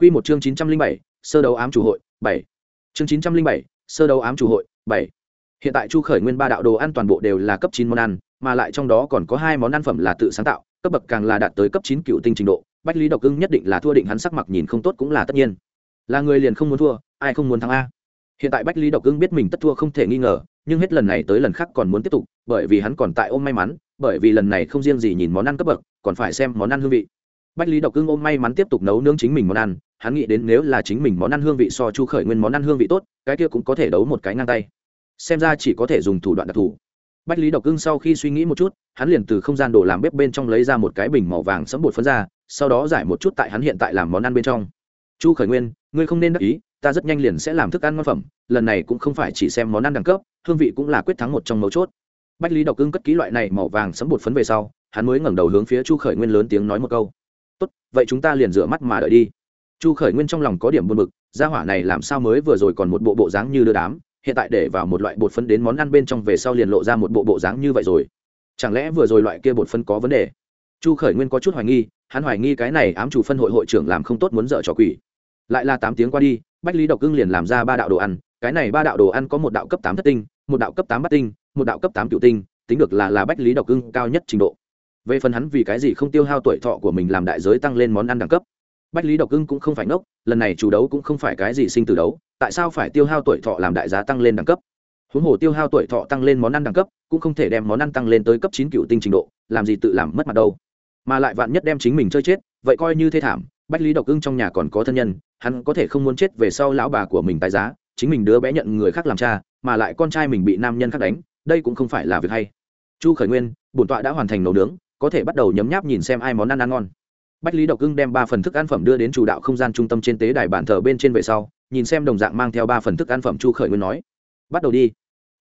Quy một chương chín trăm linh bảy, sơ đấu ám chủ hội, bảy. Chương chín trăm linh bảy, sơ đấu ám chủ hội, bảy. Hiện tại chu khởi nguyên ba đạo đồ ăn toàn bộ đều là cấp chín món ăn, mà lại trong đó còn có hai món ăn phẩm là tự sáng tạo, cấp bậc càng là đạt tới cấp chín cựu tinh trình độ. Bách lý độc ưng nhất định là thua định hắn sắc mặt nhìn không tốt cũng là tất nhiên. Là người liền không muốn thua, ai không muốn thắng a. Hiện tại bách lý độc ưng biết mình tất thua không thể nghi ngờ, nhưng hết lần này tới lần khác còn muốn tiếp tục, bởi vì hắn còn tại ôm may mắn, bởi vì lần này không riêng gì nhìn món ăn cấp bậc, còn phải xem món ăn hương vị. Bách lý độc cương ôm may mắn tiếp tục nấu nướng chính mình món ăn hắn nghĩ đến nếu là chính mình món ăn hương vị so chu khởi nguyên món ăn hương vị tốt, cái kia cũng có thể đấu một cái ngang tay. Xem ra chỉ có thể dùng thủ đoạn đặc thù. Bách lý độc cưng sau khi suy nghĩ một chút, hắn liền từ không gian đồ làm bếp bên trong lấy ra một cái bình màu vàng sẫm bột phấn ra, sau đó giải một chút tại hắn hiện tại làm món ăn bên trong. Chu khởi nguyên, ngươi không nên đắc ý, ta rất nhanh liền sẽ làm thức ăn ngon phẩm, lần này cũng không phải chỉ xem món ăn đẳng cấp, hương vị cũng là quyết thắng một trong mấu chốt. Bách lý độc ưng cất ký loại này màu vàng sẫm bột phấn về sau, hắn mới ngẩng đầu hướng phía chu khởi nguyên lớn tiếng nói một câu. Tốt, vậy chúng ta liền rửa mắt mà đợi đi chu khởi nguyên trong lòng có điểm buồn bực, gia hỏa này làm sao mới vừa rồi còn một bộ bộ dáng như đưa đám, hiện tại để vào một loại bột phấn đến món ăn bên trong về sau liền lộ ra một bộ bộ dáng như vậy rồi. Chẳng lẽ vừa rồi loại kia bột phấn có vấn đề? Chu khởi nguyên có chút hoài nghi, hắn hoài nghi cái này ám chủ phân hội hội trưởng làm không tốt muốn dở trò quỷ. Lại là tám tiếng qua đi, bách lý độc cưng liền làm ra ba đạo đồ ăn, cái này ba đạo đồ ăn có một đạo cấp tám thất tinh, một đạo cấp tám bát tinh, một đạo cấp tám cựu tinh, tính được là là bách lý độc cưng cao nhất trình độ. Về phần hắn vì cái gì không tiêu hao tuổi thọ của mình làm đại giới tăng lên món ăn đẳng cấp? Bách lý độc ưng cũng không phải ngốc, lần này chủ đấu cũng không phải cái gì sinh từ đấu, tại sao phải tiêu hao tuổi thọ làm đại giá tăng lên đẳng cấp? Huống hồ tiêu hao tuổi thọ tăng lên món ăn đẳng cấp, cũng không thể đem món ăn tăng lên tới cấp chín cựu tinh trình độ, làm gì tự làm mất mặt đâu. Mà lại vạn nhất đem chính mình chơi chết, vậy coi như thế thảm, bách lý độc ưng trong nhà còn có thân nhân, hắn có thể không muốn chết về sau lão bà của mình tài giá, chính mình đứa bé nhận người khác làm cha, mà lại con trai mình bị nam nhân khác đánh, đây cũng không phải là việc hay. Chu khởi nguyên, bổn tọa đã hoàn thành nấu nướng, có thể bắt đầu nhấm nháp nhìn xem ai món ăn ăn ngon bách lý độc cưng đem ba phần thức ăn phẩm đưa đến chủ đạo không gian trung tâm trên tế đài bàn thờ bên trên về sau, nhìn xem đồng dạng mang theo ba phần thức ăn phẩm chu khởi nguyên nói, bắt đầu đi.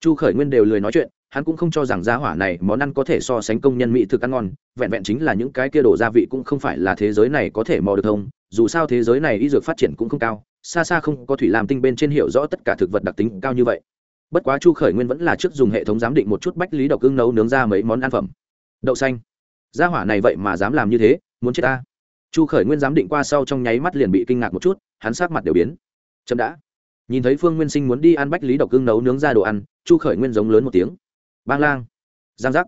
Chu khởi nguyên đều lười nói chuyện, hắn cũng không cho rằng giá hỏa này món ăn có thể so sánh công nhân mỹ thực ăn ngon, vẹn vẹn chính là những cái kia đổ gia vị cũng không phải là thế giới này có thể mò được thông, dù sao thế giới này y dược phát triển cũng không cao, xa xa không có thủy làm tinh bên trên hiểu rõ tất cả thực vật đặc tính cao như vậy. Bất quá chu khởi nguyên vẫn là trước dùng hệ thống giám định một chút bách lý độc ưng nấu nướng ra mấy món ăn phẩm. Đậu xanh. Gia hỏa này vậy mà dám làm như thế muốn chết ta? Chu khởi nguyên giám định qua sau trong nháy mắt liền bị kinh ngạc một chút, hắn sát mặt đều biến. Chậm đã. Nhìn thấy phương nguyên sinh muốn đi ăn bách lý độc Cương nấu nướng ra đồ ăn, chu khởi nguyên giống lớn một tiếng. Bang lang. Giang giác.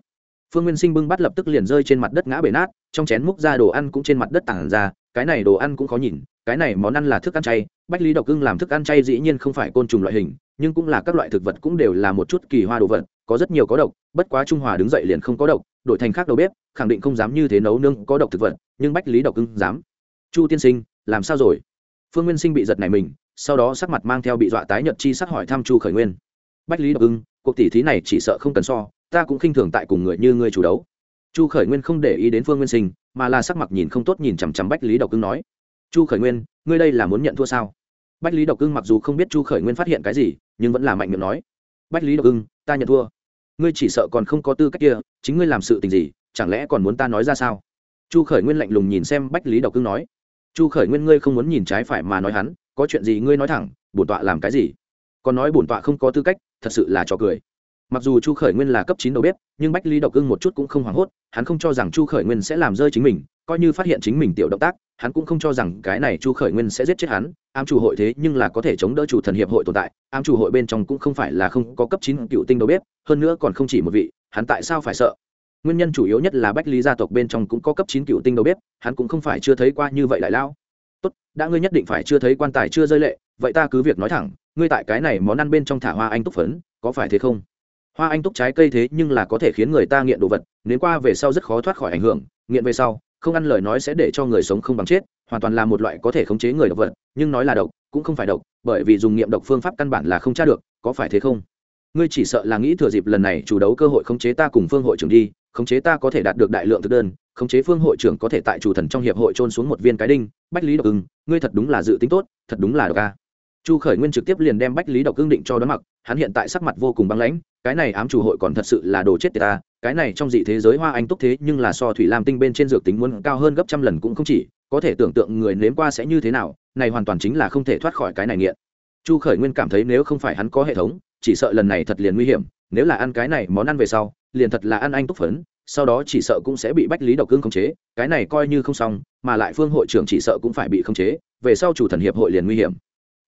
Phương nguyên sinh bưng bắt lập tức liền rơi trên mặt đất ngã bể nát, trong chén múc ra đồ ăn cũng trên mặt đất tản ra, cái này đồ ăn cũng khó nhìn, cái này món ăn là thức ăn chay, bách lý độc cưng làm thức ăn chay dĩ nhiên không phải côn trùng loại hình, nhưng cũng là các loại thực vật cũng đều là một chút kỳ hoa đồ vật, có rất nhiều có độc, bất quá trung hòa đứng dậy liền không có độc đổi thành khác đầu bếp, khẳng định không dám như thế nấu nương có độc thực vật, nhưng bách lý độc ưng dám. Chu tiên sinh, làm sao rồi? Phương nguyên sinh bị giật này mình, sau đó sắc mặt mang theo bị dọa tái nhợt chi sắc hỏi thăm chu khởi nguyên. Bách lý độc ưng cuộc tỷ thí này chỉ sợ không cần so, ta cũng khinh thường tại cùng người như ngươi chủ đấu. Chu khởi nguyên không để ý đến phương nguyên sinh, mà là sắc mặt nhìn không tốt nhìn chằm chằm bách lý độc ưng nói. Chu khởi nguyên, ngươi đây là muốn nhận thua sao? Bách lý độc ưng mặc dù không biết chu khởi nguyên phát hiện cái gì, nhưng vẫn là mạnh miệng nói. Bách lý độc ưng ta nhận thua ngươi chỉ sợ còn không có tư cách kia, chính ngươi làm sự tình gì, chẳng lẽ còn muốn ta nói ra sao? Chu khởi nguyên lạnh lùng nhìn xem bách lý độc cưng nói. Chu khởi nguyên, ngươi không muốn nhìn trái phải mà nói hắn, có chuyện gì ngươi nói thẳng, bổn tọa làm cái gì? Còn nói bổn tọa không có tư cách, thật sự là trò cười mặc dù chu khởi nguyên là cấp chín đầu bếp, nhưng bách lý độc ưng một chút cũng không hoảng hốt, hắn không cho rằng chu khởi nguyên sẽ làm rơi chính mình, coi như phát hiện chính mình tiểu động tác, hắn cũng không cho rằng cái này chu khởi nguyên sẽ giết chết hắn. Ám chủ hội thế nhưng là có thể chống đỡ chủ thần hiệp hội tồn tại, ám chủ hội bên trong cũng không phải là không có cấp chín cựu tinh đầu bếp, hơn nữa còn không chỉ một vị, hắn tại sao phải sợ? Nguyên nhân chủ yếu nhất là bách lý gia tộc bên trong cũng có cấp chín cựu tinh đầu bếp, hắn cũng không phải chưa thấy qua như vậy đại lao tốt, đã ngươi nhất định phải chưa thấy quan tài chưa rơi lệ, vậy ta cứ việc nói thẳng, ngươi tại cái này món ăn bên trong thả hoa anh túc phấn, có phải thế không? Hoa anh túc trái cây thế nhưng là có thể khiến người ta nghiện đồ vật nếu qua về sau rất khó thoát khỏi ảnh hưởng, nghiện về sau, không ăn lời nói sẽ để cho người sống không bằng chết, hoàn toàn là một loại có thể khống chế người độc vật, nhưng nói là độc, cũng không phải độc, bởi vì dùng nghiệm độc phương pháp căn bản là không tra được, có phải thế không? Ngươi chỉ sợ là nghĩ thừa dịp lần này chủ đấu cơ hội khống chế ta cùng phương hội trưởng đi, khống chế ta có thể đạt được đại lượng thực đơn, khống chế phương hội trưởng có thể tại chủ thần trong hiệp hội trôn xuống một viên cái đinh, bách lý độc ưng, ngươi thật đúng là dự tính tốt, thật đúng là độc ca chu khởi nguyên trực tiếp liền đem bách lý độc Cương định cho đón mặc, hắn hiện tại sắc mặt vô cùng băng lãnh, cái này ám chủ hội còn thật sự là đồ chết tiệt ta, cái này trong dị thế giới hoa anh túc thế nhưng là so thủy lam tinh bên trên dược tính muốn cao hơn gấp trăm lần cũng không chỉ, có thể tưởng tượng người nếm qua sẽ như thế nào, này hoàn toàn chính là không thể thoát khỏi cái này nghiện. Chu khởi nguyên cảm thấy nếu không phải hắn có hệ thống, chỉ sợ lần này thật liền nguy hiểm, nếu là ăn cái này món ăn về sau, liền thật là ăn anh túc phấn, sau đó chỉ sợ cũng sẽ bị bách lý độc cương khống chế, cái này coi như không xong, mà lại phương hội trưởng chỉ sợ cũng phải bị khống chế, về sau chủ thần hiệp hội liền nguy hiểm.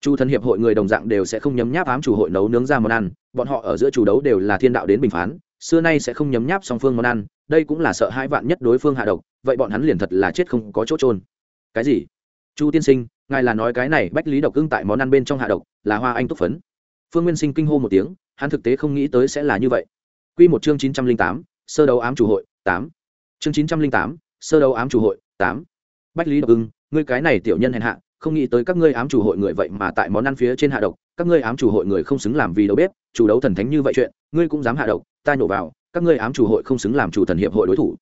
Chu thần hiệp hội người đồng dạng đều sẽ không nhấm nháp ám chủ hội nấu nướng ra món ăn, bọn họ ở giữa chủ đấu đều là thiên đạo đến bình phán, xưa nay sẽ không nhấm nháp song phương món ăn, đây cũng là sợ hai vạn nhất đối phương hạ độc, vậy bọn hắn liền thật là chết không có chỗ trôn cái gì? Chu tiên sinh, ngài là nói cái này bách lý độc ưng tại món ăn bên trong hạ độc, là hoa anh túc phấn. Phương nguyên sinh kinh hô một tiếng, hắn thực tế không nghĩ tới sẽ là như vậy. Q một chương chín trăm linh tám, sơ đấu ám chủ hội, tám. Chương chín trăm linh tám, sơ đấu ám chủ hội, tám. Bách lý độc ưng, ngươi cái này tiểu nhân hèn hạ không nghĩ tới các ngươi ám chủ hội người vậy mà tại món ăn phía trên hạ độc, các ngươi ám chủ hội người không xứng làm vì đầu bếp, chủ đấu thần thánh như vậy chuyện, ngươi cũng dám hạ độc, ta nhổ vào, các ngươi ám chủ hội không xứng làm chủ thần hiệp hội đối thủ.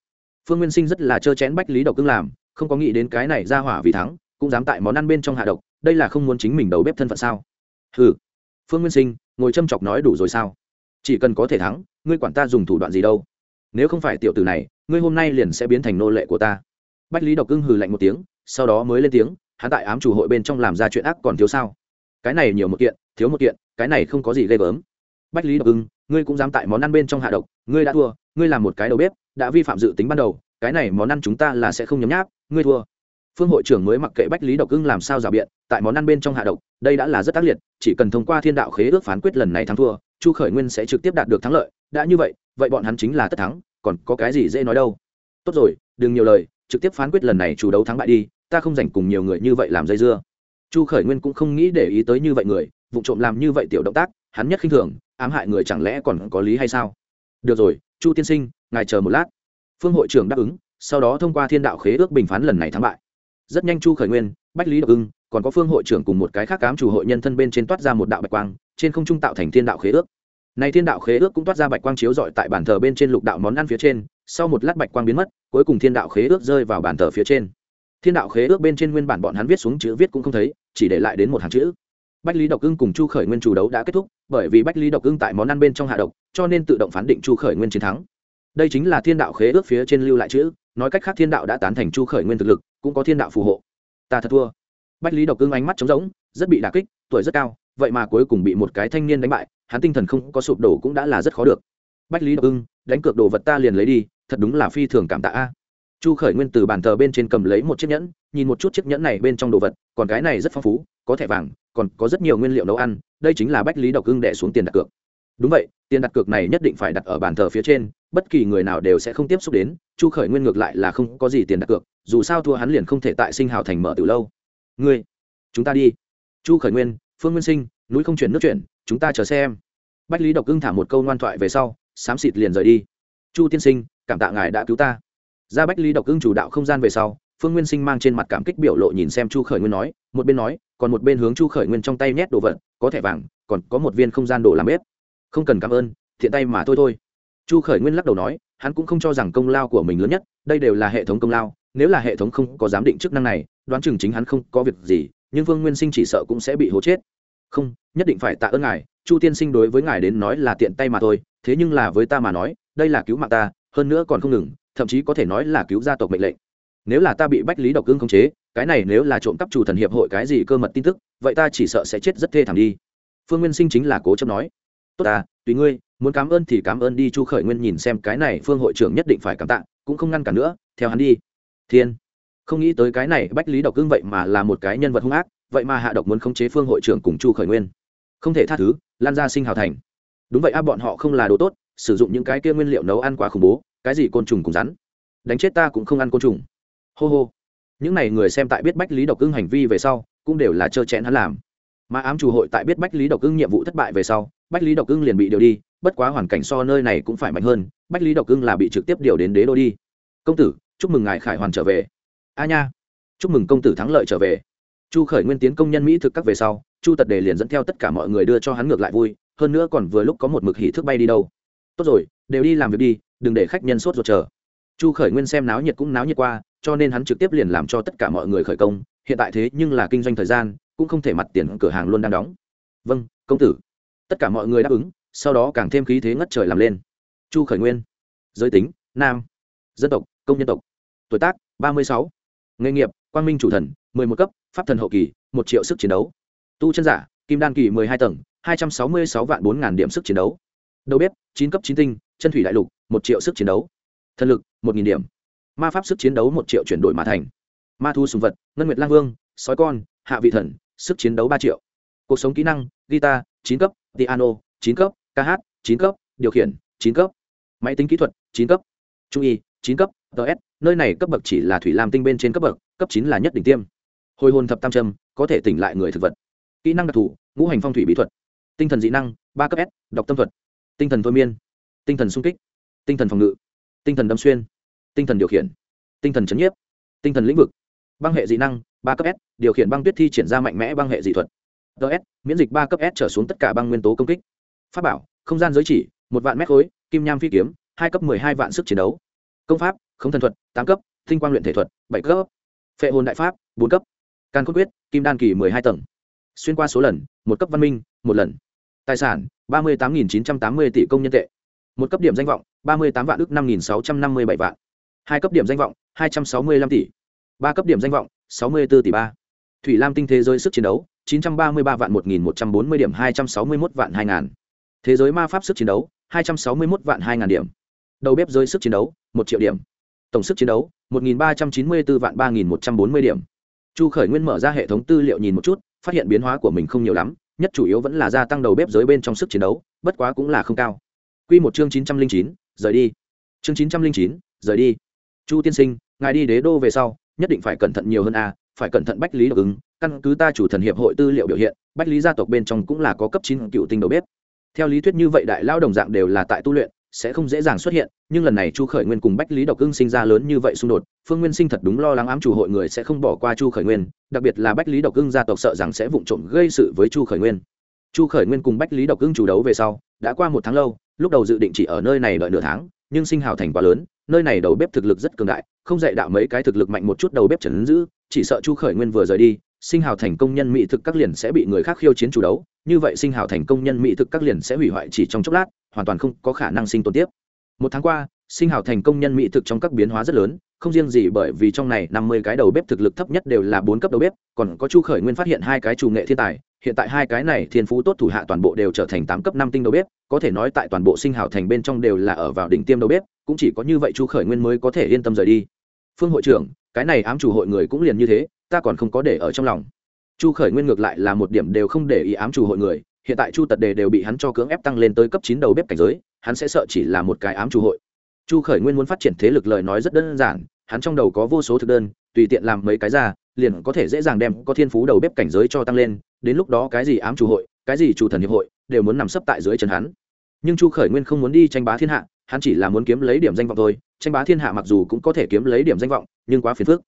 Phương nguyên sinh rất là trơ chén bách lý độc cưng làm, không có nghĩ đến cái này ra hỏa vì thắng, cũng dám tại món ăn bên trong hạ độc, đây là không muốn chính mình đầu bếp thân phận sao? Ừ phương nguyên sinh, ngồi châm chọc nói đủ rồi sao? Chỉ cần có thể thắng, ngươi quản ta dùng thủ đoạn gì đâu. Nếu không phải tiểu tử này, ngươi hôm nay liền sẽ biến thành nô lệ của ta. Bách lý độc cưng hừ lạnh một tiếng, sau đó mới lên tiếng hắn tại ám chủ hội bên trong làm ra chuyện ác còn thiếu sao? Cái này nhiều một kiện, thiếu một kiện, cái này không có gì ghê gớm. Bách lý độc ưng, ngươi cũng dám tại món ăn bên trong hạ độc, ngươi đã thua, ngươi làm một cái đầu bếp, đã vi phạm dự tính ban đầu, cái này món ăn chúng ta là sẽ không nhấm nháp, ngươi thua. Phương hội trưởng mới mặc kệ bách lý độc ưng làm sao rào biện, tại món ăn bên trong hạ độc, đây đã là rất tác liệt, chỉ cần thông qua thiên đạo khế ước phán quyết lần này thắng thua, chu khởi nguyên sẽ trực tiếp đạt được thắng lợi, đã như vậy vậy bọn hắn chính là tất thắng, còn có cái gì dễ nói đâu. Tốt rồi, đừng nhiều lời, trực tiếp phán quyết lần này chủ đấu thắng bại đi ta không dành cùng nhiều người như vậy làm dây dưa. Chu khởi nguyên cũng không nghĩ để ý tới như vậy người, vụ trộm làm như vậy tiểu động tác, hắn nhất khinh thường, ám hại người chẳng lẽ còn có lý hay sao? Được rồi, chu tiên sinh, ngài chờ một lát. Phương hội trưởng đáp ứng, sau đó thông qua thiên đạo khế ước bình phán lần này thắng bại. Rất nhanh chu khởi nguyên, bách lý độc ưng, còn có phương hội trưởng cùng một cái khác cám chủ hội nhân thân bên trên toát ra một đạo bạch quang, trên không trung tạo thành thiên đạo khế ước. Này thiên đạo khế ước cũng toát ra bạch quang chiếu dọi tại bàn thờ bên trên lục đạo món ăn phía trên, sau một lát bạch quang biến mất, cuối cùng thiên đạo khế ước rơi vào bàn thờ phía trên thiên đạo khế ước bên trên nguyên bản bọn hắn viết xuống chữ viết cũng không thấy, chỉ để lại đến một hàng chữ. Bách lý độc ưng cùng chu khởi nguyên chủ đấu đã kết thúc, bởi vì bách lý độc ưng tại món ăn bên trong hạ độc, cho nên tự động phán định chu khởi nguyên chiến thắng. Đây chính là thiên đạo khế ước phía trên lưu lại chữ, nói cách khác thiên đạo đã tán thành chu khởi nguyên thực lực, cũng có thiên đạo phù hộ. Ta thật thua. Bách lý độc ưng ánh mắt trống rỗng, rất bị đà kích, tuổi rất cao, vậy mà cuối cùng bị một cái thanh niên đánh bại, hắn tinh thần không có sụp đổ cũng đã là rất khó được. Bách lý độc ưng, đánh cược đồ vật ta liền lấy đi, thật đúng là phi thường cảm tạ a chu khởi nguyên từ bàn thờ bên trên cầm lấy một chiếc nhẫn, nhìn một chút chiếc nhẫn này bên trong đồ vật, còn cái này rất phong phú, có thẻ vàng, còn có rất nhiều nguyên liệu nấu ăn, đây chính là bách lý độc hưng đẻ xuống tiền đặt cược. Đúng vậy, tiền đặt cược này nhất định phải đặt ở bàn thờ phía trên, bất kỳ người nào đều sẽ không tiếp xúc đến, chu khởi nguyên ngược lại là không có gì tiền đặt cược, dù sao thua hắn liền không thể tại sinh hào thành mở từ lâu. Ngươi, chúng ta đi. Chu khởi nguyên, phương nguyên sinh, núi không chuyển nước chuyển, chúng ta chờ xem. Bách lý độc hưng thả một câu ngoan thoại về sau, xám xịt liền rời đi. Chu tiên sinh, cảm tạ ngài đã cứu ta ra bách lý độc ưng chủ đạo không gian về sau, phương nguyên sinh mang trên mặt cảm kích biểu lộ nhìn xem chu khởi nguyên nói, một bên nói, còn một bên hướng chu khởi nguyên trong tay nhét đồ vật, có thẻ vàng, còn có một viên không gian đồ làm bếp. Không cần cảm ơn, thiện tay mà thôi thôi. Chu khởi nguyên lắc đầu nói, hắn cũng không cho rằng công lao của mình lớn nhất, đây đều là hệ thống công lao, nếu là hệ thống không có giám định chức năng này, đoán chừng chính hắn không có việc gì, nhưng vương nguyên sinh chỉ sợ cũng sẽ bị hố chết. Không, nhất định phải tạ ơn ngài, chu tiên sinh đối với ngài đến nói là tiện tay mà thôi, thế nhưng là với ta mà nói, đây là cứu mạng ta, hơn nữa còn không ngừng thậm chí có thể nói là cứu gia tộc mệnh lệnh. Nếu là ta bị bách lý độc cương khống chế, cái này nếu là trộm cắp chủ thần hiệp hội cái gì cơ mật tin tức, vậy ta chỉ sợ sẽ chết rất thê thảm đi. Phương nguyên sinh chính là cố chấp nói. Tốt à tùy ngươi, muốn cảm ơn thì cảm ơn đi, chu khởi nguyên nhìn xem cái này phương hội trưởng nhất định phải cảm tạ, cũng không ngăn cản nữa, theo hắn đi. Thiên, không nghĩ tới cái này bách lý độc cương vậy mà là một cái nhân vật hung ác, vậy mà hạ độc muốn khống chế phương hội trưởng cùng chu khởi nguyên. Không thể tha thứ, lan ra sinh hào thành. Đúng vậy a, bọn họ không là đồ tốt, sử dụng những cái kia nguyên liệu nấu ăn quá khủng bố cái gì côn trùng cùng rắn? Đánh chết ta cũng không ăn côn trùng. Hô hô. Những n à y người xem tại biết bách lý độc ưng hành vi về sau, cũng đều là trơ chẽn hắn làm. Mà ám chủ hội tại biết bách lý độc ưng nhiệm vụ thất bại về sau, bách lý độc ưng liền bị điều đi, bất quá hoàn cảnh so nơi này cũng phải mạnh hơn, bách lý độc ưng là bị trực tiếp điều đến đế đô đi. Công tử, chúc mừng ngài khải hoàn trở về. A nha. Chúc mừng công tử thắng lợi trở về. Chu khởi nguyên tiến công nhân mỹ thực các về sau, chu tật đề liền dẫn theo tất cả mọi người đưa cho hắn ngược lại vui, hơn nữa còn vừa lúc có một mực hỉ thức bay đi đâu. Tốt rồi, đều đi làm việc đi đừng để khách nhân sốt ruột chờ. Chu khởi nguyên xem náo nhiệt cũng náo nhiệt qua, cho nên hắn trực tiếp liền làm cho tất cả mọi người khởi công. Hiện tại thế nhưng là kinh doanh thời gian, cũng không thể mặt tiền cửa hàng luôn đang đóng. Vâng công tử. Tất cả mọi người đáp ứng, sau đó càng thêm khí thế ngất trời làm lên. Chu khởi nguyên. Giới tính, nam. Dân tộc, công nhân tộc. Tuổi tác, ba mươi sáu. Nghề nghiệp, quang minh chủ thần, mười một cấp, pháp thần hậu kỳ, một triệu sức chiến đấu. Tu chân giả, kim đan kỳ mười hai tầng, hai trăm sáu mươi sáu vạn bốn ngàn điểm sức chiến đấu. Đầu bếp, chín cấp chín tinh, chân thủy đại lục một triệu sức chiến đấu. Thần lực, một nghìn điểm. Ma pháp sức chiến đấu một triệu chuyển đổi mà thành. Ma thu sùng vật, ngân nguyệt lang vương, sói con, hạ vị thần, sức chiến đấu ba triệu. Cuộc sống kỹ năng, guitar, chín cấp, piano, chín cấp, ca hát, chín cấp, điều khiển, chín cấp. Máy tính kỹ thuật, chín cấp. Trung y, chín cấp ts nơi này cấp bậc chỉ là thủy lam tinh bên trên cấp bậc, cấp chín là nhất đỉnh tiêm. Hồi hồn thập tam trâm có thể tỉnh lại người thực vật. Kỹ năng đặc thù, ngũ hành phong thủy bí thuật. Tinh thần dị năng, ba cấp s đọc tâm thuật. Tinh thần thôi miên. Tinh thần sung kích tinh thần phòng ngự, tinh thần đâm xuyên, tinh thần điều khiển, tinh thần chấn nhiếp, tinh thần lĩnh vực, băng hệ dị năng, ba cấp s, điều khiển băng tuyết thi triển ra mạnh mẽ băng hệ dị thuật. Ts miễn dịch ba cấp s trở xuống tất cả băng nguyên tố công kích. Pháp bảo, không gian giới chỉ, một vạn mét khối, kim nham phi kiếm, hai cấp m ộ ư ơ i hai vạn sức chiến đấu. Công pháp, không thần thuật, tám cấp, tinh quang luyện thể thuật, bảy cấp. Phệ hồn đại pháp, bốn cấp. Can cốt quyết, kim đan kỳ m ộ ư ơ i hai tầng. Xuyên qua số lần, một cấp văn minh, một lần. Tài sản, ba mươi tám chín trăm tám mươi tỷ công nhân tệ. Một cấp điểm danh vọng ba mươi tám vạn ước năm sáu trăm năm mươi bảy vạn. Hai cấp điểm danh vọng, hai trăm sáu mươi năm tỷ. Ba cấp điểm danh vọng, sáu mươi bốn tỷ ba. Thủy lam tinh thế giới sức chiến đấu, chín trăm ba mươi ba vạn một nghìn một trăm bốn mươi điểm, hai trăm sáu mươi một vạn hai ngàn thế giới ma pháp sức chiến đấu, hai trăm sáu mươi một vạn hai ngàn điểm. Đầu bếp giới sức chiến đấu, một triệu điểm. Tổng sức chiến đấu, một nghìn ba trăm chín mươi bốn vạn ba nghìn một trăm bốn mươi điểm. Chu khởi nguyên mở ra hệ thống tư liệu nhìn một chút, phát hiện biến hóa của mình không nhiều lắm, nhất chủ yếu vẫn là gia tăng đầu bếp giới bên trong sức chiến đấu, bất quá cũng là không cao. Q một chương chín trăm linh chín rời đi. Chương chín trăm linh chín, rời đi. Chu tiên sinh, ngài đi đế đô về sau, nhất định phải cẩn thận nhiều hơn a phải cẩn thận bách lý độc ứng. Căn cứ ta chủ thần hiệp hội tư liệu biểu hiện, bách lý gia tộc bên trong cũng là có cấp chín cựu tinh đầu bếp. Theo lý thuyết như vậy đại lao đồng dạng đều là tại tu luyện, sẽ không dễ dàng xuất hiện, nhưng lần này chu khởi nguyên cùng bách lý độc ưng sinh ra lớn như vậy xung đột, phương nguyên sinh thật đúng lo lắng ám chủ hội người sẽ không bỏ qua chu khởi nguyên, đặc biệt là bách lý độc ưng gia tộc sợ rằng sẽ vụng trộm gây sự với chu khởi nguyên. Chu khởi nguyên cùng bách lý độc ưng chủ đấu về sau, đã qua một tháng lâu lúc đầu dự định chỉ ở nơi này đợi nửa tháng, nhưng sinh hào thành quá lớn, nơi này đầu bếp thực lực rất cường đại, không dạy đạo mấy cái thực lực mạnh một chút đầu bếp trần giữ, chỉ sợ chu khởi nguyên vừa rời đi, sinh hào thành công nhân mỹ thực các liền sẽ bị người khác khiêu chiến chủ đấu, như vậy sinh hào thành công nhân mỹ thực các liền sẽ hủy hoại chỉ trong chốc lát, hoàn toàn không có khả năng sinh tồn tiếp. Một tháng qua sinh hào thành công nhân mỹ thực trong các biến hóa rất lớn, không riêng gì bởi vì trong này năm mươi cái đầu bếp thực lực thấp nhất đều là bốn cấp đầu bếp, còn có chu khởi nguyên phát hiện hai cái chủ nghệ thiên tài, hiện tại hai cái này thiên phú tốt thủ hạ toàn bộ đều trở thành tám cấp năm tinh đầu bếp, có thể nói tại toàn bộ sinh hào thành bên trong đều là ở vào đỉnh tiêm đầu bếp, cũng chỉ có như vậy chu khởi nguyên mới có thể yên tâm rời đi. Phương hội trưởng, cái này ám chủ hội người cũng liền như thế, ta còn không có để ở trong lòng. Chu khởi nguyên ngược lại là một điểm đều không để ý ám chủ hội người, hiện tại chu tật đề đều bị hắn cho cưỡng ép tăng lên tới cấp chín đầu bếp cảnh giới, hắn sẽ sợ chỉ là một cái ám chủ hội chu khởi nguyên muốn phát triển thế lực lời nói rất đơn giản, hắn trong đầu có vô số thực đơn, tùy tiện làm mấy cái ra, liền có thể dễ dàng đem có thiên phú đầu bếp cảnh giới cho tăng lên, đến lúc đó cái gì ám chủ hội, cái gì chủ thần hiệp hội, đều muốn nằm sấp tại dưới chân hắn. Nhưng chu khởi nguyên không muốn đi tranh bá thiên hạ, hắn chỉ là muốn kiếm lấy điểm danh vọng thôi, tranh bá thiên hạ mặc dù cũng có thể kiếm lấy điểm danh vọng, nhưng quá phiền phức.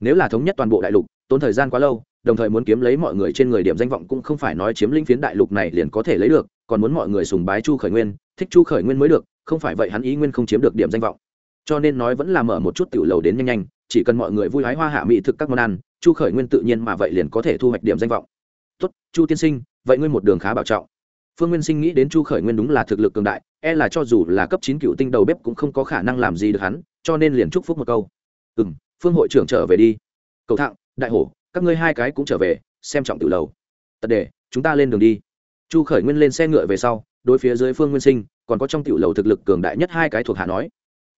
Nếu là thống nhất toàn bộ đại lục, tốn thời gian quá lâu, đồng thời muốn kiếm lấy mọi người trên người điểm danh vọng cũng không phải nói chiếm lĩnh phiến đại lục này liền có thể lấy được, còn muốn mọi người sùng bái chu khởi nguyên, thích chu khởi nguyên mới được không phải vậy hắn ý nguyên không chiếm được điểm danh vọng. Cho nên nói vẫn là mở một chút tiểu lầu đến nhanh nhanh chỉ cần mọi người vui hái hoa hạ mỹ thực các món ăn chu khởi nguyên tự nhiên mà vậy liền có thể thu hoạch điểm danh vọng. Tốt chu tiên sinh vậy ngươi một đường khá bảo trọng. Phương nguyên sinh nghĩ đến chu khởi nguyên đúng là thực lực cường đại e là cho dù là cấp chín cựu tinh đầu bếp cũng không có khả năng làm gì được hắn cho nên liền chúc phúc một câu. Ừ m phương hội trưởng trở về đi. Cầu thạng đại hổ các ngươi hai cái cũng trở về xem trọng tự lầu. Tật để, chúng ta lên đường đi. Chu khởi nguyên lên xe ngựa về sau đối phía dưới phương nguyên sinh, còn có trong tiểu lầu thực lực cường đại nhất hai cái thuộc hạ nói.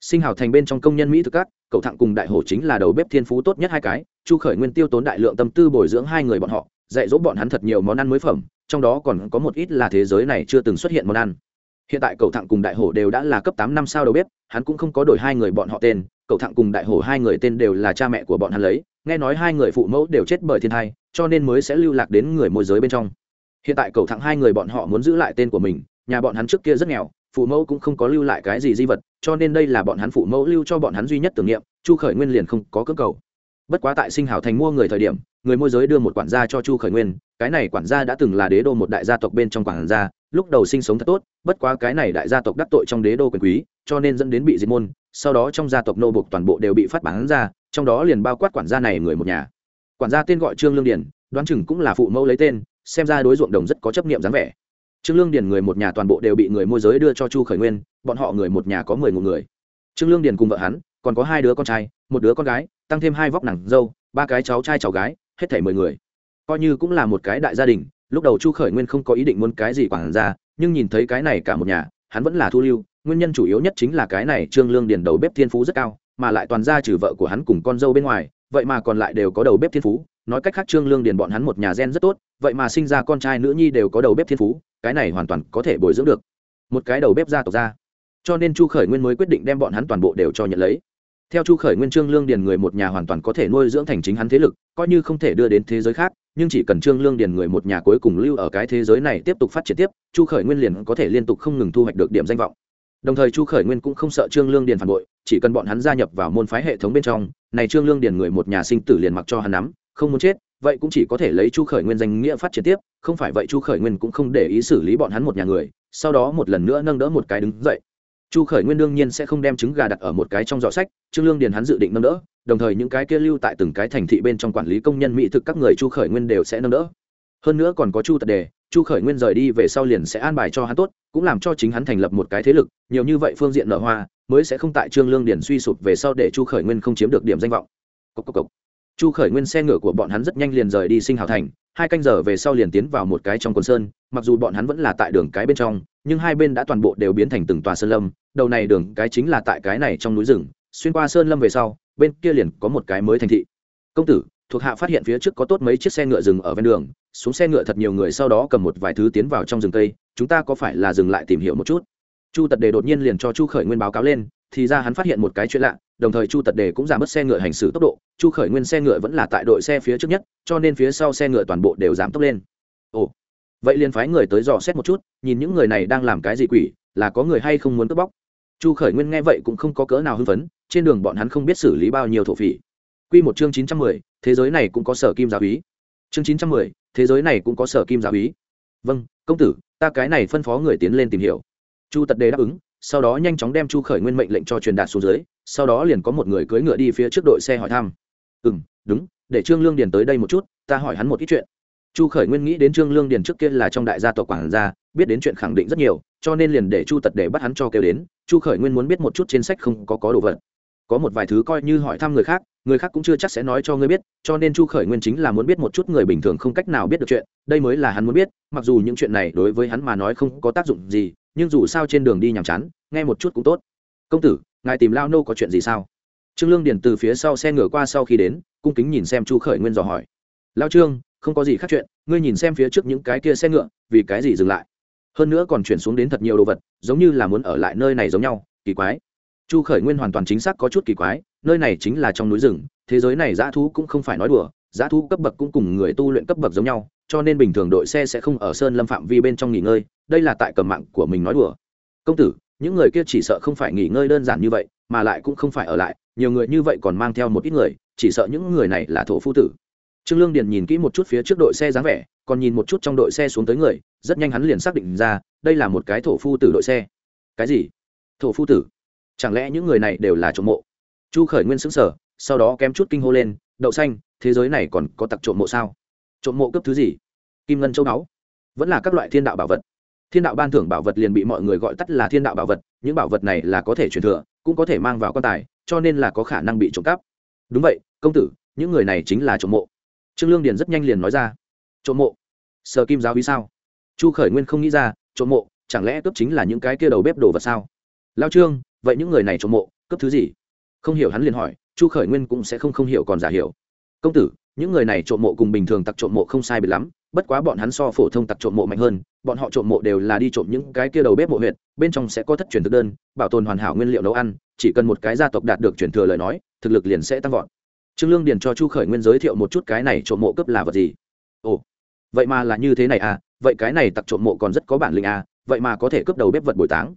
Sinh hào thành bên trong công nhân mỹ thực các, cậu thẳng cùng đại hổ chính là đầu bếp thiên phú tốt nhất hai cái, chu khởi nguyên tiêu tốn đại lượng tâm tư bồi dưỡng hai người bọn họ, dạy dỗ bọn hắn thật nhiều món ăn mới phẩm, trong đó còn có một ít là thế giới này chưa từng xuất hiện món ăn. Hiện tại cậu thẳng cùng đại hổ đều đã là cấp tám năm sao đầu bếp, hắn cũng không có đổi hai người bọn họ tên, cậu thẳng cùng đại hổ hai người tên đều là cha mẹ của bọn hắn lấy, nghe nói hai người phụ mẫu đều chết bởi thiên thai, cho nên mới sẽ lưu lạc đến người môi giới bên trong. Hiện tại cậu thẳng hai người bọn họ muốn giữ lại tên của mình nhà bọn hắn trước kia rất nghèo phụ mẫu cũng không có lưu lại cái gì di vật cho nên đây là bọn hắn phụ mẫu lưu cho bọn hắn duy nhất tưởng niệm chu khởi nguyên liền không có cơ cầu. Bất quá tại sinh hảo thành mua người thời điểm người môi giới đưa một quản gia cho chu khởi nguyên cái này quản gia đã từng là đế đô một đại gia tộc bên trong quản gia lúc đầu sinh sống thật tốt bất quá cái này đại gia tộc đắc tội trong đế đô quyền quý cho nên dẫn đến bị diệt môn sau đó trong gia tộc nô bục toàn bộ đều bị phát bán ra trong đó liền bao quát quản gia này người một nhà. Quản gia tên gọi trương lương Điền, đoán chừng cũng là phụ mẫu lấy tên xem ra đối ruộng đồng rất có chấp niệm dáng vẻ trương lương Điền người một nhà toàn bộ đều bị người môi giới đưa cho chu khởi nguyên, bọn họ người một nhà có mười một người. Trương lương Điền cùng vợ hắn, còn có hai đứa con trai, một đứa con gái, tăng thêm hai vóc nàng dâu, ba cái cháu trai cháu gái, hết thảy mười người. Coi như cũng là một cái đại gia đình, lúc đầu chu khởi nguyên không có ý định muốn cái gì quản ra, nhưng nhìn thấy cái này cả một nhà, hắn vẫn là thu lưu, nguyên nhân chủ yếu nhất chính là cái này trương lương điền đầu bếp thiên phú rất cao, mà lại toàn ra trừ vợ của hắn cùng con dâu bên ngoài, vậy mà còn lại đều có đầu bếp thiên phú. Nói cách khác trương lương điền bọn hắn một nhà gen rất tốt, vậy mà sinh ra con trai nữ nhi đều có đầu bếp thiên phú cái này hoàn toàn có thể bồi dưỡng được. Một cái đầu bếp gia tộc ra. Cho nên chu khởi nguyên mới quyết định đem bọn hắn toàn bộ đều cho nhận lấy. Theo chu khởi nguyên trương lương điền người một nhà hoàn toàn có thể nuôi dưỡng thành chính hắn thế lực, coi như không thể đưa đến thế giới khác, nhưng chỉ cần trương lương điền người một nhà cuối cùng lưu ở cái thế giới này tiếp tục phát triển tiếp, chu khởi nguyên liền có thể liên tục không ngừng thu hoạch được điểm danh vọng. Đồng thời chu khởi nguyên cũng không sợ trương lương điền phản bội, chỉ cần bọn hắn gia nhập vào môn phái hệ thống bên trong, này trương lương điền người một nhà sinh tử liền mặc cho hắn nắm, không muốn chết vậy cũng chỉ có thể lấy chu khởi nguyên danh nghĩa phát triển tiếp, không phải vậy chu khởi nguyên cũng không để ý xử lý bọn hắn một nhà người, sau đó một lần nữa nâng đỡ một cái đứng dậy. Chu khởi nguyên đương nhiên sẽ không đem trứng gà đặt ở một cái trong giỏ sách, trương lương điền hắn dự định nâng đỡ, đồng thời những cái kia lưu tại từng cái thành thị bên trong quản lý công nhân mỹ thực các người chu khởi nguyên đều sẽ nâng đỡ. Hơn nữa còn có chu tật đề, chu khởi nguyên rời đi về sau liền sẽ an bài cho hắn tốt, cũng làm cho chính hắn thành lập một cái thế lực, nhiều như vậy phương diện nợ hoa, mới sẽ không tại trương lương điền suy sụp về sau để chu khởi nguyên không chiếm được điểm danh vọng. Cốc cốc cốc chu khởi nguyên xe ngựa của bọn hắn rất nhanh liền rời đi sinh hào thành, hai canh giờ về sau liền tiến vào một cái trong quần sơn, mặc dù bọn hắn vẫn là tại đường cái bên trong, nhưng hai bên đã toàn bộ đều biến thành từng tòa sơn lâm, đầu này đường cái chính là tại cái này trong núi rừng, xuyên qua sơn lâm về sau, bên kia liền có một cái mới thành thị. Công tử, thuộc hạ phát hiện phía trước có tốt mấy chiếc xe ngựa dừng ở ven đường, xuống xe ngựa thật nhiều người sau đó cầm một vài thứ tiến vào trong rừng cây, chúng ta có phải là dừng lại tìm hiểu một chút? Chu tật đề đột nhiên liền cho chu khởi nguyên báo cáo lên thì ra hắn phát hiện một cái chuyện lạ, đồng thời chu tật đề cũng giảm bớt xe ngựa hành xử tốc độ, chu khởi nguyên xe ngựa vẫn là tại đội xe phía trước nhất, cho nên phía sau xe ngựa toàn bộ đều giảm tốc lên. Ồ, vậy liền phái người tới dò xét một chút, nhìn những người này đang làm cái gì quỷ, là có người hay không muốn cướp bóc. Chu khởi nguyên nghe vậy cũng không có cỡ nào hưng phấn, trên đường bọn hắn không biết xử lý bao nhiêu thổ phỉ. Q một chương chín trăm mười, thế giới này cũng có sở kim giáo ý chương chín trăm mười, thế giới này cũng có sở kim giáo ý vâng công tử, ta cái này phân phó người tiến lên tìm hiểu. Chu tật đề đáp ứng sau đó nhanh chóng đem chu khởi nguyên mệnh lệnh cho truyền đạt xuống dưới, sau đó liền có một người cưỡi ngựa đi phía trước đội xe hỏi thăm. Ừ m đúng, để trương lương điền tới đây một chút, ta hỏi hắn một ít chuyện. Chu khởi nguyên nghĩ đến trương lương điền trước kia là trong đại gia tộc quản gia, biết đến chuyện khẳng định rất nhiều, cho nên liền để chu tật để bắt hắn cho kêu đến. Chu khởi nguyên muốn biết một chút trên sách không có có đồ vật. Có một vài thứ coi như hỏi thăm người khác người khác cũng chưa chắc sẽ nói cho ngươi biết, cho nên chu khởi nguyên chính là muốn biết một chút người bình thường không cách nào biết được chuyện, đây mới là hắn muốn biết, mặc dù những chuyện này đối với hắn mà nói không có tác dụng gì nhưng dù sao trên đường đi nhàm chán, nghe một chút cũng tốt. Công tử, ngài tìm lao nô có chuyện gì sao? Trương lương điền từ phía sau xe ngựa qua sau khi đến, cung kính nhìn xem chu khởi nguyên dò hỏi. Lao trương, không có gì khác chuyện, ngươi nhìn xem phía trước những cái kia xe ngựa, vì cái gì dừng lại? Hơn nữa còn chuyển xuống đến thật nhiều đồ vật, giống như là muốn ở lại nơi này giống nhau, kỳ quái. Chu khởi nguyên hoàn toàn chính xác có chút kỳ quái, nơi này chính là trong núi rừng, thế giới này dã thú cũng không phải nói đùa giá thu cấp bậc cũng cùng người tu luyện cấp bậc giống nhau, cho nên bình thường đội xe sẽ không ở sơn lâm phạm vi bên trong nghỉ ngơi, đây là tại cầm mạng của mình nói đùa. Công tử, những người kia chỉ sợ không phải nghỉ ngơi đơn giản như vậy, mà lại cũng không phải ở lại, nhiều người như vậy còn mang theo một ít người, chỉ sợ những người này là thổ phu tử. Trương lương điền nhìn kỹ một chút phía trước đội xe dáng vẻ, còn nhìn một chút trong đội xe xuống tới người, rất nhanh hắn liền xác định ra, đây là một cái thổ phu tử đội xe. Cái gì? Thổ phu tử? Chẳng lẽ những người này đều là trộm mộ? Chu khởi nguyên xứng sở sau đó kém chút kinh hô lên, đậu xanh thế giới này còn có tặc trộm mộ sao? Trộm mộ cấp thứ gì? Kim ngân châu báu. Vẫn là các loại thiên đạo bảo vật. Thiên đạo ban thưởng bảo vật liền bị mọi người gọi tắt là thiên đạo bảo vật, những bảo vật này là có thể truyền thừa, cũng có thể mang vào quan tài, cho nên là có khả năng bị trộm cắp. Đúng vậy, công tử, những người này chính là trộm mộ. Trương lương điền rất nhanh liền nói ra. Trộm mộ? Sở kim giáo vì sao? Chu khởi nguyên không nghĩ ra, trộm mộ, chẳng lẽ cướp chính là những cái kia đầu bếp đồ vật sao? Lao trương, vậy những người này trộm mộ, cướp thứ gì? Không hiểu hắn liền hỏi, chu khởi nguyên cũng sẽ không không hiểu còn giả hiểu công tử, những người này trộm mộ cùng bình thường tặc trộm mộ không sai biệt lắm, bất quá bọn hắn so phổ thông tặc trộm mộ mạnh hơn, bọn họ trộm mộ đều là đi trộm những cái kia đầu bếp mộ huyện bên trong sẽ có thất truyền thực đơn, bảo tồn hoàn hảo nguyên liệu nấu ăn, chỉ cần một cái gia tộc đạt được truyền thừa lời nói, thực lực liền sẽ tăng vọt. Trương lương điền cho chu khởi nguyên giới thiệu một chút cái này trộm mộ cấp là vật gì? Ồ, vậy mà là như thế này à vậy cái này tặc trộm mộ còn rất có bản lĩnh à vậy mà có thể cướp đầu bếp vật bồi táng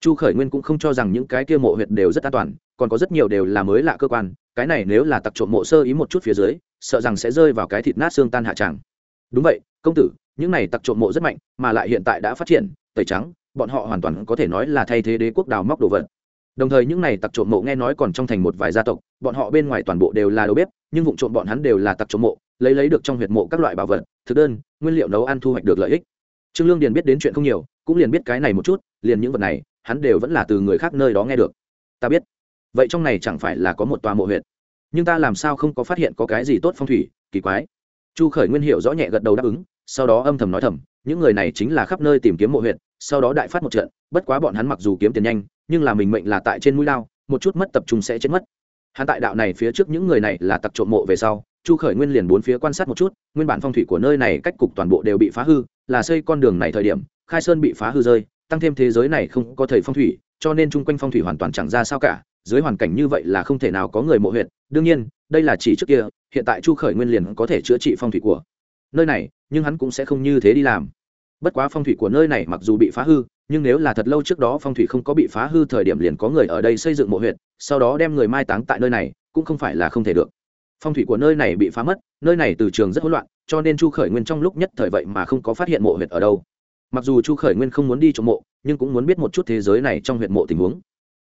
chu khởi nguyên cũng không cho rằng những cái kia mộ huyệt đều rất an toàn, còn có rất nhiều đều là mới lạ cơ quan, cái này nếu là tặc trộm mộ sơ ý một chút phía dưới, sợ rằng sẽ rơi vào cái thịt nát xương tan hạ tràng. Đúng vậy, công tử, những này tặc trộm mộ rất mạnh, mà lại hiện tại đã phát triển, tẩy trắng, bọn họ hoàn toàn có thể nói là thay thế đế quốc đào móc đồ vật. Đồng thời những này tặc trộm mộ nghe nói còn trong thành một vài gia tộc, bọn họ bên ngoài toàn bộ đều là đầu bếp, nhưng vụ trộm bọn hắn đều là tặc trộm mộ, lấy lấy được trong huyệt mộ các loại bảo vật, thực đơn, nguyên liệu nấu ăn thu hoạch được lợi ích. Trương lương điền biết đến chuyện không nhiều, cũng liền biết cái này một chút, liền những vật này hắn đều vẫn là từ người khác nơi đó nghe được. Ta biết. Vậy trong này chẳng phải là có một tòa mộ huyệt? Nhưng ta làm sao không có phát hiện có cái gì tốt phong thủy? Kỳ quái. Chu khởi nguyên hiểu rõ nhẹ gật đầu đáp ứng, sau đó âm thầm nói thầm, những người này chính là khắp nơi tìm kiếm mộ huyệt, sau đó đại phát một trận, bất quá bọn hắn mặc dù kiếm tiền nhanh, nhưng là mình mệnh là tại trên mũi lao, một chút mất tập trung sẽ chết mất. Hắn tại đạo này phía trước những người này là tặc trộm mộ về sau, chu khởi nguyên liền bốn phía quan sát một chút, nguyên bản phong thủy của nơi này cách cục toàn bộ đều bị phá hư, là xây con đường này thời điểm, khai sơn bị phá hư rơi tăng thêm thế giới này không có thầy phong thủy, cho nên chung quanh phong thủy hoàn toàn chẳng ra sao cả, dưới hoàn cảnh như vậy là không thể nào có người mộ huyện đương nhiên, đây là chỉ trước kia, hiện tại chu khởi nguyên liền có thể chữa trị phong thủy của nơi này, nhưng hắn cũng sẽ không như thế đi làm. Bất quá phong thủy của nơi này mặc dù bị phá hư, nhưng nếu là thật lâu trước đó phong thủy không có bị phá hư thời điểm liền có người ở đây xây dựng mộ huyện sau đó đem người mai táng tại nơi này, cũng không phải là không thể được. Phong thủy của nơi này bị phá mất, nơi này từ trường rất hỗn loạn, cho nên chu khởi nguyên trong lúc nhất thời vậy mà không có phát hiện mộ huyệt ở đâu mặc dù chu khởi nguyên không muốn đi trộm mộ, nhưng cũng muốn biết một chút thế giới này trong huyện mộ tình huống.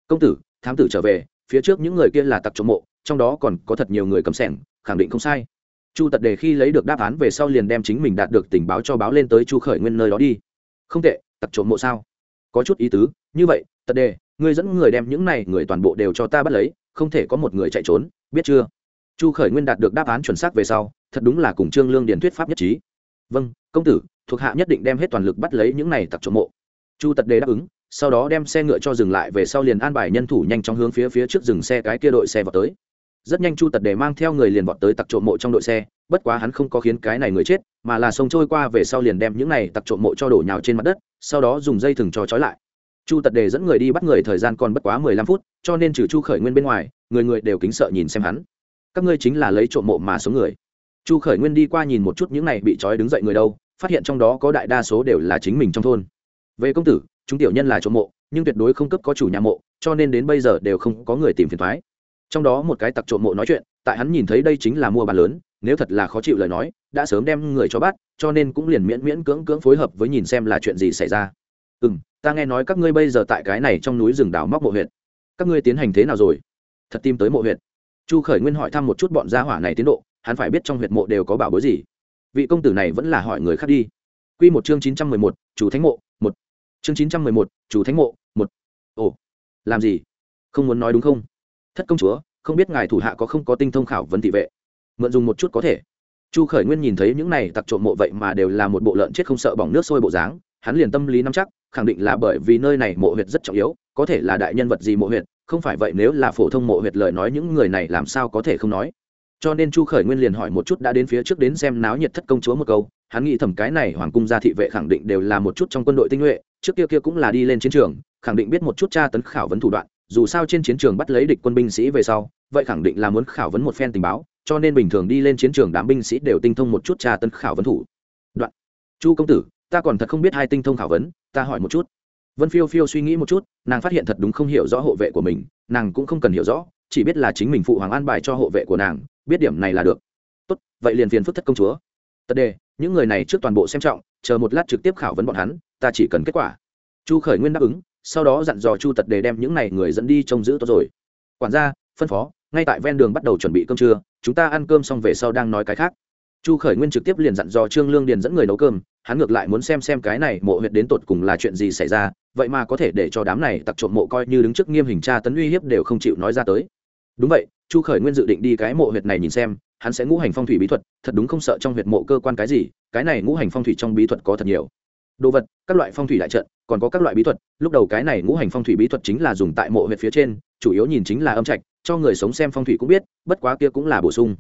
Công tử, thám tử trở về, phía trước những người kia là tặc trộm mộ, trong đó còn có thật nhiều người cầm sẻng, khẳng định không sai. Chu tật đề khi lấy được đáp án về sau liền đem chính mình đạt được tình báo cho báo lên tới chu khởi nguyên nơi đó đi. Không tệ, tặc trộm mộ sao? Có chút ý tứ, như vậy, tật đề, ngươi dẫn người đem những này người toàn bộ đều cho ta bắt lấy, không thể có một người chạy trốn, biết chưa? Chu khởi nguyên đạt được đáp án chuẩn xác về sau, thật đúng là cùng trương lương điền thuyết pháp nhất trí. Vâng công tử thuộc hạ nhất định đem hết toàn lực bắt lấy những này tặc trộm mộ. Chu tật đề đáp ứng, sau đó đem xe ngựa cho dừng lại về sau liền an bài nhân thủ nhanh chóng hướng phía phía trước dừng xe cái kia đội xe vào tới. Rất nhanh chu tật đề mang theo người liền vọt tới tặc trộm mộ trong đội xe, bất quá hắn không có khiến cái này người chết, mà là sông trôi qua về sau liền đem những này tặc trộm mộ cho đổ nhào trên mặt đất, sau đó dùng dây thừng cho trói lại. Chu tật đề dẫn người đi bắt người thời gian còn bất quá mười lăm phút, cho nên trừ chu khởi nguyên bên ngoài, người người đều kính sợ nhìn xem hắn. Các ngươi chính là lấy trộm mộ mà sống người. Chu khởi nguyên đi qua nhìn một chút những này bị trói đứng dậy người đâu phát hiện trong đó có đại đa số đều là chính mình trong thôn. Về công tử, chúng tiểu nhân là chỗ mộ, nhưng tuyệt đối không cấp có chủ nhà mộ, cho nên đến bây giờ đều không có người tìm phiền thoái trong đó một cái tặc trộm mộ nói chuyện, tại hắn nhìn thấy đây chính là mua bán lớn, nếu thật là khó chịu lời nói, đã sớm đem người cho bắt, cho nên cũng liền miễn miễn cưỡng cưỡng phối hợp với nhìn xem là chuyện gì xảy ra. Ừ m ta nghe nói các ngươi bây giờ tại cái này trong núi rừng đào móc mộ huyện các ngươi tiến hành thế nào rồi? Thật tìm tới mộ huyện chu khởi nguyên hỏi thăm một chút bọn gia hỏa này tiến độ, hắn phải biết trong huyện mộ đều có bảo bối gì vị công tử này vẫn là hỏi người khác đi. Q một chương chín trăm mười một, chủ thánh mộ, một. Chương chín trăm mười một, chủ thánh mộ, một. Ồ, làm gì? Không muốn nói đúng không? Thất công chúa, không biết ngài thủ hạ có không có tinh thông khảo vấn thị vệ? Mượn dùng một chút có thể. Chu khởi nguyên nhìn thấy những này tặc trộm mộ vậy mà đều là một bộ lợn chết không sợ bỏng nước sôi bộ dáng, hắn liền tâm lý nắm chắc, khẳng định là bởi vì nơi này mộ huyệt rất trọng yếu, có thể là đại nhân vật gì mộ huyệt, không phải vậy nếu là phổ thông mộ huyệt lời nói những người này làm sao có thể không nói? Cho nên chu khởi nguyên liền hỏi một chút đã đến phía trước đến xem náo nhiệt thất công chúa một câu. Hắn nghĩ thầm cái này hoàng cung gia thị vệ khẳng định đều là một chút trong quân đội tinh nhuệ, trước kia kia cũng là đi lên chiến trường, khẳng định biết một chút tra tấn khảo vấn thủ đoạn, dù sao trên chiến trường bắt lấy địch quân binh sĩ về sau, vậy khẳng định là muốn khảo vấn một phen tình báo, cho nên bình thường đi lên chiến trường đám binh sĩ đều tinh thông một chút tra tấn khảo vấn thủ. Đoạn. Chu công tử, ta còn thật không biết hai tinh thông khảo vấn, ta hỏi một chút. Vân phiêu phiêu suy nghĩ một chút, nàng phát hiện thật đúng không hiểu rõ hộ vệ của mình, nàng cũng không cần hiểu rõ, chỉ biết là chính mình phụ hoàng an bài cho hộ vệ của nàng biết điểm này là được. Tốt, vậy liền phiền phức thất công chúa. Tật đề, những người này trước toàn bộ xem trọng, chờ một lát trực tiếp khảo vấn bọn hắn, ta chỉ cần kết quả. Chu khởi nguyên đáp ứng, sau đó dặn dò chu tật đề đem những này người dẫn đi trông giữ tốt rồi. Quản gia, phân phó, ngay tại ven đường bắt đầu chuẩn bị cơm trưa, chúng ta ăn cơm xong về sau đang nói cái khác. Chu khởi nguyên trực tiếp liền dặn dò trương lương điền dẫn người nấu cơm, hắn ngược lại muốn xem xem cái này mộ huyệt đến tột cùng là chuyện gì xảy ra, vậy mà có thể để cho đám này tặc trộm mộ coi như đứng trước nghiêm hình tra tấn uy hiếp đều không chịu nói ra tới. Đúng vậy chu khởi nguyên dự định đi cái mộ huyệt này nhìn xem, hắn sẽ ngũ hành phong thủy bí thuật, thật đúng không sợ trong huyệt mộ cơ quan cái gì, cái này ngũ hành phong thủy trong bí thuật có thật nhiều. Đồ vật, các loại phong thủy đại trận, còn có các loại bí thuật, lúc đầu cái này ngũ hành phong thủy bí thuật chính là dùng tại mộ huyệt phía trên, chủ yếu nhìn chính là âm trạch, cho người sống xem phong thủy cũng biết, bất quá kia cũng là bổ sung.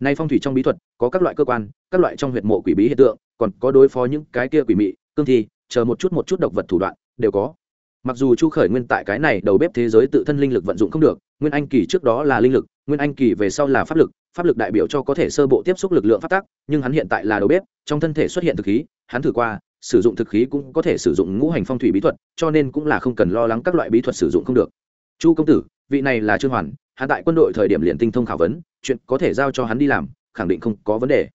Nay phong thủy trong bí thuật, có các loại cơ quan, các loại trong huyệt mộ quỷ bí hiện tượng, còn có đối phó những cái kia quỷ mị, cương thi, chờ một chút một chút độc vật thủ đoạn, đều có mặc dù chu khởi nguyên tại cái này đầu bếp thế giới tự thân linh lực vận dụng không được, nguyên anh kỳ trước đó là linh lực, nguyên anh kỳ về sau là pháp lực pháp lực đại biểu cho có thể sơ bộ tiếp xúc lực lượng phát tác nhưng hắn hiện tại là đầu bếp, trong thân thể xuất hiện thực khí, hắn thử qua, sử dụng thực khí cũng có thể sử dụng ngũ hành phong thủy bí thuật, cho nên cũng là không cần lo lắng các loại bí thuật sử dụng không được. Chu công tử, vị này là trương hoàn, hắn tại quân đội thời điểm liền tinh thông khảo vấn, chuyện có thể giao cho hắn đi làm, khẳng định không có vấn đề.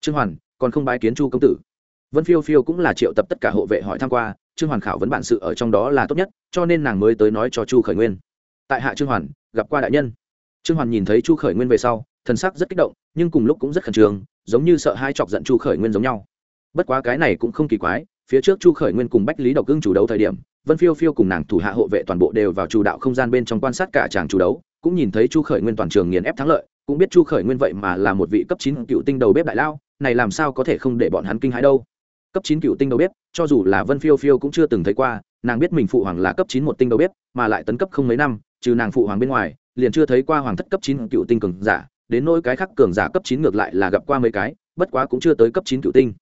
Trương hoàn, còn không bái kiến chu công tử. Vân phiêu phiêu cũng là triệu tập tất cả hộ vệ hỏi tham q u a trương hoàn khảo vấn bản sự ở trong đó là tốt nhất, cho nên nàng mới tới nói cho chu khởi nguyên. Tại hạ trương hoàn, gặp qua đại nhân. Trương hoàn nhìn thấy chu khởi nguyên về sau, thần sắc rất kích động, nhưng cùng lúc cũng rất khẩn trương, giống như sợ hai chọc giận chu khởi nguyên giống nhau. Bất quá cái này cũng không kỳ quái, phía trước chu khởi nguyên cùng bách lý độc ưng chủ đấu thời điểm, vân phiêu phiêu cùng nàng thủ hạ hộ vệ toàn bộ đều vào chủ đạo không gian bên trong quan sát cả chàng chủ đấu, cũng nhìn thấy chu khởi nguyên toàn trường nghiền ép thắng lợi, cũng biết chu khởi nguyên vậy mà là một vị cấp chín cựu tinh đầu bếp đại lao, này làm sao có thể không để bọn hắn kinh hãi đâu cấp chín cựu tinh đầu bếp, cho dù là vân phiêu phiêu cũng chưa từng thấy qua, nàng biết mình phụ hoàng là cấp chín một tinh đầu bếp, mà lại tấn cấp không mấy năm, trừ nàng phụ hoàng bên ngoài, liền chưa thấy qua hoàng thất cấp chín cựu tinh cường giả, đến nỗi cái khác cường giả cấp chín ngược lại là gặp qua mấy cái, bất quá cũng chưa tới cấp chín cựu tinh.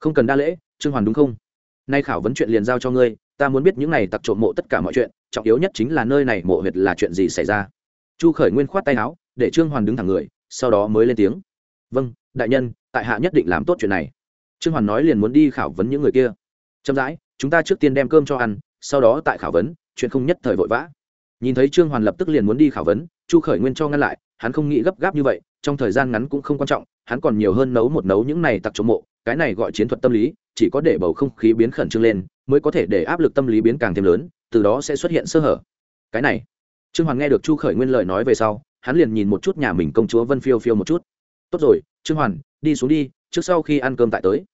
Không cần đa lễ, trương hoàn đúng không? Nay khảo vấn chuyện liền giao cho ngươi, ta muốn biết những này tặc trộm mộ tất cả mọi chuyện, trọng yếu nhất chính là nơi này mộ huyệt là chuyện gì xảy ra. Chu khởi nguyên khoát tay áo, để trương hoàn đứng thẳng người, sau đó mới lên tiếng. Vâng đại nhân, tại hạ nhất định làm tốt chuyện này trương hoàn nói liền muốn đi khảo vấn những người kia. Chậm rãi, chúng ta trước tiên đem cơm cho ăn, sau đó tại khảo vấn, chuyện không nhất thời vội vã. Nhìn thấy trương hoàn lập tức liền muốn đi khảo vấn, chu khởi nguyên cho ngăn lại, hắn không nghĩ gấp gáp như vậy, trong thời gian ngắn cũng không quan trọng, hắn còn nhiều hơn nấu một nấu những này tặc trộm mộ, cái này gọi chiến thuật tâm lý, chỉ có để bầu không khí biến khẩn trương lên, mới có thể để áp lực tâm lý biến càng thêm lớn, từ đó sẽ xuất hiện sơ hở. Cái này, trương hoàn nghe được chu khởi nguyên lời nói về sau, hắn liền nhìn một chút nhà mình công chúa vân phiêu phiêu một chút. Tốt rồi, trương hoàn, đi xuống đi trước sau khi ăn cơm tại tới.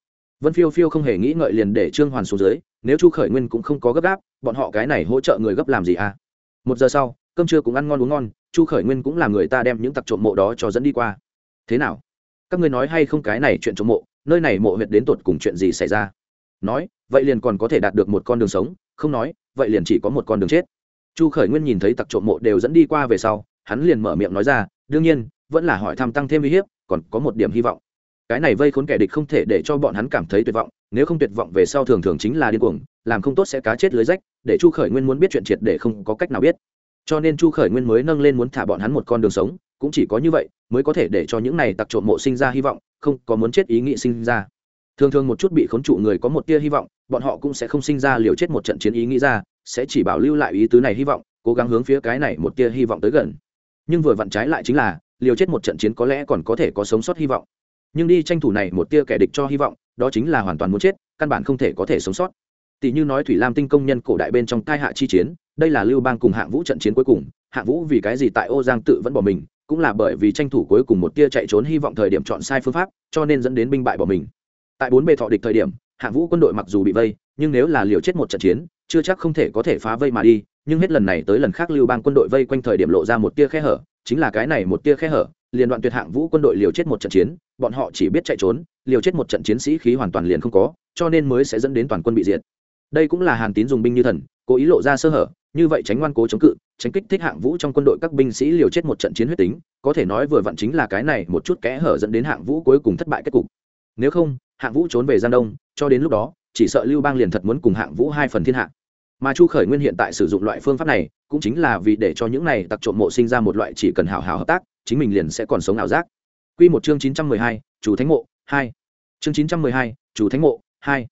Vân phiêu phiêu không hề nghĩ ngợi liền để trương hoàn xuống dưới, nếu chu khởi nguyên cũng không có gấp gáp, bọn họ cái này hỗ trợ người gấp làm gì à? Một giờ sau, cơm trưa cũng ăn ngon uống ngon, chu khởi nguyên cũng là người ta đem những tặc trộm mộ đó cho dẫn đi qua. Thế nào? Các ngươi nói hay không cái này chuyện trộm mộ, nơi này mộ huyệt đến tột cùng chuyện gì xảy ra? Nói, vậy liền còn có thể đạt được một con đường sống, không nói, vậy liền chỉ có một con đường chết. Chu khởi nguyên nhìn thấy tặc trộm mộ đều dẫn đi qua về sau, hắn liền mở miệng nói ra, đương nhiên, vẫn là hỏi thăm tăng thêm uy hiếp, còn có một điểm hy vọng cái này vây khốn kẻ địch không thể để cho bọn hắn cảm thấy tuyệt vọng, nếu không tuyệt vọng về sau thường thường chính là điên cuồng, làm không tốt sẽ cá chết lưới rách, để chu khởi nguyên muốn biết chuyện triệt để không có cách nào biết. Cho nên chu khởi nguyên mới nâng lên muốn thả bọn hắn một con đường sống, cũng chỉ có như vậy, mới có thể để cho những này tặc trộm mộ sinh ra hy vọng, không có muốn chết ý nghĩ sinh ra. Thường thường một chút bị khốn trụ người có một tia hy vọng, bọn họ cũng sẽ không sinh ra liều chết một trận chiến ý nghĩ ra, sẽ chỉ bảo lưu lại ý tứ này hy vọng, cố gắng hướng phía cái này một tia hy vọng tới gần. Nhưng vừa vặn trái lại chính là, liều chết một trận chiến có lẽ còn có thể có sống sót hy vọng nhưng đi tranh thủ này một tia kẻ địch cho hy vọng, đó chính là hoàn toàn muốn chết, căn bản không thể có thể sống sót. Tỷ như nói thủy lam tinh công nhân cổ đại bên trong tai hạ chi chiến, đây là lưu bang cùng hạng vũ trận chiến cuối cùng, hạng vũ vì cái gì tại ô giang tự vẫn bỏ mình, cũng là bởi vì tranh thủ cuối cùng một tia chạy trốn hy vọng thời điểm chọn sai phương pháp, cho nên dẫn đến binh bại bỏ mình. Tại bốn bề thọ địch thời điểm, hạng vũ quân đội mặc dù bị vây, nhưng nếu là liều chết một trận chiến, chưa chắc không thể có thể phá vây mà đi, nhưng hết lần này tới lần khác lưu bang quân đội vây quanh thời điểm lộ ra một tia khe hở, chính là cái này một tia khe hở liền đoạn tuyệt hạng vũ quân đội liều chết một trận chiến, bọn họ chỉ biết chạy trốn, liều chết một trận chiến sĩ khí hoàn toàn liền không có, cho nên mới sẽ dẫn đến toàn quân bị diệt. Đây cũng là hàn tín dùng binh như thần, cố ý lộ ra sơ hở, như vậy tránh ngoan cố chống cự, tránh kích thích hạng vũ trong quân đội các binh sĩ liều chết một trận chiến huyết tính, có thể nói vừa vặn chính là cái này một chút kẽ hở dẫn đến hạng vũ cuối cùng thất bại kết cục. Nếu không, hạng vũ trốn về giang đông, cho đến lúc đó, chỉ sợ lưu bang liền thật muốn cùng hạng vũ hai phần thiên hạ. Mà chu khởi nguyên hiện tại sử dụng loại phương pháp này, cũng chính là vì để cho những này tặc trộm mộ sinh ra một loại chỉ cần hào hào hợp tác chính mình liền sẽ còn sống ảo giác. Quy một chương chín trăm mười hai, chủ thánh mộ hai. Chương chín trăm mười hai, chủ thánh mộ hai.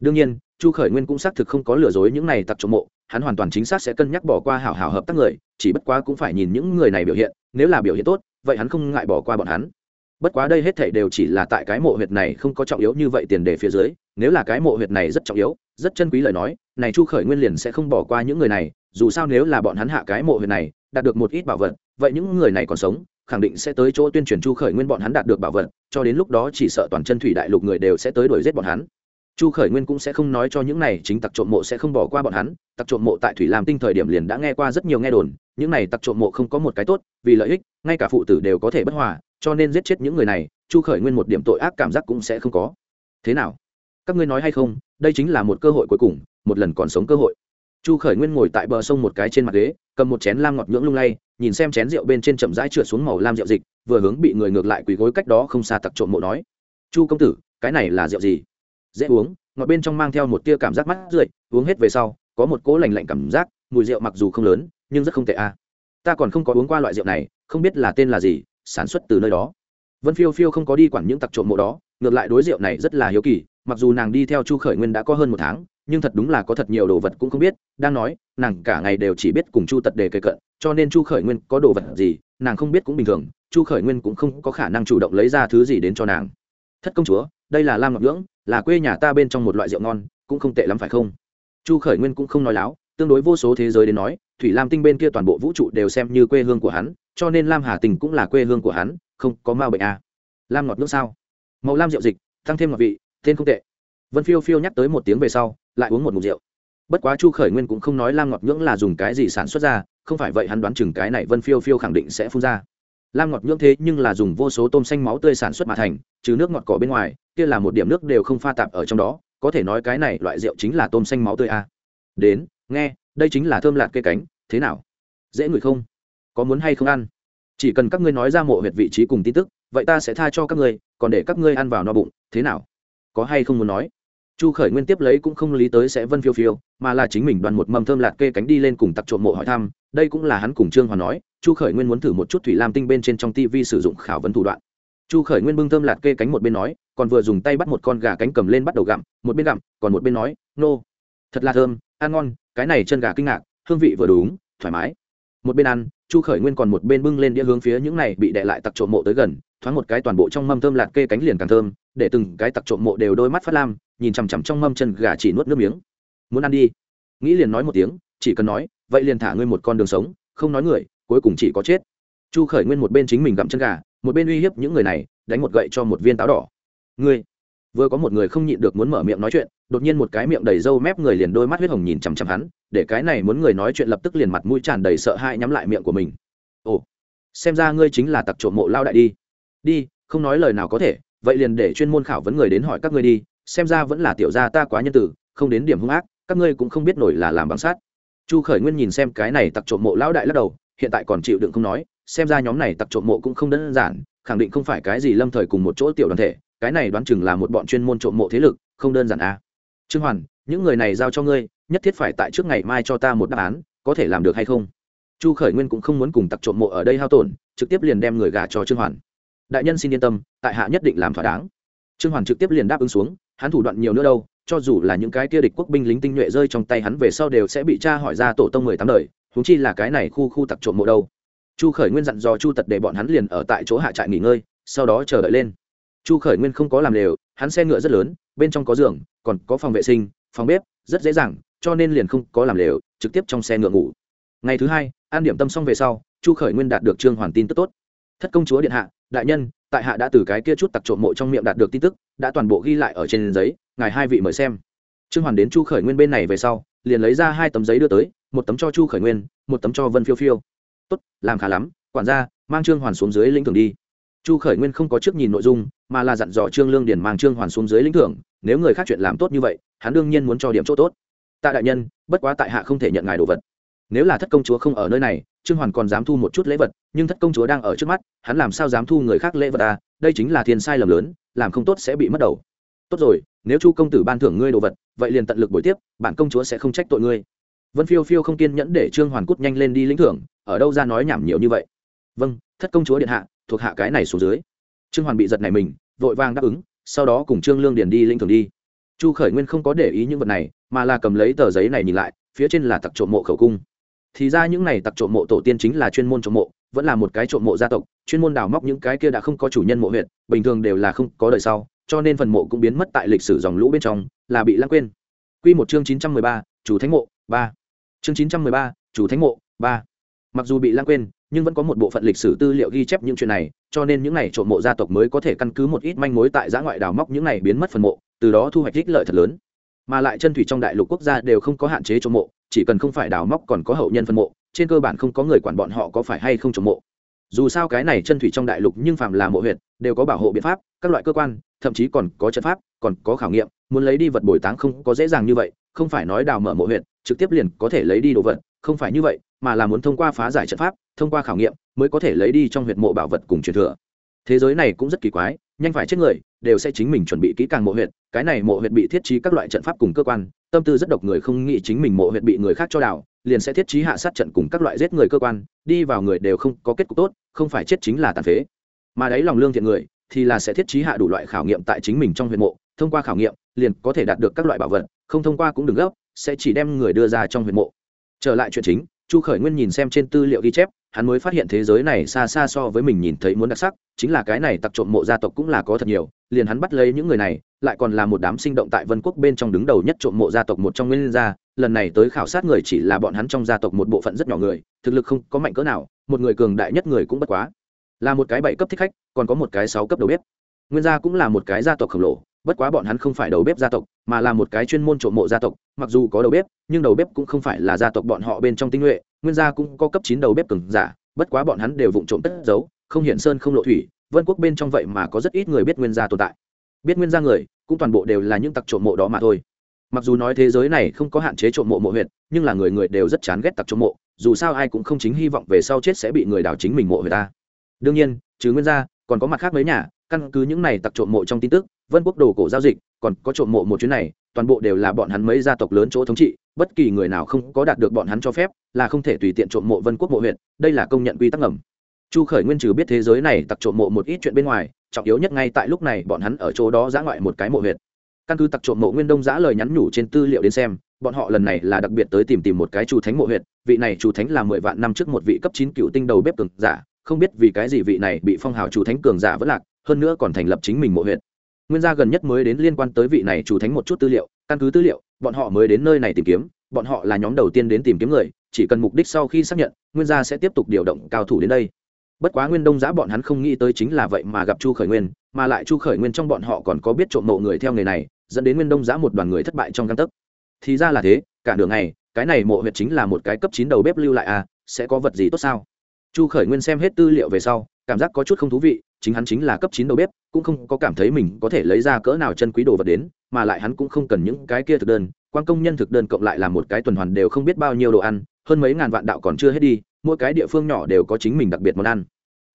Đương nhiên chu khởi nguyên cũng xác thực không có lừa dối những này tặc trộm mộ hắn hoàn toàn chính xác sẽ cân nhắc bỏ qua hảo hảo hợp tác người chỉ bất quá cũng phải nhìn những người này biểu hiện nếu là biểu hiện tốt vậy hắn không ngại bỏ qua bọn hắn. Bất quá đây hết thảy đều chỉ là tại cái mộ huyệt này không có trọng yếu như vậy tiền đề phía dưới nếu là cái mộ huyệt này rất trọng yếu rất chân quý lời nói này chu khởi nguyên liền sẽ không bỏ qua những người này dù sao nếu là bọn hắn hạ cái mộ huyệt này đạt được một ít bảo vật vậy những người này còn sống, khẳng định sẽ tới chỗ tuyên truyền chu khởi nguyên bọn hắn đạt được bảo vật, cho đến lúc đó chỉ sợ toàn chân thủy đại lục người đều sẽ tới đuổi giết bọn hắn. Chu khởi nguyên cũng sẽ không nói cho những này, chính tặc trộm mộ sẽ không bỏ qua bọn hắn, tặc trộm mộ tại thủy làm tinh thời điểm liền đã nghe qua rất nhiều nghe đồn, những này tặc trộm mộ không có một cái tốt, vì lợi ích, ngay cả phụ tử đều có thể bất hòa, cho nên giết chết những người này, chu khởi nguyên một điểm tội ác cảm giác cũng sẽ không có. Thế nào? Các ngươi nói hay không, đây chính là một cơ hội cuối cùng, một lần còn sống cơ hội. Chu khởi nguyên ngồi tại bờ sông một cái trên mặt ghế, cầm một chén lam ngọt nhưỡng lung lay nhìn xem chén rượu bên trên chậm rãi trượt xuống màu lam rượu dịch, vừa hướng bị người ngược lại quỳ gối cách đó không xa tặc trộm mộ nói, chu công tử, cái này là rượu gì? Dễ uống. Ngọt bên trong mang theo một tia cảm giác mắt rượi, uống hết về sau, có một cỗ lành lạnh cảm giác, mùi rượu mặc dù không lớn, nhưng rất không tệ a. Ta còn không có uống qua loại rượu này, không biết là tên là gì, sản xuất từ nơi đó. Vân phiêu phiêu không có đi quản những tặc trộm mộ đó, ngược lại đối rượu này rất là hiếu kỳ, mặc dù nàng đi theo chu khởi nguyên đã có hơn một tháng nhưng thật đúng là có thật nhiều đồ vật cũng không biết, đang nói, nàng cả ngày đều chỉ biết cùng chu tật đề kề cận, cho nên chu khởi nguyên có đồ vật gì, nàng không biết cũng bình thường, chu khởi nguyên cũng không có khả năng chủ động lấy ra thứ gì đến cho nàng. Thất công chúa, đây là lam ngọc nhưỡng, là quê nhà ta bên trong một loại rượu ngon, cũng không tệ lắm phải không? Chu khởi nguyên cũng không nói láo, tương đối vô số thế giới đến nói, thủy lam tinh bên kia toàn bộ vũ trụ đều xem như quê hương của hắn, cho nên lam hà tình cũng là quê hương của hắn, không có ma bệnh à. lam ngọt nước sao? Màu lam rượu dịch, tăng thêm ngọt vị, tên không tệ. Vân phiêu phiêu nhắc tới một tiếng về sau lại uống một mục rượu. Bất quá chu khởi nguyên cũng không nói lam ngọt nhưỡng là dùng cái gì sản xuất ra, không phải vậy hắn đoán chừng cái này vân phiêu phiêu khẳng định sẽ phun ra. Lam ngọt nhưỡng thế nhưng là dùng vô số tôm xanh máu tươi sản xuất mà thành, trừ nước ngọt cỏ bên ngoài, kia là một điểm nước đều không pha tạp ở trong đó, có thể nói cái này loại rượu chính là tôm xanh máu tươi a. À. đến, nghe, đây chính là thơm lạc cây cánh, thế nào? Dễ ngửi không? Có muốn hay không ăn? Chỉ cần các ngươi nói ra mộ huyệt vị trí cùng tin tức, vậy ta sẽ tha cho các ngươi, còn để các ngươi ăn vào no bụng, thế nào? Có hay không muốn nói? Chu khởi nguyên tiếp lấy cũng không lý tới sẽ vân phiêu phiêu, mà là chính mình đoàn một mầm thơm lạt kê cánh đi lên cùng tặc trộm mộ hỏi thăm đây cũng là hắn cùng trương hoàn nói, chu khởi nguyên muốn thử một chút thủy lam tinh bên trên trong tv sử dụng khảo vấn thủ đoạn chu khởi nguyên bưng thơm lạt kê cánh một bên nói, còn vừa dùng tay bắt một con gà cánh cầm lên bắt đầu gặm, một bên gặm, còn một bên nói, nô、no. thật là thơm, ăn ngon, cái này chân gà kinh ngạc, hương vị vừa đúng, thoải mái một bên ăn, chu khởi nguyên còn một bên bưng lên đĩa hướng phía những này bị đệ lại tặc trộm mộ tới gần, thoáng một cái toàn bộ trong mâm thơm lạt kê cánh liền càng thơm, để từng cái tặc trộm mộ đều đôi mắt phát lam nhìn chằm chằm trong mâm chân gà chỉ nuốt nước miếng. Muốn ăn đi. Nghĩ liền nói một tiếng, chỉ cần nói, vậy liền thả ngươi một con đường sống, không nói người, cuối cùng chỉ có chết. Chu khởi nguyên một bên chính mình gặm chân gà, một bên uy hiếp những người này, đánh một gậy cho một viên táo đỏ. Ngươi. Vừa có một người không nhịn được muốn mở miệng nói chuyện, đột nhiên một cái miệng đầy râu mép người liền đôi mắt huyết hồng nhìn chằm chằm hắn, để cái này muốn người nói chuyện lập tức liền mặt mũi tràn đầy sợ hãi nhắm lại miệng của mình. Ồ, xem ra ngươi chính là tặc trộm mộ lao đại đi. Đi, không nói lời nào có thể, vậy liền để chuyên môn khảo vấn người đến hỏi các ngươi đi xem ra vẫn là tiểu gia ta quá nhân tử, không đến điểm hung ác, các ngươi cũng không biết nổi là làm bằng sát chu khởi nguyên nhìn xem cái này tặc trộm mộ lão đại lắc đầu, hiện tại còn chịu đựng không nói, xem ra nhóm này tặc trộm mộ cũng không đơn giản, khẳng định không phải cái gì lâm thời cùng một chỗ tiểu đoàn thể, cái này đoán chừng là một bọn chuyên môn trộm mộ thế lực, không đơn giản à. trương hoàn, những người này giao cho ngươi, nhất thiết phải tại trước ngày mai cho ta một đáp án, có thể làm được hay không? Chu khởi nguyên cũng không muốn cùng tặc trộm mộ ở đây hao tổn, trực tiếp liền đem người gà cho trương hoàn. Đại nhân xin yên tâm, tại hạ nhất định làm thỏa đáng trương hoàn trực tiếp liền đáp ứng xuống, hắn thủ đoạn nhiều nữa đâu, cho dù là những cái kia địch quốc binh lính tinh nhuệ rơi trong tay hắn về sau đều sẽ bị cha hỏi ra tổ tông mười tám đời húng chi là cái này khu khu tặc trộm mộ đâu. Chu khởi nguyên dặn dò chu tật để bọn hắn liền ở tại chỗ hạ trại nghỉ ngơi, sau đó chờ đợi lên. Chu khởi nguyên không có làm lều, hắn xe ngựa rất lớn, bên trong có giường, còn có phòng vệ sinh, phòng bếp, rất dễ dàng, cho nên liền không có làm lều, trực tiếp trong xe ngựa ngủ. Ngày thứ hai, an điểm tâm xong về sau, chu khởi nguyên đạt được trương hoàn tin tức tốt. Thất công chúa điện hạ, đại nhân tại hạ đã từ cái kia chút tặc trộm mộ trong miệng đạt được tin tức, đã toàn bộ ghi lại ở trên giấy, ngài hai vị mời xem. Trương hoàn đến chu khởi nguyên bên này về sau, liền lấy ra hai tấm giấy đưa tới, một tấm cho chu khởi nguyên, một tấm cho vân phiêu phiêu. Tốt, làm khá lắm, quản gia, mang trương hoàn xuống dưới lĩnh thưởng đi. Chu khởi nguyên không có trước nhìn nội dung, mà là dặn dò trương lương điền mang trương hoàn xuống dưới lĩnh thưởng, nếu người khác chuyện làm tốt như vậy, hắn đương nhiên muốn cho điểm chỗ tốt. Tạ đại nhân, bất quá tại hạ không thể nhận ngài đồ vật nếu là thất công chúa không ở nơi này, trương hoàn còn dám thu một chút lễ vật, nhưng thất công chúa đang ở trước mắt, hắn làm sao dám thu người khác lễ vật à? Đây chính là thiên sai lầm lớn, làm không tốt sẽ bị mất đầu. Tốt rồi, nếu chu công tử ban thưởng ngươi đồ vật, vậy liền tận lực buổi tiếp, bản công chúa sẽ không trách tội ngươi. Vân phiêu phiêu không kiên nhẫn để trương hoàn cút nhanh lên đi lĩnh thưởng, ở đâu ra nói nhảm nhiều như vậy? Vâng thất công chúa điện hạ, thuộc hạ cái này xuống dưới. Trương hoàn bị giật này mình, vội vàng đáp ứng, sau đó cùng trương lương điền đi lĩnh thưởng đi. Chu khởi nguyên không có để ý những vật này, mà là cầm lấy tờ giấy này nhìn lại, phía trên là tặc trộm mộ khẩu cung thì ra những này tặc trộm mộ tổ tiên chính là chuyên môn trộm mộ vẫn là một cái trộm mộ gia tộc chuyên môn đào móc những cái kia đã không có chủ nhân mộ huyện bình thường đều là không có đời sau cho nên phần mộ cũng biến mất tại lịch sử dòng lũ bên trong là bị lãng quên. Quy một chương chín trăm mười ba, chủ thánh mộ ba. Chương chín trăm mười ba, chủ thánh mộ ba. Mặc dù bị lãng quên nhưng vẫn có một bộ phận lịch sử tư liệu ghi chép những chuyện này cho nên những này trộm mộ gia tộc mới có thể căn cứ một ít manh mối tại giã ngoại đào móc những này biến mất phần mộ từ đó thu hoạch ích lợi thật lớn. Mà lại chân thủy trong đại lục quốc gia đều không có hạn chế trộm mộ chỉ cần không phải đào móc còn có hậu nhân phân mộ, trên cơ bản không có người quản bọn họ có phải hay không trồng mộ. Dù sao cái này chân thủy trong đại lục nhưng phạm là mộ huyện đều có bảo hộ biện pháp, các loại cơ quan, thậm chí còn có trận pháp, còn có khảo nghiệm, muốn lấy đi vật bồi táng không có dễ dàng như vậy, không phải nói đào mở mộ huyện trực tiếp liền có thể lấy đi đồ vật, không phải như vậy, mà là muốn thông qua phá giải trận pháp, thông qua khảo nghiệm, mới có thể lấy đi trong huyệt mộ bảo vật cùng truyền thừa. Thế giới này cũng rất kỳ quái nhanh phải chết người đều sẽ chính mình chuẩn bị kỹ càng mộ huyệt cái này mộ huyệt bị thiết trí các loại trận pháp cùng cơ quan tâm tư rất độc người không nghĩ chính mình mộ huyệt bị người khác cho đảo, liền sẽ thiết trí hạ sát trận cùng các loại giết người cơ quan đi vào người đều không có kết cục tốt không phải chết chính là tàn phế. Mà đấy lòng lương thiện người thì là sẽ thiết trí hạ đủ loại khảo nghiệm tại chính mình trong huyệt mộ thông qua khảo nghiệm liền có thể đạt được các loại bảo vật không thông qua cũng đừng gấp sẽ chỉ đem người đưa ra trong huyệt mộ. Trở lại chuyện chính chu khởi nguyên nhìn xem trên tư liệu ghi chép hắn mới phát hiện thế giới này xa xa so với mình nhìn thấy muốn đặc sắc, chính là cái này tặc trộm mộ gia tộc cũng là có thật nhiều, liền hắn bắt lấy những người này, lại còn là một đám sinh động tại vân quốc bên trong đứng đầu nhất trộm mộ gia tộc một trong nguyên gia, lần này tới khảo sát người chỉ là bọn hắn trong gia tộc một bộ phận rất nhỏ người, thực lực không có mạnh cỡ nào, một người cường đại nhất người cũng bất quá. Là một cái bảy cấp thích khách, còn có một cái sáu cấp đầu bếp. Nguyên gia cũng là một cái gia tộc khổng lồ, bất quá bọn hắn không phải đầu bếp gia tộc, mà là một cái chuyên môn trộm mộ gia tộc, mặc dù có đầu bếp, nhưng đầu bếp cũng không phải là gia tộc bọn họ bên trong tinh nhuệ nguyên gia cũng có cấp chín đầu bếp cường giả, bất quá bọn hắn đều vụng trộm tất giấu, không hiện sơn, không lộ thủy, vân quốc bên trong vậy mà có rất ít người biết nguyên gia tồn tại. Biết nguyên gia người, cũng toàn bộ đều là những tặc trộm mộ đó mà thôi. Mặc dù nói thế giới này không có hạn chế trộm mộ mộ huyệt, nhưng là người người đều rất chán ghét tặc trộm mộ, dù sao ai cũng không chính hy vọng về sau chết sẽ bị người đào chính mình mộ huyệt ta. Đương nhiên, trừ nguyên gia, còn có mặt khác mấy nhà, căn cứ những này tặc trộm mộ trong tin tức, vân quốc đồ cổ giao dịch, còn có trộm mộ một chuyến này toàn bộ đều là bọn hắn mấy gia tộc lớn chỗ thống trị, bất kỳ người nào không có đạt được bọn hắn cho phép, là không thể tùy tiện trộm mộ vân quốc mộ huyện đây là công nhận quy tắc ngầm. Chu khởi nguyên trừ biết thế giới này tặc trộm mộ một ít chuyện bên ngoài, trọng yếu nhất ngay tại lúc này bọn hắn ở chỗ đó giã ngoại một cái mộ huyện căn cứ tặc trộm mộ nguyên đông giã lời nhắn nhủ trên tư liệu đến xem, bọn họ lần này là đặc biệt tới tìm tìm một cái chủ thánh mộ huyện vị này chủ thánh là mười vạn năm trước một vị cấp chín cựu tinh đầu bếp cường giả, không biết vì cái gì vị này bị phong hào chủ thánh cường giả vẫn lạc, hơn nữa còn thành lập chính mình mộ huyện nguyên gia gần nhất mới đến liên quan tới vị này chủ thánh một chút tư liệu, căn cứ tư liệu, bọn họ mới đến nơi này tìm kiếm, bọn họ là nhóm đầu tiên đến tìm kiếm người, chỉ cần mục đích sau khi xác nhận, nguyên gia sẽ tiếp tục điều động cao thủ đến đây. Bất quá nguyên đông giã bọn hắn không nghĩ tới chính là vậy mà gặp chu khởi nguyên, mà lại chu khởi nguyên trong bọn họ còn có biết trộm mộ người theo nghề này, dẫn đến nguyên đông giã một đoàn người thất bại trong căn tấc. Thì ra là thế, cả đường này cái này mộ huyệt chính là một cái cấp chín đầu bếp lưu lại à sẽ có vật gì tốt sao? Chu khởi nguyên xem hết tư liệu về sau, cảm giác có chút không thú vị chính hắn chính là cấp chín đầu bếp, cũng không có cảm thấy mình có thể lấy ra cỡ nào chân quý đồ vật đến, mà lại hắn cũng không cần những cái kia thực đơn, quan công nhân thực đơn cộng lại là một cái tuần hoàn đều không biết bao nhiêu đồ ăn, hơn mấy ngàn vạn đạo còn chưa hết đi, mỗi cái địa phương nhỏ đều có chính mình đặc biệt món ăn.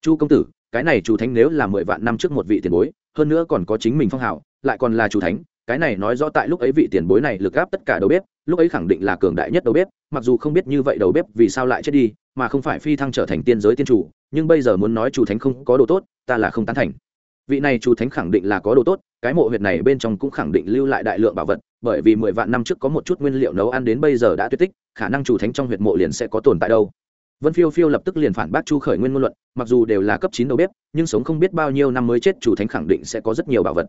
Chu công tử, cái này chủ thánh nếu là mười vạn năm trước một vị tiền bối, hơn nữa còn có chính mình phong hào lại còn là chủ thánh, cái này nói rõ tại lúc ấy vị tiền bối này lực gáp tất cả đầu bếp, lúc ấy khẳng định là cường đại nhất đầu bếp, mặc dù không biết như vậy đầu bếp vì sao lại chết đi, mà không phải phi thăng trở thành tiên giới tiên chủ nhưng bây giờ muốn nói chủ thánh không có đồ tốt, ta là không tán thành. Vị này chủ thánh khẳng định là có đồ tốt, cái mộ huyệt này bên trong cũng khẳng định lưu lại đại lượng bảo vật, bởi vì mười vạn năm trước có một chút nguyên liệu nấu ăn đến bây giờ đã tuyệt tích, khả năng chủ thánh trong huyệt mộ liền sẽ có tồn tại đâu. Vân phiêu phiêu lập tức liền phản bác chu khởi nguyên ngôn luận, mặc dù đều là cấp chín đầu bếp, nhưng sống không biết bao nhiêu năm mới chết chủ thánh khẳng định sẽ có rất nhiều bảo vật.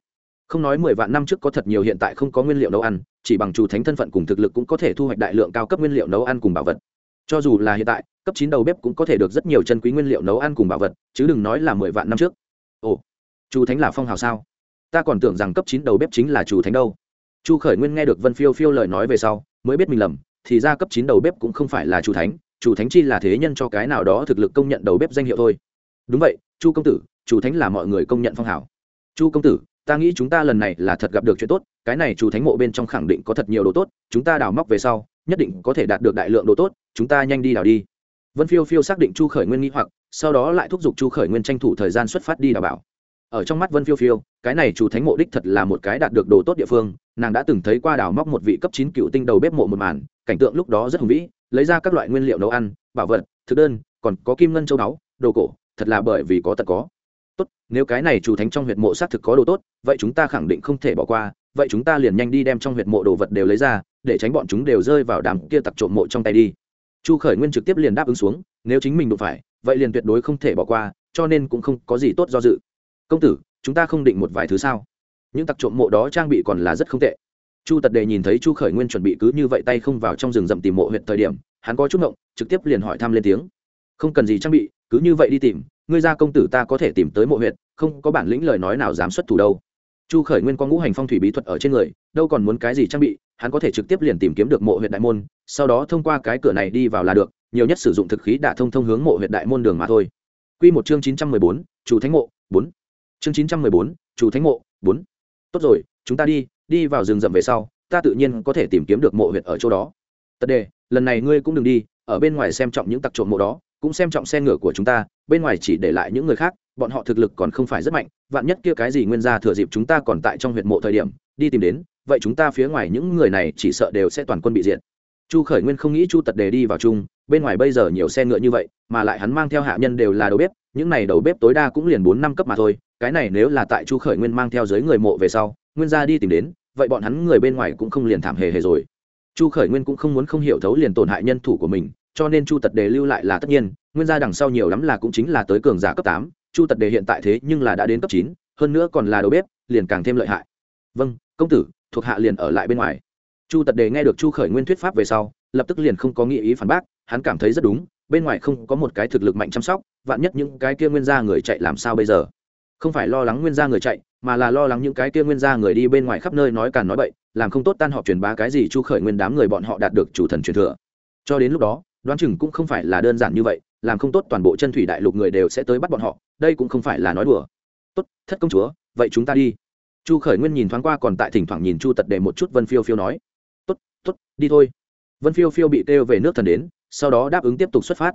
Không nói mười vạn năm trước có thật nhiều hiện tại không có nguyên liệu nấu ăn, chỉ bằng chủ thánh thân phận cùng thực lực cũng có thể thu hoạch đại lượng cao cấp nguyên liệu nấu ăn cùng bảo vật. Cho dù là hiện tại cấp chín đầu bếp cũng có thể được rất nhiều chân quý nguyên liệu nấu ăn cùng bảo vật, chứ đừng nói là mười vạn năm trước. Ồ, chu thánh là phong hào sao? Ta còn tưởng rằng cấp chín đầu bếp chính là chủ thánh đâu. Chu khởi nguyên nghe được vân phiêu phiêu lời nói về sau, mới biết mình lầm, thì ra cấp chín đầu bếp cũng không phải là chủ thánh chủ thánh chi là thế nhân cho cái nào đó thực lực công nhận đầu bếp danh hiệu thôi. Đúng vậy, chu công tử chủ thánh là mọi người công nhận phong hào. Chu công tử, ta nghĩ chúng ta lần này là thật gặp được chuyện tốt, cái này chủ thánh mộ bên trong khẳng định có thật nhiều đồ tốt, chúng ta đào móc về sau, nhất định có thể đạt được đại lượng đồ tốt, chúng ta nhanh đi đào đi vân phiêu phiêu xác định chu khởi nguyên nghĩ hoặc, sau đó lại thúc giục chu khởi nguyên tranh thủ thời gian xuất phát đi đào bảo. Ở trong mắt vân phiêu phiêu, cái này chủ thánh mộ đích thật là một cái đạt được đồ tốt địa phương, nàng đã từng thấy qua đào móc một vị cấp chín cựu tinh đầu bếp mộ một màn, cảnh tượng lúc đó rất hùng vĩ, lấy ra các loại nguyên liệu nấu ăn, bảo vật, thực đơn, còn có kim ngân châu báu, đồ cổ, thật là bởi vì có tật có. Tốt, nếu cái này chủ thánh trong huyệt mộ xác thực có đồ tốt, vậy chúng ta khẳng định không thể bỏ qua, vậy chúng ta liền nhanh đi đem trong huyệt mộ đồ vật đều lấy ra, để tránh bọn chúng đều rơi vào đám kia tặc trộm mộ trong tay đi chu khởi nguyên trực tiếp liền đáp ứng xuống, nếu chính mình đụng phải, vậy liền tuyệt đối không thể bỏ qua, cho nên cũng không có gì tốt do dự. Công tử, chúng ta không định một vài thứ sao? Những tặc trộm mộ đó trang bị còn là rất không tệ. Chu tật đề nhìn thấy chu khởi nguyên chuẩn bị cứ như vậy tay không vào trong rừng rậm tìm mộ huyện thời điểm, hắn có chút ngộng, trực tiếp liền hỏi thăm lên tiếng. Không cần gì trang bị, cứ như vậy đi tìm, ngươi ra công tử ta có thể tìm tới mộ huyện không có bản lĩnh lời nói nào dám xuất thủ đâu. Chu khởi nguyên có ngũ hành phong thủy bí thuật ở trên người, đâu còn muốn cái gì trang bị hắn có thể trực tiếp liền tìm kiếm được mộ huyện đại môn sau đó thông qua cái cửa này đi vào là được nhiều nhất sử dụng thực khí đả thông thông hướng mộ huyện đại môn đường mà thôi Quy một chương chín trăm mười bốn, chủ thánh mộ, bốn. Chương chín trăm mười bốn, chủ thánh mộ, bốn. Tốt rồi, chúng ta đi, đi vào rừng rậm về sau, ta tự nhiên có thể tìm kiếm được mộ huyện ở chỗ đó. Tật đề, lần này ngươi cũng đừng đi, ở bên ngoài xem trọng những tặc trộm mộ đó, cũng xem trọng xe ngựa của chúng ta, bên ngoài chỉ để lại những người khác, bọn họ thực lực còn không phải rất mạnh, vạn nhất kia cái gì nguyên gia thừa dịp chúng ta còn tại trong huyện mộ thời điểm, đi tìm đến, vậy chúng ta phía ngoài những người này chỉ sợ đều sẽ toàn quân bị diệt. Chu khởi nguyên không nghĩ chu tật đề đi vào chung, bên ngoài bây giờ nhiều xe ngựa như vậy, mà lại hắn mang theo hạ nhân đều là đầu bếp, những này đầu bếp tối đa cũng liền bốn năm cấp mà thôi, cái này nếu là tại chu khởi nguyên mang theo giới người mộ về sau, nguyên gia đi tìm đến, vậy bọn hắn người bên ngoài cũng không liền thảm hề hề rồi. Chu khởi nguyên cũng không muốn không hiểu thấu liền tổn hại nhân thủ của mình, cho nên chu tật đề lưu lại là tất nhiên, nguyên gia đằng sau nhiều lắm là cũng chính là tới cường giả cấp tám, chu tật đề hiện tại thế nhưng là đã đến cấp chín, hơn nữa còn là đầu bếp, liền càng thêm lợi hại. Vâng công tử thuộc hạ liền ở lại bên ngoài. Chu tật đề nghe được chu khởi nguyên thuyết pháp về sau, lập tức liền không có nghĩ ý phản bác, hắn cảm thấy rất đúng, bên ngoài không có một cái thực lực mạnh chăm sóc, vạn nhất những cái kia nguyên gia người chạy làm sao bây giờ? Không phải lo lắng nguyên gia người chạy, mà là lo lắng những cái kia nguyên gia người đi bên ngoài khắp nơi nói càn nói bậy, làm không tốt tan họ truyền bá cái gì chu khởi nguyên đám người bọn họ đạt được chủ thần truyền thừa. Cho đến lúc đó, đoán chừng cũng không phải là đơn giản như vậy, làm không tốt toàn bộ chân thủy đại lục người đều sẽ tới bắt bọn họ, đây cũng không phải là nói đùa. Tốt, thất công chúa, vậy chúng ta đi chu khởi nguyên nhìn thoáng qua còn tại thỉnh thoảng nhìn chu tật để một chút vân phiêu phiêu nói t ố t t ố t đi thôi. Vân phiêu phiêu bị kêu về nước thần đến, sau đó đáp ứng tiếp tục xuất phát.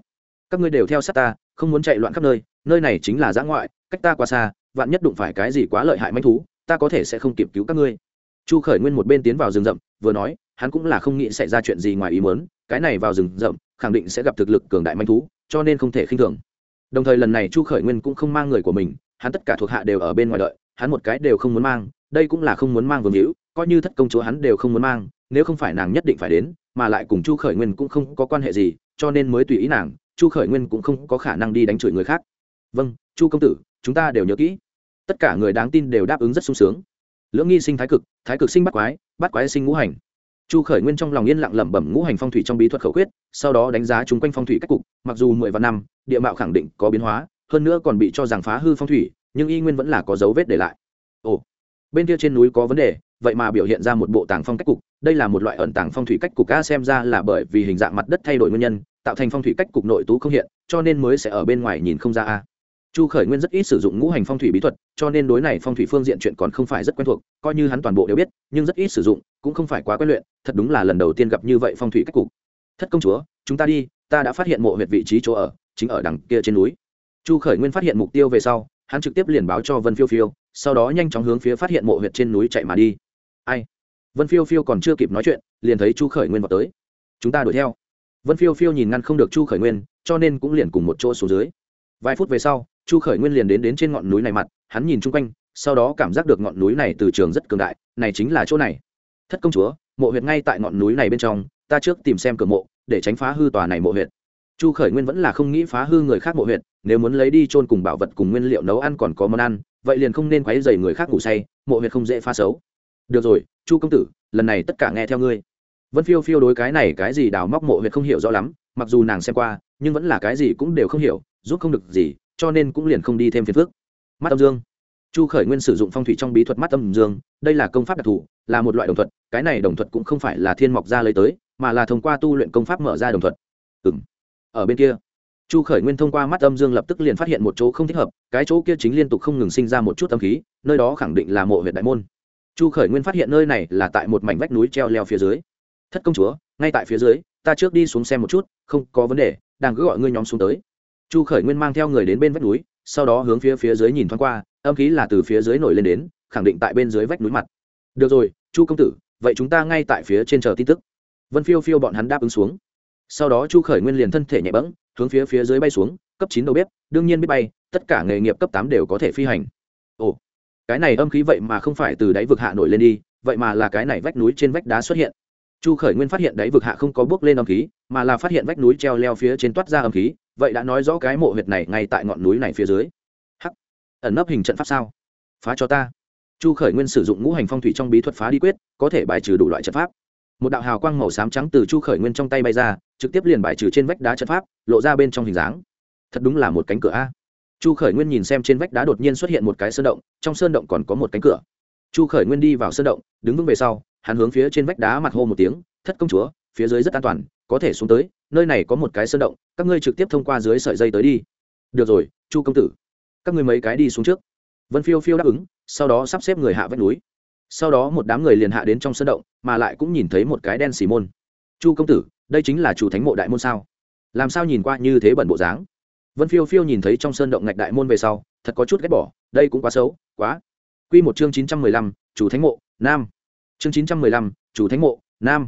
Các ngươi đều theo sát ta, không muốn chạy loạn khắp nơi nơi này chính là giã ngoại, cách ta quá xa, vạn nhất đụng phải cái gì quá lợi hại manh thú, ta có thể sẽ không kịp cứu các ngươi. Chu khởi nguyên một bên tiến vào rừng rậm, vừa nói, hắn cũng là không nghĩ xảy ra chuyện gì ngoài ý muốn, cái này vào rừng rậm, khẳng định sẽ gặp thực lực cường đại manh thú, cho nên không thể khinh thường. Đồng thời lần này chu khởi nguyên cũng không mang người của mình, hắn tất cả thuộc hạ đều ở bên ngoài đợi hắn một cái đều không muốn mang, đây cũng là không muốn mang vương hữu, coi như thất công chúa hắn đều không muốn mang, nếu không phải nàng nhất định phải đến, mà lại cùng chu khởi nguyên cũng không có quan hệ gì, cho nên mới tùy ý nàng, chu khởi nguyên cũng không có khả năng đi đánh chửi người khác. Vâng chu công tử, chúng ta đều nhớ kỹ. Tất cả người đáng tin đều đáp ứng rất sung sướng. Lưỡng nghi sinh thái cực thái cực sinh bắt quái bắt quái sinh ngũ hành. Chu khởi nguyên trong lòng yên lặng lẩm bẩm ngũ hành phong thủy trong bí thuật khẩu quyết, sau đó đánh giá chung quanh phong thủy cách cục, mặc dù mười vạn năm, địa mạo khẳng định có biến hóa, hơn nữa còn bị cho rằng phá hư phong thủy nhưng y nguyên vẫn là có dấu vết để lại. Ồ, bên kia trên núi có vấn đề, vậy mà biểu hiện ra một bộ tàng phong cách cục. Đây là một loại ẩn tàng phong thủy cách cục a, xem ra là bởi vì hình dạng mặt đất thay đổi nguyên nhân, tạo thành phong thủy cách cục nội tú không hiện, cho nên mới sẽ ở bên ngoài nhìn không ra a. Chu khởi nguyên rất ít sử dụng ngũ hành phong thủy bí thuật, cho nên đối này phong thủy phương diện chuyện còn không phải rất quen thuộc, coi như hắn toàn bộ đều biết, nhưng rất ít sử dụng, cũng không phải quá quen luyện, thật đúng là lần đầu tiên gặp như vậy phong thủy cách cục. Thất công chúa, chúng ta đi, ta đã phát hiện mộ huyệt vị trí chỗ ở, chính ở đằng kia trên núi. Chu khởi nguyên phát hiện mục tiêu về sau hắn trực tiếp liền báo cho vân phiêu phiêu, sau đó nhanh chóng hướng phía phát hiện mộ huyệt trên núi chạy mà đi. Ai? Vân phiêu phiêu còn chưa kịp nói chuyện, liền thấy chu khởi nguyên vào tới. Chúng ta đuổi theo. Vân phiêu phiêu nhìn ngăn không được chu khởi nguyên, cho nên cũng liền cùng một chỗ xuống dưới. Vài phút về sau, chu khởi nguyên liền đến đến trên ngọn núi này mặt, hắn nhìn chung quanh, sau đó cảm giác được ngọn núi này từ trường rất cường đại, này chính là chỗ này. Thất công chúa, mộ huyệt ngay tại ngọn núi này bên trong, ta trước tìm xem cửa mộ, để tránh phá hư tòa này mộ huyệt chu khởi nguyên vẫn là không nghĩ phá hư người khác mộ huyệt, nếu muốn lấy đi trôn cùng bảo vật cùng nguyên liệu nấu ăn còn có món ăn, vậy liền không nên quấy dày người khác ngủ say, mộ huyệt không dễ phá xấu. Được rồi, chu công tử, lần này tất cả nghe theo ngươi. Vân phiêu phiêu đối cái này cái gì đào móc mộ huyệt không hiểu rõ lắm, mặc dù nàng xem qua, nhưng vẫn là cái gì cũng đều không hiểu, giúp không được gì, cho nên cũng liền không đi thêm phiền phức. Mắt âm dương. Chu khởi nguyên sử dụng phong thủy trong bí thuật mắt âm dương, đây là công pháp đặc thù, là một loại đồng thuật, cái này đồng thuật cũng không phải là thiên mọc ra lấy tới, mà là thông qua tu luyện công pháp mở ra đồng thuật. Ừ ở bên kia. Chu khởi nguyên thông qua mắt âm dương lập tức liền phát hiện một chỗ không thích hợp, cái chỗ kia chính liên tục không ngừng sinh ra một chút âm khí, nơi đó khẳng định là mộ huyện đại môn. Chu khởi nguyên phát hiện nơi này là tại một mảnh vách núi treo leo phía dưới. Thất công chúa, ngay tại phía dưới, ta trước đi xuống xem một chút, không có vấn đề đang cứ gọi ngươi nhóm xuống tới. Chu khởi nguyên mang theo người đến bên vách núi, sau đó hướng phía phía dưới nhìn thoáng qua, âm khí là từ phía dưới nổi lên đến, khẳng định tại bên dưới vách núi mặt. Được rồi, chu công tử, vậy chúng ta ngay tại phía trên chờ tin tức. Vân phiêu phiêu bọn hắn đáp ứng xuống sau đó chu khởi nguyên liền thân thể nhẹ bẫng, hướng phía phía dưới bay xuống, cấp chín đầu bếp, đương nhiên biết bay, tất cả nghề nghiệp cấp tám đều có thể phi hành. Ồ, cái này âm khí vậy mà không phải từ đáy vực hạ nổi lên đi, vậy mà là cái này vách núi trên vách đá xuất hiện. Chu khởi nguyên phát hiện đáy vực hạ không có bước lên âm khí, mà là phát hiện vách núi treo leo phía trên toát ra âm khí, vậy đã nói rõ cái mộ huyệt này ngay tại ngọn núi này phía dưới. Hắc, ẩn nấp hình trận pháp sao? Phá cho ta. Chu khởi nguyên sử dụng ngũ hành phong thủy trong bí thuật phá đi quyết, có thể bài trừ đủ loại trận pháp một đạo hào quang màu xám trắng từ chu khởi nguyên trong tay bay ra, trực tiếp liền bài trừ trên vách đá trận pháp, lộ ra bên trong hình dáng. Thật đúng là một cánh cửa a. Chu khởi nguyên nhìn xem trên vách đá đột nhiên xuất hiện một cái sơn động, trong sơn động còn có một cánh cửa. Chu khởi nguyên đi vào sơn động, đứng vững về sau, hắn hướng phía trên vách đá mặt hô một tiếng, thất công chúa, phía dưới rất an toàn, có thể xuống tới, nơi này có một cái sơn động, các ngươi trực tiếp thông qua dưới sợi dây tới đi. Được rồi, chu công tử, các ngươi mấy cái đi xuống trước. Vân phiêu phiêu đáp ứng, sau đó sắp xếp người hạ vách núi sau đó một đám người liền hạ đến trong sân động, mà lại cũng nhìn thấy một cái đen xì môn. Chu công tử, đây chính là chủ thánh mộ đại môn sao? Làm sao nhìn qua như thế bẩn bộ dáng? Vân phiêu phiêu nhìn thấy trong sơn động ngạch đại môn về sau, thật có chút ghét bỏ, đây cũng quá xấu, quá. Q một chương chín trăm mười lăm, chủ thánh mộ, nam. Chương chín trăm mười lăm, chủ thánh mộ, nam.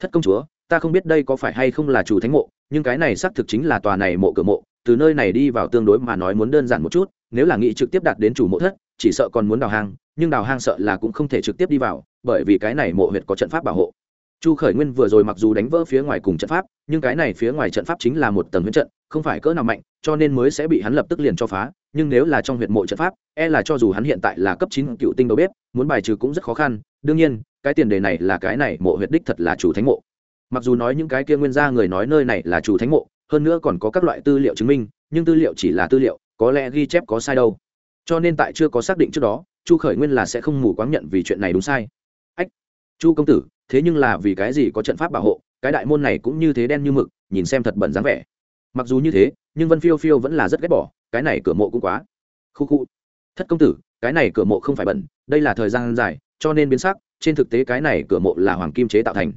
Thất công chúa, ta không biết đây có phải hay không là chủ thánh mộ, nhưng cái này xác thực chính là tòa này mộ cửa mộ, từ nơi này đi vào tương đối mà nói muốn đơn giản một chút nếu là nghị trực tiếp đạt đến chủ mộ thất, chỉ sợ còn muốn đào hang, nhưng đào hang sợ là cũng không thể trực tiếp đi vào, bởi vì cái này mộ huyệt có trận pháp bảo hộ. Chu khởi nguyên vừa rồi mặc dù đánh vỡ phía ngoài cùng trận pháp, nhưng cái này phía ngoài trận pháp chính là một tầng huyễn trận, không phải cỡ nào mạnh, cho nên mới sẽ bị hắn lập tức liền cho phá. Nhưng nếu là trong huyệt mộ trận pháp e là cho dù hắn hiện tại là cấp chín cựu tinh đầu bếp, muốn bài trừ cũng rất khó khăn. Đương nhiên, cái tiền đề này là cái này mộ huyệt đích thật là chủ thánh mộ. Mặc dù nói những cái kia nguyên gia người nói nơi này là chủ thánh mộ, hơn nữa còn có các loại tư liệu chứng minh, nhưng tư liệu chỉ là tư liệu có lẽ ghi chép có sai đâu. Cho nên tại chưa có xác định trước đó, chu khởi nguyên là sẽ không mù quáng nhận vì chuyện này đúng sai. Ách, chu công tử, thế nhưng là vì cái gì có trận pháp bảo hộ, cái đại môn này cũng như thế đen như mực, nhìn xem thật bẩn dáng vẻ. Mặc dù như thế, nhưng vân phiêu phiêu vẫn là rất ghét bỏ, cái này cửa mộ cũng quá. Khu khu. Thất công tử, cái này cửa mộ không phải bẩn, đây là thời gian dài, cho nên biến sắc, trên thực tế cái này cửa mộ là hoàng kim chế tạo thành.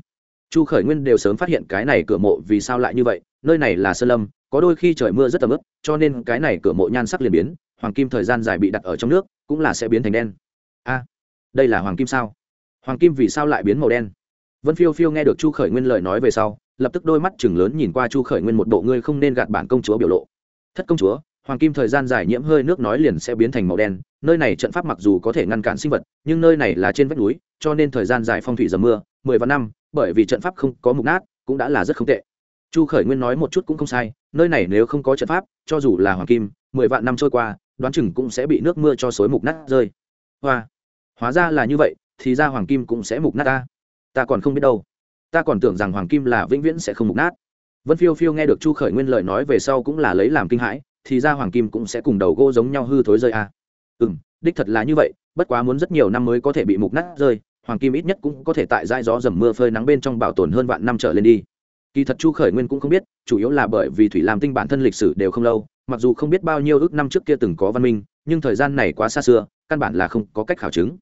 Chu khởi nguyên đều sớm phát hiện cái này cửa mộ vì sao lại như vậy nơi này là sơn lâm, có đôi khi trời mưa rất tầm ướp cho nên cái này cửa mộ nhan sắc liền biến, hoàng kim thời gian dài bị đặt ở trong nước, cũng là sẽ biến thành đen. A, đây là hoàng kim sao? Hoàng kim vì sao lại biến màu đen? Vân phiêu phiêu nghe được chu khởi nguyên lời nói về sau, lập tức đôi mắt chừng lớn nhìn qua chu khởi nguyên một bộ ngươi không nên gạt bản công chúa biểu lộ. Thất công chúa, hoàng kim thời gian dài nhiễm hơi nước nói liền sẽ biến thành màu đen, nơi này trận pháp mặc dù có thể ngăn cản sinh vật, nhưng nơi này là trên vách núi, cho nên thời gian dài phong thủy dầm mưa, mười vạn năm, bởi vì trận pháp không có mục nát, cũng đã là rất không tệ chu khởi nguyên nói một chút cũng không sai, nơi này nếu không có trận pháp, cho dù là hoàng kim, mười vạn năm trôi qua, đoán chừng cũng sẽ bị nước mưa cho xối mục nát rơi. Hoa. Hóa ra là như vậy, thì ra hoàng kim cũng sẽ mục nát ta. Ta còn không biết đâu. Ta còn tưởng rằng hoàng kim là vĩnh viễn sẽ không mục nát. Vân phiêu phiêu nghe được chu khởi nguyên lời nói về sau cũng là lấy làm kinh hãi, thì ra hoàng kim cũng sẽ cùng đầu gỗ giống nhau hư thối rơi à. ừ m đích thật là như vậy, bất quá muốn rất nhiều năm mới có thể bị mục nát rơi, hoàng kim ít nhất cũng có thể tại dai gió dầm mưa phơi nắng bên trong bảo tồn hơn vạn năm trở lên đi kỳ thật chu khởi nguyên cũng không biết, chủ yếu là bởi vì thủy làm tinh bản thân lịch sử đều không lâu, mặc dù không biết bao nhiêu ước năm trước kia từng có văn minh, nhưng thời gian này quá xa xưa, căn bản là không có cách khảo chứng.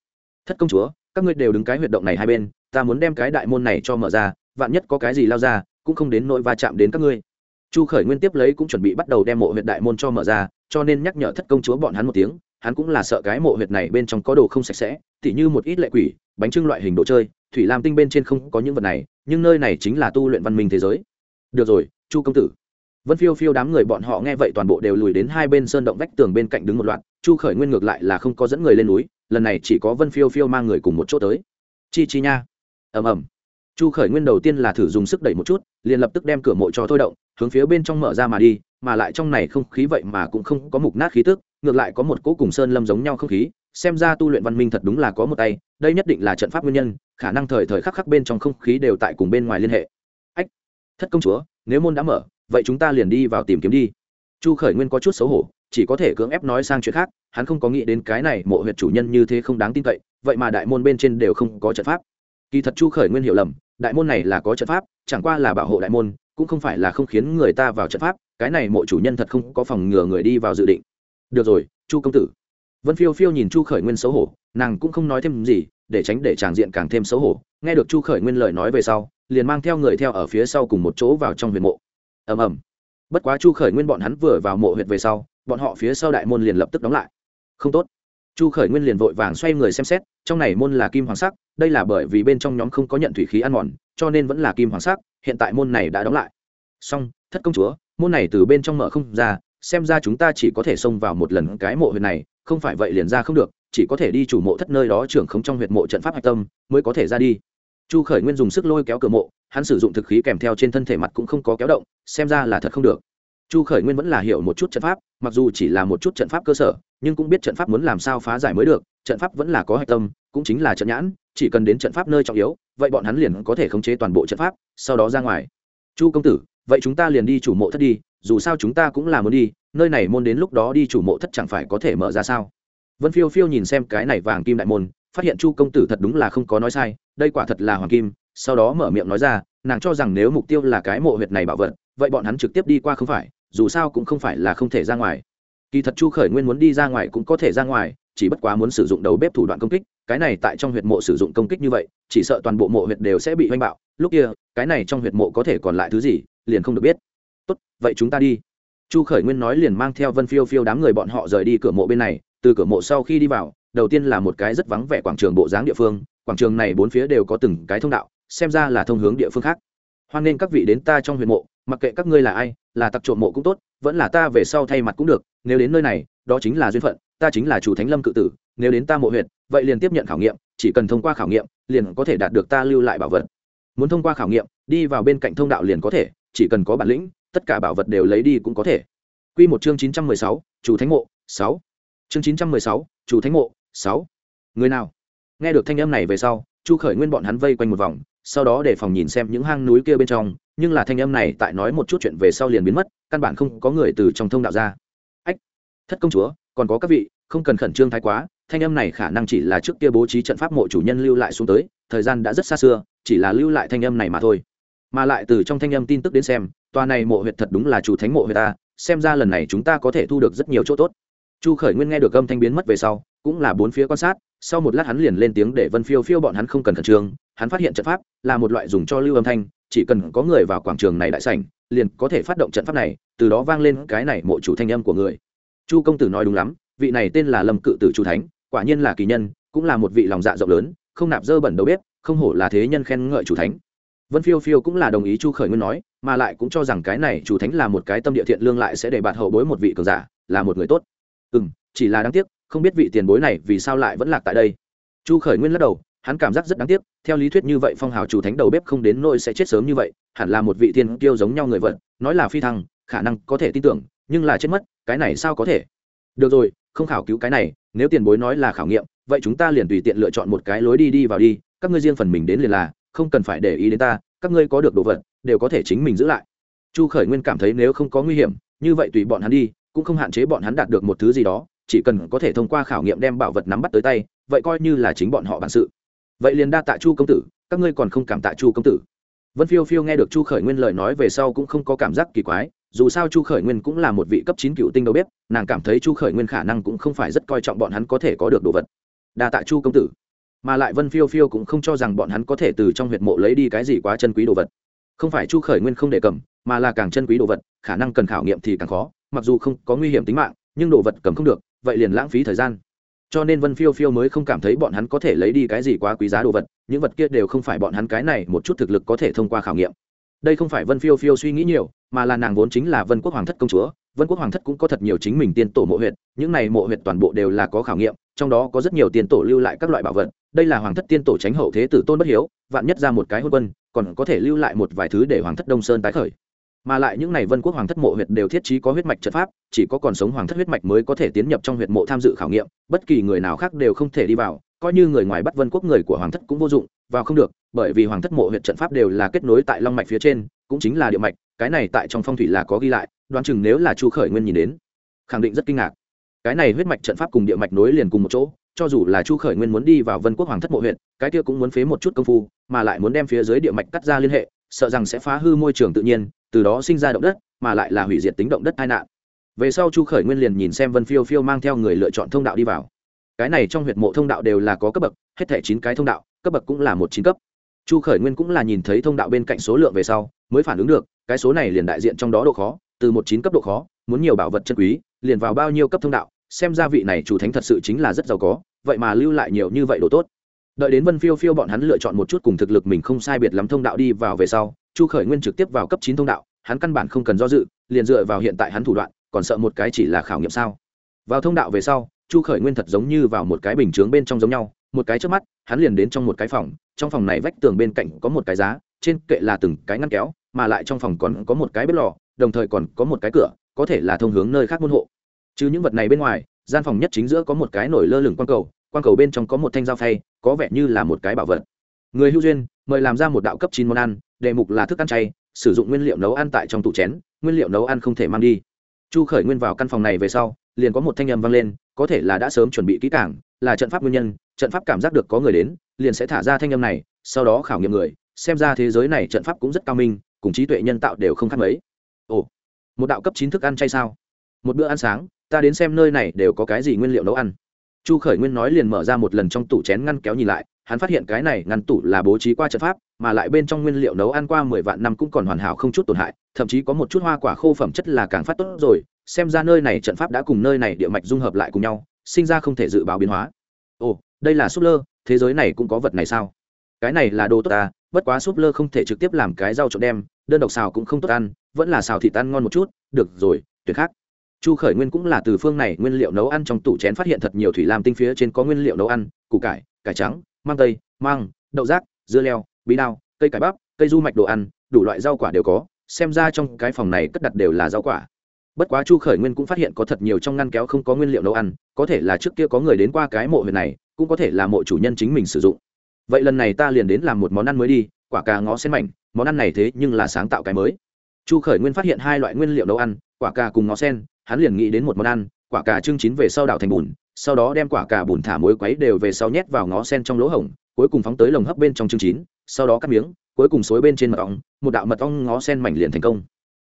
Thất công chúa, các ngươi đều đứng cái huyệt động này hai bên, ta muốn đem cái đại môn này cho mở ra, vạn nhất có cái gì lao ra, cũng không đến nỗi va chạm đến các ngươi. Chu khởi nguyên tiếp lấy cũng chuẩn bị bắt đầu đem mộ huyệt đại môn cho mở ra, cho nên nhắc nhở thất công chúa bọn hắn một tiếng, hắn cũng là sợ cái mộ huyệt này bên trong có đồ không sạch sẽ, tỉ như một ít lệ quỷ, bánh trưng loại hình đồ chơi thủy lam tinh bên trên không có những vật này, nhưng nơi này chính là tu luyện văn minh thế giới. Được rồi, chu công tử. Vân phiêu phiêu đám người bọn họ nghe vậy toàn bộ đều lùi đến hai bên sơn động vách tường bên cạnh đứng một loạt, chu khởi nguyên ngược lại là không có dẫn người lên núi, lần này chỉ có vân phiêu phiêu mang người cùng một chỗ tới. Chi chi nha. Ầm ầm. Chu khởi nguyên đầu tiên là thử dùng sức đẩy một chút, liền lập tức đem cửa mộ cho thôi động, hướng phía bên trong mở ra mà đi, mà lại trong này không khí vậy mà cũng không có mục nát khí tức, ngược lại có một cỗ cùng sơn lâm giống nhau không khí xem ra tu luyện văn minh thật đúng là có một tay, đây nhất định là trận pháp nguyên nhân, khả năng thời thời khắc khắc bên trong không khí đều tại cùng bên ngoài liên hệ. Ách, thất công chúa, nếu môn đã mở, vậy chúng ta liền đi vào tìm kiếm đi. Chu khởi nguyên có chút xấu hổ, chỉ có thể cưỡng ép nói sang chuyện khác, hắn không có nghĩ đến cái này mộ huyệt chủ nhân như thế không đáng tin cậy, vậy mà đại môn bên trên đều không có trận pháp. Kỳ thật chu khởi nguyên hiểu lầm, đại môn này là có trận pháp, chẳng qua là bảo hộ đại môn, cũng không phải là không khiến người ta vào trận pháp, cái này mộ chủ nhân thật không có phòng ngừa người đi vào dự định. Được rồi, chu công tử vân phiêu phiêu nhìn chu khởi nguyên xấu hổ, nàng cũng không nói thêm gì, để tránh để tràng diện càng thêm xấu hổ. Nghe được chu khởi nguyên lời nói về sau, liền mang theo người theo ở phía sau cùng một chỗ vào trong huyệt mộ. Ầm ầm. Bất quá chu khởi nguyên bọn hắn vừa vào mộ huyệt về sau, bọn họ phía sau đại môn liền lập tức đóng lại. Không tốt. Chu khởi nguyên liền vội vàng xoay người xem xét, trong này môn là kim hoàng sắc, đây là bởi vì bên trong nhóm không có nhận thủy khí ăn mòn, cho nên vẫn là kim hoàng sắc, hiện tại môn này đã đóng lại. Song thất công chúa, môn này từ bên trong mở không ra, xem ra chúng ta chỉ có thể xông vào một lần cái mộ huyệt này không phải vậy liền ra không được, chỉ có thể đi chủ mộ thất nơi đó trưởng không trong huyệt mộ trận pháp hạch tâm, mới có thể ra đi. Chu khởi nguyên dùng sức lôi kéo cửa mộ, hắn sử dụng thực khí kèm theo trên thân thể mặt cũng không có kéo động, xem ra là thật không được. Chu khởi nguyên vẫn là hiểu một chút trận pháp, mặc dù chỉ là một chút trận pháp cơ sở, nhưng cũng biết trận pháp muốn làm sao phá giải mới được, trận pháp vẫn là có hạch tâm, cũng chính là trận nhãn, chỉ cần đến trận pháp nơi trọng yếu, vậy bọn hắn liền có thể khống chế toàn bộ trận pháp, sau đó ra ngoài. Chu công tử, vậy chúng ta liền đi chủ mộ thất đi, dù sao chúng ta cũng là muốn đi nơi này môn đến lúc đó đi chủ mộ thất chẳng phải có thể mở ra sao? Vân phiêu phiêu nhìn xem cái này vàng kim đại môn, phát hiện chu công tử thật đúng là không có nói sai, đây quả thật là hoàng kim, sau đó mở miệng nói ra, nàng cho rằng nếu mục tiêu là cái mộ huyệt này bảo vật, vậy bọn hắn trực tiếp đi qua không phải, dù sao cũng không phải là không thể ra ngoài. Kỳ thật chu khởi nguyên muốn đi ra ngoài cũng có thể ra ngoài, chỉ bất quá muốn sử dụng đầu bếp thủ đoạn công kích, cái này tại trong huyệt mộ sử dụng công kích như vậy, chỉ sợ toàn bộ mộ huyệt đều sẽ bị oanh bạo, lúc kia, cái này trong huyệt mộ có thể còn lại thứ gì, liền không được biết. Tốt, vậy chúng ta đi chu khởi nguyên nói liền mang theo vân phiêu phiêu đám người bọn họ rời đi cửa mộ bên này, từ cửa mộ sau khi đi vào, đầu tiên là một cái rất vắng vẻ quảng trường bộ dáng địa phương, quảng trường này bốn phía đều có từng cái thông đạo, xem ra là thông hướng địa phương khác. Hoan nên các vị đến ta trong huyện mộ, mặc kệ các ngươi là ai, là tặc trộm mộ cũng tốt, vẫn là ta về sau thay mặt cũng được, nếu đến nơi này, đó chính là duyên phận, ta chính là chủ thánh lâm cự tử, nếu đến ta mộ huyện vậy liền tiếp nhận khảo nghiệm, chỉ cần thông qua khảo nghiệm, liền có thể đạt được ta lưu lại bảo vật. Muốn thông qua khảo nghiệm, đi vào bên cạnh thông đạo liền có thể, chỉ cần có bản lĩnh tất cả bảo vật đều lấy đi cũng có thể Quy một chương chín trăm mười sáu, chủ thánh mộ, sáu. Chương chín trăm mười sáu, chủ thánh mộ, sáu. Người nào? Nghe được thanh âm này về sau, Chu Khởi Nguyên bọn hắn vây quanh một vòng, sau đó để phòng nhìn xem những hang núi kia bên trong, nhưng là thanh âm này tại nói một chút chuyện về sau liền biến mất, căn bản không có người từ trong thông đạo ra. Ách, thất công chúa, còn có các vị, không cần khẩn trương thái quá, thanh âm này khả năng chỉ là trước kia bố trí trận pháp mộ chủ nhân lưu lại xuống tới, thời gian đã rất xa xưa, chỉ là lưu lại thanh âm này mà thôi. Mà lại từ trong thanh âm tin tức đến xem, tòa này mộ huyệt thật đúng là chủ thánh mộ huyệt ta, xem ra lần này chúng ta có thể thu được rất nhiều chỗ tốt. Chu Khởi Nguyên nghe được âm thanh biến mất về sau, cũng là bốn phía quan sát, sau một lát hắn liền lên tiếng để Vân Phiêu Phiêu bọn hắn không cần khẩn trương, hắn phát hiện trận pháp là một loại dùng cho lưu âm thanh, chỉ cần có người vào quảng trường này đại sảnh liền có thể phát động trận pháp này từ đó vang lên cái này mộ chủ thanh âm của người chu công tử nói đúng lắm vị này tên là lâm cự tử chu thánh quả nhiên là kỳ nhân cũng là một vị lòng dạ rộng lớn không nạp dơ bẩn đầu bếp không hổ là thế nhân khen ngợi chủ thánh vân phiêu phiêu cũng là đồng ý chu khởi nguyên nói, mà lại cũng cho rằng cái này chủ thánh là một cái tâm địa thiện lương lại sẽ để bạt hậu bối một vị cường giả, là một người tốt. Ừ m chỉ là đáng tiếc, không biết vị tiền bối này vì sao lại vẫn lạc tại đây. Chu khởi nguyên lắc đầu, hắn cảm giác rất đáng tiếc, theo lý thuyết như vậy phong hào chủ thánh đầu bếp không đến nỗi sẽ chết sớm như vậy, hẳn là một vị thiên tiêu giống nhau người vật nói là phi thăng, khả năng có thể tin tưởng, nhưng là chết mất, cái này sao có thể? Được rồi, không khảo cứu cái này, nếu tiền bối nói là khảo nghiệm, vậy chúng ta liền tùy tiện lựa chọn một cái lối đi đi vào đi, các ngươi riêng phần mình đến liền là không cần phải để ý đến ta, các ngươi có được đồ vật, đều có thể chính mình giữ lại. Chu khởi nguyên cảm thấy nếu không có nguy hiểm, như vậy tùy bọn hắn đi, cũng không hạn chế bọn hắn đạt được một thứ gì đó, chỉ cần có thể thông qua khảo nghiệm đem bảo vật nắm bắt tới tay, vậy coi như là chính bọn họ bản sự. Vậy liền đa tạ chu công tử, các ngươi còn không cảm tạ chu công tử. Vân phiêu phiêu nghe được chu khởi nguyên lời nói về sau cũng không có cảm giác kỳ quái, dù sao chu khởi nguyên cũng là một vị cấp chín cựu tinh đầu bếp, nàng cảm thấy chu khởi nguyên khả năng cũng không phải rất coi trọng bọn hắn có thể có được đồ vật. Đa tạ chu công tử mà lại vân phiêu phiêu cũng không cho rằng bọn hắn có thể từ trong huyệt mộ lấy đi cái gì quá chân quý đồ vật. Không phải chu khởi nguyên không để cầm mà là càng chân quý đồ vật, khả năng cần khảo nghiệm thì càng khó, mặc dù không có nguy hiểm tính mạng, nhưng đồ vật cầm không được, vậy liền lãng phí thời gian. Cho nên vân phiêu phiêu mới không cảm thấy bọn hắn có thể lấy đi cái gì quá quý giá đồ vật, những vật kia đều không phải bọn hắn cái này một chút thực lực có thể thông qua khảo nghiệm. Đây không phải vân phiêu phiêu suy nghĩ nhiều, mà là nàng vốn chính là vân quốc hoàng thất công chúa, vân quốc hoàng thất cũng có thật nhiều chính mình tiên tổ mộ huyện những này mộ huyện toàn bộ đều là có khảo nghiệm, trong đó có rất nhiều tiên tổ lưu lại các loại bảo vật đây là hoàng thất tiên tổ tránh hậu thế tử tôn bất hiếu, vạn nhất ra một cái hôn quân, còn có thể lưu lại một vài thứ để hoàng thất đông sơn tái khởi. Mà lại những này vân quốc hoàng thất mộ huyệt đều thiết trí có huyết mạch trận pháp, chỉ có còn sống hoàng thất huyết mạch mới có thể tiến nhập trong huyệt mộ tham dự khảo nghiệm, bất kỳ người nào khác đều không thể đi vào, coi như người ngoài bắt vân quốc người của hoàng thất cũng vô dụng, vào không được, bởi vì hoàng thất mộ huyệt trận pháp đều là kết nối tại long mạch phía trên, cũng chính là địa mạch, cái này tại trong phong thủy là có ghi lại, đoán chừng nếu là chu khởi nguyên nhìn đến, khẳng định rất kinh ngạc. Cái này huyết mạch trận pháp cùng địa mạch nối liền cùng một chỗ cho dù là chu khởi nguyên muốn đi vào vân quốc hoàng thất mộ huyện cái kia cũng muốn phế một chút công phu, mà lại muốn đem phía dưới địa mạch cắt ra liên hệ, sợ rằng sẽ phá hư môi trường tự nhiên, từ đó sinh ra động đất, mà lại là hủy diệt tính động đất tai nạn. Về sau chu khởi nguyên liền nhìn xem vân phiêu phiêu mang theo người lựa chọn thông đạo đi vào. Cái này trong huyệt mộ thông đạo đều là có cấp bậc, hết thẻ chín cái thông đạo, cấp bậc cũng là một chín cấp. Chu khởi nguyên cũng là nhìn thấy thông đạo bên cạnh số lượng về sau, mới phản ứng được, cái số này liền đại diện trong đó độ khó, từ một chín cấp độ khó, muốn nhiều bảo vật chân quý, liền vào bao nhiêu cấp thông đạo xem ra vị này chủ thánh thật sự chính là rất giàu có, vậy mà lưu lại nhiều như vậy đồ tốt. Đợi đến vân phiêu phiêu bọn hắn lựa chọn một chút cùng thực lực mình không sai biệt lắm thông đạo đi vào về sau, chu khởi nguyên trực tiếp vào cấp chín thông đạo, hắn căn bản không cần do dự, liền dựa vào hiện tại hắn thủ đoạn, còn sợ một cái chỉ là khảo nghiệm sao. Vào thông đạo về sau, chu khởi nguyên thật giống như vào một cái bình chướng bên trong giống nhau, một cái trước mắt, hắn liền đến trong một cái phòng, trong phòng này vách tường bên cạnh có một cái giá, trên kệ là từng cái ngăn kéo, mà lại trong phòng còn có một cái bếp lò, đồng thời còn có một cái cửa, có thể là thông hướng nơi khác môn hộ chứ những vật này bên ngoài, gian phòng nhất chính giữa có một cái nổi lơ lửng quang cầu quang cầu bên trong có một thanh dao phay, có vẻ như là một cái bảo vật. Người hưu duyên, mời làm ra một đạo cấp chín món ăn, đề mục là thức ăn chay, sử dụng nguyên liệu nấu ăn tại trong tủ chén, nguyên liệu nấu ăn không thể mang đi. Chu khởi nguyên vào căn phòng này về sau, liền có một thanh âm vang lên, có thể là đã sớm chuẩn bị kỹ cảng là trận pháp nguyên nhân, trận pháp cảm giác được có người đến, liền sẽ thả ra thanh âm này, sau đó khảo nghiệm người, xem ra thế giới này trận pháp cũng rất cao minh, cùng trí tuệ nhân tạo đều không khác mấy. Ồ, một đạo cấp chín thức ăn chay sao? Một bữa ăn sáng ta đến xem nơi này đều có cái gì nguyên liệu nấu ăn. Chu khởi nguyên nói liền mở ra một lần trong tủ chén ngăn kéo nhìn lại, hắn phát hiện cái này ngăn tủ là bố trí qua trận pháp, mà lại bên trong nguyên liệu nấu ăn qua mười vạn năm cũng còn hoàn hảo không chút tổn hại, thậm chí có một chút hoa quả khô phẩm chất là càng phát tốt rồi, xem ra nơi này trận pháp đã cùng nơi này địa mạch dung hợp lại cùng nhau, sinh ra không thể dự báo biến hóa. Ồ, đây là súp lơ, thế giới này cũng có vật này sao? Cái này là đồ tốt ta bất quá súp lơ không thể trực tiếp làm cái rau trộn đem, đơn độc xào cũng không tốt ăn, vẫn là xào thịt ăn ngon một chút, được rồi tuyệt khác chu khởi nguyên cũng là từ phương này nguyên liệu nấu ăn trong tủ chén phát hiện thật nhiều thủy lam tinh phía trên có nguyên liệu nấu ăn, củ cải cải trắng, mang tây, mang, đậu rác, dưa leo, bí đao, cây cải bắp, cây du mạch đồ ăn, đủ loại rau quả đều có, xem ra trong cái phòng này cất đặt đều là rau quả. Bất quá chu khởi nguyên cũng phát hiện có thật nhiều trong ngăn kéo không có nguyên liệu nấu ăn, có thể là trước kia có người đến qua cái mộ huyện này, cũng có thể là mộ chủ nhân chính mình sử dụng. Vậy lần này ta liền đến làm một món ăn mới đi, quả cà ngó sen mảnh, món ăn này thế nhưng là sáng tạo cái mới. Chu khởi nguyên phát hiện hai loại nguyên liệu nấu ăn, quả cà cùng ngó sen hắn liền nghĩ đến một món ăn quả cà trưng chín về sau đảo thành bùn sau đó đem quả cà bùn thả muối quấy đều về sau nhét vào ngó sen trong lỗ hổng cuối cùng phóng tới lồng hấp bên trong trưng chín sau đó cắt miếng cuối cùng xối bên trên mật ong một đạo mật ong ngó sen mảnh liền thành công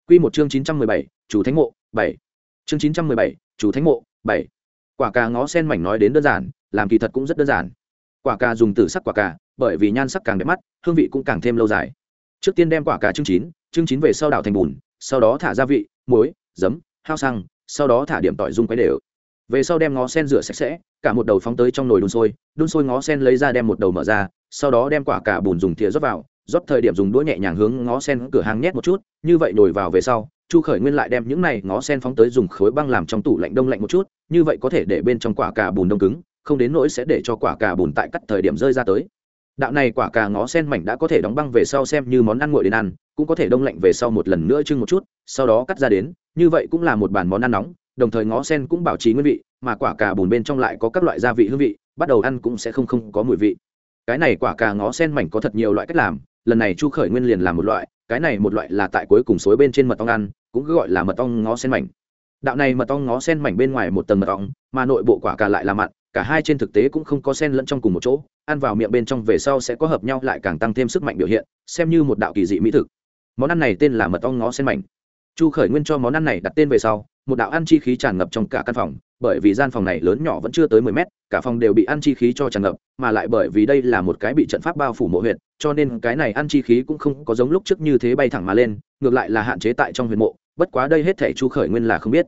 Quy một chương chín trăm mười bảy, chủ thánh mộ, bảy. Chương chín trăm mười bảy, chủ thánh mộ, bảy. Quả cà ngó sen mảnh nói đến đơn giản, làm kỳ thật cũng rất đơn giản. Quả cà dùng tử sắc quả cà, bởi vì nhan sắc càng đẹp mắt, hương vị cũng càng thêm lâu dài. trước tiên đem quả cà trưng chín trưng chín về sau đảo thành bùn sau đó thả gia vị muối giấm hao xăng, sau đó thả điểm tỏi dung quấy đều. Về sau đem ngó sen rửa sạch sẽ, cả một đầu phóng tới trong nồi đun sôi đun sôi ngó sen lấy ra đem một đầu mở ra, sau đó đem quả cà bùn dùng thìa rót vào, rót thời điểm dùng đũa nhẹ nhàng hướng ngó sen cửa hàng nhét một chút, như vậy nồi vào về sau, chu khởi nguyên lại đem những này ngó sen phóng tới dùng khối băng làm trong tủ lạnh đông lạnh một chút, như vậy có thể để bên trong quả cà bùn đông cứng, không đến nỗi sẽ để cho quả cà bùn tại cắt thời điểm rơi ra tới đạo này quả cà ngó sen mảnh đã có thể đóng băng về sau xem như món ăn nguội đến ăn, cũng có thể đông lạnh về sau một lần nữa chưng một chút, sau đó cắt ra đến, như vậy cũng là một bàn món ăn nóng, đồng thời ngó sen cũng bảo trì nguyên vị, mà quả cà bùn bên trong lại có các loại gia vị hương vị, bắt đầu ăn cũng sẽ không không có mùi vị. Cái này quả cà ngó sen mảnh có thật nhiều loại cách làm, lần này chu khởi nguyên liền làm một loại, cái này một loại là tại cuối cùng suối bên trên mật ong ăn, cũng gọi là mật ong ngó sen mảnh. Đạo này mật ong ngó sen mảnh bên ngoài một tầng mật ong, mà nội bộ quả cà lại là mặn cả hai trên thực tế cũng không có sen lẫn trong cùng một chỗ, ăn vào miệng bên trong về sau sẽ có hợp nhau lại càng tăng thêm sức mạnh biểu hiện, xem như một đạo kỳ dị mỹ thực. Món ăn này tên là mật ong ngó sen mảnh. Chu khởi nguyên cho món ăn này đặt tên về sau, một đạo ăn chi khí tràn ngập trong cả căn phòng, bởi vì gian phòng này lớn nhỏ vẫn chưa tới mười mét, cả phòng đều bị ăn chi khí cho tràn ngập, mà lại bởi vì đây là một cái bị trận pháp bao phủ mộ huyện cho nên cái này ăn chi khí cũng không có giống lúc trước như thế bay thẳng mà lên, ngược lại là hạn chế tại trong huyệt mộ, bất quá đây hết thể chu khởi nguyên là không biết.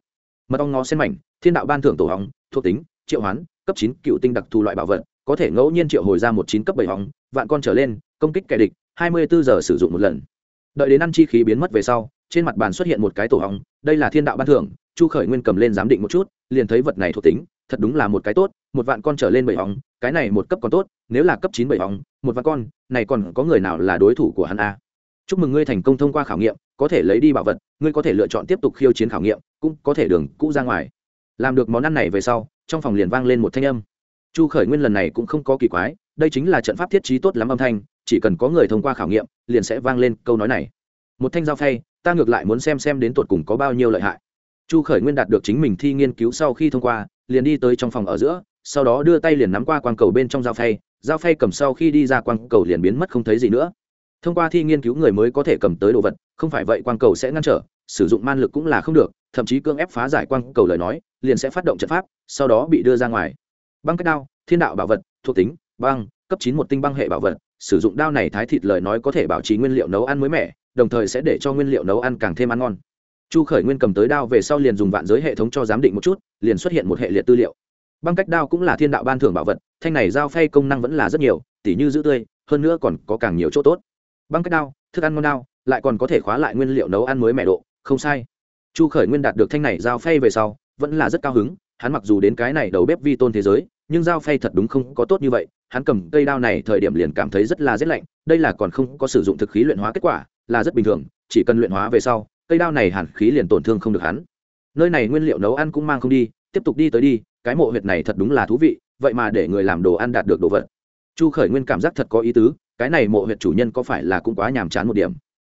Mật ong ngó sen mảnh, thiên đạo ban thưởng tổ hóng, thuộc tính triệu hoán, cấp chín cựu tinh đặc thù loại bảo vật, có thể ngẫu nhiên triệu hồi ra một chín cấp bảy hóng, vạn con trở lên, công kích kẻ địch, hai mươi bốn giờ sử dụng một lần. Đợi đến ăn chi khí biến mất về sau, trên mặt bàn xuất hiện một cái tổ hóng, đây là thiên đạo ban thưởng, chu khởi nguyên cầm lên giám định một chút, liền thấy vật này thuộc tính, thật đúng là một cái tốt, một vạn con trở lên bảy hóng, cái này một cấp còn tốt, nếu là cấp chín bảy hóng, một vạn con, này còn có người nào là đối thủ của hắn a? Chúc mừng ngươi thành công thông qua khảo nghiệm, có thể lấy đi bảo vật, ngươi có thể lựa chọn tiếp tục khiêu chiến khảo nghiệm, cũng có thể đường cũ ra ngoài. Làm được món ăn này về sau trong phòng liền vang lên một thanh âm. Chu khởi nguyên lần này cũng không có kỳ quái, đây chính là trận pháp thiết trí tốt lắm âm thanh, chỉ cần có người thông qua khảo nghiệm, liền sẽ vang lên câu nói này. Một thanh dao phay, ta ngược lại muốn xem xem đến tột cùng có bao nhiêu lợi hại. Chu khởi nguyên đạt được chính mình thi nghiên cứu sau khi thông qua, liền đi tới trong phòng ở giữa, sau đó đưa tay liền nắm qua quang cầu bên trong dao phay dao phay cầm sau khi đi ra quang cầu liền biến mất không thấy gì nữa. Thông qua thi nghiên cứu người mới có thể cầm tới đồ vật, không phải vậy quang cầu sẽ ngăn trở, sử dụng man lực cũng là không được thậm chí cưỡng ép phá giải quang cầu lời nói, liền sẽ phát động trận pháp, sau đó bị đưa ra ngoài. Băng cách đao, thiên đạo bảo vật, thuộc tính, băng, cấp chín một tinh băng hệ bảo vật, sử dụng đao này thái thịt lời nói có thể bảo trì nguyên liệu nấu ăn mới mẻ, đồng thời sẽ để cho nguyên liệu nấu ăn càng thêm ăn ngon. Chu khởi nguyên cầm tới đao về sau liền dùng vạn giới hệ thống cho giám định một chút, liền xuất hiện một hệ liệt tư liệu. Băng cách đao cũng là thiên đạo ban thưởng bảo vật, thanh này giao phay công năng vẫn là rất nhiều, tỉ như giữ tươi, hơn nữa còn có càng nhiều chỗ tốt. Băng cách đao, thức ăn ngon đao, lại còn có thể khóa lại nguyên liệu nấu ăn mới mẻ độ, không sai chu khởi nguyên đạt được thanh này giao phay về sau, vẫn là rất cao hứng. Hắn mặc dù đến cái này đầu bếp vi tôn thế giới, nhưng dao phay thật đúng không có tốt như vậy. Hắn cầm cây đao này thời điểm liền cảm thấy rất là rét lạnh. Đây là còn không có sử dụng thực khí luyện hóa kết quả, là rất bình thường. Chỉ cần luyện hóa về sau, cây đao này hẳn khí liền tổn thương không được hắn. Nơi này nguyên liệu nấu ăn cũng mang không đi, tiếp tục đi tới đi. Cái mộ huyệt này thật đúng là thú vị, vậy mà để người làm đồ ăn đạt được đồ vật. Chu khởi nguyên cảm giác thật có ý tứ, cái này mộ huyệt chủ nhân có phải là cũng quá nhàm chán một điểm.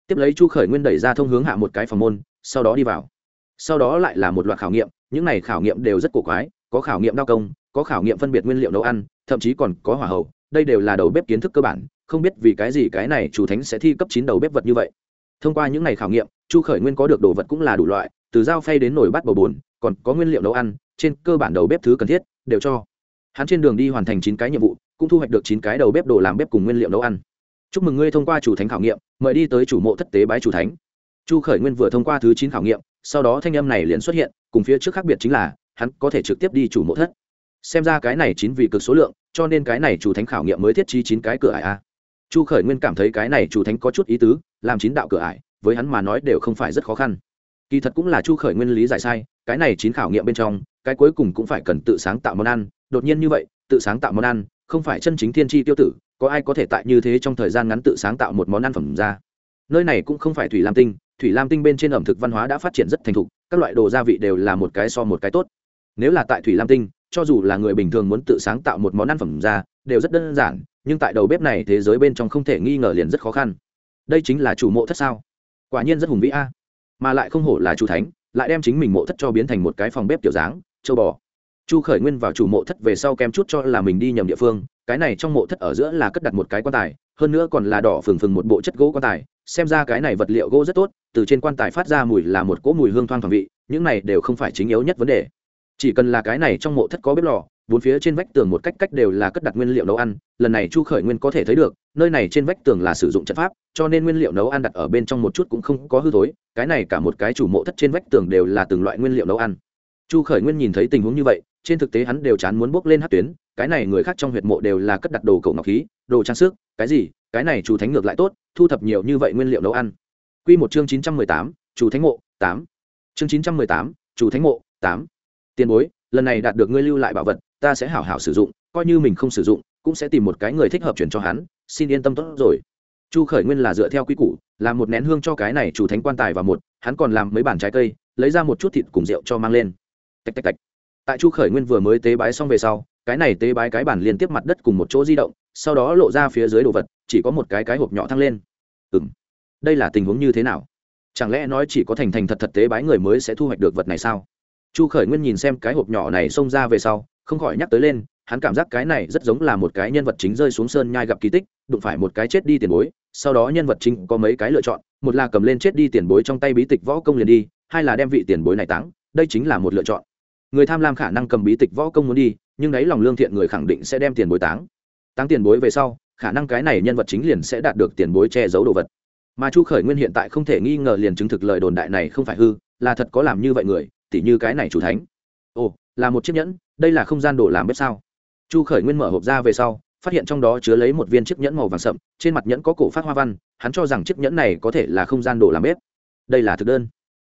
Tiếp lấy chu khởi nguyên đẩy ra thông hướng hạ một cái phòng môn sau đó đi vào. Sau đó lại là một loạt khảo nghiệm, những này khảo nghiệm đều rất cổ quái, có khảo nghiệm đao công, có khảo nghiệm phân biệt nguyên liệu nấu ăn, thậm chí còn có hỏa hậu, đây đều là đầu bếp kiến thức cơ bản, không biết vì cái gì cái này chủ thánh sẽ thi cấp chín đầu bếp vật như vậy. Thông qua những ngày khảo nghiệm, chu khởi nguyên có được đồ vật cũng là đủ loại, từ dao phay đến nồi bát bầu bùn, còn có nguyên liệu nấu ăn, trên cơ bản đầu bếp thứ cần thiết, đều cho. Hắn trên đường đi hoàn thành chín cái nhiệm vụ, cũng thu hoạch được chín cái đầu bếp đồ làm bếp cùng nguyên liệu nấu ăn. Chúc mừng ngươi thông qua chủ thánh khảo nghiệm, mời đi tới chủ mộ thất tế bái chủ thánh chu khởi nguyên vừa thông qua thứ chín khảo nghiệm, sau đó thanh âm này liền xuất hiện, cùng phía trước khác biệt chính là, hắn có thể trực tiếp đi chủ mộ thất. Xem ra cái này chín vì cực số lượng, cho nên cái này chủ thánh khảo nghiệm mới thiết trí chín cái cửa ải a. Chu khởi nguyên cảm thấy cái này chủ thánh có chút ý tứ, làm chín đạo cửa ải, với hắn mà nói đều không phải rất khó khăn. Kỳ thật cũng là chu khởi nguyên lý giải sai, cái này chín khảo nghiệm bên trong, cái cuối cùng cũng phải cần tự sáng tạo món ăn. Đột nhiên như vậy, tự sáng tạo món ăn, không phải chân chính thiên tri tiêu tử, có ai có thể tại như thế trong thời gian ngắn tự sáng tạo một món ăn phẩm ra? Nơi này cũng không phải thủy lam tinh thủy lam tinh bên trên ẩm thực văn hóa đã phát triển rất thành thục, các loại đồ gia vị đều là một cái so một cái tốt. Nếu là tại thủy lam tinh, cho dù là người bình thường muốn tự sáng tạo một món ăn phẩm ra, đều rất đơn giản, nhưng tại đầu bếp này thế giới bên trong không thể nghi ngờ liền rất khó khăn. Đây chính là chủ mộ thất sao? Quả nhiên rất hùng vĩ a. Mà lại không hổ là chủ thánh, lại đem chính mình mộ thất cho biến thành một cái phòng bếp kiểu dáng, châu bò. Chu khởi nguyên vào chủ mộ thất về sau kem chút cho là mình đi nhầm địa phương, cái này trong mộ thất ở giữa là cất đặt một cái quan tài, hơn nữa còn là đỏ phừng phừng một bộ chất gỗ quan tài xem ra cái này vật liệu gỗ rất tốt, từ trên quan tài phát ra mùi là một cỗ mùi hương thoang thoảng vị, những này đều không phải chính yếu nhất vấn đề. Chỉ cần là cái này trong mộ thất có bếp lò, bốn phía trên vách tường một cách cách đều là cất đặt nguyên liệu nấu ăn, lần này chu khởi nguyên có thể thấy được, nơi này trên vách tường là sử dụng trận pháp, cho nên nguyên liệu nấu ăn đặt ở bên trong một chút cũng không có hư thối, cái này cả một cái chủ mộ thất trên vách tường đều là từng loại nguyên liệu nấu ăn. Chu khởi nguyên nhìn thấy tình huống như vậy, trên thực tế hắn đều chán muốn bốc lên hát tuyến, cái này người khác trong huyệt mộ đều là cất đặt đồ cầu ngọc khí, đồ trang sức, cái gì cái này chủ thánh ngược lại tốt, thu thập nhiều như vậy nguyên liệu nấu ăn. Q một chương chín trăm mười tám, chủ thánh mộ, tám. Chương chín trăm mười tám, chủ thánh mộ, tám. Tiền bối, lần này đạt được ngươi lưu lại bảo vật, ta sẽ hảo hảo sử dụng, coi như mình không sử dụng, cũng sẽ tìm một cái người thích hợp chuyển cho hắn, xin yên tâm tốt rồi. Chu khởi nguyên là dựa theo quy củ, làm một nén hương cho cái này chủ thánh quan tài và một, hắn còn làm mấy bản trái cây, lấy ra một chút thịt cùng rượu cho mang lên. Tạch tạch tạch. Tại chu khởi nguyên vừa mới tế bái xong về sau, cái này tế bái cái bản liên tiếp mặt đất cùng một chỗ di động, sau đó lộ ra phía dưới đồ vật chỉ có một cái cái hộp nhỏ thăng lên. Ừ m đây là tình huống như thế nào? Chẳng lẽ nói chỉ có thành thành thật thật tế bái người mới sẽ thu hoạch được vật này sao? Chu khởi nguyên nhìn xem cái hộp nhỏ này xông ra về sau, không khỏi nhắc tới lên, hắn cảm giác cái này rất giống là một cái nhân vật chính rơi xuống sơn nhai gặp kỳ tích, đụng phải một cái chết đi tiền bối, sau đó nhân vật chính có mấy cái lựa chọn, một là cầm lên chết đi tiền bối trong tay bí tịch võ công liền đi, hai là đem vị tiền bối này táng, đây chính là một lựa chọn. Người tham lam khả năng cầm bí tịch võ công muốn đi, nhưng đấy lòng lương thiện người khẳng định sẽ đem tiền bối táng. Táng tiền bối về sau khả năng cái này nhân vật chính liền sẽ đạt được tiền bối che giấu đồ vật. Mà chu khởi nguyên hiện tại không thể nghi ngờ liền chứng thực lời đồn đại này không phải hư, là thật có làm như vậy người, tỉ như cái này chủ thánh. Ồ, là một chiếc nhẫn, đây là không gian đồ làm bếp sao? Chu khởi nguyên mở hộp ra về sau, phát hiện trong đó chứa lấy một viên chiếc nhẫn màu vàng sậm, trên mặt nhẫn có cổ phát hoa văn, hắn cho rằng chiếc nhẫn này có thể là không gian đồ làm bếp. Đây là thực đơn.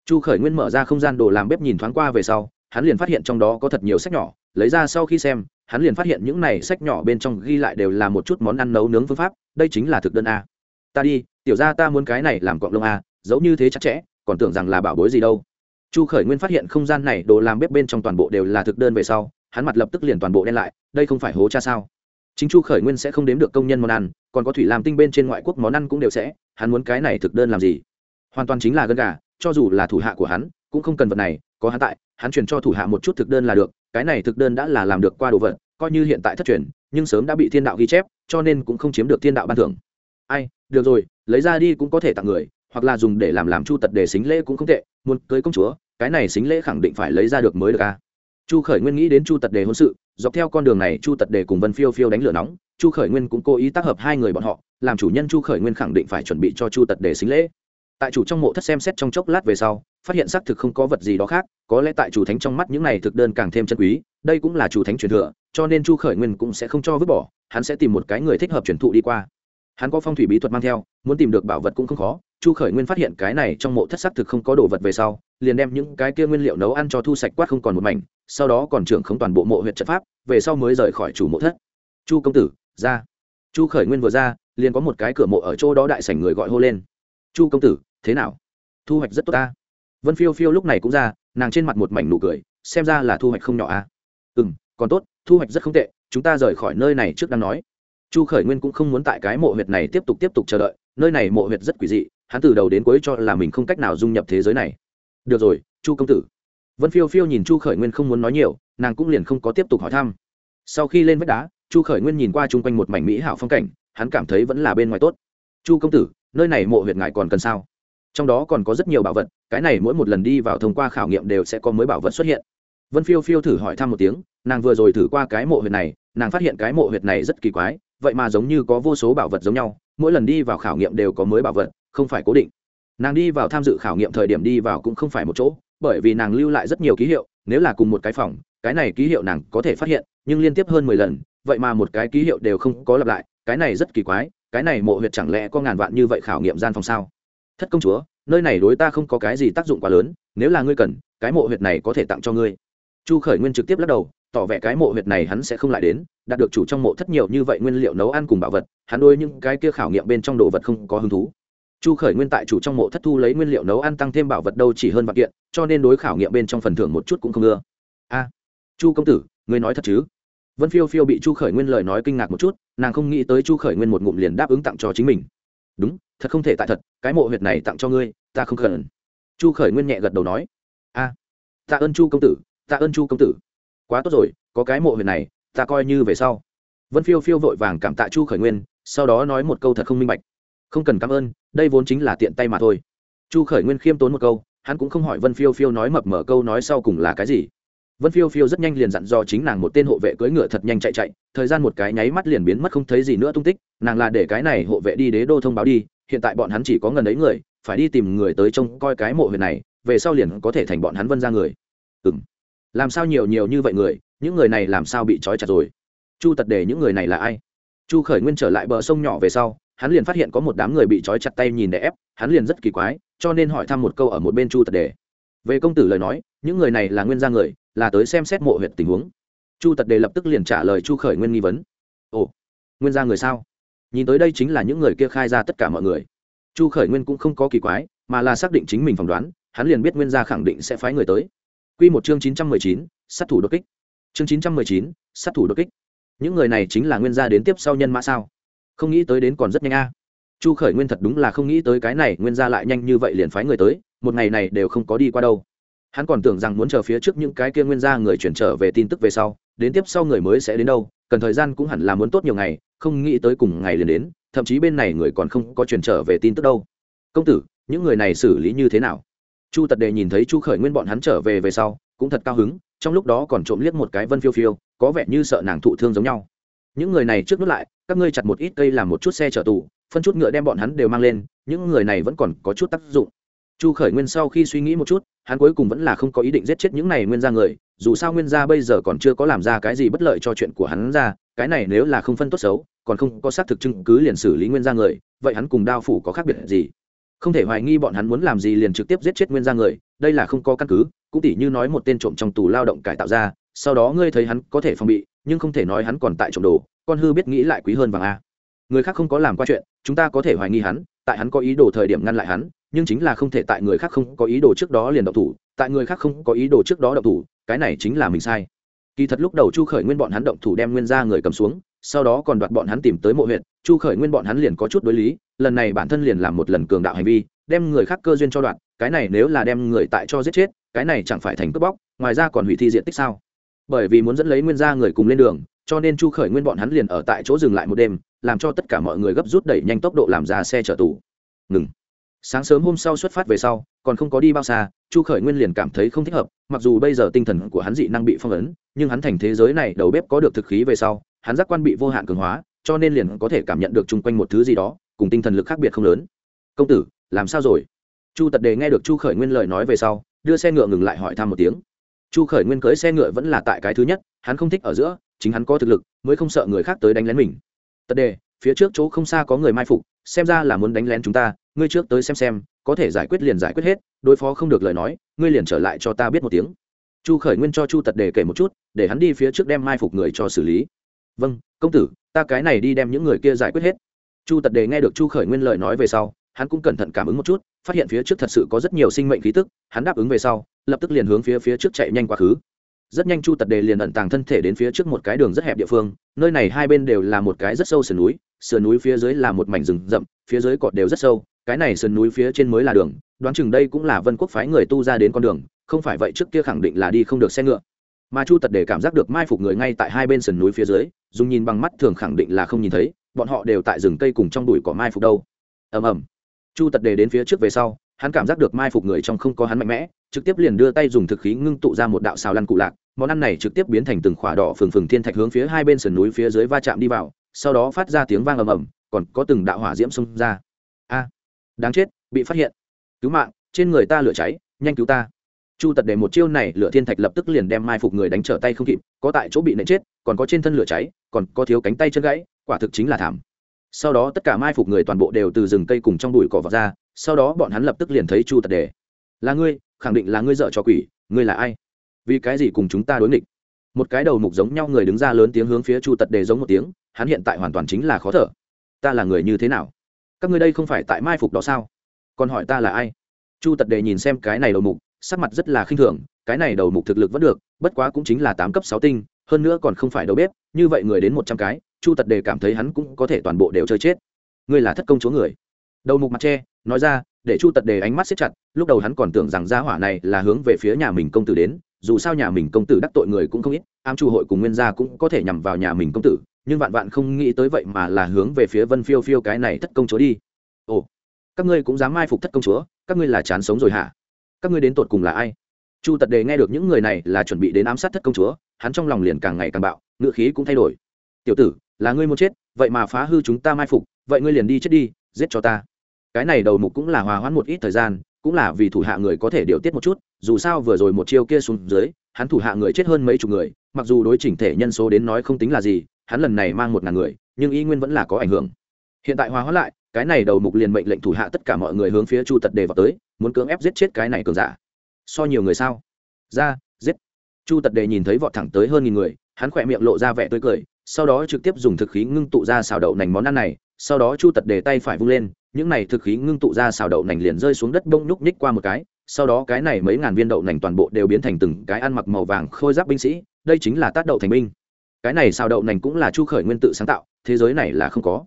Chu khởi nguyên mở ra không gian đồ làm bếp nhìn thoáng qua về sau, hắn liền phát hiện trong đó có thật nhiều sách nhỏ, lấy ra sau khi xem hắn liền phát hiện những này sách nhỏ bên trong ghi lại đều là một chút món ăn nấu nướng phương pháp, đây chính là thực đơn a. Ta đi, tiểu ra ta muốn cái này làm cọng lông a, giấu như thế chặt chẽ, còn tưởng rằng là bảo bối gì đâu. Chu khởi nguyên phát hiện không gian này, đồ làm bếp bên trong toàn bộ đều là thực đơn về sau, hắn mặt lập tức liền toàn bộ đen lại, đây không phải hố cha sao? Chính chu khởi nguyên sẽ không đếm được công nhân món ăn, còn có thủy làm tinh bên trên ngoại quốc món ăn cũng đều sẽ, hắn muốn cái này thực đơn làm gì? Hoàn toàn chính là gân gà, cho dù là thủ hạ của hắn, cũng không cần vật này, có hắn tại, hắn chuyển cho thủ hạ một chút thực đơn là được cái này thực đơn đã là làm được qua đồ vật, coi như hiện tại thất truyền, nhưng sớm đã bị thiên đạo ghi chép, cho nên cũng không chiếm được thiên đạo ban thưởng. Ai, được rồi, lấy ra đi cũng có thể tặng người, hoặc là dùng để làm làm chu tật để xính lễ cũng không tệ, muốn cưới công chúa, cái này xính lễ khẳng định phải lấy ra được mới được a chu khởi nguyên nghĩ đến chu tật đề hôn sự, dọc theo con đường này chu tật đề cùng vân phiêu phiêu đánh lửa nóng, chu khởi nguyên cũng cố ý tác hợp hai người bọn họ, làm chủ nhân chu khởi nguyên khẳng định phải chuẩn bị cho chu tật đề xính lễ tại chủ trong mộ thất xem xét trong chốc lát về sau, phát hiện xác thực không có vật gì đó khác, có lẽ tại chủ thánh trong mắt những này thực đơn càng thêm chân quý, đây cũng là chủ thánh truyền thừa, cho nên chu khởi nguyên cũng sẽ không cho vứt bỏ, hắn sẽ tìm một cái người thích hợp truyền thụ đi qua. Hắn có phong thủy bí thuật mang theo, muốn tìm được bảo vật cũng không khó, chu khởi nguyên phát hiện cái này trong mộ thất xác thực không có đồ vật về sau, liền đem những cái kia nguyên liệu nấu ăn cho thu sạch quát không còn một mảnh, sau đó còn trưởng không toàn bộ mộ huyện trận pháp, về sau mới rời khỏi chủ mộ thất. Chu công tử, ra. Chu khởi nguyên vừa ra, liền có một cái cửa mộ ở chỗ đó đại sảnh người gọi hô lên. Chu công tử thế nào? Thu hoạch rất tốt ta. Vân phiêu phiêu lúc này cũng ra, nàng trên mặt một mảnh nụ cười, xem ra là thu hoạch không nhỏ à. Ừ m còn tốt, thu hoạch rất không tệ, chúng ta rời khỏi nơi này trước đang nói. Chu khởi nguyên cũng không muốn tại cái mộ huyệt này tiếp tục tiếp tục chờ đợi, nơi này mộ huyệt rất quỷ dị, hắn từ đầu đến cuối cho là mình không cách nào dung nhập thế giới này. Được rồi, chu công tử. Vân phiêu phiêu nhìn chu khởi nguyên không muốn nói nhiều, nàng cũng liền không có tiếp tục hỏi thăm. Sau khi lên vách đá, chu khởi nguyên nhìn qua chung quanh một mảnh mỹ hảo phong cảnh, hắn cảm thấy vẫn là bên ngoài tốt. Chu công tử, nơi này mộ huyệt ngài còn cần sao? Trong đó còn có rất nhiều bảo vật, cái này mỗi một lần đi vào thông qua khảo nghiệm đều sẽ có mới bảo vật xuất hiện. Vân phiêu phiêu thử hỏi thăm một tiếng, nàng vừa rồi thử qua cái mộ huyệt này, nàng phát hiện cái mộ huyệt này rất kỳ quái, vậy mà giống như có vô số bảo vật giống nhau, mỗi lần đi vào khảo nghiệm đều có mới bảo vật, không phải cố định. Nàng đi vào tham dự khảo nghiệm thời điểm đi vào cũng không phải một chỗ, bởi vì nàng lưu lại rất nhiều ký hiệu, nếu là cùng một cái phòng, cái này ký hiệu nàng có thể phát hiện, nhưng liên tiếp hơn mười lần, vậy mà một cái ký hiệu đều không có lặp lại, cái này rất kỳ quái, cái này mộ huyệt chẳng lẽ có ngàn vạn như vậy khảo nghiệm gian phòng sao? Thất công chúa, nơi này đối ta không có cái gì tác dụng quá lớn, nếu là ngươi cần, cái mộ huyệt này có thể tặng cho ngươi. Chu khởi nguyên trực tiếp lắc đầu, tỏ vẻ cái mộ huyệt này hắn sẽ không lại đến, đạt được chủ trong mộ thất nhiều như vậy nguyên liệu nấu ăn cùng bảo vật, hắn đôi những cái kia khảo nghiệm bên trong đồ vật không có hứng thú. Chu khởi nguyên tại chủ trong mộ thất thu lấy nguyên liệu nấu ăn tăng thêm bảo vật đâu chỉ hơn vật kiện, cho nên đối khảo nghiệm bên trong phần thưởng một chút cũng không ưa. A, chu công tử, ngươi nói thật chứ? Vân phiêu phiêu bị chu khởi nguyên lời nói kinh ngạc một chút, nàng không nghĩ tới chu khởi nguyên một ngụm liền đáp ứng tặng cho chính mình. Đúng thật không thể tại thật, cái mộ huyệt này tặng cho ngươi, ta không cần chu khởi nguyên nhẹ gật đầu nói. A, tạ ơn chu công tử, tạ ơn chu công tử. Quá tốt rồi, có cái mộ huyệt này, ta coi như về sau. Vân phiêu phiêu vội vàng cảm tạ chu khởi nguyên, sau đó nói một câu thật không minh bạch. Không cần cảm ơn, đây vốn chính là tiện tay mà thôi. Chu khởi nguyên khiêm tốn một câu, hắn cũng không hỏi vân phiêu phiêu nói mập mở câu nói sau cùng là cái gì. Vân phiêu phiêu rất nhanh liền dặn dò chính nàng một tên hộ vệ cưỡi ngựa thật nhanh chạy chạy, thời gian một cái nháy mắt liền biến mất không thấy gì nữa tung tích, nàng là để cái này hộ vệ đi đế đô thông báo đi hiện tại bọn hắn chỉ có ngần ấy người, phải đi tìm người tới trông coi cái mộ huyện này, về sau liền có thể thành bọn hắn vân ra người. Ừ m làm sao nhiều nhiều như vậy người, những người này làm sao bị trói chặt rồi? Chu tật để những người này là ai? Chu khởi nguyên trở lại bờ sông nhỏ về sau, hắn liền phát hiện có một đám người bị trói chặt tay nhìn để ép, hắn liền rất kỳ quái, cho nên hỏi thăm một câu ở một bên chu tật đề. Về công tử lời nói, những người này là nguyên gia người, là tới xem xét mộ huyện tình huống. Chu tật đề lập tức liền trả lời chu khởi nguyên nghi vấn. Ồ, nguyên gia người sao? Nhìn tới đây chính là những người kia khai ra tất cả mọi người. Chu khởi nguyên cũng không có kỳ quái, mà là xác định chính mình phỏng đoán, hắn liền biết nguyên gia khẳng định sẽ phái người tới. Q một chương chín trăm mười chín, sát thủ đột kích. Chương chín trăm mười chín, sát thủ đột kích. Những người này chính là nguyên gia đến tiếp sau nhân mã sao? Không nghĩ tới đến còn rất nhanh a. Chu khởi nguyên thật đúng là không nghĩ tới cái này nguyên gia lại nhanh như vậy liền phái người tới, một ngày này đều không có đi qua đâu hắn còn tưởng rằng muốn chờ phía trước những cái kia nguyên gia người chuyển trở về tin tức về sau, đến tiếp sau người mới sẽ đến đâu, cần thời gian cũng hẳn là muốn tốt nhiều ngày, không nghĩ tới cùng ngày liền đến, thậm chí bên này người còn không có chuyển trở về tin tức đâu. Công tử, những người này xử lý như thế nào? Chu tật đề nhìn thấy chu khởi nguyên bọn hắn trở về về sau, cũng thật cao hứng, trong lúc đó còn trộm liếc một cái vân phiêu phiêu, có vẻ như sợ nàng thụ thương giống nhau. Những người này trước nút lại, các ngươi chặt một ít cây làm một chút xe chở tù, phân chút ngựa đem bọn hắn đều mang lên, những người này vẫn còn có chút tác dụng chu khởi nguyên sau khi suy nghĩ một chút, hắn cuối cùng vẫn là không có ý định giết chết những này nguyên gia người, dù sao nguyên gia bây giờ còn chưa có làm ra cái gì bất lợi cho chuyện của hắn ra, cái này nếu là không phân tốt xấu, còn không có xác thực chứng cứ liền xử lý nguyên gia người, vậy hắn cùng đao phủ có khác biệt gì? Không thể hoài nghi bọn hắn muốn làm gì liền trực tiếp giết chết nguyên gia người, đây là không có căn cứ, cũng tỉ như nói một tên trộm trong tù lao động cải tạo ra, sau đó ngươi thấy hắn có thể phòng bị, nhưng không thể nói hắn còn tại trộm đồ, con hư biết nghĩ lại quý hơn vàng a người khác không có làm qua chuyện, chúng ta có thể hoài nghi hắn, tại hắn có ý đồ thời điểm ngăn lại hắn, nhưng chính là không thể tại người khác không có ý đồ trước đó liền động thủ, tại người khác không có ý đồ trước đó động thủ, cái này chính là mình sai. Kỳ thật lúc đầu chu khởi nguyên bọn hắn động thủ đem nguyên ra người cầm xuống, sau đó còn đoạt bọn hắn tìm tới mộ huyện chu khởi nguyên bọn hắn liền có chút đối lý, lần này bản thân liền làm một lần cường đạo hành vi, đem người khác cơ duyên cho đoạn cái này nếu là đem người tại cho giết chết, cái này chẳng phải thành cướp bóc, ngoài ra còn hủy thi diện tích sao? Bởi vì muốn dẫn lấy nguyên gia người cùng lên đường, cho nên chu khởi nguyên bọn hắn liền ở tại chỗ dừng lại một đêm làm cho tất cả mọi người gấp rút đẩy nhanh tốc độ làm ra xe chở tù. Ngừng. Sáng sớm hôm sau xuất phát về sau, còn không có đi bao xa, chu khởi nguyên liền cảm thấy không thích hợp, mặc dù bây giờ tinh thần của hắn dị năng bị phong ấn, nhưng hắn thành thế giới này đầu bếp có được thực khí về sau, hắn giác quan bị vô hạn cường hóa, cho nên liền có thể cảm nhận được chung quanh một thứ gì đó, cùng tinh thần lực khác biệt không lớn. Công tử, làm sao rồi? Chu tật đề nghe được chu khởi nguyên lời nói về sau, đưa xe ngựa ngừng lại hỏi thăm một tiếng. Chu khởi nguyên cưới xe ngựa vẫn là tại cái thứ nhất, hắn không thích ở giữa, chính hắn có thực lực, mới không sợ người khác tới đánh lén mình tật đề, phía trước chỗ không xa có người mai phục, xem ra là muốn đánh lén chúng ta, ngươi trước tới xem xem, có thể giải quyết liền giải quyết hết, đối phó không được lời nói, ngươi liền trở lại cho ta biết một tiếng. Chu khởi nguyên cho chu tật đề kể một chút, để hắn đi phía trước đem mai phục người cho xử lý. Vâng công tử, ta cái này đi đem những người kia giải quyết hết. Chu tật đề nghe được chu khởi nguyên lời nói về sau, hắn cũng cẩn thận cảm ứng một chút, phát hiện phía trước thật sự có rất nhiều sinh mệnh khí tức, hắn đáp ứng về sau, lập tức liền hướng phía phía trước chạy nhanh quá khứ rất nhanh chu tật đề liền ẩn tàng thân thể đến phía trước một cái đường rất hẹp địa phương, nơi này hai bên đều là một cái rất sâu sườn núi sườn núi phía dưới là một mảnh rừng rậm, phía dưới cọt đều rất sâu, cái này sườn núi phía trên mới là đường, đoán chừng đây cũng là vân quốc phái người tu ra đến con đường, không phải vậy trước kia khẳng định là đi không được xe ngựa. Mà chu tật để cảm giác được mai phục người ngay tại hai bên sườn núi phía dưới, dùng nhìn bằng mắt thường khẳng định là không nhìn thấy, bọn họ đều tại rừng cây cùng trong bụi cỏ mai phục đâu. Ầm ầm. Chu tật đề đến phía trước về sau hắn cảm giác được mai phục người trong không có hắn mạnh mẽ, trực tiếp liền đưa tay dùng thực khí ngưng tụ ra một đạo xào lăn cụ lạc, món ăn này trực tiếp biến thành từng khỏa đỏ phừng phừng thiên thạch hướng phía hai bên sườn núi phía dưới va chạm đi vào, sau đó phát ra tiếng vang ầm ầm, còn có từng đạo hỏa diễm xông ra. A, đáng chết, bị phát hiện. Cứu mạng, trên người ta lửa cháy, nhanh cứu ta. Chu tật để một chiêu này, lửa thiên thạch lập tức liền đem mai phục người đánh trở tay không kịp, có tại chỗ bị nện chết, còn có trên thân lửa cháy, còn có thiếu cánh tay chân gãy, quả thực chính là thảm sau đó tất cả mai phục người toàn bộ đều từ rừng cây cùng trong bụi cỏ vào ra, sau đó bọn hắn lập tức liền thấy chu tật đề. Là ngươi, khẳng định là ngươi dợ cho quỷ, ngươi là ai? Vì cái gì cùng chúng ta đối nghịch? Một cái đầu mục giống nhau người đứng ra lớn tiếng hướng phía chu tật đề giống một tiếng, hắn hiện tại hoàn toàn chính là khó thở. Ta là người như thế nào? Các ngươi đây không phải tại mai phục đó sao? Còn hỏi ta là ai? Chu tật đề nhìn xem cái này đầu mục, sắc mặt rất là khinh thường, cái này đầu mục thực lực vẫn được, bất quá cũng chính là tám cấp sáu tinh, hơn nữa còn không phải đầu bếp, như vậy người đến một trăm cái chu tật đề cảm thấy hắn cũng có thể toàn bộ đều chơi chết. Ngươi là thất công chúa người. Đầu mục mặt tre nói ra, để chu tật đề ánh mắt xếp chặt, lúc đầu hắn còn tưởng rằng gia hỏa này là hướng về phía nhà mình công tử đến, dù sao nhà mình công tử đắc tội người cũng không ít, ám chủ hội cùng nguyên gia cũng có thể nhằm vào nhà mình công tử, nhưng vạn vạn không nghĩ tới vậy mà là hướng về phía vân phiêu phiêu cái này thất công chúa đi. Ồ, các ngươi cũng dám mai phục thất công chúa, các ngươi là chán sống rồi hả? Các ngươi đến tột cùng là ai? Chu tật đề nghe được những người này là chuẩn bị đến ám sát thất công chúa, hắn trong lòng liền càng ngày càng bạo ngựa khí cũng thay đổi. Tiểu tử là ngươi muốn chết, vậy mà phá hư chúng ta mai phục, vậy ngươi liền đi chết đi, giết cho ta. Cái này đầu mục cũng là hòa hoãn một ít thời gian, cũng là vì thủ hạ người có thể điều tiết một chút, dù sao vừa rồi một chiêu kia xuống dưới, hắn thủ hạ người chết hơn mấy chục người, mặc dù đối chỉnh thể nhân số đến nói không tính là gì, hắn lần này mang một ngàn người, nhưng y nguyên vẫn là có ảnh hưởng. Hiện tại hòa hoãn lại, cái này đầu mục liền mệnh lệnh thủ hạ tất cả mọi người hướng phía chu tật đề vào tới, muốn cưỡng ép giết chết cái này cường giả. So nhiều người sao? Ra, giết. Chu tật đề nhìn thấy vọt thẳng tới hơn nghìn người hắn khỏe miệng lộ ra vẻ tươi cười, sau đó trực tiếp dùng thực khí ngưng tụ ra xào đậu nành món ăn này, sau đó chu tật để tay phải vung lên, những này thực khí ngưng tụ ra xào đậu nành liền rơi xuống đất bông nhúc nhích qua một cái, sau đó cái này mấy ngàn viên đậu nành toàn bộ đều biến thành từng cái ăn mặc màu vàng khôi giáp binh sĩ, đây chính là tác đậu thành binh. Cái này xào đậu nành cũng là chu khởi nguyên tự sáng tạo, thế giới này là không có.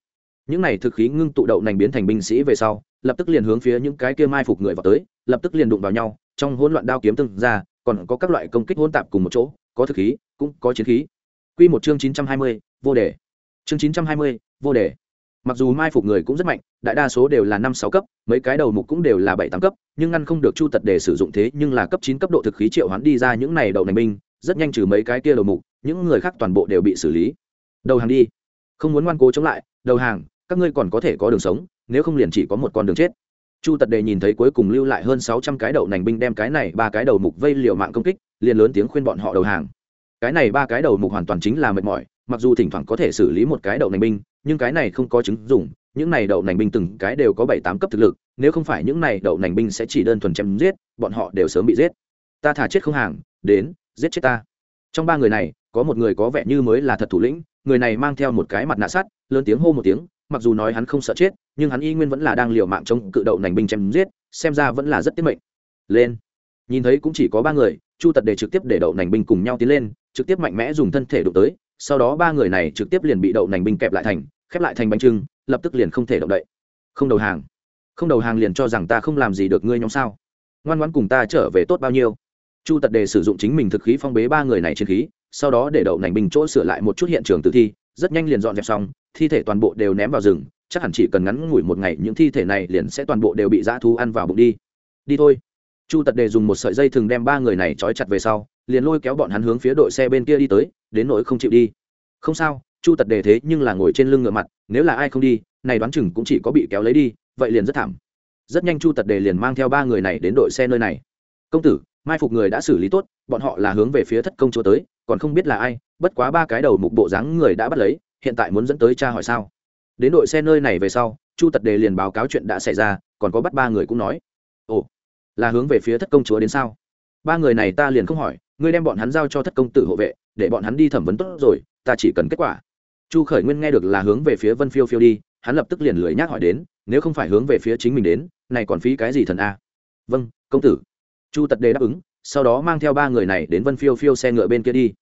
Những này thực khí ngưng tụ đậu nành biến thành binh sĩ về sau, lập tức liền hướng phía những cái kia mai phục người vào tới, lập tức liền đụng vào nhau, trong hỗn loạn đao kiếm từng ra, còn có các loại công kích hỗn tạp cùng một chỗ có thực khí cũng có chiến khí Quy một chương 920, vô đề. Chương 920, vô đề. Mặc dù mai phục người cũng rất mạnh, đại đa số đều là năm sáu cấp, mấy cái đầu mục cũng đều là bảy tám cấp, nhưng ngăn không được Chu Tật để sử dụng thế, nhưng là cấp chín cấp độ thực khí triệu hoán đi ra những này đầu nành binh, rất nhanh trừ mấy cái kia đầu mục, những người khác toàn bộ đều bị xử lý. Đầu hàng đi. Không muốn ngoan cố chống lại, đầu hàng, các ngươi còn có thể có đường sống, nếu không liền chỉ có một con đường chết. Chu Tật Đề nhìn thấy cuối cùng lưu lại hơn sáu trăm cái đầu nành binh đem cái này ba cái đầu mục vây liều mạng công kích, liền lớn tiếng khuyên bọn họ đầu hàng. Cái này ba cái đầu mục hoàn toàn chính là mệt mỏi, mặc dù thỉnh thoảng có thể xử lý một cái đậu nành binh, nhưng cái này không có chứng dùng những này đậu nành binh từng cái đều có bảy tám cấp thực lực, nếu không phải những này đậu nành binh sẽ chỉ đơn thuần chém giết, bọn họ đều sớm bị giết. Ta thả chết không hàng, đến, giết chết ta. Trong ba người này, có một người có vẻ như mới là thật thủ lĩnh, người này mang theo một cái mặt nạ sắt, lớn tiếng hô một tiếng, mặc dù nói hắn không sợ chết, nhưng hắn y nguyên vẫn là đang liều mạng chống cự đậu nành binh chém giết, xem ra vẫn là rất tiết mệnh. Lên. Nhìn thấy cũng chỉ có ba người chu tật để trực tiếp để đậu nành binh cùng nhau tiến lên, trực tiếp mạnh mẽ dùng thân thể đụng tới, sau đó ba người này trực tiếp liền bị đậu nành binh kẹp lại thành, khép lại thành bánh trưng, lập tức liền không thể động đậy. Không đầu hàng. Không đầu hàng liền cho rằng ta không làm gì được ngươi nhóm sao? Ngoan ngoãn cùng ta trở về tốt bao nhiêu? Chu tật đề sử dụng chính mình thực khí phong bế ba người này trên khí, sau đó để đậu nành binh chỗ sửa lại một chút hiện trường tử thi, rất nhanh liền dọn dẹp xong, thi thể toàn bộ đều ném vào rừng, chắc hẳn chỉ cần ngắn ngủi một ngày, những thi thể này liền sẽ toàn bộ đều bị dã thú ăn vào bụng đi. Đi thôi chu tật đề dùng một sợi dây thừng đem ba người này trói chặt về sau, liền lôi kéo bọn hắn hướng phía đội xe bên kia đi tới, đến nỗi không chịu đi. Không sao, chu tật đề thế nhưng là ngồi trên lưng ngựa mặt, nếu là ai không đi, này đoán chừng cũng chỉ có bị kéo lấy đi, vậy liền rất thảm. Rất nhanh chu tật đề liền mang theo ba người này đến đội xe nơi này. Công tử, mai phục người đã xử lý tốt, bọn họ là hướng về phía thất công chúa tới, còn không biết là ai, bất quá ba cái đầu mục bộ dáng người đã bắt lấy, hiện tại muốn dẫn tới cha hỏi sao? Đến đội xe nơi này về sau, chu tật đề liền báo cáo chuyện đã xảy ra, còn có bắt ba người cũng nói là hướng về phía thất công chúa đến sao? Ba người này ta liền không hỏi, ngươi đem bọn hắn giao cho thất công tử hộ vệ, để bọn hắn đi thẩm vấn tốt rồi, ta chỉ cần kết quả. Chu khởi nguyên nghe được là hướng về phía vân phiêu phiêu đi, hắn lập tức liền lười nhác hỏi đến, nếu không phải hướng về phía chính mình đến, này còn phí cái gì thần a? Vâng công tử. Chu tật đề đáp ứng, sau đó mang theo ba người này đến vân phiêu phiêu xe ngựa bên kia đi.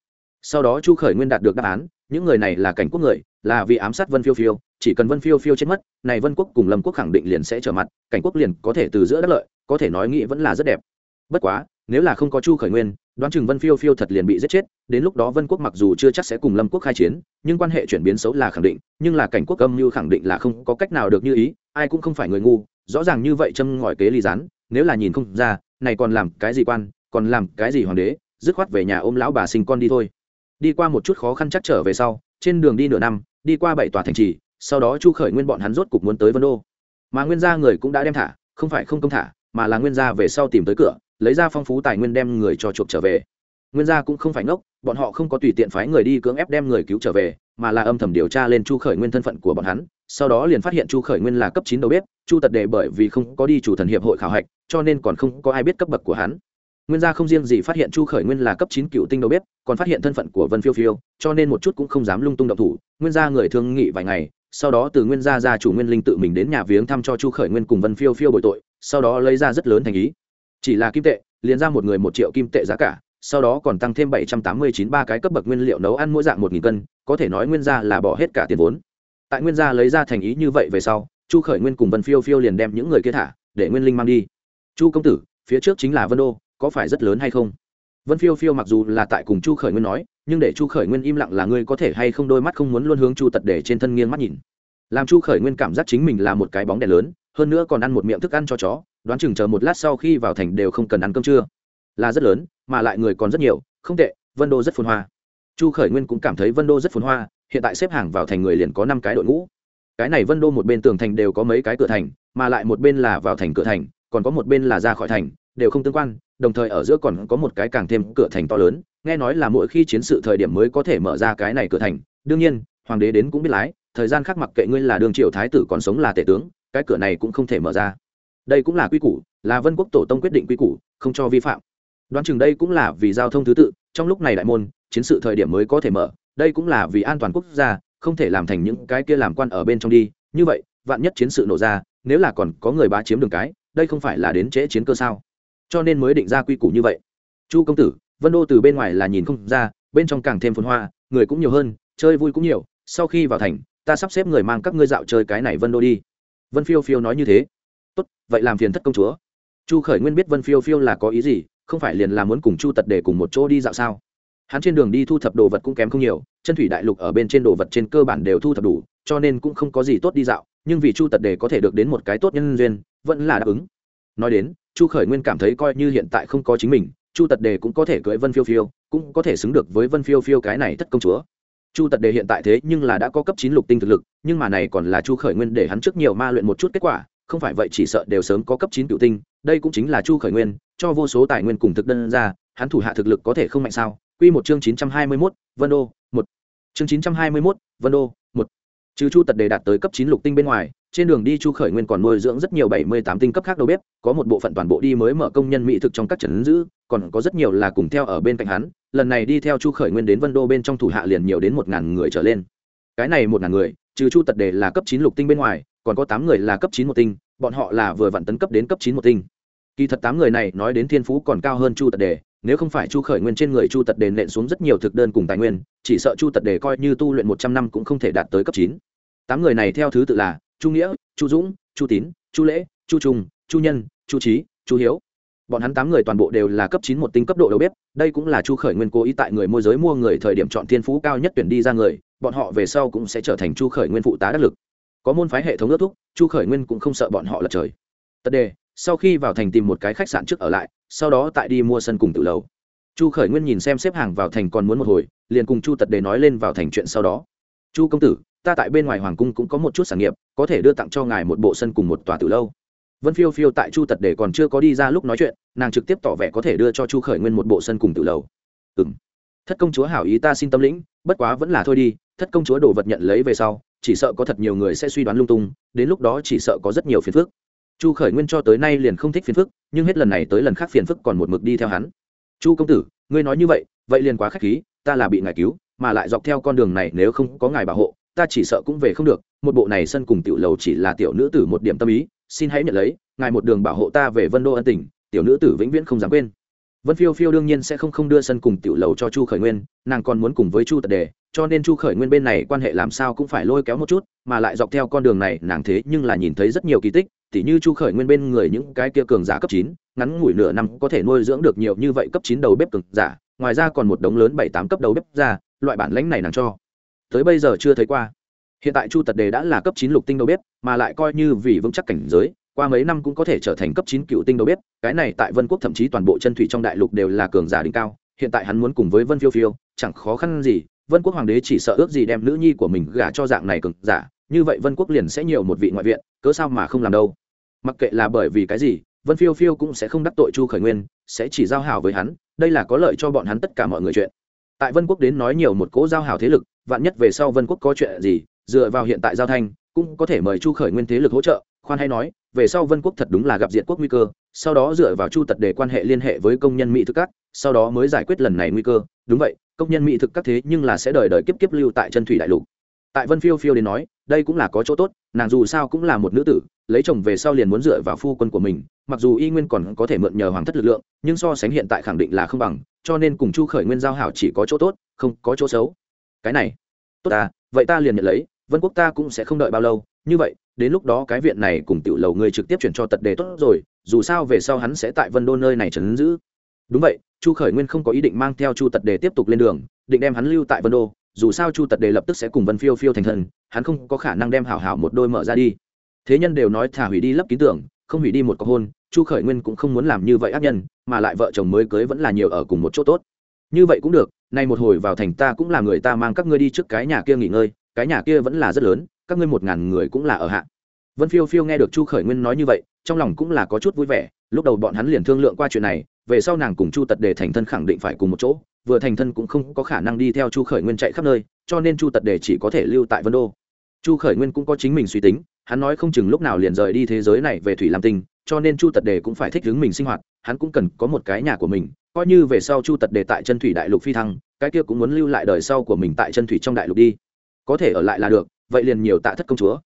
Sau đó chu khởi nguyên đạt được đáp án những người này là cảnh quốc người, là vì ám sát vân phiêu phiêu, chỉ cần vân phiêu phiêu chết mất, này vân quốc cùng lâm quốc khẳng định liền sẽ trở mặt, cảnh quốc liền có thể từ giữa đất lợi, có thể nói nghĩ vẫn là rất đẹp. Bất quá, nếu là không có chu khởi nguyên, đoán chừng vân phiêu phiêu thật liền bị giết chết, đến lúc đó vân quốc mặc dù chưa chắc sẽ cùng lâm quốc khai chiến, nhưng quan hệ chuyển biến xấu là khẳng định, nhưng là cảnh quốc âm như khẳng định là không có cách nào được như ý, ai cũng không phải người ngu, rõ ràng như vậy châm ngòi kế ly rán nếu là nhìn không ra, này còn làm cái gì quan, còn làm cái gì hoàng đế, dứt khoát về nhà ôm lão bà sinh con đi thôi đi qua một chút khó khăn chắc trở về sau, trên đường đi nửa năm, đi qua bảy tòa thành trì, sau đó chu khởi nguyên bọn hắn rốt cục muốn tới vân đô. Mà nguyên gia người cũng đã đem thả, không phải không công thả, mà là nguyên gia về sau tìm tới cửa, lấy ra phong phú tài nguyên đem người cho chuộc trở về. Nguyên gia cũng không phải ngốc, bọn họ không có tùy tiện phái người đi cưỡng ép đem người cứu trở về, mà là âm thầm điều tra lên chu khởi nguyên thân phận của bọn hắn, sau đó liền phát hiện chu khởi nguyên là cấp chín đầu bếp, chu tật đệ bởi vì không có đi chủ thần hiệp hội khảo hạch, cho nên còn không có ai biết cấp bậc của hắn nguyên gia không riêng gì phát hiện chu khởi nguyên là cấp chín cựu tinh đầu bếp, còn phát hiện thân phận của vân phiêu phiêu, cho nên một chút cũng không dám lung tung động thủ. Nguyên gia người thương nghị vài ngày, sau đó từ nguyên gia gia chủ nguyên linh tự mình đến nhà viếng thăm cho chu khởi nguyên cùng vân phiêu phiêu bội tội, sau đó lấy ra rất lớn thành ý. Chỉ là kim tệ, liền ra một người một triệu kim tệ giá cả, sau đó còn tăng thêm bảy trăm tám mươi chín ba cái cấp bậc nguyên liệu nấu ăn mỗi dạng một nghìn cân, có thể nói nguyên gia là bỏ hết cả tiền vốn. Tại nguyên gia lấy ra thành ý như vậy về sau, chu khởi nguyên cùng vân phiêu phiêu liền đem những người kia thả, để nguyên linh mang đi. Chu công tử, phía trước chính là vân đô có phải rất lớn hay không? Vân phiêu phiêu mặc dù là tại cùng chu khởi nguyên nói, nhưng để chu khởi nguyên im lặng là ngươi có thể hay không đôi mắt không muốn luôn hướng chu tật để trên thân nghiêng mắt nhìn. Làm chu khởi nguyên cảm giác chính mình là một cái bóng đèn lớn, hơn nữa còn ăn một miệng thức ăn cho chó, đoán chừng chờ một lát sau khi vào thành đều không cần ăn cơm trưa. Là rất lớn, mà lại người còn rất nhiều, không tệ, vân đô rất phồn hoa. Chu khởi nguyên cũng cảm thấy vân đô rất phồn hoa, hiện tại xếp hàng vào thành người liền có năm cái đội ngũ. Cái này vân đô một bên tường thành đều có mấy cái cửa thành, mà lại một bên là vào thành cửa thành, còn có một bên là ra khỏi thành đều không tương quan, đồng thời ở giữa còn có một cái càng thêm cửa thành to lớn, nghe nói là mỗi khi chiến sự thời điểm mới có thể mở ra cái này cửa thành. Đương nhiên, hoàng đế đến cũng biết lái, thời gian khác mặc kệ ngươi là đương triều thái tử còn sống là tể tướng, cái cửa này cũng không thể mở ra. Đây cũng là quy củ, là vân quốc tổ tông quyết định quy củ, không cho vi phạm. Đoán chừng đây cũng là vì giao thông thứ tự, trong lúc này đại môn, chiến sự thời điểm mới có thể mở, đây cũng là vì an toàn quốc gia, không thể làm thành những cái kia làm quan ở bên trong đi. Như vậy, vạn nhất chiến sự nổ ra, nếu là còn có người bá chiếm đường cái, đây không phải là đến trễ chiến cơ sao? Cho nên mới định ra quy củ như vậy. Chu công tử, vân đô từ bên ngoài là nhìn không ra, bên trong càng thêm phồn hoa, người cũng nhiều hơn, chơi vui cũng nhiều, sau khi vào thành, ta sắp xếp người mang các ngươi dạo chơi cái này vân đô đi. Vân phiêu phiêu nói như thế. Tốt, vậy làm phiền thất công chúa. Chu khởi nguyên biết vân phiêu phiêu là có ý gì, không phải liền là muốn cùng chu tật để cùng một chỗ đi dạo sao? Hắn trên đường đi thu thập đồ vật cũng kém không nhiều, chân thủy đại lục ở bên trên đồ vật trên cơ bản đều thu thập đủ, cho nên cũng không có gì tốt đi dạo, nhưng vì chu tật để có thể được đến một cái tốt nhân duyên, vẫn là đáp ứng. Nói đến chu khởi nguyên cảm thấy coi như hiện tại không có chính mình chu tật đề cũng có thể cưỡi vân phiêu phiêu cũng có thể xứng được với vân phiêu phiêu cái này thất công chúa. Chu tật đề hiện tại thế nhưng là đã có cấp chín lục tinh thực lực nhưng mà này còn là chu khởi nguyên để hắn trước nhiều ma luyện một chút kết quả không phải vậy chỉ sợ đều sớm có cấp chín cựu tinh đây cũng chính là chu khởi nguyên cho vô số tài nguyên cùng thực đơn ra hắn thủ hạ thực lực có thể không mạnh sao? Quy một chương chín trăm hai mươi mốt Vân Đô, một. Chương chín trăm hai mươi mốt Vân Đô, một. Trừ Chu Tật Đề đạt tới cấp chín lục tinh bên ngoài, trên đường đi Chu Khởi Nguyên còn nuôi dưỡng rất nhiều bảy mươi tám tinh cấp khác đầu bếp, có một bộ phận toàn bộ đi mới mở công nhân mỹ thực trong các trấn giữ, còn có rất nhiều là cùng theo ở bên cạnh hắn, lần này đi theo Chu Khởi Nguyên đến Vân Đô bên trong thủ hạ liền nhiều đến một ngàn người trở lên. Cái này một ngàn người, trừ Chu Tật Đề là cấp chín lục tinh bên ngoài, còn có tám người là cấp chín một tinh, bọn họ là vừa vặn tấn cấp đến cấp chín một tinh. Kỳ thật tám người này nói đến thiên phú còn cao hơn chu tật đề nếu không phải chu khởi nguyên trên người chu tật đề nện xuống rất nhiều thực đơn cùng tài nguyên chỉ sợ chu tật đề coi như tu luyện một trăm năm cũng không thể đạt tới cấp chín. Tám người này theo thứ tự là chu nghĩa, chu dũng, chu tín, chu lễ, chu trung, chu nhân, chu trí chu hiếu. Bọn hắn tám người toàn bộ đều là cấp chín một tinh cấp độ đầu bếp, đây cũng là chu khởi nguyên cố ý tại người môi giới mua người thời điểm chọn thiên phú cao nhất tuyển đi ra người, bọn họ về sau cũng sẽ trở thành chu khởi nguyên phụ tá đắc lực. Có môn phái hệ thống ước thúc, chu khởi nguyên cũng không sợ bọn họ lật trời. Tật đề, sau khi vào thành tìm một cái khách sạn trước ở lại, sau đó tại đi mua sân cùng tự lầu. Chu khởi nguyên nhìn xem xếp hàng vào thành còn muốn một hồi, liền cùng chu tật đề nói lên vào thành chuyện sau đó. Chu công tử, ta tại bên ngoài hoàng cung cũng có một chút sản nghiệp có thể đưa tặng cho ngài một bộ sân cùng một tòa từ lâu. Vân phiêu phiêu tại chu tật để còn chưa có đi ra lúc nói chuyện, nàng trực tiếp tỏ vẻ có thể đưa cho chu khởi nguyên một bộ sân cùng từ lâu. ừ m thất công chúa hảo ý ta xin tâm lĩnh, bất quá vẫn là thôi đi, thất công chúa đồ vật nhận lấy về sau, chỉ sợ có thật nhiều người sẽ suy đoán lung tung, đến lúc đó chỉ sợ có rất nhiều phiền phức. Chu khởi nguyên cho tới nay liền không thích phiền phức, nhưng hết lần này tới lần khác phiền phức còn một mực đi theo hắn. Chu công tử, ngươi nói như vậy vậy liền quá k h á c h khí, ta là bị ngài cứu, mà lại dọc theo con đường này nếu không có ngài bảo hộ ta chỉ sợ cũng về không được, một bộ này sân cùng tiểu lầu chỉ là tiểu nữ tử một điểm tâm ý, xin hãy nhận lấy, ngài một đường bảo hộ ta về vân đô ân tình, tiểu nữ tử vĩnh viễn không dám quên. Vân phiêu phiêu đương nhiên sẽ không không đưa sân cùng tiểu lầu cho chu khởi nguyên, nàng còn muốn cùng với chu tật đề, cho nên chu khởi nguyên bên này quan hệ làm sao cũng phải lôi kéo một chút, mà lại dọc theo con đường này, nàng thế nhưng là nhìn thấy rất nhiều kỳ tích, tỉ như chu khởi nguyên bên người những cái kia cường giả cấp chín, ngắn ngủi nửa năm có thể nuôi dưỡng được nhiều như vậy cấp chín đầu bếp cường giả, ngoài ra còn một đống lớn bảy tám cấp đầu bếp ra, loại bản lãnh này nàng cho tới bây giờ chưa thấy qua. Hiện tại chu tật đề đã là cấp chín lục tinh đầu bếp, mà lại coi như vì vững chắc cảnh giới, qua mấy năm cũng có thể trở thành cấp chín cựu tinh đầu bếp. Cái này tại vân quốc thậm chí toàn bộ chân thủy trong đại lục đều là cường giả đỉnh cao. Hiện tại hắn muốn cùng với vân phiêu phiêu, chẳng khó khăn gì. Vân quốc hoàng đế chỉ sợ ước gì đem nữ nhi của mình gả cho dạng này cường giả. Như vậy vân quốc liền sẽ nhiều một vị ngoại viện, cớ sao mà không làm đâu? Mặc kệ là bởi vì cái gì, vân phiêu phiêu cũng sẽ không đắc tội chu khởi nguyên, sẽ chỉ giao hảo với hắn. Đây là có lợi cho bọn hắn tất cả mọi người chuyện tại vân quốc đến nói nhiều một cỗ giao hảo thế lực, vạn nhất về sau vân quốc có chuyện gì, dựa vào hiện tại giao thanh, cũng có thể mời chu khởi nguyên thế lực hỗ trợ. Khoan hay nói, về sau vân quốc thật đúng là gặp diện quốc nguy cơ, sau đó dựa vào chu tật để quan hệ liên hệ với công nhân mỹ thực các, sau đó mới giải quyết lần này nguy cơ. Đúng vậy, công nhân mỹ thực các thế nhưng là sẽ đời đời kiếp kiếp lưu tại chân thủy đại lục. Tại vân phiêu phiêu đến nói, đây cũng là có chỗ tốt, nàng dù sao cũng là một nữ tử lấy chồng về sau liền muốn dựa vào phu quân của mình, mặc dù y nguyên còn có thể mượn nhờ hoàng thất lực lượng, nhưng so sánh hiện tại khẳng định là không bằng, cho nên cùng chu khởi nguyên giao hảo chỉ có chỗ tốt, không có chỗ xấu. Cái này, tốt ta, vậy ta liền nhận lấy, vân quốc ta cũng sẽ không đợi bao lâu, như vậy, đến lúc đó cái viện này cùng tiểu lầu ngươi trực tiếp chuyển cho tật đề tốt rồi, dù sao về sau hắn sẽ tại vân đô nơi này trấn giữ. Đúng vậy, chu khởi nguyên không có ý định mang theo chu tật đề tiếp tục lên đường, định đem hắn lưu tại vân đô, dù sao chu tật đề lập tức sẽ cùng vân phiêu phiêu thành thần, hắn không có khả năng đem hảo hảo một đôi mở ra đi thế nhân đều nói thả hủy đi lấp ký tưởng không hủy đi một có hôn, chu khởi nguyên cũng không muốn làm như vậy ác nhân, mà lại vợ chồng mới cưới vẫn là nhiều ở cùng một chỗ tốt. Như vậy cũng được, nay một hồi vào thành ta cũng là người ta mang các ngươi đi trước cái nhà kia nghỉ ngơi, cái nhà kia vẫn là rất lớn, các ngươi một ngàn người cũng là ở hạ. Vân phiêu phiêu nghe được chu khởi nguyên nói như vậy, trong lòng cũng là có chút vui vẻ, lúc đầu bọn hắn liền thương lượng qua chuyện này, về sau nàng cùng chu tật đề thành thân khẳng định phải cùng một chỗ, vừa thành thân cũng không có khả năng đi theo chu khởi nguyên chạy khắp nơi, cho nên chu tật đề chỉ có thể lưu tại vân đô. Chu khởi nguyên cũng có chính mình suy tính hắn nói không chừng lúc nào liền rời đi thế giới này về thủy lam tinh, cho nên chu tật đề cũng phải thích ứng mình sinh hoạt, hắn cũng cần có một cái nhà của mình, coi như về sau chu tật đề tại chân thủy đại lục phi thăng, cái kia cũng muốn lưu lại đời sau của mình tại chân thủy trong đại lục đi. Có thể ở lại là được, vậy liền nhiều tạ thất công chúa.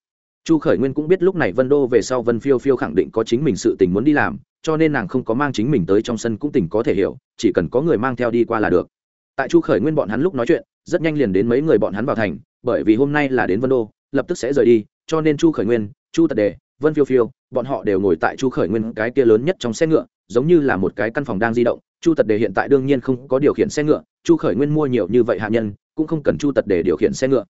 Chu khởi nguyên cũng biết lúc này vân đô về sau vân phiêu phiêu khẳng định có chính mình sự tình muốn đi làm, cho nên nàng không có mang chính mình tới trong sân cũng tỉnh có thể hiểu, chỉ cần có người mang theo đi qua là được. Tại chu khởi nguyên bọn hắn lúc nói chuyện, rất nhanh liền đến mấy người bọn hắn vào thành, bởi vì hôm nay là đến vân đô, lập tức sẽ rời đi cho nên chu khởi nguyên, chu tật đề, vân phiêu phiêu, bọn họ đều ngồi tại chu khởi nguyên cái kia lớn nhất trong xe ngựa, giống như là một cái căn phòng đang di động. Chu tật đề hiện tại đương nhiên không có điều khiển xe ngựa, chu khởi nguyên mua nhiều như vậy hạ nhân, cũng không cần chu tật đề điều khiển xe ngựa.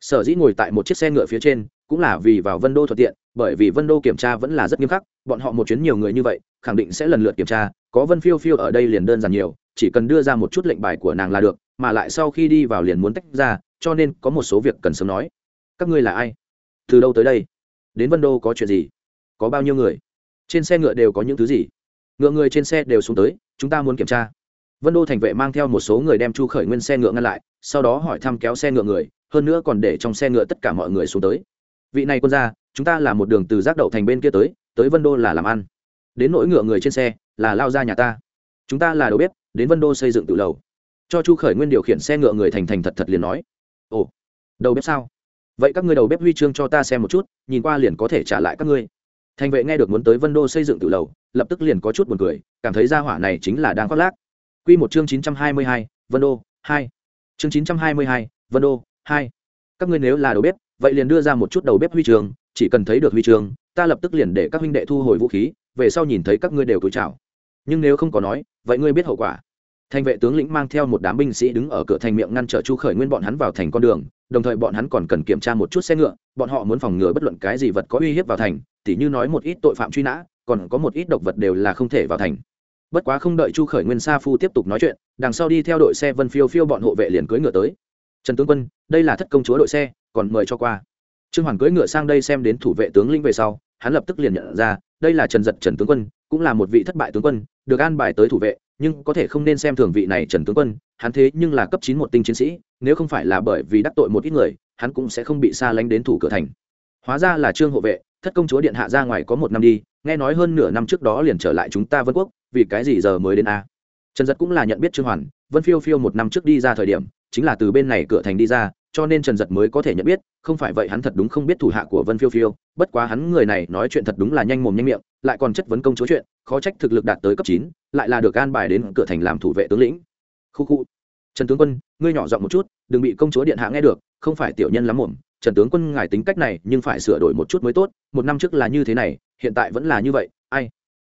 Sở dĩ ngồi tại một chiếc xe ngựa phía trên, cũng là vì vào vân đô thuận tiện, bởi vì vân đô kiểm tra vẫn là rất nghiêm khắc, bọn họ một chuyến nhiều người như vậy, khẳng định sẽ lần lượt kiểm tra, có vân phiêu phiêu ở đây liền đơn giản nhiều, chỉ cần đưa ra một chút lệnh bài của nàng là được, mà lại sau khi đi vào liền muốn tách ra, cho nên có một số việc cần sớm nói. Các ngươi là ai? Từ đâu tới đây? Đến vân đô có chuyện gì? Có bao nhiêu người? Trên xe ngựa đều có những thứ gì? Ngựa người trên xe đều xuống tới, chúng ta muốn kiểm tra. Vân đô thành vệ mang theo một số người đem chu khởi nguyên xe ngựa ngăn lại, sau đó hỏi thăm kéo xe ngựa người, hơn nữa còn để trong xe ngựa tất cả mọi người xuống tới. Vị này quân gia, chúng ta là một đường từ giác đậu thành bên kia tới tới vân đô là làm ăn. Đến nỗi ngựa người trên xe, là lao ra nhà ta. Chúng ta là đầu bếp, đến vân đô xây dựng tự lầu. Cho chu khởi nguyên điều khiển xe ngựa người thành thành thật thật liền nói. Ồ, đầu bếp sao? Vậy các ngươi đầu bếp huy chương cho ta xem một chút, nhìn qua liền có thể trả lại các ngươi. Thành vệ nghe được muốn tới vân đô xây dựng tự lầu, lập tức liền có chút buồn cười, cảm thấy gia hỏa này chính là đang khoác lác. Q một chương chín trăm hai mươi hai, vân đô, hai. Chương chín trăm hai mươi hai, vân đô, hai. Các ngươi nếu là đầu bếp, vậy liền đưa ra một chút đầu bếp huy chương, chỉ cần thấy được huy chương, ta lập tức liền để các huynh đệ thu hồi vũ khí, về sau nhìn thấy các ngươi đều cúi chào. Nhưng nếu không có nói, vậy ngươi biết hậu quả. Thành vệ tướng lĩnh mang theo một đám binh sĩ đứng ở cửa thành miệng ngăn trở chu khởi nguyên bọn hắn vào thành con đường đồng thời bọn hắn còn cần kiểm tra một chút xe ngựa, bọn họ muốn phòng ngừa bất luận cái gì vật có uy hiếp vào thành, tỉ như nói một ít tội phạm truy nã, còn có một ít độc vật đều là không thể vào thành. Bất quá không đợi chu khởi nguyên sa phu tiếp tục nói chuyện, đằng sau đi theo đội xe vân phiêu phiêu bọn hộ vệ liền cưỡi ngựa tới. Trần tướng quân, đây là thất công chúa đội xe, còn mời cho qua. Trương hoàn cưỡi ngựa sang đây xem đến thủ vệ tướng linh về sau, hắn lập tức liền nhận ra, đây là trần giật trần tướng quân, cũng là một vị thất bại tướng quân, được an bài tới thủ vệ nhưng có thể không nên xem thường vị này trần tướng quân, hắn thế nhưng là cấp chín một tinh chiến sĩ, nếu không phải là bởi vì đắc tội một ít người, hắn cũng sẽ không bị xa lánh đến thủ cửa thành. Hóa ra là trương hộ vệ, thất công chúa điện hạ ra ngoài có một năm đi, nghe nói hơn nửa năm trước đó liền trở lại chúng ta vân quốc, vì cái gì giờ mới đến a? Trần giật cũng là nhận biết trương hoàn, vân phiêu phiêu một năm trước đi ra thời điểm, chính là từ bên này cửa thành đi ra cho nên trần giật mới có thể nhận biết, không phải vậy hắn thật đúng không biết thủ hạ của vân phiêu phiêu, bất quá hắn người này nói chuyện thật đúng là nhanh mồm nhanh miệng, lại còn chất vấn công chúa chuyện, khó trách thực lực đạt tới cấp chín, lại là được an bài đến cửa thành làm thủ vệ tướng lĩnh. Khu khu. Trần tướng quân, ngươi nhỏ giọng một chút, đừng bị công chúa điện hạ nghe được, không phải tiểu nhân lắm mồm. Trần tướng quân, ngài tính cách này, nhưng phải sửa đổi một chút mới tốt, một năm trước là như thế này, hiện tại vẫn là như vậy, ai?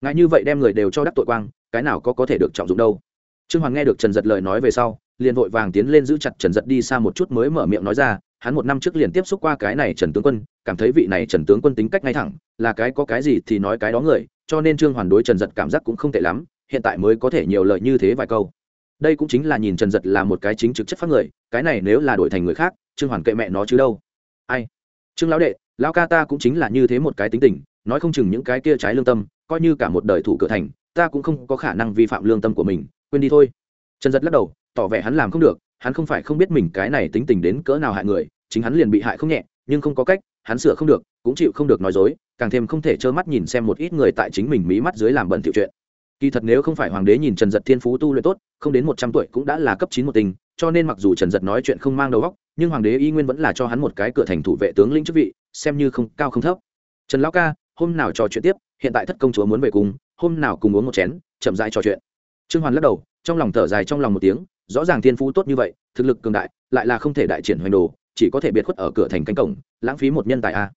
Ngài như vậy đem người đều cho đắc tội quang, cái nào có có thể được trọng dụng đâu? Trương hoàng nghe được trần giật lời nói về sau liền vội vàng tiến lên giữ chặt trần giật đi xa một chút mới mở miệng nói ra, hắn một năm trước liền tiếp xúc qua cái này trần tướng quân, cảm thấy vị này trần tướng quân tính cách ngay thẳng, là cái có cái gì thì nói cái đó người, cho nên trương hoàn đối trần giật cảm giác cũng không tệ lắm, hiện tại mới có thể nhiều lời như thế vài câu. Đây cũng chính là nhìn trần giật là một cái chính trực chất phát người, cái này nếu là đổi thành người khác, trương hoàn kệ mẹ nó chứ đâu. Ai? Trương lão đệ, lão ca ta cũng chính là như thế một cái tính tình, nói không chừng những cái kia trái lương tâm, coi như cả một đời thủ cửa thành, ta cũng không có khả năng vi phạm lương tâm của mình, quên đi thôi. Trần giật lắc đầu tỏ vẻ hắn làm không được, hắn không phải không biết mình cái này tính tình đến cỡ nào hại người, chính hắn liền bị hại không nhẹ, nhưng không có cách, hắn sửa không được, cũng chịu không được nói dối, càng thêm không thể trơ mắt nhìn xem một ít người tại chính mình mí mắt dưới làm bẩn thiệu chuyện. Kỳ thật nếu không phải hoàng đế nhìn trần giật thiên phú tu luyện tốt, không đến một trăm tuổi cũng đã là cấp chín một tình, cho nên mặc dù trần giật nói chuyện không mang đầu óc, nhưng hoàng đế y nguyên vẫn là cho hắn một cái cửa thành thủ vệ tướng lĩnh chức vị, xem như không, cao không thấp. Trần lão ca, hôm nào trò chuyện tiếp, hiện tại thất công chúa muốn về cùng, hôm nào cùng uống một chén, chậm rãi trò chuyện. Trương hoàn lắc đầu, trong lòng thở dài trong lòng một tiếng rõ ràng thiên phú tốt như vậy, thực lực cường đại, lại là không thể đại triển hoành đồ, chỉ có thể biệt khuất ở cửa thành cánh cổng, lãng phí một nhân tài a.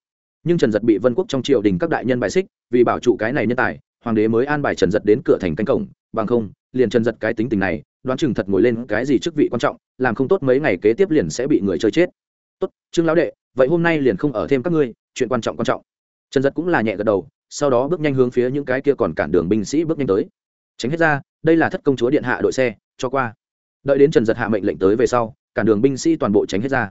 Nhưng trần giật bị vân quốc trong triều đình các đại nhân bài xích, vì bảo trụ cái này nhân tài, hoàng đế mới an bài trần giật đến cửa thành cánh cổng, bằng không, liền trần giật cái tính tình này, đoán chừng thật ngồi lên cái gì chức vị quan trọng, làm không tốt mấy ngày kế tiếp liền sẽ bị người chơi chết. Tốt, trương lão đệ, vậy hôm nay liền không ở thêm các ngươi, chuyện quan trọng quan trọng. Trần giật cũng là nhẹ gật đầu, sau đó bước nhanh hướng phía những cái kia còn cản đường binh sĩ bước nhanh tới. Tránh hết ra, đây là thất công chúa điện hạ đội xe, cho qua đợi đến trần giật hạ mệnh lệnh tới về sau cản đường binh sĩ toàn bộ tránh hết ra.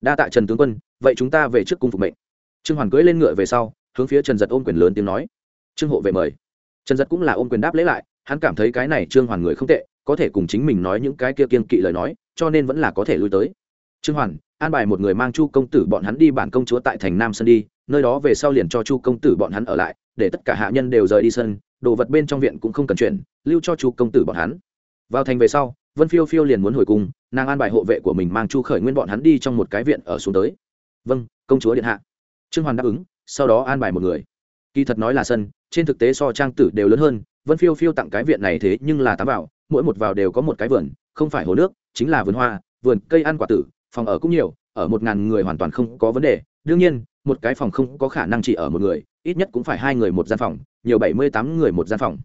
Đa tạ trần tướng quân, vậy chúng ta về trước cung phục mệnh. Trương hoàn cưỡi lên ngựa về sau, hướng phía trần giật ôm quyền lớn tiếng nói. Trương hộ vệ mời. Trần giật cũng là ôm quyền đáp lễ lại, hắn cảm thấy cái này trương hoàn người không tệ, có thể cùng chính mình nói những cái kia kiên kỵ lời nói, cho nên vẫn là có thể lui tới. Trương hoàn, an bài một người mang chu công tử bọn hắn đi bản công chúa tại thành nam sơn đi, nơi đó về sau liền cho chu công tử bọn hắn ở lại, để tất cả hạ nhân đều rời đi sân, đồ vật bên trong viện cũng không cần chuyển, lưu cho chu công tử bọn hắn. Vào thành về sau vân phiêu phiêu liền muốn hồi cung, nàng an bài hộ vệ của mình mang chu khởi nguyên bọn hắn đi trong một cái viện ở xuống tới. Vâng công chúa điện hạ. Trương hoàn đáp ứng, sau đó an bài một người. Kỳ thật nói là sân, trên thực tế so trang tử đều lớn hơn, vân phiêu phiêu tặng cái viện này thế nhưng là tám vào, mỗi một vào đều có một cái vườn, không phải hồ nước, chính là vườn hoa, vườn cây ăn quả tử, phòng ở cũng nhiều, ở một ngàn người hoàn toàn không có vấn đề. Đương nhiên, một cái phòng không có khả năng chỉ ở một người, ít nhất cũng phải hai người một gian phòng, nhiều bảy mươi tám người một gian phòng.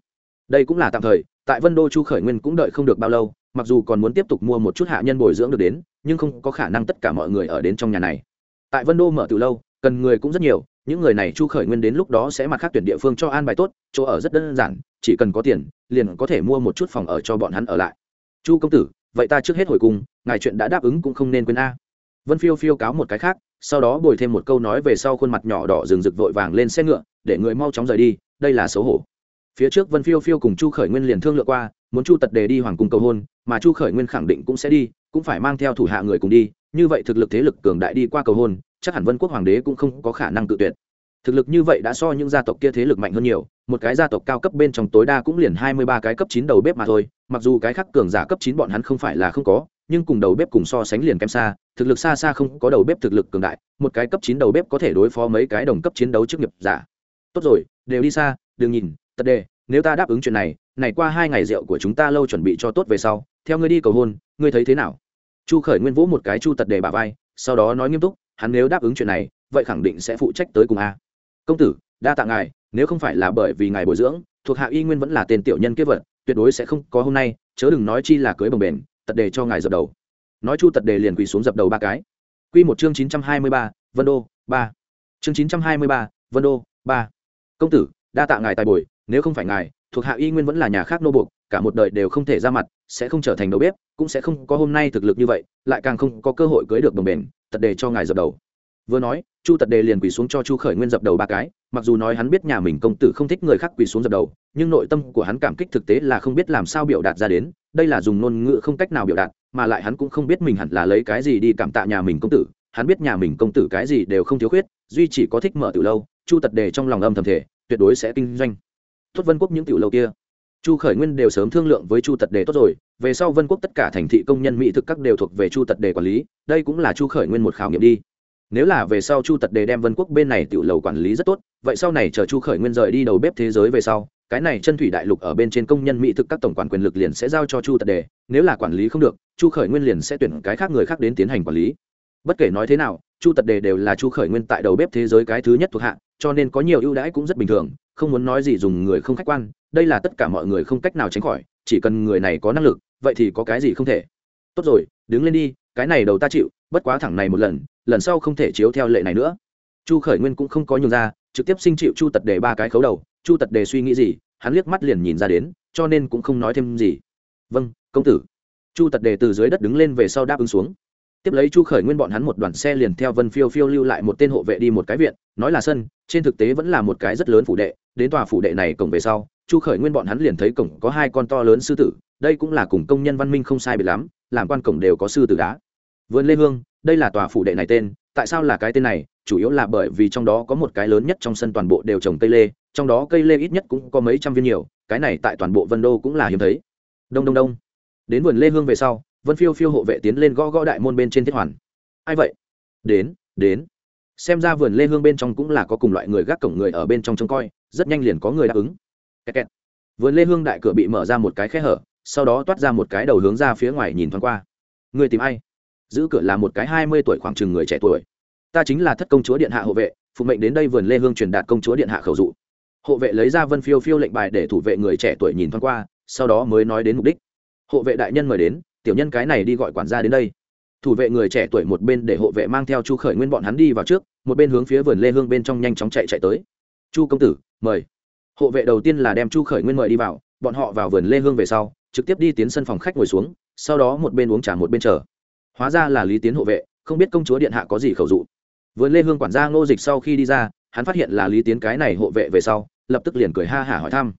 Đây cũng là tạm thời, tại vân đô chu khởi nguyên cũng đợi không được bao lâu mặc dù còn muốn tiếp tục mua một chút hạ nhân bồi dưỡng được đến, nhưng không có khả năng tất cả mọi người ở đến trong nhà này. Tại vân đô mở từ lâu, cần người cũng rất nhiều, những người này chu khởi nguyên đến lúc đó sẽ mặt khác tuyển địa phương cho an bài tốt, chỗ ở rất đơn giản, chỉ cần có tiền, liền có thể mua một chút phòng ở cho bọn hắn ở lại. Chu công tử, vậy ta trước hết hồi cung ngài chuyện đã đáp ứng cũng không nên quên a. Vân phiêu phiêu cáo một cái khác, sau đó bồi thêm một câu nói về sau khuôn mặt nhỏ đỏ rừng rực vội vàng lên xe ngựa, để người mau chóng rời đi, đây là xấu hổ. Phía trước vân phiêu phiêu cùng chu khởi nguyên liền thương lượng qua, muốn chu tật đề đi hoàng cung cầu hôn mà chu khởi nguyên khẳng định cũng sẽ đi, cũng phải mang theo thủ hạ người cùng đi, như vậy thực lực thế lực cường đại đi qua cầu hôn, chắc hẳn vân quốc hoàng đế cũng không có khả năng tự tuyệt. Thực lực như vậy đã so những gia tộc kia thế lực mạnh hơn nhiều, một cái gia tộc cao cấp bên trong tối đa cũng liền hai mươi ba cái cấp chín đầu bếp mà thôi, mặc dù cái khác cường giả cấp chín bọn hắn không phải là không có, nhưng cùng đầu bếp cùng so sánh liền kém xa, thực lực xa xa không có đầu bếp thực lực cường đại, một cái cấp chín đầu bếp có thể đối phó mấy cái đồng cấp chiến đấu chức nghiệp giả. Tốt rồi, đều đi xa, đừng nhìn, tật đề, nếu ta đáp ứng chuyện này này qua hai ngày rượu của chúng ta lâu chuẩn bị cho tốt về sau theo ngươi đi cầu hôn, ngươi thấy thế nào? Chu khởi nguyên vỗ một cái chu tật đề bà vai, sau đó nói nghiêm túc, hắn nếu đáp ứng chuyện này, vậy khẳng định sẽ phụ trách tới cùng a. Công tử, đa tạ ngài, nếu không phải là bởi vì ngài bồi dưỡng, thuộc hạ y nguyên vẫn là tên tiểu nhân kế vật, tuyệt đối sẽ không có hôm nay, chớ đừng nói chi là cưới bồng bền tật đề cho ngài dập đầu. Nói chu tật đề liền quỳ xuống dập đầu ba cái. Q một chương chín trăm hai mươi ba, vân đô, ba. Chương chín trăm hai mươi ba, vân đô, ba. Công tử, đa tạ ngài tài bồi, nếu không phải ngài, thuộc hạ y nguyên vẫn là nhà khác nô buộc, cả một đời đều không thể ra mặt sẽ không trở thành đầu bếp, cũng sẽ không có hôm nay thực lực như vậy, lại càng không có cơ hội cưới được đồng bền, tật đề cho ngài dập đầu. Vừa nói, chu tật đề liền quỳ xuống cho chu khởi nguyên dập đầu ba cái, mặc dù nói hắn biết nhà mình công tử không thích người khác quỳ xuống dập đầu, nhưng nội tâm của hắn cảm kích thực tế là không biết làm sao biểu đạt ra đến, đây là dùng ngôn ngữ không cách nào biểu đạt, mà lại hắn cũng không biết mình hẳn là lấy cái gì đi cảm tạ nhà mình công tử, hắn biết nhà mình công tử cái gì đều không thiếu khuyết, duy chỉ có thích mở từ lâu, chu tật đề trong lòng âm thầm thể tuyệt đối sẽ kinh doanh. Tốt vân quốc những tiểu lâu kia chu khởi nguyên đều sớm thương lượng với chu tật đề tốt rồi, về sau vân quốc tất cả thành thị công nhân, mỹ thực các đều thuộc về chu tật đề quản lý, đây cũng là chu khởi nguyên một khảo nghiệm đi. Nếu là về sau chu tật đề đem vân quốc bên này tiểu lầu quản lý rất tốt, vậy sau này chờ chu khởi nguyên rời đi đầu bếp thế giới về sau, cái này chân thủy đại lục ở bên trên công nhân, mỹ thực các tổng quản quyền lực liền sẽ giao cho chu tật đề, nếu là quản lý không được, chu khởi nguyên liền sẽ tuyển cái khác người khác đến tiến hành quản lý bất kể nói thế nào, chu tật đề đều là chu khởi nguyên tại đầu bếp thế giới cái thứ nhất thuộc hạ, cho nên có nhiều ưu đãi cũng rất bình thường, không muốn nói gì dùng người không khách quan, đây là tất cả mọi người không cách nào tránh khỏi, chỉ cần người này có năng lực, vậy thì có cái gì không thể. Tốt rồi, đứng lên đi, cái này đầu ta chịu, bất quá thẳng này một lần lần sau không thể chiếu theo lệ này nữa. Chu khởi nguyên cũng không có nhường ra, trực tiếp sinh chịu chu tật đề ba cái khấu đầu, chu tật đề suy nghĩ gì, hắn liếc mắt liền nhìn ra đến, cho nên cũng không nói thêm gì. Vâng công tử. Chu tật đề từ dưới đất đứng lên về sau đáp ứng xuống tiếp lấy chu khởi nguyên bọn hắn một đoàn xe liền theo vân phiêu phiêu lưu lại một tên hộ vệ đi một cái viện, nói là sân, trên thực tế vẫn là một cái rất lớn phủ đệ, đến tòa phủ đệ này cổng về sau, chu khởi nguyên bọn hắn liền thấy cổng có hai con to lớn sư tử, đây cũng là cùng công nhân văn minh không sai biệt lắm, làm quan cổng đều có sư tử đá. Vườn lê hương, đây là tòa phủ đệ này tên, tại sao là cái tên này? Chủ yếu là bởi vì trong đó có một cái lớn nhất trong sân toàn bộ đều trồng cây lê, trong đó cây lê ít nhất cũng có mấy trăm viên nhiều, cái này tại toàn bộ vân đô cũng là hiếm thấy. Đông đông đông. Đến vườn lê hương về sau vân phiêu phiêu hộ vệ tiến lên gõ gõ đại môn bên trên thiết hoàn. Ai vậy? Đến đến. Xem ra vườn lê hương bên trong cũng là có cùng loại người gác cổng người ở bên trong trông coi, rất nhanh liền có người đáp ứng. Kẹt kẹt. vườn lê hương đại cửa bị mở ra một cái khe hở, sau đó toát ra một cái đầu hướng ra phía ngoài nhìn thoáng qua. Người tìm ai? Giữ cửa là một cái hai mươi tuổi khoảng chừng người trẻ tuổi. Ta chính là thất công chúa điện hạ hộ vệ, phụ mệnh đến đây vườn lê hương truyền đạt công chúa điện hạ khẩu dụ. Hộ vệ lấy ra vân phiêu phiêu lệnh bài để thủ vệ người trẻ tuổi nhìn thoáng qua, sau đó mới nói đến mục đích. Hộ vệ đại nhân mời đến tiểu nhân cái này đi gọi quản gia đến đây. Thủ vệ người trẻ tuổi một bên để hộ vệ mang theo chu khởi nguyên bọn hắn đi vào trước, một bên hướng phía vườn lê hương bên trong nhanh chóng chạy chạy tới. Chu công tử, mời. Hộ vệ đầu tiên là đem chu khởi nguyên mời đi vào, bọn họ vào vườn lê hương về sau, trực tiếp đi tiến sân phòng khách ngồi xuống, sau đó một bên uống trà một bên chờ. Hóa ra là lý tiến hộ vệ, không biết công chúa điện hạ có gì khẩu dụ. Vườn lê hương quản gia ngô dịch sau khi đi ra, hắn phát hiện là lý tiến cái này hộ vệ về sau, lập tức liền cười ha hả hỏi thăm.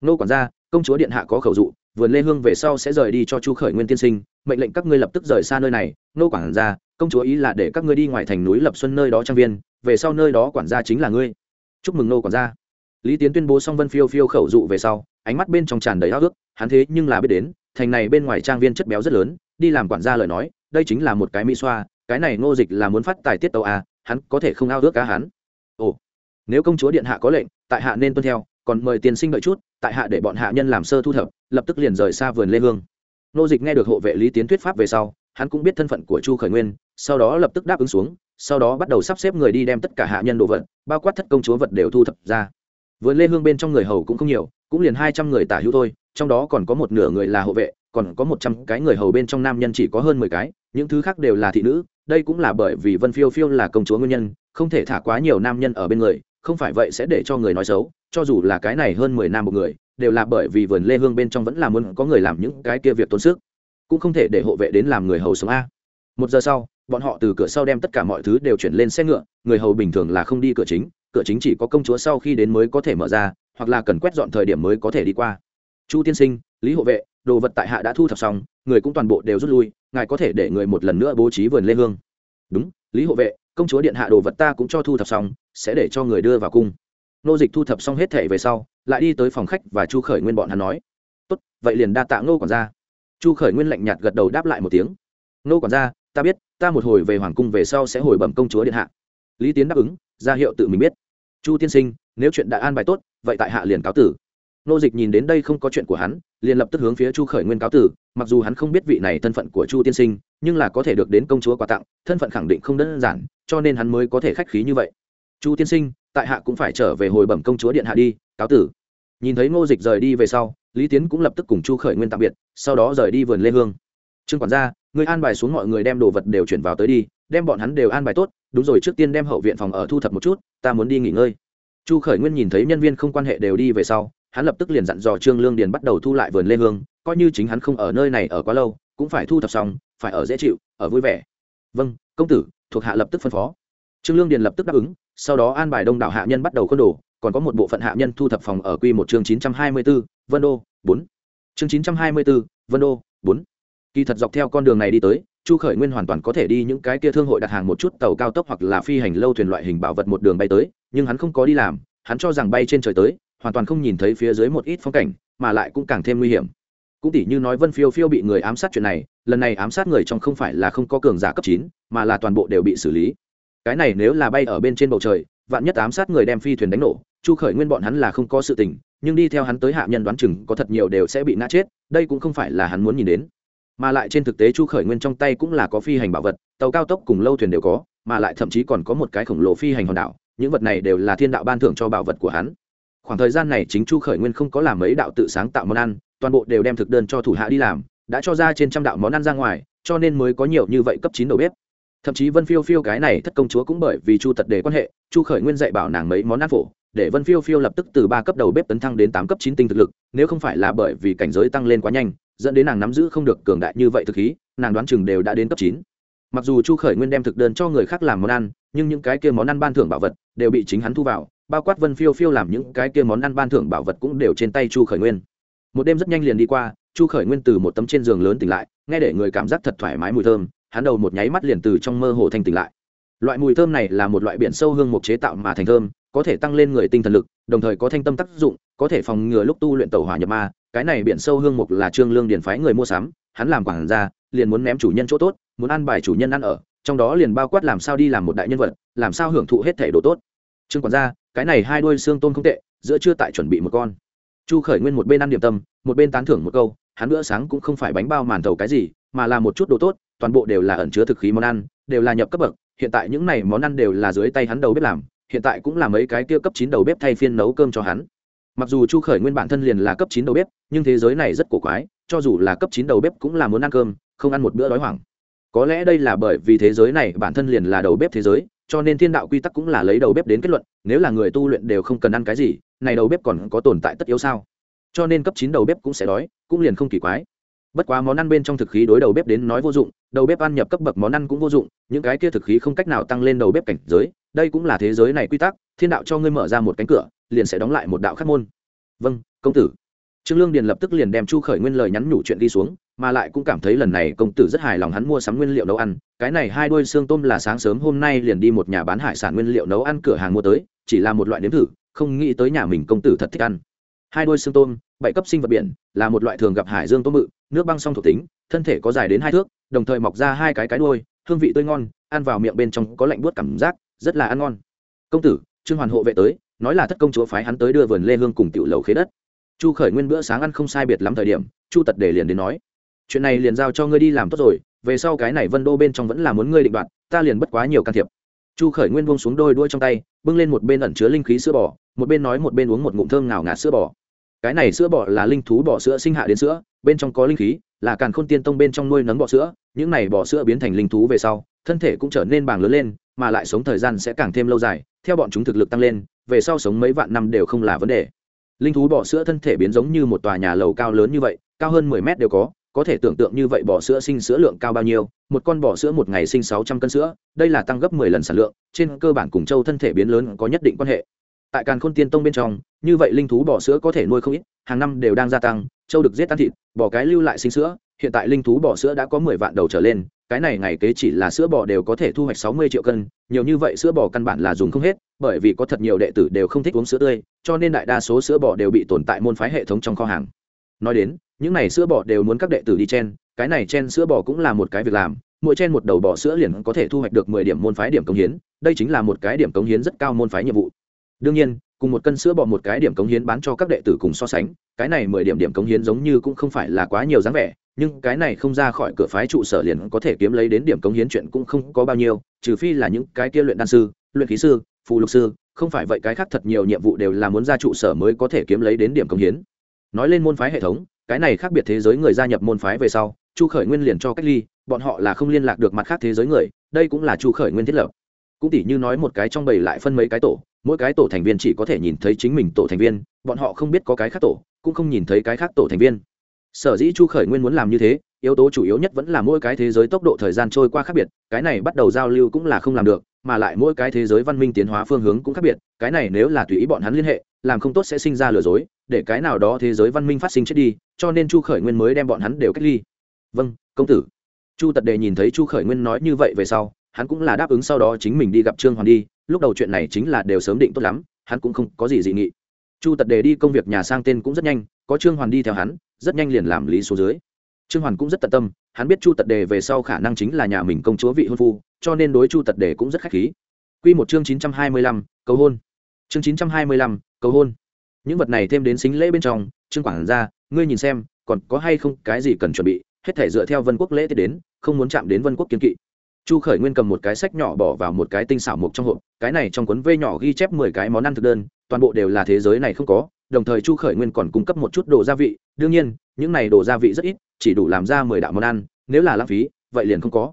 Nô quản gia, công chúa điện hạ có khẩu dụ vườn lê hương về sau sẽ rời đi cho chu khởi nguyên tiên sinh, mệnh lệnh các ngươi lập tức rời xa nơi này, nô quản gia, công chúa ý là để các ngươi đi ngoài thành núi lập xuân nơi đó trang viên, về sau nơi đó quản gia chính là ngươi. Chúc mừng nô quản gia. Lý tiến tuyên bố xong vân phiêu phiêu khẩu dụ về sau, ánh mắt bên trong tràn đầy háo ước hắn thế nhưng là biết đến, thành này bên ngoài trang viên chất béo rất lớn, đi làm quản gia lời nói, đây chính là một cái mỹ xoa, cái này ngô dịch là muốn phát tài tiết tàu à hắn có thể không ao ước cá hắn. Ồ, nếu công chúa điện hạ có lệnh, tại hạ nên tuân theo còn mời tiền sinh đợi chút, tại hạ để bọn hạ nhân làm sơ thu thập, lập tức liền rời xa vườn lê hương. Nô dịch nghe được hộ vệ lý tiến thuyết pháp về sau, hắn cũng biết thân phận của chu khởi nguyên, sau đó lập tức đáp ứng xuống, sau đó bắt đầu sắp xếp người đi đem tất cả hạ nhân đồ vật, bao quát thất công chúa vật đều thu thập ra. Vườn lê hương bên trong người hầu cũng không nhiều, cũng liền hai trăm người tả hữu thôi, trong đó còn có một nửa người là hộ vệ, còn có một trăm cái người hầu bên trong nam nhân chỉ có hơn mười cái, những thứ khác đều là thị nữ, đây cũng là bởi vì vân phiêu phiêu là công chúa nguyên nhân, không thể thả quá nhiều nam nhân ở bên người, không phải vậy sẽ để cho người nói xấu cho dù là cái này hơn mười năm một người, đều là bởi vì vườn lê hương bên trong vẫn là muốn có người làm những cái kia việc tốn sức, cũng không thể để hộ vệ đến làm người hầu sống a. Một giờ sau, bọn họ từ cửa sau đem tất cả mọi thứ đều chuyển lên xe ngựa, người hầu bình thường là không đi cửa chính cửa chính chỉ có công chúa sau khi đến mới có thể mở ra, hoặc là cần quét dọn thời điểm mới có thể đi qua. Chu tiên sinh, lý hộ vệ, đồ vật tại hạ đã thu thập xong, người cũng toàn bộ đều rút lui, ngài có thể để người một lần nữa bố trí vườn lê hương. Đúng, lý hộ vệ, công chúa điện hạ đồ vật ta cũng cho thu thập xong, sẽ để cho người đưa vào cung nô dịch thu thập xong hết thể về sau, lại đi tới phòng khách và chu khởi nguyên bọn hắn nói, tốt, vậy liền đa tạ nô quản gia. Chu khởi nguyên lạnh nhạt gật đầu đáp lại một tiếng nô quản gia, ta biết, ta một hồi về hoàng cung về sau sẽ hồi bẩm công chúa điện hạ. Lý tiến đáp ứng, ra hiệu tự mình biết. Chu tiên sinh, nếu chuyện đã an bài tốt, vậy tại hạ liền cáo tử. Nô dịch nhìn đến đây không có chuyện của hắn, liền lập tức hướng phía chu khởi nguyên cáo tử, mặc dù hắn không biết vị này thân phận của chu tiên sinh, nhưng là có thể được đến công chúa quà tặng, thân phận khẳng định không đơn giản, cho nên hắn mới có thể khách khí như vậy. Chu tiên sinh tại hạ cũng phải trở về hồi bẩm công chúa điện hạ đi, cáo tử. Nhìn thấy ngô dịch rời đi về sau, lý tiến cũng lập tức cùng chu khởi nguyên tạm biệt, sau đó rời đi vườn lê hương. Trương quản gia, người an bài xuống mọi người đem đồ vật đều chuyển vào tới đi, đem bọn hắn đều an bài tốt, đúng rồi, trước tiên đem hậu viện phòng ở thu thập một chút, ta muốn đi nghỉ ngơi. Chu khởi nguyên nhìn thấy nhân viên không quan hệ đều đi về sau, hắn lập tức liền dặn dò trương lương điền bắt đầu thu lại vườn lê hương, coi như chính hắn không ở nơi này ở quá lâu, cũng phải thu thập xong, phải ở dễ chịu, ở vui vẻ. Vâng công tử, thuộc hạ lập tức phân phó. Trương lương điền lập tức đáp ứng sau đó an bài đông đảo hạ nhân bắt đầu khuôn đồ còn có một bộ phận hạ nhân thu thập phòng ở quy một chương 924, Vân Đô, 4. Chương 924, Vân Đô, 4. Kỳ thật dọc theo con đường này đi tới, Chu Khởi Nguyên hoàn toàn có thể đi những cái kia thương hội đặt hàng một chút tàu cao tốc hoặc là phi hành lâu thuyền loại hình bảo vật một đường bay tới, nhưng hắn không có đi làm, hắn cho rằng bay trên trời tới, hoàn toàn không nhìn thấy phía dưới một ít phong cảnh, mà lại cũng càng thêm nguy hiểm. Cũng tỉ như nói Vân Phiêu Phiêu bị người ám sát chuyện này, lần này ám sát người trong không phải là không có cường giả cấp 9, mà là toàn bộ đều bị xử lý. Cái này nếu là bay ở bên trên bầu trời, vạn nhất ám sát người đem phi thuyền đánh nổ, chu khởi nguyên bọn hắn là không có sự tình nhưng đi theo hắn tới hạ nhân đoán chừng có thật nhiều đều sẽ bị ngã chết đây cũng không phải là hắn muốn nhìn đến. Mà lại trên thực tế chu khởi nguyên trong tay cũng là có phi hành bảo vật tàu cao tốc cùng lâu thuyền đều có mà lại thậm chí còn có một cái khổng lồ phi hành hòn đảo những vật này đều là thiên đạo ban thưởng cho bảo vật của hắn. Khoảng thời gian này chính chu khởi nguyên không có làm mấy đạo tự sáng tạo món ăn toàn bộ đều đem thực đơn cho thủ hạ đi làm đã cho ra trên trăm đạo món ăn ra ngoài cho nên mới có nhiều như vậy cấp chín đầu bếp thậm chí vân phiêu phiêu cái này thất công chúa cũng bởi vì chu tật đề quan hệ, chu khởi nguyên dạy bảo nàng mấy món ăn phổ, để vân phiêu phiêu lập tức từ ba cấp đầu bếp tấn thăng đến tám cấp chín tinh thực lực, nếu không phải là bởi vì cảnh giới tăng lên quá nhanh, dẫn đến nàng nắm giữ không được cường đại như vậy thực khí, nàng đoán chừng đều đã đến cấp chín. Mặc dù chu khởi nguyên đem thực đơn cho người khác làm món ăn, nhưng những cái kia món ăn ban thưởng bảo vật đều bị chính hắn thu vào, bao quát vân phiêu phiêu làm những cái kia món ăn ban thưởng bảo vật cũng đều trên tay chu khởi nguyên. Một đêm rất nhanh liền đi qua, chu khởi nguyên từ một tấm trên giường lớn tỉnh lại, nghe để người cảm giác thật thoải mái mùi thơm hắn đầu một nháy mắt liền từ trong mơ hồ thành tỉnh lại. Loại mùi thơm này là một loại biển sâu hương mục chế tạo mà thành thơm, có thể tăng lên người tinh thần lực, đồng thời có thanh tâm tác dụng, có thể phòng ngừa lúc tu luyện tẩu hỏa nhập ma. Cái này biển sâu hương mục là trương lương điền phái người mua sắm, hắn làm quản ra liền muốn ném chủ nhân chỗ tốt, muốn ăn bài chủ nhân ăn ở, trong đó liền bao quát làm sao đi làm một đại nhân vật, làm sao hưởng thụ hết thể đồ tốt. Trương quản gia, cái này hai đôi xương tôm không tệ, giữa chưa tại chuẩn bị một con. Chu khởi nguyên một bên ăn điểm tâm, một bên tán thưởng một câu, hắn bữa sáng cũng không phải bánh bao màn thầu cái gì, mà là một chút đồ tốt toàn bộ đều là ẩn chứa thực khí món ăn, đều là nhập cấp bậc, hiện tại những này món ăn đều là dưới tay hắn đầu bếp làm, hiện tại cũng là mấy cái kia cấp chín đầu bếp thay phiên nấu cơm cho hắn. Mặc dù chu khởi nguyên bản thân liền là cấp chín đầu bếp, nhưng thế giới này rất cổ quái, cho dù là cấp chín đầu bếp cũng là muốn ăn cơm, không ăn một bữa đói hoảng. Có lẽ đây là bởi vì thế giới này bản thân liền là đầu bếp thế giới, cho nên thiên đạo quy tắc cũng là lấy đầu bếp đến kết luận, nếu là người tu luyện đều không cần ăn cái gì, này đầu bếp còn có tồn tại tất yếu sao? Cho nên cấp chín đầu bếp cũng sẽ đói, cũng liền không kỳ quái bất quá món ăn bên trong thực khí đối đầu bếp đến nói vô dụng, đầu bếp ăn nhập cấp bậc món ăn cũng vô dụng, những cái kia thực khí không cách nào tăng lên đầu bếp cảnh giới, đây cũng là thế giới này quy tắc, thiên đạo cho ngươi mở ra một cánh cửa, liền sẽ đóng lại một đạo khắc môn. Vâng công tử. Trương lương điền lập tức liền đem chu khởi nguyên lời nhắn nhủ chuyện đi xuống, mà lại cũng cảm thấy lần này công tử rất hài lòng hắn mua sắm nguyên liệu nấu ăn, cái này hai đôi xương tôm là sáng sớm hôm nay liền đi một nhà bán hải sản nguyên liệu nấu ăn cửa hàng mua tới, chỉ là một loại nếm thử, không nghĩ tới nhà mình công tử thật thích ăn. Hai đôi xương tôm, bảy cấp sinh vật biển, là một loại thường gặp hải dương tôm mự nước băng song thuộc tính, thân thể có dài đến hai thước, đồng thời mọc ra hai cái cái đuôi, hương vị tươi ngon, ăn vào miệng bên trong có lạnh buốt cảm giác, rất là ăn ngon. Công tử, trương hoàn hộ vệ tới, nói là thất công chúa phái hắn tới đưa vườn lê hương cùng tiểu lầu khế đất. Chu khởi nguyên bữa sáng ăn không sai biệt lắm thời điểm, chu tật để liền đến nói, chuyện này liền giao cho ngươi đi làm tốt rồi, về sau cái này vân đô bên trong vẫn là muốn ngươi định đoạt, ta liền bất quá nhiều can thiệp. Chu khởi nguyên buông xuống đôi đuôi trong tay, bưng lên một bên ẩn chứa linh khí sữa bò, một bên nói một bên uống một ngụm thơm ngào ngạt sữa bò cái này sữa bò là linh thú bò sữa sinh hạ đến sữa, bên trong có linh khí, là càn khôn tiên tông bên trong nuôi nấng bò sữa. Những này bò sữa biến thành linh thú về sau, thân thể cũng trở nên bàng lớn lên, mà lại sống thời gian sẽ càng thêm lâu dài. Theo bọn chúng thực lực tăng lên, về sau sống mấy vạn năm đều không là vấn đề. Linh thú bò sữa thân thể biến giống như một tòa nhà lầu cao lớn như vậy, cao hơn mười mét đều có. Có thể tưởng tượng như vậy bò sữa sinh sữa lượng cao bao nhiêu. Một con bò sữa một ngày sinh sáu trăm cân sữa, đây là tăng gấp mười lần sản lượng. Trên cơ bản cùng châu thân thể biến lớn có nhất định quan hệ tại càn khôn tiên tông bên trong, như vậy linh thú bò sữa có thể nuôi không ít, hàng năm đều đang gia tăng, châu được giết ăn thịt, bò cái lưu lại sinh sữa, hiện tại linh thú bò sữa đã có mười vạn đầu trở lên, cái này ngày kế chỉ là sữa bò đều có thể thu hoạch sáu mươi triệu cân, nhiều như vậy sữa bò căn bản là dùng không hết, bởi vì có thật nhiều đệ tử đều không thích uống sữa tươi, cho nên đại đa số sữa bò đều bị tồn tại môn phái hệ thống trong kho hàng. Nói đến, những này sữa bò đều muốn các đệ tử đi chen, cái này chen sữa bò cũng là một cái việc làm, mỗi chen một đầu bò sữa liền có thể thu hoạch được mười điểm môn phái điểm cống hiến, đây chính là một cái điểm cống hiến rất cao môn phái nhiệm vụ đương nhiên, cùng một cân sữa bọ một cái điểm cống hiến bán cho các đệ tử cùng so sánh, cái này mười điểm điểm cống hiến giống như cũng không phải là quá nhiều dáng vẻ, nhưng cái này không ra khỏi cửa phái trụ sở liền có thể kiếm lấy đến điểm cống hiến chuyện cũng không có bao nhiêu, trừ phi là những cái kia luyện đan sư, luyện khí sư, phù lục sư, không phải vậy cái khác thật nhiều nhiệm vụ đều là muốn ra trụ sở mới có thể kiếm lấy đến điểm cống hiến. Nói lên môn phái hệ thống, cái này khác biệt thế giới người gia nhập môn phái về sau, chu khởi nguyên liền cho cách ly, bọn họ là không liên lạc được mặt khác thế giới người, đây cũng là chu khởi nguyên thiết lập. Cũng tỉ như nói một cái trong bầy lại phân mấy cái tổ mỗi cái tổ thành viên chỉ có thể nhìn thấy chính mình tổ thành viên, bọn họ không biết có cái khác tổ, cũng không nhìn thấy cái khác tổ thành viên. Sở dĩ chu khởi nguyên muốn làm như thế, yếu tố chủ yếu nhất vẫn là mỗi cái thế giới tốc độ thời gian trôi qua khác biệt, cái này bắt đầu giao lưu cũng là không làm được, mà lại mỗi cái thế giới văn minh tiến hóa phương hướng cũng khác biệt, cái này nếu là tùy ý bọn hắn liên hệ, làm không tốt sẽ sinh ra lừa dối, để cái nào đó thế giới văn minh phát sinh chết đi, cho nên chu khởi nguyên mới đem bọn hắn đều cách ly. Vâng công tử. Chu tật đề nhìn thấy chu khởi nguyên nói như vậy về sau, hắn cũng là đáp ứng sau đó chính mình đi gặp trương hoàn đi lúc đầu chuyện này chính là đều sớm định tốt lắm, hắn cũng không có gì dị nghị. Chu tật đề đi công việc nhà sang tên cũng rất nhanh, có trương hoàn đi theo hắn, rất nhanh liền làm lý số dưới. Trương hoàn cũng rất tận tâm, hắn biết chu tật đề về sau khả năng chính là nhà mình công chúa vị hôn phu, cho nên đối chu tật đề cũng rất khách khí. Q một chương chín trăm hai mươi lăm, cầu hôn. Chương chín trăm hai mươi lăm, cầu hôn. Những vật này thêm đến xính lễ bên trong, trương quản ra ngươi nhìn xem, còn có hay không cái gì cần chuẩn bị? Hết thể dựa theo vân quốc lễ tiết đến, không muốn chạm đến vân quốc kiên kỵ chu khởi nguyên cầm một cái sách nhỏ bỏ vào một cái tinh xảo mục trong hộp, cái này trong cuốn vê nhỏ ghi chép mười cái món ăn thực đơn, toàn bộ đều là thế giới này không có, đồng thời chu khởi nguyên còn cung cấp một chút đồ gia vị, đương nhiên, những này đồ gia vị rất ít, chỉ đủ làm ra mười đạo món ăn, nếu là lãng phí, vậy liền không có.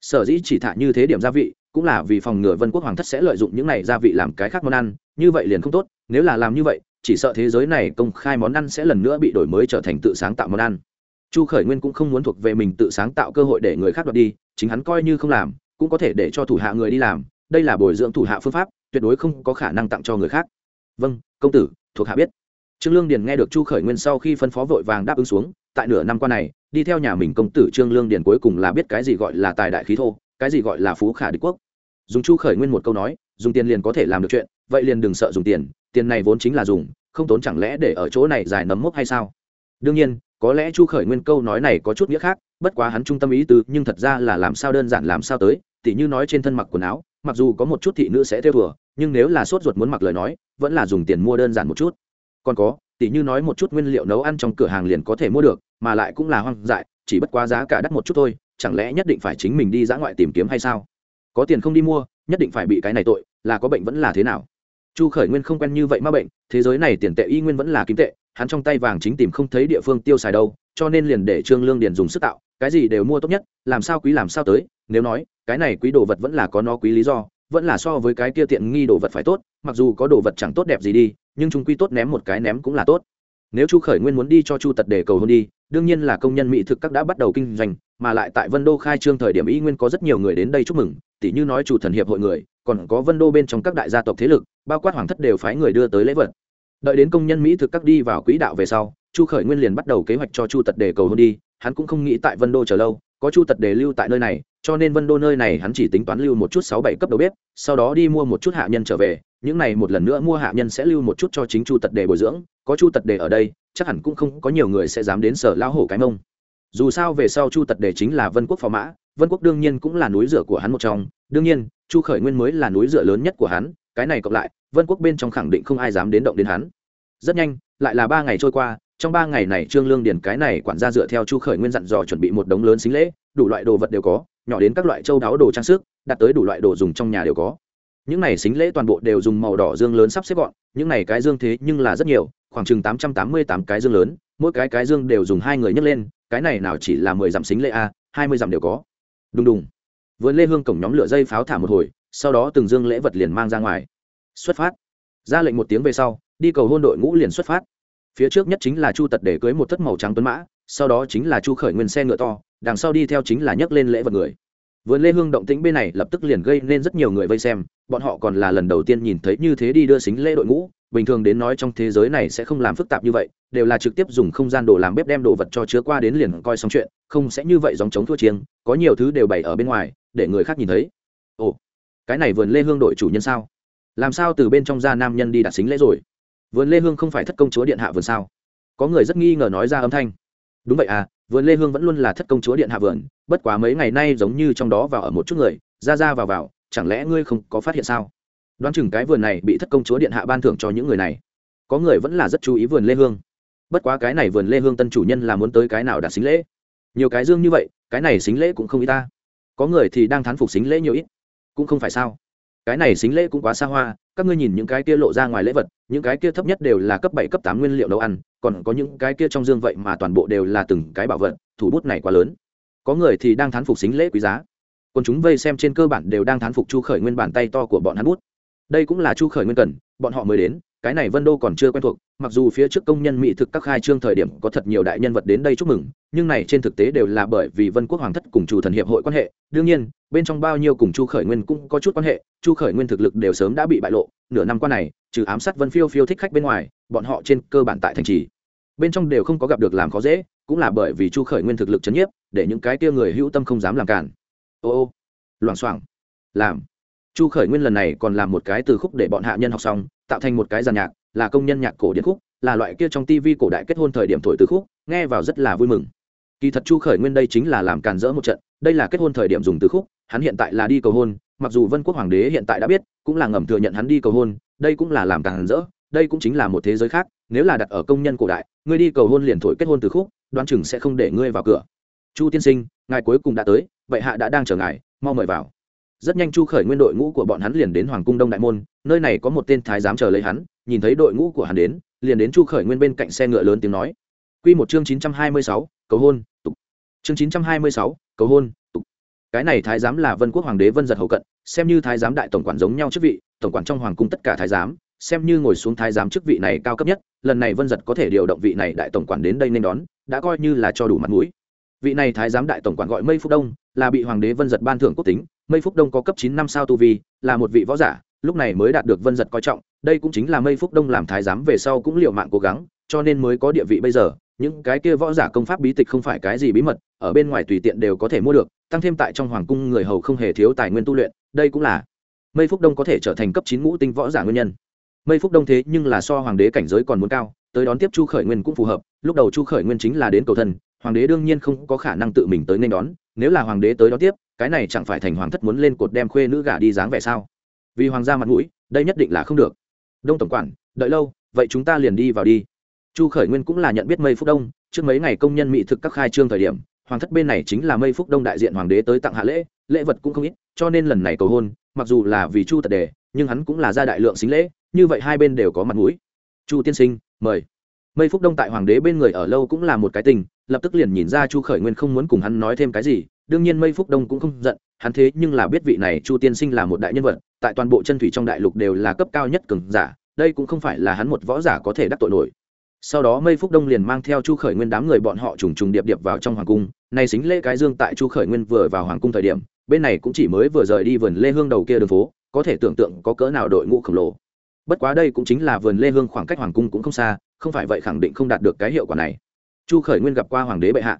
Sở dĩ chỉ thả như thế điểm gia vị, cũng là vì phòng ngừa vân quốc hoàng thất sẽ lợi dụng những này gia vị làm cái khác món ăn, như vậy liền không tốt, nếu là làm như vậy, chỉ sợ thế giới này công khai món ăn sẽ lần nữa bị đổi mới trở thành tự sáng tạo món ăn chu khởi nguyên cũng không muốn thuộc về mình tự sáng tạo cơ hội để người khác đoạt đi, chính hắn coi như không làm, cũng có thể để cho thủ hạ người đi làm. Đây là bồi dưỡng thủ hạ phương pháp, tuyệt đối không có khả năng tặng cho người khác. Vâng công tử, thuộc hạ biết. Trương lương điền nghe được chu khởi nguyên sau khi phân phó vội vàng đáp ứng xuống, tại nửa năm qua này, đi theo nhà mình công tử trương lương điền cuối cùng là biết cái gì gọi là tài đại khí thô, cái gì gọi là phú khả đế quốc. Dùng chu khởi nguyên một câu nói, dùng tiền liền có thể làm được chuyện, vậy liền đừng sợ dùng tiền tiền này vốn chính là dùng, không tốn chẳng lẽ để ở chỗ này dài nấm mốc hay sao? Đương nhiên có lẽ chu khởi nguyên câu nói này có chút nghĩa khác, bất quá hắn trung tâm ý tứ, nhưng thật ra là làm sao đơn giản làm sao tới, tỉ như nói trên thân mặc quần áo, mặc dù có một chút thị nữ sẽ theo thừa, nhưng nếu là sốt ruột muốn mặc lời nói, vẫn là dùng tiền mua đơn giản một chút. Còn có, tỉ như nói một chút nguyên liệu nấu ăn trong cửa hàng liền có thể mua được, mà lại cũng là hoang dại, chỉ bất quá giá cả đắt một chút thôi, chẳng lẽ nhất định phải chính mình đi dã ngoại tìm kiếm hay sao? Có tiền không đi mua, nhất định phải bị cái này tội, là có bệnh vẫn là thế nào? Chu khởi nguyên không quen như vậy mà bệnh, thế giới này tiền tệ y nguyên vẫn là kim tệ, hắn trong tay vàng chính tìm không thấy địa phương tiêu xài đâu, cho nên liền để trương lương điền dùng sức tạo, cái gì đều mua tốt nhất, làm sao quý làm sao tới, nếu nói, cái này quý đồ vật vẫn là có nó quý lý do, vẫn là so với cái kia tiện nghi đồ vật phải tốt, mặc dù có đồ vật chẳng tốt đẹp gì đi, nhưng chúng quy tốt ném một cái ném cũng là tốt. Nếu chu khởi nguyên muốn đi cho chu tật để cầu hôn đi, đương nhiên là công nhân mỹ thực các đã bắt đầu kinh doanh, mà lại tại vân đô khai trương thời điểm y nguyên có rất nhiều người đến đây chúc mừng tỷ như nói chủ thần hiệp hội người còn có vân đô bên trong các đại gia tộc thế lực, bao quát hoàng thất đều phái người đưa tới lễ vật. Đợi đến công nhân mỹ thực các đi vào quỹ đạo về sau, chu khởi nguyên liền bắt đầu kế hoạch cho chu tật để cầu hôn đi, hắn cũng không nghĩ tại vân đô chờ lâu, có chu tật để lưu tại nơi này, cho nên vân đô nơi này hắn chỉ tính toán lưu một chút sáu bảy cấp đầu bếp, sau đó đi mua một chút hạ nhân trở về, những này một lần nữa mua hạ nhân sẽ lưu một chút cho chính chu tật để bồi dưỡng, có chu tật để ở đây, chắc hẳn cũng không có nhiều người sẽ dám đến sở lao hổ cái mông. Dù sao về sau chu tật để chính là vân quốc phò mã, vân quốc đương nhiên cũng là núi rửa của hắn một trong đương nhiên, chu khởi nguyên mới là núi dựa lớn nhất của hắn, cái này cộng lại, vân quốc bên trong khẳng định không ai dám đến động đến hắn. Rất nhanh, lại là ba ngày trôi qua, trong ba ngày này trương lương điền cái này quản gia dựa theo chu khởi nguyên dặn dò chuẩn bị một đống lớn xính lễ, đủ loại đồ vật đều có, nhỏ đến các loại châu đáo đồ trang sức, đặt tới đủ loại đồ dùng trong nhà đều có. Những này xính lễ toàn bộ đều dùng màu đỏ dương lớn sắp xếp gọn, những này cái dương thế nhưng là rất nhiều, khoảng chừng tám trăm tám mươi tám cái dương lớn, mỗi cái cái dương đều dùng hai người nhấc lên, cái này nào chỉ là mười dặm xính lễ a, hai mươi dặm đều có. Đùng đùng vườn lê hương cổng nhóm lửa dây pháo thả một hồi, sau đó từng dương lễ vật liền mang ra ngoài. Xuất phát. Ra lệnh một tiếng về sau, đi cầu hôn đội ngũ liền xuất phát. Phía trước nhất chính là chu tật để cưới một thất màu trắng tuấn mã, sau đó chính là chu khởi nguyên xe ngựa to, đằng sau đi theo chính là nhấc lên lễ vật người. Vườn lê hương động tĩnh bên này lập tức liền gây nên rất nhiều người vây xem, bọn họ còn là lần đầu tiên nhìn thấy như thế đi đưa xính lễ đội ngũ, bình thường đến nói trong thế giới này sẽ không làm phức tạp như vậy, đều là trực tiếp dùng không gian đồ làm bếp đem đồ vật cho chứa qua đến liền coi xong chuyện, không sẽ như vậy dòng chống thua chiêng, có nhiều thứ đều bày ở bên ngoài để người khác nhìn thấy. Ồ, cái này vườn lê hương đội chủ nhân sao? Làm sao từ bên trong ra nam nhân đi đặt xính lễ rồi? Vườn lê hương không phải thất công chúa điện hạ vườn sao? Có người rất nghi ngờ nói ra âm thanh. Đúng vậy à vườn lê hương vẫn luôn là thất công chúa điện hạ vườn, bất quá mấy ngày nay giống như trong đó vào ở một chút người, ra ra vào vào, chẳng lẽ ngươi không có phát hiện sao? Đoán chừng cái vườn này bị thất công chúa điện hạ ban thưởng cho những người này. Có người vẫn là rất chú ý vườn lê hương. Bất quá cái này vườn lê hương tân chủ nhân là muốn tới cái nào đặt xính lễ? Nhiều cái dương như vậy, cái này xính lễ cũng không ít ta có người thì đang thán phục xính lễ nhiều ít. Cũng không phải sao. Cái này xính lễ cũng quá xa hoa, các ngươi nhìn những cái kia lộ ra ngoài lễ vật, những cái kia thấp nhất đều là cấp bảy, cấp tám nguyên liệu nấu ăn, còn có những cái kia trong dương vậy mà toàn bộ đều là từng cái bảo vật, thủ bút này quá lớn. Có người thì đang thán phục xính lễ quý giá. Còn chúng vây xem trên cơ bản đều đang thán phục chu khởi nguyên bàn tay to của bọn hắn bút. Đây cũng là chu khởi nguyên cần, bọn họ mới đến cái này vân đô còn chưa quen thuộc, mặc dù phía trước công nhân mỹ thực các khai trương thời điểm có thật nhiều đại nhân vật đến đây chúc mừng, nhưng này trên thực tế đều là bởi vì vân quốc hoàng thất cùng chủ thần hiệp hội quan hệ. Đương nhiên, bên trong bao nhiêu cùng chu khởi nguyên cũng có chút quan hệ, chu khởi nguyên thực lực đều sớm đã bị bại lộ, nửa năm qua này, trừ ám sát vân phiêu phiêu thích khách bên ngoài, bọn họ trên cơ bản tại thành trì. Bên trong đều không có gặp được làm khó dễ, cũng là bởi vì chu khởi nguyên thực lực chấn nhiếp, để những cái tia người hữu tâm không dám làm cản ô ô, loảng xoảng. Làm chu khởi nguyên lần này còn làm một cái từ khúc để bọn hạ nhân học xong, tạo thành một cái giàn nhạc, là công nhân nhạc cổ điển khúc, là loại kia trong tivi cổ đại kết hôn thời điểm thổi từ khúc, nghe vào rất là vui mừng. Kỳ thật chu khởi nguyên đây chính là làm càn rỡ một trận, đây là kết hôn thời điểm dùng từ khúc, hắn hiện tại là đi cầu hôn, mặc dù vân quốc hoàng đế hiện tại đã biết, cũng là ngầm thừa nhận hắn đi cầu hôn, đây cũng là làm càn rỡ, đây cũng chính là một thế giới khác, nếu là đặt ở công nhân cổ đại, ngươi đi cầu hôn liền thổi kết hôn từ khúc, đoán chừng sẽ không để ngươi vào cửa. Chu tiên sinh, ngài cuối cùng đã tới, vậy hạ đã đang chờ ngài, mau mời vào rất nhanh chu khởi nguyên đội ngũ của bọn hắn liền đến hoàng cung đông đại môn nơi này có một tên thái giám chờ lấy hắn nhìn thấy đội ngũ của hắn đến liền đến chu khởi nguyên bên cạnh xe ngựa lớn tiếng nói Quy một chương chín trăm hai mươi sáu, cầu hôn, tục. Chương chín trăm hai mươi sáu, cầu hôn, tục. Cái này thái giám là Vân Quốc hoàng đế Vân giật hậu cận, xem như thái giám đại tổng quản giống nhau chức vị, tổng quản trong hoàng cung tất cả thái giám, xem như ngồi xuống thái giám chức vị này cao cấp nhất, lần này Vân giật có thể điều động vị này đại tổng quản đến đây nên đón, đã coi như là cho đủ mặt mũi. Vị này thái giám đại tổng quản gọi Mây Phúc Đông, là bị hoàng đế Vân giật ban thưởng quốc tính, Mây Phúc Đông có cấp chín năm sao tu vi, là một vị võ giả, lúc này mới đạt được Vân giật coi trọng, đây cũng chính là Mây Phúc Đông làm thái giám về sau cũng liều mạng cố gắng, cho nên mới có địa vị bây giờ, những cái kia võ giả công pháp bí tịch không phải cái gì bí mật ở bên ngoài tùy tiện đều có thể mua được tăng thêm tại trong hoàng cung người hầu không hề thiếu tài nguyên tu luyện đây cũng là mây phúc đông có thể trở thành cấp chín ngũ tinh võ giả nguyên nhân. Mây phúc đông thế nhưng là so hoàng đế cảnh giới còn muốn cao tới đón tiếp chu khởi nguyên cũng phù hợp lúc đầu chu khởi nguyên chính là đến cầu thân hoàng đế đương nhiên không có khả năng tự mình tới nên đón nếu là hoàng đế tới đón tiếp cái này chẳng phải thành hoàng thất muốn lên cột đem khuê nữ gả đi dáng vẻ sao? Vì hoàng gia mặt mũi, đây nhất định là không được. Đông tổng quản, đợi lâu, vậy chúng ta liền đi vào đi. Chu khởi nguyên cũng là nhận biết mây phúc đông, trước mấy ngày công nhân mỹ thực các khai trương thời điểm, hoàng thất bên này chính là mây phúc đông đại diện hoàng đế tới tặng hạ lễ lễ vật cũng không ít, cho nên lần này cầu hôn, mặc dù là vì chu tật đề, nhưng hắn cũng là ra đại lượng xính lễ, như vậy hai bên đều có mặt mũi. Chu tiên sinh, mời. Mây phúc đông tại hoàng đế bên người ở lâu cũng là một cái tình, lập tức liền nhìn ra chu khởi nguyên không muốn cùng hắn nói thêm cái gì đương nhiên mây phúc đông cũng không giận, hắn thế nhưng là biết vị này chu tiên sinh là một đại nhân vật, tại toàn bộ chân thủy trong đại lục đều là cấp cao nhất cường giả, đây cũng không phải là hắn một võ giả có thể đắc tội nổi. Sau đó mây phúc đông liền mang theo chu khởi nguyên đám người bọn họ trùng trùng điệp điệp vào trong hoàng cung này xính lễ cái dương tại chu khởi nguyên vừa vào hoàng cung thời điểm, bên này cũng chỉ mới vừa rời đi vườn lê hương đầu kia đường phố, có thể tưởng tượng có cỡ nào đội ngũ khổng lồ. Bất quá đây cũng chính là vườn lê hương khoảng cách hoàng cung cũng không xa, không phải vậy khẳng định không đạt được cái hiệu quả này. Chu khởi nguyên gặp qua hoàng đế bệ hạ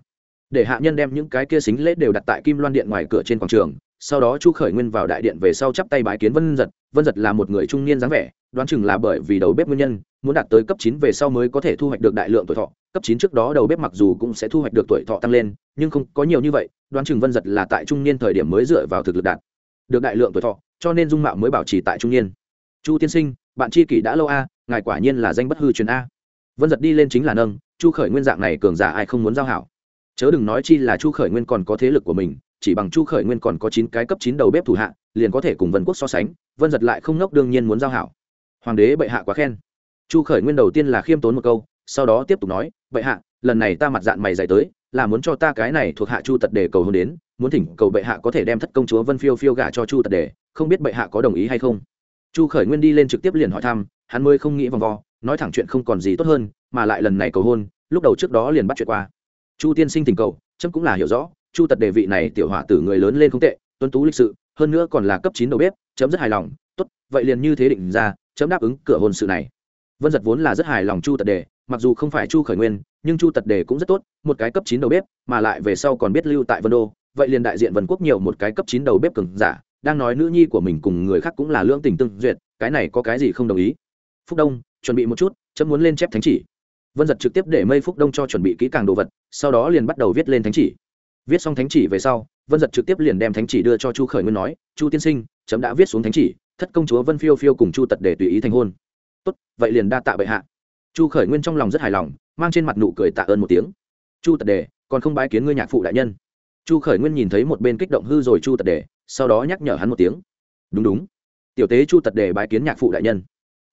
để hạ nhân đem những cái kia xính lễ đều đặt tại kim loan điện ngoài cửa trên quảng trường, sau đó chu khởi nguyên vào đại điện về sau chắp tay bái kiến vân giật. Vân giật là một người trung niên dáng vẻ, đoán chừng là bởi vì đầu bếp nguyên nhân, muốn đạt tới cấp chín về sau mới có thể thu hoạch được đại lượng tuổi thọ. Cấp chín trước đó đầu bếp mặc dù cũng sẽ thu hoạch được tuổi thọ tăng lên, nhưng không có nhiều như vậy, đoán chừng vân giật là tại trung niên thời điểm mới dựa vào thực lực đạt được đại lượng tuổi thọ, cho nên dung mạo mới bảo trì tại trung niên. Chu tiên sinh, bạn tri kỷ đã lâu a, ngài quả nhiên là danh bất hư truyền a. Vân giật đi lên chính là nâng, chu khởi nguyên dạng này cường giả ai không muốn giao hảo chớ đừng nói chi là chu khởi nguyên còn có thế lực của mình, chỉ bằng chu khởi nguyên còn có chín cái cấp chín đầu bếp thủ hạ, liền có thể cùng vân quốc so sánh, vân giật lại không ngốc đương nhiên muốn giao hảo. Hoàng đế bệ hạ quá khen. Chu khởi nguyên đầu tiên là khiêm tốn một câu, sau đó tiếp tục nói, bệ hạ, lần này ta mặt dạng mày dạy tới, là muốn cho ta cái này thuộc hạ chu tật đề cầu hôn đến, muốn thỉnh cầu bệ hạ có thể đem thất công chúa vân phiêu phiêu gả cho chu tật đề, không biết bệ hạ có đồng ý hay không? Chu khởi nguyên đi lên trực tiếp liền hỏi thăm, hắn mới không nghĩ vòng vo, nói thẳng chuyện không còn gì tốt hơn, mà lại lần này cầu hôn, lúc đầu trước đó liền bắt chuyện qua chu tiên sinh tình cầu trâm cũng là hiểu rõ, chu tật đề vị này tiểu họa tử người lớn lên không tệ tuân tú lịch sự, hơn nữa còn là cấp chín đầu bếp, chấm rất hài lòng. Tốt, vậy liền như thế định ra, chấm đáp ứng cửa hôn sự này. Vân giật vốn là rất hài lòng chu tật đề, mặc dù không phải chu khởi nguyên, nhưng chu tật đề cũng rất tốt, một cái cấp chín đầu bếp, mà lại về sau còn biết lưu tại vân đô, vậy liền đại diện vân quốc nhiều một cái cấp chín đầu bếp cường giả, đang nói nữ nhi của mình cùng người khác cũng là lương tình tương duyệt, cái này có cái gì không đồng ý? Phúc đông, chuẩn bị một chút, chấm muốn lên chép thánh chỉ vân giật trực tiếp để mây phúc đông cho chuẩn bị kỹ càng đồ vật sau đó liền bắt đầu viết lên thánh chỉ viết xong thánh chỉ về sau vân giật trực tiếp liền đem thánh chỉ đưa cho chu khởi nguyên nói chu tiên sinh chấm đã viết xuống thánh chỉ thất công chúa vân phiêu phiêu cùng chu tật để tùy ý thành hôn tốt vậy liền đa tạ bệ hạ chu khởi nguyên trong lòng rất hài lòng mang trên mặt nụ cười tạ ơn một tiếng chu tật đề còn không bái kiến ngươi nhạc phụ đại nhân chu khởi nguyên nhìn thấy một bên kích động hư rồi chu tật đề sau đó nhắc nhở hắn một tiếng đúng đúng tiểu tế chu tật đề bái kiến nhạc phụ đại nhân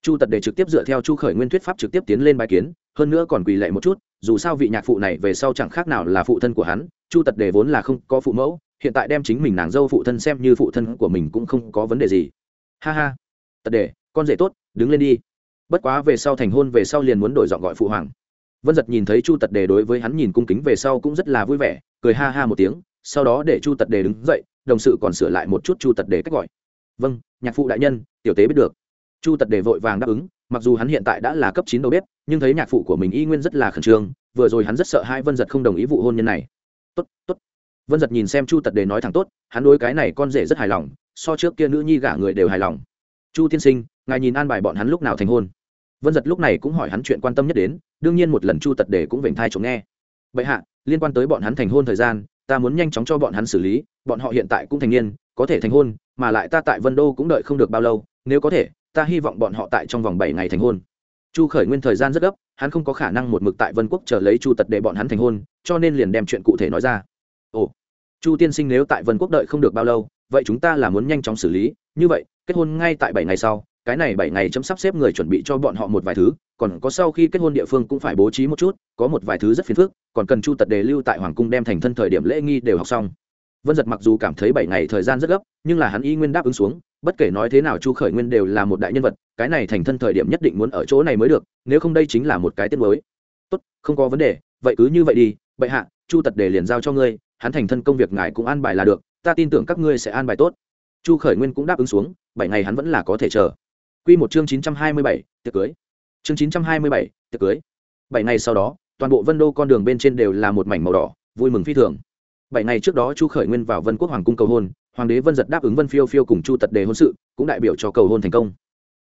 chu tật đề trực tiếp dựa theo chu khởi nguyên thuyết pháp trực tiếp tiến lên bài kiến, hơn nữa còn quỳ lệ một chút, dù sao vị nhạc phụ này về sau chẳng khác nào là phụ thân của hắn, chu tật đề vốn là không có phụ mẫu, hiện tại đem chính mình nàng dâu phụ thân xem như phụ thân của mình cũng không có vấn đề gì. Ha ha. Tật đề, con rể tốt, đứng lên đi. Bất quá về sau thành hôn về sau liền muốn đổi giọng gọi phụ hoàng. Vân giật nhìn thấy chu tật đề đối với hắn nhìn cung kính về sau cũng rất là vui vẻ, cười ha ha một tiếng, sau đó để chu tật đề đứng dậy, đồng sự còn sửa lại một chút chu tật đề cách gọi. Vâng nhạc phụ đại nhân, tiểu tế biết được chu tật đề vội vàng đáp ứng, mặc dù hắn hiện tại đã là cấp chín đầu bếp, nhưng thấy nhạc phụ của mình y nguyên rất là khẩn trương, vừa rồi hắn rất sợ hai vân giật không đồng ý vụ hôn nhân này. Tốt tốt. Vân giật nhìn xem chu tật đề nói thẳng tốt, hắn đối cái này con rể rất hài lòng, so trước kia nữ nhi gả người đều hài lòng. Chu tiên sinh, ngài nhìn an bài bọn hắn lúc nào thành hôn? Vân giật lúc này cũng hỏi hắn chuyện quan tâm nhất đến, đương nhiên một lần chu tật đề cũng vểnh thai chống nghe. Bệ hạ, liên quan tới bọn hắn thành hôn thời gian, ta muốn nhanh chóng cho bọn hắn xử lý, bọn họ hiện tại cũng thành niên, có thể thành hôn, mà lại ta tại vân đô cũng đợi không được bao lâu, nếu có thể ta hy vọng bọn họ tại trong vòng bảy ngày thành hôn. Chu khởi nguyên thời gian rất gấp, hắn không có khả năng một mực tại vân quốc chờ lấy chu tật để bọn hắn thành hôn, cho nên liền đem chuyện cụ thể nói ra. Ồ, chu tiên sinh nếu tại vân quốc đợi không được bao lâu, vậy chúng ta là muốn nhanh chóng xử lý. Như vậy, kết hôn ngay tại bảy ngày sau, cái này bảy ngày chấm sắp xếp người chuẩn bị cho bọn họ một vài thứ, còn có sau khi kết hôn địa phương cũng phải bố trí một chút, có một vài thứ rất phiền phức, còn cần chu tật đề lưu tại hoàng cung đem thành thân thời điểm lễ nghi đều học xong. Vân giật mặc dù cảm thấy bảy ngày thời gian rất gấp, nhưng là hắn y nguyên đáp ứng xuống bất kể nói thế nào chu khởi nguyên đều là một đại nhân vật, cái này thành thân thời điểm nhất định muốn ở chỗ này mới được, nếu không đây chính là một cái tiết mới. Tốt, không có vấn đề, vậy cứ như vậy đi, bệ hạ, chu tật để liền giao cho ngươi, hắn thành thân công việc ngài cũng an bài là được, ta tin tưởng các ngươi sẽ an bài tốt. Chu khởi nguyên cũng đáp ứng xuống, bảy ngày hắn vẫn là có thể chờ. Q một chương chín trăm hai mươi bảy, tiệc cưới. Chương chín trăm hai mươi bảy, tiệc cưới. Bảy ngày sau đó, toàn bộ vân đô con đường bên trên đều là một mảnh màu đỏ, vui mừng phi thường. Bảy ngày trước đó chu khởi nguyên vào vân quốc hoàng cung cầu hôn hoàng đế vân giật đáp ứng vân phiêu phiêu cùng chu tật đề hôn sự, cũng đại biểu cho cầu hôn thành công.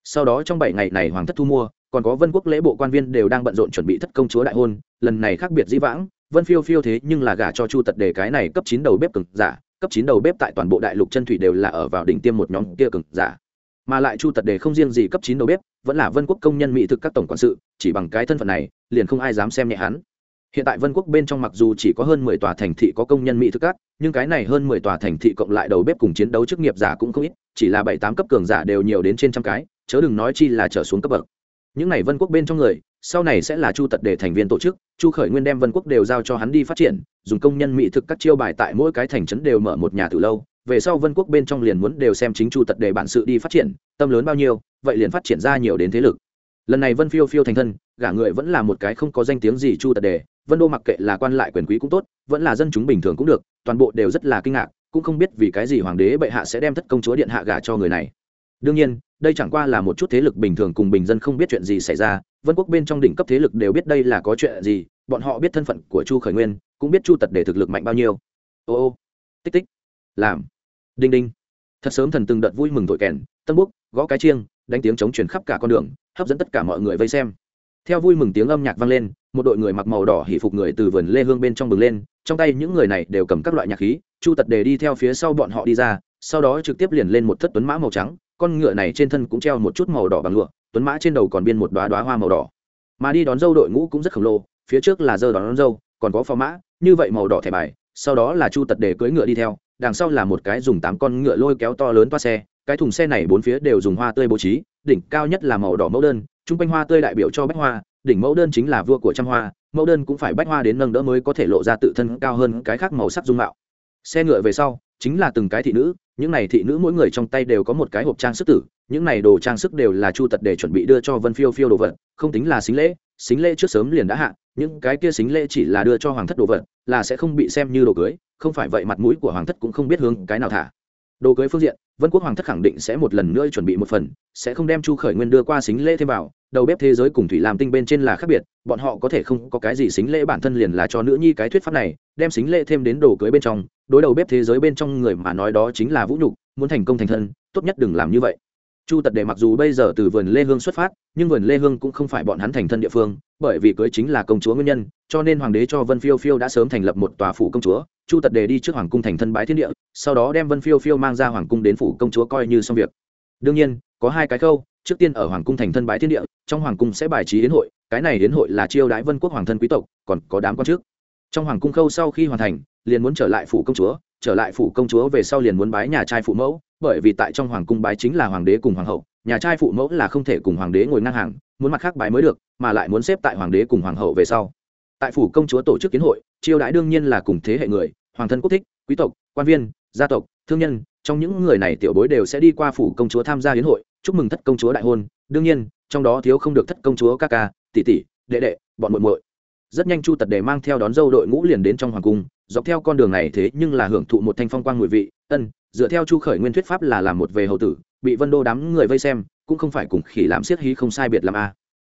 Sau đó trong bảy ngày này hoàng thất thu mua, còn có vân quốc lễ bộ quan viên đều đang bận rộn chuẩn bị thất công chúa đại hôn, lần này khác biệt dĩ vãng, vân phiêu phiêu thế nhưng là gả cho chu tật đề cái này cấp chín đầu bếp cực giả, cấp chín đầu bếp tại toàn bộ đại lục chân thủy đều là ở vào đỉnh tiêm một nhóm kia cực giả. Mà lại chu tật đề không riêng gì cấp chín đầu bếp, vẫn là vân quốc công nhân mỹ thực các tổng quản sự, chỉ bằng cái thân phận này, liền không ai dám xem nhẹ hắn hiện tại vân quốc bên trong mặc dù chỉ có hơn mười tòa thành thị có công nhân mỹ thực các, nhưng cái này hơn mười tòa thành thị cộng lại đầu bếp cùng chiến đấu chức nghiệp giả cũng không ít, chỉ là bảy tám cấp cường giả đều nhiều đến trên trăm cái, chớ đừng nói chi là trở xuống cấp bậc. Những này vân quốc bên trong người, sau này sẽ là chu tật để thành viên tổ chức, chu khởi nguyên đem vân quốc đều giao cho hắn đi phát triển, dùng công nhân mỹ thực các chiêu bài tại mỗi cái thành trấn đều mở một nhà từ lâu, về sau vân quốc bên trong liền muốn đều xem chính chu tật để bản sự đi phát triển, tâm lớn bao nhiêu, vậy liền phát triển ra nhiều đến thế lực. Lần này vân phiêu phiêu thành thân, gả người vẫn là một cái không có danh tiếng gì chu tật đề vân đô mặc kệ là quan lại quyền quý cũng tốt, vẫn là dân chúng bình thường cũng được, toàn bộ đều rất là kinh ngạc, cũng không biết vì cái gì hoàng đế bệ hạ sẽ đem thất công chúa điện hạ gả cho người này. Đương nhiên, đây chẳng qua là một chút thế lực bình thường cùng bình dân không biết chuyện gì xảy ra, vân quốc bên trong đỉnh cấp thế lực đều biết đây là có chuyện gì, bọn họ biết thân phận của chu khởi nguyên, cũng biết chu tật để thực lực mạnh bao nhiêu. Ô ô, tích tích, làm, đinh đinh. Thật sớm thần từng đợt vui mừng tội kèn, tân búc, gõ cái chiêng, đánh tiếng chống chuyển khắp cả con đường, hấp dẫn tất cả mọi người vây xem. Theo vui mừng tiếng âm nhạc vang lên một đội người mặc màu đỏ hỉ phục người từ vườn lê hương bên trong bừng lên trong tay những người này đều cầm các loại nhạc khí chu tật đề đi theo phía sau bọn họ đi ra sau đó trực tiếp liền lên một thất tuấn mã màu trắng con ngựa này trên thân cũng treo một chút màu đỏ bằng lụa tuấn mã trên đầu còn biên một đoá đoá hoa màu đỏ. Mà đi đón dâu đội ngũ cũng rất khổng lồ phía trước là dơ đón, đón dâu còn có phò mã như vậy màu đỏ thẻ bài sau đó là chu tật đề cưỡi ngựa đi theo đằng sau là một cái dùng tám con ngựa lôi kéo to lớn toa xe cái thùng xe này bốn phía đều dùng hoa tươi bố trí đỉnh cao nhất là màu đỏ mẫu đơn chung quanh hoa tươi đại biểu cho bách hoa đỉnh mẫu đơn chính là vua của trăm hoa, mẫu đơn cũng phải bách hoa đến nâng đỡ mới có thể lộ ra tự thân cao hơn cái khác màu sắc dung mạo. Xe ngựa về sau, chính là từng cái thị nữ, những này thị nữ mỗi người trong tay đều có một cái hộp trang sức tử, những này đồ trang sức đều là chu tật để chuẩn bị đưa cho vân phiêu phiêu đồ vật, không tính là xính lễ xính lễ trước sớm liền đã hạ, những cái kia xính lễ chỉ là đưa cho hoàng thất đồ vật, là sẽ không bị xem như đồ cưới, không phải vậy mặt mũi của hoàng thất cũng không biết hướng cái nào thả. Đồ cưới phương diện vân quốc hoàng thất khẳng định sẽ một lần nữa chuẩn bị một phần, sẽ không đem chu khởi nguyên đưa qua xính lễ thêm vào, đầu bếp thế giới cùng thủy làm tinh bên trên là khác biệt, bọn họ có thể không có cái gì xính lễ bản thân liền là cho nữ nhi cái thuyết pháp này, đem xính lễ thêm đến đồ cưới bên trong, đối đầu bếp thế giới bên trong người mà nói đó chính là vũ nhục, muốn thành công thành thân, tốt nhất đừng làm như vậy chu tật đề mặc dù bây giờ từ vườn lê hương xuất phát, nhưng vườn lê hương cũng không phải bọn hắn thành thân địa phương, bởi vì cưới chính là công chúa nguyên nhân, cho nên hoàng đế cho vân phiêu phiêu đã sớm thành lập một tòa phủ công chúa. Chu tật đề đi trước hoàng cung thành thân bái thiên địa, sau đó đem vân phiêu phiêu mang ra hoàng cung đến phủ công chúa coi như xong việc. Đương nhiên, có hai cái câu trước tiên ở hoàng cung thành thân bái thiên địa, trong hoàng cung sẽ bài trí đến hội, cái này đến hội là chiêu đái vân quốc hoàng thân quý tộc, còn có đám quan trước. Trong hoàng cung khâu sau khi hoàn thành, liền muốn trở lại phủ công chúa, trở lại phủ công chúa về sau liền muốn bái nhà trai phụ mẫu bởi vì tại trong hoàng cung bái chính là hoàng đế cùng hoàng hậu, nhà trai phụ mẫu là không thể cùng hoàng đế ngồi ngang hàng, muốn mặt khác bái mới được, mà lại muốn xếp tại hoàng đế cùng hoàng hậu về sau. Tại phủ công chúa tổ chức kiến hội chiêu đãi đương nhiên là cùng thế hệ người, hoàng thân quốc thích, quý tộc, quan viên, gia tộc, thương nhân, trong những người này tiểu bối đều sẽ đi qua phủ công chúa tham gia hiến hội, chúc mừng thất công chúa đại hôn, đương nhiên, trong đó thiếu không được thất công chúa ca ca, tỷ tỷ, đệ đệ, bọn muội muội. Rất nhanh chu tật đề mang theo đón dâu đội ngũ liền đến trong hoàng cung, dọc theo con đường này thế nhưng là hưởng thụ một thanh phong quang mùi vị ân, dựa theo chu khởi nguyên thuyết pháp là làm một về hậu tử, bị vân đô đám người vây xem, cũng không phải cùng khỉ làm siết hí không sai biệt làm a.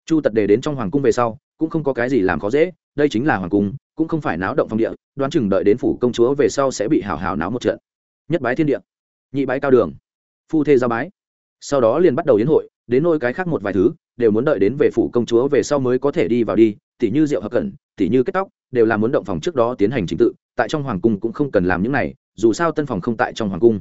Chu tật đề đến trong hoàng cung về sau, cũng không có cái gì làm khó dễ, đây chính là hoàng cung, cũng không phải náo động phong địa, đoán chừng đợi đến phủ công chúa về sau sẽ bị hào hào náo một trận. Nhất bái thiên địa, nhị bái cao đường, phu thê giao bái. Sau đó liền bắt đầu yến hội, đến nôi cái khác một vài thứ, đều muốn đợi đến về phủ công chúa về sau mới có thể đi vào đi, tỉ như rượu hợp cẩn, tỉ như kết tóc, đều là muốn động phòng trước đó tiến hành trình tự, tại trong hoàng cung cũng không cần làm những này dù sao tân phòng không tại trong hoàng cung.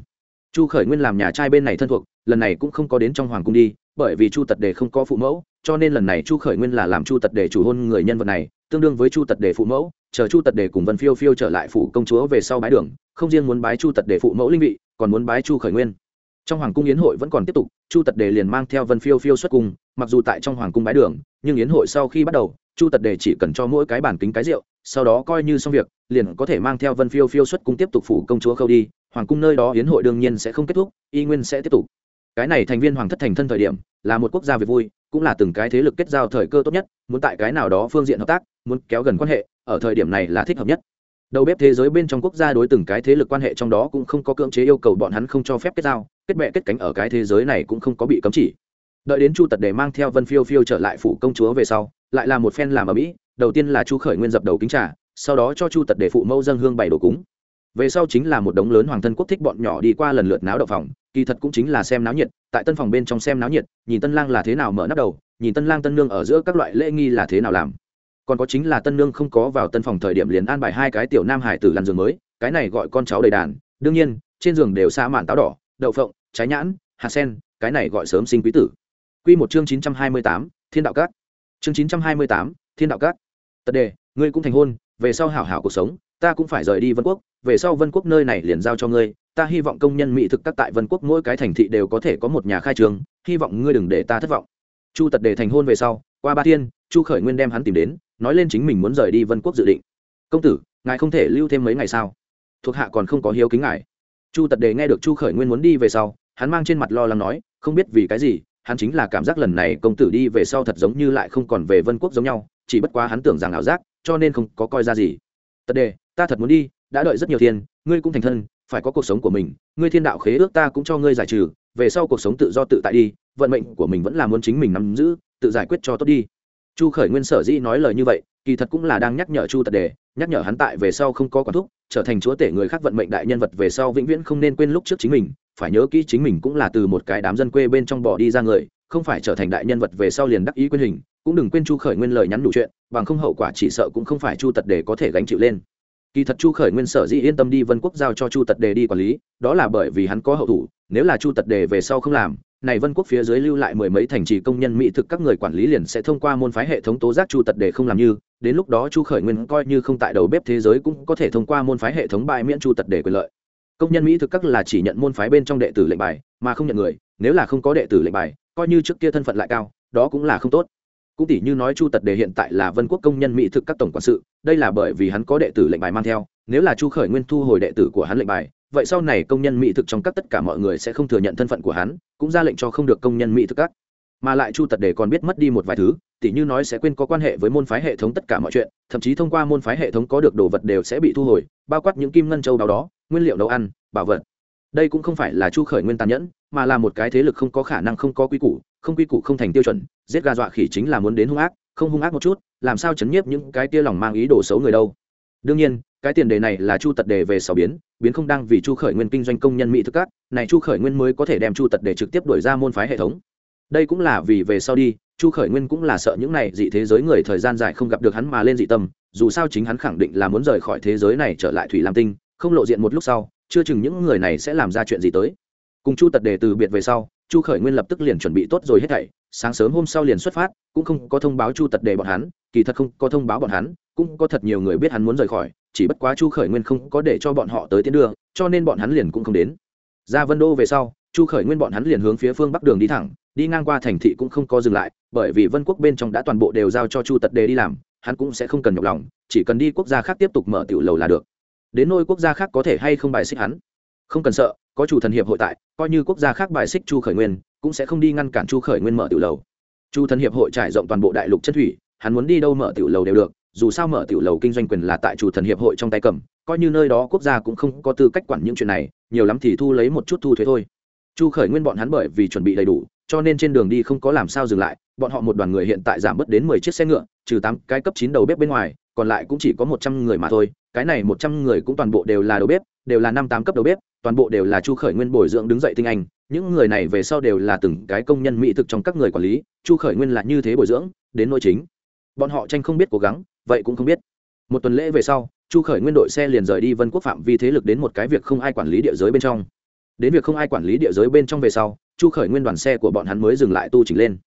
Chu khởi nguyên làm nhà trai bên này thân thuộc, lần này cũng không có đến trong hoàng cung đi, bởi vì chu tật đề không có phụ mẫu, cho nên lần này chu khởi nguyên là làm chu tật đề chủ hôn người nhân vật này, tương đương với chu tật đề phụ mẫu, chờ chu tật đề cùng vân phiêu phiêu trở lại phủ công chúa về sau bái đường, không riêng muốn bái chu tật đề phụ mẫu linh vị, còn muốn bái chu khởi nguyên. Trong hoàng cung yến hội vẫn còn tiếp tục, chu tật đề liền mang theo vân phiêu phiêu xuất cung, mặc dù tại trong hoàng cung bái đường, nhưng yến hội sau khi bắt đầu, chu tật đề chỉ cần cho mỗi cái bản kính cái rượu, sau đó coi như xong việc liền có thể mang theo vân phiêu phiêu xuất cung tiếp tục phủ công chúa khâu đi, hoàng cung nơi đó hiến hội đương nhiên sẽ không kết thúc, y nguyên sẽ tiếp tục cái này thành viên hoàng thất thành thân thời điểm, là một quốc gia việc vui, cũng là từng cái thế lực kết giao thời cơ tốt nhất, muốn tại cái nào đó phương diện hợp tác, muốn kéo gần quan hệ, ở thời điểm này là thích hợp nhất đầu bếp thế giới bên trong quốc gia đối từng cái thế lực quan hệ trong đó cũng không có cưỡng chế yêu cầu bọn hắn không cho phép kết giao, kết bệ kết cánh ở cái thế giới này cũng không có bị cấm chỉ đợi đến chu tật để mang theo vân phiêu phiêu trở lại phủ công chúa về sau, lại là một phen làm ở mỹ, đầu tiên là chu khởi nguyên dập đầu kính trả sau đó cho chu tật để phụ mẫu dân hương bày đồ cúng. Về sau chính là một đống lớn hoàng thân quốc thích bọn nhỏ đi qua lần lượt náo đậu phòng, kỳ thật cũng chính là xem náo nhiệt, tại tân phòng bên trong xem náo nhiệt, nhìn tân lang là thế nào mở nắp đầu, nhìn tân lang tân nương ở giữa các loại lễ nghi là thế nào làm. Còn có chính là tân nương không có vào tân phòng thời điểm liền an bài hai cái tiểu nam hải tử làm giường mới, cái này gọi con cháu đầy đàn, đương nhiên, trên giường đều xa mạn táo đỏ, đậu phộng, trái nhãn, hạt sen, cái này gọi sớm sinh quý tử. Quy một chương chín trăm hai mươi tám, thiên đạo các. Chương chín trăm hai mươi tám, thiên đạo các. Tật đề, ngươi cũng thành hôn về sau hảo hảo cuộc sống, ta cũng phải rời đi vân quốc, về sau vân quốc nơi này liền giao cho ngươi, ta hy vọng công nhân mỹ thực các tại vân quốc mỗi cái thành thị đều có thể có một nhà khai trường, hy vọng ngươi đừng để ta thất vọng. Chu tật đề thành hôn về sau, qua ba thiên, chu khởi nguyên đem hắn tìm đến, nói lên chính mình muốn rời đi vân quốc dự định. Công tử, ngài không thể lưu thêm mấy ngày sao? Thuộc hạ còn không có hiếu kính ngài. Chu tật đề nghe được chu khởi nguyên muốn đi về sau, hắn mang trên mặt lo lắng nói, không biết vì cái gì, hắn chính là cảm giác lần này công tử đi về sau thật giống như lại không còn về vân quốc giống nhau, chỉ bất quá hắn tưởng rằng ảo giác cho nên không có coi ra gì. Tật đề, ta thật muốn đi, đã đợi rất nhiều thiên ngươi cũng thành thân, phải có cuộc sống của mình, ngươi thiên đạo khế ước ta cũng cho ngươi giải trừ, về sau cuộc sống tự do tự tại đi, vận mệnh của mình vẫn là muốn chính mình nắm giữ, tự giải quyết cho tốt đi. Chu khởi nguyên sở dĩ nói lời như vậy, kỳ thật cũng là đang nhắc nhở chu tật đề, nhắc nhở hắn tại về sau không có quản thúc, trở thành chúa tể người khác vận mệnh đại nhân vật về sau vĩnh viễn không nên quên lúc trước chính mình, phải nhớ kỹ chính mình cũng là từ một cái đám dân quê bên trong bỏ đi ra người không phải trở thành đại nhân vật về sau liền đắc ý quyền hình, cũng đừng quên chu khởi nguyên lời nhắn đủ chuyện, bằng không hậu quả chỉ sợ cũng không phải chu tật đề có thể gánh chịu lên. Kỳ thật chu khởi nguyên sở dĩ yên tâm đi vân quốc giao cho chu tật đề đi quản lý, đó là bởi vì hắn có hậu thủ, nếu là chu tật đề về sau không làm, này vân quốc phía dưới lưu lại mười mấy thành trì công nhân mỹ thực các người quản lý liền sẽ thông qua môn phái hệ thống tố giác chu tật đề không làm như, đến lúc đó chu khởi nguyên coi như không tại đầu bếp thế giới cũng có thể thông qua môn phái hệ thống bại miễn chu tật đề quyền lợi. Công nhân mỹ thực các là chỉ nhận môn phái bên trong đệ tử lệnh bài, mà không nhận người, nếu là không có đệ tử lệnh bài coi như trước kia thân phận lại cao, đó cũng là không tốt. Cũng tỷ như nói chu tật đề hiện tại là vân quốc công nhân mỹ thực các tổng quản sự, đây là bởi vì hắn có đệ tử lệnh bài mang theo, nếu là chu khởi nguyên thu hồi đệ tử của hắn lệnh bài, vậy sau này công nhân mỹ thực trong các tất cả mọi người sẽ không thừa nhận thân phận của hắn, cũng ra lệnh cho không được công nhân mỹ thực các. Mà lại chu tật đề còn biết mất đi một vài thứ, tỉ như nói sẽ quên có quan hệ với môn phái hệ thống tất cả mọi chuyện, thậm chí thông qua môn phái hệ thống có được đồ vật đều sẽ bị thu hồi, bao quát những kim ngân châu đáo đó, nguyên liệu nấu ăn, bảo vật. Đây cũng không phải là chu khởi nguyên tàn nhẫn mà là một cái thế lực không có khả năng không có quy củ, không quy củ không thành tiêu chuẩn, giết gà dọa khỉ chính là muốn đến hung ác, không hung ác một chút, làm sao chấn nhiếp những cái tia lòng mang ý đồ xấu người đâu. Đương nhiên, cái tiền đề này là chu tật đề về sau biến biến không đang vì chu khởi nguyên kinh doanh công nhân mỹ thức các, này chu khởi nguyên mới có thể đem chu tật đề trực tiếp đổi ra môn phái hệ thống. Đây cũng là vì về sau đi, chu khởi nguyên cũng là sợ những này dị thế giới người thời gian dài không gặp được hắn mà lên dị tâm, dù sao chính hắn khẳng định là muốn rời khỏi thế giới này trở lại thủy lam tinh, không lộ diện một lúc sau, chưa chừng những người này sẽ làm ra chuyện gì tới cùng chu tật đề từ biệt về sau chu khởi nguyên lập tức liền chuẩn bị tốt rồi hết thảy sáng sớm hôm sau liền xuất phát cũng không có thông báo chu tật đề bọn hắn kỳ thật không có thông báo bọn hắn cũng có thật nhiều người biết hắn muốn rời khỏi chỉ bất quá chu khởi nguyên không có để cho bọn họ tới tiến đường, cho nên bọn hắn liền cũng không đến. Ra vân đô về sau chu khởi nguyên bọn hắn liền hướng phía phương bắc đường đi thẳng đi ngang qua thành thị cũng không có dừng lại bởi vì vân quốc bên trong đã toàn bộ đều giao cho chu tật đề đi làm hắn cũng sẽ không cần nhọc lòng chỉ cần đi quốc gia khác tiếp tục mở tiểu lầu là được. Đến nôi quốc gia khác có thể hay không bài xích hắn? Không cần sợ có chủ thần hiệp hội tại, coi như quốc gia khác bài xích chu khởi nguyên, cũng sẽ không đi ngăn cản chu khởi nguyên mở tiểu lầu. Chu thần hiệp hội trải rộng toàn bộ đại lục chân thủy, hắn muốn đi đâu mở tiểu lầu đều được, dù sao mở tiểu lầu kinh doanh quyền là tại chủ thần hiệp hội trong tay cầm, coi như nơi đó quốc gia cũng không có tư cách quản những chuyện này, nhiều lắm thì thu lấy một chút thu thuế thôi. Chu khởi nguyên bọn hắn bởi vì chuẩn bị đầy đủ, cho nên trên đường đi không có làm sao dừng lại, bọn họ một đoàn người hiện tại giảm bớt đến mười chiếc xe ngựa, trừ tám cái cấp chín đầu bếp bên ngoài còn lại cũng chỉ có một trăm người mà thôi, cái này một trăm người cũng toàn bộ đều là đầu bếp, đều là năm tám cấp đầu bếp, toàn bộ đều là chu khởi nguyên bồi dưỡng đứng dậy tinh anh, những người này về sau đều là từng cái công nhân mỹ thực trong các người quản lý, chu khởi nguyên là như thế bồi dưỡng, đến nội chính. Bọn họ tranh không biết cố gắng, vậy cũng không biết. Một tuần lễ về sau, chu khởi nguyên đội xe liền rời đi vân quốc phạm vi thế lực đến một cái việc không ai quản lý địa giới bên trong. Đến việc không ai quản lý địa giới bên trong về sau, chu khởi nguyên đoàn xe của bọn hắn mới dừng lại tu chỉnh lên.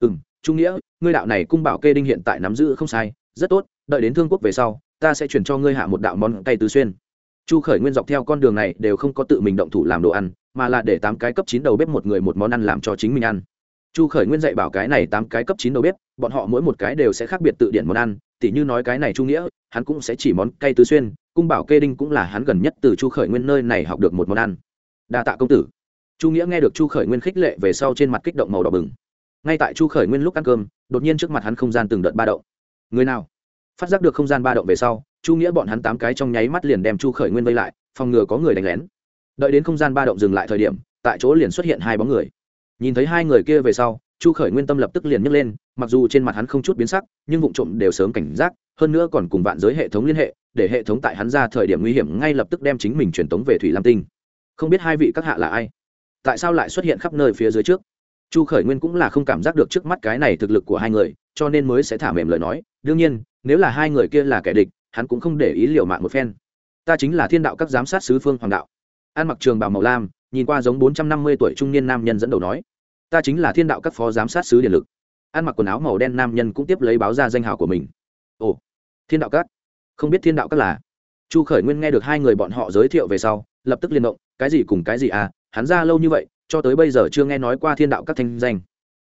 Ừ m trung nghĩa, ngươi đạo này cung bảo kê đinh hiện tại nắm giữ không sai, rất tốt đợi đến thương quốc về sau, ta sẽ chuyển cho ngươi hạ một đạo món tay tứ xuyên. Chu khởi nguyên dọc theo con đường này đều không có tự mình động thủ làm đồ ăn, mà là để tám cái cấp chín đầu bếp một người một món ăn làm cho chính mình ăn. Chu khởi nguyên dạy bảo cái này tám cái cấp chín đầu bếp, bọn họ mỗi một cái đều sẽ khác biệt tự điện món ăn, tỉ như nói cái này chu nghĩa, hắn cũng sẽ chỉ món cay tứ xuyên, cung bảo kê đinh cũng là hắn gần nhất từ chu khởi nguyên nơi này học được một món ăn. Đa tạ công tử. Chu nghĩa nghe được chu khởi nguyên khích lệ về sau trên mặt kích động màu đỏ bừng. Ngay tại chu khởi nguyên lúc ăn cơm, đột nhiên trước mặt hắn không gian từng đợt ba đậu. người nào? Phát giác được không gian ba động về sau, chu nghĩa bọn hắn tám cái trong nháy mắt liền đem chu khởi nguyên vây lại, phòng ngừa có người đánh lén. Đợi đến không gian ba động dừng lại thời điểm, tại chỗ liền xuất hiện hai bóng người. Nhìn thấy hai người kia về sau, chu khởi nguyên tâm lập tức liền nhấc lên, mặc dù trên mặt hắn không chút biến sắc, nhưng vụ trộm đều sớm cảnh giác, hơn nữa còn cùng vạn giới hệ thống liên hệ, để hệ thống tại hắn ra thời điểm nguy hiểm ngay lập tức đem chính mình truyền tống về thủy lam tinh. Không biết hai vị các hạ là ai? Tại sao lại xuất hiện khắp nơi phía dưới trước? Chu khởi nguyên cũng là không cảm giác được trước mắt cái này thực lực của hai người, cho nên mới sẽ thả mềm lời nói đương nhiên, nếu là hai người kia là kẻ địch, hắn cũng không để ý liệu mạng một phen. Ta chính là thiên đạo các giám sát sứ phương hoàng đạo. An mặc trường bảo màu lam, nhìn qua giống bốn trăm năm mươi tuổi trung niên nam nhân dẫn đầu nói, ta chính là thiên đạo các phó giám sát sứ điện lực. An mặc quần áo màu đen nam nhân cũng tiếp lấy báo ra danh hào của mình. Ồ, thiên đạo các? Không biết thiên đạo các là? Chu khởi nguyên nghe được hai người bọn họ giới thiệu về sau, lập tức liên động, cái gì cùng cái gì à hắn ra lâu như vậy, cho tới bây giờ chưa nghe nói qua thiên đạo các thanh danh.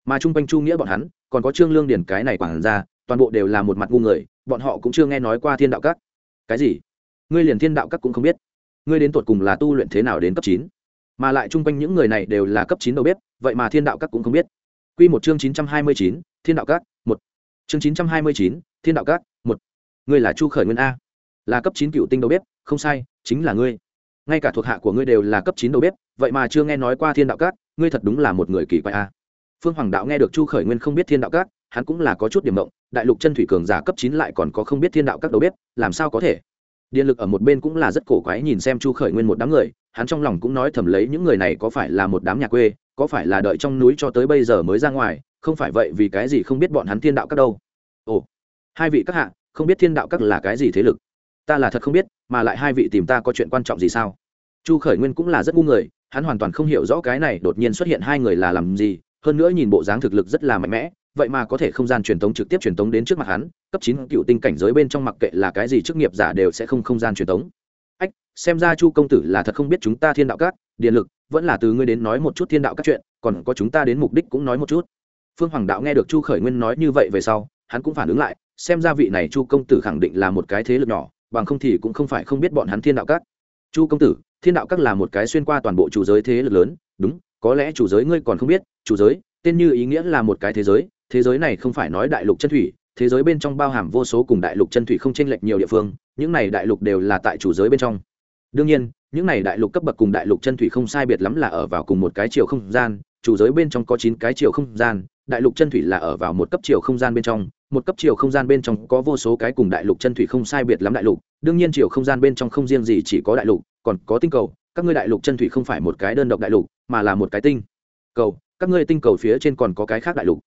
Mà chung quanh chu nghĩa bọn hắn, còn có trương lương điển cái này quản ra toàn bộ đều là một mặt ngu người, bọn họ cũng chưa nghe nói qua thiên đạo các. Cái gì? Ngươi liền thiên đạo các cũng không biết. Ngươi đến tột cùng là tu luyện thế nào đến cấp chín? Mà lại chung quanh những người này đều là cấp chín đầu bếp, vậy mà thiên đạo các cũng không biết. Q một chương chín trăm hai mươi chín, thiên đạo các, một. Chương chín trăm hai mươi chín, thiên đạo các, một. Ngươi là chu khởi nguyên a. Là cấp chín cựu tinh đầu bếp, không sai, chính là ngươi. Ngay cả thuộc hạ của ngươi đều là cấp chín đầu bếp, vậy mà chưa nghe nói qua thiên đạo các, ngươi thật đúng là một người kỳ quái a. Phương hoàng đạo nghe được chu khởi nguyên không biết thiên đạo các hắn cũng là có chút điểm mộng, đại lục chân thủy cường giả cấp chín lại còn có không biết thiên đạo các đầu bếp, làm sao có thể? Điện lực ở một bên cũng là rất cổ quái nhìn xem chu khởi nguyên một đám người, hắn trong lòng cũng nói thầm lấy những người này có phải là một đám nhà quê, có phải là đợi trong núi cho tới bây giờ mới ra ngoài, không phải vậy vì cái gì không biết bọn hắn thiên đạo các đâu? Ồ, hai vị các hạ, không biết thiên đạo các là cái gì thế lực? Ta là thật không biết, mà lại hai vị tìm ta có chuyện quan trọng gì sao? Chu khởi nguyên cũng là rất ngu người, hắn hoàn toàn không hiểu rõ cái này đột nhiên xuất hiện hai người là làm gì, hơn nữa nhìn bộ dáng thực lực rất là mạnh mẽ vậy mà có thể không gian truyền tống trực tiếp truyền tống đến trước mặt hắn, cấp chín cựu tinh cảnh giới bên trong mặc kệ là cái gì chức nghiệp giả đều sẽ không không gian truyền tống. Ách, xem ra chu công tử là thật không biết chúng ta thiên đạo các, điện lực, vẫn là từ ngươi đến nói một chút thiên đạo các chuyện, còn có chúng ta đến mục đích cũng nói một chút. Phương hoàng đạo nghe được chu khởi nguyên nói như vậy về sau, hắn cũng phản ứng lại, xem ra vị này chu công tử khẳng định là một cái thế lực nhỏ, bằng không thì cũng không phải không biết bọn hắn thiên đạo các. Chu công tử, thiên đạo các là một cái xuyên qua toàn bộ chủ giới thế lực lớn, đúng, có lẽ chủ giới ngươi còn không biết, chủ giới, tên như ý nghĩa là một cái thế giới thế giới này không phải nói đại lục chân thủy, thế giới bên trong bao hàm vô số cùng đại lục chân thủy không chênh lệch nhiều địa phương, những này đại lục đều là tại chủ giới bên trong. Đương nhiên, những này đại lục cấp bậc cùng đại lục chân thủy không sai biệt lắm là ở vào cùng một cái chiều không gian, chủ giới bên trong có chín cái chiều không gian, đại lục chân thủy là ở vào một cấp chiều không gian bên trong, một cấp chiều không gian bên trong có vô số cái cùng đại lục chân thủy không sai biệt lắm đại lục, đương nhiên chiều không gian bên trong không riêng gì chỉ có đại lục, còn có tinh cầu, các ngươi đại lục chân thủy không phải một cái đơn độc đại lục, mà là một cái tinh cầu, các ngươi tinh cầu phía trên còn có cái khác đại lục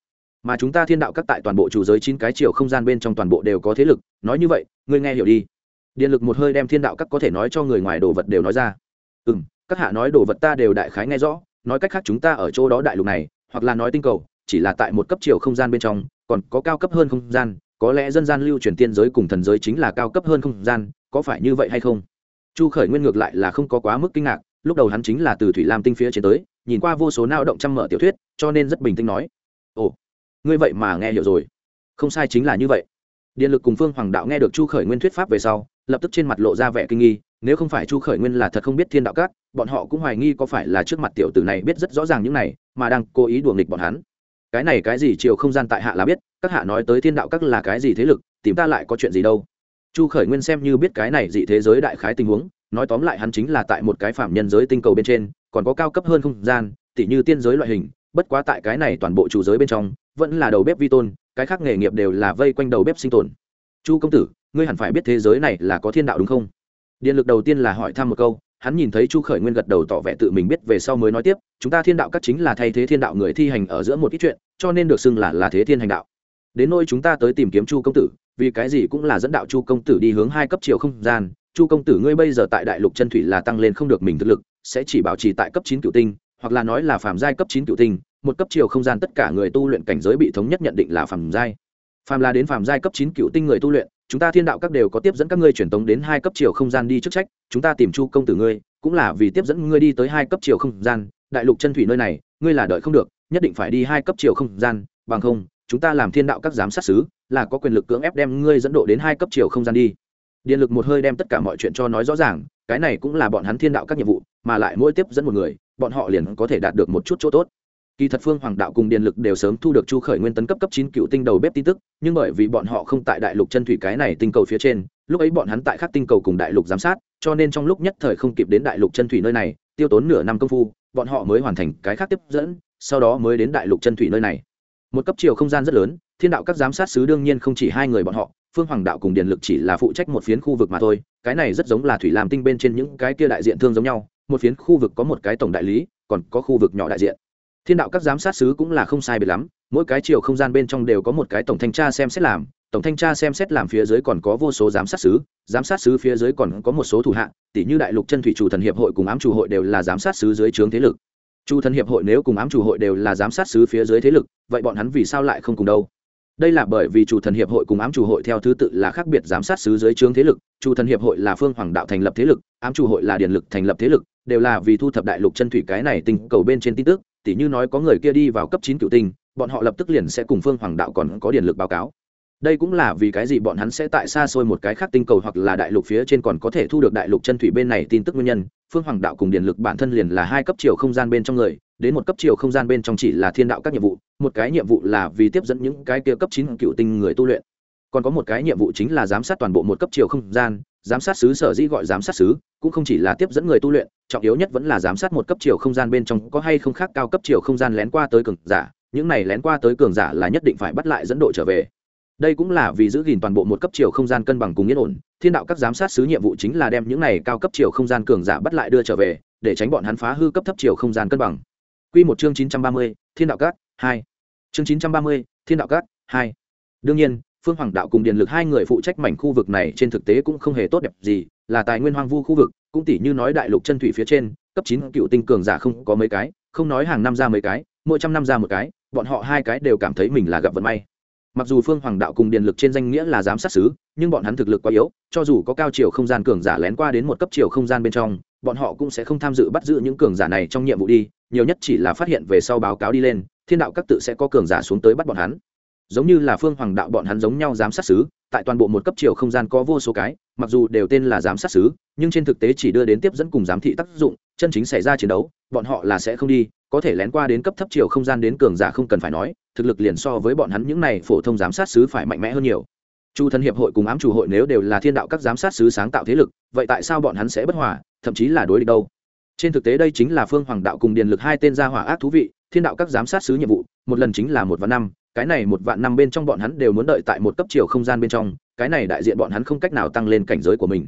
mà chúng ta thiên đạo các tại toàn bộ chủ giới chín cái chiều không gian bên trong toàn bộ đều có thế lực, nói như vậy, ngươi nghe hiểu đi. Điện lực một hơi đem thiên đạo các có thể nói cho người ngoài đồ vật đều nói ra. Ừ m các hạ nói đồ vật ta đều đại khái nghe rõ, nói cách khác chúng ta ở chỗ đó đại lục này, hoặc là nói tinh cầu, chỉ là tại một cấp chiều không gian bên trong, còn có cao cấp hơn không gian, có lẽ dân gian lưu truyền tiên giới cùng thần giới chính là cao cấp hơn không gian, có phải như vậy hay không? Chu khởi nguyên ngược lại là không có quá mức kinh ngạc, lúc đầu hắn chính là từ thủy lam tinh phía trên tới, nhìn qua vô số nao động trăm mở tiểu thuyết, cho nên rất bình tĩnh nói ngươi vậy mà nghe hiểu rồi. Không sai chính là như vậy. Điện lực cùng phương hoàng đạo nghe được chu khởi nguyên thuyết pháp về sau, lập tức trên mặt lộ ra vẻ kinh nghi, nếu không phải chu khởi nguyên là thật không biết thiên đạo cát bọn họ cũng hoài nghi có phải là trước mặt tiểu tử này biết rất rõ ràng những này, mà đang cố ý đùa nghịch bọn hắn. Cái này cái gì chiều không gian tại hạ là biết, các hạ nói tới thiên đạo các là cái gì thế lực, tìm ta lại có chuyện gì đâu. Chu khởi nguyên xem như biết cái này dị thế giới đại khái tình huống, nói tóm lại hắn chính là tại một cái phạm nhân giới tinh cầu bên trên, còn có cao cấp hơn không gian, tỉ như tiên giới loại hình bất quá tại cái này toàn bộ chủ giới bên trong, vẫn là đầu bếp vi tôn, cái khác nghề nghiệp đều là vây quanh đầu bếp sinh tồn. Chu công tử, ngươi hẳn phải biết thế giới này là có thiên đạo đúng không? Điện lực đầu tiên là hỏi thăm một câu, hắn nhìn thấy chu khởi nguyên gật đầu tỏ vẻ tự mình biết về sau mới nói tiếp, chúng ta thiên đạo các chính là thay thế thiên đạo người thi hành ở giữa một ít chuyện, cho nên được xưng là là thế thiên hành đạo. Đến nơi chúng ta tới tìm kiếm chu công tử, vì cái gì cũng là dẫn đạo chu công tử đi hướng hai cấp chiều không gian, chu công tử ngươi bây giờ tại đại lục chân thủy là tăng lên không được mình thực lực, sẽ chỉ bảo trì tại cấp chín cựu tinh hoặc là nói là phàm giai cấp chín cựu tinh, một cấp chiều không gian tất cả người tu luyện cảnh giới bị thống nhất nhận định là phàm giai. Phàm là đến phàm giai cấp chín cựu tinh người tu luyện, chúng ta thiên đạo các đều có tiếp dẫn các ngươi truyền tống đến hai cấp chiều không gian đi chức trách, chúng ta tìm chu công tử ngươi, cũng là vì tiếp dẫn ngươi đi tới hai cấp chiều không gian, đại lục chân thủy nơi này, ngươi là đợi không được, nhất định phải đi hai cấp chiều không gian, bằng không, chúng ta làm thiên đạo các giám sát xứ, là có quyền lực cưỡng ép đem ngươi dẫn độ đến hai cấp chiều không gian đi. Điện lực một hơi đem tất cả mọi chuyện cho nói rõ ràng, cái này cũng là bọn hắn thiên đạo các nhiệm vụ, mà lại mỗi tiếp dẫn một người bọn họ liền có thể đạt được một chút chỗ tốt. Kỳ thật phương hoàng đạo cùng điện lực đều sớm thu được chu khởi nguyên tấn cấp cấp chín cựu tinh đầu bếp tin tức, nhưng bởi vì bọn họ không tại đại lục chân thủy cái này tinh cầu phía trên, lúc ấy bọn hắn tại các tinh cầu cùng đại lục giám sát, cho nên trong lúc nhất thời không kịp đến đại lục chân thủy nơi này, tiêu tốn nửa năm công phu, bọn họ mới hoàn thành cái khác tiếp dẫn, sau đó mới đến đại lục chân thủy nơi này. Một cấp chiều không gian rất lớn, thiên đạo các giám sát sứ đương nhiên không chỉ hai người bọn họ, phương hoàng đạo cùng điện lực chỉ là phụ trách một phiến khu vực mà thôi, cái này rất giống là thủy làm tinh bên trên những cái kia đại diện thương giống nhau một phiến khu vực có một cái tổng đại lý, còn có khu vực nhỏ đại diện. Thiên đạo các giám sát sứ cũng là không sai biệt lắm, mỗi cái chiều không gian bên trong đều có một cái tổng thanh tra xem xét làm, tổng thanh tra xem xét làm phía dưới còn có vô số giám sát sứ giám sát sứ phía dưới còn có một số thủ hạng tỷ như đại lục chân thủy chủ thần hiệp hội cùng ám chủ hội đều là giám sát sứ dưới trướng thế lực. Chủ thần hiệp hội nếu cùng ám chủ hội đều là giám sát sứ phía dưới thế lực, vậy bọn hắn vì sao lại không cùng đâu? Đây là bởi vì chủ thần hiệp hội cùng ám chủ hội theo thứ tự là khác biệt giám sát sứ dưới trướng thế lực, chủ thần hiệp hội là phương hoàng đạo thành lập thế lực, ám chủ hội là điện lực thành lập thế lực đều là vì thu thập đại lục chân thủy cái này tình cầu bên trên tin tức, tỉ như nói có người kia đi vào cấp chín cựu tinh, bọn họ lập tức liền sẽ cùng phương hoàng đạo còn có điện lực báo cáo. Đây cũng là vì cái gì bọn hắn sẽ tại xa xôi một cái khác tinh cầu hoặc là đại lục phía trên còn có thể thu được đại lục chân thủy bên này tin tức nguyên nhân, phương hoàng đạo cùng điện lực bản thân liền là hai cấp chiều không gian bên trong người, đến một cấp chiều không gian bên trong chỉ là thiên đạo các nhiệm vụ, một cái nhiệm vụ là vì tiếp dẫn những cái kia cấp chín cựu tinh người tu luyện. Còn có một cái nhiệm vụ chính là giám sát toàn bộ một cấp chiều không gian giám sát sứ sở dĩ gọi giám sát sứ cũng không chỉ là tiếp dẫn người tu luyện trọng yếu nhất vẫn là giám sát một cấp chiều không gian bên trong có hay không khác cao cấp chiều không gian lén qua tới cường giả những này lén qua tới cường giả là nhất định phải bắt lại dẫn độ trở về đây cũng là vì giữ gìn toàn bộ một cấp chiều không gian cân bằng cùng yên ổn thiên đạo các giám sát sứ nhiệm vụ chính là đem những này cao cấp chiều không gian cường giả bắt lại đưa trở về để tránh bọn hắn phá hư cấp thấp chiều không gian cân bằng Quy một chương chín trăm ba mươi, Thiên đạo các hai. Chương chín trăm ba mươi, Thiên đạo các hai. Đương nhiên, Phương Hoàng đạo cùng Điền Lực hai người phụ trách mảnh khu vực này trên thực tế cũng không hề tốt đẹp gì, là tài nguyên hoang vu khu vực, cũng tỷ như nói đại lục chân thủy phía trên, cấp chín cựu tinh cường giả không có mấy cái, không nói hàng năm ra mấy cái, mỗi trăm năm ra một cái, bọn họ hai cái đều cảm thấy mình là gặp vận may. Mặc dù phương hoàng đạo cùng điện lực trên danh nghĩa là giám sát xứ nhưng bọn hắn thực lực quá yếu cho dù có cao chiều không gian cường giả lén qua đến một cấp chiều không gian bên trong bọn họ cũng sẽ không tham dự bắt giữ những cường giả này trong nhiệm vụ đi nhiều nhất chỉ là phát hiện về sau báo cáo đi lên thiên đạo các tự sẽ có cường giả xuống tới bắt bọn hắn giống như là phương hoàng đạo bọn hắn giống nhau giám sát xứ, tại toàn bộ một cấp chiều không gian có vô số cái, mặc dù đều tên là giám sát xứ, nhưng trên thực tế chỉ đưa đến tiếp dẫn cùng giám thị tác dụng, chân chính xảy ra chiến đấu, bọn họ là sẽ không đi, có thể lén qua đến cấp thấp chiều không gian đến cường giả không cần phải nói, thực lực liền so với bọn hắn những này phổ thông giám sát sứ phải mạnh mẽ hơn nhiều. Chu thần hiệp hội cùng ám chủ hội nếu đều là thiên đạo các giám sát sứ sáng tạo thế lực, vậy tại sao bọn hắn sẽ bất hòa, thậm chí là đối địch đâu? Trên thực tế đây chính là phương hoàng đạo cùng điền lực hai tên gia hỏa ác thú vị, thiên đạo các giám sát sứ nhiệm vụ, một lần chính là một vạn năm cái này một vạn năm bên trong bọn hắn đều muốn đợi tại một cấp chiều không gian bên trong, cái này đại diện bọn hắn không cách nào tăng lên cảnh giới của mình.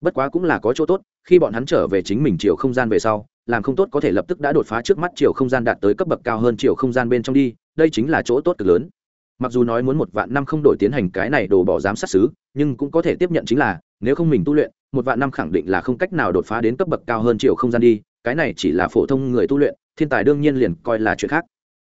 Bất quá cũng là có chỗ tốt, khi bọn hắn trở về chính mình chiều không gian về sau, làm không tốt có thể lập tức đã đột phá trước mắt chiều không gian đạt tới cấp bậc cao hơn chiều không gian bên trong đi, đây chính là chỗ tốt cực lớn. Mặc dù nói muốn một vạn năm không đổi tiến hành cái này đồ bỏ giám sát xứ, nhưng cũng có thể tiếp nhận chính là, nếu không mình tu luyện, một vạn năm khẳng định là không cách nào đột phá đến cấp bậc cao hơn chiều không gian đi, cái này chỉ là phổ thông người tu luyện, thiên tài đương nhiên liền coi là chuyện khác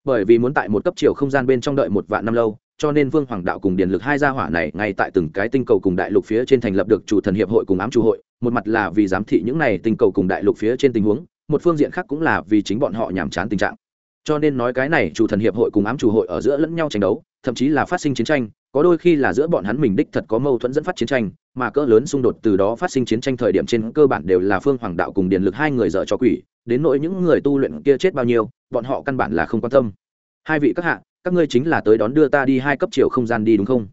bởi vì muốn tại một cấp chiều không gian bên trong đợi một vạn năm lâu, cho nên vương hoàng đạo cùng điện lực hai gia hỏa này ngay tại từng cái tinh cầu cùng đại lục phía trên thành lập được chủ thần hiệp hội cùng ám chủ hội, một mặt là vì giám thị những này tinh cầu cùng đại lục phía trên tình huống, một phương diện khác cũng là vì chính bọn họ nhàm chán tình trạng. Cho nên nói cái này chủ thần hiệp hội cùng ám chủ hội ở giữa lẫn nhau tranh đấu thậm chí là phát sinh chiến tranh, có đôi khi là giữa bọn hắn mình đích thật có mâu thuẫn dẫn phát chiến tranh, mà cỡ lớn xung đột từ đó phát sinh chiến tranh thời điểm trên cơ bản đều là phương hoàng đạo cùng điện lực hai người dở cho quỷ, đến nỗi những người tu luyện kia chết bao nhiêu, bọn họ căn bản là không quan tâm. Hai vị các hạ, các ngươi chính là tới đón đưa ta đi hai cấp chiều không gian đi đúng không?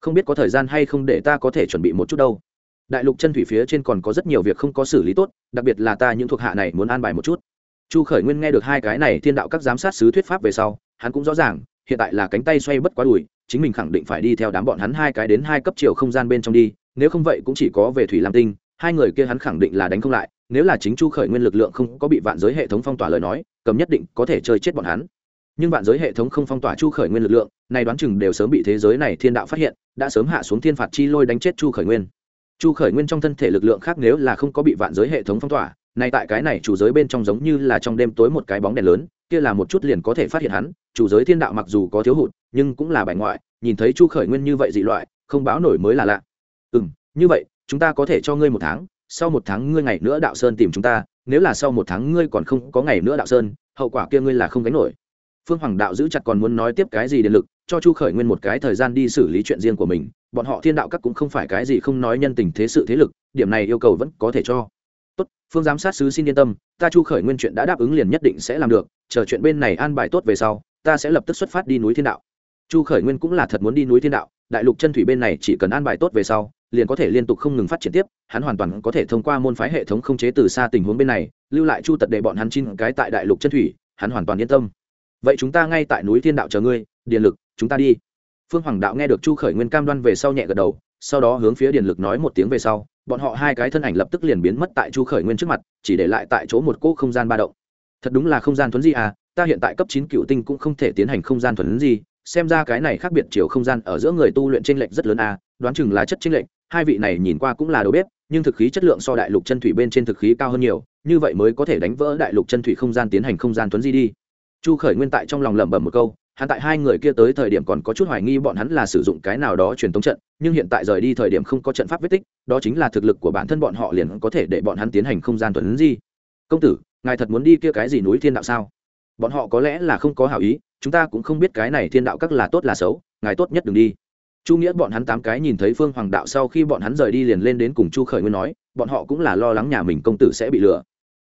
Không biết có thời gian hay không để ta có thể chuẩn bị một chút đâu. Đại lục chân thủy phía trên còn có rất nhiều việc không có xử lý tốt, đặc biệt là ta những thuộc hạ này muốn an bài một chút. Chu khởi nguyên nghe được hai cái này thiên đạo các giám sát sứ thuyết pháp về sau, hắn cũng rõ ràng hiện tại là cánh tay xoay bất quá đùi, chính mình khẳng định phải đi theo đám bọn hắn hai cái đến hai cấp chiều không gian bên trong đi, nếu không vậy cũng chỉ có về thủy lam tinh, hai người kia hắn khẳng định là đánh không lại, nếu là chính chu khởi nguyên lực lượng không có bị vạn giới hệ thống phong tỏa lời nói, cầm nhất định có thể chơi chết bọn hắn. Nhưng vạn giới hệ thống không phong tỏa chu khởi nguyên lực lượng này đoán chừng đều sớm bị thế giới này thiên đạo phát hiện, đã sớm hạ xuống thiên phạt chi lôi đánh chết chu khởi nguyên. Chu khởi nguyên trong thân thể lực lượng khác nếu là không có bị vạn giới hệ thống phong tỏa, nay tại cái này chủ giới bên trong giống như là trong đêm tối một cái bóng đèn lớn kia là một chút liền có thể phát hiện hắn, chủ giới thiên đạo mặc dù có thiếu hụt, nhưng cũng là bài ngoại, nhìn thấy chu khởi nguyên như vậy dị loại, không báo nổi mới là lạ. Ừ m như vậy, chúng ta có thể cho ngươi một tháng, sau một tháng ngươi ngày nữa đạo sơn tìm chúng ta, nếu là sau một tháng ngươi còn không có ngày nữa đạo sơn, hậu quả kia ngươi là không gánh nổi. Phương hoàng đạo giữ chặt còn muốn nói tiếp cái gì điện lực, cho chu khởi nguyên một cái thời gian đi xử lý chuyện riêng của mình, bọn họ thiên đạo các cũng không phải cái gì không nói nhân tình thế sự thế lực, điểm này yêu cầu vẫn có thể cho phương giám sát sứ xin yên tâm, ta chu khởi nguyên chuyện đã đáp ứng liền nhất định sẽ làm được, chờ chuyện bên này an bài tốt về sau, ta sẽ lập tức xuất phát đi núi thiên đạo. Chu khởi nguyên cũng là thật muốn đi núi thiên đạo, đại lục chân thủy bên này chỉ cần an bài tốt về sau, liền có thể liên tục không ngừng phát triển tiếp, hắn hoàn toàn có thể thông qua môn phái hệ thống không chế từ xa tình huống bên này, lưu lại chu tật để bọn hắn chín cái tại đại lục chân thủy, hắn hoàn toàn yên tâm. Vậy chúng ta ngay tại núi thiên đạo chờ ngươi, điện lực, chúng ta đi. Phương hoàng đạo nghe được chu khởi nguyên cam đoan về sau nhẹ gật đầu, sau đó hướng phía điện lực nói một tiếng về sau bọn họ hai cái thân ảnh lập tức liền biến mất tại chu khởi nguyên trước mặt, chỉ để lại tại chỗ một cỗ không gian ba động. Thật đúng là không gian thuấn di à ta hiện tại cấp chín cựu tinh cũng không thể tiến hành không gian thuấn di, xem ra cái này khác biệt chiều không gian ở giữa người tu luyện tranh lệch rất lớn à đoán chừng là chất tranh lệch, hai vị này nhìn qua cũng là đầu bếp, nhưng thực khí chất lượng so đại lục chân thủy bên trên thực khí cao hơn nhiều, như vậy mới có thể đánh vỡ đại lục chân thủy không gian tiến hành không gian thuấn di đi. Chu khởi nguyên tại trong lòng lẩm bẩm một câu hắn tại hai người kia tới thời điểm còn có chút hoài nghi bọn hắn là sử dụng cái nào đó truyền thống trận, nhưng hiện tại rời đi thời điểm không có trận pháp vết tích, đó chính là thực lực của bản thân bọn họ liền có thể để bọn hắn tiến hành không gian tuấn di. Công tử, ngài thật muốn đi kia cái gì núi thiên đạo sao? Bọn họ có lẽ là không có hảo ý, chúng ta cũng không biết cái này thiên đạo các là tốt là xấu, ngài tốt nhất đừng đi. Chu nghĩa bọn hắn tám cái nhìn thấy phương hoàng đạo sau khi bọn hắn rời đi liền lên đến cùng chu khởi nguyên nói, bọn họ cũng là lo lắng nhà mình công tử sẽ bị lừa.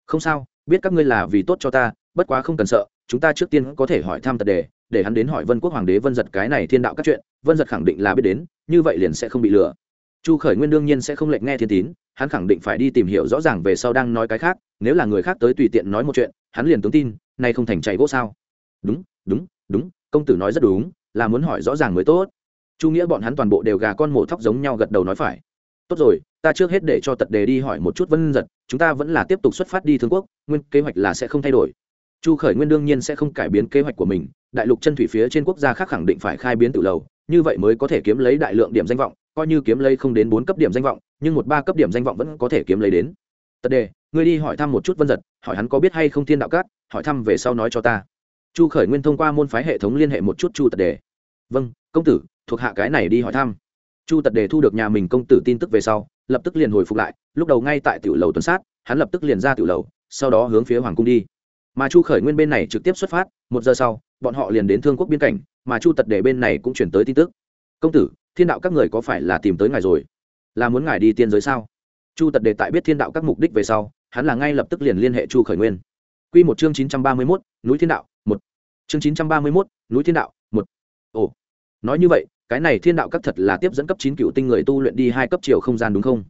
Không sao biết các ngươi là vì tốt cho ta, bất quá không cần sợ, chúng ta trước tiên có thể hỏi thăm tật đề, để hắn đến hỏi vân quốc hoàng đế vân giật cái này thiên đạo các chuyện, vân giật khẳng định là biết đến, như vậy liền sẽ không bị lừa. Chu khởi nguyên đương nhiên sẽ không lệnh nghe thiên tín, hắn khẳng định phải đi tìm hiểu rõ ràng về sau đang nói cái khác, nếu là người khác tới tùy tiện nói một chuyện, hắn liền tướng tin, nay không thành chạy gỗ sao. Đúng đúng đúng, công tử nói rất đúng, là muốn hỏi rõ ràng mới tốt. Chu nghĩa bọn hắn toàn bộ đều gà con mổ thóc giống nhau gật đầu nói phải tốt rồi, ta trước hết để cho tật đề đi hỏi một chút vân giật, chúng ta vẫn là tiếp tục xuất phát đi thương quốc, nguyên kế hoạch là sẽ không thay đổi. Chu khởi nguyên đương nhiên sẽ không cải biến kế hoạch của mình, đại lục chân thủy phía trên quốc gia khác khẳng định phải khai biến từ lầu, như vậy mới có thể kiếm lấy đại lượng điểm danh vọng, coi như kiếm lấy không đến bốn cấp điểm danh vọng, nhưng một ba cấp điểm danh vọng vẫn có thể kiếm lấy đến. Tật đề, ngươi đi hỏi thăm một chút vân giật, hỏi hắn có biết hay không thiên đạo cát, hỏi thăm về sau nói cho ta. Chu khởi nguyên thông qua môn phái hệ thống liên hệ một chút chu tật đề. Vâng công tử, thuộc hạ cái này đi hỏi thăm chu tật đề thu được nhà mình công tử tin tức về sau, lập tức liền hồi phục lại, lúc đầu ngay tại tiểu lầu tuần sát, hắn lập tức liền ra tiểu lầu, sau đó hướng phía hoàng cung đi. Mà chu khởi nguyên bên này trực tiếp xuất phát, một giờ sau, bọn họ liền đến thương quốc biên cảnh, mà chu tật đề bên này cũng chuyển tới tin tức. Công tử, thiên đạo các người có phải là tìm tới ngài rồi? Là muốn ngài đi tiên giới sao? Chu tật đề tại biết thiên đạo các mục đích về sau, hắn là ngay lập tức liền liên hệ chu khởi nguyên. Q một chương chín trăm ba mươi mốt, núi thiên đạo, một. Chương chín trăm ba mươi mốt, núi thiên đạo, một. Ồ, nói như vậy cái này thiên đạo các thật là tiếp dẫn cấp chín cựu tinh người tu luyện đi hai cấp chiều không gian đúng không?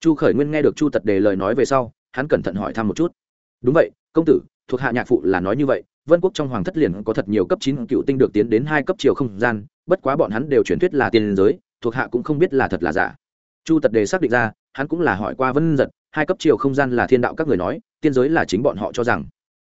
Chu khởi nguyên nghe được chu tật đề lời nói về sau, hắn cẩn thận hỏi thăm một chút. Đúng vậy, công tử, thuộc hạ nhạc phụ là nói như vậy, vân quốc trong hoàng thất liền có thật nhiều cấp chín cựu tinh được tiến đến hai cấp chiều không gian, bất quá bọn hắn đều truyền thuyết là tiên giới, thuộc hạ cũng không biết là thật là giả. Chu tật đề xác định ra, hắn cũng là hỏi qua vân giật, hai cấp chiều không gian là thiên đạo các người nói, tiên giới là chính bọn họ cho rằng.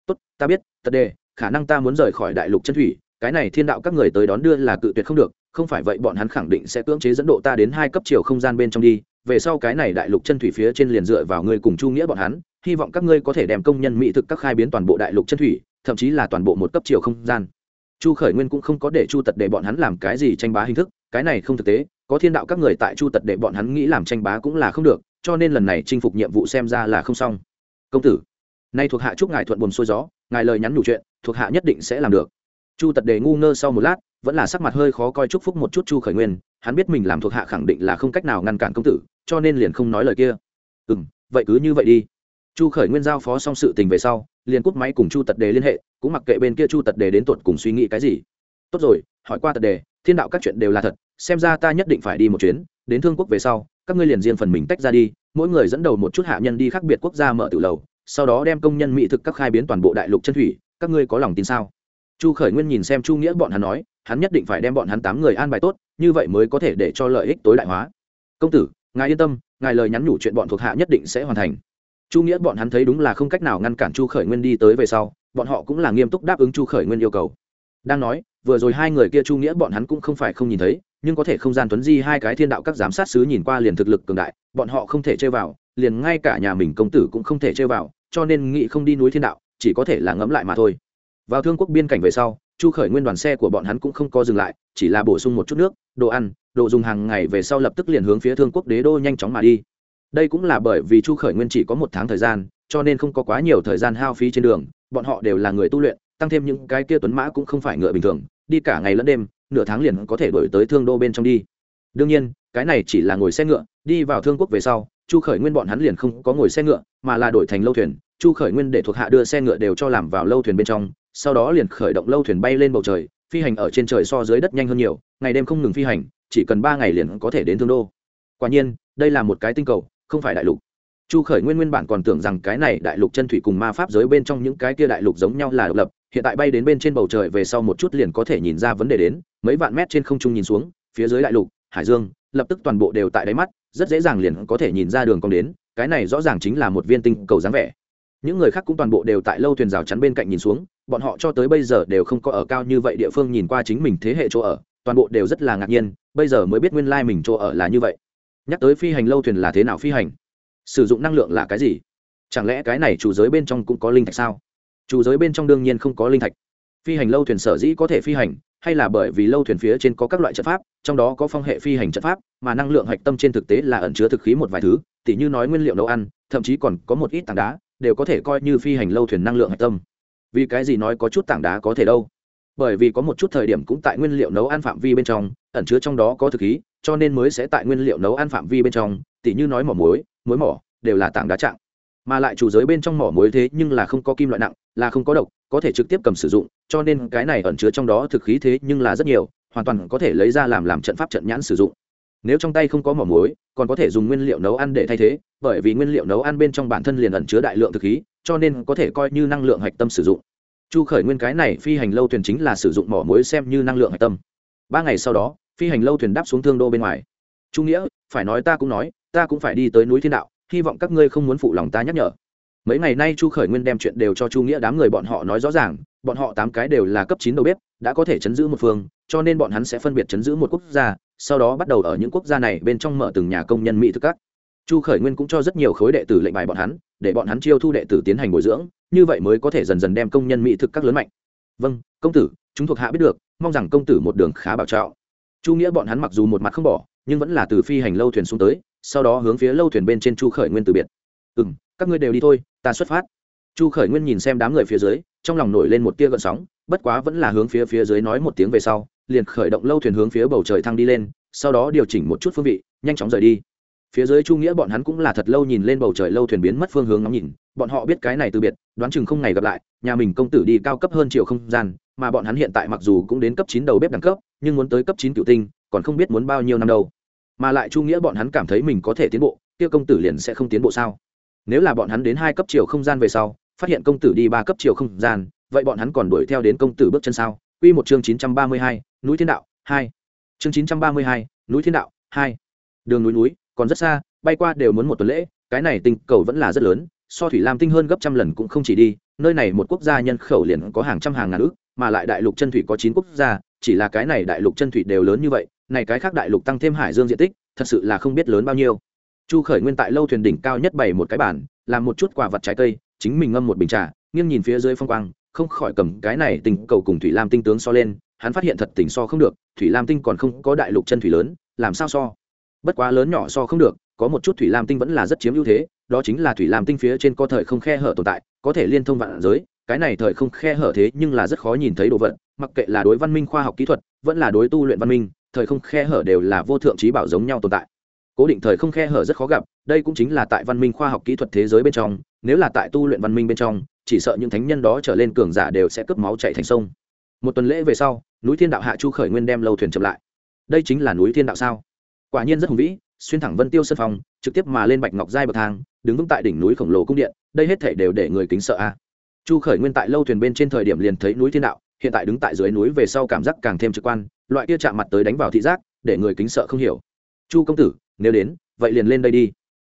Tốt, ta biết, tật đề, khả năng ta muốn rời khỏi đại lục chân thủy cái này thiên đạo các người tới đón đưa là cự tuyệt không được, không phải vậy bọn hắn khẳng định sẽ cưỡng chế dẫn độ ta đến hai cấp chiều không gian bên trong đi, về sau cái này đại lục chân thủy phía trên liền dựa vào ngươi cùng chu nghĩa bọn hắn, hy vọng các ngươi có thể đem công nhân mỹ thực các khai biến toàn bộ đại lục chân thủy, thậm chí là toàn bộ một cấp chiều không gian. Chu khởi nguyên cũng không có để chu tật để bọn hắn làm cái gì tranh bá hình thức, cái này không thực tế, có thiên đạo các người tại chu tật để bọn hắn nghĩ làm tranh bá cũng là không được, cho nên lần này chinh phục nhiệm vụ xem ra là không xong. Công tử, nay thuộc hạ chúc ngài thuận buồn xuôi gió, ngài lời nhắn đủ chuyện, thuộc hạ nhất định sẽ làm được chu tật đề ngu ngơ sau một lát, vẫn là sắc mặt hơi khó coi chúc phúc một chút chu khởi nguyên, hắn biết mình làm thuộc hạ khẳng định là không cách nào ngăn cản công tử, cho nên liền không nói lời kia. Ừ m vậy cứ như vậy đi. Chu khởi nguyên giao phó xong sự tình về sau, liền cúp máy cùng chu tật đề liên hệ, cũng mặc kệ bên kia chu tật đề đến tột cùng suy nghĩ cái gì. Tốt rồi, hỏi qua tật đề, thiên đạo các chuyện đều là thật, xem ra ta nhất định phải đi một chuyến, đến thương quốc về sau, các ngươi liền riêng phần mình tách ra đi, mỗi người dẫn đầu một chút hạ nhân đi khác biệt quốc gia mở tự lầu, sau đó đem công nhân mỹ thực các khai biến toàn bộ đại lục chân thủy, các ngươi có lòng tin sao? Chu khởi nguyên nhìn xem chu nghĩa bọn hắn nói, hắn nhất định phải đem bọn hắn tám người an bài tốt, như vậy mới có thể để cho lợi ích tối đại hóa. Công tử, ngài yên tâm, ngài lời nhắn nhủ chuyện bọn thuộc hạ nhất định sẽ hoàn thành. Chu nghĩa bọn hắn thấy đúng là không cách nào ngăn cản chu khởi nguyên đi tới về sau, bọn họ cũng là nghiêm túc đáp ứng chu khởi nguyên yêu cầu. Đang nói, vừa rồi hai người kia chu nghĩa bọn hắn cũng không phải không nhìn thấy, nhưng có thể không gian tuấn di hai cái thiên đạo các giám sát sứ nhìn qua liền thực lực cường đại, bọn họ không thể chơi vào, liền ngay cả nhà mình công tử cũng không thể chơi vào, cho nên nghị không đi núi thiên đạo, chỉ có thể là ngẫm lại mà thôi vào thương quốc biên cảnh về sau, chu khởi nguyên đoàn xe của bọn hắn cũng không có dừng lại, chỉ là bổ sung một chút nước, đồ ăn, đồ dùng hàng ngày về sau lập tức liền hướng phía thương quốc đế đô nhanh chóng mà đi. Đây cũng là bởi vì chu khởi nguyên chỉ có một tháng thời gian, cho nên không có quá nhiều thời gian hao phí trên đường, bọn họ đều là người tu luyện, tăng thêm những cái kia tuấn mã cũng không phải ngựa bình thường, đi cả ngày lẫn đêm, nửa tháng liền có thể đổi tới thương đô bên trong đi. Đương nhiên, cái này chỉ là ngồi xe ngựa, đi vào thương quốc về sau, chu khởi nguyên bọn hắn liền không có ngồi xe ngựa, mà là đổi thành lâu thuyền. Chu khởi nguyên để thuộc hạ đưa xe ngựa đều cho làm vào lâu thuyền bên trong sau đó liền khởi động lâu thuyền bay lên bầu trời, phi hành ở trên trời so dưới đất nhanh hơn nhiều, ngày đêm không ngừng phi hành, chỉ cần ba ngày liền có thể đến thương đô. Quả nhiên, đây là một cái tinh cầu, không phải đại lục. Chu khởi nguyên nguyên bản còn tưởng rằng cái này đại lục chân thủy cùng ma pháp giới bên trong những cái kia đại lục giống nhau là độc lập, hiện tại bay đến bên trên bầu trời về sau một chút liền có thể nhìn ra vấn đề đến, mấy vạn mét trên không trung nhìn xuống, phía dưới đại lục, hải dương, lập tức toàn bộ đều tại đáy mắt, rất dễ dàng liền có thể nhìn ra đường cong đến, cái này rõ ràng chính là một viên tinh cầu dáng vẻ những người khác cũng toàn bộ đều tại lâu thuyền rào chắn bên cạnh nhìn xuống, bọn họ cho tới bây giờ đều không có ở cao như vậy địa phương nhìn qua chính mình thế hệ chỗ ở, toàn bộ đều rất là ngạc nhiên, bây giờ mới biết nguyên lai mình chỗ ở là như vậy. Nhắc tới phi hành lâu thuyền là thế nào phi hành? Sử dụng năng lượng là cái gì? Chẳng lẽ cái này chủ giới bên trong cũng có linh thạch sao? Chủ giới bên trong đương nhiên không có linh thạch. Phi hành lâu thuyền sở dĩ có thể phi hành, hay là bởi vì lâu thuyền phía trên có các loại trận pháp, trong đó có phong hệ phi hành trận pháp, mà năng lượng hạch tâm trên thực tế là ẩn chứa thực khí một vài thứ, tỉ như nói nguyên liệu nấu ăn, thậm chí còn có một ít tảng đá đều có thể coi như phi hành lâu thuyền năng lượng hạch tâm. Vì cái gì nói có chút tảng đá có thể đâu? Bởi vì có một chút thời điểm cũng tại nguyên liệu nấu ăn phạm vi bên trong, ẩn chứa trong đó có thực khí, cho nên mới sẽ tại nguyên liệu nấu ăn phạm vi bên trong, tỉ như nói mỏ muối muối mỏ đều là tảng đá trạng mà lại chủ giới bên trong mỏ muối thế nhưng là không có kim loại nặng, là không có độc, có thể trực tiếp cầm sử dụng, cho nên cái này ẩn chứa trong đó thực khí thế nhưng là rất nhiều, hoàn toàn có thể lấy ra làm làm trận pháp trận nhãn sử dụng nếu trong tay không có mỏ muối, còn có thể dùng nguyên liệu nấu ăn để thay thế, bởi vì nguyên liệu nấu ăn bên trong bản thân liền ẩn chứa đại lượng thực khí, cho nên có thể coi như năng lượng hạch tâm sử dụng. Chu khởi nguyên cái này phi hành lâu thuyền chính là sử dụng mỏ muối xem như năng lượng hạch tâm. Ba ngày sau đó, phi hành lâu thuyền đáp xuống thương đô bên ngoài. Trung nghĩa, phải nói ta cũng nói, ta cũng phải đi tới núi thiên đạo, hy vọng các ngươi không muốn phụ lòng ta nhắc nhở. Mấy ngày nay chu khởi nguyên đem chuyện đều cho chu nghĩa đám người bọn họ nói rõ ràng, bọn họ tám cái đều là cấp chín đầu bếp, đã có thể chấn giữ một phương, cho nên bọn hắn sẽ phân biệt chấn giữ một quốc gia sau đó bắt đầu ở những quốc gia này bên trong mở từng nhà công nhân mỹ thực các. Chu khởi nguyên cũng cho rất nhiều khối đệ tử lệnh bài bọn hắn, để bọn hắn chiêu thu đệ tử tiến hành bồi dưỡng, như vậy mới có thể dần dần đem công nhân mỹ thực các lớn mạnh. Vâng công tử, chúng thuộc hạ biết được, mong rằng công tử một đường khá bảo trạo chu nghĩa bọn hắn mặc dù một mặt không bỏ, nhưng vẫn là từ phi hành lâu thuyền xuống tới, sau đó hướng phía lâu thuyền bên trên chu khởi nguyên từ biệt. Ừ m các ngươi đều đi thôi, ta xuất phát. Chu khởi nguyên nhìn xem đám người phía dưới, trong lòng nổi lên một tia gợn sóng, bất quá vẫn là hướng phía phía dưới nói một tiếng về sau liền khởi động lâu thuyền hướng phía bầu trời thăng đi lên, sau đó điều chỉnh một chút phương vị, nhanh chóng rời đi. Phía dưới chu nghĩa bọn hắn cũng là thật lâu nhìn lên bầu trời lâu thuyền biến mất phương hướng ngắm nhìn, bọn họ biết cái này từ biệt, đoán chừng không ngày gặp lại, nhà mình công tử đi cao cấp hơn triệu không gian, mà bọn hắn hiện tại mặc dù cũng đến cấp chín đầu bếp đẳng cấp, nhưng muốn tới cấp chín cựu tinh, còn không biết muốn bao nhiêu năm đâu. Mà lại chu nghĩa bọn hắn cảm thấy mình có thể tiến bộ, kia công tử liền sẽ không tiến bộ sao? Nếu là bọn hắn đến hai cấp chiều không gian về sau, phát hiện công tử đi ba cấp chiều không gian, vậy bọn hắn còn đuổi theo đến công tử bước chân sao? Quy một chương chín trăm ba mươi hai, núi thiên đạo hai. Chương chín trăm ba mươi hai, núi thiên đạo hai. Đường núi núi còn rất xa bay qua đều muốn một tuần lễ cái này tinh cầu vẫn là rất lớn so thủy lam tinh hơn gấp trăm lần cũng không chỉ đi nơi này một quốc gia nhân khẩu liền có hàng trăm hàng ngàn ước mà lại đại lục chân thủy có chín quốc gia chỉ là cái này đại lục chân thủy đều lớn như vậy này cái khác đại lục tăng thêm hải dương diện tích thật sự là không biết lớn bao nhiêu. Chu khởi nguyên tại lâu thuyền đỉnh cao nhất bày một cái bàn làm một chút quả vật trái cây chính mình ngâm một bình trà nghiêng nhìn phía dưới phong quang không khỏi cầm cái này tình cầu cùng thủy lam tinh tướng so lên, hắn phát hiện thật tình so không được, thủy lam tinh còn không có đại lục chân thủy lớn, làm sao so? Bất quá lớn nhỏ so không được, có một chút thủy lam tinh vẫn là rất chiếm ưu thế, đó chính là thủy lam tinh phía trên có thời không khe hở tồn tại, có thể liên thông vạn giới, cái này thời không khe hở thế nhưng là rất khó nhìn thấy đồ vật, mặc kệ là đối văn minh khoa học kỹ thuật, vẫn là đối tu luyện văn minh, thời không khe hở đều là vô thượng trí bảo giống nhau tồn tại. Cố định thời không khe hở rất khó gặp, đây cũng chính là tại văn minh khoa học kỹ thuật thế giới bên trong, nếu là tại tu luyện văn minh bên trong chỉ sợ những thánh nhân đó trở lên cường giả đều sẽ cướp máu chạy thành sông. Một tuần lễ về sau, núi thiên đạo hạ chu khởi nguyên đem lâu thuyền chậm lại. Đây chính là núi thiên đạo sao? Quả nhiên rất hùng vĩ, xuyên thẳng vân tiêu sân phong, trực tiếp mà lên bạch ngọc giai bậc thang, đứng vững tại đỉnh núi khổng lồ cung điện, đây hết thể đều để người kính sợ a. Chu khởi nguyên tại lâu thuyền bên trên thời điểm liền thấy núi thiên đạo, hiện tại đứng tại dưới núi về sau cảm giác càng thêm trực quan, loại kia chạm mặt tới đánh vào thị giác, để người kính sợ không hiểu. Chu công tử, nếu đến, vậy liền lên đây đi.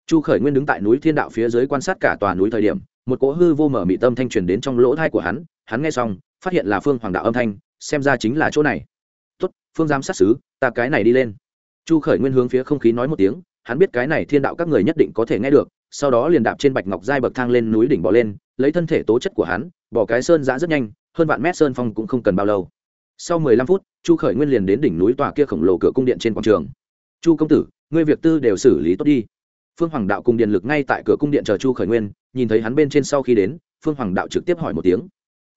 Chu khởi nguyên đứng tại núi thiên đạo phía dưới quan sát cả tòa núi thời điểm một cỗ hư vô mở mị tâm thanh truyền đến trong lỗ thai của hắn hắn nghe xong phát hiện là phương hoàng đạo âm thanh xem ra chính là chỗ này. Tốt, phương giám sát xứ ta cái này đi lên. Chu khởi nguyên hướng phía không khí nói một tiếng hắn biết cái này thiên đạo các người nhất định có thể nghe được sau đó liền đạp trên bạch ngọc giai bậc thang lên núi đỉnh bỏ lên lấy thân thể tố chất của hắn bỏ cái sơn giã rất nhanh hơn vạn mét sơn phong cũng không cần bao lâu. Sau mười lăm phút chu khởi nguyên liền đến đỉnh núi tòa kia khổng lồ cửa cung điện trên quảng trường. Chu công tử ngươi việc tư đều xử lý tốt đi phương hoàng đạo cùng điện lực ngay tại cửa cung điện chờ chu khởi nguyên, nhìn thấy hắn bên trên sau khi đến, phương hoàng đạo trực tiếp hỏi một tiếng.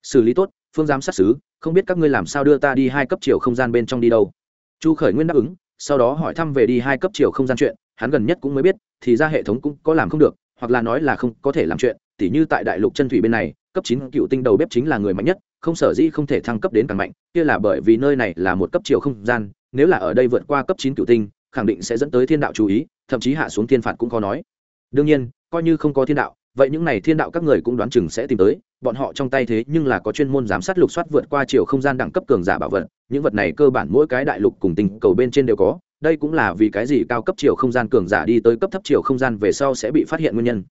Xử lý tốt, phương giám sát xứ, không biết các ngươi làm sao đưa ta đi hai cấp chiều không gian bên trong đi đâu? Chu khởi nguyên đáp ứng, sau đó hỏi thăm về đi hai cấp chiều không gian chuyện, hắn gần nhất cũng mới biết, thì ra hệ thống cũng có làm không được, hoặc là nói là không có thể làm chuyện, tỉ như tại đại lục chân thủy bên này, cấp chín cựu tinh đầu bếp chính là người mạnh nhất, không sở dĩ không thể thăng cấp đến càng mạnh, kia là bởi vì nơi này là một cấp chiều không gian, nếu là ở đây vượt qua cấp chín cựu tinh, khẳng định sẽ dẫn tới thiên đạo chú ý thậm chí hạ xuống thiên phạt cũng khó nói. Đương nhiên, coi như không có thiên đạo, vậy những này thiên đạo các người cũng đoán chừng sẽ tìm tới, bọn họ trong tay thế nhưng là có chuyên môn giám sát lục soát vượt qua chiều không gian đẳng cấp cường giả bảo vật, những vật này cơ bản mỗi cái đại lục cùng tình cầu bên trên đều có, đây cũng là vì cái gì cao cấp chiều không gian cường giả đi tới cấp thấp chiều không gian về sau sẽ bị phát hiện nguyên nhân.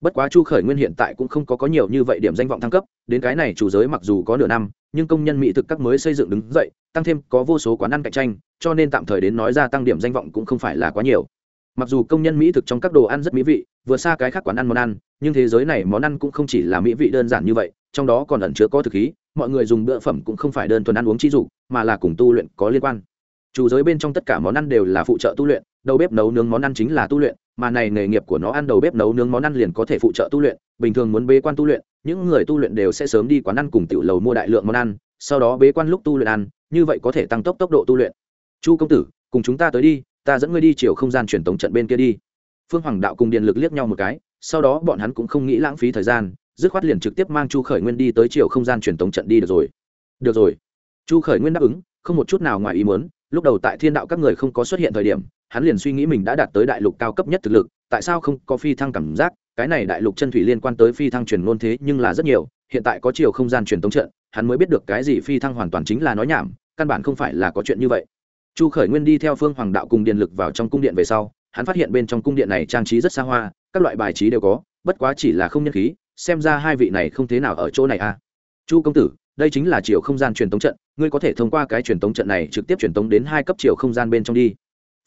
Bất quá chu khởi nguyên hiện tại cũng không có có nhiều như vậy điểm danh vọng thăng cấp, đến cái này chủ giới mặc dù có nửa năm, nhưng công nhân mỹ thực các mới xây dựng đứng dậy, tăng thêm có vô số quán ăn cạnh tranh, cho nên tạm thời đến nói ra tăng điểm danh vọng cũng không phải là quá nhiều mặc dù công nhân mỹ thực trong các đồ ăn rất mỹ vị, vừa xa cái khác quán ăn món ăn, nhưng thế giới này món ăn cũng không chỉ là mỹ vị đơn giản như vậy, trong đó còn ẩn chứa có thực khí, mọi người dùng bữa phẩm cũng không phải đơn thuần ăn uống chi dục, mà là cùng tu luyện có liên quan. Chủ giới bên trong tất cả món ăn đều là phụ trợ tu luyện, đầu bếp nấu nướng món ăn chính là tu luyện, mà này nghề nghiệp của nó ăn đầu bếp nấu nướng món ăn liền có thể phụ trợ tu luyện, bình thường muốn bế quan tu luyện, những người tu luyện đều sẽ sớm đi quán ăn cùng tiểu lầu mua đại lượng món ăn, sau đó bế quan lúc tu luyện ăn, như vậy có thể tăng tốc tốc độ tu luyện. Chu công tử, cùng chúng ta tới đi ta dẫn ngươi đi chiều không gian truyền tống trận bên kia đi. Phương hoàng đạo cùng điện lực liếc nhau một cái, sau đó bọn hắn cũng không nghĩ lãng phí thời gian, dứt khoát liền trực tiếp mang chu khởi nguyên đi tới chiều không gian truyền tống trận đi được rồi. Được rồi. Chu khởi nguyên đáp ứng, không một chút nào ngoài ý muốn, lúc đầu tại thiên đạo các người không có xuất hiện thời điểm, hắn liền suy nghĩ mình đã đạt tới đại lục cao cấp nhất thực lực, tại sao không có phi thăng cảm giác, cái này đại lục chân thủy liên quan tới phi thăng truyền ngôn thế nhưng là rất nhiều, hiện tại có chiều không gian truyền tống trận, hắn mới biết được cái gì phi thăng hoàn toàn chính là nói nhảm, căn bản không phải là có chuyện như vậy chu khởi nguyên đi theo phương hoàng đạo cùng điện lực vào trong cung điện về sau, hắn phát hiện bên trong cung điện này trang trí rất xa hoa, các loại bài trí đều có, bất quá chỉ là không nhân khí, xem ra hai vị này không thế nào ở chỗ này à. Chu công tử, đây chính là chiều không gian truyền tống trận, ngươi có thể thông qua cái truyền tống trận này trực tiếp truyền tống đến hai cấp chiều không gian bên trong đi.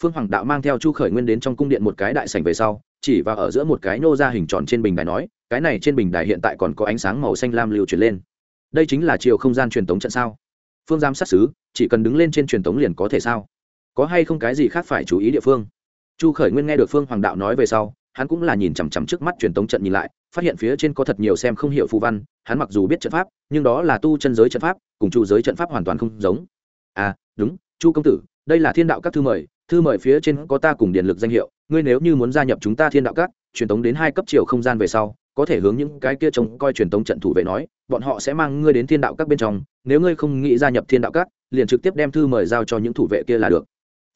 Phương hoàng đạo mang theo chu khởi nguyên đến trong cung điện một cái đại sảnh về sau, chỉ và ở giữa một cái nô ra hình tròn trên bình đài nói, cái này trên bình đài hiện tại còn có ánh sáng màu xanh lam lưu chuyển lên. Đây chính là chiều không gian truyền tống trận sao? Phương giám sát xứ, chỉ cần đứng lên trên truyền tống liền có thể sao? Có hay không cái gì khác phải chú ý địa phương? Chu khởi nguyên nghe được phương hoàng đạo nói về sau, hắn cũng là nhìn chằm chằm trước mắt truyền tống trận nhìn lại, phát hiện phía trên có thật nhiều xem không hiểu phù văn, hắn mặc dù biết trận pháp, nhưng đó là tu chân giới trận pháp, cùng chu giới trận pháp hoàn toàn không giống. À đúng, chu công tử, đây là thiên đạo các thư mời thư mời phía trên có ta cùng điện lực danh hiệu, ngươi nếu như muốn gia nhập chúng ta thiên đạo các, truyền tống đến hai cấp chiều không gian về sau có thể hướng những cái kia trông coi truyền tống trận thủ vệ nói, bọn họ sẽ mang ngươi đến thiên đạo các bên trong, nếu ngươi không nghĩ gia nhập thiên đạo các, liền trực tiếp đem thư mời giao cho những thủ vệ kia là được.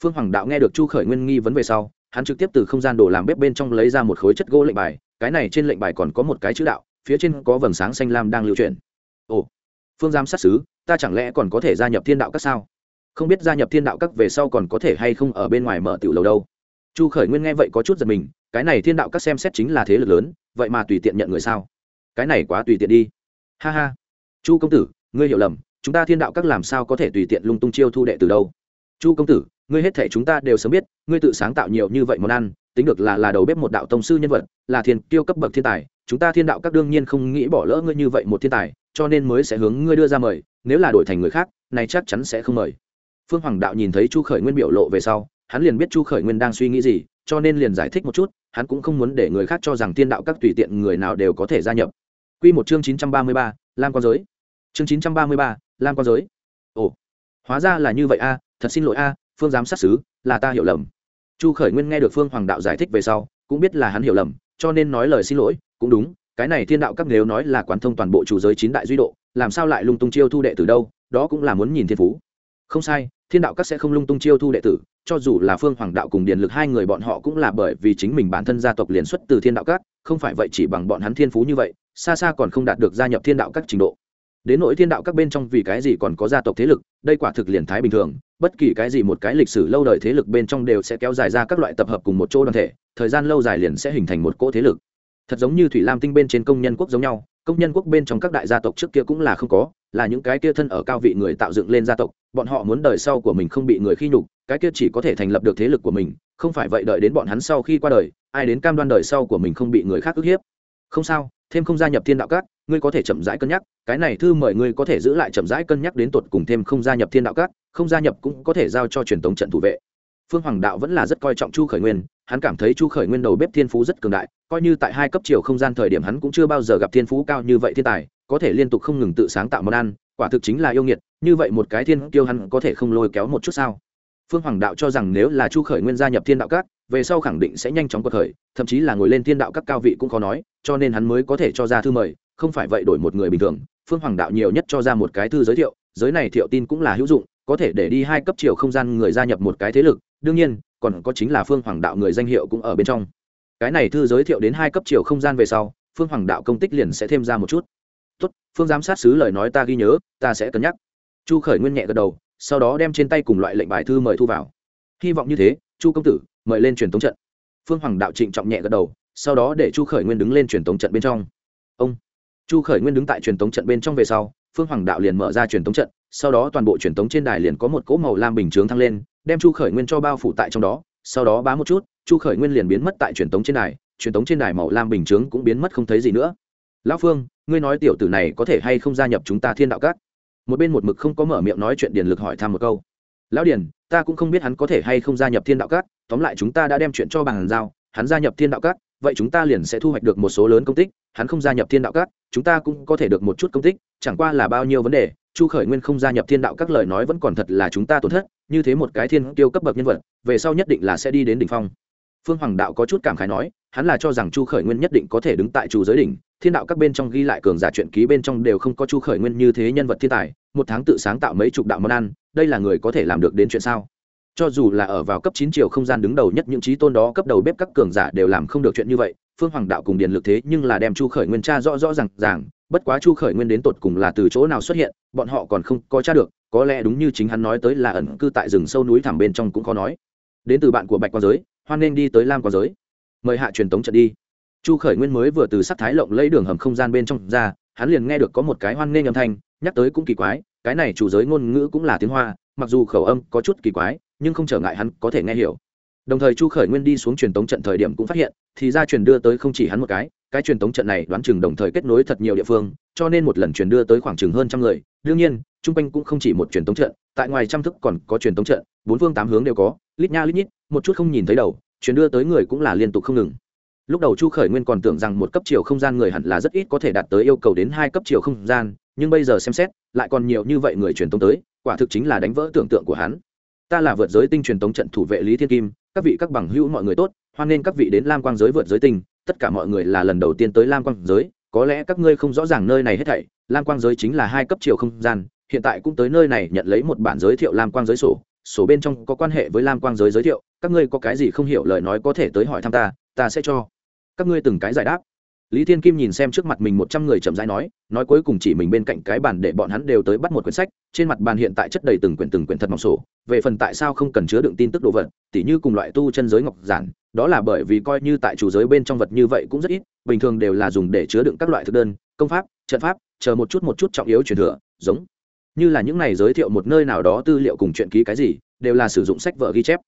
Phương hoàng đạo nghe được chu khởi nguyên nghi vấn về sau, hắn trực tiếp từ không gian đồ làm bếp bên trong lấy ra một khối chất gỗ lệnh bài, cái này trên lệnh bài còn có một cái chữ đạo, phía trên có vầng sáng xanh lam đang lưu truyền ồ, phương giám sát xứ ta chẳng lẽ còn có thể gia nhập thiên đạo các sao? Không biết gia nhập thiên đạo các về sau còn có thể hay không ở bên ngoài mở tiểu lầu đâu. Chu khởi nguyên nghe vậy có chút giật mình cái này thiên đạo các xem xét chính là thế lực lớn, vậy mà tùy tiện nhận người sao? Cái này quá tùy tiện đi. Ha ha. Chu công tử, ngươi hiểu lầm, chúng ta thiên đạo các làm sao có thể tùy tiện lung tung chiêu thu đệ từ đâu? Chu công tử, ngươi hết thể chúng ta đều sớm biết, ngươi tự sáng tạo nhiều như vậy món ăn, tính được là là đầu bếp một đạo tông sư nhân vật, là thiên tiêu cấp bậc thiên tài, chúng ta thiên đạo các đương nhiên không nghĩ bỏ lỡ ngươi như vậy một thiên tài, cho nên mới sẽ hướng ngươi đưa ra mời, nếu là đổi thành người khác, này chắc chắn sẽ không mời. Phương hoàng đạo nhìn thấy chu khởi nguyên biểu lộ về sau, hắn liền biết chu khởi nguyên đang suy nghĩ gì, cho nên liền giải thích một chút hắn cũng không muốn để người khác cho rằng thiên đạo các tùy tiện người nào đều có thể gia nhập. Q một chương chín trăm ba mươi ba, lam quan giới. Chương chín trăm ba mươi ba, lam quan giới. Ồ, hóa ra là như vậy a, thật xin lỗi a, phương giám sát xứ, là ta hiểu lầm. Chu khởi nguyên nghe được phương hoàng đạo giải thích về sau, cũng biết là hắn hiểu lầm, cho nên nói lời xin lỗi, cũng đúng, cái này thiên đạo các nếu nói là quán thông toàn bộ chủ giới chín đại duy độ, làm sao lại lung tung chiêu thu đệ từ đâu, đó cũng là muốn nhìn thiên phú. Không sai thiên đạo các sẽ không lung tung chiêu thu đệ tử, cho dù là phương hoàng đạo cùng điền lực hai người bọn họ cũng là bởi vì chính mình bản thân gia tộc liền xuất từ thiên đạo các, không phải vậy chỉ bằng bọn hắn thiên phú như vậy, xa xa còn không đạt được gia nhập thiên đạo các trình độ. Đến nỗi thiên đạo các bên trong vì cái gì còn có gia tộc thế lực, đây quả thực liền thái bình thường, bất kỳ cái gì một cái lịch sử lâu đời thế lực bên trong đều sẽ kéo dài ra các loại tập hợp cùng một chỗ đoàn thể, thời gian lâu dài liền sẽ hình thành một cỗ thế lực. Thật giống như thủy lam tinh bên trên công nhân quốc giống nhau, công nhân quốc bên trong các đại gia tộc trước kia cũng là không có là những cái kia thân ở cao vị người tạo dựng lên gia tộc, bọn họ muốn đời sau của mình không bị người khi nhục, cái kia chỉ có thể thành lập được thế lực của mình, không phải vậy đợi đến bọn hắn sau khi qua đời, ai đến cam đoan đời sau của mình không bị người khác ức hiếp. Không sao, thêm không gia nhập thiên đạo các, ngươi có thể chậm rãi cân nhắc, cái này thư mời ngươi có thể giữ lại chậm rãi cân nhắc đến tột cùng thêm không gia nhập thiên đạo các, không gia nhập cũng có thể giao cho truyền thống trận thủ vệ. Phương hoàng đạo vẫn là rất coi trọng chu khởi nguyên, hắn cảm thấy chu khởi nguyên đầu bếp thiên phú rất cường đại, coi như tại hai cấp chiều không gian thời điểm hắn cũng chưa bao giờ gặp thiên phú cao như vậy thiên tài có thể liên tục không ngừng tự sáng tạo món ăn, quả thực chính là yêu nghiệt, như vậy một cái thiên kiêu hắn có thể không lôi kéo một chút sao? Phương hoàng đạo cho rằng nếu là chu khởi nguyên gia nhập thiên đạo các, về sau khẳng định sẽ nhanh chóng cuộc khởi, thậm chí là ngồi lên thiên đạo các cao vị cũng khó nói, cho nên hắn mới có thể cho ra thư mời, không phải vậy đổi một người bình thường. Phương hoàng đạo nhiều nhất cho ra một cái thư giới thiệu, giới này thiệu tin cũng là hữu dụng, có thể để đi hai cấp chiều không gian người gia nhập một cái thế lực, đương nhiên, còn có chính là phương hoàng đạo người danh hiệu cũng ở bên trong. Cái này thư giới thiệu đến hai cấp chiều không gian về sau, phương hoàng đạo công tích liền sẽ thêm ra một chút phương giám sát sứ lời nói ta ghi nhớ, ta sẽ cân nhắc. Chu khởi nguyên nhẹ gật đầu, sau đó đem trên tay cùng loại lệnh bài thư mời thu vào. Hy vọng như thế, chu công tử, mời lên truyền tống trận. Phương hoàng đạo trịnh trọng nhẹ gật đầu, sau đó để chu khởi nguyên đứng lên truyền tống trận bên trong. Ông. Chu khởi nguyên đứng tại truyền tống trận bên trong về sau, phương hoàng đạo liền mở ra truyền tống trận, sau đó toàn bộ truyền tống trên đài liền có một cỗ màu lam bình chướng thăng lên, đem chu khởi nguyên cho bao phủ tại trong đó. Sau đó bá một chút, chu khởi nguyên liền biến mất tại truyền tống trên đài, truyền tống trên đài màu lam bình chướng cũng biến mất không thấy gì nữa lão phương, ngươi nói tiểu tử này có thể hay không gia nhập chúng ta thiên đạo các? Một bên một mực không có mở miệng nói chuyện điền lực hỏi thăm một câu. Lão điền, ta cũng không biết hắn có thể hay không gia nhập thiên đạo các, tóm lại chúng ta đã đem chuyện cho bàn giao, hắn gia nhập thiên đạo các, vậy chúng ta liền sẽ thu hoạch được một số lớn công tích, hắn không gia nhập thiên đạo các, chúng ta cũng có thể được một chút công tích, chẳng qua là bao nhiêu vấn đề, chu khởi nguyên không gia nhập thiên đạo các lời nói vẫn còn thật là chúng ta tổn thất, như thế một cái thiên tiêu cấp bậc nhân vật, về sau nhất định là sẽ đi đến đỉnh phong. Phương hoàng đạo có chút cảm khái nói, hắn là cho rằng chu khởi nguyên nhất định có thể đứng tại chủ giới đỉnh thiên đạo các bên trong ghi lại cường giả chuyện ký bên trong đều không có chu khởi nguyên như thế nhân vật thiên tài, một tháng tự sáng tạo mấy chục đạo món ăn, đây là người có thể làm được đến chuyện sao? Cho dù là ở vào cấp chín triệu không gian đứng đầu nhất những trí tôn đó, cấp đầu bếp các cường giả đều làm không được chuyện như vậy, phương hoàng đạo cùng điền lực thế nhưng là đem chu khởi nguyên cha rõ rõ r à n g ràng, bất quá chu khởi nguyên đến tột cùng là từ chỗ nào xuất hiện, bọn họ còn không có cha được, có lẽ đúng như chính hắn nói tới là ẩn cư tại rừng sâu núi thẳm bên trong cũng khó nói. Đến từ bạn của bạch quang giới, hoan nên đi tới lam quang giới. Mời hạ truyền tống trận đi chu khởi nguyên mới vừa từ sắc thái lộng lấy đường hầm không gian bên trong ra, hắn liền nghe được có một cái hoan nghênh âm thanh, nhắc tới cũng kỳ quái, cái này chủ giới ngôn ngữ cũng là tiếng hoa, mặc dù khẩu âm có chút kỳ quái, nhưng không trở ngại hắn có thể nghe hiểu. Đồng thời chu khởi nguyên đi xuống truyền tống trận thời điểm cũng phát hiện, thì ra truyền đưa tới không chỉ hắn một cái cái truyền tống trận này đoán chừng đồng thời kết nối thật nhiều địa phương, cho nên một lần truyền đưa tới khoảng chừng hơn trăm người. Đương nhiên, chung quanh cũng không chỉ một truyền tống trận, tại ngoài trăm thức còn có truyền tống trận, bốn phương tám hướng đều có, lít nha lít nhít, một chút không nhìn thấy đầu, truyền đưa tới người cũng là liên tục không ngừng lúc đầu chu khởi nguyên còn tưởng rằng một cấp chiều không gian người hẳn là rất ít có thể đạt tới yêu cầu đến hai cấp chiều không gian, nhưng bây giờ xem xét, lại còn nhiều như vậy người truyền tống tới, quả thực chính là đánh vỡ tưởng tượng của hắn. Ta là vượt giới tinh truyền tống trận thủ vệ lý thiên kim, các vị các bằng hữu mọi người tốt, hoan nghênh các vị đến lam quang giới vượt giới tinh, tất cả mọi người là lần đầu tiên tới lam quang giới, có lẽ các ngươi không rõ ràng nơi này hết thảy, lam quang giới chính là hai cấp chiều không gian, hiện tại cũng tới nơi này nhận lấy một bản giới thiệu lam quang giới sổ sổ bên trong có quan hệ với lam quang giới giới thiệu, các ngươi có cái gì không hiểu lời nói có thể tới hỏi thăm ta ta sẽ cho các ngươi từng cái giải đáp. Lý thiên kim nhìn xem trước mặt mình một trăm người chậm rãi nói nói cuối cùng chỉ mình bên cạnh cái bàn để bọn hắn đều tới bắt một quyển sách, trên mặt bàn hiện tại chất đầy từng quyển từng quyển thật mỏng sổ, về phần tại sao không cần chứa đựng tin tức đồ vật, tỉ như cùng loại tu chân giới ngọc giản, đó là bởi vì coi như tại chủ giới bên trong vật như vậy cũng rất ít, bình thường đều là dùng để chứa đựng các loại thực đơn, công pháp, trận pháp, chờ một chút một chút trọng yếu truyền thừa, giống như là những này giới thiệu một nơi nào đó tư liệu cùng chuyện ký cái gì, đều là sử dụng sách vợ ghi chép.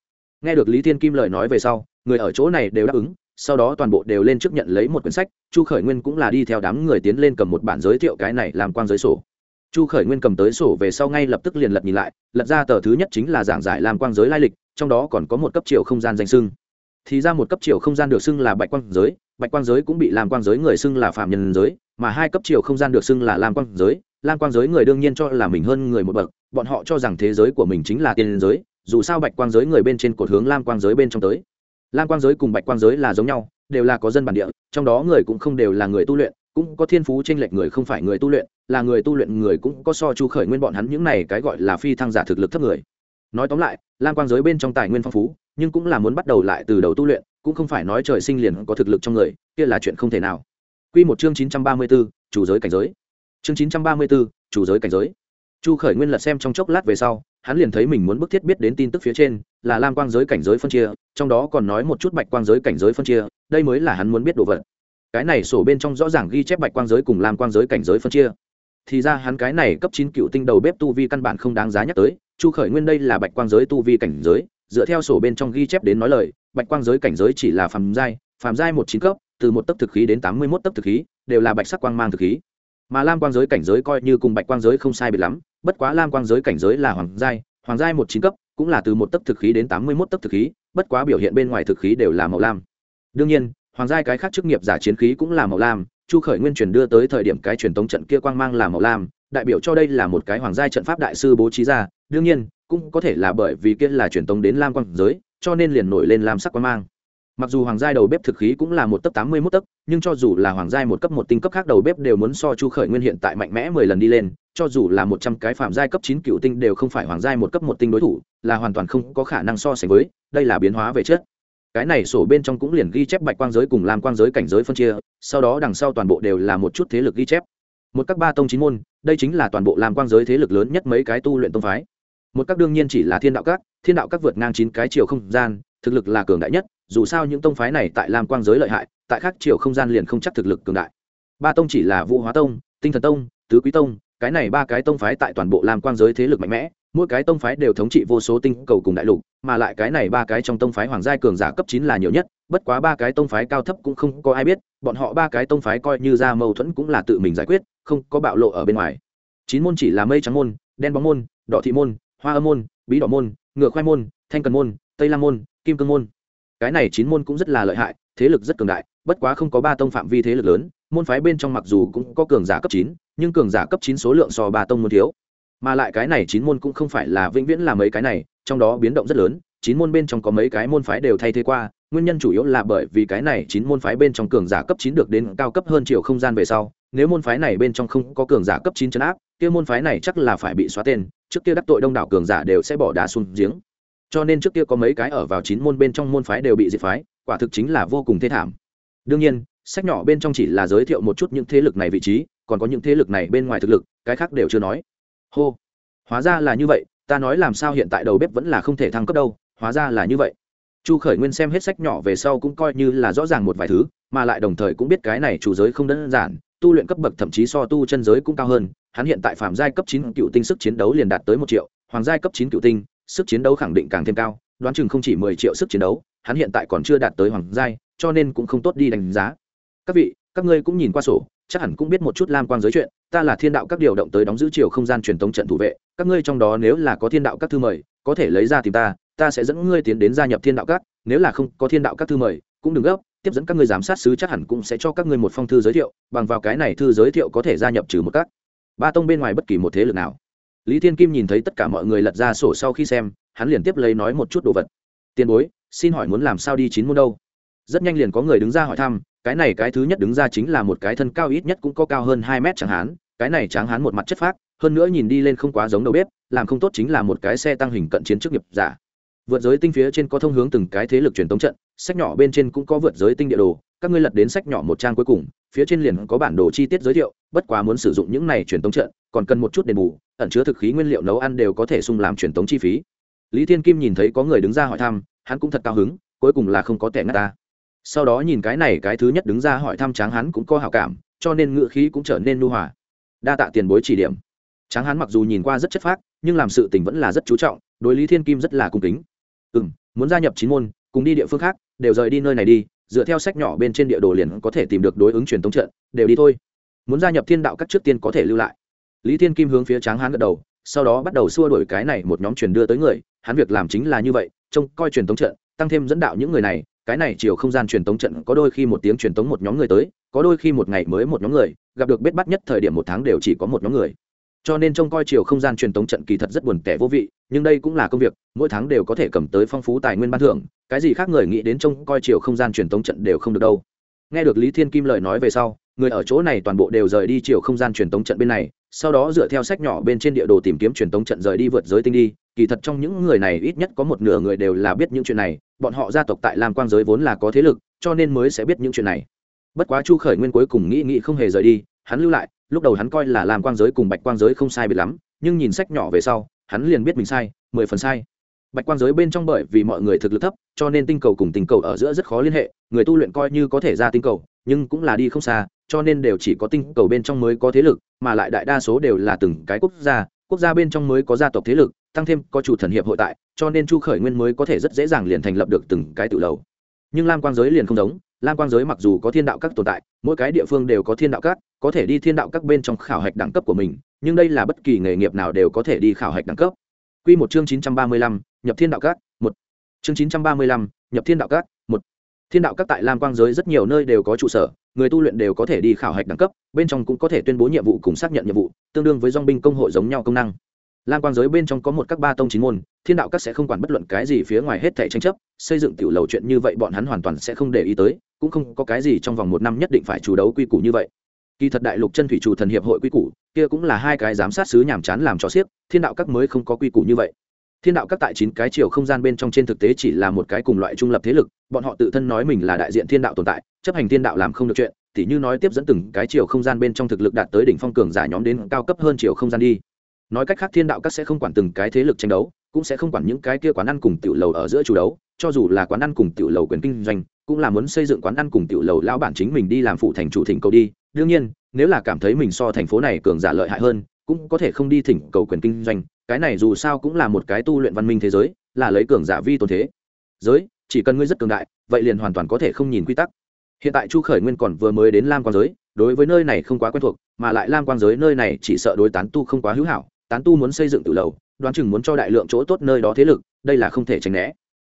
Nghe được lý thiên kim lời nói về sau, người ở chỗ này đều đáp ứng sau đó toàn bộ đều lên trước nhận lấy một quyển sách, chu khởi nguyên cũng là đi theo đám người tiến lên cầm một bản giới thiệu cái này làm quan giới sổ. Chu khởi nguyên cầm tới sổ về sau ngay lập tức liền lật nhìn lại, lật ra tờ thứ nhất chính là giảng giải làm quang giới lai lịch, trong đó còn có một cấp chiều không gian danh sưng thì ra một cấp chiều không gian được xưng là bạch quang giới, bạch quang giới cũng bị làm quang giới người xưng là phạm nhân giới, mà hai cấp chiều không gian được xưng là lam quang giới lam quang giới người đương nhiên cho là mình hơn người một bậc, bọn họ cho rằng thế giới của mình chính là tiên giới, dù sao bạch quang giới người bên trên cột hướng lam quang giới bên trong tới lam quang giới cùng bạch quang giới là giống nhau, đều là có dân bản địa, trong đó người cũng không đều là người tu luyện, cũng có thiên phú t r ê n lệch người không phải người tu luyện, là người tu luyện người cũng có so chu khởi nguyên bọn hắn những này cái gọi là phi thăng giả thực lực thấp người. Nói tóm lại, lam quang giới bên trong tài nguyên phong phú, nhưng cũng là muốn bắt đầu lại từ đầu tu luyện, cũng không phải nói trời sinh liền có thực lực trong người, kia là chuyện không thể nào. Q một chương chín trăm ba mươi b ố chủ giới cảnh giới. Chương chín trăm ba mươi b ố chủ giới cảnh giới. Chu khởi nguyên lật xem trong chốc lát về sau hắn liền thấy mình muốn bức thiết biết đến tin tức phía trên, là lam quang giới cảnh giới phân chia, trong đó còn nói một chút bạch quang giới cảnh giới phân chia, đây mới là hắn muốn biết đồ vật. Cái này sổ bên trong rõ ràng ghi chép bạch quang giới cùng lam quang giới cảnh giới phân chia. Thì ra hắn cái này cấp chín cựu tinh đầu bếp tu vi căn bản không đáng giá nhắc tới, chu khởi nguyên đây là bạch quang giới tu vi cảnh giới, dựa theo sổ bên trong ghi chép đến nói lời, bạch quang giới cảnh giới chỉ là phàm giai phàm giai một chín cấp, từ một tấc thực khí đến tám mươi một tấc thực khí, đều là bạch sắc quang mang thực khí. Mà lam quang giới cảnh giới coi như cùng bạch quang giới không sai biệt lắm bất quá lam quang giới cảnh giới là hoàng giai hoàng giai một chín cấp, cũng là từ một tấc thực khí đến tám mươi một tấc thực khí, bất quá biểu hiện bên ngoài thực khí đều là màu lam. Đương nhiên, hoàng giai cái khác chức nghiệp giả chiến khí cũng là màu lam, chu khởi nguyên truyền đưa tới thời điểm cái truyền tống trận kia quang mang là màu lam, đại biểu cho đây là một cái hoàng giai trận pháp đại sư bố trí ra, đương nhiên, cũng có thể là bởi vì kia là truyền tống đến lam quang giới, cho nên liền nổi lên lam sắc quang mang. Mặc dù hoàng giai đầu bếp thực khí cũng là một tấc tám mươi mốt tấc, nhưng cho dù là hoàng giai một cấp một tinh cấp khác đầu bếp đều muốn so chu khởi nguyên hiện tại mạnh mẽ mười lần đi lên cho dù là một trăm cái phạm giai cấp chín cựu tinh đều không phải hoàng giai một cấp một tinh đối thủ, là hoàn toàn không có khả năng so sánh với, đây là biến hóa về chất cái này sổ bên trong cũng liền ghi chép bạch quang giới cùng lam quang giới cảnh giới phân chia, sau đó đằng sau toàn bộ đều là một chút thế lực ghi chép. Một các ba tông chín môn, đây chính là toàn bộ lam quang giới thế lực lớn nhất mấy cái tu luyện tông phái. Một các đương nhiên chỉ là thiên đạo các, thiên đạo các vượt ngang chín cái chiều không gian, thực lực là cường đại nhất, dù sao những tông phái này tại lam quang giới lợi hại, tại khác chiều không gian liền không chắc thực lực cường đại. Ba tông chỉ là vũ hóa tông, tinh thần tông, tứ quý tông cái này ba cái tông phái tại toàn bộ lam quang giới thế lực mạnh mẽ, mỗi cái tông phái đều thống trị vô số tinh cầu cùng đại lục, mà lại cái này ba cái trong tông phái hoàng giai cường giả cấp chín là nhiều nhất, bất quá ba cái tông phái cao thấp cũng không có ai biết, bọn họ ba cái tông phái coi như ra mâu thuẫn cũng là tự mình giải quyết, không có bạo lộ ở bên ngoài. Chín môn chỉ là mây trắng môn, đen bóng môn, đỏ thị môn, hoa âm môn, bí đỏ môn, ngựa khoai môn, thanh cần môn, tây lam môn, kim cương môn. Cái này chín môn cũng rất là lợi hại, thế lực rất cường đại, bất quá không có ba tông phạm vi thế lực lớn môn phái bên trong mặc dù cũng có cường giả cấp chín, nhưng cường giả cấp chín số lượng so ba tông môn thiếu. Mà lại cái này chín môn cũng không phải là vĩnh viễn là mấy cái này, trong đó biến động rất lớn, chín môn bên trong có mấy cái môn phái đều thay thế qua, nguyên nhân chủ yếu là bởi vì cái này chín môn phái bên trong cường giả cấp chín được đến cao cấp hơn chiều không gian về sau, nếu môn phái này bên trong không có cường giả cấp chín chấn áp, kia môn phái này chắc là phải bị xóa tên, trước kia đắc tội đông đảo cường giả đều sẽ bỏ đá xuống giếng. Cho nên trước kia có mấy cái ở vào chín môn bên trong môn phái đều bị diệt phái, quả thực chính là vô cùng thê thảm. Đương nhiên sách nhỏ bên trong chỉ là giới thiệu một chút những thế lực này vị trí, còn có những thế lực này bên ngoài thực lực, cái khác đều chưa nói. Hô. Hóa ra là như vậy, ta nói làm sao hiện tại đầu bếp vẫn là không thể thăng cấp đâu, hóa ra là như vậy. Chu khởi nguyên xem hết sách nhỏ về sau cũng coi như là rõ ràng một vài thứ, mà lại đồng thời cũng biết cái này chủ giới không đơn giản, tu luyện cấp bậc thậm chí so tu chân giới cũng cao hơn, hắn hiện tại phạm giai cấp chín cựu tinh sức chiến đấu liền đạt tới một triệu, hoàng giai cấp chín cựu tinh, sức chiến đấu khẳng định càng thêm cao, đoán chừng không chỉ mười triệu sức chiến đấu, hắn hiện tại còn chưa đạt tới hoàng giai, cho nên cũng không tốt đi đánh giá các vị, các ngươi cũng nhìn qua sổ, chắc hẳn cũng biết một chút lam quang giới chuyện. Ta là thiên đạo các điều động tới đóng giữ chiều không gian truyền thống trận thủ vệ. Các ngươi trong đó nếu là có thiên đạo các thư mời, có thể lấy ra tìm ta ta sẽ dẫn ngươi tiến đến gia nhập thiên đạo các. Nếu là không có thiên đạo các thư mời, cũng đừng gấp, tiếp dẫn các ngươi giám sát sứ chắc hẳn cũng sẽ cho các ngươi một phong thư giới thiệu, bằng vào cái này thư giới thiệu có thể gia nhập trừ một các. Ba tông bên ngoài bất kỳ một thế lực nào. Lý thiên kim nhìn thấy tất cả mọi người lật ra sổ sau khi xem, hắn liền tiếp lấy nói một chút đồ vật. Tiền bối, xin hỏi muốn làm sao đi chín môn đâu? Rất nhanh liền có người đứng ra hỏi thăm cái này cái thứ nhất đứng ra chính là một cái thân cao ít nhất cũng có cao hơn hai mét chẳng hán, cái này tráng hán một mặt chất phác, hơn nữa nhìn đi lên không quá giống đầu bếp, làm không tốt chính là một cái xe tăng hình cận chiến chức nghiệp giả. Vượt giới tinh phía trên có thông hướng từng cái thế lực truyền thống trận, sách nhỏ bên trên cũng có vượt giới tinh địa đồ, các ngươi lật đến sách nhỏ một trang cuối cùng, phía trên liền có bản đồ chi tiết giới thiệu, bất quá muốn sử dụng những này truyền thống trận, còn cần một chút đền bù, ẩn chứa thực khí nguyên liệu nấu ăn đều có thể sung làm truyền thống chi phí. Lý thiên kim nhìn thấy có người đứng ra hỏi thăm, hắn cũng thật cao hứng, cuối cùng là không có tẻ ngắt ta sau đó nhìn cái này cái thứ nhất đứng ra hỏi thăm tráng hắn cũng có hảo cảm, cho nên ngựa khí cũng trở nên nu hòa. Đa tạ tiền bối chỉ điểm. Tráng hắn mặc dù nhìn qua rất chất phác, nhưng làm sự tình vẫn là rất chú trọng, đối lý thiên kim rất là cung kính. Ừ m muốn gia nhập chín môn, cùng đi địa phương khác, đều rời đi nơi này đi, dựa theo sách nhỏ bên trên địa đồ liền có thể tìm được đối ứng truyền thống trận, đều đi thôi. Muốn gia nhập thiên đạo các trước tiên có thể lưu lại. Lý thiên kim hướng phía tráng hán gật đầu, sau đó bắt đầu xua đổi cái này một nhóm truyền đưa tới người, hắn việc làm chính là như vậy, trông coi truyền thống trận, tăng thêm dẫn đạo những người này cái này chiều không gian truyền tống trận có đôi khi một tiếng truyền tống một nhóm người tới, có đôi khi một ngày mới một nhóm người, gặp được bết bắt nhất thời điểm một tháng đều chỉ có một nhóm người. Cho nên trông coi chiều không gian truyền tống trận kỳ thật rất buồn tẻ vô vị, nhưng đây cũng là công việc, mỗi tháng đều có thể cầm tới phong phú tài nguyên ban thưởng, cái gì khác người nghĩ đến trông coi chiều không gian truyền tống trận đều không được đâu. Nghe được lý thiên kim lời nói về sau, người ở chỗ này toàn bộ đều rời đi chiều không gian truyền tống trận bên này sau đó dựa theo sách nhỏ bên trên địa đồ tìm kiếm truyền tống trận rời đi vượt giới tinh đi. Kỳ thật trong những người này ít nhất có một nửa người đều là biết những chuyện này. Bọn họ gia tộc tại lam quang giới vốn là có thế lực, cho nên mới sẽ biết những chuyện này. Bất quá chu khởi nguyên cuối cùng nghĩ nghĩ không hề rời đi. Hắn lưu lại, lúc đầu hắn coi là lam quang giới cùng bạch quang giới không sai biệt lắm, nhưng nhìn sách nhỏ về sau, hắn liền biết mình sai, mười phần sai. Bạch quang giới bên trong bởi vì mọi người thực lực thấp, cho nên tinh cầu cùng tinh cầu ở giữa rất khó liên hệ, người tu luyện coi như có thể ra tinh cầu, nhưng cũng là đi không xa cho nên đều chỉ có tinh cầu bên trong mới có thế lực mà lại đại đa số đều là từng cái quốc gia quốc gia bên trong mới có gia tộc thế lực tăng thêm có chủ thần hiệp hội tại cho nên chu khởi nguyên mới có thể rất dễ dàng liền thành lập được từng cái tự lầu nhưng lam quang giới liền không giống lam quang giới mặc dù có thiên đạo các tồn tại mỗi cái địa phương đều có thiên đạo các có thể đi thiên đạo các bên trong khảo hạch đẳng cấp của mình nhưng đây là bất kỳ nghề nghiệp nào đều có thể đi khảo hạch đẳng cấp Quy một chương chín trăm ba mươi lăm, nhập thiên đạo các, một. Chương chín trăm ba mươi lăm, nhập thiên đạo các. Thiên đạo các tại Lam Quang giới rất nhiều nơi đều có trụ sở, người tu luyện đều có thể đi khảo hạch đẳng cấp, bên trong cũng có thể tuyên bố nhiệm vụ cùng xác nhận nhiệm vụ, tương đương với dong binh công hội giống nhau công năng. Lam quang giới bên trong có một các ba tông chín môn thiên đạo các sẽ không quản bất luận cái gì phía ngoài hết thẻ tranh chấp xây dựng tiểu lầu chuyện như vậy bọn hắn hoàn toàn sẽ không để ý tới cũng không có cái gì trong vòng một năm nhất định phải chủ đấu quy củ như vậy. Kỳ thật đại lục chân thủy chủ thần hiệp hội quy củ kia cũng là hai cái giám sát sứ nhàm chán làm cho xiếc thiên đạo các mới không có quy củ như vậy thiên đạo các tại chín cái chiều không gian bên trong trên thực tế chỉ là một cái cùng loại trung lập thế lực, bọn họ tự thân nói mình là đại diện thiên đạo tồn tại, chấp hành thiên đạo làm không được chuyện, tỉ như nói tiếp dẫn từng cái chiều không gian bên trong thực lực đạt tới đỉnh phong cường giả nhóm đến cao cấp hơn chiều không gian đi. Nói cách khác thiên đạo các sẽ không quản từng cái thế lực tranh đấu, cũng sẽ không quản những cái kia quán ăn cùng tiểu lầu ở giữa chủ đấu, cho dù là quán ăn cùng tiểu lầu quyền kinh doanh, cũng là muốn xây dựng quán ăn cùng tiểu lầu lão bản chính mình đi làm phụ thành chủ thỉnh cầu đi. Đương nhiên, nếu là cảm thấy mình so thành phố này cường giả lợi hại hơn, cũng có thể không đi thỉnh cầu quyền kinh doanh cái này dù sao cũng là một cái tu luyện văn minh thế giới, là lấy cường giả vi tôn thế. Giới, chỉ cần ngươi rất cường đại, vậy liền hoàn toàn có thể không nhìn quy tắc. Hiện tại chu khởi nguyên còn vừa mới đến lam quang giới, đối với nơi này không quá quen thuộc, mà lại lam quang giới nơi này chỉ sợ đối tán tu không quá hữu hảo, tán tu muốn xây dựng tự lầu, đoán chừng muốn cho đại lượng chỗ tốt nơi đó thế lực, đây là không thể tránh né.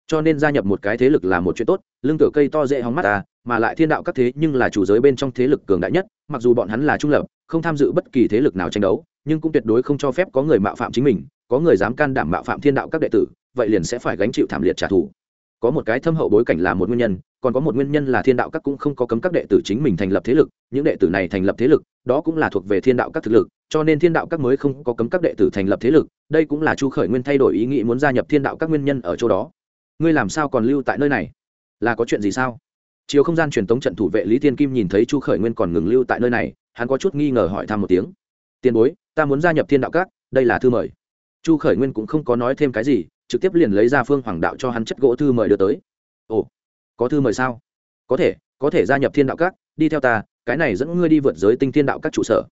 Cho nên gia nhập một cái thế lực là một chuyện tốt lương tử cây to dễ hóng mắt ta mà lại thiên đạo các thế nhưng là chủ giới bên trong thế lực cường đại nhất, mặc dù bọn hắn là trung lập không tham dự bất kỳ thế lực nào tranh đấu, nhưng cũng tuyệt đối không cho phép có người mạo phạm chính mình, có người dám can đảm mạo phạm thiên đạo các đệ tử, vậy liền sẽ phải gánh chịu thảm liệt trả thù. Có một cái thâm hậu bối cảnh là một nguyên nhân, còn có một nguyên nhân là thiên đạo các cũng không có cấm các đệ tử chính mình thành lập thế lực, những đệ tử này thành lập thế lực, đó cũng là thuộc về thiên đạo các thực lực, cho nên thiên đạo các mới không có cấm các đệ tử thành lập thế lực, đây cũng là chu khởi nguyên thay đổi ý nghĩ muốn gia nhập thiên đạo các nguyên nhân ở chỗ đó. Ngươi làm sao còn lưu tại nơi này? Là có chuyện gì sao? Chiều không gian truyền tống trận thủ vệ lý thiên kim nhìn thấy chu khởi nguyên còn ngừng lưu tại nơi này hắn có chút nghi ngờ hỏi thăm một tiếng. Tiền bối, ta muốn gia nhập thiên đạo các, đây là thư mời. Chu khởi nguyên cũng không có nói thêm cái gì, trực tiếp liền lấy ra phương hoàng đạo cho hắn chất gỗ thư mời đưa tới. Ồ, có thư mời sao? Có thể có thể gia nhập thiên đạo các, đi theo ta, cái này dẫn ngươi đi vượt giới tinh thiên đạo các trụ sở.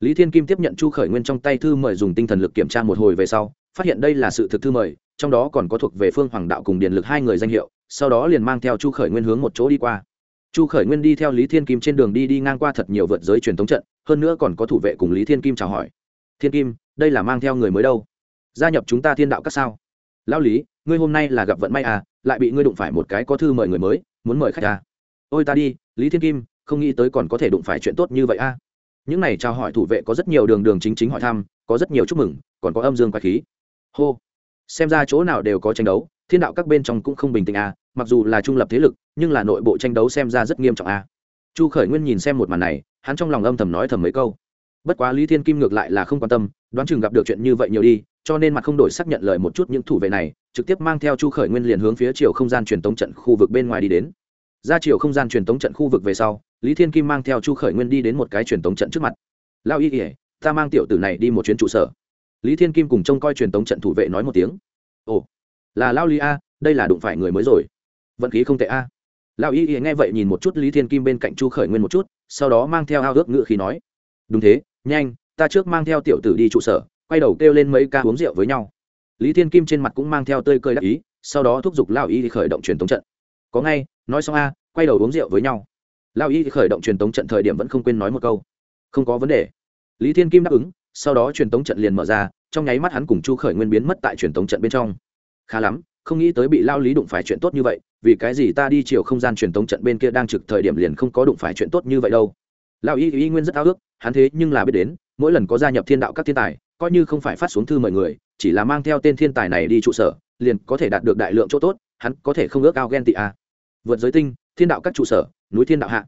Lý thiên kim tiếp nhận chu khởi nguyên trong tay thư mời dùng tinh thần lực kiểm tra một hồi về sau, phát hiện đây là sự thực thư mời, trong đó còn có thuộc về phương hoàng đạo cùng điện lực hai người danh hiệu, sau đó liền mang theo chu khởi nguyên hướng một chỗ đi qua chu khởi nguyên đi theo lý thiên kim trên đường đi đi ngang qua thật nhiều vượt giới truyền thống trận, hơn nữa còn có thủ vệ cùng lý thiên kim chào hỏi. Thiên kim, đây là mang theo người mới đâu? Gia nhập chúng ta thiên đạo các sao? Lao lý, ngươi hôm nay là gặp vận may à lại bị ngươi đụng phải một cái có thư mời người mới, muốn mời khách à? Ôi ta đi, lý thiên kim, không nghĩ tới còn có thể đụng phải chuyện tốt như vậy à. Những này chào hỏi thủ vệ có rất nhiều đường đường chính chính hỏi thăm, có rất nhiều chúc mừng, còn có âm dương quái khí. Hô. Xem ra chỗ nào đều có tranh đấu, thiên đạo các bên trong cũng không bình tĩnh à mặc dù là trung lập thế lực, nhưng là nội bộ tranh đấu xem ra rất nghiêm trọng à chu khởi nguyên nhìn xem một màn này, hắn trong lòng âm thầm nói thầm mấy câu. Bất quá lý thiên kim ngược lại là không quan tâm, đoán chừng gặp được chuyện như vậy nhiều đi, cho nên mặt không đổi xác nhận lời một chút những thủ vệ này, trực tiếp mang theo chu khởi nguyên liền hướng phía chiều không gian truyền tống trận khu vực bên ngoài đi đến. Ra chiều không gian truyền tống trận khu vực về sau, lý thiên kim mang theo chu khởi nguyên đi đến một cái truyền tống trận trước mặt. Lao y ỉa ta mang tiểu tử này đi một chuyến trụ sở. Lý thiên kim cùng trông coi truyền tống trận thủ vệ nói một tiếng. Ồ, là lao lý a, đây là đụng phải người mới rồi vận khí không tệ a. Lão y y nghe vậy nhìn một chút lý thiên kim bên cạnh chu khởi nguyên một chút, sau đó mang theo ao ước ngự khí nói, đúng thế, nhanh, ta trước mang theo tiểu tử đi trụ sở, quay đầu kêu lên mấy ca uống rượu với nhau. Lý thiên kim trên mặt cũng mang theo tơi cười đắc ý, sau đó thúc giục lão y thì khởi động truyền tống trận. Có ngay, nói xong a, quay đầu uống rượu với nhau. Lão y thì khởi động truyền tống trận thời điểm vẫn không quên nói một câu. Không có vấn đề. Lý thiên kim đáp ứng, sau đó truyền tống trận liền mở ra, trong nháy mắt hắn cùng chu khởi nguyên biến mất tại truyền tống trận bên trong. Khá lắm không nghĩ tới bị lao lý đụng phải chuyện tốt như vậy, vì cái gì ta đi chiều không gian truyền tống trận bên kia đang trực thời điểm liền không có đụng phải chuyện tốt như vậy đâu lao y y nguyên rất ao ước, hắn thế nhưng là biết đến, mỗi lần có gia nhập thiên đạo các thiên tài, coi như không phải phát xuống thư mời người, chỉ là mang theo tên thiên tài này đi trụ sở, liền có thể đạt được đại lượng chỗ tốt, hắn có thể không ước ao ghen tị a à. vượt giới tinh, thiên đạo các trụ sở, núi thiên đạo hạ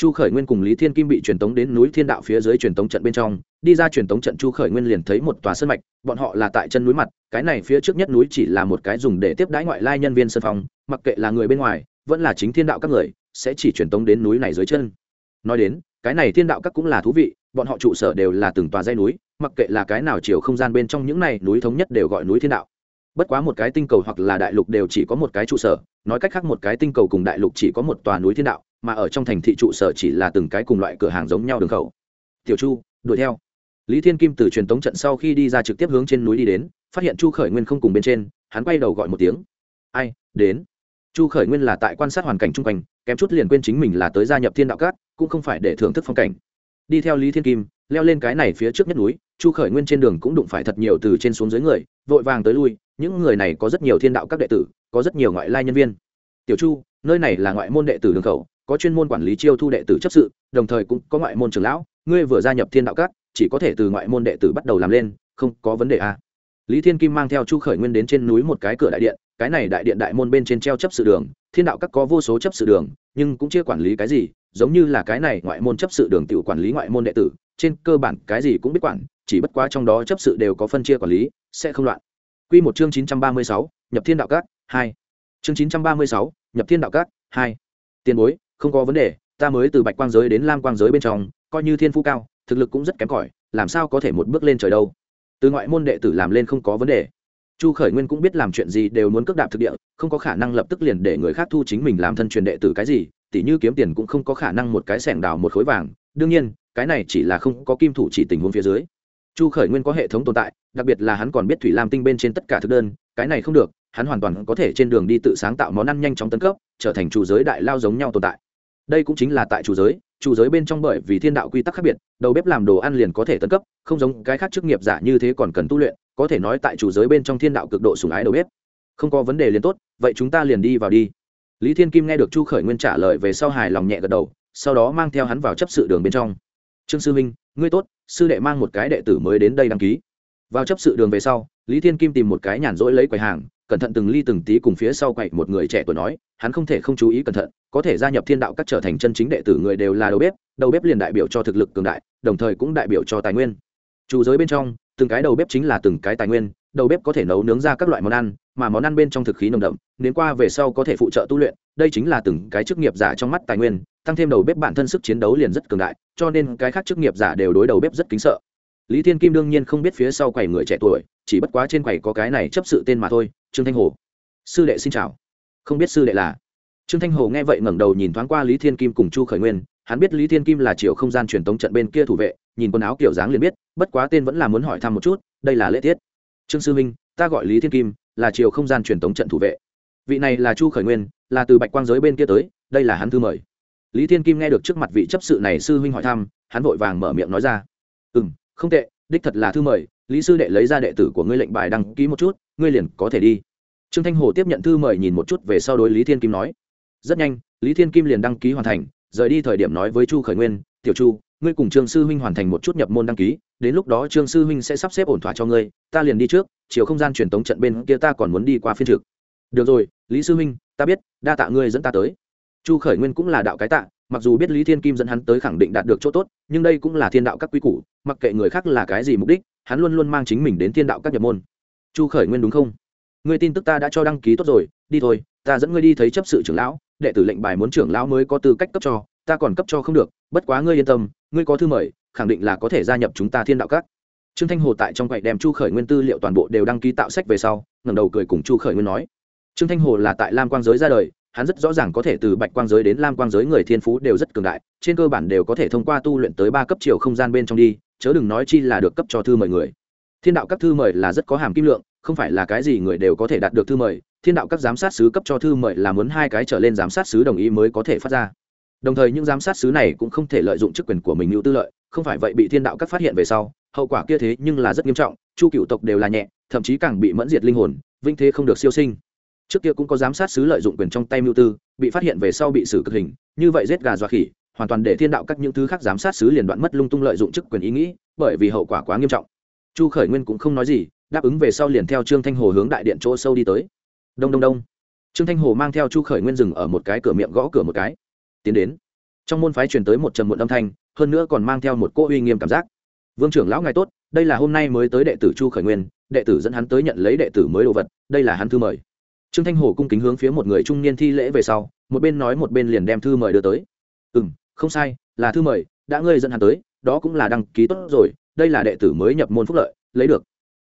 chu khởi nguyên cùng lý thiên kim bị truyền tống đến núi thiên đạo phía dưới truyền tống trận bên trong, đi ra truyền tống trận chu khởi nguyên liền thấy một tòa sân mạch, bọn họ là tại chân núi mặt, cái này phía trước nhất núi chỉ là một cái dùng để tiếp đãi ngoại lai nhân viên sân phòng, mặc kệ là người bên ngoài, vẫn là chính thiên đạo các người, sẽ chỉ truyền tống đến núi này dưới chân. Nói đến, cái này thiên đạo các cũng là thú vị, bọn họ trụ sở đều là từng tòa dây núi, mặc kệ là cái nào chiều không gian bên trong những này núi thống nhất đều gọi núi thiên đạo. Bất quá một cái tinh cầu hoặc là đại lục đều chỉ có một cái trụ sở, nói cách khác một cái tinh cầu cùng đại lục chỉ có một tòa núi thiên đạo mà ở trong thành thị trụ sở chỉ là từng cái cùng loại cửa hàng giống nhau đường khẩu. Tiểu chu, đuổi theo. Lý thiên kim từ truyền tống trận sau khi đi ra trực tiếp hướng trên núi đi đến, phát hiện chu khởi nguyên không cùng bên trên, hắn quay đầu gọi một tiếng. Ai, đến. Chu khởi nguyên là tại quan sát hoàn cảnh chung quanh, kém chút liền quên chính mình là tới gia nhập thiên đạo cát cũng không phải để thưởng thức phong cảnh. Đi theo lý thiên kim, leo lên cái này phía trước nhất núi, chu khởi nguyên trên đường cũng đụng phải thật nhiều từ trên xuống dưới người, vội vàng tới lui, những người này có rất nhiều thiên đạo các đệ tử, có rất nhiều ngoại lai nhân viên. Tiểu chu, nơi này là ngoại môn đệ tử đường khẩu có chuyên môn quản lý chiêu thu đệ tử chấp sự đồng thời cũng có ngoại môn trưởng lão ngươi vừa gia nhập thiên đạo các chỉ có thể từ ngoại môn đệ tử bắt đầu làm lên không có vấn đề à. lý thiên kim mang theo chu khởi nguyên đến trên núi một cái cửa đại điện cái này đại điện đại môn bên trên treo chấp sự đường thiên đạo các có vô số chấp sự đường nhưng cũng chưa quản lý cái gì giống như là cái này ngoại môn chấp sự đường tự quản lý ngoại môn đệ tử trên cơ bản cái gì cũng biết quản chỉ bất quá trong đó chấp sự đều có phân chia quản lý sẽ không loạn Quy một chương 936, nhập thiên đạo các, 2. Chương 936, nhập thiên đạo các, 2. Tiền bối, không có vấn đề, ta mới từ bạch quang giới đến lam quang giới bên trong, coi như thiên phú cao, thực lực cũng rất kém cỏi, làm sao có thể một bước lên trời đâu. Từ ngoại môn đệ tử làm lên không có vấn đề. Chu Khởi Nguyên cũng biết làm chuyện gì đều muốn cước đạp thực địa, không có khả năng lập tức liền để người khác thu chính mình làm thân truyền đệ tử cái gì, tỉ như kiếm tiền cũng không có khả năng một cái sẻng đào một khối vàng, đương nhiên, cái này chỉ là không có kim thủ chỉ tình huống phía dưới chu khởi nguyên có hệ thống tồn tại đặc biệt là hắn còn biết thủy lam tinh bên trên tất cả thực đơn cái này không được hắn hoàn toàn có thể trên đường đi tự sáng tạo món ăn nhanh chóng tấn cấp trở thành chủ giới đại lao giống nhau tồn tại đây cũng chính là tại chủ giới chủ giới bên trong bởi vì thiên đạo quy tắc khác biệt, đầu bếp làm đồ ăn liền có thể tấn cấp, không giống cái khác chức nghiệp giả như thế còn cần tu luyện, có thể nói tại chủ giới bên trong thiên đạo cực độ sùng ái đầu bếp. Không có vấn đề liền tốt, vậy chúng ta liền đi vào đi. Lý thiên kim nghe được chu khởi nguyên trả lời về sau hài lòng nhẹ gật đầu, sau đó mang theo hắn vào chấp sự đường bên trong. Trương sư minh ngươi tốt, sư đệ mang một cái đệ tử mới đến đây đăng ký. Vào chấp sự đường về sau, lý thiên kim tìm một cái nhàn rỗi lấy quầy hàng cẩn thận từng ly từng tí cùng phía sau quậy một người trẻ tuổi nói, hắn không thể không chú ý cẩn thận, có thể gia nhập thiên đạo các trở thành chân chính đệ tử người đều là đầu bếp đầu bếp liền đại biểu cho thực lực cường đại, đồng thời cũng đại biểu cho tài nguyên. Chủ giới bên trong, từng cái đầu bếp chính là từng cái tài nguyên, đầu bếp có thể nấu nướng ra các loại món ăn, mà món ăn bên trong thực khí nồng đậm đến qua về sau có thể phụ trợ tu luyện, đây chính là từng cái chức nghiệp giả trong mắt tài nguyên, tăng thêm đầu bếp bản thân sức chiến đấu liền rất cường đại, cho nên cái khác chức nghiệp giả đều đối đầu bếp rất kính sợ. Lý thiên kim đương nhiên không biết phía sau quầy người trẻ tuổi, chỉ bất quá trên quầy có cái này chấp sự tên mà thôi trương thanh hồ. Sư đệ xin chào. Không biết sư đệ là? Trương thanh hồ nghe vậy ngẩng đầu nhìn thoáng qua lý thiên kim cùng chu khởi nguyên. Hắn biết lý thiên kim là chiều không gian truyền tống trận bên kia thủ vệ, nhìn quần áo kiểu dáng liền biết, bất quá tên vẫn là muốn hỏi thăm một chút, đây là lễ tiết. Trương sư minh, ta gọi lý thiên kim, là chiều không gian truyền tống trận thủ vệ. Vị này là chu khởi nguyên, là từ bạch quang giới bên kia tới, đây là hắn thư mời. Lý thiên kim nghe được trước mặt vị chấp sự này sư huynh hỏi thăm, hắn vội vàng mở miệng nói ra. Ừ m không tệ, đích thật là thư mời lý sư đệ lấy ra đệ tử của ngươi lệnh bài đăng ký một chút, ngươi liền có thể đi. Trương thanh hồ tiếp nhận thư mời nhìn một chút về sau đối lý thiên kim nói. Rất nhanh, lý thiên kim liền đăng ký hoàn thành, rời đi thời điểm nói với chu khởi nguyên, tiểu chu, ngươi cùng trương sư huynh hoàn thành một chút nhập môn đăng ký, đến lúc đó trương sư huynh sẽ sắp xếp ổn thỏa cho ngươi, ta liền đi trước, chiều không gian truyền tống trận bên kia ta còn muốn đi qua phiên trực. Được rồi, lý sư huynh, ta biết, đa tạ ngươi dẫn ta tới. Chu khởi nguyên cũng là đạo cái tạ, mặc dù biết lý thiên kim dẫn hắn tới khẳng định đạt được chỗ tốt, nhưng đây cũng là thiên đạo các quy củ, mặc kệ người khác là cái gì mục đích hắn luôn luôn mang chính mình đến thiên đạo các nhập môn. Chu khởi nguyên đúng không? Người tin tức ta đã cho đăng ký tốt rồi, đi thôi, ta dẫn ngươi đi thấy chấp sự trưởng lão, đệ tử lệnh bài muốn trưởng lão mới có tư cách cấp cho, ta còn cấp cho không được, bất quá ngươi yên tâm, ngươi có thư mời, khẳng định là có thể gia nhập chúng ta thiên đạo các. Trương thanh hồ tại trong quậy đem chu khởi nguyên tư liệu toàn bộ đều đăng ký tạo sách về sau, ngẩng đầu cười cùng chu khởi nguyên nói. Trương thanh hồ là tại lam quang giới ra đời hắn rất rõ ràng có thể từ bạch quang giới đến lam quang giới người thiên phú đều rất cường đại, trên cơ bản đều có thể thông qua tu luyện tới ba cấp chiều không gian bên trong đi, chớ đừng nói chi là được cấp cho thư mời người. Thiên đạo các thư mời là rất có hàm kim lượng, không phải là cái gì người đều có thể đạt được thư mời, thiên đạo các giám sát sứ cấp cho thư mời là muốn hai cái trở lên giám sát sứ đồng ý mới có thể phát ra. Đồng thời những giám sát sứ này cũng không thể lợi dụng chức quyền của mình hữu tư lợi, không phải vậy bị thiên đạo các phát hiện về sau, hậu quả kia thế nhưng là rất nghiêm trọng, chu cựu tộc đều là nhẹ, thậm chí càng bị mẫn diệt linh hồn vinh thế không được siêu sinh trước kia cũng có giám sát sứ lợi dụng quyền trong tay mưu tư, bị phát hiện về sau bị xử cực hình, như vậy giết gà dọa khỉ, hoàn toàn để thiên đạo các những thứ khác giám sát sứ liền đoạn mất lung tung lợi dụng chức quyền ý nghĩ, bởi vì hậu quả quá nghiêm trọng. Chu khởi nguyên cũng không nói gì, đáp ứng về sau liền theo trương thanh hồ hướng đại điện chỗ sâu đi tới. Đông đông đông. Trương thanh hồ mang theo chu khởi nguyên dừng ở một cái cửa miệng gõ cửa một cái. Tiến đến. Trong môn phái truyền tới một trầm muộn âm thanh, hơn nữa còn mang theo một cô uy nghiêm cảm giác. Vương trưởng lão ngài tốt, đây là hôm nay mới tới đệ tử chu khởi nguyên, đệ tử dẫn hắn tới nhận lấy đệ tử mới đồ vật, đây là hắn thư mời trương thanh hồ cung kính hướng phía một người trung niên thi lễ về sau, một bên nói một bên liền đem thư mời đưa tới. Ừ m không sai, là thư mời, đã ngươi dẫn hắn tới, đó cũng là đăng ký tốt rồi, đây là đệ tử mới nhập môn phúc lợi, lấy được.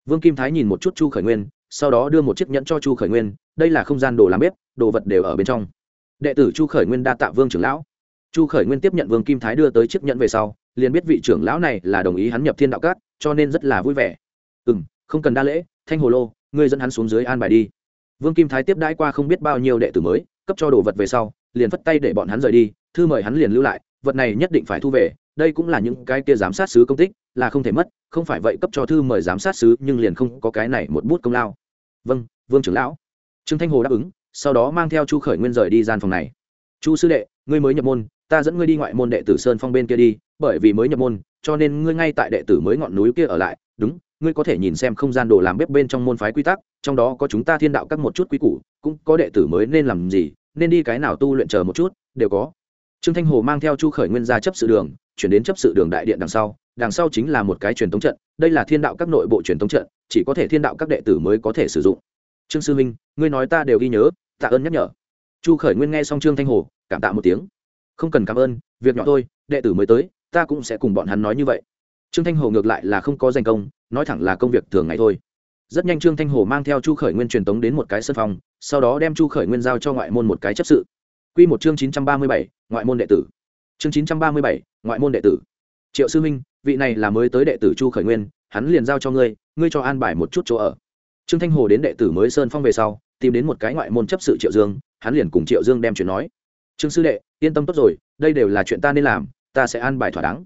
Vương kim thái nhìn một chút chu khởi nguyên, sau đó đưa một chiếc nhẫn cho chu khởi nguyên, đây là không gian đồ làm bếp, đồ vật đều ở bên trong. Đệ tử chu khởi nguyên đa tạ vương trưởng lão. Chu khởi nguyên tiếp nhận vương kim thái đưa tới chiếc nhẫn về sau, liền biết vị trưởng lão này là đồng ý hắn nhập thiên đạo cát cho nên rất là vui vẻ. Ừ m không cần đa lễ, thanh hồ lô, ngươi dẫn hắn xuống dưới an bài đi vương kim thái tiếp đãi qua không biết bao nhiêu đệ tử mới, cấp cho đồ vật về sau, liền phất tay để bọn hắn rời đi, thư mời hắn liền lưu lại, vật này nhất định phải thu về, đây cũng là những cái kia giám sát sứ công tích, là không thể mất, không phải vậy cấp cho thư mời giám sát sứ, nhưng liền không có cái này một bút công lao. Vâng vương trưởng lão. Trương thanh hồ đáp ứng, sau đó mang theo chu khởi nguyên rời đi gian phòng này. Chu sư đệ, ngươi mới nhập môn, ta dẫn ngươi đi ngoại môn đệ tử sơn phong bên kia đi, bởi vì mới nhập môn, cho nên ngươi ngay tại đệ tử mới ngọn núi kia ở lại, đúng ngươi có thể nhìn xem không gian đồ làm bếp bên trong môn phái quy tắc, trong đó có chúng ta thiên đạo các một chút quy củ, cũng có đệ tử mới nên làm gì, nên đi cái nào tu luyện chờ một chút, đều có. Trương thanh hồ mang theo chu khởi nguyên ra chấp sự đường, chuyển đến chấp sự đường đại điện đằng sau. Đằng sau chính là một cái truyền thống trận, đây là thiên đạo các nội bộ truyền thống trận, chỉ có thể thiên đạo các đệ tử mới có thể sử dụng. Trương sư minh, ngươi nói ta đều ghi nhớ, tạ ơn nhắc nhở. Chu khởi nguyên nghe xong trương thanh hồ, cảm tạ một tiếng. Không cần cảm ơn, việc nhỏ thôi, đệ tử mới tới, ta cũng sẽ cùng bọn hắn nói như vậy trương thanh hồ ngược lại là không có danh công, nói thẳng là công việc thường ngày thôi. Rất nhanh trương thanh hồ mang theo chu khởi nguyên truyền tống đến một cái sân phòng, sau đó đem chu khởi nguyên giao cho ngoại môn một cái chấp sự. Q một chương chín trăm ba mươi bảy, ngoại môn đệ tử. Chương chín trăm ba mươi bảy, ngoại môn đệ tử. Triệu sư minh, vị này là mới tới đệ tử chu khởi nguyên, hắn liền giao cho ngươi ngươi cho an bài một chút chỗ ở. Trương thanh hồ đến đệ tử mới sơn phong về sau, tìm đến một cái ngoại môn chấp sự triệu dương, hắn liền cùng triệu dương đem chuyện nói. Trương sư đệ, yên tâm tốt rồi, đây đều là chuyện ta nên làm, ta sẽ an bài thỏa đáng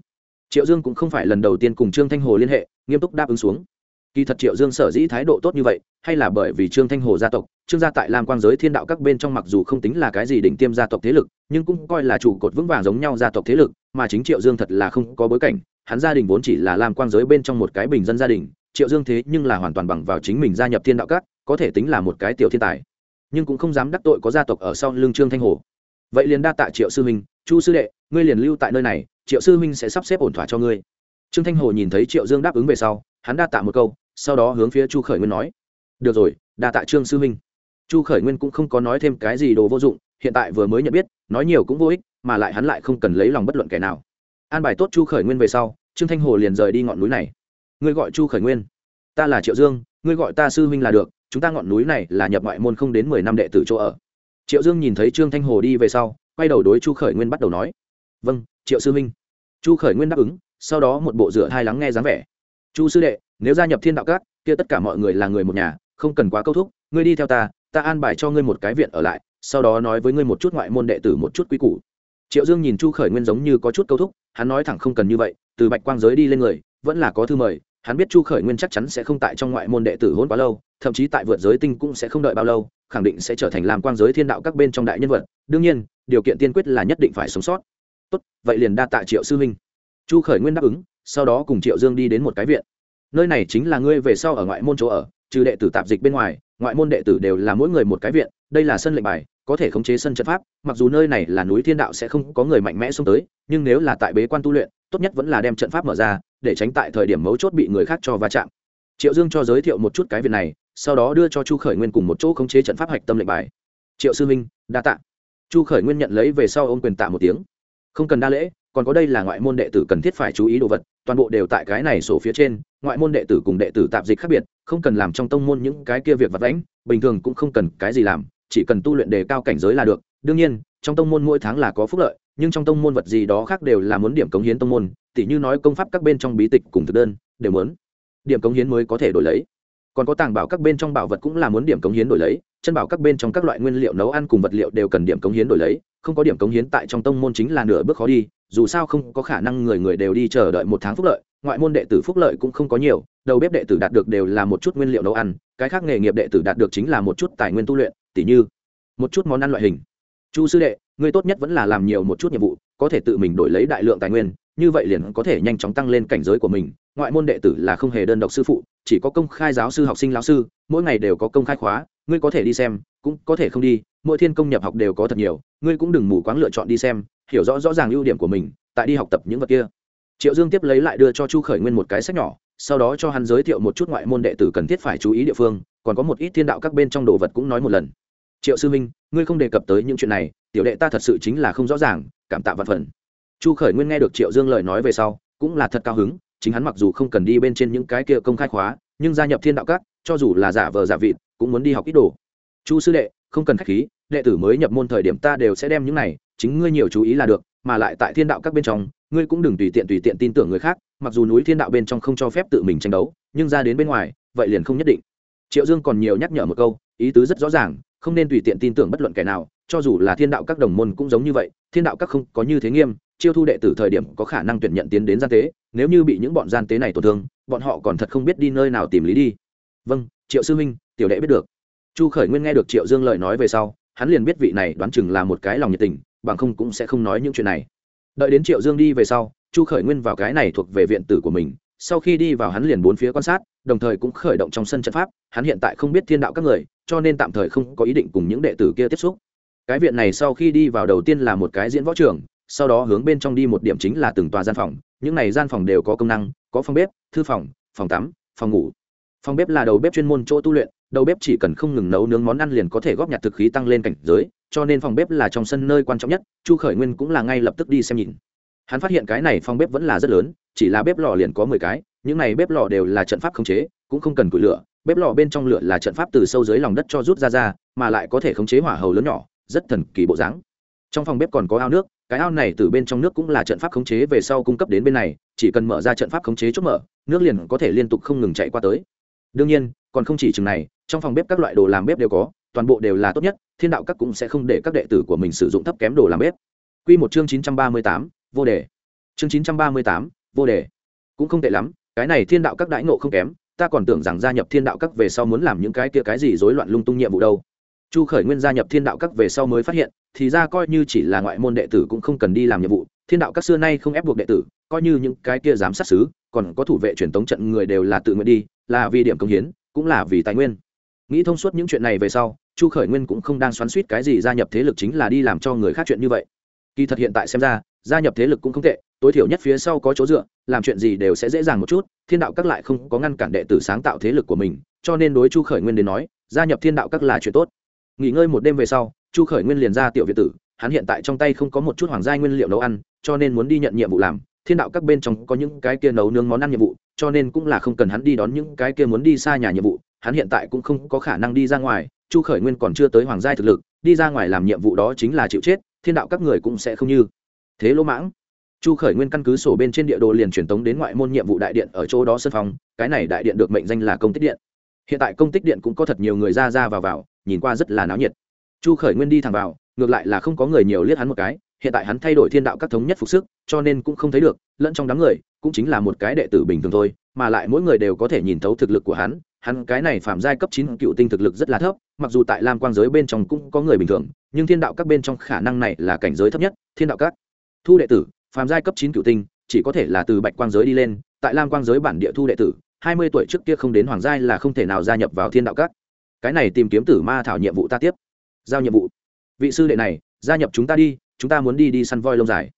triệu dương cũng không phải lần đầu tiên cùng trương thanh hồ liên hệ, nghiêm túc đáp ứng xuống. Kỳ thật triệu dương sở dĩ thái độ tốt như vậy, hay là bởi vì trương thanh hồ gia tộc, trương gia tại lam quang giới thiên đạo các bên trong mặc dù không tính là cái gì đỉnh tiêm gia tộc thế lực, nhưng cũng coi là trụ cột vững vàng giống nhau gia tộc thế lực, mà chính triệu dương thật là không có bối cảnh, hắn gia đình vốn chỉ là Lam quang giới bên trong một cái bình dân gia đình, triệu dương thế nhưng là hoàn toàn bằng vào chính mình gia nhập thiên đạo các, có thể tính là một cái tiểu thiên tài. Nhưng cũng không dám đắc tội có gia tộc ở sau lưng trương thanh hồ. Vậy liền đa tạ triệu sư huynh chu sư đệ, ngươi liền lưu tại nơi này triệu sư huynh sẽ sắp xếp ổn thỏa cho ngươi. Trương thanh hồ nhìn thấy triệu dương đáp ứng về sau, hắn đa tạ một câu, sau đó hướng phía chu khởi nguyên nói, được rồi, đa tạ trương sư huynh. Chu khởi nguyên cũng không có nói thêm cái gì đồ vô dụng, hiện tại vừa mới nhận biết, nói nhiều cũng vô ích, mà lại hắn lại không cần lấy lòng bất luận kẻ nào. An bài tốt chu khởi nguyên về sau, trương thanh hồ liền rời đi ngọn núi này. Ngươi gọi chu khởi nguyên, ta là triệu dương, ngươi gọi ta sư huynh là được, chúng ta ngọn núi này là nhập ngoại môn không đến mười năm đệ tử chỗ ở. Triệu dương nhìn thấy trương thanh hồ đi về sau, quay đầu đối chu khởi nguyên bắt đầu nói vâng triệu sư huynh chu khởi nguyên đáp ứng, sau đó một bộ rửa hai lắng nghe dáng vẻ. Chu sư đệ, nếu gia nhập thiên đạo các, kia tất cả mọi người là người một nhà, không cần quá câu thúc, ngươi đi theo ta ta an bài cho ngươi một cái viện ở lại, sau đó nói với ngươi một chút ngoại môn đệ tử một chút quy củ. Triệu dương nhìn chu khởi nguyên giống như có chút câu thúc, hắn nói thẳng không cần như vậy, từ bạch quang giới đi lên người, vẫn là có thư mời, hắn biết chu khởi nguyên chắc chắn sẽ không tại trong ngoại môn đệ tử hôn quá lâu, thậm chí tại vượt giới tinh cũng sẽ không đợi bao lâu, khẳng định sẽ trở thành làm quang giới thiên đạo các bên trong đại nhân vật. Đương nhiên, điều kiện tiên quyết là nhất định phải sống sót tốt, vậy liền đa tạ triệu sư huynh. Chu khởi nguyên đáp ứng, sau đó cùng triệu dương đi đến một cái viện. Nơi này chính là ngươi về sau ở ngoại môn chỗ ở, trừ đệ tử tạp dịch bên ngoài, ngoại môn đệ tử đều là mỗi người một cái viện, đây là sân lệnh bài, có thể khống chế sân trận pháp, mặc dù nơi này là núi thiên đạo sẽ không có người mạnh mẽ xông tới, nhưng nếu là tại bế quan tu luyện, tốt nhất vẫn là đem trận pháp mở ra, để tránh tại thời điểm mấu chốt bị người khác cho va chạm. Triệu dương cho giới thiệu một chút cái viện này, sau đó đưa cho chu khởi nguyên cùng một chỗ khống chế trận pháp hạch tâm lệnh bài. Triệu sư minh đa tạ. Chu khởi nguyên nhận lấy về sau ôm quyền tạ một tiếng không cần đa lễ, còn có đây là ngoại môn đệ tử cần thiết phải chú ý đồ vật, toàn bộ đều tại cái này sổ phía trên, ngoại môn đệ tử cùng đệ tử tạp dịch khác biệt, không cần làm trong tông môn những cái kia việc vật lãnh bình thường cũng không cần cái gì làm, chỉ cần tu luyện đề cao cảnh giới là được. Đương nhiên, trong tông môn mỗi tháng là có phúc lợi, nhưng trong tông môn vật gì đó khác đều là muốn điểm cống hiến tông môn, tỉ như nói công pháp các bên trong bí tịch cùng thực đơn, đều muốn. Điểm cống hiến mới có thể đổi lấy còn có tàng bảo các bên trong bảo vật cũng là muốn điểm cống hiến đổi lấy, chân bảo các bên trong các loại nguyên liệu nấu ăn cùng vật liệu đều cần điểm cống hiến đổi lấy, không có điểm cống hiến tại trong tông môn chính là nửa bước khó đi, dù sao không có khả năng người người đều đi chờ đợi một tháng phúc lợi, ngoại môn đệ tử phúc lợi cũng không có nhiều, đầu bếp đệ tử đạt được đều là một chút nguyên liệu nấu ăn, cái khác nghề nghiệp đệ tử đạt được chính là một chút tài nguyên tu luyện, tỉ như một chút món ăn loại hình. Chu sư đệ người tốt nhất vẫn là làm nhiều một chút nhiệm vụ, có thể tự mình đổi lấy đại lượng tài nguyên như vậy liền có thể nhanh chóng tăng lên cảnh giới của mình. Ngoại môn đệ tử là không hề đơn độc sư phụ, chỉ có công khai giáo sư, học sinh, lão sư, mỗi ngày đều có công khai khóa, ngươi có thể đi xem, cũng có thể không đi, mỗi thiên công nhập học đều có thật nhiều, ngươi cũng đừng mù quáng lựa chọn đi xem, hiểu rõ rõ ràng ưu điểm của mình, tại đi học tập những vật kia. Triệu dương tiếp lấy lại đưa cho chu khởi nguyên một cái sách nhỏ, sau đó cho hắn giới thiệu một chút ngoại môn đệ tử cần thiết phải chú ý địa phương, còn có một ít thiên đạo các bên trong đồ vật cũng nói một lần. Triệu sư minh ngươi không đề cập tới những chuyện này, tiểu đệ ta thật sự chính là không rõ ràng, cảm tạ vạn phần chu khởi nguyên nghe được triệu dương lời nói về sau, cũng là thật cao hứng, chính hắn mặc dù không cần đi bên trên những cái kia công khai khóa, nhưng gia nhập thiên đạo các, cho dù là giả vờ giả vịt, cũng muốn đi học ít đồ. Chu sư đệ, không cần k h á c h khí, đệ tử mới nhập môn thời điểm ta đều sẽ đem những này, chính ngươi nhiều chú ý là được, mà lại tại thiên đạo các bên trong, ngươi cũng đừng tùy tiện tùy tiện tin tưởng người khác, mặc dù núi thiên đạo bên trong không cho phép tự mình tranh đấu, nhưng ra đến bên ngoài, vậy liền không nhất định. Triệu dương còn nhiều nhắc nhở một câu, ý tứ rất rõ ràng, không nên tùy tiện tin tưởng bất luận kẻ nào, cho dù là thiên đạo các đồng môn cũng giống như vậy, thiên đạo các không có như thế nghiêm chiêu thu đệ tử thời điểm có khả năng tuyển nhận tiến đến gian tế, nếu như bị những bọn gian tế này tổn thương, bọn họ còn thật không biết đi nơi nào tìm lý đi. Vâng triệu sư minh, tiểu đệ biết được. Chu khởi nguyên nghe được triệu dương lời nói về sau, hắn liền biết vị này đoán chừng là một cái lòng nhiệt tình, bằng không cũng sẽ không nói những chuyện này. Đợi đến triệu dương đi về sau, chu khởi nguyên vào cái này thuộc về viện tử của mình, sau khi đi vào hắn liền bốn phía quan sát, đồng thời cũng khởi động trong sân trận pháp, hắn hiện tại không biết thiên đạo các người, cho nên tạm thời không có ý định cùng những đệ tử kia tiếp xúc. Cái viện này sau khi đi vào đầu tiên là một cái diễn võ trường sau đó hướng bên trong đi một điểm chính là từng tòa gian phòng, những này gian phòng đều có công năng, có phòng bếp, thư phòng phòng tắm, phòng ngủ. Phòng bếp là đầu bếp chuyên môn chỗ tu luyện, đầu bếp chỉ cần không ngừng nấu nướng món ăn liền có thể góp nhặt thực khí tăng lên cảnh giới, cho nên phòng bếp là trong sân nơi quan trọng nhất, chu khởi nguyên cũng là ngay lập tức đi xem nhìn. Hắn phát hiện cái này phòng bếp vẫn là rất lớn, chỉ là bếp lò liền có mười cái, những này bếp lò đều là trận pháp khống chế, cũng không cần củi lửa, bếp lò bên trong lửa là trận pháp từ sâu dưới lòng đất cho rút ra ra, mà lại có thể khống chế hỏa hầu lớn nhỏ, rất thần kỳ bộ dáng. Trong phòng bếp còn có ao nước cái ao này từ bên trong nước cũng là trận pháp khống chế về sau cung cấp đến bên này chỉ cần mở ra trận pháp khống chế chốt mở nước liền có thể liên tục không ngừng chạy qua tới đương nhiên còn không chỉ chừng này trong phòng bếp các loại đồ làm bếp đều có toàn bộ đều là tốt nhất thiên đạo các cũng sẽ không để các đệ tử của mình sử dụng thấp kém đồ làm bếp Quy một chương chín trăm ba mươi tám, vô đề. Chương chín trăm ba mươi tám, vô đề. Cũng không tệ lắm, cái này thiên đạo các đãi ngộ không kém, ta còn tưởng rằng gia nhập thiên đạo các về sau muốn làm những cái kia cái gì rối loạn lung tung nhiệm vụ đâu. Chu Khởi Nguyên gia nhập thiên đạo các về sau mới phát hiện, thì ra coi như chỉ là ngoại môn đệ tử cũng không cần đi làm nhiệm vụ, thiên đạo các xưa nay không ép buộc đệ tử, coi như những cái kia giám sát xứ còn có thủ vệ truyền tống trận người đều là tự nguyện đi là vì điểm công hiến cũng là vì tài nguyên. Nghĩ thông suốt những chuyện này về sau chu khởi nguyên cũng không đang xoắn suýt cái gì gia nhập thế lực chính là đi làm cho người khác chuyện như vậy. Kỳ thật hiện tại xem ra gia nhập thế lực cũng không tệ tối thiểu nhất phía sau có chỗ dựa làm chuyện gì đều sẽ dễ dàng một chút thiên đạo các lại không có ngăn cản đệ tử sáng tạo thế lực của mình cho nên đối chu khởi nguyên đến nói gia nhập thiên đạo các là chuyện tốt. Nghỉ ngơi một đêm về sau chu khởi nguyên liền ra tiểu việt tử, hắn hiện tại trong tay không có một chút hoàng gia nguyên liệu nấu ăn, cho nên muốn đi nhận nhiệm vụ làm. Thiên đạo các bên trong có những cái kia nấu nướng món ăn nhiệm vụ, cho nên cũng là không cần hắn đi đón những cái kia muốn đi xa nhà nhiệm vụ. Hắn hiện tại cũng không có khả năng đi ra ngoài, chu khởi nguyên còn chưa tới hoàng gia thực lực, đi ra ngoài làm nhiệm vụ đó chính là chịu chết, thiên đạo các người cũng sẽ không như thế lỗ mãng. Chu khởi nguyên căn cứ sổ bên trên địa đồ liền truyền tống đến ngoại môn nhiệm vụ đại điện ở chỗ đó sân phòng, cái này đại điện được mệnh danh là công tích điện. Hiện tại công tích điện cũng có thật nhiều người ra ra vào vào, nhìn qua rất là náo nhiệt chu khởi nguyên đi thẳng vào, ngược lại là không có người nhiều liếc hắn một cái, hiện tại hắn thay đổi thiên đạo các thống nhất phục sức, cho nên cũng không thấy được, lẫn trong đám người, cũng chính là một cái đệ tử bình thường thôi, mà lại mỗi người đều có thể nhìn thấu thực lực của hắn hắn cái này phạm giai cấp chín cựu tinh thực lực rất là thấp, mặc dù tại lam quang giới bên trong cũng có người bình thường, nhưng thiên đạo các bên trong khả năng này là cảnh giới thấp nhất, thiên đạo các. Thu đệ tử, phạm giai cấp chín cựu tinh, chỉ có thể là từ bạch quang giới đi lên, tại lam quang giới bản địa thu đệ tử, hai mươi tuổi trước kia không đến hoàng giai là không thể nào gia nhập vào thiên đạo các. Cái này tìm kiếm tử ma thảo nhiệm vụ ta tiếp giao nhiệm vụ. Vị sư đệ này, gia nhập chúng ta đi, chúng ta muốn đi đi săn voi lông dài.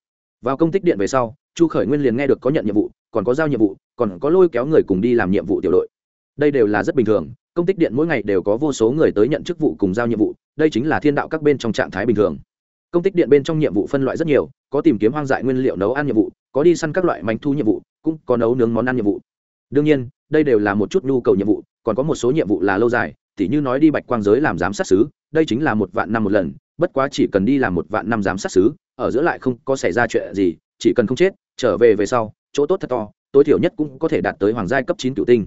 Vào công tích điện về sau, chu khởi nguyên liền nghe được có nhận nhiệm vụ, còn có giao nhiệm vụ, còn có lôi kéo người cùng đi làm nhiệm vụ tiểu đội. Đây đều là rất bình thường, công tích điện mỗi ngày đều có vô số người tới nhận chức vụ cùng giao nhiệm vụ, đây chính là thiên đạo các bên trong trạng thái bình thường. Công tích điện bên trong nhiệm vụ phân loại rất nhiều, có tìm kiếm hoang dại nguyên liệu nấu ăn nhiệm vụ, có đi săn các loại mánh thu nhiệm vụ, cũng có nấu nướng món ăn nhiệm vụ. Đương nhiên, đây đều là một chút nhu cầu nhiệm vụ, còn có một số nhiệm vụ là lâu dài tỉ như nói đi bạch quang giới làm giám sát xứ, đây chính là một vạn năm một lần, bất quá chỉ cần đi làm một vạn năm giám sát xứ, ở giữa lại không có xảy ra chuyện gì, chỉ cần không chết, trở về về sau, chỗ tốt thật to, tối thiểu nhất cũng có thể đạt tới hoàng giai cấp chín cựu tinh.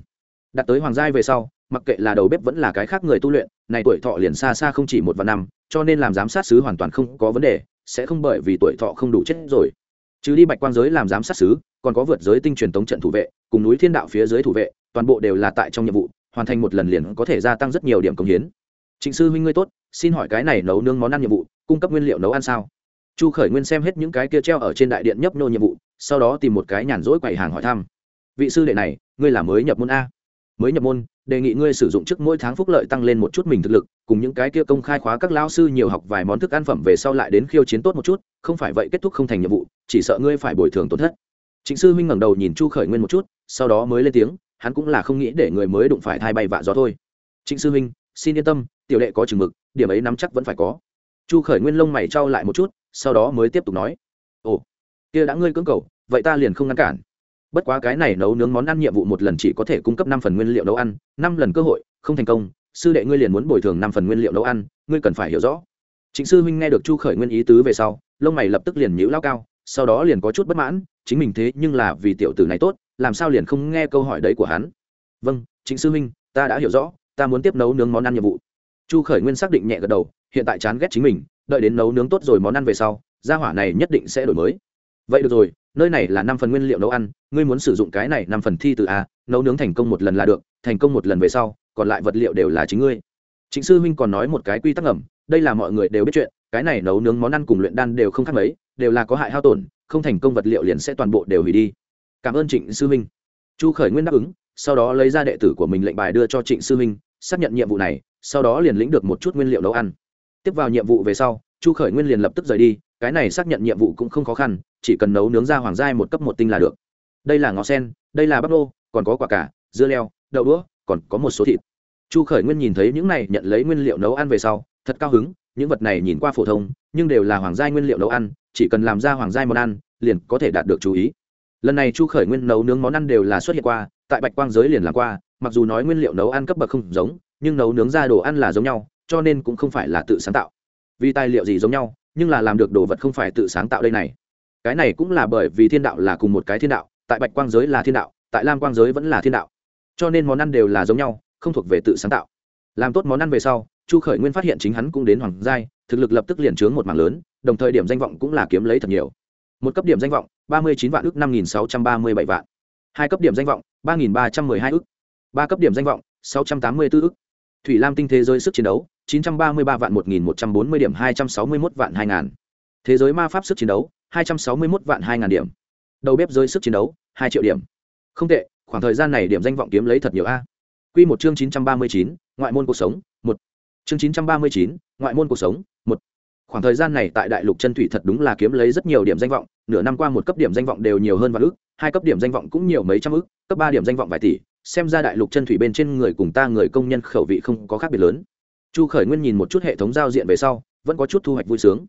Đạt tới hoàng giai về sau, mặc kệ là đầu bếp vẫn là cái khác người tu luyện, này tuổi thọ liền xa xa không chỉ một vạn năm, cho nên làm giám sát sứ hoàn toàn không có vấn đề, sẽ không bởi vì tuổi thọ không đủ chết rồi. Chứ đi bạch quang giới làm giám sát sứ còn có vượt giới tinh truyền tống trận thủ vệ, cùng núi thiên đạo phía dưới thủ vệ, toàn bộ đều là tại trong nhiệm vụ hoàn thành một lần liền có thể gia tăng rất nhiều điểm công hiến. Trịnh sư huynh ngươi tốt, xin hỏi cái này nấu nướng món ăn nhiệm vụ, cung cấp nguyên liệu nấu ăn sao? Chu khởi nguyên xem hết những cái kia treo ở trên đại điện nhấp nô nhiệm vụ, sau đó tìm một cái nhàn rỗi quầy hàng hỏi thăm. Vị sư đệ này, ngươi là mới nhập môn a. Mới nhập môn, đề nghị ngươi sử dụng trước mỗi tháng phúc lợi tăng lên một chút mình thực lực, cùng những cái kia công khai khóa các lao sư nhiều học vài món thức ăn phẩm về sau lại đến khiêu chiến tốt một chút, không phải vậy kết thúc không thành nhiệm vụ, chỉ sợ ngươi phải bồi thường tổn thất. Trịnh sư huynh ngẩng đầu nhìn chu khởi nguyên một chút, sau đó mới lên tiếng hắn cũng là không nghĩ để người mới đụng phải thai bay vạ gió thôi. Trịnh sư huynh, xin yên tâm, tiểu đệ có chừng mực, điểm ấy nắm chắc vẫn phải có. Chu khởi nguyên lông mày trao lại một chút, sau đó mới tiếp tục nói. Ồ, kia đã ngươi cưỡng cầu, vậy ta liền không ngăn cản. Bất quá cái này nấu nướng món ăn nhiệm vụ một lần chỉ có thể cung cấp năm phần nguyên liệu nấu ăn, năm lần cơ hội, không thành công, sư đệ ngươi liền muốn bồi thường năm phần nguyên liệu nấu ăn, ngươi cần phải hiểu rõ. Chính sư huynh nghe được chu khởi nguyên ý tứ về sau, lông mày lập tức liền nhíu lao cao, sau đó liền có chút bất mãn, chính mình thế nhưng là vì tiểu tử này tốt làm sao liền không nghe câu hỏi đấy của hắn? Vâng chính sư huynh ta đã hiểu rõ, ta muốn tiếp nấu nướng món ăn nhiệm vụ. Chu khởi nguyên xác định nhẹ gật đầu, hiện tại chán ghét chính mình, đợi đến nấu nướng tốt rồi món ăn về sau, gia hỏa này nhất định sẽ đổi mới. Vậy được rồi, nơi này là năm phần nguyên liệu nấu ăn, ngươi muốn sử dụng cái này năm phần thi từ a, nấu nướng thành công một lần là được, thành công một lần về sau, còn lại vật liệu đều là chính ngươi. Chính sư huynh còn nói một cái quy tắc ẩm đây là mọi người đều biết chuyện, cái này nấu nướng món ăn cùng luyện đan đều không khác mấy, đều là có hại hao tổn, không thành công vật liệu liền sẽ toàn bộ đều hủy đi cảm ơn trịnh sư huynh chu khởi nguyên đáp ứng, sau đó lấy ra đệ tử của mình lệnh bài đưa cho trịnh sư huynh xác nhận nhiệm vụ này, sau đó liền lĩnh được một chút nguyên liệu nấu ăn. Tiếp vào nhiệm vụ về sau, chu khởi nguyên liền lập tức rời đi, cái này xác nhận nhiệm vụ cũng không khó khăn, chỉ cần nấu nướng ra hoàng giai một cấp một tinh là được. Đây là ngó sen, đây là bắp lô còn có quả cả dưa leo, đậu đũa, còn có một số thịt. Chu khởi nguyên nhìn thấy những này nhận lấy nguyên liệu nấu ăn về sau, thật cao hứng, những vật này nhìn qua phổ thông, nhưng đều là hoàng giai nguyên liệu nấu ăn, chỉ cần làm ra hoàng giai món ăn, liền có thể đạt được chú ý lần này chu khởi nguyên nấu nướng món ăn đều là xuất hiện qua, tại bạch quang giới liền làm qua, mặc dù nói nguyên liệu nấu ăn cấp bậc không giống, nhưng nấu nướng ra đồ ăn là giống nhau, cho nên cũng không phải là tự sáng tạo. Vì tài liệu gì giống nhau, nhưng là làm được đồ vật không phải tự sáng tạo đây này. Cái này cũng là bởi vì thiên đạo là cùng một cái thiên đạo, tại bạch quang giới là thiên đạo, tại lam quang giới vẫn là thiên đạo. Cho nên món ăn đều là giống nhau, không thuộc về tự sáng tạo. Làm tốt món ăn về sau, chu khởi nguyên phát hiện chính hắn cũng đến hoàng giai, thực lực lập tức liền trướng một mảng lớn, đồng thời điểm danh vọng cũng là kiếm lấy thật nhiều. Một cấp điểm danh vọng ba mươi chín vạn ước, năm nghìn sáu trăm ba mươi bảy vạn. Hai cấp điểm danh vọng, ba nghìn ba trăm m ư ơ i hai ước. Ba cấp điểm danh vọng, sáu trăm tám mươi bốn ước. Thủy lam tinh thế giới sức chiến đấu, chín trăm ba mươi ba vạn một nghìn một trăm bốn mươi điểm, hai trăm sáu mươi một vạn hai ngàn thế giới ma pháp sức chiến đấu, hai trăm sáu mươi một vạn hai ngàn điểm. Đầu bếp giới sức chiến đấu, hai triệu điểm. Không tệ, khoảng thời gian này điểm danh vọng kiếm lấy thật nhiều a. Q một chương chín trăm ba mươi chín, ngoại môn cuộc sống, một. Chương chín trăm ba mươi chín, ngoại môn cuộc sống, một khoảng thời gian này tại đại lục chân thủy thật đúng là kiếm lấy rất nhiều điểm danh vọng, nửa năm qua một cấp điểm danh vọng đều nhiều hơn vài ước hai cấp điểm danh vọng cũng nhiều mấy trăm ước cấp ba điểm danh vọng vài tỷ, xem ra đại lục chân thủy bên trên người cùng ta người công nhân khẩu vị không có khác biệt lớn. Chu khởi nguyên nhìn một chút hệ thống giao diện về sau, vẫn có chút thu hoạch vui sướng.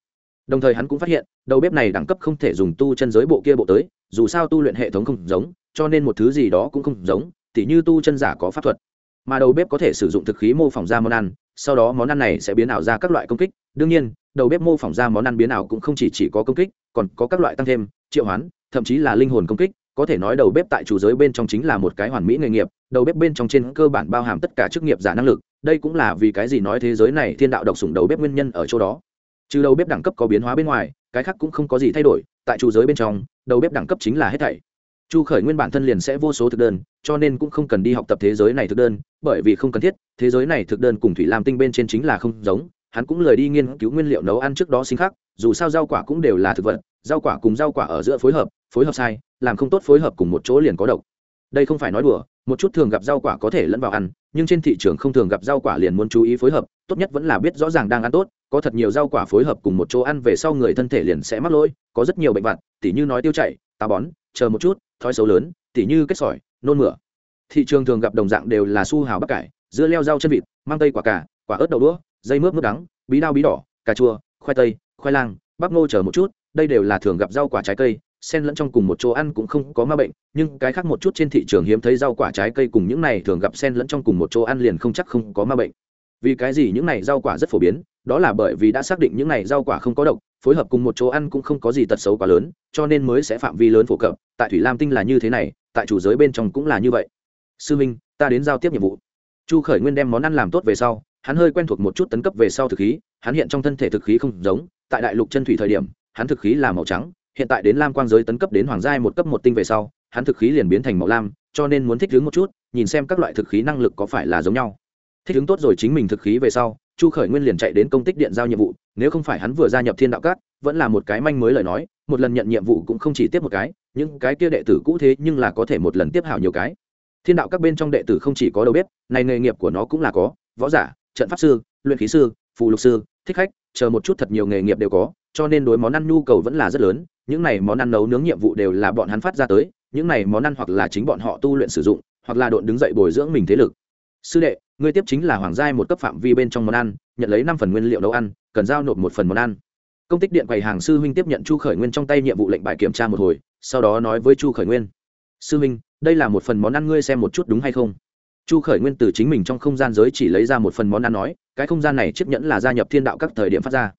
Đồng thời hắn cũng phát hiện, đầu bếp này đẳng cấp không thể dùng tu chân giới bộ kia bộ tới, dù sao tu luyện hệ thống không giống, cho nên một thứ gì đó cũng không giống, tỉ như tu chân giả có pháp thuật. Mà đầu bếp có thể sử dụng thực khí mô phỏng ra món ăn, sau đó món ăn này sẽ biến ảo ra các loại công kích đương nhiên đầu bếp mô phỏng ra món ăn biến ảo cũng không chỉ, chỉ có công kích còn có các loại tăng thêm triệu hoán thậm chí là linh hồn công kích. Có thể nói đầu bếp tại chủ giới bên trong chính là một cái hoàn mỹ nghề nghiệp đầu bếp bên trong trên cơ bản bao hàm tất cả chức nghiệp giả năng lực. Đây cũng là vì cái gì nói thế giới này thiên đạo độc sủng đầu bếp nguyên nhân ở chỗ đó. Trừ đầu bếp đẳng cấp có biến hóa bên ngoài cái khác cũng không có gì thay đổi tại chủ giới bên trong đầu bếp đẳng cấp chính là hết thảy. Chu khởi nguyên bản thân liền sẽ vô số thực đơn cho nên cũng không cần đi học tập thế giới này thực đơn bởi vì không cần thiết thế giới này thực đơn cùng thủy lam tinh bên trên chính là không giống hắn cũng lời đi nghiên cứu nguyên liệu nấu ăn trước đó sinh khắc, dù sao rau quả cũng đều là thực vật, rau quả cùng rau quả ở giữa phối hợp phối hợp sai, làm không tốt phối hợp cùng một chỗ liền có độc. Đây không phải nói đùa, một chút thường gặp rau quả có thể lẫn vào ăn, nhưng trên thị trường không thường gặp rau quả liền muốn chú ý phối hợp, tốt nhất vẫn là biết rõ ràng đang ăn tốt, có thật nhiều rau quả phối hợp cùng một chỗ ăn về sau người thân thể liền sẽ mắc lỗi, có rất nhiều bệnh vặt, tỉ như nói tiêu chảy, táo bón, chờ một chút, thói xấu lớn, tỉ như kết sỏi, nôn mửa. Thị trường thường gặp đồng dạng đều là su hào bắp cải, dưa leo rau chân vịt mang tây quả cà, quả ớt đậu đũa dây mướp mướp đắng, bí đao bí đỏ, cà chua, khoai tây, khoai lang, bắp ngô chờ một chút, đây đều là thường gặp rau quả trái cây, xen lẫn trong cùng một chỗ ăn cũng không có ma bệnh, nhưng cái khác một chút trên thị trường hiếm thấy rau quả trái cây cùng những này thường gặp xen lẫn trong cùng một chỗ ăn liền không chắc không có ma bệnh. Vì cái gì những này rau quả rất phổ biến, đó là bởi vì đã xác định những này rau quả không có độc, phối hợp cùng một chỗ ăn cũng không có gì tật xấu quá lớn, cho nên mới sẽ phạm vi lớn phổ cập, tại thủy lam tinh là như thế này, tại chủ giới bên trong cũng là như vậy. Sư minh, ta đến giao tiếp nhiệm vụ. Chu khởi nguyên đem món ăn làm tốt về sau hắn hơi quen thuộc một chút tấn cấp về sau thực khí, hắn hiện trong thân thể thực khí không giống, tại đại lục chân thủy thời điểm, hắn thực khí là màu trắng, hiện tại đến lam quang giới tấn cấp đến hoàng giai một cấp một tinh về sau, hắn thực khí liền biến thành màu lam, cho nên muốn thích ứng một chút, nhìn xem các loại thực khí năng lực có phải là giống nhau. Thích ứng tốt rồi chính mình thực khí về sau, chu khởi nguyên liền chạy đến công tích điện giao nhiệm vụ, nếu không phải hắn vừa gia nhập thiên đạo cát vẫn là một cái manh mới lời nói, một lần nhận nhiệm vụ cũng không chỉ tiếp một cái, những cái kia đệ tử cũ thế nhưng là có thể một lần tiếp hảo nhiều cái. Thiên đạo các bên trong đệ tử không chỉ có đầu bếp, này nghề nghiệp của nó cũng là có, võ giả trận pháp sư, luyện khí sư, phù lục sư, thích khách, chờ một chút thật nhiều nghề nghiệp đều có, cho nên đối món ăn nhu cầu vẫn là rất lớn. Những này món ăn nấu nướng nhiệm vụ đều là bọn hắn phát ra tới, những này món ăn hoặc là chính bọn họ tu luyện sử dụng, hoặc là độn đứng dậy bồi dưỡng mình thế lực. Sư đệ, ngươi tiếp chính là hoàng giai một cấp phạm vi bên trong món ăn, nhận lấy năm phần nguyên liệu nấu ăn, cần giao nộp một phần món ăn. Công tích điện quầy hàng sư huynh tiếp nhận chu khởi nguyên trong tay nhiệm vụ lệnh bài kiểm tra một hồi, sau đó nói với chu khởi nguyên. Sư huynh, đây là một phần món ăn ngươi xem một chút đúng hay không? Chu khởi nguyên từ chính mình trong không gian giới chỉ lấy ra một phần món ăn nói, cái không gian này chiếc nhẫn là gia nhập thiên đạo các thời điểm phát ra.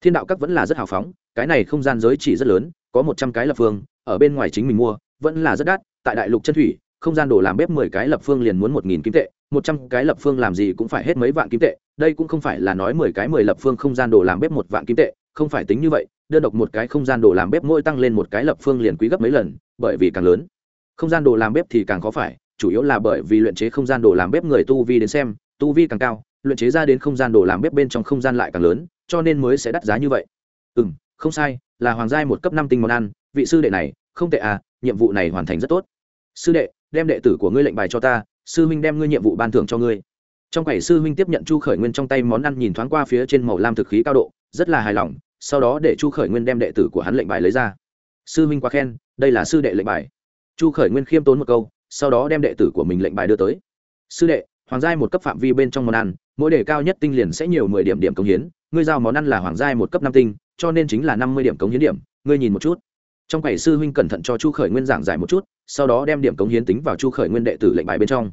Thiên đạo các vẫn là rất hào phóng, cái này không gian giới chỉ rất lớn, có một trăm cái lập phương, ở bên ngoài chính mình mua, vẫn là rất đắt, tại đại lục chân thủy, không gian đồ làm bếp mười cái lập phương liền muốn một nghìn kim tệ, một trăm cái lập phương làm gì cũng phải hết mấy vạn kim tệ, đây cũng không phải là nói mười cái mười lập phương không gian đồ làm bếp một vạn kim tệ, không phải tính như vậy, đơn độc một cái không gian đồ làm bếp mỗi tăng lên một cái lập phương liền quý gấp mấy lần, bởi vì càng lớn. Không gian đồ làm bếp thì càng khó phải chủ yếu là bởi vì luyện chế không gian đồ làm bếp người tu vi đến xem, tu vi càng cao, luyện chế ra đến không gian đồ làm bếp bên trong không gian lại càng lớn, cho nên mới sẽ đắt giá như vậy. Ừ m không sai, là hoàng giai một cấp năm tinh món ăn, vị sư đệ này, không tệ à nhiệm vụ này hoàn thành rất tốt. Sư đệ, đem đệ tử của ngươi lệnh bài cho ta, sư huynh đem ngươi nhiệm vụ ban thưởng cho ngươi. Trong quầy sư huynh tiếp nhận chu khởi nguyên trong tay món ăn nhìn thoáng qua phía trên màu lam thực khí cao độ, rất là hài lòng, sau đó để chu khởi nguyên đem đệ tử của hắn lệnh bài lấy ra. Sư huynh quá khen, đây là sư đệ lệnh bài. Chu khởi nguyên khiêm tốn một câu sau đó đem đệ tử của mình lệnh bài đưa tới. Sư đệ, hoàng giai một cấp phạm vi bên trong món ăn, mỗi đề cao nhất tinh liền sẽ nhiều mười điểm điểm công hiến. Ngươi giao món ăn là hoàng giai một cấp năm tinh, cho nên chính là năm mươi điểm cống hiến điểm. Ngươi nhìn một chút. Trong quầy sư huynh cẩn thận cho chu khởi nguyên giảng giải một chút, sau đó đem điểm cống hiến tính vào chu khởi nguyên đệ tử lệnh bài bên trong.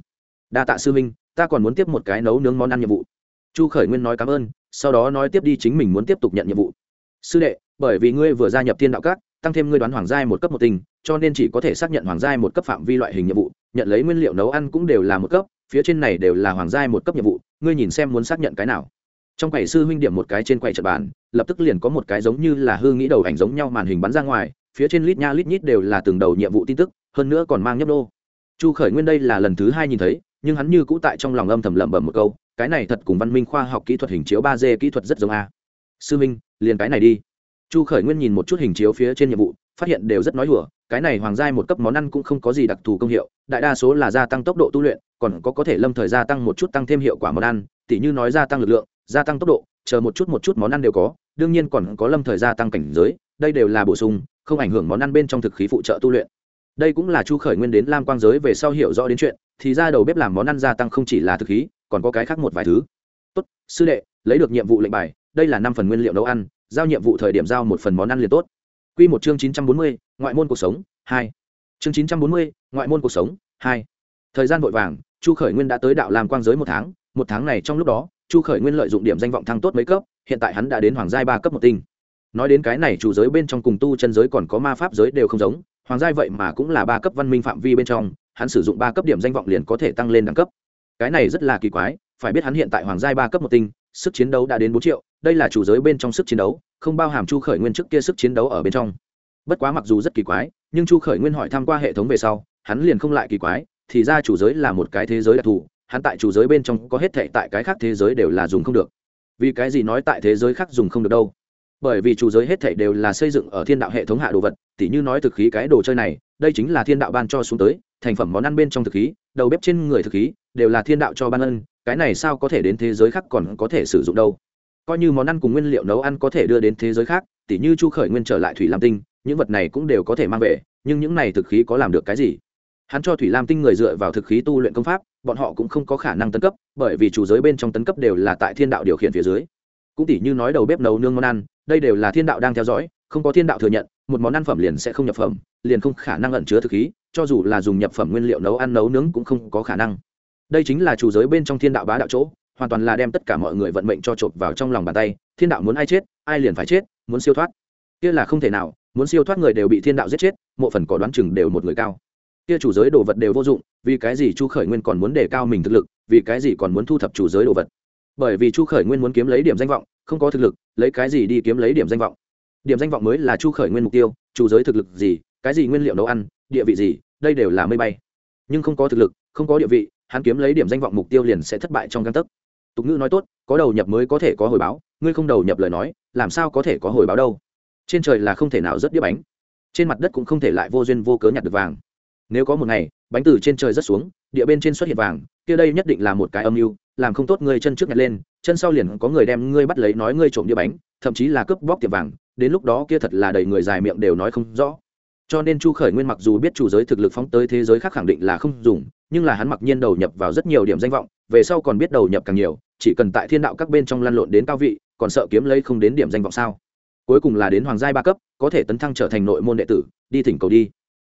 Đa tạ sư huynh, ta còn muốn tiếp một cái nấu nướng món ăn nhiệm vụ. Chu khởi nguyên nói cảm ơn, sau đó nói tiếp đi chính mình muốn tiếp tục nhận nhiệm vụ. Sư đệ, bởi vì ngươi vừa gia nhập thiên đạo các tăng thêm ngươi đoán hoàng giai một cấp một tinh, cho nên chỉ có thể xác nhận hoàng giai một cấp phạm vi loại hình nhiệm vụ, nhận lấy nguyên liệu nấu ăn cũng đều là một cấp, phía trên này đều là hoàng giai một cấp nhiệm vụ, ngươi nhìn xem muốn xác nhận cái nào. Trong quầy sư huynh điểm một cái trên quầy trật bàn, lập tức liền có một cái giống như là hư nghĩ đầu ảnh giống nhau màn hình bắn ra ngoài, phía trên lít nha lít nhít đều là từng đầu nhiệm vụ tin tức, hơn nữa còn mang nhấp đô chu khởi nguyên đây là lần thứ hai nhìn thấy, nhưng hắn như cũ tại trong lòng âm thầm lẩm bẩm một câu, cái này thật cùng văn minh khoa học kỹ thuật hình chiếu ba d kỹ thuật rất giống a. Sư minh, liền cái này đi chu khởi nguyên nhìn một chút hình chiếu phía trên nhiệm vụ, phát hiện đều rất nói hùa cái này hoàng giai một cấp món ăn cũng không có gì đặc thù công hiệu, đại đa số là gia tăng tốc độ tu luyện, còn có có thể lâm thời gia tăng một chút tăng thêm hiệu quả món ăn, tỉ như nói gia tăng lực lượng, gia tăng tốc độ, chờ một chút một chút món ăn đều có, đương nhiên còn có lâm thời gia tăng cảnh giới, đây đều là bổ sung, không ảnh hưởng món ăn bên trong thực khí phụ trợ tu luyện. Đây cũng là chu khởi nguyên đến lam quang giới về sau hiểu rõ đến chuyện, thì ra đầu bếp làm món ăn gia tăng không chỉ là thực khí, còn có cái khác một vài thứ. Tốt, sư đệ, lấy được nhiệm vụ lệnh bài, đây là năm phần nguyên liệu nấu ăn giao nhiệm vụ thời điểm giao một phần món ăn liền tốt Quy một chương chín trăm bốn mươi, ngoại môn cuộc sống, hai. Chương chín trăm bốn mươi, ngoại môn cuộc sống, hai. Thời gian vội vàng, Chu Khởi Nguyên đã tới đạo làm quang giới một tháng, một tháng này trong lúc đó, Chu Khởi Nguyên lợi dụng điểm danh vọng thăng tốt mấy cấp, hiện tại hắn đã đến hoàng giai ba cấp một tinh. Nói đến cái này chủ giới bên trong cùng tu chân giới còn có ma pháp giới đều không giống, hoàng giai vậy mà cũng là ba cấp văn minh phạm vi bên trong, hắn sử dụng ba cấp điểm danh vọng liền có thể tăng lên đẳng cấp. Cái này rất là kỳ quái, phải biết hắn hiện tại hoàng giai ba cấp một tinh, sức chiến đấu đã đến bốn triệu, đây là chủ giới bên trong sức chiến đấu, không bao hàm chu khởi nguyên trước kia sức chiến đấu ở bên trong. Bất quá mặc dù rất kỳ quái nhưng chu khởi nguyên hỏi tham q u a hệ thống về sau hắn liền không lại kỳ quái thì ra chủ giới là một cái thế giới đặc thù hắn tại chủ giới bên trong có hết thệ tại cái khác thế giới đều là dùng không được. Vì cái gì nói tại thế giới khác dùng không được đâu? Bởi vì chủ giới hết thệ đều là xây dựng ở thiên đạo hệ thống hạ đồ vật tỉ như nói thực khí cái đồ chơi này đây chính là thiên đạo ban cho xuống tới thành phẩm món ăn bên trong thực khí đầu bếp trên người thực khí đều là thiên đạo cho ban ân cái này sao có thể đến thế giới khác còn có thể sử dụng đâu? Coi như món ăn cùng nguyên liệu nấu ăn có thể đưa đến thế giới khác, tỉ như chu khởi nguyên trở lại thủy lam tinh, những vật này cũng đều có thể mang về, nhưng những này thực khí có làm được cái gì? Hắn cho thủy lam tinh người dựa vào thực khí tu luyện công pháp, bọn họ cũng không có khả năng tấn cấp, bởi vì chủ giới bên trong tấn cấp đều là tại thiên đạo điều khiển phía dưới. Cũng tỉ như nói đầu bếp nấu nương món ăn, đây đều là thiên đạo đang theo dõi, không có thiên đạo thừa nhận, một món ăn phẩm liền sẽ không nhập phẩm, liền không khả năng ẩn chứa thực khí, cho dù là dùng nhập phẩm nguyên liệu nấu ăn nấu nướng cũng không có khả năng. Đây chính là chủ giới bên trong thiên đạo bá đạo chỗ hoàn toàn là đem tất cả mọi người vận mệnh cho chộp vào trong lòng bàn tay, thiên đạo muốn ai chết, ai liền phải chết, muốn siêu thoát. Kia là không thể nào, muốn siêu thoát người đều bị thiên đạo giết chết, mộ phần có đoán chừng đều một người cao. Kia chủ giới đồ vật đều vô dụng, vì cái gì chu khởi nguyên còn muốn đề cao mình thực lực, vì cái gì còn muốn thu thập chủ giới đồ vật? Bởi vì chu khởi nguyên muốn kiếm lấy điểm danh vọng, không có thực lực, lấy cái gì đi kiếm lấy điểm danh vọng? Điểm danh vọng mới là chu khởi nguyên mục tiêu, chủ giới thực lực gì, cái gì nguyên liệu nấu ăn, địa vị gì, đây đều là mây bay. Nhưng không có thực lực, không có địa vị, hắn kiếm lấy điểm danh vọng mục tiêu liền sẽ thất bại trong căn tấc tục ngữ nói tốt, có đầu nhập mới có thể có hồi báo, ngươi không đầu nhập lời nói, làm sao có thể có hồi báo đâu. Trên trời là không thể nào rất đĩa bánh, trên mặt đất cũng không thể lại vô duyên vô cớ nhặt được vàng. Nếu có một ngày, bánh từ trên trời rất xuống, địa bên trên xuất hiện vàng, kia đây nhất định là một cái âm mưu, làm không tốt ngươi chân trước nhặt lên, chân sau liền có người đem ngươi bắt lấy nói ngươi trộm đĩa bánh, thậm chí là cướp bóc tiệm vàng, đến lúc đó kia thật là đầy người dài miệng đều nói không rõ. Cho nên chu khởi nguyên mặc dù biết chủ giới thực lực phóng tới thế giới khác khẳng định là không dùng nhưng là hắn mặc nhiên đầu nhập vào rất nhiều điểm danh vọng, về sau còn biết đầu nhập càng nhiều, chỉ cần tại thiên đạo các bên trong lăn lộn đến cao vị, còn sợ kiếm lấy không đến điểm danh vọng sao? Cuối cùng là đến hoàng giai ba cấp, có thể tấn thăng trở thành nội môn đệ tử, đi thỉnh cầu đi.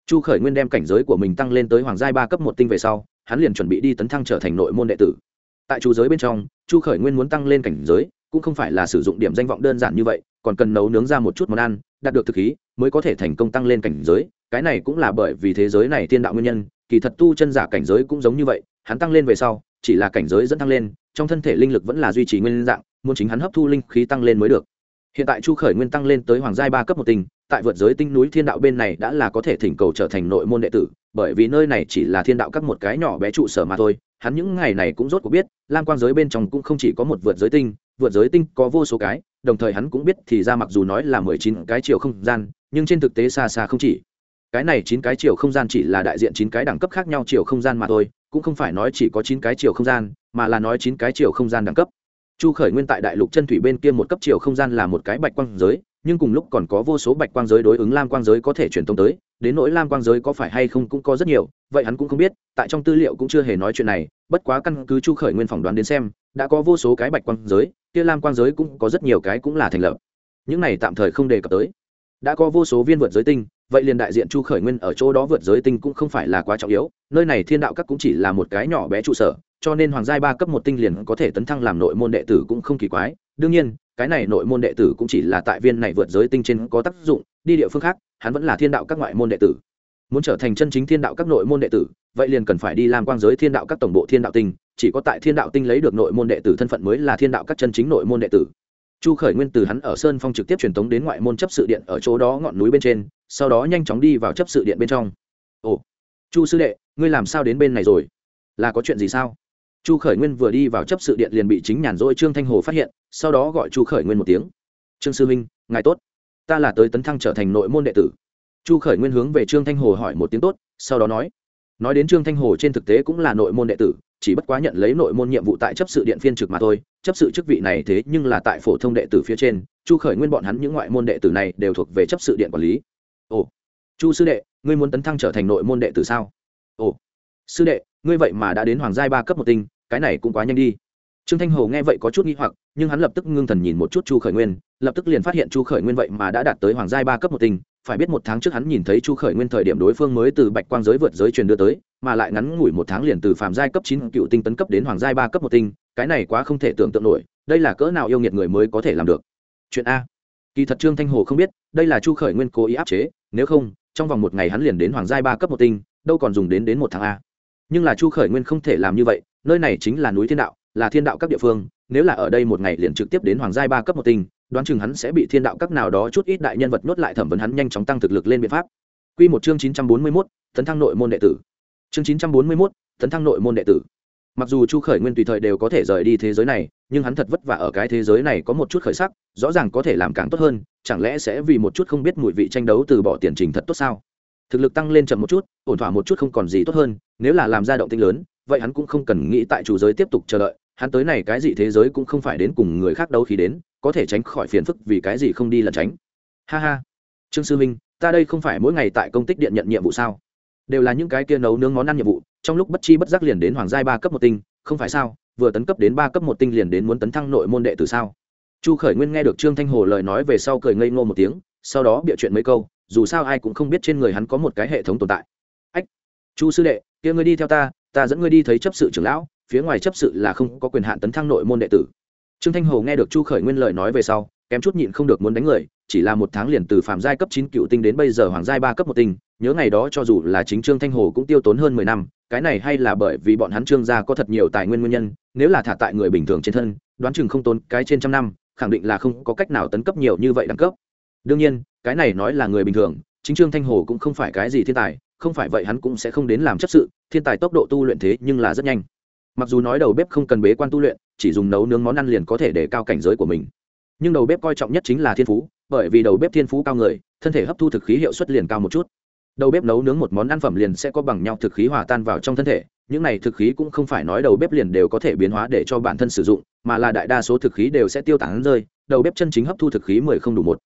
Chu khởi nguyên đem cảnh giới của mình tăng lên tới hoàng giai ba cấp một tinh về sau, hắn liền chuẩn bị đi tấn thăng trở thành nội môn đệ tử. Tại chu giới bên trong, chu khởi nguyên muốn tăng lên cảnh giới, cũng không phải là sử dụng điểm danh vọng đơn giản như vậy, còn cần nấu nướng ra một chút món ăn, đạt được thực khí, mới có thể thành công tăng lên cảnh giới. Cái này cũng là bởi vì thế giới này thiên đạo nguyên nhân kỳ thật tu chân giả cảnh giới cũng giống như vậy, hắn tăng lên về sau, chỉ là cảnh giới dẫn tăng lên, trong thân thể linh lực vẫn là duy trì nguyên dạng, muốn chính hắn hấp thu linh khí tăng lên mới được. Hiện tại chu khởi nguyên tăng lên tới hoàng giai ba cấp một tinh, tại vượt giới tinh núi thiên đạo bên này đã là có thể thỉnh cầu trở thành nội môn đệ tử, bởi vì nơi này chỉ là thiên đạo các một cái nhỏ bé trụ sở mà thôi, hắn những ngày này cũng rốt cuộc biết, lam quang giới bên trong cũng không chỉ có một vượt giới tinh, vượt giới tinh có vô số cái, đồng thời hắn cũng biết thì ra mặc dù nói là mười chín cái chiều không gian, nhưng trên thực tế xa xa không chỉ cái này chín cái chiều không gian chỉ là đại diện chín cái đẳng cấp khác nhau chiều không gian mà thôi, cũng không phải nói chỉ có chín cái chiều không gian, mà là nói chín cái chiều không gian đẳng cấp. Chu khởi nguyên tại đại lục chân thủy bên kia một cấp chiều không gian là một cái bạch quang giới, nhưng cùng lúc còn có vô số bạch quang giới đối ứng lam quang giới có thể truyền tống tới, đến nỗi lam quang giới có phải hay không cũng có rất nhiều, vậy hắn cũng không biết, tại trong tư liệu cũng chưa hề nói chuyện này, bất quá căn cứ chu khởi nguyên phỏng đoán đến xem, đã có vô số cái bạch quang giới, kia lam quang giới cũng có rất nhiều cái cũng là thành lập. Những này tạm thời không đề cập tới. Đã có vô số viên vượt giới tinh vậy liền đại diện chu khởi nguyên ở chỗ đó vượt giới tinh cũng không phải là quá trọng yếu, nơi này thiên đạo các cũng chỉ là một cái nhỏ bé trụ sở, cho nên hoàng giai ba cấp một tinh liền có thể tấn thăng làm nội môn đệ tử cũng không kỳ quái. Đương nhiên, cái này nội môn đệ tử cũng chỉ là tại viên này vượt giới tinh trên có tác dụng, đi địa phương khác, hắn vẫn là thiên đạo các ngoại môn đệ tử. Muốn trở thành chân chính thiên đạo các nội môn đệ tử, vậy liền cần phải đi làm quang giới thiên đạo các tổng bộ thiên đạo tinh, chỉ có tại thiên đạo tinh lấy được nội môn đệ tử thân phận mới là thiên đạo các chân chính nội môn đệ tử. Chu khởi nguyên từ hắn ở sơn phong trực tiếp truyền tống đến ngoại môn chấp sự điện ở chỗ đó ngọn núi bên trên sau đó nhanh chóng đi vào chấp sự điện bên trong. Ồ chu sư đệ ngươi làm sao đến bên này rồi? Là có chuyện gì sao? Chu khởi nguyên vừa đi vào chấp sự điện liền bị chính nhàn rỗi trương thanh hồ phát hiện sau đó gọi chu khởi nguyên một tiếng. Trương sư huynh, ngài tốt. Ta là tới tấn thăng trở thành nội môn đệ tử. Chu khởi nguyên hướng về trương thanh hồ hỏi một tiếng tốt sau đó nói. Nói đến trương thanh hồ trên thực tế cũng là nội môn đệ tử chỉ bất quá nhận lấy nội môn nhiệm vụ tại chấp sự điện phiên trực mà thôi chấp sự chức vị này thế nhưng là tại phổ thông đệ tử phía trên chu khởi nguyên bọn hắn những ngoại môn đệ tử này đều thuộc về chấp sự điện quản lý ồ. Chu sư đệ, ngươi muốn tấn thăng trở thành nội môn đệ tử sao? Ồ. Sư đệ, ngươi vậy mà đã đến hoàng giai ba cấp một tinh, cái này cũng quá nhanh đi. Trương thanh hồ nghe vậy có chút nghi hoặc, nhưng hắn lập tức ngưng thần nhìn một chút chu khởi nguyên, lập tức liền phát hiện chu khởi nguyên vậy mà đã đạt tới hoàng giai ba cấp một tinh. Phải biết một tháng trước hắn nhìn thấy chu khởi nguyên thời điểm đối phương mới từ bạch quang giới vượt giới truyền đưa tới, mà lại ngắn ngủi một tháng liền từ phạm giai cấp chín cựu tinh tấn cấp đến hoàng giai ba cấp một tinh, cái này quá không thể tưởng tượng nổi, đây là cỡ nào yêu nghiệt người mới có thể làm được. Chuyện a kỳ thật trương thanh hồ không biết đây là chu khởi nguyên cố ý áp chế nếu không trong vòng một ngày hắn liền đến hoàng giai ba cấp một tinh đâu còn dùng đến đến một tháng a nhưng là chu khởi nguyên không thể làm như vậy nơi này chính là núi thiên đạo là thiên đạo các địa phương nếu là ở đây một ngày liền trực tiếp đến hoàng giai ba cấp một tinh đoán chừng hắn sẽ bị thiên đạo các nào đó chút ít đại nhân vật nhốt lại thẩm vấn hắn nhanh chóng tăng thực lực lên biện pháp Quy một chương chín trăm bốn mươi 941, tấn thăng nội môn đệ tử. Chương chín trăm bốn mươi 941, tấn thăng nội môn đệ tử. Mặc dù Chu Khởi Nguyên tùy thời đều có thể rời đi thế giới này, nhưng hắn thật vất vả ở cái thế giới này có một chút khởi sắc, rõ ràng có thể làm càng tốt hơn, chẳng lẽ sẽ vì một chút không biết mùi vị tranh đấu từ bỏ tiền trình thật tốt sao? Thực lực tăng lên chậm một chút, ổn thỏa một chút không còn gì tốt hơn, nếu là làm ra động tĩnh lớn, vậy hắn cũng không cần nghĩ tại chủ giới tiếp tục chờ đợi, hắn tới này cái gì thế giới cũng không phải đến cùng người khác đâu khi đến có thể tránh khỏi phiền phức vì cái gì không đi lẩn tránh. Ha ha. Trương sư minh ta đây không phải mỗi ngày tại công tích điện nhận nhiệm vụ sao? Đều là những cái kia nấu nướng món ăn nhiệm vụ, trong lúc bất chi bất giác liền đến hoàng giai ba cấp một tinh, không phải sao? Vừa tấn cấp đến ba cấp một tinh liền đến muốn tấn thăng nội môn đệ từ sao? Chu khởi nguyên nghe được trương thanh hồ lời nói về sau cười ngây ngô một tiếng, sau đó bịa chuyện mấy câu, dù sao ai cũng không biết trên người hắn có một cái hệ thống tồn tại. Ách, chu sư đệ, kia ngươi đi theo ta ta dẫn ngươi đi thấy chấp sự trưởng lão, phía ngoài chấp sự là không có quyền hạn tấn thăng nội môn đệ tử. Trương thanh hồ nghe được chu khởi nguyên lời nói về sau, kém chút nhịn không được muốn đánh người, chỉ là một tháng liền từ phạm giai cấp chín cựu tinh đến bây giờ hoàng giai ba cấp một tinh nhớ ngày đó cho dù là chính trương thanh hồ cũng tiêu tốn hơn mười năm, cái này hay là bởi vì bọn hắn trương gia có thật nhiều tài nguyên nguyên nhân, nếu là thả tại người bình thường trên thân, đoán chừng không tốn cái trên trăm năm, khẳng định là không có cách nào tấn cấp nhiều như vậy đẳng cấp. Đương nhiên, cái này nói là người bình thường, chính trương thanh hồ cũng không phải cái gì thiên tài, không phải vậy hắn cũng sẽ không đến làm chấp sự, thiên tài tốc độ tu luyện thế nhưng là rất nhanh. Mặc dù nói đầu bếp không cần bế quan tu luyện, chỉ dùng nấu nướng món ăn liền có thể để cao cảnh giới của mình. Nhưng đầu bếp coi trọng nhất chính là thiên phú, bởi vì đầu bếp thiên phú cao người, thân thể hấp thu thực khí hiệu suất liền cao một chút đầu bếp nấu nướng một món ăn phẩm liền sẽ có bằng nhau thực khí hòa tan vào trong thân thể, những này thực khí cũng không phải nói đầu bếp liền đều có thể biến hóa để cho bản thân sử dụng, mà là đại đa số thực khí đều sẽ tiêu tán rơi, đầu bếp chân chính hấp thu thực khí mười không đủ một.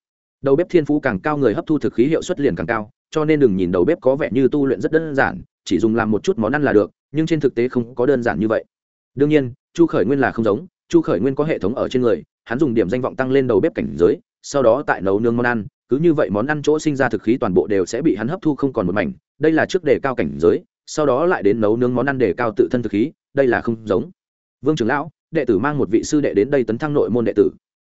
Đầu bếp thiên phú càng cao người hấp thu thực khí hiệu suất liền càng cao, cho nên đừng nhìn đầu bếp có vẻ như tu luyện rất đơn giản, chỉ dùng làm một chút món ăn là được, nhưng trên thực tế không có đơn giản như vậy. Đương nhiên, chu khởi nguyên là không giống, chu khởi nguyên có hệ thống ở trên người, hắn dùng điểm danh vọng tăng lên đầu bếp cảnh giới, sau đó tại nấu nướng món ăn cứ như vậy món ăn chỗ sinh ra thực khí toàn bộ đều sẽ bị hắn hấp thu không còn một mảnh, đây là trước đề cao cảnh giới, sau đó lại đến nấu nướng món ăn đề cao tự thân thực khí, đây là không giống. Vương trưởng lão, đệ tử mang một vị sư đệ đến đây tấn thăng nội môn đệ tử.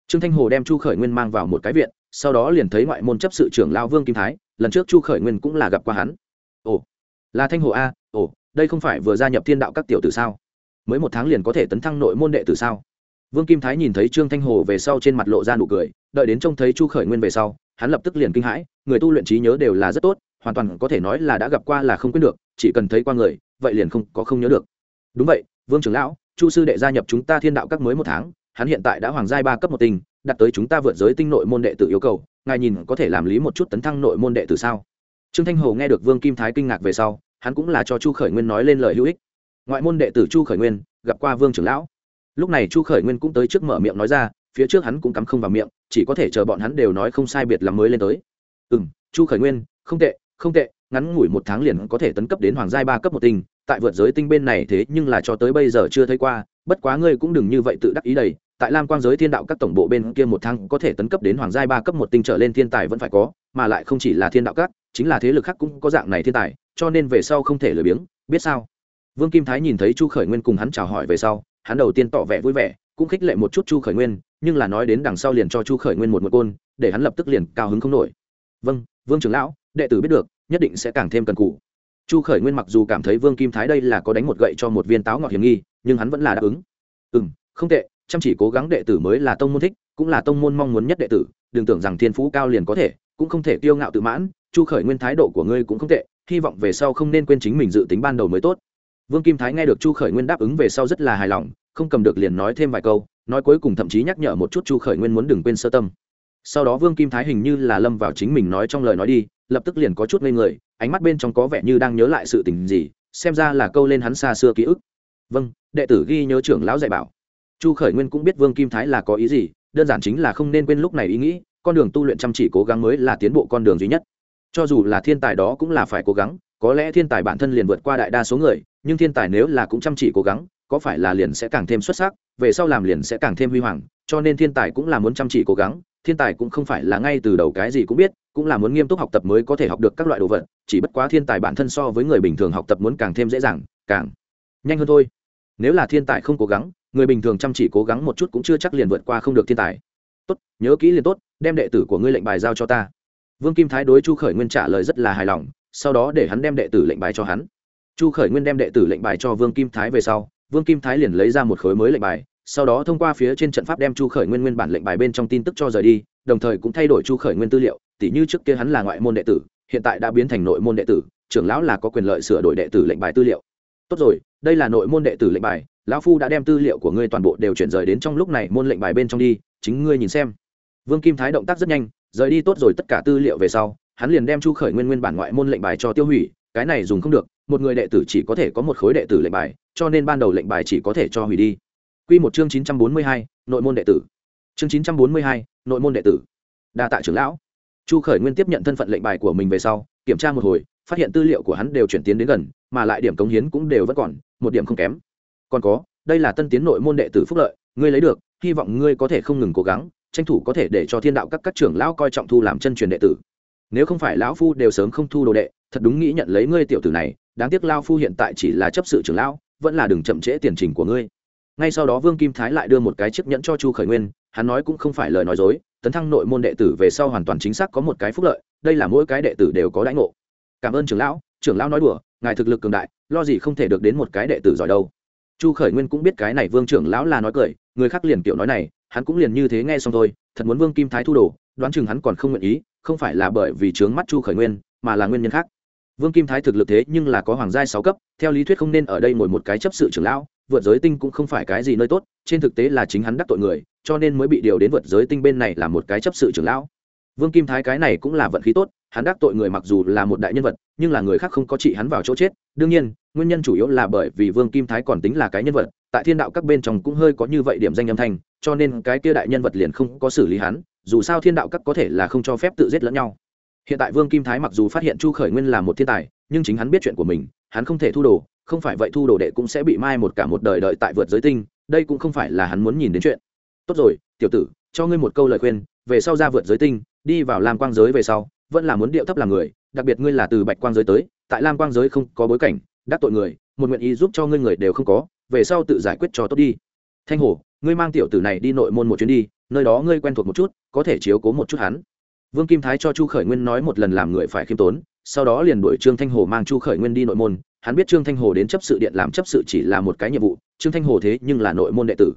Trương thanh hồ đem chu khởi nguyên mang vào một cái viện, sau đó liền thấy ngoại môn chấp sự trưởng lao vương kim thái, lần trước chu khởi nguyên cũng là gặp qua hắn. Ồ, là thanh hồ a, ồ, đây không phải vừa gia nhập thiên đạo các tiểu tử sao? Mới một tháng liền có thể tấn thăng nội môn đệ tử sao? Vương kim thái nhìn thấy trương thanh hồ về sau trên mặt lộ ra nụ cười đợi đến trông thấy chu khởi nguyên về sau, hắn lập tức liền kinh hãi, người tu luyện trí nhớ đều là rất tốt, hoàn toàn có thể nói là đã gặp qua là không quyết được, chỉ cần thấy qua người, vậy liền không có không nhớ được. Đúng vậy, vương trưởng lão, chu sư đệ gia nhập chúng ta thiên đạo các mới một tháng, hắn hiện tại đã hoàng giai ba cấp một tinh đặt tới chúng ta vượt giới tinh nội môn đệ tử yêu cầu, ngài nhìn có thể làm lý một chút tấn thăng nội môn đệ tử sao? Trương thanh hồ nghe được vương kim thái kinh ngạc về sau, hắn cũng là cho chu khởi nguyên nói lên lời hữu ích. Ngoại môn đệ tử chu khởi nguyên, gặp qua vương trưởng lão. Lúc này chu khởi nguyên cũng tới trước mở miệng nói ra phía trước hắn cũng cắm không vào miệng, chỉ có thể chờ bọn hắn đều nói không sai biệt lắm mới lên tới. Ừ m chu khởi nguyên, không tệ không tệ, ngắn ngủi một tháng liền có thể tấn cấp đến hoàng giai ba cấp một tinh, tại vượt giới tinh bên này thế nhưng là cho tới bây giờ chưa thấy qua, bất quá ngươi cũng đừng như vậy tự đắc ý đầy tại lam quang giới thiên đạo các tổng bộ bên kia một tháng có thể tấn cấp đến hoàng giai ba cấp một tinh trở lên thiên tài vẫn phải có, mà lại không chỉ là thiên đạo các, chính là thế lực khác cũng có dạng này thiên tài, cho nên về sau không thể lười biếng, biết sao? Vương kim thái nhìn thấy chu khởi nguyên cùng hắn chào hỏi về sau, hắn đầu tiên tỏ vẻ vui vẻ, cũng khích lệ một chút chu khởi nguyên nhưng là nói đến đằng sau liền cho chu khởi nguyên một một côn, để hắn lập tức liền cao hứng không nổi. Vâng vương trưởng lão, đệ tử biết được, nhất định sẽ càng thêm cần cụ chu khởi nguyên mặc dù cảm thấy vương kim thái đây là có đánh một gậy cho một viên táo ngọt hiểm nghi, nhưng hắn vẫn là đáp ứng. Ừ m không tệ, chăm chỉ cố gắng đệ tử mới là tông môn thích, cũng là tông môn mong muốn nhất đệ tử, đừng tưởng rằng thiên phú cao liền có thể, cũng không thể kiêu ngạo tự mãn, chu khởi nguyên thái độ của ngươi cũng không tệ, hy vọng về sau không nên quên chính mình dự tính ban đầu mới tốt. Vương kim thái nghe được chu khởi nguyên đáp ứng về sau rất là hài lòng, không cầm được liền nói thêm vài câu nói cuối cùng thậm chí nhắc nhở một chút chu khởi nguyên muốn đừng quên sơ tâm. Sau đó vương kim thái hình như là lâm vào chính mình nói trong lời nói đi, lập tức liền có chút ngây người, ánh mắt bên trong có vẻ như đang nhớ lại sự tình gì, xem ra là câu lên hắn xa xưa ký ức. Vâng đệ tử ghi nhớ trưởng lão dạy bảo. Chu khởi nguyên cũng biết vương kim thái là có ý gì, đơn giản chính là không nên quên lúc này ý nghĩ, con đường tu luyện chăm chỉ cố gắng mới là tiến bộ con đường duy nhất. Cho dù là thiên tài đó cũng là phải cố gắng, có lẽ thiên tài bản thân liền vượt qua đại đa số người, nhưng thiên tài nếu là cũng chăm chỉ cố gắng có phải là liền sẽ càng thêm xuất sắc, về sau làm liền sẽ càng thêm huy hoàng, cho nên thiên tài cũng là muốn chăm chỉ cố gắng, thiên tài cũng không phải là ngay từ đầu cái gì cũng biết, cũng là muốn nghiêm túc học tập mới có thể học được các loại đồ vật, chỉ bất quá thiên tài bản thân so với người bình thường học tập muốn càng thêm dễ dàng, càng nhanh hơn thôi. Nếu là thiên tài không cố gắng, người bình thường chăm chỉ cố gắng một chút cũng chưa chắc liền vượt qua không được thiên tài. Tốt, nhớ kỹ liền tốt, đem đệ tử của ngươi lệnh bài giao cho ta. Vương kim thái đối chu khởi nguyên trả lời rất là hài lòng, sau đó để hắn đem đệ tử lệnh bài cho hắn. Chu khởi nguyên đem đệ tử lệnh bài cho vương kim thái về sau vương kim thái liền lấy ra một khối mới lệnh bài, sau đó thông qua phía trên trận pháp đem chu khởi nguyên nguyên bản lệnh bài bên trong tin tức cho rời đi, đồng thời cũng thay đổi chu khởi nguyên tư liệu, tỉ như trước kia hắn là ngoại môn đệ tử, hiện tại đã biến thành nội môn đệ tử, trưởng lão là có quyền lợi sửa đổi đệ tử lệnh bài tư liệu. Tốt rồi, đây là nội môn đệ tử lệnh bài, lão phu đã đem tư liệu của ngươi toàn bộ đều chuyển rời đến trong lúc này môn lệnh bài bên trong đi, chính ngươi nhìn xem. Vương kim thái động tác rất nhanh, rời đi tốt rồi tất cả tư liệu về sau, hắn liền đem chu khởi nguyên nguyên bản ngoại môn lệnh bài cho tiêu hủy cái này dùng không được một người đệ tử chỉ có thể có một khối đệ tử lệnh bài cho nên ban đầu lệnh bài chỉ có thể cho hủy đi Quy một chương chín trăm bốn mươi hai, nội môn đệ tử. Chương chín trăm bốn mươi hai, nội môn đệ tử. Đa tạ trưởng lão. Chu Khởi Nguyên tiếp nhận thân phận lệnh bài của mình về sau, kiểm tra một hồi, phát hiện tư liệu của hắn đều chuyển tiến đến gần, mà lại điểm cống hiến cũng đều vẫn còn, một điểm không kém. Còn có, đây là tân tiến nội môn đệ tử phúc lợi, ngươi lấy được, hy vọng ngươi có thể không ngừng cố gắng, tranh thủ có thể để cho thiên đạo các các trưởng lão coi trọng thu làm chân truyền đệ tử nếu không phải lão phu đều sớm không thu đồ đệ thật đúng nghĩ nhận lấy ngươi tiểu tử này, đáng tiếc lao phu hiện tại chỉ là chấp sự trưởng lão, vẫn là đừng chậm trễ tiền trình của ngươi. Ngay sau đó vương kim thái lại đưa một cái chiếc nhẫn cho chu khởi nguyên, hắn nói cũng không phải lời nói dối, tấn thăng nội môn đệ tử về sau hoàn toàn chính xác có một cái phúc lợi, đây là mỗi cái đệ tử đều có đãi ngộ. Cảm ơn trưởng lão trưởng lão nói đùa, ngài thực lực cường đại, lo gì không thể được đến một cái đệ tử giỏi đâu. Chu khởi nguyên cũng biết cái này vương trưởng lão là nói cười, người khác liền kiểu nói này, hắn cũng liền như thế nghe xong thôi, thật muốn vương kim thái thu đồ, đoán chừng hắn còn không nguyện ý, không phải là bởi vì trướng mắt chu khởi nguyên, mà là nguyên nhân khác vương kim thái thực lực thế nhưng là có hoàng giai sáu cấp, theo lý thuyết không nên ở đây ngồi một cái chấp sự trưởng lão, vượt giới tinh cũng không phải cái gì nơi tốt, trên thực tế là chính hắn đắc tội người, cho nên mới bị điều đến vượt giới tinh bên này là một cái chấp sự trưởng lão. Vương kim thái cái này cũng là vận khí tốt, hắn đắc tội người mặc dù là một đại nhân vật, nhưng là người khác không có trị hắn vào chỗ chết. Đương nhiên, nguyên nhân chủ yếu là bởi vì vương kim thái còn tính là cái nhân vật, tại thiên đạo các bên trong cũng hơi có như vậy điểm danh âm thanh, cho nên cái kia đại nhân vật liền không có xử lý hắn, dù sao thiên đạo các có thể là không cho phép tự giết lẫn nhau hiện tại vương kim thái mặc dù phát hiện chu khởi nguyên là một thiên tài, nhưng chính hắn biết chuyện của mình, hắn không thể thu đồ, không phải vậy thu đồ đệ cũng sẽ bị mai một cả một đời đợi tại vượt giới tinh, đây cũng không phải là hắn muốn nhìn đến chuyện. Tốt rồi, tiểu tử, cho ngươi một câu lời khuyên, về sau ra vượt giới tinh, đi vào lam quang giới về sau, vẫn là muốn điệu thấp làm người, đặc biệt ngươi là từ bạch quang giới tới, tại lam quang giới không có bối cảnh, đắc tội người, một nguyện ý giúp cho ngươi người đều không có, về sau tự giải quyết cho tốt đi. Thanh hồ ngươi mang tiểu tử này đi nội môn một chuyến đi, nơi đó ngươi quen thuộc một chút, có thể chiếu cố một chút hắn vương kim thái cho chu khởi nguyên nói một lần làm người phải khiêm tốn, sau đó liền đuổi trương thanh hồ mang chu khởi nguyên đi nội môn. Hắn biết trương thanh hồ đến chấp sự điện làm chấp sự chỉ là một cái nhiệm vụ, trương thanh hồ thế nhưng là nội môn đệ tử.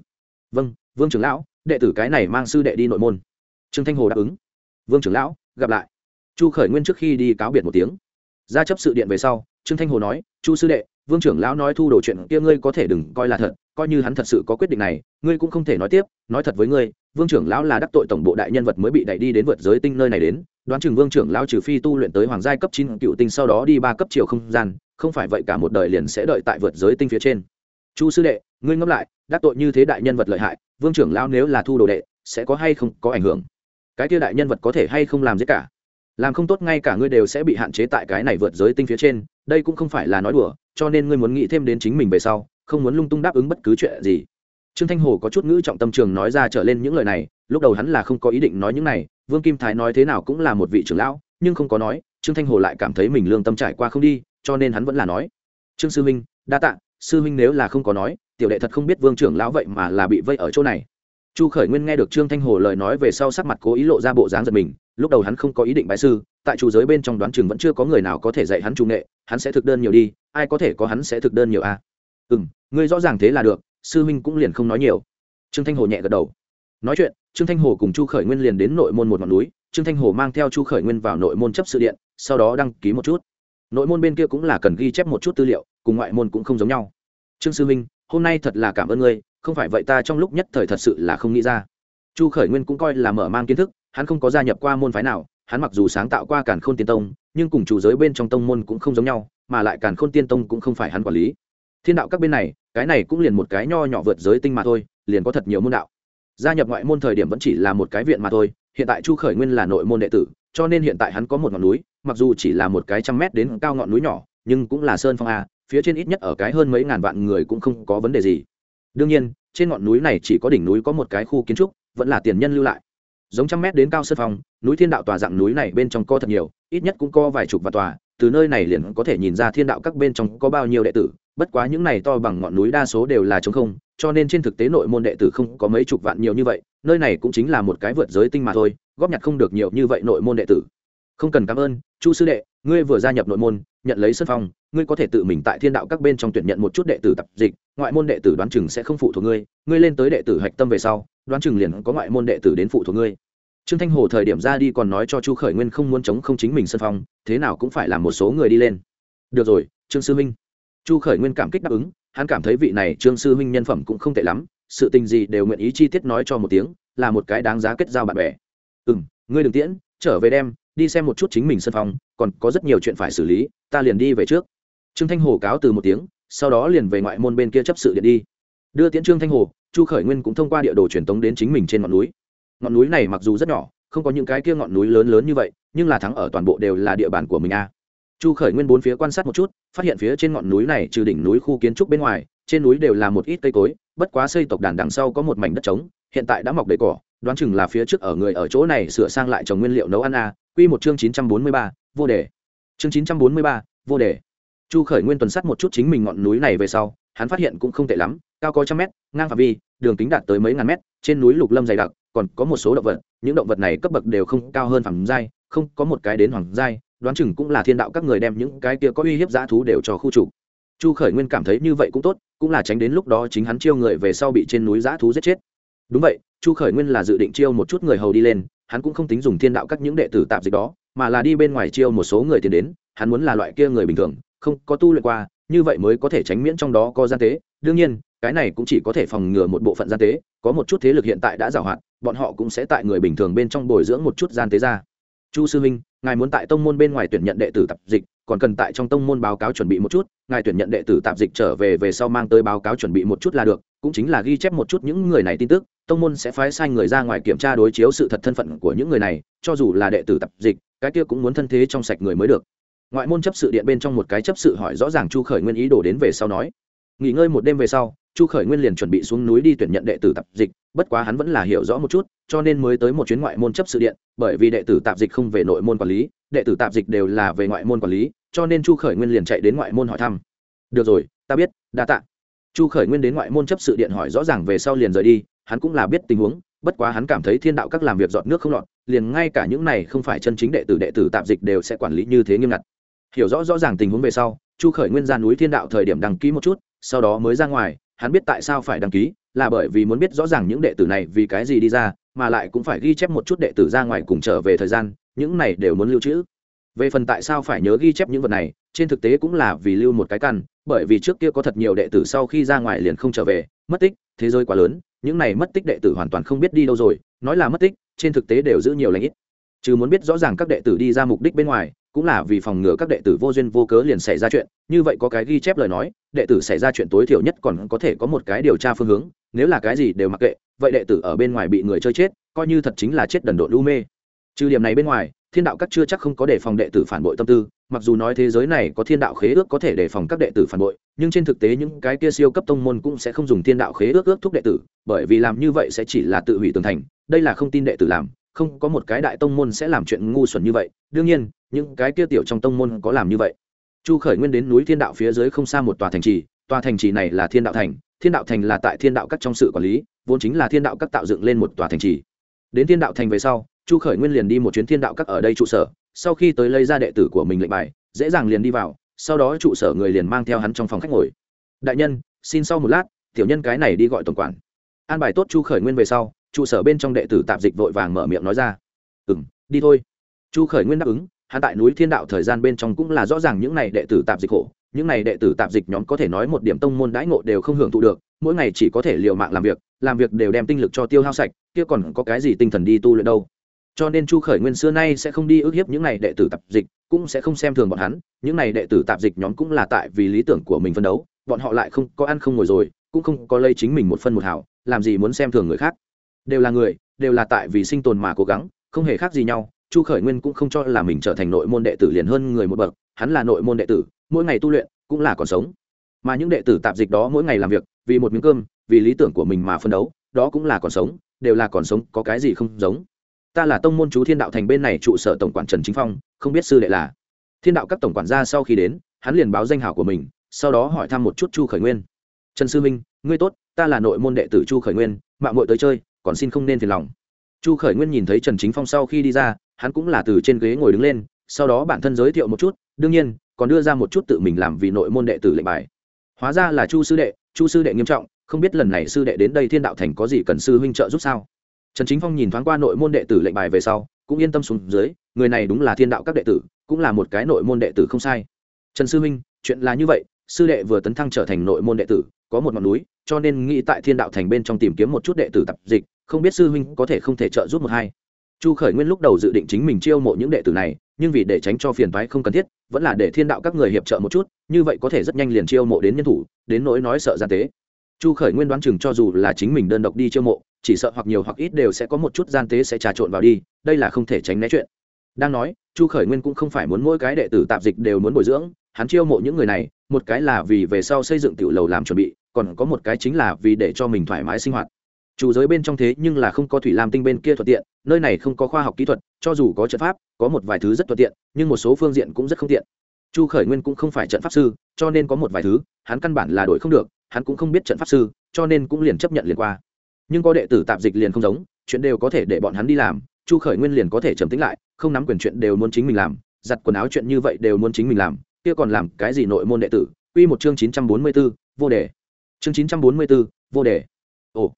Vâng vương trưởng lão, đệ tử cái này mang sư đệ đi nội môn. Trương thanh hồ đáp ứng. Vương trưởng lão, gặp lại. Chu khởi nguyên trước khi đi cáo biệt một tiếng. Ra chấp sự điện về sau, trương thanh hồ nói, chu sư đệ, vương trưởng lão nói thu đồ chuyện kia ngươi có thể đừng coi là thật, coi như hắn thật sự có quyết định này, ngươi cũng không thể nói tiếp, nói thật với ngươi vương trưởng lão là đắc tội tổng bộ đại nhân vật mới bị đẩy đi đến vượt giới tinh nơi này đến, đoán chừng vương trưởng lão trừ phi tu luyện tới hoàng giai cấp chín cựu tinh sau đó đi ba cấp chiều không gian, không phải vậy cả một đời liền sẽ đợi tại vượt giới tinh phía trên. Chu sư đệ, ngươi ngẫm lại, đắc tội như thế đại nhân vật lợi hại, vương trưởng lão nếu là thu đồ đệ, sẽ có hay không có ảnh hưởng? Cái kia đại nhân vật có thể hay không làm giết cả? Làm không tốt ngay cả ngươi đều sẽ bị hạn chế tại cái này vượt giới tinh phía trên, đây cũng không phải là nói đùa, cho nên ngươi muốn nghĩ thêm đến chính mình về sau, không muốn lung tung đáp ứng bất cứ chuyện gì trương thanh hồ có chút ngữ trọng tâm trường nói ra trở lên những lời này, lúc đầu hắn là không có ý định nói những này, vương kim thái nói thế nào cũng là một vị trưởng lão, nhưng không có nói, trương thanh hồ lại cảm thấy mình lương tâm trải qua không đi, cho nên hắn vẫn là nói trương sư minh, đa tạ, sư minh nếu là không có nói, tiểu đệ thật không biết vương trưởng lão vậy mà là bị vây ở chỗ này chu khởi nguyên nghe được trương thanh hồ lời nói về sau sắc mặt cố ý lộ ra bộ dáng giật mình, lúc đầu hắn không có ý định bại sư, tại chủ giới bên trong đoán chừng vẫn chưa có người nào có thể dạy hắn trung nghệ, hắn sẽ thực đơn nhiều đi, ai có thể có hắn sẽ thực đơn nhiều a à? ừ m ngươi rõ ràng thế là được sư huynh cũng liền không nói nhiều. Trương thanh hồ nhẹ gật đầu. Nói chuyện, trương thanh hồ cùng chu khởi nguyên liền đến nội môn một ngọn núi, trương thanh hồ mang theo chu khởi nguyên vào nội môn chấp sự điện, sau đó đăng ký một chút. Nội môn bên kia cũng là cần ghi chép một chút tư liệu, cùng ngoại môn cũng không giống nhau. Trương sư huynh, hôm nay thật là cảm ơn ngươi, không phải vậy ta trong lúc nhất thời thật sự là không nghĩ ra. Chu khởi nguyên cũng coi là mở mang kiến thức, hắn không có gia nhập qua môn phái nào, hắn mặc dù sáng tạo qua càn khôn tiên tông, nhưng cùng chủ giới bên trong tông môn cũng không giống nhau, mà lại càn khôn tiên tông cũng không phải hắn quản lý. Thiên đạo các bên này cái này cũng liền một cái nho nhỏ vượt giới tinh mà thôi, liền có thật nhiều môn đạo. Gia nhập ngoại môn thời điểm vẫn chỉ là một cái viện mà thôi, hiện tại chu khởi nguyên là nội môn đệ tử, cho nên hiện tại hắn có một ngọn núi, mặc dù chỉ là một cái trăm mét đến cao ngọn núi nhỏ, nhưng cũng là sơn phong a, phía trên ít nhất ở cái hơn mấy ngàn vạn người cũng không có vấn đề gì. Đương nhiên, trên ngọn núi này chỉ có đỉnh núi có một cái khu kiến trúc, vẫn là tiền nhân lưu lại. Giống trăm mét đến cao sơn phong, núi thiên đạo tòa dạng núi này bên trong co thật nhiều, ít nhất cũng có vài chục và tòa từ nơi này liền có thể nhìn ra thiên đạo các bên trong có bao nhiêu đệ tử, bất quá những này to bằng ngọn núi đa số đều là trống không, cho nên trên thực tế nội môn đệ tử không có mấy chục vạn nhiều như vậy, nơi này cũng chính là một cái vượt giới tinh mà thôi, góp nhặt không được nhiều như vậy nội môn đệ tử. Không cần cảm ơn, chu sư đệ, ngươi vừa gia nhập nội môn, nhận lấy sân phong, ngươi có thể tự mình tại thiên đạo các bên trong tuyển nhận một chút đệ tử tập dịch, ngoại môn đệ tử đoán chừng sẽ không phụ thuộc ngươi ngươi lên tới đệ tử hạch tâm về sau, đoán chừng liền có ngoại môn đệ tử đến phụ thuộc ngươi trương thanh hồ thời điểm ra đi còn nói cho chu khởi nguyên không muốn chống không chính mình sân phong, thế nào cũng phải làm một số người đi lên. Được rồi, trương sư minh. Chu khởi nguyên cảm kích đáp ứng, hắn cảm thấy vị này trương sư Minh nhân phẩm cũng không tệ lắm, sự tình gì đều nguyện ý chi tiết nói cho một tiếng, là một cái đáng giá kết giao bạn bè. Ừ m ngươi đừng tiễn, trở về đem, đi xem một chút chính mình sân phong, còn có rất nhiều chuyện phải xử lý, ta liền đi về trước. Trương thanh hồ cáo từ một tiếng, sau đó liền về ngoại môn bên kia chấp sự điện đi. Đưa tiễn trương thanh hồ, chu khởi nguyên cũng thông qua địa đồ truyền tống đến chính mình trên ngọn núi ngọn núi này mặc dù rất nhỏ, không có những cái kia ngọn núi lớn lớn như vậy, nhưng là thắng ở toàn bộ đều là địa bàn của mình a. Chu khởi nguyên bốn phía quan sát một chút, phát hiện phía trên ngọn núi này trừ đỉnh núi khu kiến trúc bên ngoài, trên núi đều là một ít cây cối, bất quá xây tộc đàn đằng sau có một mảnh đất trống, hiện tại đã mọc đầy cỏ, đoán chừng là phía trước ở người ở chỗ này sửa sang lại trồng nguyên liệu nấu ăn a. Quy một chương chín trăm bốn mươi ba, vô đề. Chương chín trăm bốn mươi ba, vô đề. Chu khởi nguyên tuần sát một chút chính mình ngọn núi này về sau, hắn phát hiện cũng không tệ lắm, cao có trăm mét, ngang phạm vi, đường kính đạt tới mấy ngàn mét, trên núi lục lâm dày đặc còn có một số động vật, những động vật này cấp bậc đều không cao hơn phẳng giai, không có một cái đến hoàng giai, đoán chừng cũng là thiên đạo các người đem những cái kia có uy hiếp dã thú đều cho khu chủ chu khởi nguyên cảm thấy như vậy cũng tốt, cũng là tránh đến lúc đó chính hắn chiêu người về sau bị trên núi dã thú giết chết. Đúng vậy, chu khởi nguyên là dự định chiêu một chút người hầu đi lên, hắn cũng không tính dùng thiên đạo các những đệ tử tạp dịch đó, mà là đi bên ngoài chiêu một số người tiền đến, hắn muốn là loại kia người bình thường, không có tu luyện qua, như vậy mới có thể tránh miễn trong đó có gian tế đương nhiên, cái này cũng chỉ có thể phòng ngừa một bộ phận gian tế, có một chút thế lực hiện tại đã giảo hoạt, bọn họ cũng sẽ tại người bình thường bên trong bồi dưỡng một chút gian tế ra. Chu sư minh ngài muốn tại tông môn bên ngoài tuyển nhận đệ tử tập dịch, còn cần tại trong tông môn báo cáo chuẩn bị một chút, ngài tuyển nhận đệ tử tạp dịch trở về về sau mang tới báo cáo chuẩn bị một chút là được, cũng chính là ghi chép một chút những người này tin tức, tông môn sẽ phái sai người ra ngoài kiểm tra đối chiếu sự thật thân phận của những người này, cho dù là đệ tử tập dịch, cái kia cũng muốn thân thế trong sạch người mới được. Ngoại môn chấp sự điện bên trong một cái chấp sự hỏi rõ ràng chu khởi nguyên ý đồ đến về sau nói nghỉ ngơi một đêm về sau, chu khởi nguyên liền chuẩn bị xuống núi đi tuyển nhận đệ tử tạp dịch, bất quá hắn vẫn là hiểu rõ một chút, cho nên mới tới một chuyến ngoại môn chấp sự điện, bởi vì đệ tử tạp dịch không về nội môn quản lý, đệ tử tạp dịch đều là về ngoại môn quản lý, cho nên chu khởi nguyên liền chạy đến ngoại môn hỏi thăm. Được rồi, ta biết, đa t ạ chu khởi nguyên đến ngoại môn chấp sự điện hỏi rõ ràng về sau liền rời đi, hắn cũng là biết tình huống, bất quá hắn cảm thấy thiên đạo các làm việc dọn nước không lọt, liền ngay cả những này không phải chân chính đệ tử đệ tử tạp dịch đều sẽ quản lý như thế nghiêm ngặt. Hiểu rõ rõ ràng tình huống về sau, chu khởi nguyên ra núi thiên đạo thời điểm đăng ký một chút sau đó mới ra ngoài, hắn biết tại sao phải đăng ký, là bởi vì muốn biết rõ ràng những đệ tử này vì cái gì đi ra, mà lại cũng phải ghi chép một chút đệ tử ra ngoài cùng trở về thời gian, những này đều muốn lưu trữ. Về phần tại sao phải nhớ ghi chép những vật này, trên thực tế cũng là vì lưu một cái căn, bởi vì trước kia có thật nhiều đệ tử sau khi ra ngoài liền không trở về, mất tích, thế giới quá lớn, những này mất tích đệ tử hoàn toàn không biết đi đâu rồi, nói là mất tích, trên thực tế đều giữ nhiều lãnh ít. Chứ muốn biết rõ ràng các đệ tử đi ra mục đích bên ngoài cũng là vì phòng ngừa các đệ tử vô duyên vô cớ liền xảy ra chuyện, như vậy có cái ghi chép lời nói, đệ tử xảy ra chuyện tối thiểu nhất còn có thể có một cái điều tra phương hướng, nếu là cái gì đều mặc kệ, vậy đệ tử ở bên ngoài bị người chơi chết, coi như thật chính là chết đần độn lưu mê. Trừ điểm này bên ngoài, thiên đạo các chưa chắc không có đề phòng đệ tử phản bội tâm tư, mặc dù nói thế giới này có thiên đạo khế ước có thể đề phòng các đệ tử phản bội, nhưng trên thực tế những cái kia siêu cấp tông môn cũng sẽ không dùng thiên đạo khế ước ước thúc đệ tử, bởi vì làm như vậy sẽ chỉ là tự hủy tường thành, đây là không tin đệ tử làm, không có một cái đại tông môn sẽ làm chuyện ngu xuẩn như vậy. Đương nhiên những cái kia tiểu trong tông môn có làm như vậy. Chu khởi nguyên đến núi thiên đạo phía dưới không xa một tòa thành trì, tòa thành trì này là thiên đạo thành, thiên đạo thành là tại thiên đạo các trong sự quản lý, vốn chính là thiên đạo các tạo dựng lên một tòa thành trì. Đến thiên đạo thành về sau, chu khởi nguyên liền đi một chuyến thiên đạo các ở đây trụ sở, sau khi tới lấy ra đệ tử của mình lệnh bài, dễ dàng liền đi vào, sau đó trụ sở người liền mang theo hắn trong phòng khách ngồi. Đại nhân, xin sau một lát, tiểu nhân cái này đi gọi tổng quản. An bài tốt chu khởi nguyên về sau, trụ sở bên trong đệ tử tạp dịch vội vàng mở miệng nói ra. Ừ m đi thôi. Chu khởi nguyên đáp ứng hắn tại núi thiên đạo thời gian bên trong cũng là rõ ràng những này đệ tử tạp dịch khổ, những này đệ tử tạp dịch nhóm có thể nói một điểm tông môn đãi ngộ đều không hưởng thụ được, mỗi ngày chỉ có thể liều mạng làm việc làm việc đều đem tinh lực cho tiêu hao sạch, kia còn có cái gì tinh thần đi tu luyện đâu. Cho nên chu khởi nguyên xưa nay sẽ không đi ức hiếp những này đệ tử tạp dịch, cũng sẽ không xem thường bọn hắn, những này đệ tử tạp dịch nhóm cũng là tại vì lý tưởng của mình phân đấu, bọn họ lại không có ăn không ngồi rồi, cũng không có lây chính mình một phân một hảo làm gì muốn xem thường người khác. Đều là người, đều là tại vì sinh tồn mà cố gắng, không hề khác gì nhau chu khởi nguyên cũng không cho là mình trở thành nội môn đệ tử liền hơn người một bậc, hắn là nội môn đệ tử, mỗi ngày tu luyện cũng là còn sống. Mà những đệ tử tạp dịch đó mỗi ngày làm việc, vì một miếng cơm, vì lý tưởng của mình mà phân đấu, đó cũng là còn sống, đều là còn sống, có cái gì không giống. Ta là tông môn chú thiên đạo thành bên này trụ sở tổng quản trần chính phong, không biết sư đệ là. Thiên đạo các tổng quản gia sau khi đến, hắn liền báo danh hảo của mình, sau đó hỏi thăm một chút chu khởi nguyên. Trần sư minh, ngươi tốt, ta là nội môn đệ tử chu khởi nguyên mạng mội tới chơi, còn xin không nên phiền lòng. Chu khởi nguyên nhìn thấy trần chính phong sau khi đi ra hắn cũng là từ trên ghế ngồi đứng lên, sau đó bản thân giới thiệu một chút, đương nhiên, còn đưa ra một chút tự mình làm vì nội môn đệ tử lệnh bài. Hóa ra là chu sư đệ, chu sư đệ nghiêm trọng, không biết lần này sư đệ đến đây thiên đạo thành có gì cần sư huynh trợ giúp sao? Trần chính phong nhìn thoáng qua nội môn đệ tử lệnh bài về sau, cũng yên tâm xuống dưới, người này đúng là thiên đạo các đệ tử, cũng là một cái nội môn đệ tử không sai. Trần sư huynh, chuyện là như vậy, sư đệ vừa tấn thăng trở thành nội môn đệ tử, có một ngọn núi, cho nên nghĩ tại thiên đạo thành bên trong tìm kiếm một chút đệ tử tập dịch, không biết sư huynh có thể không thể trợ giúp một hai chu khởi nguyên lúc đầu dự định chính mình chiêu mộ những đệ tử này, nhưng vì để tránh cho phiền toái không cần thiết, vẫn là để thiên đạo các người hiệp trợ một chút, như vậy có thể rất nhanh liền chiêu mộ đến nhân thủ, đến nỗi nói sợ gian tế. Chu khởi nguyên đoán chừng cho dù là chính mình đơn độc đi chiêu mộ, chỉ sợ hoặc nhiều hoặc ít đều sẽ có một chút gian tế sẽ trà trộn vào đi, đây là không thể tránh né chuyện. Đang nói, chu khởi nguyên cũng không phải muốn mỗi cái đệ tử tạp dịch đều muốn bồi dưỡng, hắn chiêu mộ những người này, một cái là vì về sau xây dựng tiểu lầu làm chuẩn bị, còn có một cái chính là vì để cho mình thoải mái sinh hoạt chủ giới bên trong thế nhưng là không có thủy lam tinh bên kia thuận tiện nơi này không có khoa học kỹ thuật cho dù có trận pháp có một vài thứ rất thuận tiện nhưng một số phương diện cũng rất không tiện chu khởi nguyên cũng không phải trận pháp sư cho nên có một vài thứ hắn căn bản là đổi không được hắn cũng không biết trận pháp sư cho nên cũng liền chấp nhận liền qua nhưng có đệ tử tạp dịch liền không giống chuyện đều có thể để bọn hắn đi làm chu khởi nguyên liền có thể trầm tính lại không nắm quyền chuyện đều muốn chính mình làm giặt quần áo chuyện như vậy đều muốn chính mình làm kia còn làm cái gì nội môn đệ tử Quy một chương chín trăm bốn mươi 944, vô đề. Chương chín trăm bốn mươi 944, vô đề. Ồ,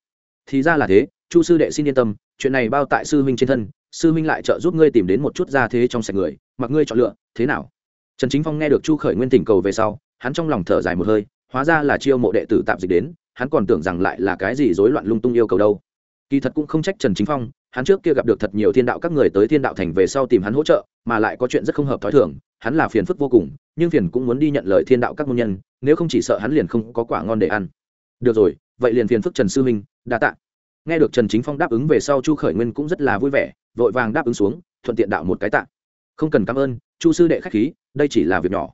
thì ra là thế, Chu sư đệ xin yên tâm, chuyện này bao tại sư huynh trên thân, sư huynh lại trợ giúp ngươi tìm đến một chút gia thế trong sạch người, mặc ngươi chọn lựa, thế nào? Trần Chính Phong nghe được Chu Khởi Nguyên tỉnh cầu về sau, hắn trong lòng thở dài một hơi, hóa ra là chiêu mộ đệ tử tạm dịch đến, hắn còn tưởng rằng lại là cái gì rối loạn lung tung yêu cầu đâu kỳ thật cũng không trách trần chính phong hắn trước kia gặp được thật nhiều thiên đạo các người tới thiên đạo thành về sau tìm hắn hỗ trợ mà lại có chuyện rất không hợp thói thường hắn là phiền phức vô cùng nhưng phiền cũng muốn đi nhận lời thiên đạo các môn nhân nếu không chỉ sợ hắn liền không có quả ngon để ăn được rồi vậy liền phiền phức trần sư minh, đa tạ. Nghe được trần chính phong đáp ứng về sau chu khởi nguyên cũng rất là vui vẻ, vội vàng đáp ứng xuống, thuận tiện đạo một cái tạ. Không cần cảm ơn, chu sư đệ khách khí, đây chỉ là việc nhỏ.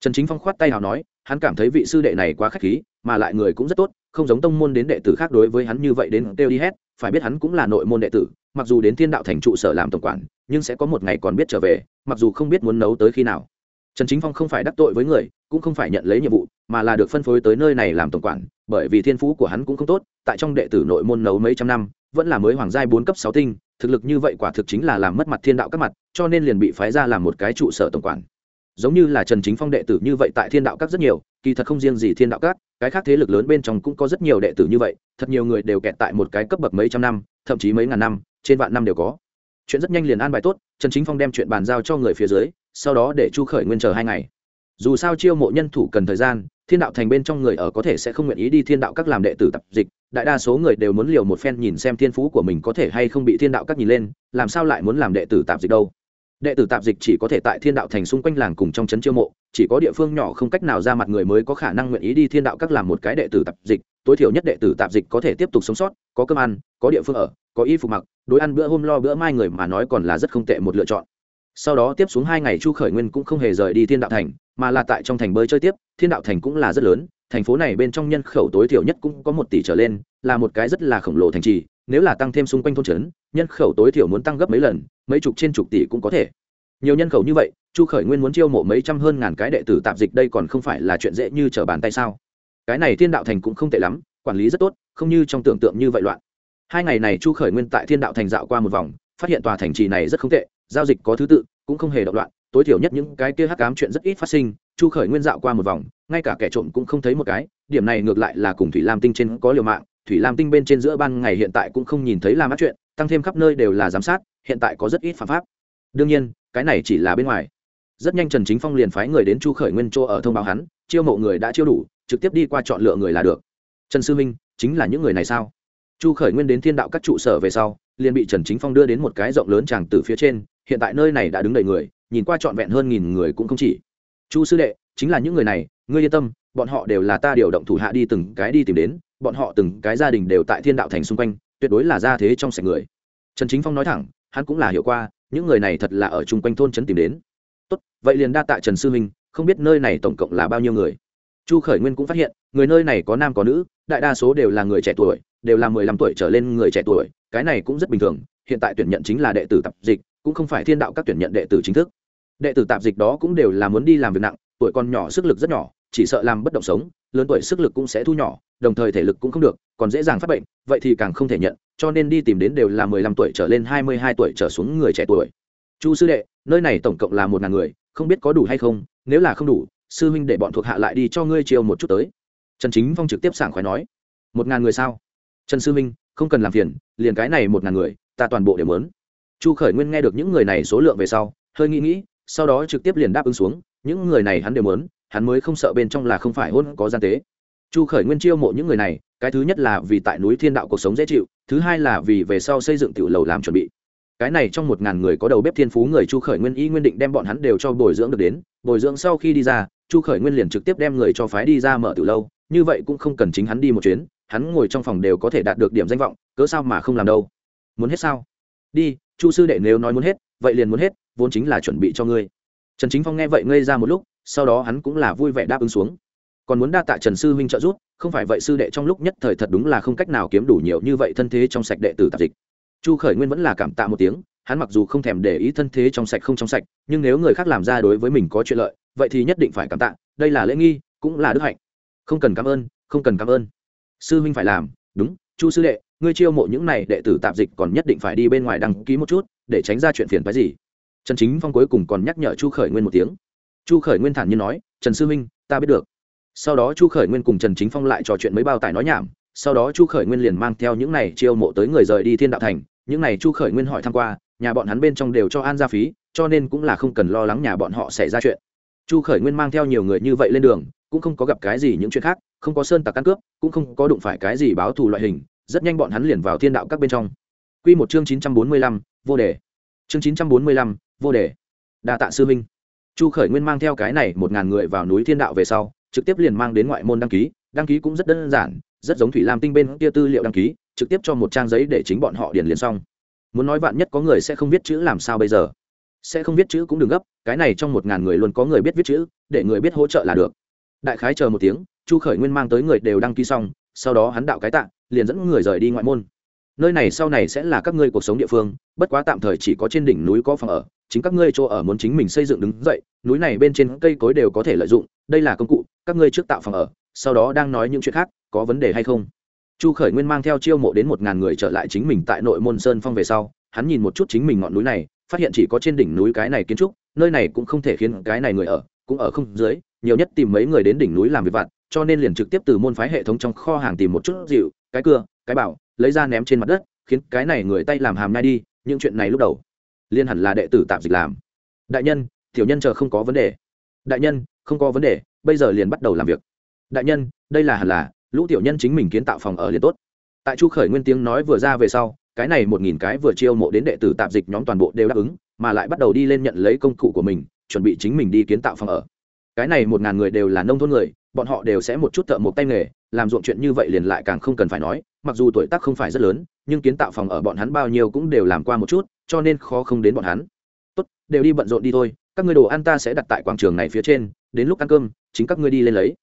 Trần chính phong khoát tay nào nói, hắn cảm thấy vị sư đệ này quá khách khí, mà lại người cũng rất tốt, không giống tông môn đến đệ tử khác đối với hắn như vậy đến kêu đi hết, phải biết hắn cũng là nội môn đệ tử, mặc dù đến thiên đạo thành trụ sở làm tổng quản, nhưng sẽ có một ngày còn biết trở về, mặc dù không biết muốn nấu tới khi nào. Trần chính phong không phải đắc tội với người, cũng không phải nhận lấy nhiệm vụ mà là được phân phối tới nơi này làm tổng quản, bởi vì thiên phú của hắn cũng không tốt, tại trong đệ tử nội môn nấu mấy trăm năm, vẫn là mới hoàng giai bốn cấp sáu tinh, thực lực như vậy quả thực chính là làm mất mặt thiên đạo các mặt, cho nên liền bị phái ra làm một cái trụ sở tổng quản. Giống như là trần chính phong đệ tử như vậy tại thiên đạo các rất nhiều, kỳ thật không riêng gì thiên đạo các, cái khác thế lực lớn bên trong cũng có rất nhiều đệ tử như vậy, thật nhiều người đều kẹt tại một cái cấp bậc mấy trăm năm, thậm chí mấy ngàn năm, trên vạn năm đều có. Chuyện rất nhanh liền an bài tốt, trần chính phong đem chuyện bàn giao cho người phía dưới, sau đó để chu khởi nguyên chờ hai ngày dù sao chiêu mộ nhân thủ cần thời gian, thiên đạo thành bên trong người ở có thể sẽ không nguyện ý đi thiên đạo các làm đệ tử tập dịch, đại đa số người đều muốn liều một phen nhìn xem thiên phú của mình có thể hay không bị thiên đạo các nhìn lên, làm sao lại muốn làm đệ tử tạp dịch đâu. Đệ tử tạp dịch chỉ có thể tại thiên đạo thành xung quanh làng cùng trong trấn chiêu mộ, chỉ có địa phương nhỏ không cách nào ra mặt người mới có khả năng nguyện ý đi thiên đạo các làm một cái đệ tử tạp dịch, tối thiểu nhất đệ tử tạp dịch có thể tiếp tục sống sót, có cơm ăn, có địa phương ở, có y phục mặc, đối ăn bữa hôm lo bữa mai người mà nói còn là rất không tệ một lựa chọn. Sau đó tiếp xuống hai ngày chu khởi nguyên cũng không hề rời đi thiên đạo thành mà là tại trong thành bơi chơi tiếp, thiên đạo thành cũng là rất lớn, thành phố này bên trong nhân khẩu tối thiểu nhất cũng có một tỷ trở lên, là một cái rất là khổng lồ thành trì, nếu là tăng thêm xung quanh thôn trấn, nhân khẩu tối thiểu muốn tăng gấp mấy lần, mấy chục trên chục tỷ cũng có thể. Nhiều nhân khẩu như vậy, chu khởi nguyên muốn chiêu mộ mấy trăm hơn ngàn cái đệ tử tạp dịch đây còn không phải là chuyện dễ như trở bàn tay sao? Cái này thiên đạo thành cũng không tệ lắm, quản lý rất tốt, không như trong tưởng tượng như vậy loạn. Hai ngày này chu khởi nguyên tại thiên đạo thành dạo qua một vòng, phát hiện tòa thành trì này rất không tệ, giao dịch có thứ tự, cũng không hề động loạn tối thiểu nhất những cái kia hắc cám chuyện rất ít phát sinh, chu khởi nguyên dạo qua một vòng, ngay cả kẻ trộm cũng không thấy một cái, điểm này ngược lại là cùng thủy lam tinh trên có liều mạng, thủy lam tinh bên trên giữa ban ngày hiện tại cũng không nhìn thấy làm ác chuyện, tăng thêm khắp nơi đều là giám sát, hiện tại có rất ít phạm pháp. Đương nhiên, cái này chỉ là bên ngoài. Rất nhanh trần chính phong liền phái người đến chu khởi nguyên chỗ ở thông báo hắn, chiêu mộ người đã chiêu đủ, trực tiếp đi qua chọn lựa người là được. Trần sư minh, chính là những người này sao? Chu khởi nguyên đến thiên đạo các trụ sở về sau, liền bị trần chính phong đưa đến một cái rộng lớn tràng từ phía trên, hiện tại nơi này đã đứng đầy người nhìn qua trọn vẹn hơn nghìn người cũng không chỉ. Chu sư đệ, chính là những người này, ngươi yên tâm, bọn họ đều là ta điều động thủ hạ đi từng cái đi tìm đến, bọn họ từng cái gia đình đều tại thiên đạo thành xung quanh, tuyệt đối là gia thế trong sạch người. Trần chính phong nói thẳng, hắn cũng là hiểu qua, những người này thật là ở chung quanh thôn trấn tìm đến. Tốt, vậy liền đa tạ trần sư minh, không biết nơi này tổng cộng là bao nhiêu người. Chu khởi nguyên cũng phát hiện, người nơi này có nam có nữ, đại đa số đều là người trẻ tuổi, đều là mười lăm tuổi trở lên người trẻ tuổi, cái này cũng rất bình thường, hiện tại tuyển nhận chính là đệ tử tập dịch cũng không phải thiên đạo các tuyển nhận đệ tử chính thức. Đệ tử tạp dịch đó cũng đều là muốn đi làm việc nặng, tuổi còn nhỏ sức lực rất nhỏ, chỉ sợ làm bất động sống, lớn tuổi sức lực cũng sẽ thu nhỏ, đồng thời thể lực cũng không được, còn dễ dàng phát bệnh, vậy thì càng không thể nhận, cho nên đi tìm đến đều là mười lăm tuổi trở lên, hai mươi hai tuổi trở xuống người trẻ tuổi. Chu sư đệ, nơi này tổng cộng là một ngàn người, không biết có đủ hay không, nếu là không đủ, sư huynh để bọn thuộc hạ lại đi cho ngươi chiều một chút tới. Trần chính phong trực tiếp sảng khoái nói, một ngàn người sao? Trần sư huynh, không cần làm phiền, liền cái này một ngàn người, ta toàn bộ đều mớn chu khởi nguyên nghe được những người này số lượng về sau hơi nghĩ nghĩ sau đó trực tiếp liền đáp ứng xuống những người này hắn đều muốn, hắn mới không sợ bên trong là không phải hôn có gian tế. Chu khởi nguyên chiêu mộ những người này cái thứ nhất là vì tại núi thiên đạo cuộc sống dễ chịu thứ hai là vì về sau xây dựng tiểu lầu làm chuẩn bị. Cái này trong một ngàn người có đầu bếp thiên phú người chu khởi nguyên y nguyên định đem bọn hắn đều cho bồi dưỡng được đến bồi dưỡng sau khi đi ra chu khởi nguyên liền trực tiếp đem người cho phái đi ra mở tiểu lâu như vậy cũng không cần chính hắn đi một chuyến hắn ngồi trong phòng đều có thể đạt được điểm danh vọng cớ sao mà không làm đâu? Muốn hết sao? Đi chu sư đệ nếu nói muốn hết, vậy liền muốn hết, vốn chính là chuẩn bị cho ngươi. Trần chính phong nghe vậy ngây ra một lúc, sau đó hắn cũng là vui vẻ đáp ứng xuống. Còn muốn đa tạ trần sư huynh trợ giúp, không phải vậy sư đệ trong lúc nhất thời thật đúng là không cách nào kiếm đủ nhiều như vậy thân thế trong sạch đệ tử tạp dịch. Chu khởi nguyên vẫn là cảm tạ một tiếng, hắn mặc dù không thèm để ý thân thế trong sạch không trong sạch, nhưng nếu người khác làm ra đối với mình có chuyện lợi, vậy thì nhất định phải cảm tạ, đây là lễ nghi, cũng là đức hạnh. Không cần cảm ơn, không cần cảm ơn. Sư huynh phải làm, đúng, chu sư đệ ngươi chiêu mộ những này đệ tử tạp dịch còn nhất định phải đi bên ngoài đăng ký một chút, để tránh ra chuyện phiền phái gì. Trần chính phong cuối cùng còn nhắc nhở chu khởi nguyên một tiếng. Chu khởi nguyên thản nhiên nói, trần sư minh ta biết được. Sau đó chu khởi nguyên cùng trần chính phong lại trò chuyện mấy bao tải nói nhảm, sau đó chu khởi nguyên liền mang theo những này chiêu mộ tới người rời đi thiên đạo thành. Những này chu khởi nguyên hỏi tham q u a nhà bọn hắn bên trong đều cho an gia phí, cho nên cũng là không cần lo lắng nhà bọn họ xảy ra chuyện. Chu khởi nguyên mang theo nhiều người như vậy lên đường, cũng không có gặp cái gì những chuyện khác, không có sơn tặc căn cướp cũng không có đụng phải cái gì báo thù loại hình rất nhanh bọn hắn liền vào thiên đạo các bên trong. Quy một chương chín trăm bốn mươi lăm, vô đề. Chương chín trăm bốn mươi lăm, vô đề. Đa tạ sư minh chu khởi nguyên mang theo cái này một ngàn người vào núi thiên đạo về sau, trực tiếp liền mang đến ngoại môn đăng ký. Đăng ký cũng rất đơn giản, rất giống thủy lam tinh bên kia tư liệu đăng ký, trực tiếp cho một trang giấy để chính bọn họ điền liền xong. Muốn nói vạn nhất có người sẽ không viết chữ làm sao bây giờ? Sẽ không viết chữ cũng đừng gấp, cái này trong một ngàn người luôn có người biết viết chữ, để người biết hỗ trợ là được. Đại khái chờ một tiếng, chu khởi nguyên mang tới người đều đăng ký xong, sau đó hắn đạo cái tạ liền dẫn người rời đi ngoại môn. Nơi này sau này sẽ là các ngươi cuộc sống địa phương, bất quá tạm thời chỉ có trên đỉnh núi có phòng ở, chính các ngươi chỗ ở muốn chính mình xây dựng đứng dậy, núi này bên trên cây cối đều có thể lợi dụng, đây là công cụ, các ngươi trước tạo phòng ở, sau đó đang nói những chuyện khác, có vấn đề hay không? Chu khởi nguyên mang theo chiêu mộ đến một ngàn người trở lại chính mình tại nội môn sơn phong về sau, hắn nhìn một chút chính mình ngọn núi này, phát hiện chỉ có trên đỉnh núi cái này kiến trúc, nơi này cũng không thể khiến cái này người ở, cũng ở không dưới, nhiều nhất tìm mấy người đến đỉnh núi làm việc vặt, cho nên liền trực tiếp từ môn phái hệ thống trong kho hàng tìm một chút dịu cái cưa, cái bảo, lấy ra ném trên mặt đất, khiến cái này người tay làm hàm nhai đi, những chuyện này lúc đầu, liên hẳn là đệ tử tạm dịch làm. Đại nhân, tiểu nhân chờ không có vấn đề. Đại nhân, không có vấn đề, bây giờ liền bắt đầu làm việc. Đại nhân, đây là hẳn là, lũ tiểu nhân chính mình kiến tạo phòng ở liền tốt. Tại chu khởi nguyên tiếng nói vừa ra về sau, cái này một nghìn cái vừa chiêu mộ đến đệ tử tạm dịch nhóm toàn bộ đều đáp ứng, mà lại bắt đầu đi lên nhận lấy công cụ của mình, chuẩn bị chính mình đi kiến tạo phòng ở. Cái này một ngàn người đều là nông thôn người, bọn họ đều sẽ một chút thợ một tay nghề làm ruộng chuyện như vậy liền lại càng không cần phải nói, mặc dù tuổi tác không phải rất lớn, nhưng kiến tạo phòng ở bọn hắn bao nhiêu cũng đều làm qua một chút, cho nên khó không đến bọn hắn. Tốt, đều đi bận rộn đi thôi, các ngươi đồ ăn ta sẽ đặt tại quảng trường này phía trên, đến lúc ăn cơm, chính các ngươi đi lên lấy.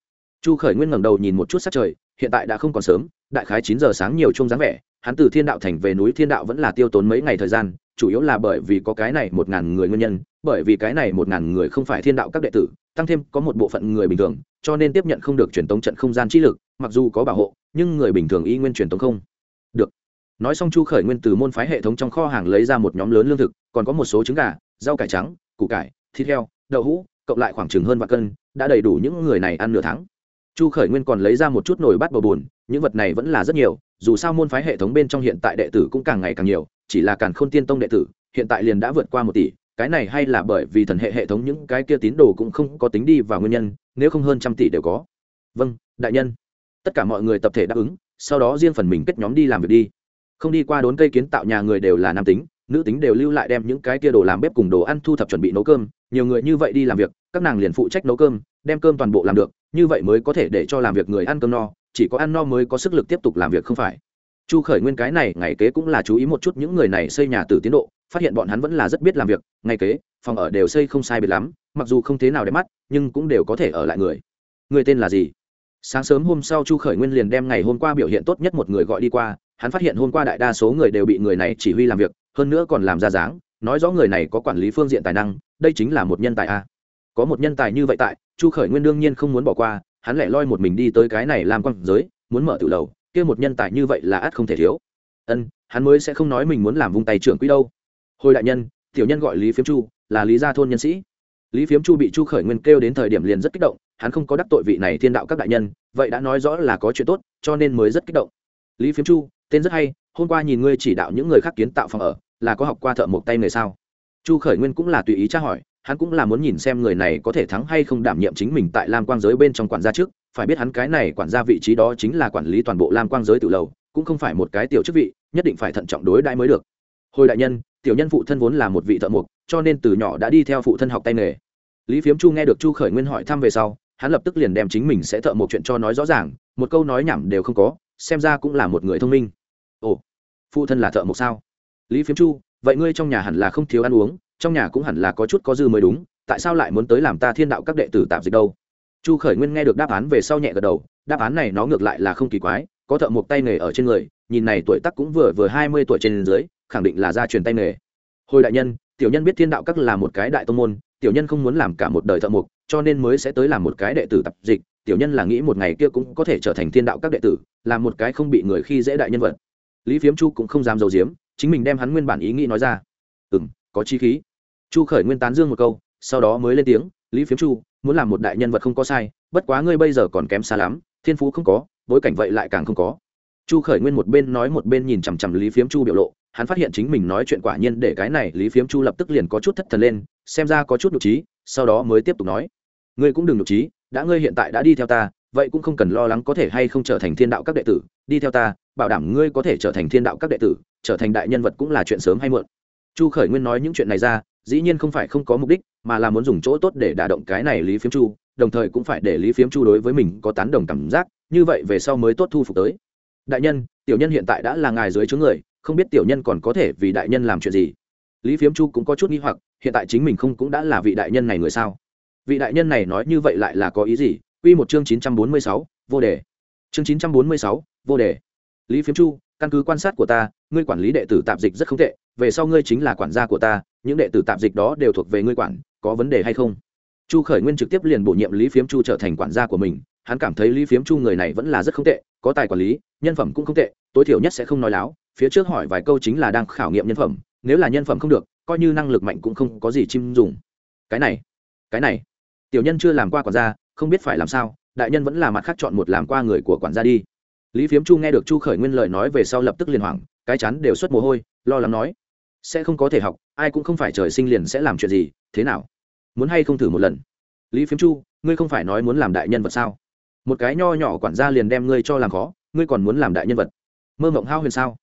Chu khởi nguyên ngẩng đầu nhìn một chút sát trời, hiện tại đã không còn sớm, đại khái chín giờ sáng nhiều trông dáng vẻ, hắn từ thiên đạo thành về núi thiên đạo vẫn là tiêu tốn mấy ngày thời gian, chủ yếu là bởi vì có cái này một ngàn người nguyên nhân, bởi vì cái này một ngàn người không phải thiên đạo các đệ tử, tăng thêm có một bộ phận người bình thường cho nên tiếp nhận không được truyền tống trận không gian trí lực, mặc dù có bảo hộ, nhưng người bình thường y nguyên truyền tống không. Được. Nói xong chu khởi nguyên từ môn phái hệ thống trong kho hàng lấy ra một nhóm lớn lương thực, còn có một số trứng gà, rau cải trắng, củ cải, thịt heo, đậu hũ, cộng lại khoảng chừng hơn vạn cân, đã đầy đủ những người này ăn nửa tháng. Chu khởi nguyên còn lấy ra một chút nồi bát bầu bùn những vật này vẫn là rất nhiều, dù sao môn phái hệ thống bên trong hiện tại đệ tử cũng càng ngày càng nhiều, chỉ là càn khôn tiên tông đệ tử, hiện tại liền đã vượt qua một tỷ cái này hay là bởi vì thần hệ hệ thống những cái kia tín đồ cũng không có tính đi vào nguyên nhân, nếu không hơn trăm tỷ đều có. Vâng đại nhân. Tất cả mọi người tập thể đáp ứng, sau đó riêng phần mình kết nhóm đi làm việc đi. Không đi qua đốn cây kiến tạo nhà người đều là nam tính, nữ tính đều lưu lại đem những cái tia đồ làm bếp cùng đồ ăn thu thập chuẩn bị nấu cơm, nhiều người như vậy đi làm việc, các nàng liền phụ trách nấu cơm, đem cơm toàn bộ làm được, như vậy mới có thể để cho làm việc người ăn cơm no, chỉ có ăn no mới có sức lực tiếp tục làm việc không phải. Chu khởi nguyên cái này ngày kế cũng là chú ý một chút những người này xây nhà từ tiến độ phát hiện bọn hắn vẫn là rất biết làm việc, Ngay kế, phòng ở đều xây không sai biệt lắm, mặc dù không thế nào đẹp mắt, nhưng cũng đều có thể ở lại người. Người tên là gì? Sáng sớm hôm sau chu khởi nguyên liền đem ngày hôm qua biểu hiện tốt nhất một người gọi đi qua, hắn phát hiện hôm qua đại đa số người đều bị người này chỉ huy làm việc, hơn nữa còn làm ra dáng, nói rõ người này có quản lý phương diện tài năng, đây chính là một nhân tài a. Có một nhân tài như vậy tại, chu khởi nguyên đương nhiên không muốn bỏ qua, hắn lại loi một mình đi tới cái này làm quan giới, muốn mở tự lầu, kia một nhân tài như vậy là ắt không thể thiếu. Ân, hắn mới sẽ không nói mình muốn làm vung tay trưởng quỹ đâu hồi đại nhân, tiểu nhân gọi lý phiếm chu, là lý gia thôn nhân sĩ. Lý phiếm chu bị chu khởi nguyên kêu đến thời điểm liền rất kích động, hắn không có đắc tội vị này thiên đạo các đại nhân, vậy đã nói rõ là có chuyện tốt, cho nên mới rất kích động. Lý phiếm chu, tên rất hay, hôm qua nhìn ngươi chỉ đạo những người khác kiến tạo phòng ở, là có học qua thợ một tay người sao? Chu khởi nguyên cũng là tùy ý tra hỏi, hắn cũng là muốn nhìn xem người này có thể thắng hay không đảm nhiệm chính mình tại lam quang giới bên trong quản gia trước. Phải biết hắn cái này quản gia vị trí đó chính là quản lý toàn bộ lam quang giới tự lầu, cũng không phải một cái tiểu chức vị, nhất định phải thận trọng đối đãi mới được hồi đại nhân, tiểu nhân phụ thân vốn là một vị thợ mộc, cho nên từ nhỏ đã đi theo phụ thân học tay nghề. Lý phiếm chu nghe được chu khởi nguyên hỏi thăm về sau, hắn lập tức liền đem chính mình sẽ thợ một chuyện cho nói rõ ràng, một câu nói nhảm đều không có, xem ra cũng là một người thông minh. Ồ, phụ thân là thợ mộc sao? Lý phiếm chu, vậy ngươi trong nhà hẳn là không thiếu ăn uống, trong nhà cũng hẳn là có chút có dư mới đúng, tại sao lại muốn tới làm ta thiên đạo các đệ tử tạp dịch đâu? Chu khởi nguyên nghe được đáp án về sau nhẹ gật đầu, đáp án này nó ngược lại là không kỳ quái, có thợ mộc tay nghề ở trên người, nhìn này tuổi tác cũng vừa vừa hai mươi tuổi trên dưới khẳng định là gia truyền tay nghề. Hồi đại nhân, tiểu nhân biết thiên đạo các là một cái đại tông môn, tiểu nhân không muốn làm cả một đời thợ mộc, cho nên mới sẽ tới làm một cái đệ tử tập dịch. Tiểu nhân là nghĩ một ngày kia cũng có thể trở thành thiên đạo các đệ tử làm một cái không bị người khi dễ đại nhân vật. Lý phiếm chu cũng không dám d i diếm chính mình đem hắn nguyên bản ý nghĩ nói ra. Ừ m có chi khí. Chu khởi nguyên tán dương một câu, sau đó mới lên tiếng, lý phiếm chu, muốn làm một đại nhân vật không có sai, bất quá ngươi bây giờ còn kém xa lắm, thiên phú không có, bối cảnh vậy lại càng không có chu khởi nguyên một bên nói một bên nhìn chằm chằm lý phiếm chu biểu lộ, hắn phát hiện chính mình nói chuyện quả nhiên để cái này lý phiếm chu lập tức liền có chút thất thần lên, xem ra có chút nhục trí, sau đó mới tiếp tục nói. Ngươi cũng đừng nhục trí, đã ngươi hiện tại đã đi theo ta, vậy cũng không cần lo lắng có thể hay không trở thành thiên đạo các đệ tử, đi theo ta, bảo đảm ngươi có thể trở thành thiên đạo các đệ tử, trở thành đại nhân vật cũng là chuyện sớm hay muộn. Chu khởi nguyên nói những chuyện này ra, dĩ nhiên không phải không có mục đích, mà là muốn dùng chỗ tốt để đả động cái này lý phiếm chu, đồng thời cũng phải để lý phiếm chu đối với mình có tán đồng cảm giác, như vậy về sau mới tốt thu phục tới đại nhân tiểu nhân hiện tại đã là ngài dưới chướng người không biết tiểu nhân còn có thể vì đại nhân làm chuyện gì lý phiếm chu cũng có chút nghi hoặc hiện tại chính mình không cũng đã là vị đại nhân này người sao vị đại nhân này nói như vậy lại là có ý gì Quy một chương chín trăm bốn mươi sáu, vô đề. Chương chín trăm bốn mươi sáu, vô đề. Lý Phiếm Chu, căn cứ quan sát của ta, ngươi quản lý đệ tử tạp dịch rất không tệ, về sau ngươi chính là quản gia của ta, những đệ tử tạp dịch đó đều thuộc về ngươi quản, có vấn đề hay không? Chu Khởi Nguyên trực tiếp liền bổ nhiệm Lý Phiếm Chu trở thành quản gia của mình, hắn cảm thấy Lý Phiếm Chu người này vẫn là rất không tệ, có tài quản lý, nhân phẩm cũng không tệ, tối thiểu nhất sẽ không nói láo, phía trước hỏi vài câu chính là đang khảo nghiệm nhân phẩm, nếu là nhân phẩm không được, coi như năng lực mạnh cũng không có gì chim dùng. Cái này, cái này, tiểu nhân chưa làm qua quản gia, không biết phải làm sao đại nhân vẫn là mặt khác chọn một làm qua người của quản gia đi. Lý phiếm chu nghe được chu khởi nguyên lời nói về sau lập tức liền hoảng cái chắn đều xuất mồ hôi lo lắng nói sẽ không có thể học ai cũng không phải trời sinh liền sẽ làm chuyện gì thế nào? Muốn hay không thử một lần? Lý phiếm chu ngươi không phải nói muốn làm đại nhân vật sao? Một cái nho nhỏ quản gia liền đem ngươi cho làm khó, ngươi còn muốn làm đại nhân vật. Mơ mộng hao huyền sao?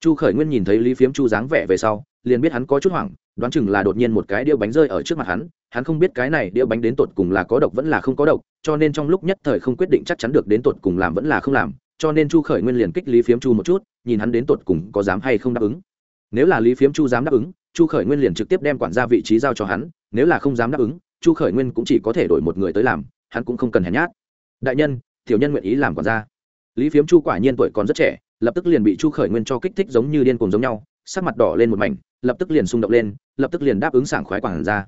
Chu khởi nguyên nhìn thấy lý phiếm chu dáng vẻ về sau, liền biết hắn có chút hoảng, đoán chừng là đột nhiên một cái đĩa bánh rơi ở trước mặt hắn hắn không biết cái này đĩa bánh đến tột cùng là có độc vẫn là không có độc, cho nên trong lúc nhất thời không quyết định chắc chắn được đến tột cùng làm vẫn là không làm, cho nên chu khởi nguyên liền kích lý phiếm chu một chút, nhìn hắn đến tột cùng có dám hay không đáp ứng. Nếu là lý phiếm chu dám đáp ứng, chu khởi nguyên liền trực tiếp đem quản gia vị trí giao cho hắn, nếu là không dám đáp ứng, chu khởi nguyên cũng chỉ có thể đổi một người tới làm, hắn cũng không cần hèn nhát đại nhân, tiểu nhân nguyện ý làm quản gia. Lý phiếm chu quả nhiên tuổi còn rất trẻ, lập tức liền bị chu khởi nguyên cho kích thích giống như điên cùng giống nhau, sắc mặt đỏ lên một mảnh, lập tức liền xung động lên, lập tức liền đáp ứng sảng khoái quản gia.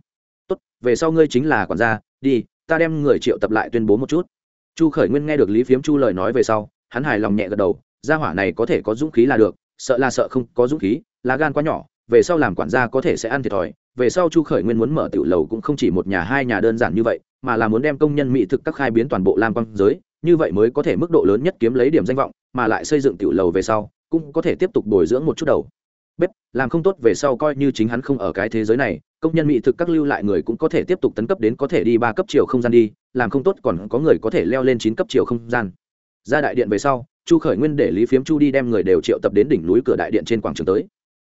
Tốt, về sau ngươi chính là quản gia, đi, ta đem người triệu tập lại tuyên bố một chút. Chu khởi nguyên nghe được lý phiếm chu lời nói về sau, hắn hài lòng nhẹ gật đầu, gia hỏa này có thể có dũng khí là được, sợ là sợ không có dũng khí, lá gan quá nhỏ, về sau làm quản gia có thể sẽ ăn thiệt thòi về sau chu khởi nguyên muốn mở tiểu lầu cũng không chỉ một nhà, hai nhà đơn giản như vậy, mà là muốn đem công nhân mỹ thực các khai biến toàn bộ lam quang giới, như vậy mới có thể mức độ lớn nhất kiếm lấy điểm danh vọng, mà lại xây dựng tiểu lầu về sau, cũng có thể tiếp tục bồi dưỡng một chút đầu. Bếp, làm không tốt về sau coi như chính hắn không ở cái thế giới này, công nhân mỹ thực các lưu lại người cũng có thể tiếp tục tấn cấp đến có thể đi ba cấp chiều không gian đi, làm không tốt còn có người có thể leo lên chín cấp chiều không gian. Ra đại điện về sau, chu khởi nguyên để lý phiếm chu đi đem người đều triệu tập đến đỉnh núi cửa đại điện trên quảng trường tới.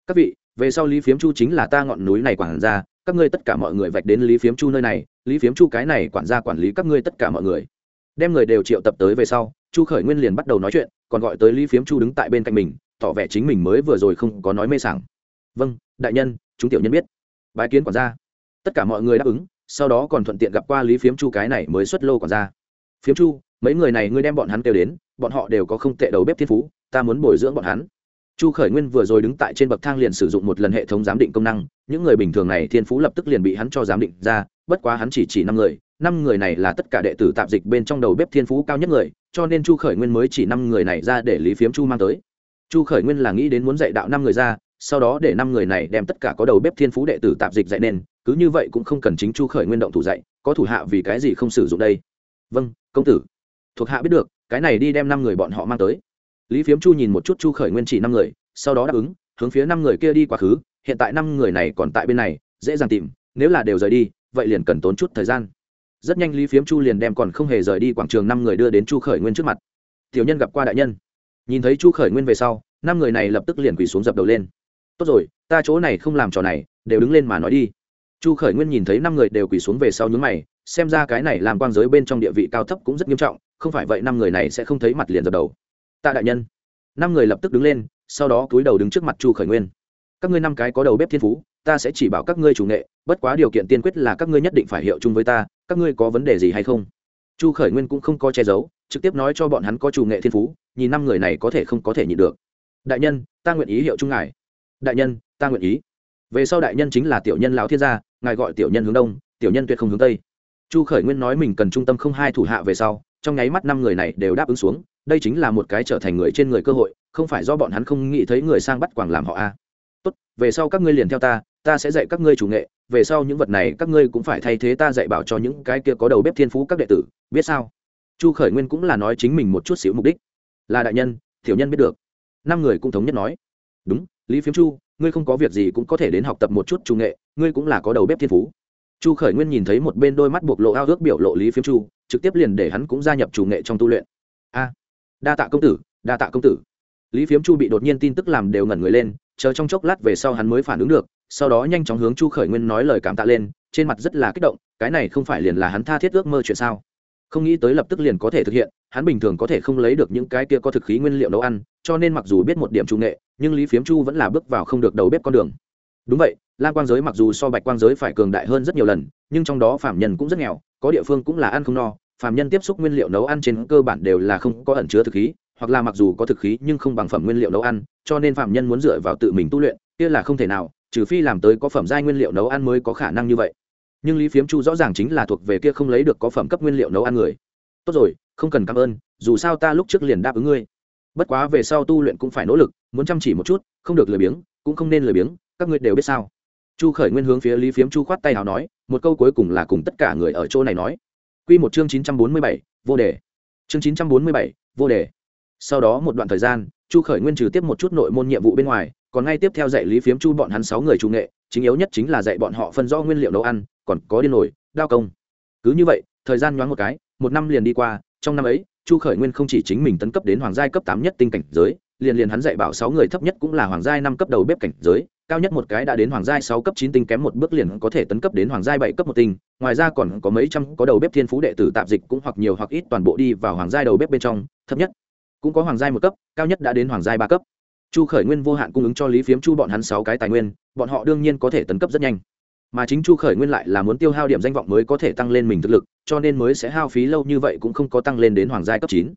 Các vị về sau lý phiếm chu chính là ta ngọn núi này quản ra các ngươi tất cả mọi người vạch đến lý phiếm chu nơi này, lý phiếm chu cái này quản gia quản lý các ngươi tất cả mọi người. Đem người đều triệu tập tới về sau, chu khởi nguyên liền bắt đầu nói chuyện, còn gọi tới lý phiếm chu đứng tại bên cạnh mình, tỏ vẻ chính mình mới vừa rồi không có nói mê sảng. Vâng đại nhân, chúng tiểu nhân biết. Bái kiến quản gia. Tất cả mọi người đáp ứng, sau đó còn thuận tiện gặp qua lý phiếm chu cái này mới xuất lô quản gia. Phiếm chu, mấy người này ngươi đem bọn hắn kêu đến, bọn họ đều có không tệ đầu bếp thiên phú, ta muốn bồi dưỡng bọn hắn chu khởi nguyên vừa rồi đứng tại trên bậc thang liền sử dụng một lần hệ thống giám định công năng, những người bình thường này thiên phú lập tức liền bị hắn cho giám định ra, bất quá hắn chỉ chỉ năm người năm người này là tất cả đệ tử tạp dịch bên trong đầu bếp thiên phú cao nhất người, cho nên chu khởi nguyên mới chỉ năm người này ra để lý phiếm chu mang tới. Chu khởi nguyên là nghĩ đến muốn dạy đạo năm người ra, sau đó để năm người này đem tất cả có đầu bếp thiên phú đệ tử tạp dịch dạy nên, cứ như vậy cũng không cần chính chu khởi nguyên động thủ dạy, có thủ hạ vì cái gì không sử dụng đây? Vâng công tử. Thuộc hạ biết được, cái này đi đem năm người bọn họ mang tới lý phiếm chu nhìn một chút chu khởi nguyên chỉ năm người, sau đó đáp ứng, hướng phía năm người kia đi quá khứ, hiện tại năm người này còn tại bên này, dễ dàng tìm, nếu là đều rời đi, vậy liền cần tốn chút thời gian. Rất nhanh lý phiếm chu liền đem còn không hề rời đi quảng trường năm người đưa đến chu khởi nguyên trước mặt. Tiểu nhân gặp qua đại nhân. Nhìn thấy chu khởi nguyên về sau, năm người này lập tức liền quỳ xuống dập đầu lên. Tốt rồi, ta chỗ này không làm trò này, đều đứng lên mà nói đi. Chu khởi nguyên nhìn thấy năm người đều quỳ xuống về sau nhúng mày, xem ra cái này làm quang giới bên trong địa vị cao thấp cũng rất nghiêm trọng, không phải vậy năm người này sẽ không thấy mặt liền dập đầu tạ đại nhân. Năm người lập tức đứng lên, sau đó cúi đầu đứng trước mặt chu khởi nguyên. Các ngươi năm cái có đầu bếp thiên phú, ta sẽ chỉ bảo các ngươi chủ nghệ, bất quá điều kiện tiên quyết là các ngươi nhất định phải hiệu chung với ta, các ngươi có vấn đề gì hay không? Chu khởi nguyên cũng không có che giấu, trực tiếp nói cho bọn hắn có chủ nghệ thiên phú, nhìn năm người này có thể không có thể nhịn được. Đại nhân, ta nguyện ý hiệu chung ngài. Đại nhân, ta nguyện ý. Về sau đại nhân chính là tiểu nhân lão thiên gia, ngài gọi tiểu nhân hướng đông, tiểu nhân tuyệt không hướng tây. Chu khởi nguyên nói mình cần trung tâm không hai thủ hạ về sau, trong nháy mắt năm người này đều đáp ứng xuống đây chính là một cái trở thành người trên người cơ hội, không phải do bọn hắn không nghĩ thấy người sang bắt quảng làm họ a. Tốt, về sau các ngươi liền theo ta ta sẽ dạy các ngươi chủ nghệ, về sau những vật này các ngươi cũng phải thay thế ta dạy bảo cho những cái kia có đầu bếp thiên phú các đệ tử, biết sao? Chu khởi nguyên cũng là nói chính mình một chút xíu mục đích. Là đại nhân thiểu nhân biết được. Năm người cũng thống nhất nói. Đúng, lý phiếm chu, ngươi không có việc gì cũng có thể đến học tập một chút chủ nghệ, ngươi cũng là có đầu bếp thiên phú. Chu khởi nguyên nhìn thấy một bên đôi mắt bộc lộ ao ước biểu lộ lý phiếm chu, trực tiếp liền để hắn cũng gia nhập chủ nghệ trong tu luyện. A đa tạ công tử, đa tạ công tử. Lý phiếm chu bị đột nhiên tin tức làm đều ngẩn người lên, chờ trong chốc lát về sau hắn mới phản ứng được, sau đó nhanh chóng hướng chu khởi nguyên nói lời cảm tạ lên, trên mặt rất là kích động, cái này không phải liền là hắn tha thiết ước mơ chuyện sao? Không nghĩ tới lập tức liền có thể thực hiện, hắn bình thường có thể không lấy được những cái kia có thực khí nguyên liệu nấu ăn, cho nên mặc dù biết một điểm trung nghệ, nhưng lý phiếm chu vẫn là bước vào không được đầu bếp con đường. Đúng vậy, lam quang giới mặc dù so bạch quang giới phải cường đại hơn rất nhiều lần, nhưng trong đó phạm nhân cũng rất nghèo, có địa phương cũng là ăn không no Phàm nhân tiếp xúc nguyên liệu nấu ăn trên cơ bản đều là không có ẩn chứa thực khí, hoặc là mặc dù có thực khí nhưng không bằng phẩm nguyên liệu nấu ăn, cho nên phạm nhân muốn dựa vào tự mình tu luyện, kia là không thể nào, trừ phi làm tới có phẩm giai nguyên liệu nấu ăn mới có khả năng như vậy. Nhưng lý phiếm chu rõ ràng chính là thuộc về kia không lấy được có phẩm cấp nguyên liệu nấu ăn người. Tốt rồi, không cần cảm ơn, dù sao ta lúc trước liền đáp ứng ngươi. Bất quá về sau tu luyện cũng phải nỗ lực, muốn chăm chỉ một chút, không được lười biếng, cũng không nên lười biếng, các ngươi đều biết sao. Chu khởi nguyên hướng phía lý phiếm chu khoát tay nào nói, một câu cuối cùng là cùng tất cả người ở chỗ này nói quy một chương chín trăm bốn mươi bảy, vô đề. Chương chín trăm bốn mươi bảy, vô đề. Sau đó một đoạn thời gian, chu khởi nguyên trừ tiếp một chút nội môn nhiệm vụ bên ngoài, còn ngay tiếp theo dạy lý phiếm chu bọn hắn sáu người trung nghệ, chính yếu nhất chính là dạy bọn họ phân rõ nguyên liệu nấu ăn, còn có điên nổi, đao công. Cứ như vậy, thời gian nhoáng một cái, một năm liền đi qua, trong năm ấy, chu khởi nguyên không chỉ chính mình tấn cấp đến hoàng giai cấp tám nhất tinh cảnh giới, liền liền hắn dạy bảo sáu người thấp nhất cũng là hoàng giai năm cấp đầu bếp cảnh giới cao nhất một cái đã đến hoàng giai sáu cấp chín tinh kém một bước liền có thể tấn cấp đến hoàng giai bảy cấp một tinh. Ngoài ra còn có mấy trăm có đầu bếp thiên phú đệ tử tạp dịch cũng hoặc nhiều hoặc ít toàn bộ đi vào hoàng giai đầu bếp bên trong, thấp nhất cũng có hoàng giai một cấp, cao nhất đã đến hoàng giai ba cấp. Chu khởi nguyên vô hạn cung ứng cho lý phiếm chu bọn hắn sáu cái tài nguyên, bọn họ đương nhiên có thể tấn cấp rất nhanh. Mà chính chu khởi nguyên lại là muốn tiêu hao điểm danh vọng mới có thể tăng lên mình thực lực, cho nên mới sẽ hao phí lâu như vậy cũng không có tăng lên đến hoàng giai cấp chín.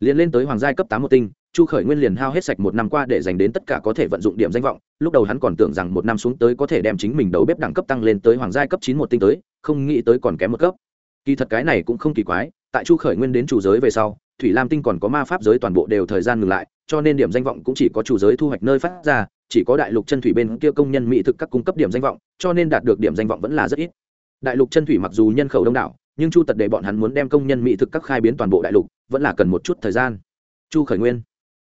Liền lên tới hoàng giai cấp tám một tinh chu khởi nguyên liền hao hết sạch một năm qua để dành đến tất cả có thể vận dụng điểm danh vọng, lúc đầu hắn còn tưởng rằng một năm xuống tới có thể đem chính mình đầu bếp đẳng cấp tăng lên tới hoàng giai cấp chín một tinh tới, không nghĩ tới còn kém một cấp. Kỳ thật cái này cũng không kỳ quái, tại chu khởi nguyên đến chủ giới về sau, thủy lam tinh còn có ma pháp giới toàn bộ đều thời gian ngừng lại, cho nên điểm danh vọng cũng chỉ có chủ giới thu hoạch nơi phát ra, chỉ có đại lục chân thủy bên kia công nhân mỹ thực các cung cấp điểm danh vọng, cho nên đạt được điểm danh vọng vẫn là rất ít. Đại lục chân thủy mặc dù nhân khẩu đông đảo, nhưng chu tật để bọn hắn muốn đem công nhân mỹ thực các khai biến toàn bộ đại lục, vẫn là cần một chút thời gian. Chu khởi nguyên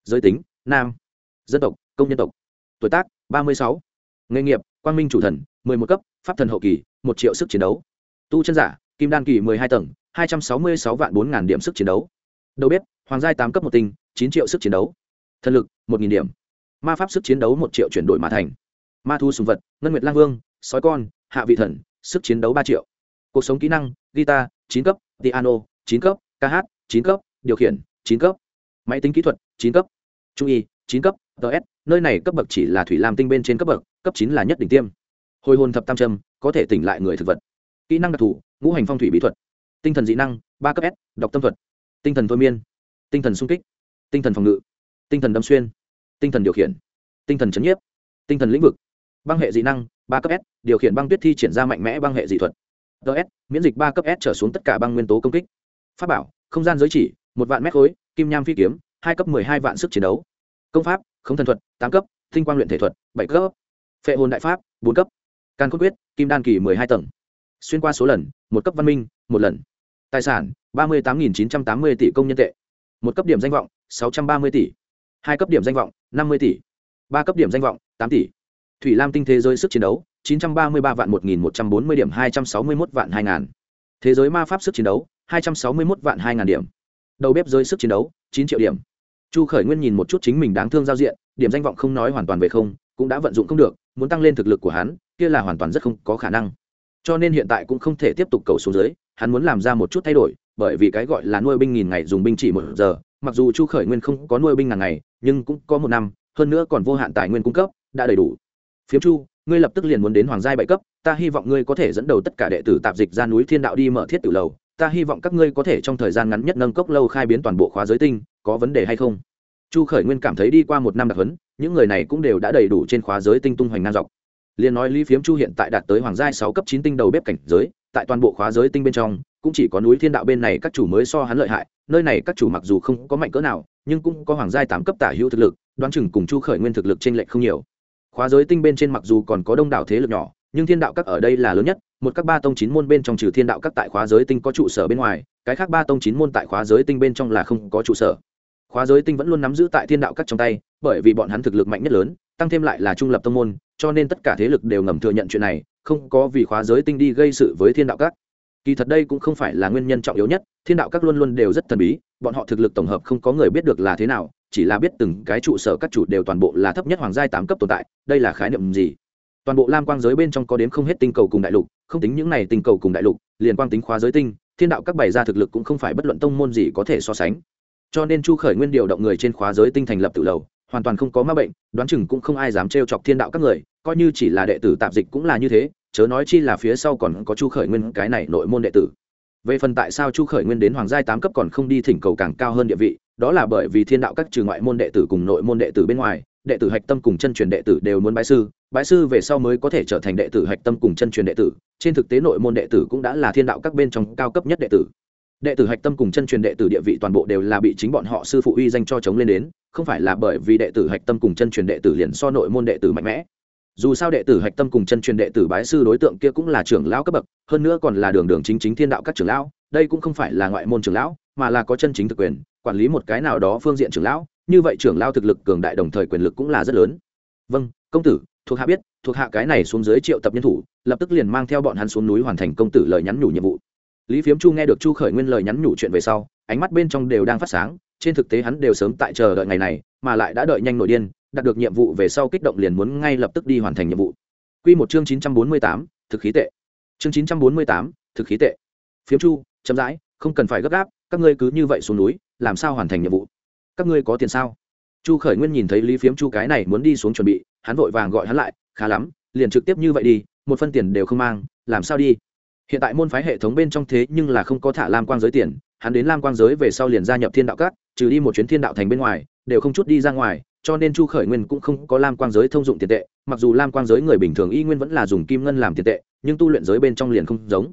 giới tính, nam, dân tộc, công nhân tộc, tuổi tác, ba mươi sáu, nghề nghiệp, quang minh chủ thần, mười một cấp, pháp thần hậu kỳ, một triệu sức chiến đấu. Tu chân giả, kim đan kỳ mười hai tầng, hai trăm sáu mươi sáu vạn bốn ngàn điểm sức chiến đấu. Đầu bếp, hoàng giai tám cấp một tinh, chín triệu sức chiến đấu. Thần lực, một nghìn điểm. Ma pháp sức chiến đấu một triệu chuyển đổi mà thành. Ma thu sùng vật, ngân nguyệt lang vương, sói con, hạ vị thần, sức chiến đấu ba triệu. Cuộc sống kỹ năng, guitar, chín cấp, piano, chín cấp, ca hát, chín cấp, điều khiển, chín cấp. Máy tính kỹ thuật, chín cấp trung y, chín cấp ts nơi này cấp bậc chỉ là thủy lam tinh bên trên cấp bậc, cấp chín là nhất đỉnh tiêm. Hồi hồn thập tam trâm, có thể tỉnh lại người thực vật. Kỹ năng đặc thù, ngũ hành phong thủy bí thuật. Tinh thần dị năng, ba cấp s đọc tâm thuật. Tinh thần thôi miên. Tinh thần sung kích. Tinh thần phòng ngự. Tinh thần đâm xuyên. Tinh thần điều khiển. Tinh thần chấn nhiếp. Tinh thần lĩnh vực. Băng hệ dị năng, ba cấp s, điều khiển băng tuyết thi triển ra mạnh mẽ băng hệ dị thuật. Ts miễn dịch ba cấp s trở xuống tất cả băng nguyên tố công kích. Pháp bảo, không gian giới chỉ, một vạn mét khối, kim nham phi kiếm hai cấp mười hai vạn sức chiến đấu. Công pháp không thần thuật, tám cấp, tinh quang luyện thể thuật, bảy cấp. Phệ hồn đại pháp, bốn cấp. Can cốt quyết, kim đan kỳ mười hai tầng. Xuyên qua số lần, một cấp văn minh, một lần. Tài sản, ba mươi tám chín trăm tám mươi tỷ công nhân tệ. Một cấp điểm danh vọng, sáu trăm ba mươi tỷ. Hai cấp điểm danh vọng, năm mươi tỷ. Ba cấp điểm danh vọng, tám tỷ. Thủy lam tinh thế giới sức chiến đấu, chín trăm ba mươi ba vạn một nghìn một trăm bốn mươi điểm, hai trăm sáu mươi một vạn hai ngàn. Thế giới ma pháp sức chiến đấu, hai trăm sáu mươi một vạn hai ngàn điểm đầu bếp rơi sức chiến đấu, chín triệu điểm. Chu khởi nguyên nhìn một chút chính mình đáng thương giao diện, điểm danh vọng không nói hoàn toàn về không, cũng đã vận dụng không được, muốn tăng lên thực lực của hắn, kia là hoàn toàn rất không có khả năng. Cho nên hiện tại cũng không thể tiếp tục cầu xuống dưới, hắn muốn làm ra một chút thay đổi, bởi vì cái gọi là nuôi binh nghìn ngày dùng binh chỉ một giờ, mặc dù chu khởi nguyên không có nuôi binh ngàn ngày, nhưng cũng có một năm, hơn nữa còn vô hạn tài nguyên cung cấp, đã đầy đủ. Phiếm chu, ngươi lập tức liền muốn đến hoàng giai bảy cấp, ta hy vọng ngươi có thể dẫn đầu tất cả đệ tử tạp dịch ra núi thiên đạo đi mở thiết tử lầu ta hy vọng các ngươi có thể trong thời gian ngắn nhất nâng cốc lâu khai biến toàn bộ khóa giới tinh, có vấn đề hay không? Chu khởi nguyên cảm thấy đi qua một năm đặc huấn, những người này cũng đều đã đầy đủ trên khóa giới tinh tung hoành ngang dọc. Liền nói lý phiếm chu hiện tại đạt tới hoàng giai sáu cấp chín tinh đầu bếp cảnh giới, tại toàn bộ khóa giới tinh bên trong, cũng chỉ có núi thiên đạo bên này các chủ mới so hắn lợi hại, nơi này các chủ mặc dù không có mạnh cỡ nào, nhưng cũng có hoàng giai tám cấp tả hữu thực lực, đoán chừng cùng chu khởi nguyên thực lực t r ê n lệch không nhiều. Khóa giới tinh bên trên mặc dù còn có đông đảo thế lực nhỏ, nhưng thiên đạo các ở đây là lớn nhất một các ba tông chín môn bên trong trừ thiên đạo các tại khóa giới tinh có trụ sở bên ngoài, cái khác ba tông chín môn tại khóa giới tinh bên trong là không có trụ sở. Khóa giới tinh vẫn luôn nắm giữ tại thiên đạo các trong tay, bởi vì bọn hắn thực lực mạnh nhất lớn, tăng thêm lại là trung lập tông môn, cho nên tất cả thế lực đều ngầm thừa nhận chuyện này, không có vì khóa giới tinh đi gây sự với thiên đạo các. Kỳ thật đây cũng không phải là nguyên nhân trọng yếu nhất, thiên đạo các luôn luôn đều rất thần bí, bọn họ thực lực tổng hợp không có người biết được là thế nào, chỉ là biết từng cái trụ sở các chủ đều toàn bộ là thấp nhất hoàng giai tám cấp tồn tại, đây là khái niệm gì? Toàn bộ lam quang giới bên trong có đến không hết tinh cầu cùng đại lục, không tính những này tinh cầu cùng đại lục, liền quang tính khóa giới tinh, thiên đạo các bày ra thực lực cũng không phải bất luận tông môn gì có thể so sánh. Cho nên chu khởi nguyên điều động người trên khóa giới tinh thành lập tự lầu, hoàn toàn không có ma bệnh, đoán chừng cũng không ai dám trêu chọc thiên đạo các người, coi như chỉ là đệ tử tạp dịch cũng là như thế, chớ nói chi là phía sau còn có chu khởi nguyên cái này nội môn đệ tử. Về phần tại sao chu khởi nguyên đến hoàng giai tám cấp còn không đi thỉnh cầu càng cao hơn địa vị, đó là bởi vì thiên đạo các trừ ngoại môn đệ tử cùng nội môn đệ tử bên ngoài đệ tử hạch tâm cùng chân truyền đệ tử đều muốn bái sư bái sư về sau mới có thể trở thành đệ tử hạch tâm cùng chân truyền đệ tử trên thực tế nội môn đệ tử cũng đã là thiên đạo các bên trong cao cấp nhất đệ tử đệ tử hạch tâm cùng chân truyền đệ tử địa vị toàn bộ đều là bị chính bọn họ sư phụ uy danh cho chống lên đến không phải là bởi vì đệ tử hạch tâm cùng chân truyền đệ tử liền so nội môn đệ tử mạnh mẽ dù sao đệ tử hạch tâm cùng chân truyền đệ tử bái sư đối tượng kia cũng là trưởng lão cấp bậc hơn nữa còn là đường đường chính chính thiên đạo các trưởng lão đây cũng không phải là ngoại môn trưởng lão mà là có chân chính thực quyền quản lý một cái nào đó phương diện trưởng lão như vậy trưởng lao thực lực cường đại đồng thời quyền lực cũng là rất lớn vâng công tử thuộc hạ biết thuộc hạ cái này xuống dưới triệu tập nhân thủ lập tức liền mang theo bọn hắn xuống núi hoàn thành công tử lời nhắn nhủ nhiệm vụ lý phiếm chu nghe được chu khởi nguyên lời nhắn nhủ chuyện về sau ánh mắt bên trong đều đang phát sáng trên thực tế hắn đều sớm tại chờ đợi ngày này mà lại đã đợi nhanh nội điên đạt được nhiệm vụ về sau kích động liền muốn ngay lập tức đi hoàn thành nhiệm vụ Quy một chương 948, thực khí tệ. Chương 948, thực khí tệ. Phiếm Chu, chậm rãi, không cần phải gấp gáp, các ngươi cứ như vậy xuống núi, làm sao hoàn thành nhiệm vụ? Các ngươi có tiền sao? Chu Khởi Nguyên nhìn thấy Lý Phiếm Chu cái này muốn đi xuống chuẩn bị, hắn vội vàng gọi hắn lại, khá lắm, liền trực tiếp như vậy đi, một phân tiền đều không mang, làm sao đi? Hiện tại môn phái hệ thống bên trong thế nhưng là không có thả lam quang giới tiền, hắn đến lam quang giới về sau liền gia nhập Thiên đạo các, trừ đi một chuyến Thiên đạo thành bên ngoài, đều không chút đi ra ngoài, cho nên chu khởi nguyên cũng không có lam quang giới thông dụng tiền tệ mặc dù lam quang giới người bình thường y nguyên vẫn là dùng kim ngân làm tiền tệ nhưng tu luyện giới bên trong liền không giống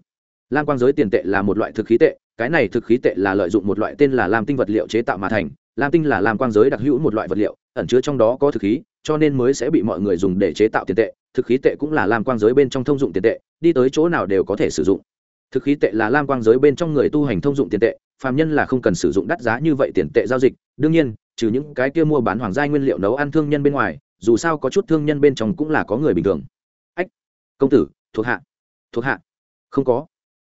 lam quang giới tiền tệ là một loại thực khí tệ, cái này thực khí tệ là lợi dụng một loại tên là lam tinh vật liệu chế tạo mà thành. Lam tinh là lam quang giới đặc hữu một loại vật liệu, ẩn chứa trong đó có thực khí, cho nên mới sẽ bị mọi người dùng để chế tạo tiền tệ. Thực khí tệ cũng là lam quang giới bên trong thông dụng tiền tệ, đi tới chỗ nào đều có thể sử dụng. Thực khí tệ là lam quang giới bên trong người tu hành thông dụng tiền tệ, phàm nhân là không cần sử dụng đắt giá như vậy tiền tệ giao dịch. Đương nhiên, trừ những cái kia mua bán hoàng gia nguyên liệu nấu ăn thương nhân bên ngoài, dù sao có chút thương nhân bên trong cũng là có người bình thường. Ách, công tử, thuộc hạ thuộc hạ. Không có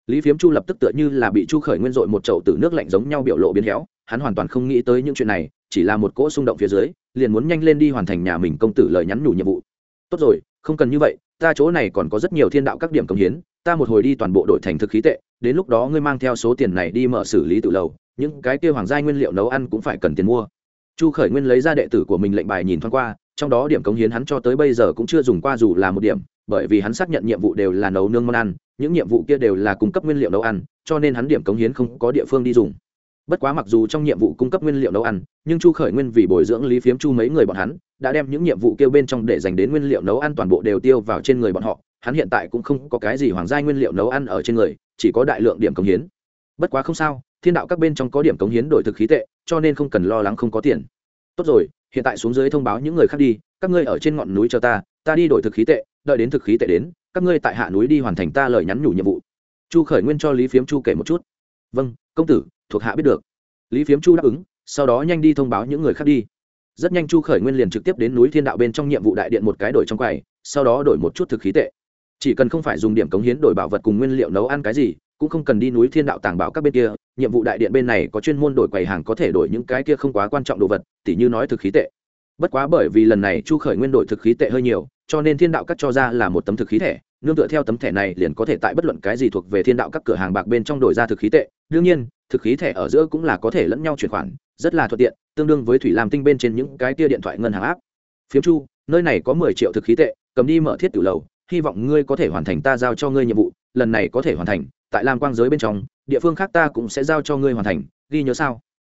lý phiếm chu lập tức tựa như là bị chu khởi nguyên dội một chậu từ nước lạnh giống nhau biểu lộ biến héo, hắn hoàn toàn không nghĩ tới những chuyện này, chỉ là một cỗ xung động phía dưới, liền muốn nhanh lên đi hoàn thành nhà mình công tử lời nhắn nhủ nhiệm vụ. Tốt rồi, không cần như vậy, ta chỗ này còn có rất nhiều thiên đạo các điểm công hiến, ta một hồi đi toàn bộ đội thành thực khí tệ, đến lúc đó ngươi mang theo số tiền này đi mở xử lý tự lầu, những cái kia hoàng gia nguyên liệu nấu ăn cũng phải cần tiền mua chu khởi nguyên lấy ra đệ tử của mình lệnh bài nhìn thoáng qua, trong đó điểm cống hiến hắn cho tới bây giờ cũng chưa dùng qua dù là một điểm, bởi vì hắn xác nhận nhiệm vụ đều là nấu nương món ăn, những nhiệm vụ kia đều là cung cấp nguyên liệu nấu ăn, cho nên hắn điểm cống hiến không có địa phương đi dùng. Bất quá mặc dù trong nhiệm vụ cung cấp nguyên liệu nấu ăn, nhưng chu khởi nguyên vì bồi dưỡng lý phiếm chu mấy người bọn hắn, đã đem những nhiệm vụ kêu bên trong để dành đến nguyên liệu nấu ăn toàn bộ đều tiêu vào trên người bọn họ, hắn hiện tại cũng không có cái gì hoàng gia nguyên liệu nấu ăn ở trên người, chỉ có đại lượng điểm cống hiến. Bất quá không sao, thiên đạo các bên trong có điểm cống hiến đổi thực khí tệ cho nên không cần lo lắng không có tiền. Tốt rồi, hiện tại xuống dưới thông báo những người khác đi, các ngươi ở trên ngọn núi cho ta ta đi đổi thực khí tệ, đợi đến thực khí tệ đến, các ngươi tại hạ núi đi hoàn thành ta lời nhắn nhủ nhiệm vụ. Chu khởi nguyên cho lý phiếm chu kể một chút. Vâng công tử, thuộc hạ biết được. Lý phiếm chu đáp ứng, sau đó nhanh đi thông báo những người khác đi. Rất nhanh chu khởi nguyên liền trực tiếp đến núi thiên đạo bên trong nhiệm vụ đại điện một cái đổi trong quầy, sau đó đổi một chút thực khí tệ. Chỉ cần không phải dùng điểm cống hiến đổi bảo vật cùng nguyên liệu nấu ăn cái gì cũng không cần đi núi thiên đạo tàng bảo các bên kia, nhiệm vụ đại điện bên này có chuyên môn đổi quầy hàng có thể đổi những cái kia không quá quan trọng đồ vật, tỉ như nói thực khí tệ. Bất quá bởi vì lần này chu khởi nguyên đổi thực khí tệ hơi nhiều, cho nên thiên đạo các cho ra là một tấm thực khí thẻ, nương tựa theo tấm thẻ này liền có thể tại bất luận cái gì thuộc về thiên đạo các cửa hàng bạc bên trong đổi ra thực khí tệ. Đương nhiên, thực khí thẻ ở giữa cũng là có thể lẫn nhau chuyển khoản, rất là thuận tiện, tương đương với thủy làm tinh bên trên những cái tia điện thoại ngân hàng áp phiếm chu, nơi này có mười triệu thực khí tệ, cầm đi mở thiết tử lầu, hy vọng ngươi có thể hoàn thành ta giao cho ngươi nhiệm vụ, lần này có thể hoàn thành tại lam quang giới bên trong, địa phương khác ta cũng sẽ giao cho ngươi hoàn thành, ghi nhớ sao?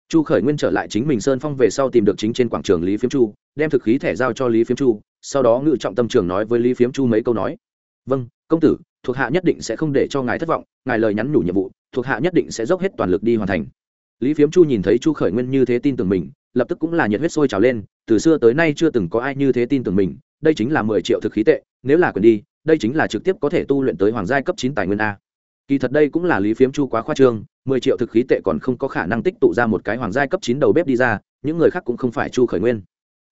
Chu khởi nguyên trở lại chính mình sơn phong về sau tìm được chính trên quảng trường lý phiếm chu, đem thực khí thẻ giao cho lý phiếm chu, sau đó ngự trọng tâm trường nói với lý phiếm chu mấy câu nói. Vâng công tử, thuộc hạ nhất định sẽ không để cho ngài thất vọng, ngài lời nhắn nhủ nhiệm vụ, thuộc hạ nhất định sẽ dốc hết toàn lực đi hoàn thành. Lý phiếm chu nhìn thấy chu khởi nguyên như thế tin tưởng mình, lập tức cũng là nhiệt huyết sôi trào lên, từ xưa tới nay chưa từng có ai như thế tin tưởng mình, đây chính là mười triệu thực khí tệ, nếu là quyền đi, đây chính là trực tiếp có thể tu luyện tới hoàng giai cấp chín tài nguyên a kỳ thật đây cũng là lý phiếm chu quá khoa trương, mười triệu thực khí tệ còn không có khả năng tích tụ ra một cái hoàng giai cấp chín đầu bếp đi ra, những người khác cũng không phải chu khởi nguyên.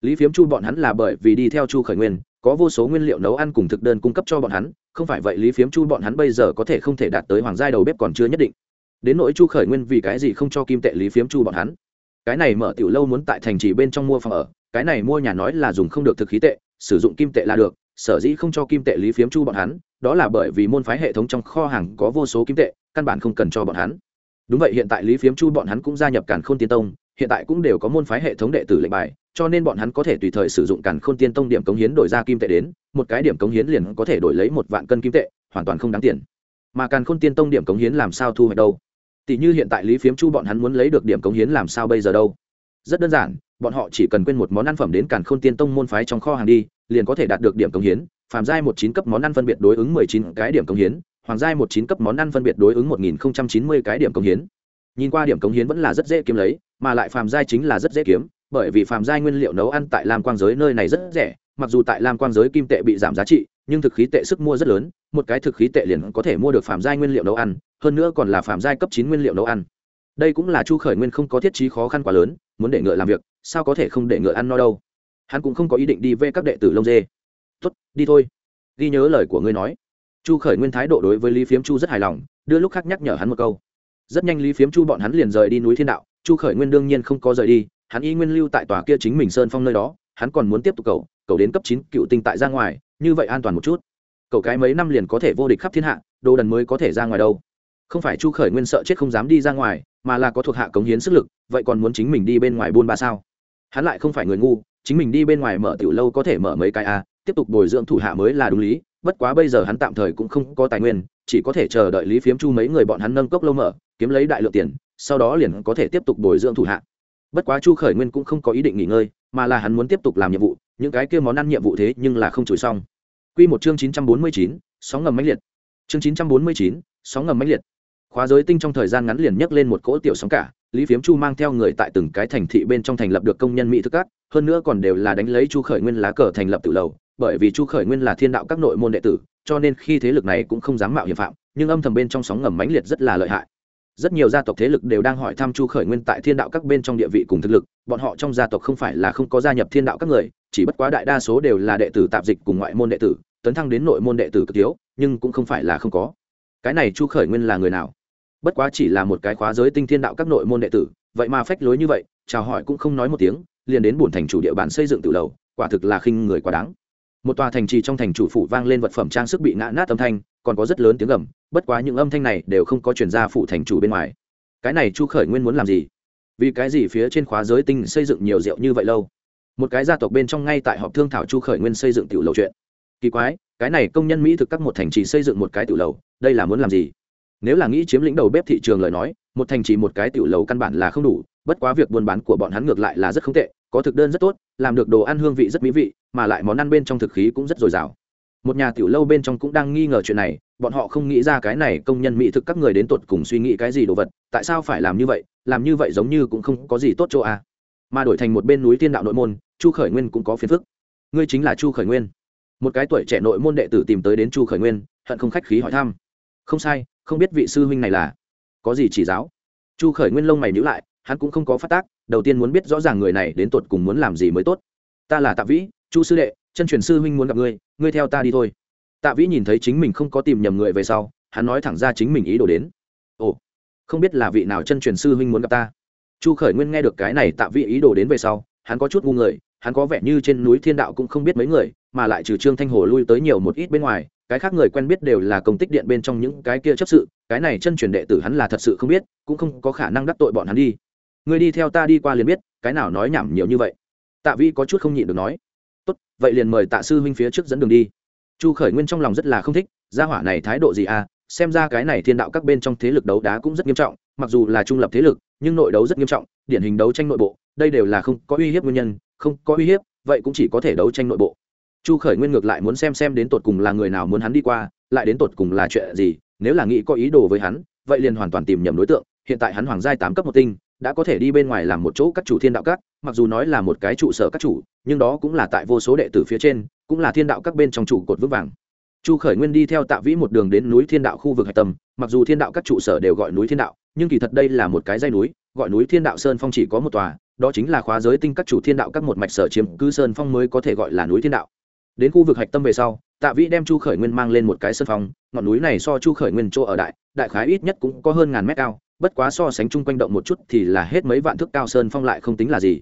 Lý phiếm chu bọn hắn là bởi vì đi theo chu khởi nguyên, có vô số nguyên liệu nấu ăn cùng thực đơn cung cấp cho bọn hắn, không phải vậy lý phiếm chu bọn hắn bây giờ có thể không thể đạt tới hoàng giai đầu bếp còn chưa nhất định. Đến nỗi chu khởi nguyên vì cái gì không cho kim tệ lý phiếm chu bọn hắn? Cái này mở tiểu lâu muốn tại thành trì bên trong mua phòng ở, cái này mua nhà nói là dùng không được thực khí tệ, sử dụng kim tệ là được, sở dĩ không cho kim tệ lý phiếm chu bọn hắn đó là bởi vì môn phái hệ thống trong kho hàng có vô số kim tệ, căn bản không cần cho bọn hắn. Đúng vậy, hiện tại lý phiếm chu bọn hắn cũng gia nhập càn khôn tiên tông, hiện tại cũng đều có môn phái hệ thống đệ tử lệnh bài, cho nên bọn hắn có thể tùy thời sử dụng càn khôn tiên tông điểm cống hiến đổi ra kim tệ đến, một cái điểm cống hiến liền có thể đổi lấy một vạn cân kim tệ, hoàn toàn không đáng tiền. Mà càn khôn tiên tông điểm cống hiến làm sao thu hoạch đâu? Tỷ như hiện tại lý phiếm chu bọn hắn muốn lấy được điểm cống hiến làm sao bây giờ đâu? Rất đơn giản, bọn họ chỉ cần quên một món ăn phẩm đến càn khôn tiên tông môn phái trong kho hàng đi, liền có thể đạt được điểm cống hiến phàm giai một chín cấp món ăn phân biệt đối ứng mười chín cái điểm công hiến, hoàng giai một chín cấp món ăn phân biệt đối ứng một nghìn chín mươi cái điểm công hiến. Nhìn qua điểm cống hiến vẫn là rất dễ kiếm lấy, mà lại phàm giai chính là rất dễ kiếm, bởi vì phàm giai nguyên liệu nấu ăn tại lam quang giới nơi này rất rẻ, mặc dù tại lam quang giới kim tệ bị giảm giá trị, nhưng thực khí tệ sức mua rất lớn, một cái thực khí tệ liền có thể mua được phàm giai nguyên liệu nấu ăn, hơn nữa còn là phàm giai cấp chín nguyên liệu nấu ăn. Đây cũng là chu khởi nguyên không có thiết trí khó khăn quá lớn, muốn để ngựa làm việc, sao có thể không để ngựa ăn no đâu? Hắn cũng không có ý định đi về các đệ tử lông dê tốt, đi thôi. Ghi nhớ lời của ngươi nói. Chu khởi nguyên thái độ đối với lý phiếm chu rất hài lòng, đưa lúc khác nhắc nhở hắn một câu. Rất nhanh lý phiếm chu bọn hắn liền rời đi núi thiên đạo, chu khởi nguyên đương nhiên không có rời đi, hắn y nguyên lưu tại tòa kia chính mình sơn phong nơi đó, hắn còn muốn tiếp tục cầu cầu đến cấp chín cựu tinh tại ra ngoài, như vậy an toàn một chút. Cầu cái mấy năm liền có thể vô địch khắp thiên hạ, đồ đần mới có thể ra ngoài đâu. Không phải chu khởi nguyên sợ chết không dám đi ra ngoài, mà là có thuộc hạ cống hiến sức lực, vậy còn muốn chính mình đi bên ngoài buôn ba sao? Hắn lại không phải người ngu, chính mình đi bên ngoài mở tiểu lâu có thể mở mấy cái à? Tiếp tục bồi dưỡng thủ hạ mới là đúng lý, bất quá bây giờ hắn tạm thời cũng không có tài nguyên, chỉ có thể chờ đợi lý phiếm chu mấy người bọn hắn nâng cốc lâu mở, kiếm lấy đại lượng tiền, sau đó liền có thể tiếp tục bồi dưỡng thủ hạ. Bất quá chu khởi nguyên cũng không có ý định nghỉ ngơi, mà là hắn muốn tiếp tục làm nhiệm vụ, những cái kia món ăn nhiệm vụ thế nhưng là không chửi xong. Q một chương chín trăm bốn mươi chín, sóng ngầm mãnh liệt. Chương chín trăm bốn mươi chín, sóng ngầm mãnh liệt. Khóa giới tinh trong thời gian ngắn liền nhấc lên một cỗ tiểu sóng cả, lý phiếm chu mang theo người tại từng cái thành thị bên trong thành lập được công nhân mỹ thức cát hơn nữa còn đều là đánh lấy chu khởi nguyên lá cờ thành lập từ lầu bởi vì chu khởi nguyên là thiên đạo các nội môn đệ tử, cho nên khi thế lực này cũng không dám mạo hiểm phạm, nhưng âm thầm bên trong sóng ngầm mãnh liệt rất là lợi hại. Rất nhiều gia tộc thế lực đều đang hỏi thăm chu khởi nguyên tại thiên đạo các bên trong địa vị cùng thực lực, bọn họ trong gia tộc không phải là không có gia nhập thiên đạo các người, chỉ bất quá đại đa số đều là đệ tử tạp dịch cùng ngoại môn đệ tử, tấn thăng đến nội môn đệ tử cực thiếu nhưng cũng không phải là không có. Cái này chu khởi nguyên là người nào? Bất quá chỉ là một cái khóa giới tinh thiên đạo các nội môn đệ tử, vậy mà phách lối như vậy, chào hỏi cũng không nói một tiếng, liền đến bổn thành chủ địa bàn xây dựng từ lầu, quả thực là khinh người quá đáng một tòa thành trì trong thành chủ phủ vang lên vật phẩm trang sức bị ngã nát âm thanh, còn có rất lớn tiếng gầm, bất quá những âm thanh này đều không có chuyển ra phủ thành chủ bên ngoài. Cái này chu khởi nguyên muốn làm gì? Vì cái gì phía trên khóa giới tinh xây dựng nhiều rượu như vậy lâu? Một cái gia tộc bên trong ngay tại họp thương thảo chu khởi nguyên xây dựng tiểu lầu chuyện. Kỳ quái, cái này công nhân mỹ thực các một thành trì xây dựng một cái tiểu lầu, đây là muốn làm gì? Nếu là nghĩ chiếm lĩnh đầu bếp thị trường lời nói, một thành trì một cái tiểu lầu căn bản là không đủ bất quá việc buôn bán của bọn hắn ngược lại là rất không tệ, có thực đơn rất tốt, làm được đồ ăn hương vị rất mỹ vị, mà lại món ăn bên trong thực khí cũng rất dồi dào. Một nhà tiểu lâu bên trong cũng đang nghi ngờ chuyện này, bọn họ không nghĩ ra cái này công nhân mỹ thực các người đến tột cùng suy nghĩ cái gì đồ vật, tại sao phải làm như vậy, làm như vậy giống như cũng không có gì tốt chỗ à. mà đổi thành một bên núi thiên đạo nội môn, chu khởi nguyên cũng có phiền phức. Ngươi chính là chu khởi nguyên. Một cái tuổi trẻ nội môn đệ tử tìm tới đến chu khởi nguyên, hận không khách khí hỏi thăm. Không sai, không biết vị sư huynh này là có gì chỉ giáo. Chu khởi nguyên lông mày nhữ lại hắn cũng không có phát tác, đầu tiên muốn biết rõ ràng người này đến tột cùng muốn làm gì mới tốt. Ta là tạ vĩ, chu sư đệ, chân truyền sư huynh muốn gặp ngươi ngươi theo ta đi thôi. Tạ vĩ nhìn thấy chính mình không có tìm nhầm người về sau, hắn nói thẳng ra chính mình ý đồ đến. Ồ, không biết là vị nào chân truyền sư huynh muốn gặp ta. Chu khởi nguyên nghe được cái này tạ vĩ ý đồ đến về sau, hắn có chút ngu người, hắn có vẻ như trên núi thiên đạo cũng không biết mấy người, mà lại trừ trương thanh hồ lui tới nhiều một ít bên ngoài, cái khác người quen biết đều là công tích điện bên trong những cái kia chấp sự, cái này chân truyền đệ tử hắn là thật sự không biết, cũng không có khả năng đắc tội bọn hắn đi người đi theo ta đi qua liền biết, cái nào nói nhảm nhiều như vậy. Tạ vi có chút không nhịn được nói. Tốt, vậy liền mời tạ sư huynh phía trước dẫn đường đi. Chu khởi nguyên trong lòng rất là không thích, gia hỏa này thái độ gì à? Xem ra cái này thiên đạo các bên trong thế lực đấu đá cũng rất nghiêm trọng, mặc dù là trung lập thế lực, nhưng nội đấu rất nghiêm trọng, điển hình đấu tranh nội bộ, đây đều là không có uy hiếp nguyên nhân, không có uy hiếp, vậy cũng chỉ có thể đấu tranh nội bộ. Chu khởi nguyên ngược lại muốn xem xem đến tột cùng là người nào muốn hắn đi qua, lại đến tột cùng là chuyện gì, nếu là nghĩ có ý đồ với hắn, vậy liền hoàn toàn tìm nhầm đối tượng, hiện tại hắn hoàng giai tám cấp một tinh đã có thể đi bên ngoài làm một chỗ các chủ thiên đạo các, mặc dù nói là một cái trụ sở các chủ, nhưng đó cũng là tại vô số đệ tử phía trên, cũng là thiên đạo các bên trong trụ cột vững vàng. Chu khởi nguyên đi theo tạ vĩ một đường đến núi thiên đạo khu vực hạch tâm, mặc dù thiên đạo các trụ sở đều gọi núi thiên đạo, nhưng kỳ thật đây là một cái dây núi, gọi núi thiên đạo sơn phong chỉ có một tòa, đó chính là khóa giới tinh các chủ thiên đạo các một mạch sở chiếm cứ sơn phong mới có thể gọi là núi thiên đạo. Đến khu vực hạch tâm về sau, tạ vĩ đem chu khởi nguyên mang lên một cái sân phong, ngọn núi này so chu khởi nguyên chỗ ở đại đại khái ít nhất cũng có hơn ngàn mét cao bất quá so sánh chung quanh động một chút thì là hết mấy vạn thước cao sơn phong lại không tính là gì.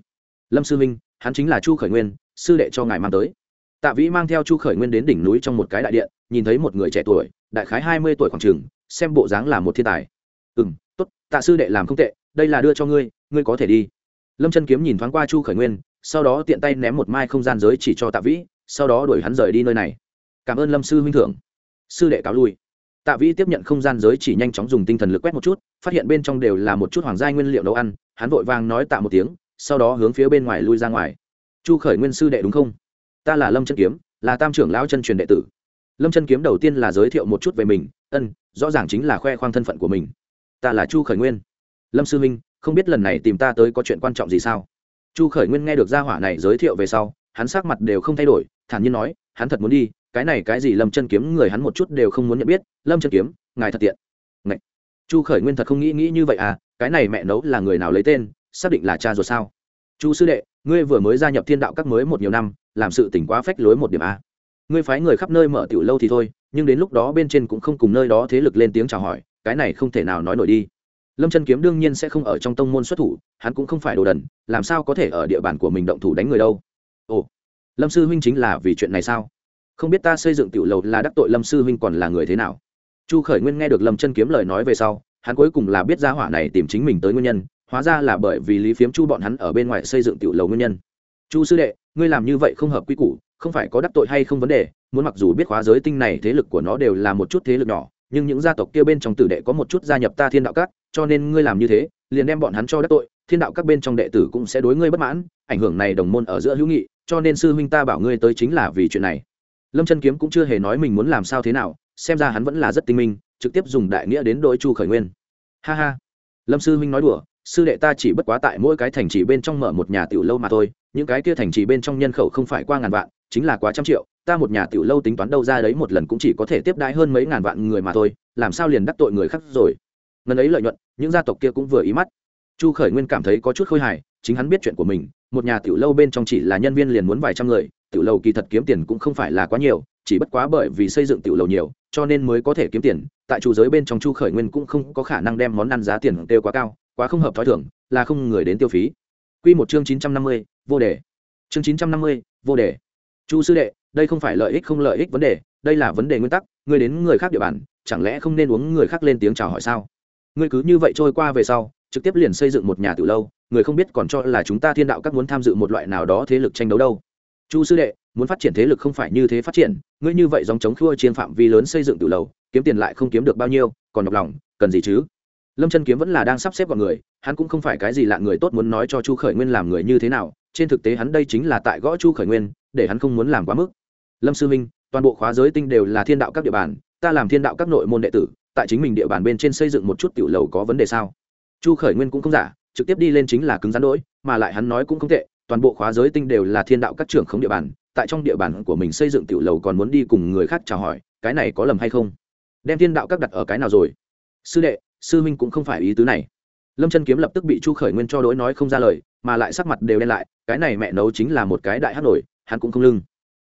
Lâm sư minh, hắn chính là chu khởi nguyên, sư đệ cho ngài mang tới. Tạ vĩ mang theo chu khởi nguyên đến đỉnh núi trong một cái đại điện, nhìn thấy một người trẻ tuổi, đại khái hai mươi tuổi khoảng trường xem bộ dáng là một thiên tài. Ừ m t ố t tạ sư đệ làm không tệ, đây là đưa cho ngươi ngươi có thể đi. Lâm chân kiếm nhìn thoáng qua chu khởi nguyên, sau đó tiện tay ném một mai không gian giới chỉ cho tạ vĩ, sau đó đuổi hắn rời đi nơi này. Cảm ơn lâm sư huynh thưởng. Sư đệ cáo lui tạ vĩ tiếp nhận không gian giới chỉ nhanh chóng dùng tinh thần lực quét một chút, phát hiện bên trong đều là một chút hoàng gia nguyên liệu nấu ăn, hắn vội vàng nói tạ một tiếng, sau đó hướng phía bên ngoài lui ra ngoài. Chu khởi nguyên sư đệ đúng không? Ta là lâm chân kiếm, là tam trưởng lão chân truyền đệ tử. Lâm chân kiếm đầu tiên là giới thiệu một chút về mình, ân, rõ ràng chính là khoe khoang thân phận của mình. Ta là chu khởi nguyên. Lâm sư minh không biết lần này tìm ta tới có chuyện quan trọng gì sao? Chu khởi nguyên nghe được gia hỏa này giới thiệu về sau, hắn sắc mặt đều không thay đổi, thản nhiên nói, hắn thật muốn đi cái này cái gì lâm chân kiếm, người hắn một chút đều không muốn nhận biết. Lâm chân kiếm, ngài thật tiện. Ngậy. chu khởi nguyên thật không nghĩ nghĩ như vậy à cái này mẹ nấu là người nào lấy tên, xác định là cha rồi sao? Chu sư đệ, ngươi vừa mới gia nhập thiên đạo các mới một nhiều năm, làm sự tỉnh quá phách lối một điểm a ngươi phái người khắp nơi mở tiểu lâu thì thôi, nhưng đến lúc đó bên trên cũng không cùng nơi đó thế lực lên tiếng chào hỏi, cái này không thể nào nói nổi đi. Lâm chân kiếm đương nhiên sẽ không ở trong tông môn xuất thủ, hắn cũng không phải đồ đần, làm sao có thể ở địa bàn của mình động thủ đánh người đâu? Ồ, lâm sư huynh chính là vì chuyện này sao? Không biết ta xây dựng tiểu lầu là đắc tội lâm sư huynh còn là người thế nào. Chu khởi nguyên nghe được lâm chân kiếm lời nói về sau, hắn cuối cùng là biết ra hỏa này tìm chính mình tới nguyên nhân, hóa ra là bởi vì lý phiếm chu bọn hắn ở bên ngoài xây dựng tiểu lầu nguyên nhân. Chu sư đệ, ngươi làm như vậy không hợp quy củ, không phải có đắc tội hay không vấn đề, muốn mặc dù biết khóa giới tinh này thế lực của nó đều là một chút thế lực nhỏ, nhưng những gia tộc kia bên trong tử đệ có một chút gia nhập ta thiên đạo các, cho nên ngươi làm như thế, liền đem bọn hắn cho đắc tội, thiên đạo các bên trong đệ tử cũng sẽ đối ngươi bất mãn, ảnh hưởng này đồng môn ở giữa hữu nghị, cho nên sư huynh ta bảo ngươi tới chính là vì chuyện này lâm chân kiếm cũng chưa hề nói mình muốn làm sao thế nào, xem ra hắn vẫn là rất tinh minh, trực tiếp dùng đại nghĩa đến đội chu khởi nguyên. Ha ha. Lâm sư huynh nói đùa, sư đệ ta chỉ bất quá tại mỗi cái thành trì bên trong mở một nhà tiểu lâu mà thôi, những cái kia thành trì bên trong nhân khẩu không phải qua ngàn vạn, chính là quá trăm triệu, ta một nhà tiểu lâu tính toán đâu ra đấy một lần cũng chỉ có thể tiếp đãi hơn mấy ngàn vạn người mà thôi, làm sao liền đắc tội người khác rồi. Ngần ấy lợi nhuận, những gia tộc kia cũng vừa ý mắt. Chu khởi nguyên cảm thấy có chút khôi hài, chính hắn biết chuyện của mình, một nhà tiểu lâu bên trong chỉ là nhân viên liền muốn vài trăm người tiểu lầu kỳ thật kiếm tiền cũng không phải là quá nhiều chỉ bất quá bởi vì xây dựng tiểu lầu nhiều cho nên mới có thể kiếm tiền tại chủ giới bên trong chu khởi nguyên cũng không có khả năng đem món ăn giá tiền tiêu quá cao quá không hợp thói thường, là không người đến tiêu phí. Quy một chương chín trăm năm mươi vô đề. Chương chín trăm năm mươi vô đề. Chu sư đệ đây không phải lợi ích không lợi ích vấn đề đây là vấn đề nguyên tắc ngươi đến người khác địa bàn chẳng lẽ không nên uống người khác lên tiếng chào hỏi sao? Ngươi cứ như vậy trôi qua về sau trực tiếp liền xây dựng một nhà tiểu lâu người không biết còn cho là chúng ta thiên đạo các muốn tham dự một loại nào đó thế lực tranh đấu đâu chu sư đệ, muốn phát triển thế lực không phải như thế phát triển, ngươi như vậy dòng chống khua chiến phạm vi lớn xây dựng từ lâu, kiếm tiền lại không kiếm được bao nhiêu, còn độc lòng, cần gì chứ? Lâm chân kiếm vẫn là đang sắp xếp gọn người, hắn cũng không phải cái gì lạ người tốt muốn nói cho chu khởi nguyên làm người như thế nào, trên thực tế hắn đây chính là tại gõ chu khởi nguyên, để hắn không muốn làm quá mức. Lâm sư minh, toàn bộ khóa giới tinh đều là thiên đạo các địa bàn, ta làm thiên đạo các nội môn đệ tử, tại chính mình địa bàn bên trên xây dựng một chút tiểu lầu có vấn đề sao? Chu khởi nguyên cũng không giả, trực tiếp đi lên chính là cứng rắn đỗi, mà lại hắn nói cũng không tệ toàn bộ khóa giới tinh đều là thiên đạo các trưởng không địa bàn, tại trong địa bàn của mình xây dựng tiểu lầu còn muốn đi cùng người khác chào hỏi, cái này có lầm hay không? Đem thiên đạo các đặt ở cái nào rồi? Sư đệ, sư minh cũng không phải ý tứ này. Lâm chân kiếm lập tức bị chu khởi nguyên cho đỗi nói không ra lời, mà lại sắc mặt đều đen lại, cái này mẹ nấu chính là một cái đại hát nổi, hắn cũng không lưng.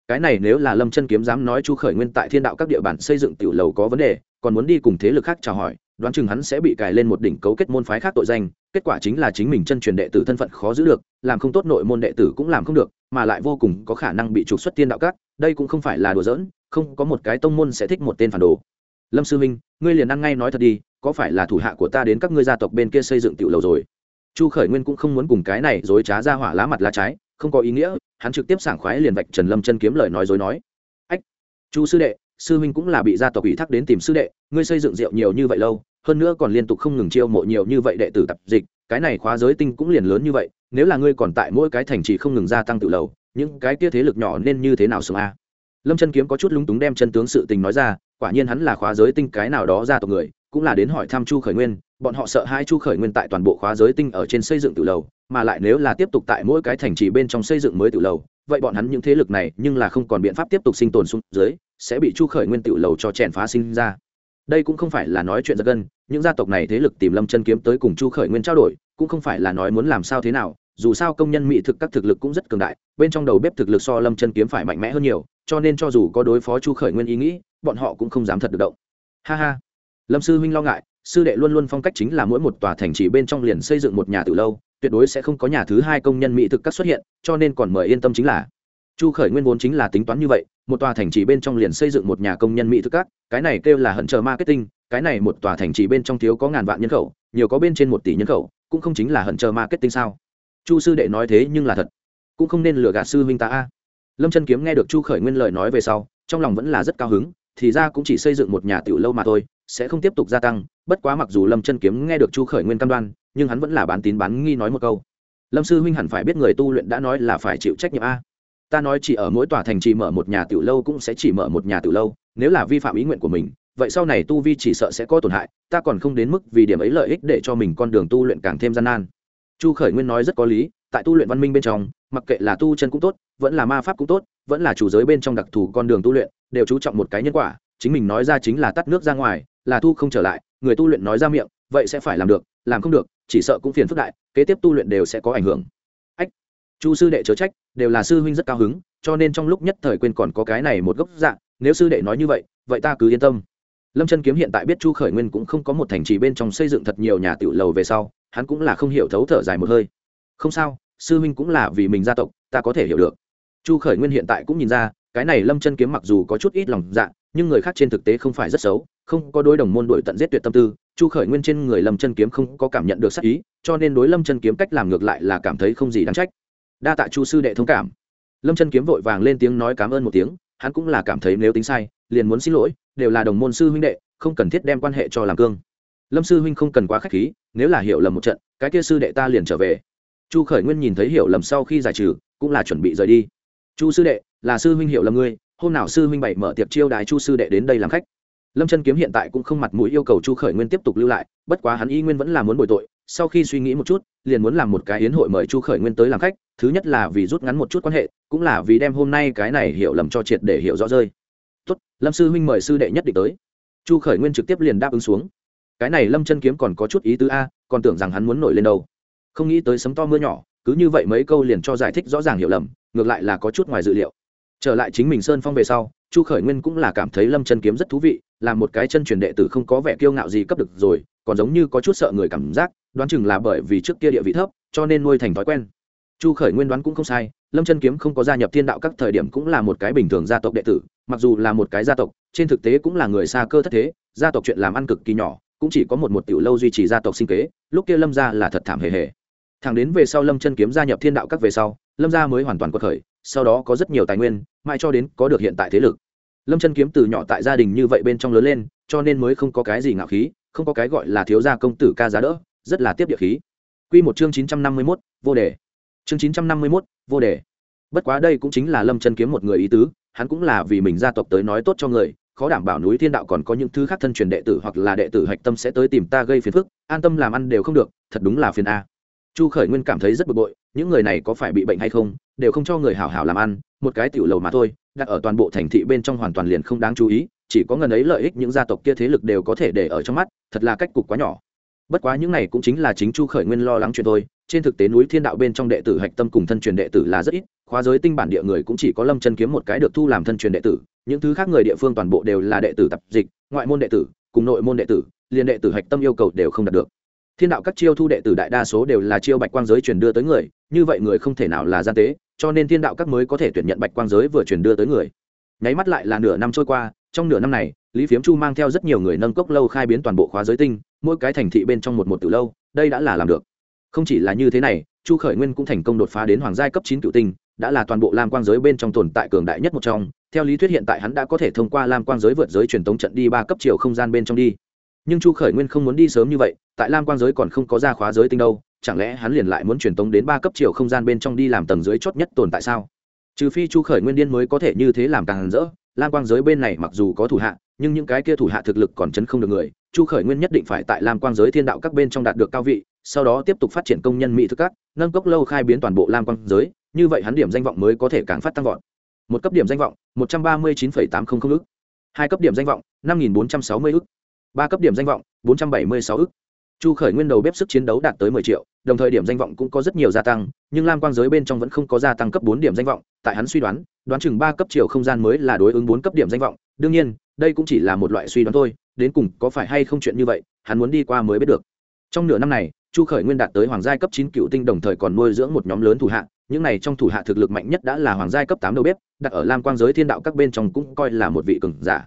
Cái này nếu là lâm chân kiếm dám nói chu khởi nguyên tại thiên đạo các địa bàn xây dựng tiểu lầu có vấn đề còn muốn đi cùng thế lực khác chào hỏi, đoán chừng hắn sẽ bị cài lên một đỉnh cấu kết môn phái khác tội danh, kết quả chính là chính mình chân truyền đệ tử thân phận khó giữ được, làm không tốt nội môn đệ tử cũng làm không được, mà lại vô cùng có khả năng bị trục xuất tiên đạo các, đây cũng không phải là đùa giỡn, không có một cái tông môn sẽ thích một tên phản đồ. Lâm sư minh, ngươi liền ăn ngay nói thật đi, có phải là thủ hạ của ta đến các ngươi gia tộc bên kia xây dựng tiểu lầu rồi? Chu khởi nguyên cũng không muốn cùng cái này dối trá ra hỏa lá mặt lá trái, không có ý nghĩa, hắn trực tiếp sảng khoái liền vạch trần lâm chân kiếm lời nói dối nói. Ách, chu sư đệ sư huynh cũng là bị gia tộc ủy thác đến tìm sư đệ, ngươi xây dựng rượu nhiều như vậy lâu, hơn nữa còn liên tục không ngừng chiêu mộ nhiều như vậy đệ tử tập dịch, cái này khóa giới tinh cũng liền lớn như vậy, nếu là ngươi còn tại mỗi cái thành trì không ngừng gia tăng tự lầu, những cái kia thế lực nhỏ nên như thế nào sống a? Lâm chân kiếm có chút lúng túng đem chân tướng sự tình nói ra, quả nhiên hắn là khóa giới tinh cái nào đó gia tộc người cũng là đến hỏi thăm chu khởi nguyên, bọn họ sợ hai chu khởi nguyên tại toàn bộ khóa giới tinh ở trên xây dựng tự lầu, mà lại nếu là tiếp tục tại mỗi cái thành trì bên trong xây dựng mới tự lầu, vậy bọn hắn những thế lực này nhưng là không còn biện pháp tiếp tục sinh tồn xuống dưới, sẽ bị chu khởi nguyên tự lầu cho chèn phá sinh ra. Đây cũng không phải là nói chuyện giật gân, những gia tộc này thế lực tìm lâm chân kiếm tới cùng chu khởi nguyên trao đổi, cũng không phải là nói muốn làm sao thế nào, dù sao công nhân mỹ thực các thực lực cũng rất cường đại, bên trong đầu bếp thực lực so lâm chân kiếm phải mạnh mẽ hơn nhiều, cho nên cho dù có đối phó chu khởi nguyên ý nghĩ, bọn họ cũng không dám thật được động. Ha ha lâm sư huynh lo ngại, sư đệ luôn luôn phong cách chính là mỗi một tòa thành trì bên trong liền xây dựng một nhà từ lâu, tuyệt đối sẽ không có nhà thứ hai công nhân mỹ thực các xuất hiện, cho nên còn mời yên tâm chính là. Chu khởi nguyên vốn chính là tính toán như vậy, một tòa thành trì bên trong liền xây dựng một nhà công nhân mỹ thực các, cái này kêu là hận chờ marketing, cái này một tòa thành trì bên trong thiếu có ngàn vạn nhân khẩu, nhiều có bên trên một tỷ nhân khẩu, cũng không chính là hận chờ marketing sao? Chu sư đệ nói thế nhưng là thật, cũng không nên lừa gạt sư huynh ta a. Lâm chân kiếm nghe được chu khởi nguyên lời nói về sau, trong lòng vẫn là rất cao hứng, thì ra cũng chỉ xây dựng một nhà tiểu lâu mà thôi sẽ không tiếp tục gia tăng, bất quá mặc dù lâm chân kiếm nghe được chu khởi nguyên cam đoan, nhưng hắn vẫn là bán tín bán nghi nói một câu. Lâm sư huynh hẳn phải biết người tu luyện đã nói là phải chịu trách nhiệm a. Ta nói chỉ ở mỗi tòa thành trì mở một nhà tiểu lâu cũng sẽ chỉ mở một nhà tiểu lâu, nếu là vi phạm ý nguyện của mình, vậy sau này tu vi chỉ sợ sẽ có tổn hại, ta còn không đến mức vì điểm ấy lợi ích để cho mình con đường tu luyện càng thêm gian nan. Chu khởi nguyên nói rất có lý, tại tu luyện văn minh bên trong, mặc kệ là tu chân cũng tốt, vẫn là ma pháp cũng tốt, vẫn là chủ giới bên trong đặc thù con đường tu luyện, đều chú trọng một cái nhân quả, chính mình nói ra chính là tắt nước ra ngoài là thu không trở lại, người tu luyện nói ra miệng, vậy sẽ phải làm được, làm không được, chỉ sợ cũng phiền phức đại, kế tiếp tu luyện đều sẽ có ảnh hưởng. Ách, chu sư đệ chớ trách, đều là sư huynh rất cao hứng, cho nên trong lúc nhất thời quên còn có cái này một gốc dạng, nếu sư đệ nói như vậy vậy ta cứ yên tâm. Lâm chân kiếm hiện tại biết chu khởi nguyên cũng không có một thành trì bên trong xây dựng thật nhiều nhà tiểu lầu về sau, hắn cũng là không hiểu thấu thở dài một hơi. Không sao, sư huynh cũng là vì mình gia tộc, ta có thể hiểu được. Chu khởi nguyên hiện tại cũng nhìn ra cái này lâm chân kiếm mặc dù có chút ít lòng dạ nhưng người khác trên thực tế không phải rất xấu, không có đối đồng môn đội tận giết tuyệt tâm tư, chu khởi nguyên trên người lâm chân kiếm không có cảm nhận được sắc ý, cho nên đối lâm chân kiếm cách làm ngược lại là cảm thấy không gì đáng trách. Đa tạ chu sư đệ thông cảm. Lâm chân kiếm vội vàng lên tiếng nói cảm ơn một tiếng, hắn cũng là cảm thấy nếu tính sai, liền muốn xin lỗi, đều là đồng môn sư huynh đệ, không cần thiết đem quan hệ cho làm cương. Lâm sư huynh không cần quá k h á c h khí, nếu là hiểu lầm một trận, cái kia sư đệ ta liền trở về. Chu khởi nguyên nhìn thấy hiểu lầm sau khi giải trừ, cũng là chuẩn bị rời đi. Chu sư đệ là sư huynh hiệu là ngươi, hôm nào sư huynh bảy mở tiệc chiêu đái chu sư đệ đến đây làm khách. Lâm chân kiếm hiện tại cũng không mặt mũi yêu cầu chu khởi nguyên tiếp tục lưu lại, bất quá hắn y nguyên vẫn là muốn bồi tội, sau khi suy nghĩ một chút, liền muốn làm một cái hiến hội mời chu khởi nguyên tới làm khách, thứ nhất là vì rút ngắn một chút quan hệ, cũng là vì đem hôm nay cái này hiểu lầm cho triệt để hiểu rõ rơi. Tốt, lâm sư huynh mời sư đệ nhất định tới. Chu khởi nguyên trực tiếp liền đáp ứng xuống. Cái này lâm chân kiếm còn có chút ý tứ a, còn tưởng rằng hắn muốn nổi lên đâu. Không nghĩ tới sấm to mưa nhỏ, cứ như vậy mấy câu liền cho giải thích rõ ràng hiểu lầm, ngược lại là có chút ngoài dự liệu trở lại chính mình sơn phong về sau, chu khởi nguyên cũng là cảm thấy lâm chân kiếm rất thú vị, là một cái chân truyền đệ tử không có vẻ kiêu ngạo gì cấp được rồi, còn giống như có chút sợ người cảm giác, đoán chừng là bởi vì trước kia địa vị thấp, cho nên nuôi thành thói quen. Chu khởi nguyên đoán cũng không sai, lâm chân kiếm không có gia nhập thiên đạo các thời điểm cũng là một cái bình thường gia tộc đệ tử, mặc dù là một cái gia tộc, trên thực tế cũng là người xa cơ thất thế, gia tộc chuyện làm ăn cực kỳ nhỏ, cũng chỉ có một một tiểu lâu duy trì gia tộc sinh kế, lúc kia lâm gia là thật thảm hề hề. Thẳng đến về sau lâm chân kiếm gia nhập thiên đạo các về sau, lâm gia mới hoàn toàn quật khởi sau đó có rất nhiều tài nguyên mãi cho đến có được hiện tại thế lực lâm chân kiếm từ nhỏ tại gia đình như vậy bên trong lớn lên cho nên mới không có cái gì ngạo khí không có cái gọi là thiếu gia công tử ca giá đỡ rất là tiếp địa khí Quy một chương chín trăm năm mươi 951, vô đề. Chương chín trăm năm mươi 951, vô đề. Bất quá đây cũng chính là Lâm Chân Kiếm một người ý tứ, hắn cũng là vì mình gia tộc tới nói tốt cho người, khó đảm bảo núi Thiên Đạo còn có những thứ khác thân truyền đệ tử hoặc là đệ tử hạch tâm sẽ tới tìm ta gây phiền phức, an tâm làm ăn đều không được, thật đúng là phiền a. Chu Khởi Nguyên cảm thấy rất bực bội, những người này có phải bị bệnh hay không, đều không cho người hảo hảo làm ăn, một cái tiểu lầu mà thôi, đặt ở toàn bộ thành thị bên trong hoàn toàn liền không đáng chú ý, chỉ có ngần ấy lợi ích những gia tộc kia thế lực đều có thể để ở trong mắt, thật là cách cục quá nhỏ. Bất quá những này cũng chính là chính chu khởi nguyên lo lắng chuyện thôi trên thực tế núi thiên đạo bên trong đệ tử hạch tâm cùng thân truyền đệ tử là rất ít khóa giới tinh bản địa người cũng chỉ có lâm chân kiếm một cái được thu làm thân truyền đệ tử những thứ khác người địa phương toàn bộ đều là đệ tử tập dịch ngoại môn đệ tử cùng nội môn đệ tử liền đệ tử hạch tâm yêu cầu đều không đạt được thiên đạo các chiêu thu đệ tử đại đa số đều là chiêu bạch quang giới truyền đưa tới người, như vậy người không thể nào là gian tế, cho nên thiên đạo các mới có thể tuyển nhận bạch quang giới vừa truyền đưa tới người. Nháy mắt lại là nửa năm trôi qua, trong nửa năm này, lý phiếm chu mang theo rất nhiều người nâng cốc lâu khai biến toàn bộ khóa giới tinh, mỗi cái thành thị bên trong một một từ lâu, đây đã là làm được. Không chỉ là như thế này, chu khởi nguyên cũng thành công đột phá đến hoàng giai cấp chín cựu tinh, đã là toàn bộ lam quang giới bên trong tồn tại cường đại nhất một trong. Theo lý thuyết hiện tại hắn đã có thể thông qua lam quang giới vượt giới truyền tống trận đi ba cấp chiều không gian bên trong đi nhưng chu khởi nguyên không muốn đi sớm như vậy, tại lam quang giới còn không có ra khóa giới tinh đâu, chẳng lẽ hắn liền lại muốn truyền tống đến ba cấp chiều không gian bên trong đi làm tầng dưới chót nhất tồn tại sao? Trừ phi chu khởi nguyên điên mới có thể như thế làm càng rỡ, lam quang giới bên này mặc dù có thủ hạ, nhưng những cái kia thủ hạ thực lực còn chấn không được người, chu khởi nguyên nhất định phải tại lam quang giới thiên đạo các bên trong đạt được cao vị, sau đó tiếp tục phát triển công nhân mỹ thức các, nâng cốc lâu khai biến toàn bộ lam quang giới, như vậy hắn điểm danh vọng mới có thể càng phát tăng vọt. Một cấp điểm danh vọng, một trăm ba mươi chín tám không ức. Hai cấp điểm danh vọng, năm nghìn bốn trăm sáu mươi ức ba cấp điểm danh vọng, bốn trăm bảy mươi sáu ức. Chu khởi nguyên đầu bếp sức chiến đấu đạt tới mười triệu, đồng thời điểm danh vọng cũng có rất nhiều gia tăng, nhưng lam quang giới bên trong vẫn không có gia tăng cấp bốn điểm danh vọng, tại hắn suy đoán đoán chừng ba cấp chiều không gian mới là đối ứng bốn cấp điểm danh vọng. Đương nhiên, đây cũng chỉ là một loại suy đoán thôi, đến cùng có phải hay không chuyện như vậy, hắn muốn đi qua mới biết được. Trong nửa năm này, chu khởi nguyên đạt tới hoàng giai cấp chín cựu tinh đồng thời còn nuôi dưỡng một nhóm lớn thủ hạ, những này trong thủ hạ thực lực mạnh nhất đã là hoàng giai cấp tám đầu bếp, đặt ở lam quang giới thiên đạo các bên trong cũng coi là một vị cường giả.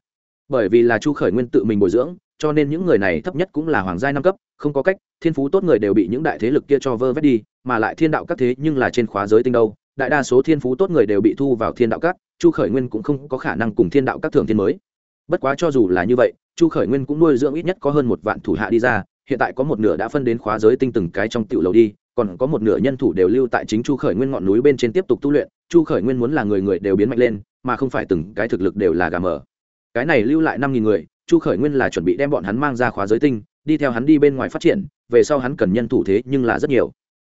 Bởi vì là chu khởi nguyên tự mình bồi dưỡng cho nên những người này thấp nhất cũng là hoàng giai năm cấp, không có cách, thiên phú tốt người đều bị những đại thế lực kia cho vơ vét đi, mà lại thiên đạo các thế nhưng là trên khóa giới tinh đâu, đại đa số thiên phú tốt người đều bị thu vào thiên đạo các, chu khởi nguyên cũng không có khả năng cùng thiên đạo các thường thiên mới. Bất quá cho dù là như vậy, chu khởi nguyên cũng nuôi dưỡng ít nhất có hơn một vạn thủ hạ đi ra, hiện tại có một nửa đã phân đến khóa giới tinh từng cái trong tiểu lầu đi, còn có một nửa nhân thủ đều lưu tại chính chu khởi nguyên ngọn núi bên trên tiếp tục tu luyện, chu khởi nguyên muốn là người người đều biến mạnh lên, mà không phải từng cái thực lực đều là gà mờ. Cái này lưu lại năm nghìn người chu khởi nguyên là chuẩn bị đem bọn hắn mang ra khóa giới tinh, đi theo hắn đi bên ngoài phát triển, về sau hắn cần nhân thủ thế nhưng là rất nhiều.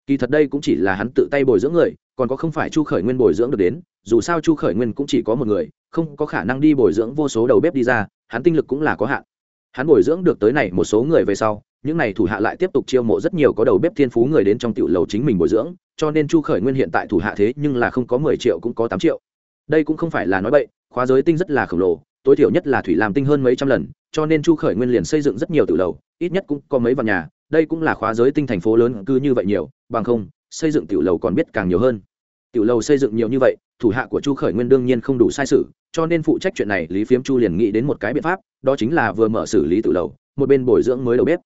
Kỳ thật đây cũng chỉ là hắn tự tay bồi dưỡng người, còn có không phải chu khởi nguyên bồi dưỡng được đến, dù sao chu khởi nguyên cũng chỉ có một người, không có khả năng đi bồi dưỡng vô số đầu bếp đi ra, hắn tinh lực cũng là có hạn. Hắn bồi dưỡng được tới này một số người về sau, những n à y thủ hạ lại tiếp tục chiêu mộ rất nhiều có đầu bếp thiên phú người đến trong tiểu lầu chính mình bồi dưỡng, cho nên chu khởi nguyên hiện tại thủ hạ thế nhưng là không có mười triệu cũng có tám triệu. Đây cũng không phải là nói bậy, khóa giới tinh rất là khổng lồ tối thiểu nhất là thủy làm tinh hơn mấy trăm lần, cho nên chu khởi nguyên liền xây dựng rất nhiều tiểu lầu, ít nhất cũng có mấy vạn nhà, đây cũng là khóa giới tinh thành phố lớn cứ như vậy nhiều, bằng không, xây dựng tiểu lầu còn biết càng nhiều hơn. Tiểu lầu xây dựng nhiều như vậy, thủ hạ của chu khởi nguyên đương nhiên không đủ sai sự, cho nên phụ trách chuyện này, lý phiếm chu liền nghĩ đến một cái biện pháp, đó chính là vừa mở xử lý tiểu lầu, một bên bồi dưỡng mới đầu bếp.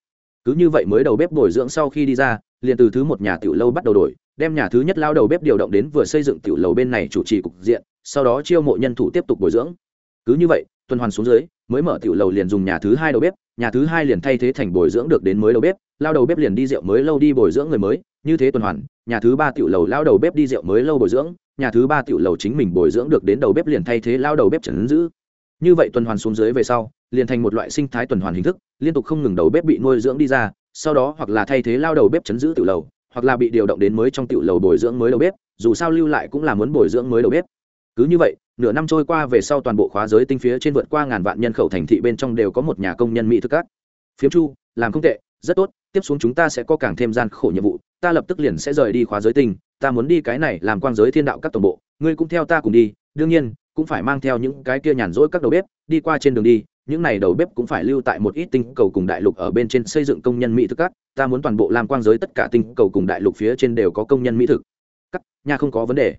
Cứ như vậy mới đầu bếp bồi dưỡng sau khi đi ra, liền từ thứ một nhà tiểu lâu bắt đầu đổi, đem nhà thứ nhất lao đầu bếp điều động đến vừa xây dựng tiểu lầu bên này chủ trì cục diện, sau đó chiêu mộ nhân thủ tiếp tục bồi dưỡng cứ như vậy, tuần hoàn xuống dưới, mới mở tiểu lầu liền dùng nhà thứ hai đầu bếp, nhà thứ hai liền thay thế thành bồi dưỡng được đến mới đầu bếp, lao đầu bếp liền đi rượu mới lâu đi bồi dưỡng người mới, như thế tuần hoàn, nhà thứ ba tiểu lầu lao đầu bếp đi rượu mới lâu bồi dưỡng, nhà thứ ba tiểu lầu chính mình bồi dưỡng được đến đầu bếp liền thay thế lao đầu bếp trần giữ. Như vậy tuần hoàn xuống dưới về sau, liền thành một loại sinh thái tuần hoàn hình thức, liên tục không ngừng đầu bếp bị nuôi dưỡng đi ra, sau đó hoặc là thay thế lao đầu bếp chấn giữ tiểu lầu, hoặc là bị điều động đến mới trong tiểu lầu bồi dưỡng mới đầu bếp, dù sao lưu lại cũng là muốn bồi dưỡng mới đầu bếp. Cứ như vậy nửa năm trôi qua về sau toàn bộ khóa giới tinh phía trên vượt qua ngàn vạn nhân khẩu thành thị bên trong đều có một nhà công nhân mỹ thực cát phiếm chu, làm không tệ, rất tốt, tiếp xuống chúng ta sẽ có càng thêm gian khổ nhiệm vụ, ta lập tức liền sẽ rời đi khóa giới tinh, ta muốn đi cái này làm quang giới thiên đạo các tổng bộ, ngươi cũng theo ta cùng đi, đương nhiên, cũng phải mang theo những cái kia nhàn rỗi các đầu bếp, đi qua trên đường đi, những này đầu bếp cũng phải lưu tại một ít tinh cầu cùng đại lục ở bên trên xây dựng công nhân mỹ thực các, ta muốn toàn bộ làm quang giới tất cả tinh cầu cùng đại lục phía trên đều có công nhân mỹ thực các, nhà không có vấn đề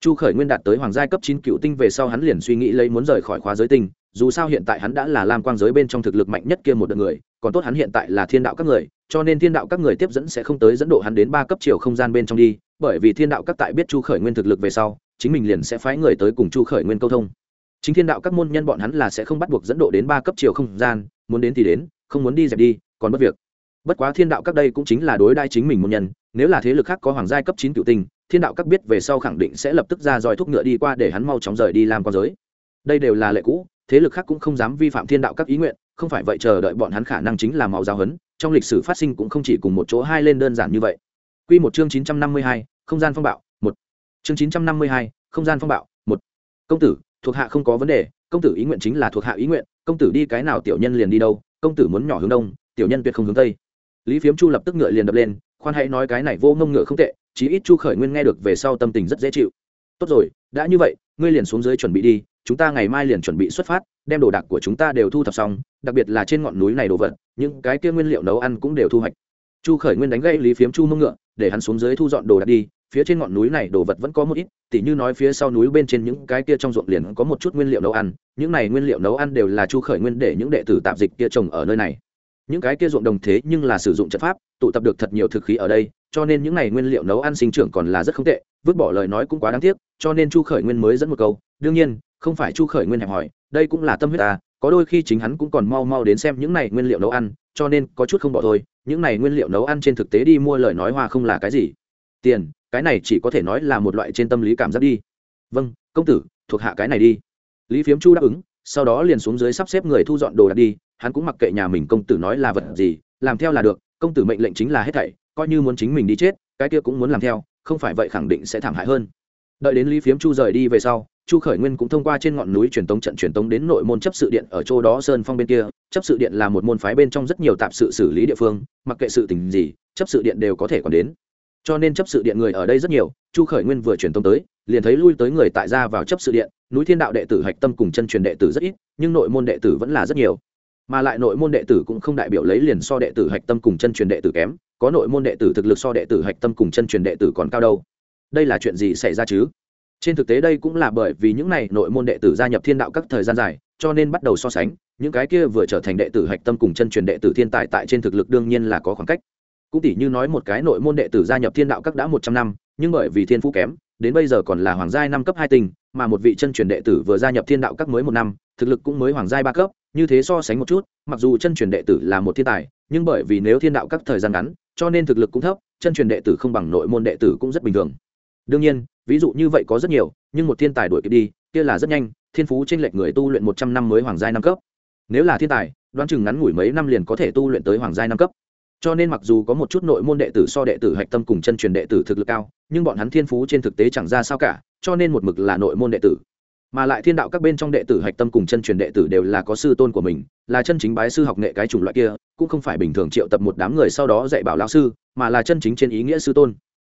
chu khởi nguyên đạt tới hoàng giai cấp chín cựu tinh về sau hắn liền suy nghĩ lấy muốn rời khỏi khóa giới tinh, dù sao hiện tại hắn đã là lam quang giới bên trong thực lực mạnh nhất kia một đợt người, còn tốt hắn hiện tại là thiên đạo các người, cho nên thiên đạo các người tiếp dẫn sẽ không tới dẫn độ hắn đến ba cấp chiều không gian bên trong đi, bởi vì thiên đạo các tại biết chu khởi nguyên thực lực về sau, chính mình liền sẽ phái người tới cùng chu khởi nguyên câu thông. Chính thiên đạo các môn nhân bọn hắn là sẽ không bắt buộc dẫn độ đến ba cấp chiều không gian, muốn đến thì đến, không muốn đi dẹp đi, còn bất việc bất quá thiên đạo các đây cũng chính là đối đai chính mình một nhân nếu là thế lực khác có hoàng giai cấp chín cựu tinh thiên đạo các biết về sau khẳng định sẽ lập tức ra dòi thúc ngựa đi qua để hắn mau chóng rời đi làm con giới đây đều là lệ cũ thế lực khác cũng không dám vi phạm thiên đạo các ý nguyện không phải vậy chờ đợi bọn hắn khả năng chính là màu giáo hấn trong lịch sử phát sinh cũng không chỉ cùng một chỗ hai lên đơn giản như vậy Quy một chương 952, không gian phong bạo, một. Chương 952, không gian phong bạo, một. Công tử, thuộc hạ không có vấn đề, công tử ý nguyện chính là thuộc hạ ý nguyện, công tử đi cái nào tiểu nhân liền đi đâu, công tử muốn nhỏ hướng đông, tiểu nhân tuyệt không hướng tây. Lý Phiếm Chu lập tức ngựa liền đập lên, khoan hãy nói cái này vô ngông ngựa không tệ, chí ít Chu Khởi Nguyên nghe được về sau tâm tình rất dễ chịu. Tốt rồi, đã như vậy, ngươi liền xuống dưới chuẩn bị đi, chúng ta ngày mai liền chuẩn bị xuất phát, đem đồ đạc của chúng ta đều thu thập xong, đặc biệt là trên ngọn núi này đồ vật, những cái kia nguyên liệu nấu ăn cũng đều thu hoạch. Chu Khởi Nguyên đánh gãy Lý Phiếm Chu mông ngựa, để hắn xuống dưới thu dọn đồ đạc đi, phía trên ngọn núi này đồ vật vẫn có một ít, tỉ như nói phía sau núi bên trên những cái kia trong ruộng liền có một chút nguyên liệu nấu ăn, những này nguyên liệu nấu ăn đều là Chu Khởi Nguyên để những đệ tử tạp dịch kia trồng ở nơi này. Những cái kia ruộng đồng thế nhưng là sử dụng trận pháp, tụ tập được thật nhiều thực khí ở đây, cho nên những này nguyên liệu nấu ăn sinh trưởng còn là rất không tệ, vứt bỏ lời nói cũng quá đáng tiếc, cho nên Chu Khởi Nguyên mới dẫn một câu, đương nhiên, không phải Chu Khởi Nguyên hẹp hỏi, đây cũng là tâm huyết ta, có đôi khi chính hắn cũng còn mau mau đến xem những này nguyên liệu nấu ăn, cho nên có chút không bỏ thôi, những này nguyên liệu nấu ăn trên thực tế đi mua lời nói hoa không là cái gì. Tiền, cái này chỉ có thể nói là một loại trên tâm lý cảm giác đi vâng công tử thuộc hạ cái này đi lý phiếm chu đáp ứng sau đó liền xuống dưới sắp xếp người thu dọn đồ đạc đi hắn cũng mặc kệ nhà mình công tử nói là vật gì, làm theo là được, công tử mệnh lệnh chính là hết thảy, coi như muốn chính mình đi chết, cái kia cũng muốn làm theo, không phải vậy khẳng định sẽ thảm hại hơn. Đợi đến lý phiếm chu rời đi về sau, chu khởi nguyên cũng thông qua trên ngọn núi truyền tống trận truyền tống đến nội môn chấp sự điện ở chỗ đó sơn phong bên kia. Chấp sự điện là một môn phái bên trong rất nhiều tạp sự xử lý địa phương, mặc kệ sự tình gì, chấp sự điện đều có thể còn đến. Cho nên chấp sự điện người ở đây rất nhiều, chu khởi nguyên vừa truyền tống tới, liền thấy lui tới người tại ra vào chấp sự điện, núi thiên đạo đệ tử hạch tâm cùng chân truyền đệ tử rất ít, nhưng nội môn đệ tử vẫn là rất nhiều mà lại nội môn đệ tử cũng không đại biểu lấy liền so đệ tử hạch tâm cùng chân truyền đệ tử kém có nội môn đệ tử thực lực so đệ tử hạch tâm cùng chân truyền đệ tử còn cao đâu đây là chuyện gì xảy ra chứ trên thực tế đây cũng là bởi vì những này nội môn đệ tử gia nhập thiên đạo các thời gian dài cho nên bắt đầu so sánh những cái kia vừa trở thành đệ tử hạch tâm cùng chân truyền đệ tử thiên tài tại trên thực lực đương nhiên là có khoảng cách cũng tỷ như nói một cái nội môn đệ tử gia nhập thiên đạo các đã một trăm năm nhưng bởi vì thiên phú kém đến bây giờ còn là hoàng giai năm cấp hai tinh mà một vị chân truyền đệ tử vừa gia nhập thiên đạo các mới một năm thực lực cũng mới hoàng giai ba cấp như thế so sánh một chút, mặc dù chân truyền đệ tử là một thiên tài, nhưng bởi vì nếu thiên đạo các thời gian ngắn, cho nên thực lực cũng thấp, chân truyền đệ tử không bằng nội môn đệ tử cũng rất bình thường. Đương nhiên, ví dụ như vậy có rất nhiều, nhưng một thiên tài đuổi kịp đi, kia là rất nhanh, thiên phú trên lệch người tu luyện một trăm năm mới hoàng giai năm cấp. Nếu là thiên tài, đoán chừng ngắn ngủi mấy năm liền có thể tu luyện tới hoàng giai năm cấp. Cho nên mặc dù có một chút nội môn đệ tử so đệ tử hạch tâm cùng chân truyền đệ tử thực lực cao, nhưng bọn hắn thiên phú trên thực tế chẳng ra sao cả, cho nên một mực là nội môn đệ tử mà lại thiên đạo các bên trong đệ tử hạch tâm cùng chân truyền đệ tử đều là có sư tôn của mình, là chân chính bái sư học nghệ cái chủng loại kia, cũng không phải bình thường triệu tập một đám người sau đó dạy bảo lao sư, mà là chân chính trên ý nghĩa sư tôn.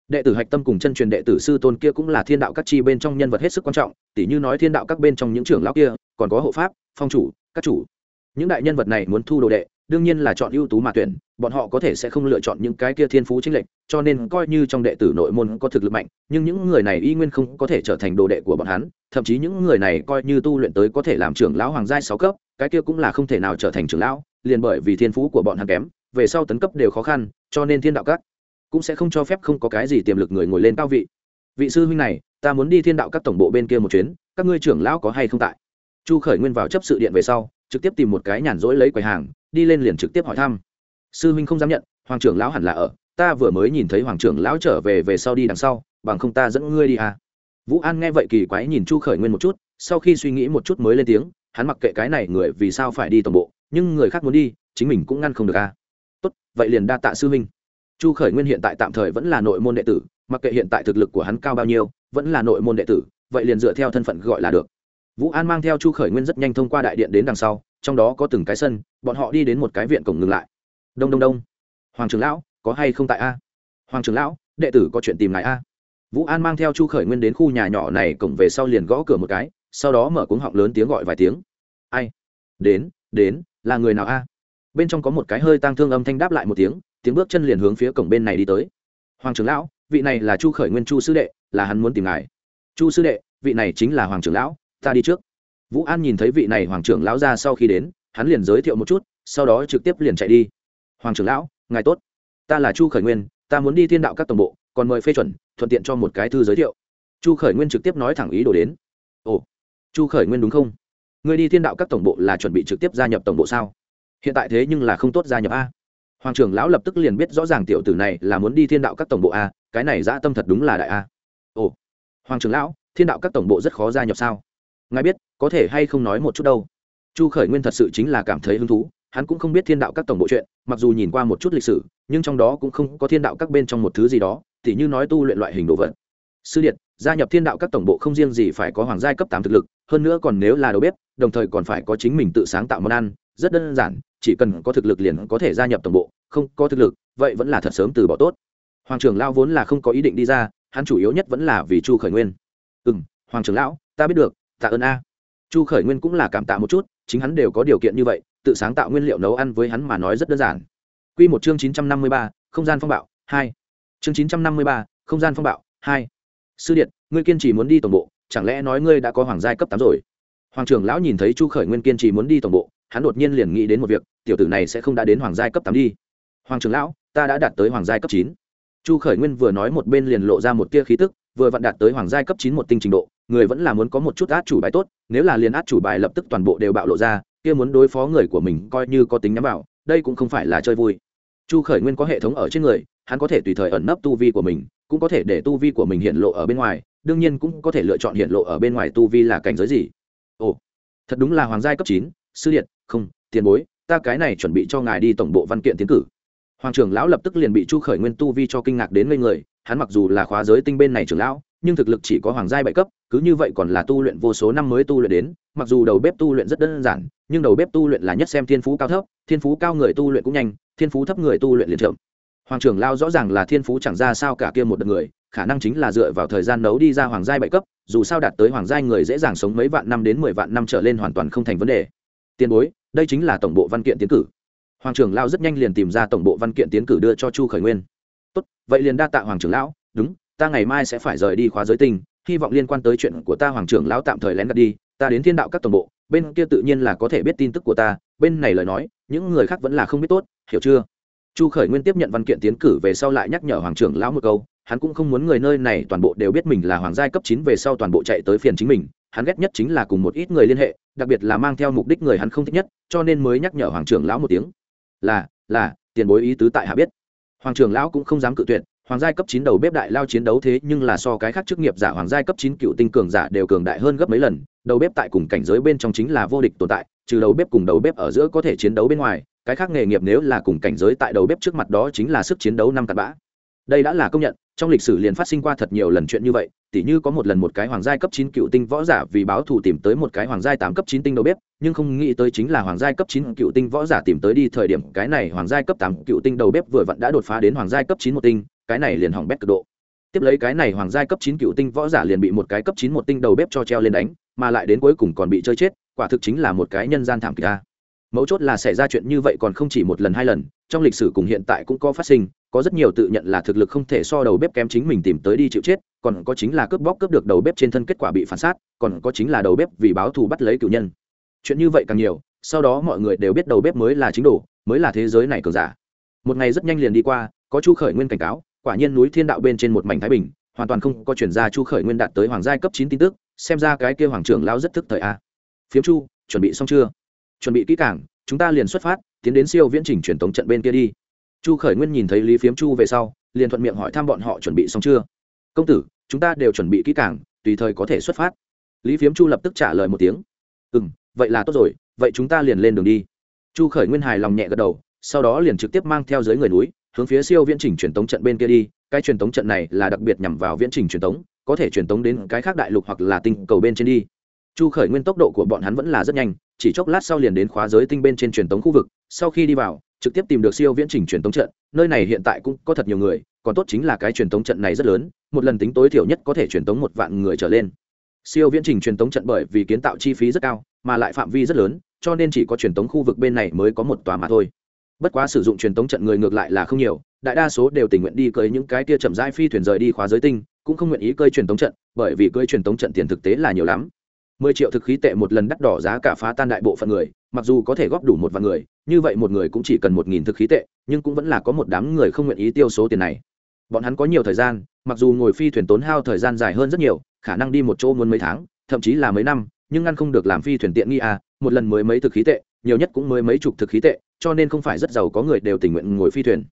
Đệ tử hạch tâm cùng chân truyền đệ tử sư tôn kia cũng là thiên đạo các chi bên trong nhân vật hết sức quan trọng, tỉ như nói thiên đạo các bên trong những trưởng lão kia, còn có hộ pháp, phong chủ, các chủ. Những đại nhân vật này muốn thu đồ đệ đương nhiên là chọn ưu tú mà tuyển, bọn họ có thể sẽ không lựa chọn những cái kia thiên phú chính lệnh cho nên coi như trong đệ tử nội môn có thực lực mạnh, nhưng những người này y nguyên không có thể trở thành đồ đệ của bọn hắn, thậm chí những người này coi như tu luyện tới có thể làm trưởng lão hoàng giai sáu cấp, cái kia cũng là không thể nào trở thành trưởng lão, liền bởi vì thiên phú của bọn hắn kém, về sau tấn cấp đều khó khăn, cho nên thiên đạo các cũng sẽ không cho phép không có cái gì tiềm lực người ngồi lên cao vị. Vị sư huynh này, ta muốn đi thiên đạo các tổng bộ bên kia một chuyến, các ngươi trưởng lão có hay không tại? Chu khởi nguyên vào chấp sự điện về sau, trực tiếp tìm một cái nhàn rỗi lấy quầy hàng đi lên liền trực tiếp hỏi thăm sư huynh không dám nhận, hoàng trưởng lão hẳn là ở, ta vừa mới nhìn thấy hoàng trưởng lão trở về về sau đi đằng sau, bằng không ta dẫn ngươi đi à. vũ an nghe vậy kỳ quái nhìn chu khởi nguyên một chút, sau khi suy nghĩ một chút mới lên tiếng, hắn mặc kệ cái này người vì sao phải đi toàn bộ, nhưng người khác muốn đi, chính mình cũng ngăn không được à. tốt, vậy liền đa tạ sư huynh chu khởi nguyên hiện tại tạm thời vẫn là nội môn đệ tử, mặc kệ hiện tại thực lực của hắn cao bao nhiêu, vẫn là nội môn đệ tử, vậy liền dựa theo thân phận gọi là được vũ an mang theo chu khởi nguyên rất nhanh thông qua đại điện đến đằng sau trong đó có từng cái sân, bọn họ đi đến một cái viện cổng ngừng lại. Đông đông đông. Hoàng trưởng lão, có hay không tại a? Hoàng trưởng lão, đệ tử có chuyện tìm lại a. Vũ an mang theo chu khởi nguyên đến khu nhà nhỏ này, cổng về sau liền gõ cửa một cái, sau đó mở cuống họng lớn tiếng gọi vài tiếng. Ai? Đến đến, là người nào a? Bên trong có một cái hơi tang thương âm thanh đáp lại một tiếng tiếng bước chân liền hướng phía cổng bên này đi tới. Hoàng trưởng lão, vị này là chu khởi nguyên chu sư đệ, là hắn muốn tìm ngài. Chu sư đệ, vị này chính là hoàng trưởng lão, ta đi trước vũ an nhìn thấy vị này hoàng trưởng lão ra sau khi đến, hắn liền giới thiệu một chút, sau đó trực tiếp liền chạy đi. Hoàng trưởng lão, ngài tốt. Ta là chu khởi nguyên, ta muốn đi thiên đạo các tổng bộ, còn mời phê chuẩn, thuận tiện cho một cái thư giới thiệu. Chu khởi nguyên trực tiếp nói thẳng ý đồ đến. Ồ, chu khởi nguyên đúng không? Người đi thiên đạo các tổng bộ là chuẩn bị trực tiếp gia nhập tổng bộ sao? Hiện tại thế nhưng là không tốt gia nhập a. Hoàng trưởng lão lập tức liền biết rõ ràng tiểu tử này là muốn đi thiên đạo các tổng bộ a, cái này dã tâm thật đúng là đại a. Ồ, hoàng trưởng lão, thiên đạo các tổng bộ rất khó gia nhập sao? Ngài biết, có thể hay không nói một chút đâu? Chu khởi nguyên thật sự chính là cảm thấy hứng thú, hắn cũng không biết thiên đạo các tổng bộ chuyện, mặc dù nhìn qua một chút lịch sử, nhưng trong đó cũng không có thiên đạo các bên trong một thứ gì đó thì như nói tu luyện loại hình đồ vật. Sư điện gia nhập thiên đạo các tổng bộ không riêng gì phải có hoàng giai cấp tám thực lực, hơn nữa còn nếu là đầu bếp, đồng thời còn phải có chính mình tự sáng tạo món ăn, rất đơn giản, chỉ cần có thực lực liền có thể gia nhập tổng bộ, không có thực lực, vậy vẫn là thật sớm từ bỏ tốt. Hoàng trưởng lão vốn là không có ý định đi ra, hắn chủ yếu nhất vẫn là vì chu khởi nguyên. Ừ m hoàng trưởng lão, ta biết được tạ ơn a. Chu khởi nguyên cũng là cảm tạ một chút, chính hắn đều có điều kiện như vậy, tự sáng tạo nguyên liệu nấu ăn với hắn mà nói rất đơn giản. Q một chương chín trăm năm mươi ba, không gian phong bạo, hai. Chương chín trăm năm mươi ba, không gian phong bạo, hai. Sư điện, ngươi kiên trì muốn đi tổng bộ, chẳng lẽ nói ngươi đã có hoàng giai cấp tám rồi? Hoàng trưởng lão nhìn thấy chu khởi nguyên kiên trì muốn đi tổng bộ, hắn đột nhiên liền nghĩ đến một việc, tiểu tử này sẽ không đã đến hoàng giai cấp tám đi. Hoàng trưởng lão, ta đã đạt tới hoàng giai cấp chín. Chu khởi nguyên vừa nói một bên liền lộ ra một tia khí tức, vừa vặn đạt tới hoàng giai cấp chín một tinh trình độ người vẫn là muốn có một chút át chủ bài tốt, nếu là liền át chủ bài lập tức toàn bộ đều bạo lộ ra, kia muốn đối phó người của mình coi như có tính nhắm vào, đây cũng không phải là chơi vui. Chu khởi nguyên có hệ thống ở trên người, hắn có thể tùy thời ẩn nấp tu vi của mình, cũng có thể để tu vi của mình hiện lộ ở bên ngoài, đương nhiên cũng có thể lựa chọn hiện lộ ở bên ngoài tu vi là cảnh giới gì. Ồ, thật đúng là hoàng giai cấp chín, sư điện, không, tiền bối, ta cái này chuẩn bị cho ngài đi tổng bộ văn kiện tiến cử. Hoàng trưởng lão lập tức liền bị chu khởi nguyên tu vi cho kinh ngạc đến ngây người, hắn mặc dù là khóa giới tinh bên này trưởng lão nhưng thực lực chỉ có hoàng giai bảy cấp, cứ như vậy còn là tu luyện vô số năm mới tu luyện đến, mặc dù đầu bếp tu luyện rất đơn giản, nhưng đầu bếp tu luyện là nhất xem thiên phú cao thấp, thiên phú cao người tu luyện cũng nhanh, thiên phú thấp người tu luyện liền chậm. Hoàng trưởng lao rõ ràng là thiên phú chẳng ra sao cả kia một đợt người, khả năng chính là dựa vào thời gian nấu đi ra hoàng giai bảy cấp, dù sao đạt tới hoàng giai người dễ dàng sống mấy vạn năm đến mười vạn năm trở lên hoàn toàn không thành vấn đề. Tiền bối, đây chính là tổng bộ văn kiện tiến cử. Hoàng trưởng lao rất nhanh liền tìm ra tổng bộ văn kiện tiến cử đưa cho chu khởi nguyên. Tốt, vậy liền đa tạ hoàng trưởng lão, đúng ta ngày mai sẽ phải rời đi khóa giới tinh, hy vọng liên quan tới chuyện của ta hoàng trưởng lão tạm thời lén gạt đi, ta đến thiên đạo các tổng bộ, bên kia tự nhiên là có thể biết tin tức của ta, bên này lời nói, những người khác vẫn là không biết tốt, hiểu chưa? Chu khởi nguyên tiếp nhận văn kiện tiến cử về sau lại nhắc nhở hoàng trưởng lão một câu, hắn cũng không muốn người nơi này toàn bộ đều biết mình là hoàng giai cấp chín về sau toàn bộ chạy tới phiền chính mình, hắn ghét nhất chính là cùng một ít người liên hệ, đặc biệt là mang theo mục đích người hắn không thích nhất, cho nên mới nhắc nhở hoàng trưởng lão một tiếng. Là là, tiền bối ý tứ tại hạ biết. Hoàng trưởng lão cũng không dám cự tuyệt hoàng giai cấp chín đầu bếp đại lao chiến đấu thế nhưng là so cái khác chức nghiệp giả hoàng giai cấp chín cựu tinh cường giả đều cường đại hơn gấp mấy lần, đầu bếp tại cùng cảnh giới bên trong chính là vô địch tồn tại, trừ đầu bếp cùng đầu bếp ở giữa có thể chiến đấu bên ngoài, cái khác nghề nghiệp nếu là cùng cảnh giới tại đầu bếp trước mặt đó chính là sức chiến đấu năm cặp bã. Đây đã là công nhận, trong lịch sử liền phát sinh qua thật nhiều lần chuyện như vậy tỉ như có một lần một cái hoàng giai cấp chín cựu tinh võ giả vì báo thù tìm tới một cái hoàng giai tám cấp chín tinh đầu bếp, nhưng không nghĩ tới chính là hoàng giai cấp chín cựu tinh võ giả tìm tới đi thời điểm cái này hoàng giai cấp tám cựu tinh đầu bếp vừa vặn đã đột phá đến hoàng giai cấp chín một tinh, cái này liền hỏng bét cực độ. Tiếp lấy cái này hoàng giai cấp chín cựu tinh võ giả liền bị một cái cấp chín một tinh đầu bếp cho treo lên đánh, mà lại đến cuối cùng còn bị chơi chết, quả thực chính là một cái nhân gian thảm kịch a. Mấu chốt là xảy ra chuyện như vậy còn không chỉ một lần hai lần, trong lịch sử cùng hiện tại cũng có phát sinh, có rất nhiều tự nhận là thực lực không thể so đầu bếp kém chính mình tìm tới đi chịu chết còn có chính là cướp bóc cướp được đầu bếp trên thân kết quả bị phản sát còn có chính là đầu bếp vì báo thù bắt lấy cựu nhân. Chuyện như vậy càng nhiều, sau đó mọi người đều biết đầu bếp mới là chính đủ mới là thế giới này cường giả. Một ngày rất nhanh liền đi qua, có chu khởi nguyên cảnh cáo, quả nhiên núi thiên đạo bên trên một mảnh thái bình, hoàn toàn không có chuyển ra chu khởi nguyên đạt tới hoàng giai cấp chín tin tức, xem ra cái kia hoàng trưởng lao rất thức thời a. Phiếm chu, chuẩn bị xong chưa? Chuẩn bị kỹ càng, chúng ta liền xuất phát, tiến đến siêu viễn trình truyền tống trận bên kia đi. Chu khởi nguyên nhìn thấy lý phiếm chu về sau, liền thuận miệng hỏi thăm bọn họ chuẩn bị xong chưa? Công tử, chúng ta đều chuẩn bị kỹ càng, tùy thời có thể xuất phát. Lý phiếm chu lập tức trả lời một tiếng. Ừ m vậy là tốt rồi, vậy chúng ta liền lên đường đi. Chu khởi nguyên hài lòng nhẹ gật đầu, sau đó liền trực tiếp mang theo dưới người núi, hướng phía siêu viễn trình truyền tống trận bên kia đi. Cái truyền tống trận này là đặc biệt nhằm vào viễn trình truyền tống, có thể truyền tống đến cái khác đại lục hoặc là tinh cầu bên trên đi. Chu khởi nguyên tốc độ của bọn hắn vẫn là rất nhanh, chỉ chốc lát sau liền đến khóa giới tinh bên trên truyền tống khu vực. Sau khi đi vào, trực tiếp tìm được siêu viễn trình truyền tống trận, nơi này hiện tại cũng có thật nhiều người còn tốt chính là cái truyền tống trận này rất lớn, một lần tính tối thiểu nhất có thể truyền tống một vạn người trở lên. Siêu viễn trình truyền tống trận bởi vì kiến tạo chi phí rất cao, mà lại phạm vi rất lớn, cho nên chỉ có truyền tống khu vực bên này mới có một tòa mà thôi. Bất quá sử dụng truyền tống trận người ngược lại là không nhiều, đại đa số đều tình nguyện đi cưới những cái kia chậm rãi phi thuyền rời đi khóa giới tinh, cũng không nguyện ý cơi truyền tống trận, bởi vì cơi truyền tống trận tiền thực tế là nhiều lắm. Mười triệu thực khí tệ một lần đắt đỏ giá cả phá tan đại bộ phận người, mặc dù có thể góp đủ một vạn người, như vậy một người cũng chỉ cần một nghìn thực khí tệ, nhưng cũng vẫn là có một đám người không nguyện ý tiêu số tiền này bọn hắn có nhiều thời gian, mặc dù ngồi phi thuyền tốn hao thời gian dài hơn rất nhiều, khả năng đi một chỗ muốn mấy tháng, thậm chí là mấy năm, nhưng ngăn không được làm phi thuyền tiện nghi à một lần mới mấy thực khí tệ, nhiều nhất cũng mới mấy chục thực khí tệ, cho nên không phải rất giàu có người đều tình nguyện ngồi phi thuyền.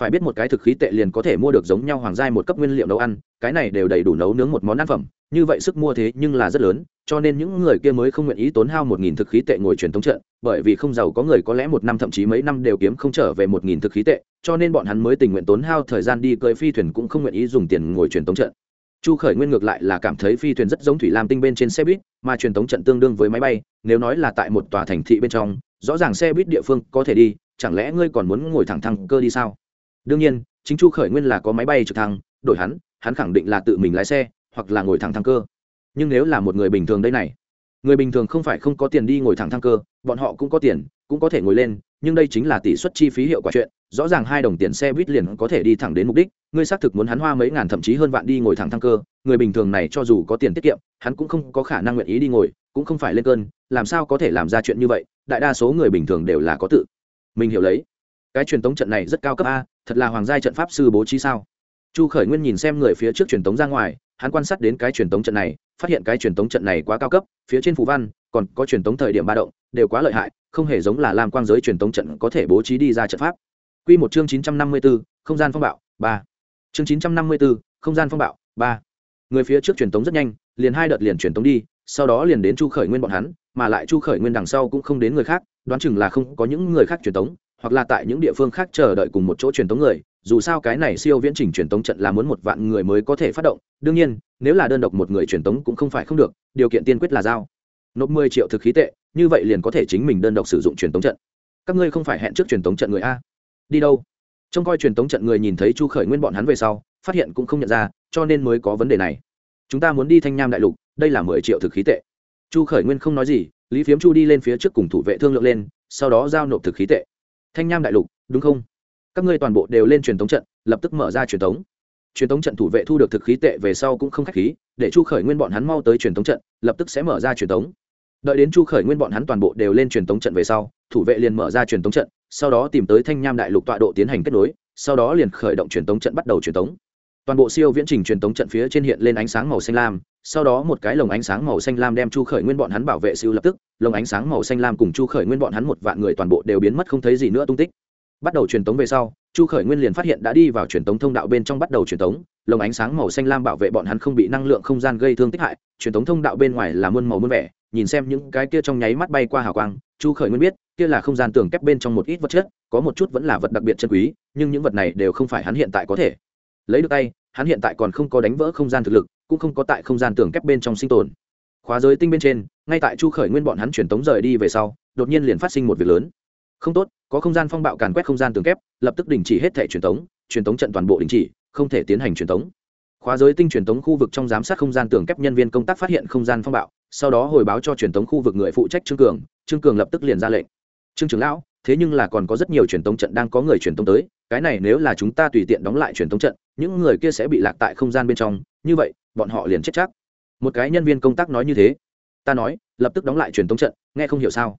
Phải biết một cái thực khí tệ liền có thể mua được giống nhau hoàng giai một cấp nguyên liệu nấu ăn, cái này đều đầy đủ nấu nướng một món ăn phẩm, như vậy sức mua thế nhưng là rất lớn cho nên những người kia mới không nguyện ý tốn hao một nghìn thực khí tệ ngồi truyền thống trận, bởi vì không giàu có người có lẽ một năm thậm chí mấy năm đều kiếm không trở về một nghìn thực khí tệ, cho nên bọn hắn mới tình nguyện tốn hao thời gian đi cưỡi phi thuyền cũng không nguyện ý dùng tiền ngồi truyền thống trận. Chu khởi nguyên ngược lại là cảm thấy phi thuyền rất giống thủy lam tinh bên trên xe buýt, mà truyền thống trận tương đương với máy bay, nếu nói là tại một tòa thành thị bên trong, rõ ràng xe buýt địa phương có thể đi, chẳng lẽ ngươi còn muốn ngồi thẳng thăng cơ đi sao? Đương nhiên, chính chu khởi nguyên là có máy bay trực thăng, đổi hắn hắn khẳng định là tự mình lái xe, hoặc là ngồi thẳng thăng cơ nhưng nếu là một người bình thường đây này, người bình thường không phải không có tiền đi ngồi thẳng thăng cơ, bọn họ cũng có tiền, cũng có thể ngồi lên, nhưng đây chính là tỷ suất chi phí hiệu quả chuyện, rõ ràng hai đồng tiền xe buýt liền có thể đi thẳng đến mục đích, ngươi xác thực muốn hắn hoa mấy ngàn thậm chí hơn vạn đi ngồi thẳng thăng cơ, người bình thường này cho dù có tiền tiết kiệm, hắn cũng không có khả năng nguyện ý đi ngồi, cũng không phải lên cơn, làm sao có thể làm ra chuyện như vậy, đại đa số người bình thường đều là có tự. Mình hiểu lấy. Cái truyền tống trận này rất cao cấp a, thật là hoàng gia trận pháp sư bố trí sao? Chu khởi nguyên nhìn xem người phía trước truyền tống ra ngoài, hắn quan sát đến cái truyền tống trận này phát hiện cái truyền tống trận này quá cao cấp phía trên phù văn còn có truyền tống thời điểm ba động đều quá lợi hại không hề giống là làm quang giới truyền tống trận có thể bố trí đi ra trận pháp Quy một chương 954, không gian phong bạo, 3. Chương 954, không gian phong bạo, 3. Người phía trước truyền tống rất nhanh, liền hai đợt liền truyền tống đi, sau đó liền đến Chu Khởi Nguyên bọn hắn, mà lại Chu Khởi Nguyên đằng sau cũng không đến người khác, đoán chừng là không có những người khác truyền tống, hoặc là tại những địa phương khác chờ đợi cùng một chỗ truyền tống người, dù sao cái này siêu viễn trình truyền tống trận là muốn một vạn người mới có thể phát động, đương nhiên, nếu là đơn độc một người truyền tống cũng không phải không được, điều kiện tiên quyết là giao nộp 10 triệu thực khí tệ, như vậy liền có thể chính mình đơn độc sử dụng truyền tống trận. Các ngươi không phải hẹn trước truyền tống trận người a? Đi đâu? Trông coi truyền tống trận người nhìn thấy Chu Khởi Nguyên bọn hắn về sau, phát hiện cũng không nhận ra, cho nên mới có vấn đề này. Chúng ta muốn đi Thanh Nham đại lục, đây là 10 triệu thực khí tệ. Chu Khởi Nguyên không nói gì, Lý Phiếm Chu đi lên phía trước cùng thủ vệ thương lượng lên, sau đó giao nộp thực khí tệ. Thanh Nham đại lục, đúng không? Các ngươi toàn bộ đều lên truyền thống trận, lập tức mở ra truyền thống. truyền thống trận thủ vệ thu được thực khí tệ về sau cũng không khách khí, để chu khởi nguyên bọn hắn mau tới truyền thống trận, lập tức sẽ mở ra truyền thống. đợi đến chu khởi nguyên bọn hắn toàn bộ đều lên truyền thống trận về sau, thủ vệ liền mở ra truyền thống trận, sau đó tìm tới thanh nham đại lục tọa độ tiến hành kết nối, sau đó liền khởi động truyền thống trận bắt đầu truyền thống. toàn bộ siêu viễn trình truyền thống trận phía trên hiện lên ánh sáng màu xanh lam, sau đó một cái lồng ánh sáng màu xanh lam đem chu khởi nguyên bọn hắn bảo vệ siêu lập tức, lồng ánh sáng màu xanh lam cùng chu khởi nguyên bọn hắn một vạn người toàn bộ đều biến mất không thấy gì nữa tung tích bắt đầu truyền tống về sau, chu khởi nguyên liền phát hiện đã đi vào truyền tống thông đạo bên trong bắt đầu truyền tống, lồng ánh sáng màu xanh lam bảo vệ bọn hắn không bị năng lượng không gian gây thương tích hại, truyền tống thông đạo bên ngoài là muôn màu muôn vẻ, nhìn xem những cái kia trong nháy mắt bay qua hào quang, chu khởi nguyên biết, kia là không gian tường kép bên trong một ít vật chất, có một chút vẫn là vật đặc biệt chân quý, nhưng những vật này đều không phải hắn hiện tại có thể lấy được tay, hắn hiện tại còn không có đánh vỡ không gian thực lực, cũng không có tại không gian tường kép bên trong sinh tồn. Khóa giới tinh bên trên, ngay tại chu khởi nguyên bọn hắn truyền tống rời đi về sau, đột nhiên liền phát sinh một việc lớn. Không tốt có không gian phong bạo càn quét không gian tường kép, lập tức đình chỉ hết thẻ truyền tống truyền tống trận toàn bộ đình chỉ, không thể tiến hành truyền tống. Khóa giới tinh truyền tống khu vực trong giám sát không gian tường kép nhân viên công tác phát hiện không gian phong bạo, sau đó hồi báo cho truyền tống khu vực người phụ trách trương cường trương cường lập tức liền ra lệnh. Trương trưởng lão, thế nhưng là còn có rất nhiều truyền tống trận đang có người truyền tống tới, cái này nếu là chúng ta tùy tiện đóng lại truyền tống trận, những người kia sẽ bị lạc tại không gian bên trong, như vậy, bọn họ liền chết chắc. Một cái nhân viên công tác nói như thế. Ta nói, lập tức đóng lại truyền tống trận, nghe không hiểu sao.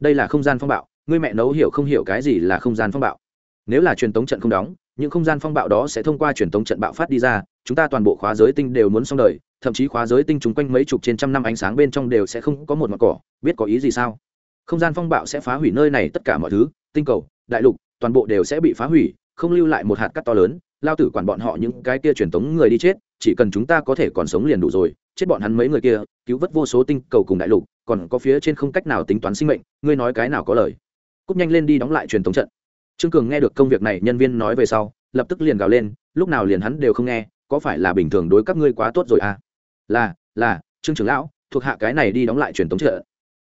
Đây là không gian phong bạo ngươi mẹ nấu hiểu không hiểu cái gì là không gian phong bạo. Nếu là truyền tống trận không đóng, những không gian phong bạo đó sẽ thông qua truyền tống trận bạo phát đi ra, chúng ta toàn bộ khóa giới tinh đều muốn xong đời, thậm chí khóa giới tinh chúng quanh mấy chục trên trăm năm ánh sáng bên trong đều sẽ không có một mặt cỏ. Biết có ý gì sao? Không gian phong bạo sẽ phá hủy nơi này tất cả mọi thứ, tinh cầu, đại lục, toàn bộ đều sẽ bị phá hủy, không lưu lại một hạt cắt to lớn, lao tử quản bọn họ những cái kia truyền tống người đi chết, chỉ cần chúng ta có thể còn sống liền đủ rồi, chết bọn hắn mấy người kia, cứu vớt vô số tinh cầu cùng đại lục, còn có phía trên không cách nào tính toán sinh mệnh, ngươi nói cái nào có lời? Cúp nhanh lên đi đóng lại truyền thống trận. Trương cường nghe được công việc này, nhân viên nói về sau, lập tức liền gào lên, lúc nào liền hắn đều không nghe, có phải là bình thường đối các ngươi quá tốt rồi à? Là là, trương trưởng lão, thuộc hạ cái này đi đóng lại truyền thống trận.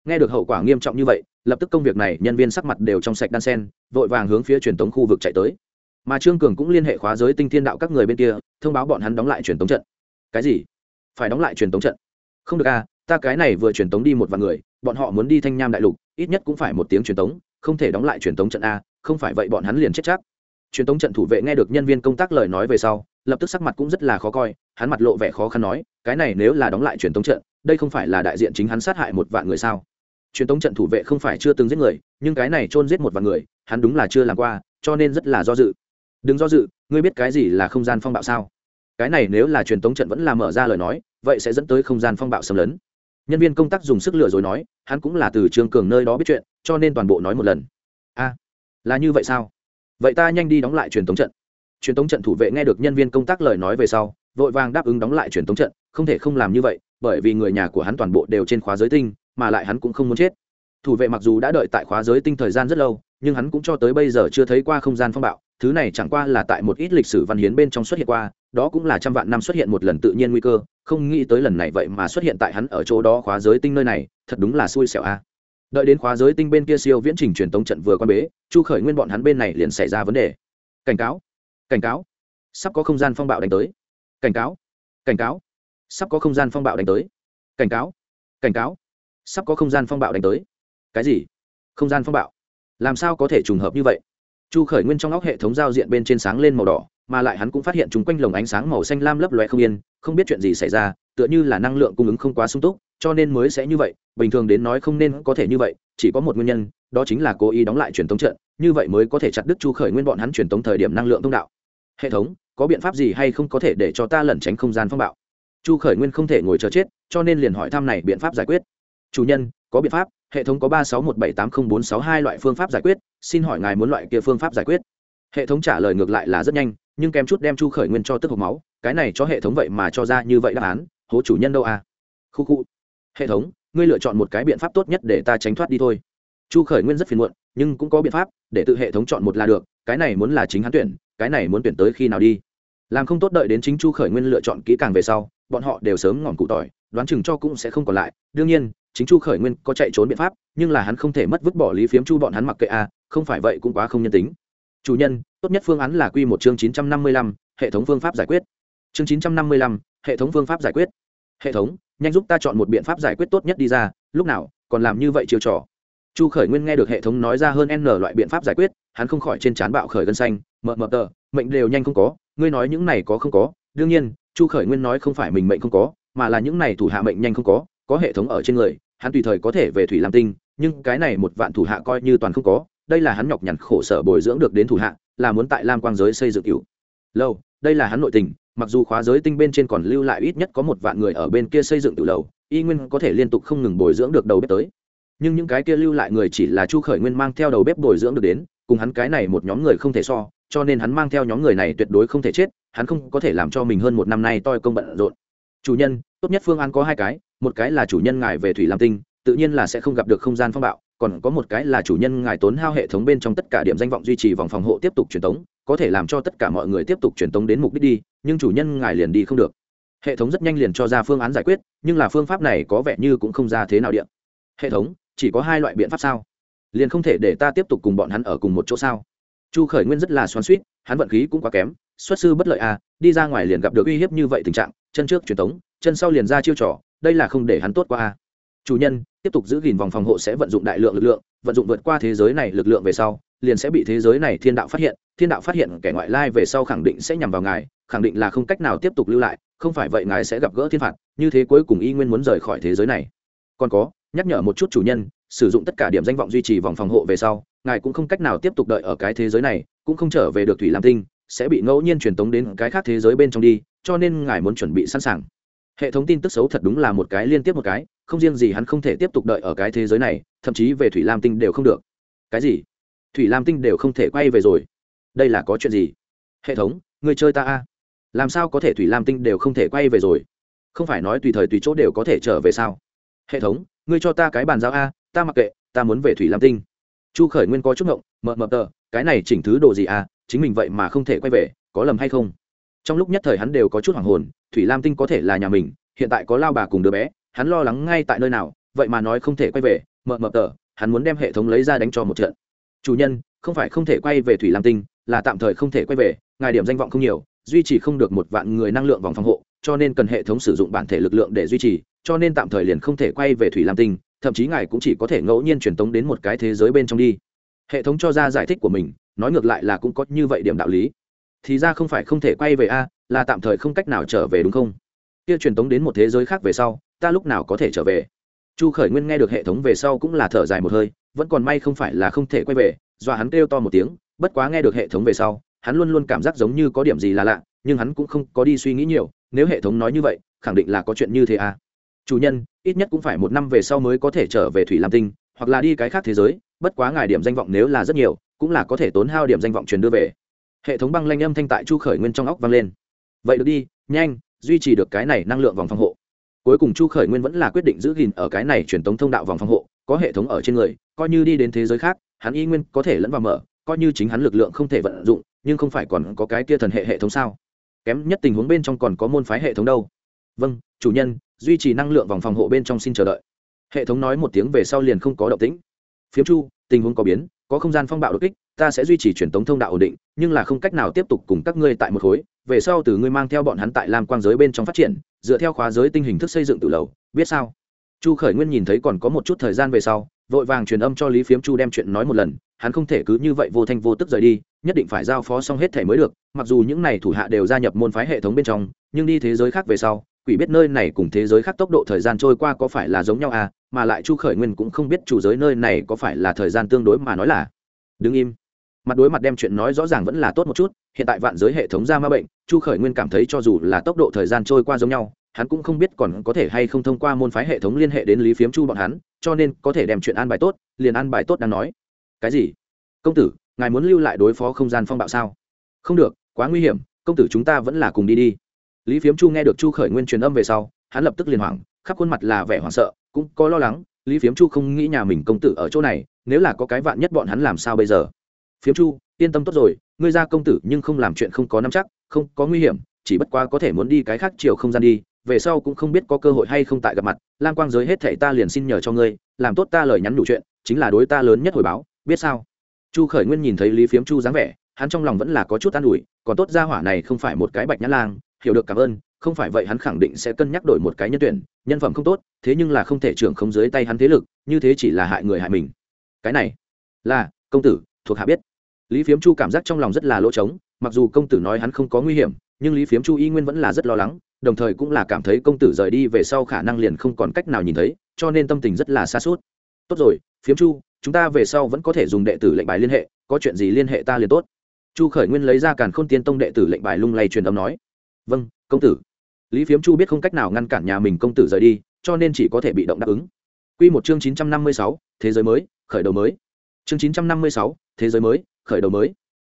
Nghe được hậu quả nghiêm trọng như vậy, lập tức công việc này, nhân viên sắc mặt đều trong sạch đan sen, vội vàng hướng phía truyền thống khu vực chạy tới. Mà trương cường cũng liên hệ khóa giới tinh thiên đạo các người bên kia, thông báo bọn hắn đóng lại truyền thống trận. Cái gì? Phải đóng lại truyền thống trận? Không được à ta cái này vừa truyền thống đi một vài người, bọn họ muốn đi thanh nham đại lục, ít nhất cũng phải một tiếng truyền thống không thể đóng lại truyền tống trận a, không phải vậy bọn hắn liền chết chắc. Truyền tống trận thủ vệ nghe được nhân viên công tác lời nói về sau, lập tức sắc mặt cũng rất là khó coi, hắn mặt lộ vẻ khó khăn nói, cái này nếu là đóng lại truyền tống trận, đây không phải là đại diện chính hắn sát hại một vạn người sao? Truyền tống trận thủ vệ không phải chưa từng giết người, nhưng cái này chôn giết một vạn người, hắn đúng là chưa làm qua, cho nên rất là do dự. Đừng do dự, ngươi biết cái gì là không gian phong bạo sao? Cái này nếu là truyền tống trận vẫn là mở ra lời nói, vậy sẽ dẫn tới không gian phong bạo xâm lấn. Nhân viên công tác dùng sức lừa rồi nói, hắn cũng là từ trương cường nơi đó biết chuyện cho nên toàn bộ nói một lần. A, là như vậy sao? Vậy ta nhanh đi đóng lại truyền thống trận. Truyền thống trận thủ vệ nghe được nhân viên công tác lời nói về sau, vội vàng đáp ứng đóng lại truyền thống trận, không thể không làm như vậy, bởi vì người nhà của hắn toàn bộ đều trên khóa giới tinh, mà lại hắn cũng không muốn chết. Thủ vệ mặc dù đã đợi tại khóa giới tinh thời gian rất lâu, nhưng hắn cũng cho tới bây giờ chưa thấy qua không gian phong bạo, thứ này chẳng qua là tại một ít lịch sử văn hiến bên trong xuất hiện qua, đó cũng là trăm vạn năm xuất hiện một lần tự nhiên nguy cơ, không nghĩ tới lần này vậy mà xuất hiện tại hắn ở chỗ đó khóa giới tinh nơi này, thật đúng là xui xẻo a đợi đến khóa giới tinh bên kia siêu viễn trình truyền tống trận vừa quan bế, chu khởi nguyên bọn hắn bên này liền xảy ra vấn đề. Cảnh cáo cảnh cáo, sắp có không gian phong bạo đánh tới. Cảnh cáo cảnh cáo, sắp có không gian phong bạo đánh tới. Cảnh cáo cảnh cáo, sắp có không gian phong bạo đánh tới. Cái gì? Không gian phong bạo? Làm sao có thể trùng hợp như vậy? Chu khởi nguyên trong óc hệ thống giao diện bên trên sáng lên màu đỏ, mà lại hắn cũng phát hiện chúng quanh lồng ánh sáng màu xanh lam lấp loe không yên, không biết chuyện gì xảy ra tựa như là năng lượng cung ứng không quá sung túc, cho nên mới sẽ như vậy, bình thường đến nói không nên có thể như vậy, chỉ có một nguyên nhân, đó chính là cố ý đóng lại truyền thống trận, như vậy mới có thể chặt đứt chu khởi nguyên bọn hắn truyền thống thời điểm năng lượng thông đạo. Hệ thống, có biện pháp gì hay không có thể để cho ta lẩn tránh không gian phong bạo? Chu khởi nguyên không thể ngồi chờ chết, cho nên liền hỏi thăm này biện pháp giải quyết. Chủ nhân, có biện pháp, hệ thống có ba sáu một bảy tám không bốn sáu hai loại phương pháp giải quyết, xin hỏi ngài muốn loại kia phương pháp giải quyết? Hệ thống trả lời ngược lại là rất nhanh, nhưng kém chút đem chu khởi nguyên cho tức hộp máu, cái này cho hệ thống vậy mà cho ra như vậy đáp án hố chủ nhân đâu à? Khu khu. Hệ thống, ngươi lựa chọn một cái biện pháp tốt nhất để ta tránh thoát đi thôi. Chu khởi nguyên rất phiền muộn, nhưng cũng có biện pháp, để tự hệ thống chọn một là được, cái này muốn là chính hắn tuyển, cái này muốn tuyển tới khi nào đi. Làm không tốt đợi đến chính chu khởi nguyên lựa chọn kỹ càng về sau, bọn họ đều sớm ngọn cụ tỏi, đoán chừng cho cũng sẽ không còn lại. Đương nhiên, chính chu khởi nguyên có chạy trốn biện pháp, nhưng là hắn không thể mất vứt bỏ lý phiếm chu bọn hắn mặc kệ a không phải vậy cũng quá không nhân tính. Chủ nhân, tốt nhất phương án là quy một chương chín trăm năm mươi lăm, hệ thống phương pháp giải quyết. Chương chín trăm năm mươi lăm hệ thống phương pháp giải quyết. Hệ thống, nhanh giúp ta chọn một biện pháp giải quyết tốt nhất đi ra, lúc nào, còn làm như vậy chiều trò. Chu khởi nguyên nghe được hệ thống nói ra hơn n loại biện pháp giải quyết, hắn không khỏi trên trán bạo khởi gân xanh mờ mờ tờ, mệnh đều nhanh không có, ngươi nói những này có không có. Đương nhiên, chu khởi nguyên nói không phải mình mệnh không có, mà là những này thủ hạ mệnh nhanh không có có hệ thống ở trên người, hắn tùy thời có thể về thủy lam tinh, nhưng cái này một vạn thủ hạ coi như toàn không có, đây là hắn nhọc nhằn khổ sở bồi dưỡng được đến thủ hạ, là muốn tại lam quang giới xây dựng cựu lâu, đây là hắn nội tình mặc dù khóa giới tinh bên trên còn lưu lại ít nhất có một vạn người ở bên kia xây dựng từ lầu, y nguyên có thể liên tục không ngừng bồi dưỡng được đầu bếp tới. Nhưng những cái kia lưu lại người chỉ là chu khởi nguyên mang theo đầu bếp bồi dưỡng được đến, cùng hắn cái này một nhóm người không thể so, cho nên hắn mang theo nhóm người này tuyệt đối không thể chết, hắn không có thể làm cho mình hơn một năm nay toi công bận rộn. Chủ nhân, tốt nhất phương án có hai cái, một cái là chủ nhân ngài về thủy lam tinh, tự nhiên là sẽ không gặp được không gian phong bạo còn có một cái là chủ nhân ngài tốn hao hệ thống bên trong tất cả điểm danh vọng duy trì vòng phòng hộ tiếp tục truyền tống, có thể làm cho tất cả mọi người tiếp tục truyền tống đến mục đích đi, nhưng chủ nhân ngài liền đi không được. Hệ thống rất nhanh liền cho ra phương án giải quyết, nhưng là phương pháp này có vẻ như cũng không ra thế nào điện. Hệ thống, chỉ có hai loại biện pháp sao? Liền không thể để ta tiếp tục cùng bọn hắn ở cùng một chỗ sao? Chu khởi nguyên rất là xoắn suýt hắn vận khí cũng quá kém, xuất sư bất lợi à đi ra ngoài liền gặp được uy hiếp như vậy tình trạng, chân trước truyền tống, chân sau liền ra chiêu trò, đây là không để hắn tốt qua à chủ nhân, tiếp tục giữ gìn vòng phòng hộ sẽ vận dụng đại lượng lực lượng, vận dụng vượt qua thế giới này lực lượng về sau, liền sẽ bị thế giới này thiên đạo phát hiện. Thiên đạo phát hiện kẻ ngoại lai về sau khẳng định sẽ nhằm vào ngài, khẳng định là không cách nào tiếp tục lưu lại, không phải vậy ngài sẽ gặp gỡ thiên phạt, như thế cuối cùng y nguyên muốn rời khỏi thế giới này. Còn có, nhắc nhở một chút chủ nhân, sử dụng tất cả điểm danh vọng duy trì vòng phòng hộ về sau, ngài cũng không cách nào tiếp tục đợi ở cái thế giới này, cũng không trở về được thủy lam tinh, sẽ bị ngẫu nhiên truyền tống đến cái khác thế giới bên trong đi, cho nên ngài muốn chuẩn bị sẵn sàng. Hệ thống tin tức xấu thật đúng là một cái liên tiếp một cái không riêng gì hắn không thể tiếp tục đợi ở cái thế giới này, thậm chí về thủy lam tinh đều không được. Cái gì? Thủy lam tinh đều không thể quay về rồi. Đây là có chuyện gì? Hệ thống người chơi ta a. Làm sao có thể thủy lam tinh đều không thể quay về rồi? Không phải nói tùy thời tùy chỗ đều có thể trở về sao? Hệ thống, ngươi cho ta cái bàn giao a, ta mặc kệ, ta muốn về thủy lam tinh. Chu khởi nguyên có chút ngộng mờ mờ tờ, cái này chỉnh thứ đồ gì a, chính mình vậy mà không thể quay về, có lầm hay không? Trong lúc nhất thời hắn đều có chút hoảng hồn, thủy lam tinh có thể là nhà mình, hiện tại có lao bà cùng đứa bé hắn lo lắng ngay tại nơi nào, vậy mà nói không thể quay về mờ mờ tờ, hắn muốn đem hệ thống lấy ra đánh cho một trận. Chủ nhân, không phải không thể quay về thủy lam tinh, là tạm thời không thể quay về, ngài điểm danh vọng không nhiều, duy trì không được một vạn người năng lượng vòng phòng hộ, cho nên cần hệ thống sử dụng bản thể lực lượng để duy trì, cho nên tạm thời liền không thể quay về thủy lam tinh, thậm chí ngài cũng chỉ có thể ngẫu nhiên truyền tống đến một cái thế giới bên trong đi. Hệ thống cho ra giải thích của mình, nói ngược lại là cũng có như vậy điểm đạo lý. Thì ra không phải không thể quay về a, là tạm thời không cách nào trở về đúng không? Kia truyền tống đến một thế giới khác về sau, ta lúc nào có thể trở về? Chu khởi nguyên nghe được hệ thống về sau cũng là thở dài một hơi, vẫn còn may không phải là không thể quay về, do hắn kêu to một tiếng, bất quá nghe được hệ thống về sau, hắn luôn luôn cảm giác giống như có điểm gì là lạ, nhưng hắn cũng không có đi suy nghĩ nhiều, nếu hệ thống nói như vậy, khẳng định là có chuyện như thế à. Chủ nhân, ít nhất cũng phải một năm về sau mới có thể trở về thủy lam tinh, hoặc là đi cái khác thế giới, bất quá ngài điểm danh vọng nếu là rất nhiều, cũng là có thể tốn hao điểm danh vọng truyền đưa về. Hệ thống băng lanh âm thanh tại chu khởi nguyên trong óc vang lên. Vậy được đi, nhanh duy trì được cái này năng lượng vòng phòng hộ. Cuối cùng chu khởi nguyên vẫn là quyết định giữ gìn ở cái này truyền tống thông đạo vòng phòng hộ, có hệ thống ở trên người, coi như đi đến thế giới khác, hắn y nguyên có thể lẫn vào mở, coi như chính hắn lực lượng không thể vận dụng, nhưng không phải còn có cái kia thần hệ hệ thống sao? Kém nhất tình huống bên trong còn có môn phái hệ thống đâu. Vâng chủ nhân, duy trì năng lượng vòng phòng hộ bên trong xin chờ đợi. Hệ thống nói một tiếng về sau liền không có động tĩnh. Phiếm chu, tình huống có biến, có không gian phong bạo đột kích, ta sẽ duy trì truyền tống thông đạo ổn định nhưng là không cách nào tiếp tục cùng các ngươi tại một khối, về sau từ ngươi mang theo bọn hắn tại lam quang giới bên trong phát triển, dựa theo khóa giới tinh hình thức xây dựng tự lầu, biết sao? Chu khởi nguyên nhìn thấy còn có một chút thời gian về sau, vội vàng truyền âm cho lý phiếm chu đem chuyện nói một lần, hắn không thể cứ như vậy vô thanh vô tức rời đi, nhất định phải giao phó xong hết thẻ mới được, mặc dù những này thủ hạ đều gia nhập môn phái hệ thống bên trong, nhưng đi thế giới khác về sau, quỷ biết nơi này cùng thế giới khác tốc độ thời gian trôi qua có phải là giống nhau à mà lại chu khởi nguyên cũng không biết chủ giới nơi này có phải là thời gian tương đối mà nói là. Đứng im mặt đối mặt đem chuyện nói rõ ràng vẫn là tốt một chút, hiện tại vạn giới hệ thống ra ma bệnh, chu khởi nguyên cảm thấy cho dù là tốc độ thời gian trôi qua giống nhau, hắn cũng không biết còn có thể hay không thông qua môn phái hệ thống liên hệ đến lý phiếm chu bọn hắn, cho nên có thể đem chuyện an bài tốt, liền an bài tốt đang nói. Cái gì? Công tử, ngài muốn lưu lại đối phó không gian phong bạo sao? Không được, quá nguy hiểm, công tử chúng ta vẫn là cùng đi đi. Lý phiếm chu nghe được chu khởi nguyên truyền âm về sau, hắn lập tức liền hoảng, khắp khuôn mặt là vẻ hoảng sợ, cũng có lo lắng, lý phiếm chu không nghĩ nhà mình công tử ở chỗ này, nếu là có cái vạn nhất bọn hắn làm sao bây giờ? Phiếm chu, yên tâm tốt rồi, ngươi ra công tử nhưng không làm chuyện không có nắm chắc, không có nguy hiểm, chỉ bất quá có thể muốn đi cái khác chiều không gian đi, về sau cũng không biết có cơ hội hay không tại gặp mặt, lam quang giới hết thảy ta liền xin nhờ cho ngươi, làm tốt ta lời nhắn đủ chuyện, chính là đối ta lớn nhất hồi báo, biết sao? Chu khởi nguyên nhìn thấy lý phiếm chu dáng vẻ, hắn trong lòng vẫn là có chút an ủi, còn tốt ra hỏa này không phải một cái bạch nhã lang, hiểu được cảm ơn, không phải vậy hắn khẳng định sẽ cân nhắc đổi một cái nhân tuyển, nhân phẩm không tốt, thế nhưng là không thể trưởng không dưới tay hắn thế lực, như thế chỉ là hại người hại mình. Cái này, là, công tử thuộc hạ biết. Lý phiếm chu cảm giác trong lòng rất là lỗ trống, mặc dù công tử nói hắn không có nguy hiểm, nhưng lý phiếm chu y nguyên vẫn là rất lo lắng, đồng thời cũng là cảm thấy công tử rời đi về sau khả năng liền không còn cách nào nhìn thấy, cho nên tâm tình rất là xa suốt tốt rồi, phiếm chu, chúng ta về sau vẫn có thể dùng đệ tử lệnh bài liên hệ, có chuyện gì liên hệ ta liền tốt. Chu khởi nguyên lấy ra càn khôn tiên tông đệ tử lệnh bài lung lay truyền âm nói. Vâng công tử. Lý phiếm chu biết không cách nào ngăn cản nhà mình công tử rời đi, cho nên chỉ có thể bị động đáp ứng. Q một chương chín trăm năm mươi sáu, thế giới mới, khởi đầu mới chương chín trăm năm mươi sáu, thế giới mới, khởi đầu mới.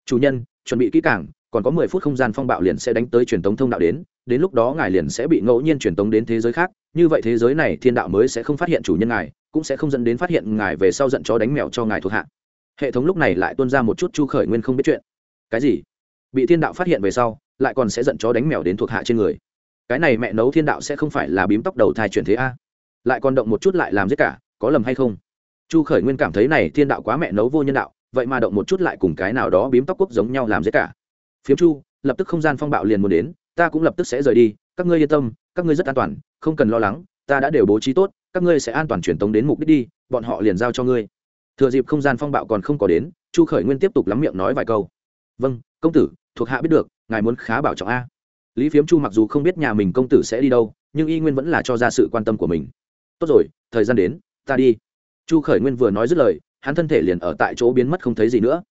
Chủ nhân, chuẩn bị kỹ càng, còn có mười phút không gian phong bạo liền sẽ đánh tới truyền tống thông đạo đến đến lúc đó ngài liền sẽ bị ngẫu nhiên truyền tống đến thế giới khác. Như vậy thế giới này thiên đạo mới sẽ không phát hiện chủ nhân ngài, cũng sẽ không dẫn đến phát hiện ngài về sau giận chó đánh mèo cho ngài thuộc hạ. Hệ thống lúc này lại tuôn ra một chút chu khởi nguyên không biết chuyện. Cái gì? Bị thiên đạo phát hiện về sau, lại còn sẽ giận chó đánh mèo đến thuộc hạ trên người. Cái này mẹ nấu thiên đạo sẽ không phải là bím tóc đầu thai chuyển thế a? Lại còn động một chút lại làm giết cả, có lầm hay không? Chu khởi nguyên cảm thấy này thiên đạo quá mẹ nấu vô nhân đạo, vậy mà động một chút lại cùng cái nào đó bím tóc quốc giống nhau làm dễ cả. Phiếm chu, lập tức không gian phong bạo liền muốn đến, ta cũng lập tức sẽ rời đi, các ngươi yên tâm, các ngươi rất an toàn, không cần lo lắng, ta đã đều bố trí tốt, các ngươi sẽ an toàn truyền tống đến mục đích đi, bọn họ liền giao cho ngươi. Thừa dịp không gian phong bạo còn không có đến, chu khởi nguyên tiếp tục lắm miệng nói vài câu. Vâng công tử, thuộc hạ biết được, ngài muốn khá bảo trọng a. Lý phiếm chu mặc dù không biết nhà mình công tử sẽ đi đâu, nhưng y nguyên vẫn là cho ra sự quan tâm của mình. Tốt rồi, thời gian đến, ta đi chu khởi nguyên vừa nói dứt lời, hắn thân thể liền ở tại chỗ biến mất không thấy gì nữa.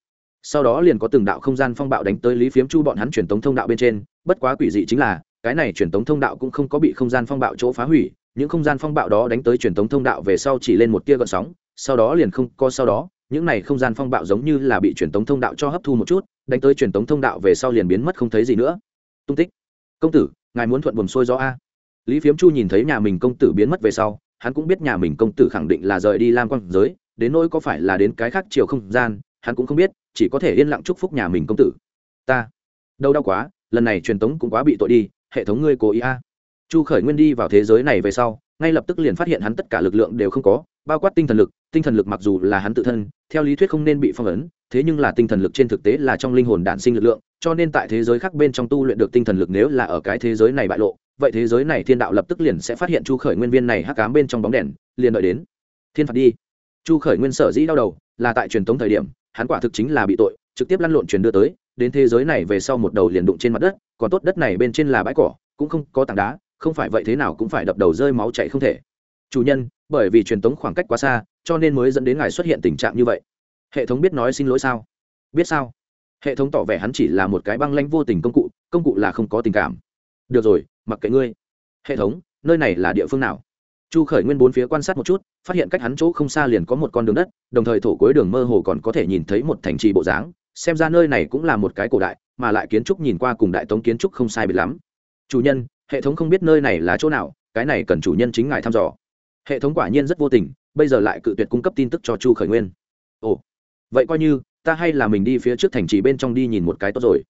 Sau đó liền có từng đạo không gian phong bạo đánh tới lý phiếm chu bọn hắn truyền tống thông đạo bên trên, bất quá quỷ dị chính là, cái này truyền tống thông đạo cũng không có bị không gian phong bạo chỗ phá hủy, những không gian phong bạo đó đánh tới truyền tống thông đạo về sau chỉ lên một tia gợn sóng, sau đó liền không có sau đó, những này không gian phong bạo giống như là bị truyền tống thông đạo cho hấp thu một chút, đánh tới truyền tống thông đạo về sau liền biến mất không thấy gì nữa. Tung tích. Công tử, ngài muốn thuận buồm xuôi gió a? Lý phiếm chu nhìn thấy nhà mình công tử biến mất về sau hắn cũng biết nhà mình công tử khẳng định là rời đi lam quang giới, đến nỗi có phải là đến cái khác chiều không gian, hắn cũng không biết, chỉ có thể yên lặng chúc phúc nhà mình công tử. Ta đâu đau quá, lần này truyền tống cũng quá bị tội đi, hệ thống ngươi cố ý a. Chu khởi nguyên đi vào thế giới này về sau, ngay lập tức liền phát hiện hắn tất cả lực lượng đều không có, bao quát tinh thần lực, tinh thần lực mặc dù là hắn tự thân, theo lý thuyết không nên bị phong ấn, thế nhưng là tinh thần lực trên thực tế là trong linh hồn đản sinh lực lượng, cho nên tại thế giới khác bên trong tu luyện được tinh thần lực nếu là ở cái thế giới này bại lộ vậy thế giới này thiên đạo lập tức liền sẽ phát hiện chu khởi nguyên viên này hắc cám bên trong bóng đèn, liền đợi đến. Thiên phạt đi. Chu khởi nguyên sở dĩ đau đầu, là tại truyền thống thời điểm, hắn quả thực chính là bị tội, trực tiếp lăn lộn truyền đưa tới, đến thế giới này về sau một đầu liền đụng trên mặt đất, còn tốt đất này bên trên là bãi cỏ, cũng không có tảng đá, không phải vậy thế nào cũng phải đập đầu rơi máu chảy không thể. Chủ nhân, bởi vì truyền tống khoảng cách quá xa, cho nên mới dẫn đến ngài xuất hiện tình trạng như vậy. Hệ thống biết nói xin lỗi sao? Biết sao? Hệ thống tỏ vẻ hắn chỉ là một cái băng lanh vô tình công cụ công cụ là không có tình cảm. Được rồi mặc kệ ngươi. Hệ thống, nơi này là địa phương nào? Chu khởi nguyên bốn phía quan sát một chút, phát hiện cách hắn chỗ không xa liền có một con đường đất, đồng thời thổ cuối đường mơ hồ còn có thể nhìn thấy một thành trì bộ dáng, xem ra nơi này cũng là một cái cổ đại, mà lại kiến trúc nhìn qua cùng đại tống kiến trúc không sai biệt lắm. Chủ nhân, hệ thống không biết nơi này là chỗ nào, cái này cần chủ nhân chính ngài thăm dò. Hệ thống quả nhiên rất vô tình, bây giờ lại cự tuyệt cung cấp tin tức cho chu khởi nguyên. Ồ, vậy coi như, ta hay là mình đi phía trước thành trì bên trong đi nhìn một cái tốt rồi.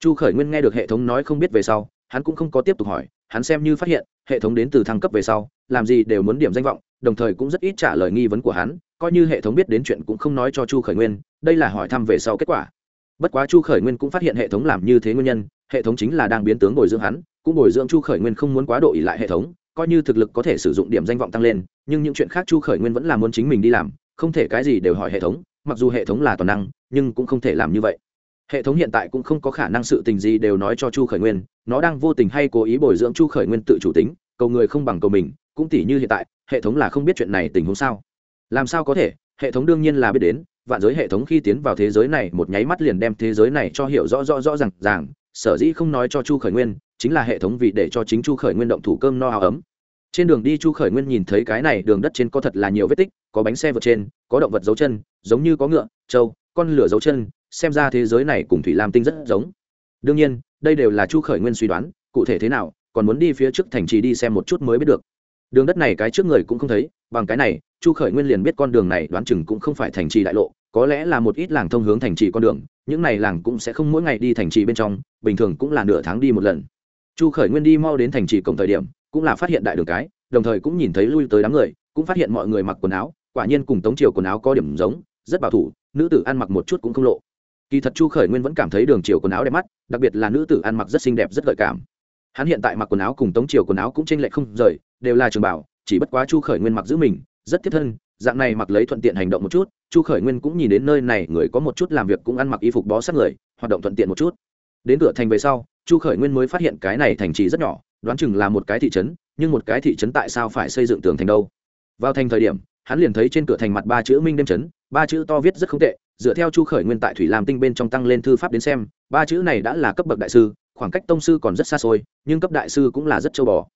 Chu khởi nguyên nghe được hệ thống nói không biết về sau hắn cũng không có tiếp tục hỏi, hắn xem như phát hiện, hệ thống đến từ thăng cấp về sau, làm gì đều muốn điểm danh vọng, đồng thời cũng rất ít trả lời nghi vấn của hắn, coi như hệ thống biết đến chuyện cũng không nói cho chu khởi nguyên, đây là hỏi thăm về sau kết quả. Bất quá chu khởi nguyên cũng phát hiện hệ thống làm như thế nguyên nhân, hệ thống chính là đang biến tướng bồi dưỡng hắn, cũng bồi dưỡng chu khởi nguyên không muốn quá độ ỉ lại hệ thống, coi như thực lực có thể sử dụng điểm danh vọng tăng lên, nhưng những chuyện khác chu khởi nguyên vẫn là muốn chính mình đi làm, không thể cái gì đều hỏi hệ thống, mặc dù hệ thống là toàn năng, nhưng cũng không thể làm như vậy hệ thống hiện tại cũng không có khả năng sự tình gì đều nói cho chu khởi nguyên, nó đang vô tình hay cố ý bồi dưỡng chu khởi nguyên tự chủ tính, cầu người không bằng cầu mình, cũng tỉ như hiện tại, hệ thống là không biết chuyện này tình huống sao. Làm sao có thể, hệ thống đương nhiên là biết đến, vạn giới hệ thống khi tiến vào thế giới này một nháy mắt liền đem thế giới này cho hiểu rõ rõ rõ r à n g ràng, sở dĩ không nói cho chu khởi nguyên, chính là hệ thống vì để cho chính chu khởi nguyên động thủ cơm no áo ấm. Trên đường đi chu khởi nguyên nhìn thấy cái này đường đất trên có thật là nhiều vết tích, có bánh xe vượt trên, có động vật dấu chân, giống như có ngựa, trâu, con lửa dấu chân xem ra thế giới này cùng thủy lam tinh rất giống. Đương nhiên, đây đều là chu khởi nguyên suy đoán, cụ thể thế nào, còn muốn đi phía trước thành trì đi xem một chút mới biết được. Đường đất này cái trước người cũng không thấy, bằng cái này, chu khởi nguyên liền biết con đường này đoán chừng cũng không phải thành trì đại lộ, có lẽ là một ít làng thông hướng thành trì con đường, những này làng cũng sẽ không mỗi ngày đi thành trì bên trong, bình thường cũng là nửa tháng đi một lần. Chu khởi nguyên đi mau đến thành trì cổng thời điểm, cũng là phát hiện đại đường cái, đồng thời cũng nhìn thấy lui tới đám người, cũng phát hiện mọi người mặc quần áo, quả nhiên cùng tống triều quần áo có điểm giống, rất bảo thủ, nữ tử ăn mặc một chút cũng không lộ kỳ thật chu khởi nguyên vẫn cảm thấy đường chiều quần áo đẹp mắt, đặc biệt là nữ tử ăn mặc rất xinh đẹp, rất gợi cảm. Hắn hiện tại mặc quần áo cùng tống chiều quần áo cũng tranh lệch không rời, đều là trường bảo, chỉ bất quá chu khởi nguyên mặc giữ mình, rất thiết thân, dạng này mặc lấy thuận tiện hành động một chút, chu khởi nguyên cũng nhìn đến nơi này, người có một chút làm việc cũng ăn mặc y phục bó sát người, hoạt động thuận tiện một chút. Đến cửa thành về sau, chu khởi nguyên mới phát hiện cái này thành trì rất nhỏ, đoán chừng là một cái thị trấn, nhưng một cái thị trấn tại sao phải xây dựng tường thành đâu? Vào thành thời điểm, hắn liền thấy trên cửa thành mặt ba chữ minh đêm trấn, ba chữ to viết rất không tệ dựa theo chu khởi nguyên tại thủy lam tinh bên trong tăng lên thư pháp đến xem, ba chữ này đã là cấp bậc đại sư, khoảng cách tông sư còn rất xa xôi, nhưng cấp đại sư cũng là rất châu bò.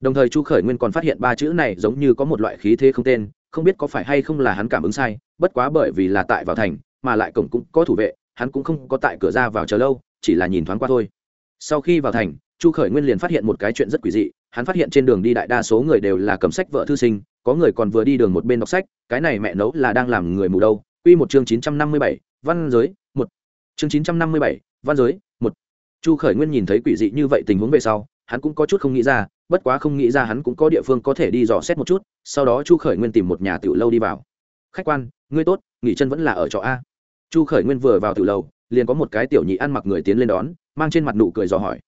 Đồng thời chu khởi nguyên còn phát hiện ba chữ này giống như có một loại khí thế không tên, không biết có phải hay không là hắn cảm ứng sai, bất quá bởi vì là tại vào thành, mà lại cổng cũng có thủ vệ, hắn cũng không có tại cửa ra vào chờ lâu, chỉ là nhìn thoáng qua thôi. Sau khi vào thành, chu khởi nguyên liền phát hiện một cái chuyện rất quỷ dị, hắn phát hiện trên đường đi đại đa số người đều là cầm sách vợ thư sinh, có người còn vừa đi đường một bên đọc sách, cái này mẹ nấu là đang làm người mù đâu Quy một chương chín trăm năm mươi bảy, văn giới, một. Chương chín trăm năm mươi bảy, văn giới, một. Chu khởi nguyên nhìn thấy quỷ dị như vậy tình huống về sau, hắn cũng có chút không nghĩ ra, bất quá không nghĩ ra hắn cũng có địa phương có thể đi dò xét một chút, sau đó chu khởi nguyên tìm một nhà tiểu lâu đi vào. Khách quan, ngươi tốt, nghỉ chân vẫn là ở trọ a. Chu khởi nguyên vừa vào tiểu lâu, liền có một cái tiểu nhị ăn mặc người tiến lên đón, mang trên mặt nụ cười dò hỏi.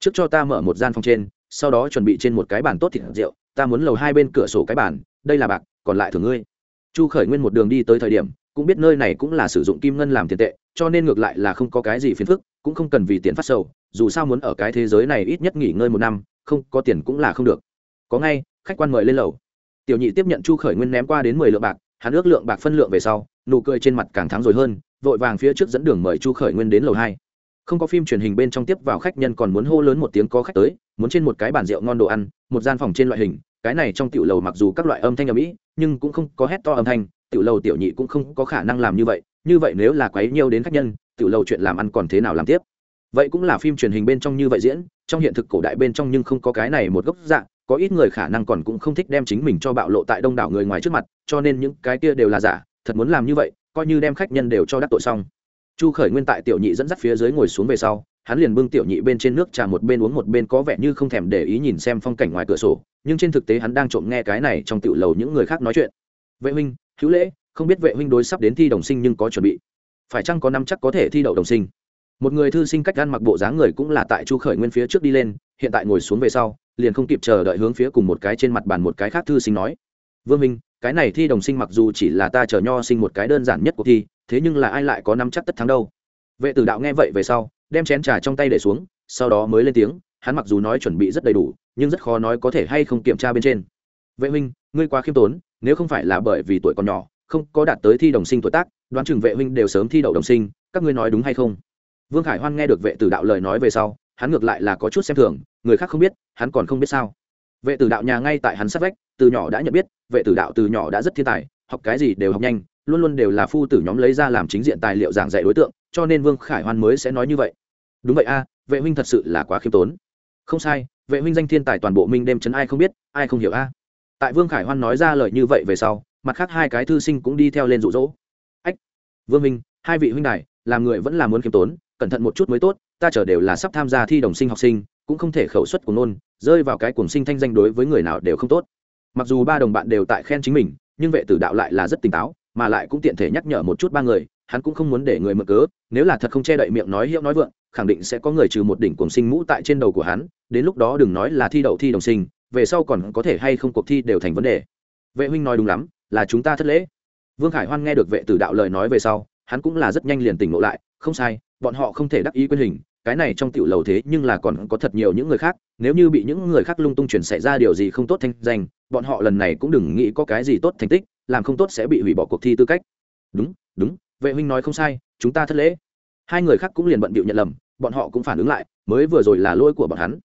Trước cho ta mở một gian phòng trên, sau đó chuẩn bị trên một cái bàn tốt thịt rượu, ta muốn lầu hai bên cửa sổ cái bàn, đây là bạc, còn lại thưởng ngươi. Chu khởi nguyên một đường đi tới thời điểm cũng biết nơi này cũng là sử dụng kim ngân làm tiền tệ, cho nên ngược lại là không có cái gì phiền phức, cũng không cần vì tiền phát sầu, dù sao muốn ở cái thế giới này ít nhất nghỉ ngơi một năm, không, có tiền cũng là không được. Có ngay, khách quan mời lên lầu. Tiểu nhị tiếp nhận chu khởi nguyên ném qua đến mười lượng bạc, hắn ước lượng bạc phân lượng về sau, nụ cười trên mặt càng thắng rồi hơn, vội vàng phía trước dẫn đường mời chu khởi nguyên đến lầu hai. Không có phim truyền hình bên trong tiếp vào khách nhân còn muốn hô lớn một tiếng có khách tới, muốn trên một cái bàn rượu ngon đồ ăn, một gian phòng trên loại hình, cái này trong tiểu lầu mặc dù các loại âm thanh ở mỹ nhưng cũng không có hét to âm thanh tiểu lầu tiểu nhị cũng không có khả năng làm như vậy như vậy nếu là quấy nhiêu đến khách nhân, tiểu lầu chuyện làm ăn còn thế nào làm tiếp? Vậy cũng là phim truyền hình bên trong như vậy diễn, trong hiện thực cổ đại bên trong nhưng không có cái này một gốc dạng, có ít người khả năng còn cũng không thích đem chính mình cho bạo lộ tại đông đảo người ngoài trước mặt, cho nên những cái kia đều là giả, thật muốn làm như vậy, coi như đem khách nhân đều cho đắc tội xong. Chu khởi nguyên tại tiểu nhị dẫn dắt phía dưới ngồi xuống về sau, hắn liền bưng tiểu nhị bên trên nước trà một bên uống một bên có vẻ như không thèm để ý nhìn xem phong cảnh ngoài cửa sổ, nhưng trên thực tế hắn đang trộm nghe cái này trong tiểu lầu những người khác nói chuyện. Vệ huynh hữu lễ, không biết vệ huynh đối sắp đến thi đồng sinh nhưng có chuẩn bị. Phải chăng có năm chắc có thể thi đậu đồng sinh? Một người thư sinh cách ăn mặc bộ dáng người cũng là tại chu khởi nguyên phía trước đi lên, hiện tại ngồi xuống về sau, liền không kịp chờ đợi hướng phía cùng một cái trên mặt bàn một cái khác thư sinh nói. Vương minh, cái này thi đồng sinh mặc dù chỉ là ta chờ nho sinh một cái đơn giản nhất cuộc thi, thế nhưng là ai lại có nắm chắc tất thắng đâu? Vệ tử đạo nghe vậy về sau, đem chén trà trong tay để xuống, sau đó mới lên tiếng, hắn mặc dù nói chuẩn bị rất đầy đủ, nhưng rất khó nói có thể hay không kiểm tra bên trên. Vệ huynh, ngươi quá khiêm tốn nếu không phải là bởi vì tuổi còn nhỏ, không có đạt tới thi đồng sinh tuổi tác, đoán chừng vệ huynh đều sớm thi đậu đồng sinh, các ngươi nói đúng hay không? Vương khải hoan nghe được vệ tử đạo lời nói về sau, hắn ngược lại là có chút xem thường, người khác không biết, hắn còn không biết sao. Vệ tử đạo nhà ngay tại hắn sát vách, từ nhỏ đã nhận biết, vệ tử đạo từ nhỏ đã rất thiên tài, học cái gì đều học nhanh, luôn luôn đều là phu tử nhóm lấy ra làm chính diện tài liệu giảng dạy đối tượng, cho nên vương khải hoan mới sẽ nói như vậy. Đúng vậy a, vệ huynh thật sự là quá khiêm tốn. Không sai, vệ huynh danh thiên tài toàn bộ minh đêm chấn ai không biết, ai không hiểu a tại vương khải hoan nói ra lời như vậy về sau mặt khác hai cái thư sinh cũng đi theo lên rụ rỗ ách vương minh hai vị huynh này, làm người vẫn là muốn khiêm tốn cẩn thận một chút mới tốt ta chờ đều là sắp tham gia thi đồng sinh học sinh cũng không thể khẩu suất của nôn rơi vào cái cuồng sinh thanh danh đối với người nào đều không tốt. Mặc dù ba đồng bạn đều tại khen chính mình nhưng vệ tử đạo lại là rất tỉnh táo mà lại cũng tiện thể nhắc nhở một chút ba người hắn cũng không muốn để người mượn cớ nếu là thật không che đậy miệng nói hiệu nói vượng khẳng định sẽ có người trừ một đỉnh cuồng sinh mũ tại trên đầu của hắn đến lúc đó đừng nói là thi đậu thi đồng sinh về sau còn có thể hay không cuộc thi đều thành vấn đề. Vệ huynh nói đúng lắm, là chúng ta thất lễ. Vương khải hoan nghe được vệ tử đạo lời nói về sau, hắn cũng là rất nhanh liền tỉnh ngộ lại, không sai, bọn họ không thể đắc ý quyền hình, cái này trong tiểu lầu thế nhưng là còn có thật nhiều những người khác, nếu như bị những người khác lung tung chuyển xảy ra điều gì không tốt thanh danh, bọn họ lần này cũng đừng nghĩ có cái gì tốt thành tích, làm không tốt sẽ bị hủy bỏ cuộc thi tư cách. Đúng đúng, vệ huynh nói không sai, chúng ta thất lễ. Hai người khác cũng liền bận bịu nhận lầm, bọn họ cũng phản ứng lại, mới vừa rồi là lỗi của bọn hắn.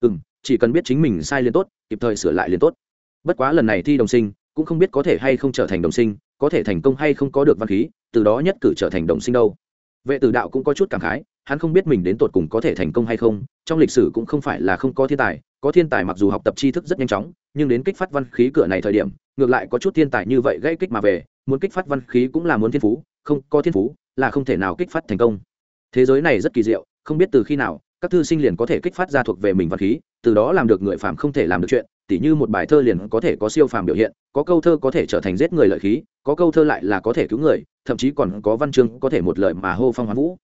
Ừ m chỉ cần biết chính mình sai liền tốt, kịp thời sửa lại liền tốt. Bất quá lần này thi đồng sinh, cũng không biết có thể hay không trở thành đồng sinh, có thể thành công hay không có được văn khí, từ đó nhất cử trở thành đồng sinh đâu. Vệ tử đạo cũng có chút cảm khái, hắn không biết mình đến tột cùng có thể thành công hay không, trong lịch sử cũng không phải là không có thiên tài, có thiên tài mặc dù học tập tri thức rất nhanh chóng, nhưng đến kích phát văn khí cửa này thời điểm, ngược lại có chút thiên tài như vậy gây kích mà về, muốn kích phát văn khí cũng là muốn thiên phú, không có thiên phú là không thể nào kích phát thành công. Thế giới này rất kỳ diệu, không biết từ khi nào, các thư sinh liền có thể kích phát ra thuộc về mình văn khí từ đó làm được người phàm không thể làm được chuyện, tỉ như một bài thơ liền có thể có siêu phàm biểu hiện, có câu thơ có thể trở thành giết người lợi khí, có câu thơ lại là có thể cứu người, thậm chí còn có văn chương có thể một lời mà hô phong hoán vũ.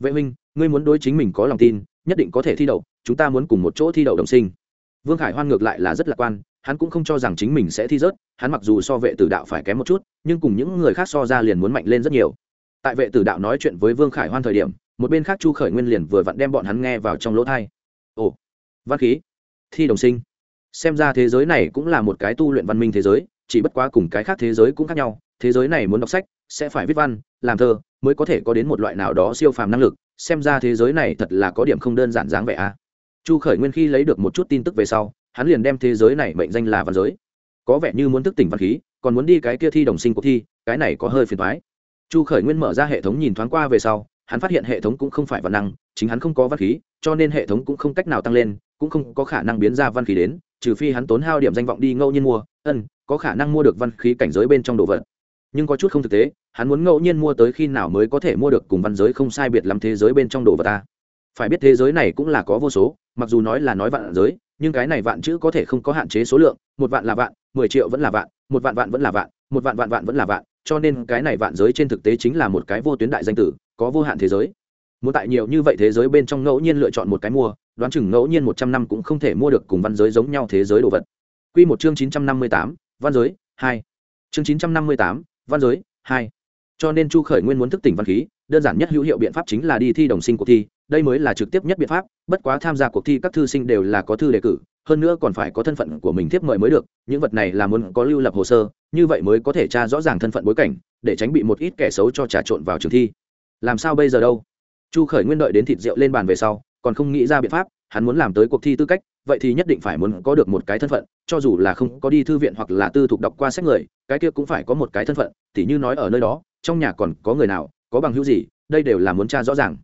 Vệ huynh, ngươi muốn đối chính mình có lòng tin, nhất định có thể thi đậu, chúng ta muốn cùng một chỗ thi đậu đồng sinh. Vương khải hoan ngược lại là rất lạc quan, hắn cũng không cho rằng chính mình sẽ thi rớt, hắn mặc dù so vệ tử đạo phải kém một chút, nhưng cùng những người khác so ra liền muốn mạnh lên rất nhiều. Tại vệ tử đạo nói chuyện với vương khải hoan thời điểm, một bên khác chu khởi nguyên liền vừa vặn đem bọn hắn nghe vào trong lỗ thai văn khí. Thi đồng sinh. Xem ra thế giới này cũng là một cái tu luyện văn minh thế giới, chỉ bất quá cùng cái khác thế giới cũng khác nhau. Thế giới này muốn đọc sách, sẽ phải viết văn, làm thơ, mới có thể có đến một loại nào đó siêu phàm năng lực. Xem ra thế giới này thật là có điểm không đơn giản dáng vẻ a à. chu khởi nguyên khi lấy được một chút tin tức về sau, hắn liền đem thế giới này mệnh danh là văn giới. Có vẻ như muốn thức tỉnh văn khí, còn muốn đi cái kia thi đồng sinh cuộc thi, cái này có hơi phiền thoái chu khởi nguyên mở ra hệ thống nhìn thoáng qua về sau, hắn phát hiện hệ thống cũng không phải văn năng, chính hắn không có văn khí, cho nên hệ thống cũng không cách nào tăng lên cũng không có khả năng biến ra văn khí đến, trừ phi hắn tốn hao điểm danh vọng đi ngẫu nhiên mua, ân, có khả năng mua được văn khí cảnh giới bên trong đồ vật. Nhưng có chút không thực tế, hắn muốn ngẫu nhiên mua tới khi nào mới có thể mua được cùng văn giới không sai biệt lắm thế giới bên trong đồ vật ta. Phải biết thế giới này cũng là có vô số, mặc dù nói là nói vạn giới, nhưng cái này vạn chữ có thể không có hạn chế số lượng, một vạn là vạn, mười triệu vẫn là vạn, một vạn vạn vẫn là vạn, một vạn vạn vạn vẫn là vạn, cho nên cái này vạn giới trên thực tế chính là một cái vô tuyến đại danh tử, có vô hạn thế giới. Muốn tại nhiều như vậy thế giới bên trong ngẫu nhiên lựa chọn một cái mua đoán chừng ngẫu nhiên một trăm năm cũng không thể mua được cùng văn giới giống nhau thế giới đồ vật. Quy một chương chín trăm năm mươi tám, văn giới, hai. Chương chín trăm năm mươi tám, văn giới, hai. Cho nên chu khởi nguyên muốn thức tỉnh văn khí, đơn giản nhất hữu hiệu biện pháp chính là đi thi đồng sinh cuộc thi, đây mới là trực tiếp nhất biện pháp, bất quá tham gia cuộc thi các thư sinh đều là có thư đề cử, hơn nữa còn phải có thân phận của mình tiếp mời mới được, những vật này là muốn có lưu lập hồ sơ, như vậy mới có thể tra rõ ràng thân phận bối cảnh, để tránh bị một ít kẻ xấu cho trà trộn vào trường thi. Làm sao bây giờ đâu? Chu khởi nguyên đợi đến thịt rượu lên bàn về sau còn không nghĩ ra biện pháp, hắn muốn làm tới cuộc thi tư cách, vậy thì nhất định phải muốn có được một cái thân phận, cho dù là không có đi thư viện hoặc là tư thục đọc qua sách người, cái kia cũng phải có một cái thân phận, tỉ như nói ở nơi đó, trong nhà còn có người nào, có bằng hữu gì, đây đều là muốn tra rõ ràng.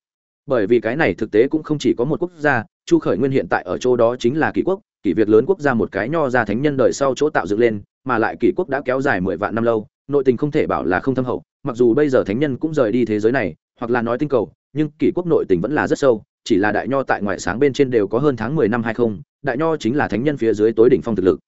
Bởi vì cái này thực tế cũng không chỉ có một quốc gia, chu khởi nguyên hiện tại ở chỗ đó chính là kỷ quốc, kỷ việc lớn quốc gia một cái nho ra thánh nhân đời sau chỗ tạo dựng lên, mà lại kỷ quốc đã kéo dài mười vạn năm lâu, nội tình không thể bảo là không thâm hậu, mặc dù bây giờ thánh nhân cũng rời đi thế giới này, hoặc là nói tinh cầu, nhưng kỷ quốc nội tình vẫn là rất sâu chỉ là đại nho tại ngoại sáng bên trên đều có hơn tháng mười năm hay không, đại nho chính là thánh nhân phía dưới tối đỉnh phong thực lực.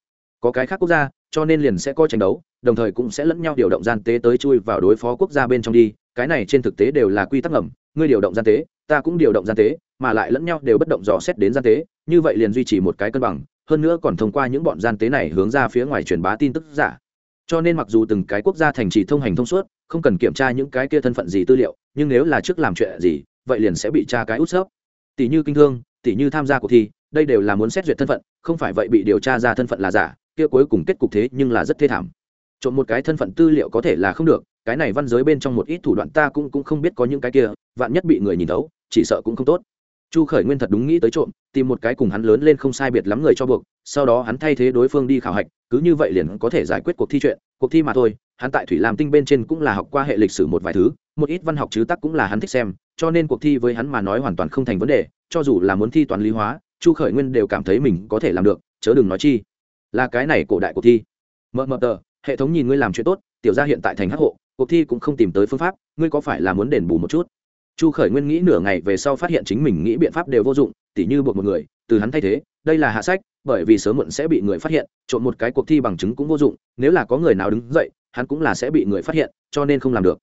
Có cái khác quốc gia, cho nên liền sẽ có tranh đấu, đồng thời cũng sẽ lẫn nhau điều động gian tế tới chui vào đối phó quốc gia bên trong đi, cái này trên thực tế đều là quy tắc ngầm, ngươi điều động gian tế, ta cũng điều động gian tế, mà lại lẫn nhau đều bất động dò xét đến gian tế, như vậy liền duy trì một cái cân bằng, hơn nữa còn thông qua những bọn gian tế này hướng ra phía ngoài truyền bá tin tức giả. Cho nên mặc dù từng cái quốc gia thành trì thông hành thông suốt, không cần kiểm tra những cái kia thân phận gì tư liệu, nhưng nếu là trước làm chuyện gì, vậy liền sẽ bị tra cái út sấp tỷ như kinh thương, tỷ như tham gia cuộc thi, đây đều là muốn xét duyệt thân phận, không phải vậy bị điều tra ra thân phận là giả, kia cuối cùng kết cục thế nhưng là rất thê thảm. Trộm một cái thân phận tư liệu có thể là không được, cái này văn giới bên trong một ít thủ đoạn ta cũng cũng không biết có những cái kia, vạn nhất bị người nhìn thấu, chỉ sợ cũng không tốt. Chu khởi nguyên thật đúng nghĩ tới trộm, tìm một cái cùng hắn lớn lên không sai biệt lắm người cho buộc, sau đó hắn thay thế đối phương đi khảo hạch, cứ như vậy liền có thể giải quyết cuộc thi chuyện, cuộc thi mà thôi, hắn tại thủy làm tinh bên trên cũng là học qua hệ lịch sử một vài thứ một ít văn học chứ tắc cũng là hắn thích xem, cho nên cuộc thi với hắn mà nói hoàn toàn không thành vấn đề, cho dù là muốn thi toán lý hóa, chu khởi nguyên đều cảm thấy mình có thể làm được, chớ đừng nói chi. Là cái này cổ đại cuộc thi. Mờ mờ tờ, hệ thống nhìn ngươi làm chuyện tốt, tiểu ra hiện tại thành hắc hộ, cuộc thi cũng không tìm tới phương pháp, ngươi có phải là muốn đền bù một chút? Chu khởi nguyên nghĩ nửa ngày về sau phát hiện chính mình nghĩ biện pháp đều vô dụng, tỉ như buộc một người, từ hắn thay thế, đây là hạ sách, bởi vì sớm muộn sẽ bị người phát hiện, trộn một cái cuộc thi bằng chứng cũng vô dụng, nếu là có người nào đứng dậy, hắn cũng là sẽ bị người phát hiện, cho nên không làm được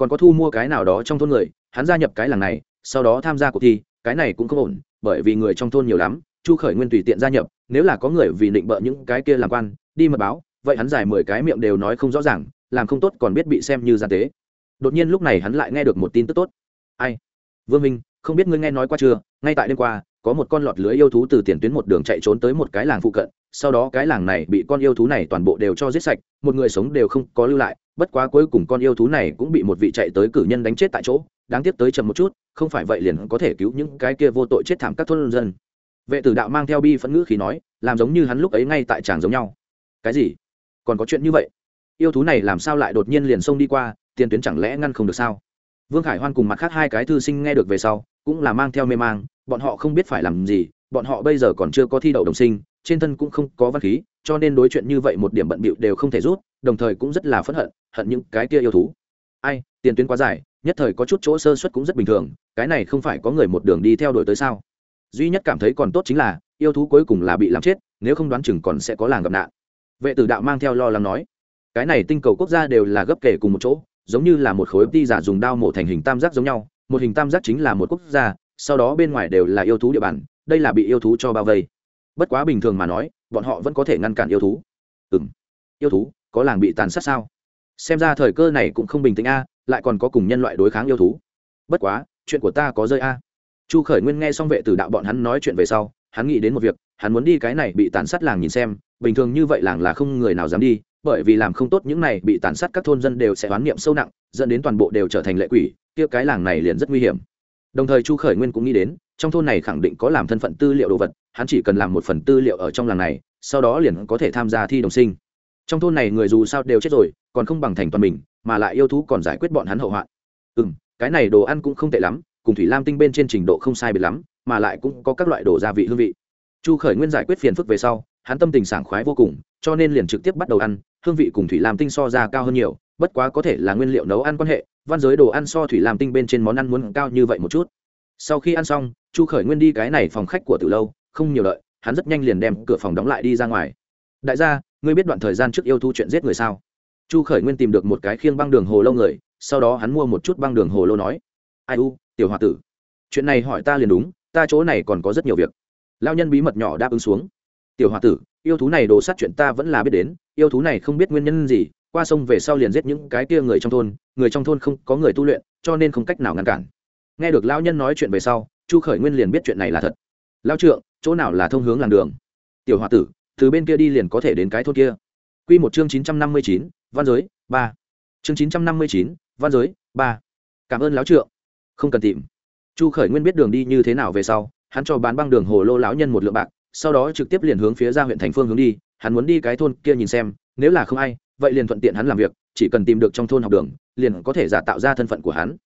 còn có thu mua cái nào đó trong thôn người, hắn gia nhập cái làng này, sau đó tham gia cuộc thi, cái này cũng không ổn, bởi vì người trong thôn nhiều lắm, chu khởi nguyên tùy tiện gia nhập, nếu là có người vì định bợ những cái kia làm quan, đi mật báo, vậy hắn giải mười cái miệng đều nói không rõ ràng, làm không tốt còn biết bị xem như gian tế. Đột nhiên lúc này hắn lại nghe được một tin tức tốt. Ai? Vương minh, không biết ngươi nghe nói qua chưa? Ngay tại đêm qua, có một con lọt lưới yêu thú từ tiền tuyến một đường chạy trốn tới một cái làng phụ cận, sau đó cái làng này bị con yêu thú này toàn bộ đều cho giết sạch, một người sống đều không có lưu lại bất quá cuối cùng con yêu thú này cũng bị một vị chạy tới cử nhân đánh chết tại chỗ, đáng tiếc tới chậm một chút, không phải vậy liền có thể cứu những cái kia vô tội chết thảm các thôn dân. Vệ tử đạo mang theo bi phẫn ngữ khí nói, làm giống như hắn lúc ấy ngay tại tràng giống nhau. Cái gì? Còn có chuyện như vậy? Yêu thú này làm sao lại đột nhiên liền xông đi qua, tiền tuyến chẳng lẽ ngăn không được sao? Vương khải hoan cùng mặt khác hai cái thư sinh nghe được về sau, cũng là mang theo mê mang, bọn họ không biết phải làm gì bọn họ bây giờ còn chưa có thi đậu đồng sinh, trên thân cũng không có văn khí, cho nên đối chuyện như vậy một điểm bận bịu đều không thể rút, đồng thời cũng rất là phẫn hận hận những cái kia yêu thú. Ai, tiền tuyến quá dài, nhất thời có chút chỗ sơ xuất cũng rất bình thường, cái này không phải có người một đường đi theo đuổi tới sao? Duy nhất cảm thấy còn tốt chính là, yêu thú cuối cùng là bị làm chết, nếu không đoán chừng còn sẽ có làng gặp nạn. Vệ tử đạo mang theo lo lắng nói, cái này tinh cầu quốc gia đều là gấp kể cùng một chỗ, giống như là một khối ti giả dùng đao mổ thành hình tam giác giống nhau, một hình tam giác chính là một quốc gia, sau đó bên ngoài đều là yêu thú địa bàn đây là bị yêu thú cho bao vây. Bất quá bình thường mà nói, bọn họ vẫn có thể ngăn cản yêu thú. Ừ m yêu thú, có làng bị tàn sát sao? Xem ra thời cơ này cũng không bình tĩnh a, lại còn có cùng nhân loại đối kháng yêu thú. Bất quá, chuyện của ta có rơi a. Chu khởi nguyên nghe xong vệ tử đạo bọn hắn nói chuyện về sau, hắn nghĩ đến một việc, hắn muốn đi cái này bị tàn sát làng nhìn xem, bình thường như vậy làng là không người nào dám đi, bởi vì làm không tốt những này bị tàn sát các thôn dân đều sẽ oán niệm sâu nặng, dẫn đến toàn bộ đều trở thành lệ quỷ, kia cái làng này liền rất nguy hiểm đồng thời chu khởi nguyên cũng nghĩ đến, trong thôn này khẳng định có làm thân phận tư liệu đồ vật, hắn chỉ cần làm một phần tư liệu ở trong làng này, sau đó liền có thể tham gia thi đồng sinh. Trong thôn này người dù sao đều chết rồi, còn không bằng thành toàn mình, mà lại yêu thú còn giải quyết bọn hắn hậu hoạn. Ừ m cái này đồ ăn cũng không tệ lắm, cùng thủy lam tinh bên trên trình độ không sai biệt lắm, mà lại cũng có các loại đồ gia vị hương vị. Chu khởi nguyên giải quyết phiền phức về sau, hắn tâm tình sảng khoái vô cùng, cho nên liền trực tiếp bắt đầu ăn, hương vị cùng thủy lam tinh so ra cao hơn nhiều bất quá có thể là nguyên liệu nấu ăn quan hệ, văn giới đồ ăn so thủy làm tinh bên trên món ăn muốn cao như vậy một chút. Sau khi ăn xong, chu khởi nguyên đi cái này phòng khách của từ lâu, không nhiều lợi hắn rất nhanh liền đem cửa phòng đóng lại đi ra ngoài. Đại gia, ngươi biết đoạn thời gian trước yêu thu chuyện giết người sao? Chu khởi nguyên tìm được một cái khiêng băng đường hồ lâu người, sau đó hắn mua một chút băng đường hồ lô nói, ai u, tiểu h o a tử, chuyện này hỏi ta liền đúng, ta chỗ này còn có rất nhiều việc. Lao nhân bí mật nhỏ đáp ứng xuống, tiểu h o a tử, yêu thú này đồ sát chuyện ta vẫn là biết đến, yêu thú này không biết nguyên nhân gì qua sông về sau liền giết những cái kia người trong thôn, người trong thôn không có người tu luyện, cho nên không cách nào ngăn cản. Nghe được lão nhân nói chuyện về sau, chu khởi nguyên liền biết chuyện này là thật. Lao trượng, chỗ nào là thông hướng làng đường? Tiểu h o a tử, từ bên kia đi liền có thể đến cái thôn kia. Q một chương chín trăm năm mươi chín, văn giới, ba. Chương chín trăm năm mươi chín, văn giới, ba. Cảm ơn lão trượng. Không cần tìm. Chu khởi nguyên biết đường đi như thế nào về sau, hắn cho bán băng đường hồ lô lão nhân một lượng bạc, sau đó trực tiếp liền hướng phía ra huyện thành phương hướng đi, hắn muốn đi cái thôn kia nhìn xem, nếu là không ai vậy liền thuận tiện hắn làm việc, chỉ cần tìm được trong thôn học đường, liền có thể giả tạo ra thân phận của hắn.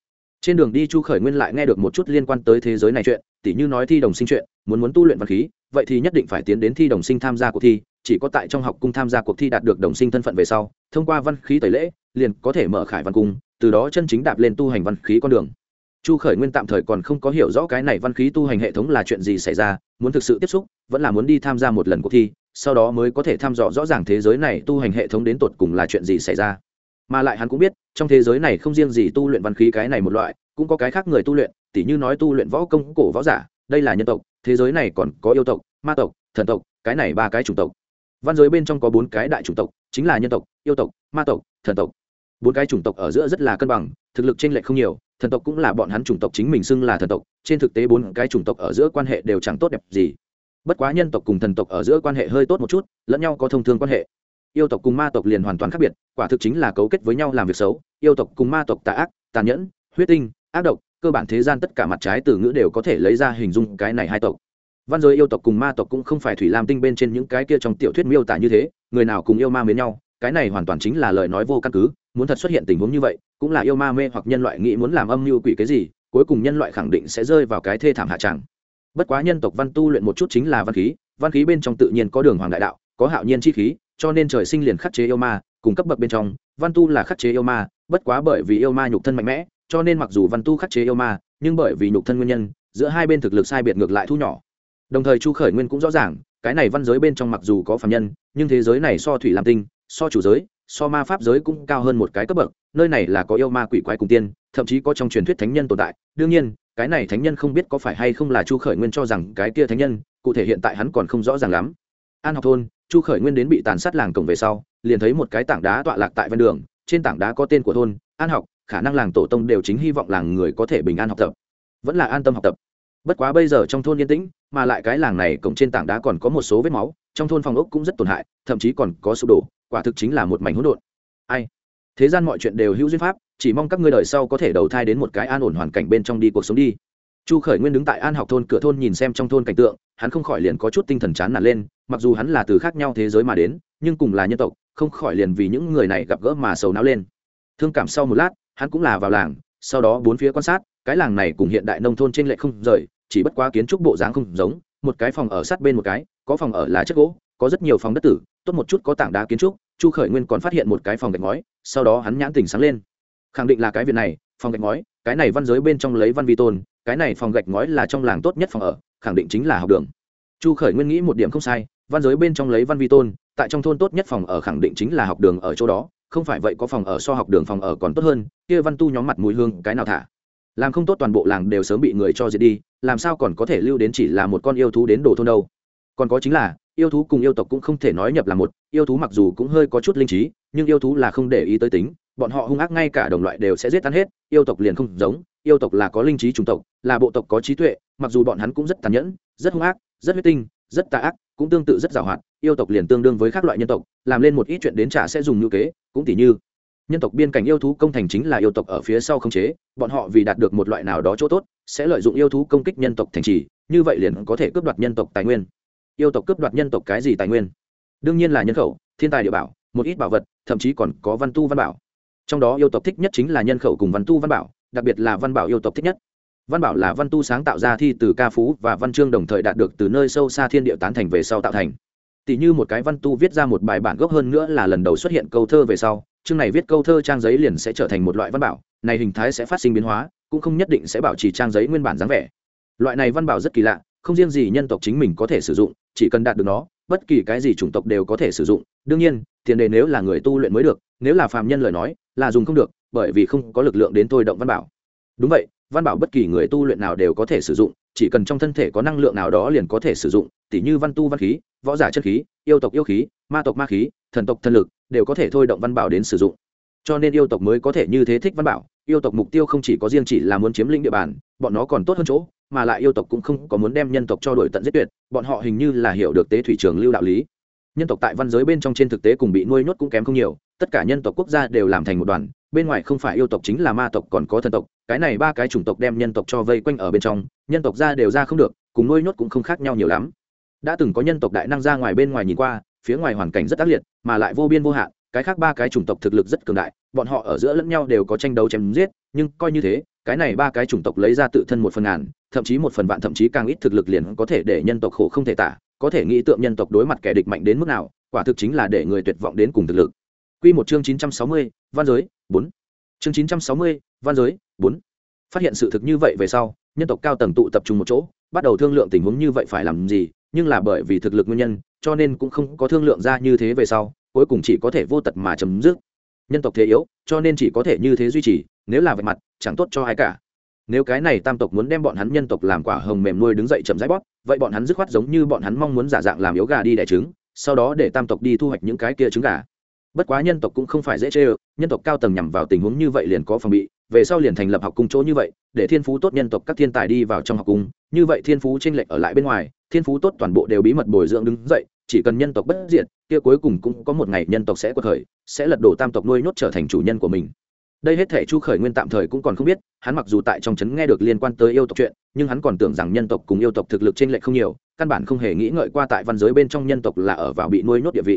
Trên đường đi chu khởi nguyên lại nghe được một chút liên quan tới thế giới này chuyện, tỉ như nói thi đồng sinh chuyện, muốn muốn tu luyện văn khí, vậy thì nhất định phải tiến đến thi đồng sinh tham gia cuộc thi, chỉ có tại trong học cung tham gia cuộc thi đạt được đồng sinh thân phận về sau, thông qua văn khí tẩy lễ, liền có thể mở khải văn cung, từ đó chân chính đạp lên tu hành văn khí con đường. Chu khởi nguyên tạm thời còn không có hiểu rõ cái này văn khí tu hành hệ thống là chuyện gì xảy ra, muốn thực sự tiếp xúc, vẫn là muốn đi tham gia một lần cuộc thi sau đó mới có thể thăm dò rõ ràng thế giới này tu hành hệ thống đến tột cùng là chuyện gì xảy ra. Mà lại hắn cũng biết, trong thế giới này không riêng gì tu luyện văn khí cái này một loại, cũng có cái khác người tu luyện, tỉ như nói tu luyện võ công cổ võ giả, đây là nhân tộc, thế giới này còn có yêu tộc, ma tộc, thần tộc, cái này ba cái chủng tộc. Văn giới bên trong có bốn cái đại chủng tộc, chính là nhân tộc, yêu tộc, ma tộc, thần tộc. Bốn cái chủng tộc ở giữa rất là cân bằng, thực lực t r ê n lệch không nhiều, thần tộc cũng là bọn hắn chủng tộc chính mình xưng là thần tộc, trên thực tế bốn cái chủng tộc ở giữa quan hệ đều chẳng tốt đẹp gì bất quá nhân tộc cùng thần tộc ở giữa quan hệ hơi tốt một chút, lẫn nhau có thông thương quan hệ. Yêu tộc cùng ma tộc liền hoàn toàn khác biệt, quả thực chính là cấu kết với nhau làm việc xấu. Yêu tộc cùng ma tộc tà ác tàn nhẫn, huyết tinh, ác độc, cơ bản thế gian tất cả mặt trái từ ngữ đều có thể lấy ra hình dung cái này hai tộc. Văn giới yêu tộc cùng ma tộc cũng không phải thủy lam tinh bên trên những cái kia trong tiểu thuyết miêu tả như thế, người nào cùng yêu ma mến nhau, cái này hoàn toàn chính là lời nói vô căn cứ, muốn thật xuất hiện tình huống như vậy, cũng là yêu ma mê hoặc nhân loại nghĩ muốn làm âm mưu quỷ cái gì, cuối cùng nhân loại khẳng định sẽ rơi vào cái thê thảm hạ tràng bất quá nhân tộc văn tu luyện một chút chính là văn khí văn khí bên trong tự nhiên có đường hoàng đại đạo, có hạo nhiên chi khí, cho nên trời sinh liền khắc chế yêu ma, cùng cấp bậc bên trong, văn tu là khắc chế yêu ma, bất quá bởi vì yêu ma nhục thân mạnh mẽ, cho nên mặc dù văn tu khắc chế yêu ma, nhưng bởi vì nhục thân nguyên nhân, giữa hai bên thực lực sai biệt ngược lại thu nhỏ. Đồng thời chu khởi nguyên cũng rõ ràng, cái này văn giới bên trong mặc dù có phạm nhân, nhưng thế giới này so thủy lam tinh, so chủ giới, so ma pháp giới cũng cao hơn một cái cấp bậc, nơi này là có yêu ma quỷ quái cùng tiên, thậm chí có trong truyền thuyết thánh nhân tồn tại. Đương nhiên cái này thánh nhân không biết có phải hay không là chu khởi nguyên cho rằng cái kia thánh nhân, cụ thể hiện tại hắn còn không rõ ràng lắm. An học thôn, chu khởi nguyên đến bị tàn sát làng cổng về sau, liền thấy một cái tảng đá tọa lạc tại ven đường, trên tảng đá có tên của thôn, an học, khả năng làng tổ tông đều chính hy vọng làng người có thể bình an học tập. Vẫn là an tâm học tập. Bất quá bây giờ trong thôn yên tĩnh, mà lại cái làng này cổng trên tảng đá còn có một số vết máu, trong thôn phòng ốc cũng rất tổn hại, thậm chí còn có sụp đổ, quả thực chính là một mảnh hỗn độn. Ai? Thế gian mọi chuyện đều hữu duyên pháp chỉ mong các ngươi đời sau có thể đầu thai đến một cái an ổn hoàn cảnh bên trong đi cuộc sống đi. Chu khởi nguyên đứng tại an học thôn cửa thôn nhìn xem trong thôn cảnh tượng, hắn không khỏi liền có chút tinh thần chán nản lên, mặc dù hắn là từ khác nhau thế giới mà đến, nhưng cùng là nhân tộc, không khỏi liền vì những người này gặp gỡ mà sầu não lên. Thương cảm sau một lát, hắn cũng là vào làng, sau đó bốn phía quan sát, cái làng này cùng hiện đại nông thôn trên lệ không rời, chỉ bất quá kiến trúc bộ dáng không giống, một cái phòng ở sát bên một cái, có phòng ở là chất gỗ, có rất nhiều phòng đất tử, tốt một chút có tảng đá kiến trúc, chu khởi nguyên còn phát hiện một cái phòng gạch ngói, sau đó hắn nhãn tình sáng lên khẳng định là cái việc này, phòng gạch ngói, cái này văn giới bên trong lấy văn vi tôn, cái này phòng gạch ngói là trong làng tốt nhất phòng ở, khẳng định chính là học đường. Chu khởi nguyên nghĩ một điểm không sai, văn giới bên trong lấy văn vi tôn, tại trong thôn tốt nhất phòng ở khẳng định chính là học đường ở chỗ đó, không phải vậy có phòng ở so học đường phòng ở còn tốt hơn, kia văn tu nhóm mặt mùi hương, cái nào thả? Làm không tốt toàn bộ làng đều sớm bị người cho diệt đi, làm sao còn có thể lưu đến chỉ là một con yêu thú đến đồ thôn đâu? Còn có chính là, yêu thú cùng yêu tộc cũng không thể nói nhập là một, yêu thú mặc dù cũng hơi có chút linh trí, nhưng yêu thú là không để ý tới tính bọn họ hung ác ngay cả đồng loại đều sẽ giết tan hết, yêu tộc liền không giống, yêu tộc là có linh trí chủng tộc, là bộ tộc có trí tuệ, mặc dù bọn hắn cũng rất tàn nhẫn, rất hung ác, rất huyết tinh, rất tà ác, cũng tương tự rất giàu hoạt yêu tộc liền tương đương với các loại nhân tộc, làm lên một ít chuyện đến trả sẽ dùng ngữ kế, cũng tỉ như, nhân tộc biên cảnh yêu thú công thành chính là yêu tộc ở phía sau không chế, bọn họ vì đạt được một loại nào đó chỗ tốt, sẽ lợi dụng yêu thú công kích nhân tộc thành trì, như vậy liền có thể cướp đoạt nhân tộc tài nguyên. Yêu tộc cướp đoạt nhân tộc cái gì tài nguyên? Đương nhiên là nhân khẩu, thiên tài địa bảo, một ít bảo vật, thậm chí còn có văn tu văn bảo trong đó yêu tộc thích nhất chính là nhân khẩu cùng văn tu văn bảo, đặc biệt là văn bảo yêu tộc thích nhất. Văn bảo là văn tu sáng tạo ra thi từ ca phú và văn chương đồng thời đạt được từ nơi sâu xa thiên địa tán thành về sau tạo thành. Tỷ như một cái văn tu viết ra một bài bản gốc hơn nữa là lần đầu xuất hiện câu thơ về sau, chương này viết câu thơ trang giấy liền sẽ trở thành một loại văn bảo, này hình thái sẽ phát sinh biến hóa, cũng không nhất định sẽ bảo trì trang giấy nguyên bản dáng vẻ. Loại này văn bảo rất kỳ lạ, không riêng gì nhân tộc chính mình có thể sử dụng, chỉ cần đạt được nó, bất kỳ cái gì chủng tộc đều có thể sử dụng. Đương nhiên, tiền đề nếu là người tu luyện mới được nếu là phàm nhân lời nói, là dùng không được, bởi vì không có lực lượng đến thôi động văn bảo. Đúng vậy, văn bảo bất kỳ người tu luyện nào đều có thể sử dụng, chỉ cần trong thân thể có năng lượng nào đó liền có thể sử dụng, tỉ như văn tu văn khí, võ giả chất khí, yêu tộc yêu khí, ma tộc ma khí, thần tộc thần lực, đều có thể thôi động văn bảo đến sử dụng. Cho nên yêu tộc mới có thể như thế thích văn bảo, yêu tộc mục tiêu không chỉ có riêng chỉ là muốn chiếm lĩnh địa bàn, bọn nó còn tốt hơn chỗ, mà lại yêu tộc cũng không có muốn đem nhân tộc cho đổi tận giết tuyệt, bọn họ hình như là hiểu được tế thủy trường lưu đạo lý nhân tộc tại văn giới bên trong trên thực tế cùng bị nuôi nhốt cũng kém không nhiều, tất cả nhân tộc quốc gia đều làm thành một đoàn, bên ngoài không phải yêu tộc chính là ma tộc còn có thần tộc, cái này ba cái chủng tộc đem nhân tộc cho vây quanh ở bên trong, nhân tộc ra đều ra không được, cùng nuôi nhốt cũng không khác nhau nhiều lắm. Đã từng có nhân tộc đại năng ra ngoài bên ngoài nhìn qua, phía ngoài hoàn cảnh rất ác liệt, mà lại vô biên vô hạn, cái khác ba cái chủng tộc thực lực rất cường đại, bọn họ ở giữa lẫn nhau đều có tranh đấu chém giết, nhưng coi như thế, cái này ba cái chủng tộc lấy ra tự thân một phần ngàn, thậm chí một phần vạn, thậm chí càng ít thực lực liền có thể để nhân tộc khổ không thể tả có thể nghĩ tượng nhân tộc đối mặt kẻ địch mạnh đến mức nào quả thực chính là để người tuyệt vọng đến cùng thực lực Quy một chương 960, văn giới, 4. Chương 960, văn giới, 4. Phát hiện sự thực như vậy về sau, nhân tộc cao tầng tụ tập trung một chỗ, bắt đầu thương lượng tình huống như vậy phải làm gì, nhưng là bởi vì thực lực nguyên nhân, cho nên cũng không có thương lượng ra như thế về sau, cuối cùng chỉ có thể vô tật mà chấm dứt. Nhân tộc thế yếu, cho nên chỉ có thể như thế duy trì, nếu là vậy mặt, chẳng tốt cho ai cả. Nếu cái này tam tộc muốn đem bọn hắn nhân tộc làm quả hồng mềm nuôi đứng dậy chậm rãi bóp, vậy bọn hắn dứt khoát giống như bọn hắn mong muốn giả dạng làm yếu gà đi đẻ trứng, sau đó để tam tộc đi thu hoạch những cái kia trứng gà. Bất quá nhân tộc cũng không phải dễ chê ơ nhân tộc cao tầng nhằm vào tình huống như vậy liền có phòng bị về sau liền thành lập học cung chỗ như vậy để thiên phú tốt nhân tộc các thiên tài đi vào trong học cung như vậy thiên phú tranh lệch ở lại bên ngoài thiên phú tốt toàn bộ đều bí mật bồi dưỡng đứng dậy chỉ cần nhân tộc bất diệt kia cuối cùng cũng có một ngày nhân tộc sẽ quật khởi sẽ lật đổ tam tộc nuôi nhốt trở thành chủ nhân của mình đây hết thể chu khởi nguyên tạm thời cũng còn không biết, hắn mặc dù tại trong trấn nghe được liên quan tới yêu tộc chuyện, nhưng hắn còn tưởng rằng nhân tộc cùng yêu tộc thực lực t r ê n lệch không nhiều, căn bản không hề nghĩ ngợi qua tại văn giới bên trong nhân tộc là ở vào bị nuôi nhốt địa vị.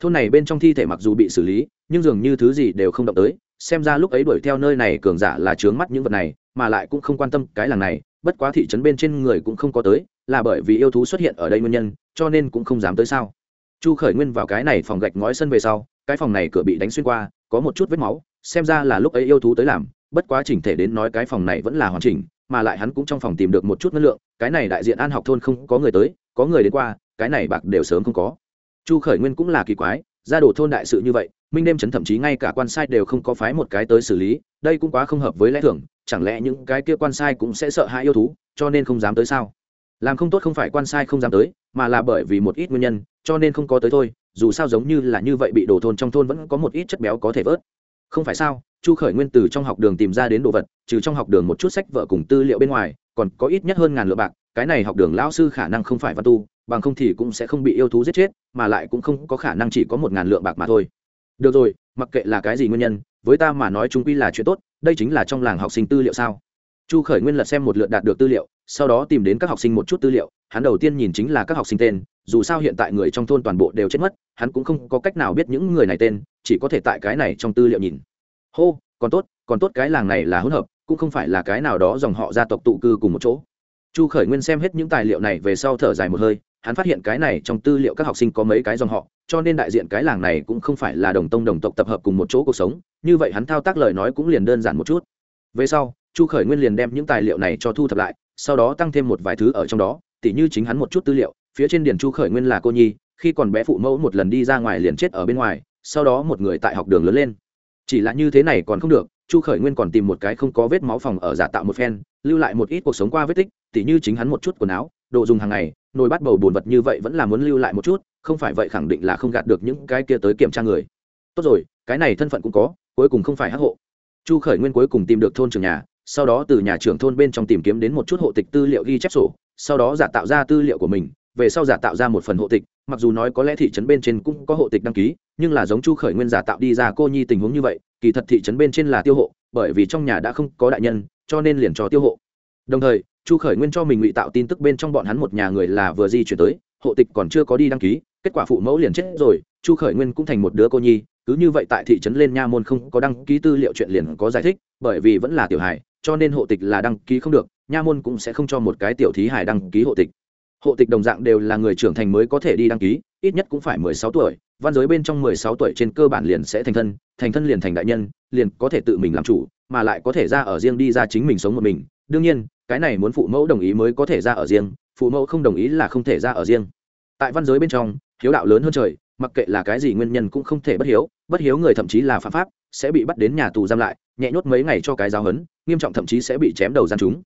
Thôn này bên trong thi thể mặc dù bị xử lý, nhưng dường như thứ gì đều không động tới, xem ra lúc ấy đuổi theo nơi này cường giả là trướng mắt những vật này, mà lại cũng không quan tâm cái làng này, bất quá thị trấn bên trên người cũng không có tới, là bởi vì yêu thú xuất hiện ở đây nguyên nhân, cho nên cũng không dám tới sao. Chu khởi nguyên vào cái này phòng gạch ngói sân về sau, cái phòng này cửa bị đánh xuyên qua, có một chút vết máu xem ra là lúc ấy yêu thú tới làm, bất quá chỉnh thể đến nói cái phòng này vẫn là hoàn chỉnh, mà lại hắn cũng trong phòng tìm được một chút năng lượng, cái này đại diện an học thôn không có người tới, có người đến qua, cái này bạc đều sớm không có. Chu khởi nguyên cũng là kỳ quái, ra đồ thôn đại sự như vậy, minh đêm chấn thậm chí ngay cả quan sai đều không có phái một cái tới xử lý, đây cũng quá không hợp với lẽ thường, chẳng lẽ những cái kia quan sai cũng sẽ sợ hãi yêu thú, cho nên không dám tới sao? Làm không tốt không phải quan sai không dám tới, mà là bởi vì một ít nguyên nhân, cho nên không có tới thôi, dù sao giống như là như vậy bị đổ thôn trong thôn vẫn có một ít chất béo có thể vớt không phải sao, chu khởi nguyên từ trong học đường tìm ra đến đồ vật, trừ trong học đường một chút sách vợ cùng tư liệu bên ngoài, còn có ít nhất hơn ngàn lượng bạc, cái này học đường lão sư khả năng không phải văn tu, bằng không thì cũng sẽ không bị yêu thú giết chết, mà lại cũng không có khả năng chỉ có một ngàn lượng bạc mà thôi. Được rồi, mặc kệ là cái gì nguyên nhân, với ta mà nói chúng quy là chuyện tốt, đây chính là trong làng học sinh tư liệu sao? Chu khởi nguyên lật xem một lượt đạt được tư liệu, sau đó tìm đến các học sinh một chút tư liệu, hắn đầu tiên nhìn chính là các học sinh tên dù sao hiện tại người trong thôn toàn bộ đều chết mất, hắn cũng không có cách nào biết những người này tên, chỉ có thể tại cái này trong tư liệu nhìn. Hô, còn tốt còn tốt cái làng này là hỗn hợp, cũng không phải là cái nào đó dòng họ gia tộc tụ cư cùng một chỗ. Chu khởi nguyên xem hết những tài liệu này về sau thở dài một hơi, hắn phát hiện cái này trong tư liệu các học sinh có mấy cái dòng họ, cho nên đại diện cái làng này cũng không phải là đồng tông đồng tộc tập hợp cùng một chỗ cuộc sống, như vậy hắn thao tác lời nói cũng liền đơn giản một chút. Về sau, chu khởi nguyên liền đem những tài liệu này cho thu thập lại, sau đó tăng thêm một vài thứ ở trong đó, tỉ như chính hắn một chút tư liệu phía trên điển chu khởi nguyên là cô nhi, khi còn bé phụ mẫu một lần đi ra ngoài liền chết ở bên ngoài, sau đó một người tại học đường lớn lên. Chỉ là như thế này còn không được, chu khởi nguyên còn tìm một cái không có vết máu phòng ở giả tạo một phen, lưu lại một ít cuộc sống qua vết tích, tỉ như chính hắn một chút quần áo, đồ dùng hàng ngày, nồi bắt bầu bồn vật như vậy vẫn là muốn lưu lại một chút, không phải vậy khẳng định là không gạt được những cái kia tới kiểm tra người. Tốt rồi, cái này thân phận cũng có, cuối cùng không phải hắc hộ. Chu khởi nguyên cuối cùng tìm được thôn trường nhà, sau đó từ nhà trưởng thôn bên trong tìm kiếm đến một chút hộ tịch tư liệu ghi chép sổ, sau đó giả tạo ra tư liệu của mình về sau giả tạo ra một phần hộ tịch, mặc dù nói có lẽ thị trấn bên trên cũng có hộ tịch đăng ký, nhưng là giống chu khởi nguyên giả tạo đi ra cô nhi tình huống như vậy, kỳ thật thị trấn bên trên là tiêu hộ, bởi vì trong nhà đã không có đại nhân, cho nên liền cho tiêu hộ. Đồng thời, chu khởi nguyên cho mình ngụy tạo tin tức bên trong bọn hắn một nhà người là vừa di chuyển tới, hộ tịch còn chưa có đi đăng ký, kết quả phụ mẫu liền chết rồi, chu khởi nguyên cũng thành một đứa cô nhi, cứ như vậy tại thị trấn lên nha môn không có đăng ký tư liệu chuyện liền có giải thích, bởi vì vẫn là tiểu hài, cho nên hộ tịch là đăng ký không được, nha môn cũng sẽ không cho một cái tiểu thí hài đăng ký hộ tịch hộ tịch đồng dạng đều là người trưởng thành mới có thể đi đăng ký, ít nhất cũng phải mười sáu tuổi, văn giới bên trong mười sáu tuổi trên cơ bản liền sẽ thành thân thành thân liền thành đại nhân, liền có thể tự mình làm chủ, mà lại có thể ra ở riêng đi ra chính mình sống một mình. Đương nhiên, cái này muốn phụ mẫu đồng ý mới có thể ra ở riêng, phụ mẫu không đồng ý là không thể ra ở riêng. Tại văn giới bên trong, hiếu đạo lớn hơn trời, mặc kệ là cái gì nguyên nhân cũng không thể bất hiếu bất hiếu người thậm chí là phạm pháp, sẽ bị bắt đến nhà tù giam lại, nhẹ nhốt mấy ngày cho cái giáo hấn nghiêm trọng thậm chí sẽ bị chém đầu gian chúng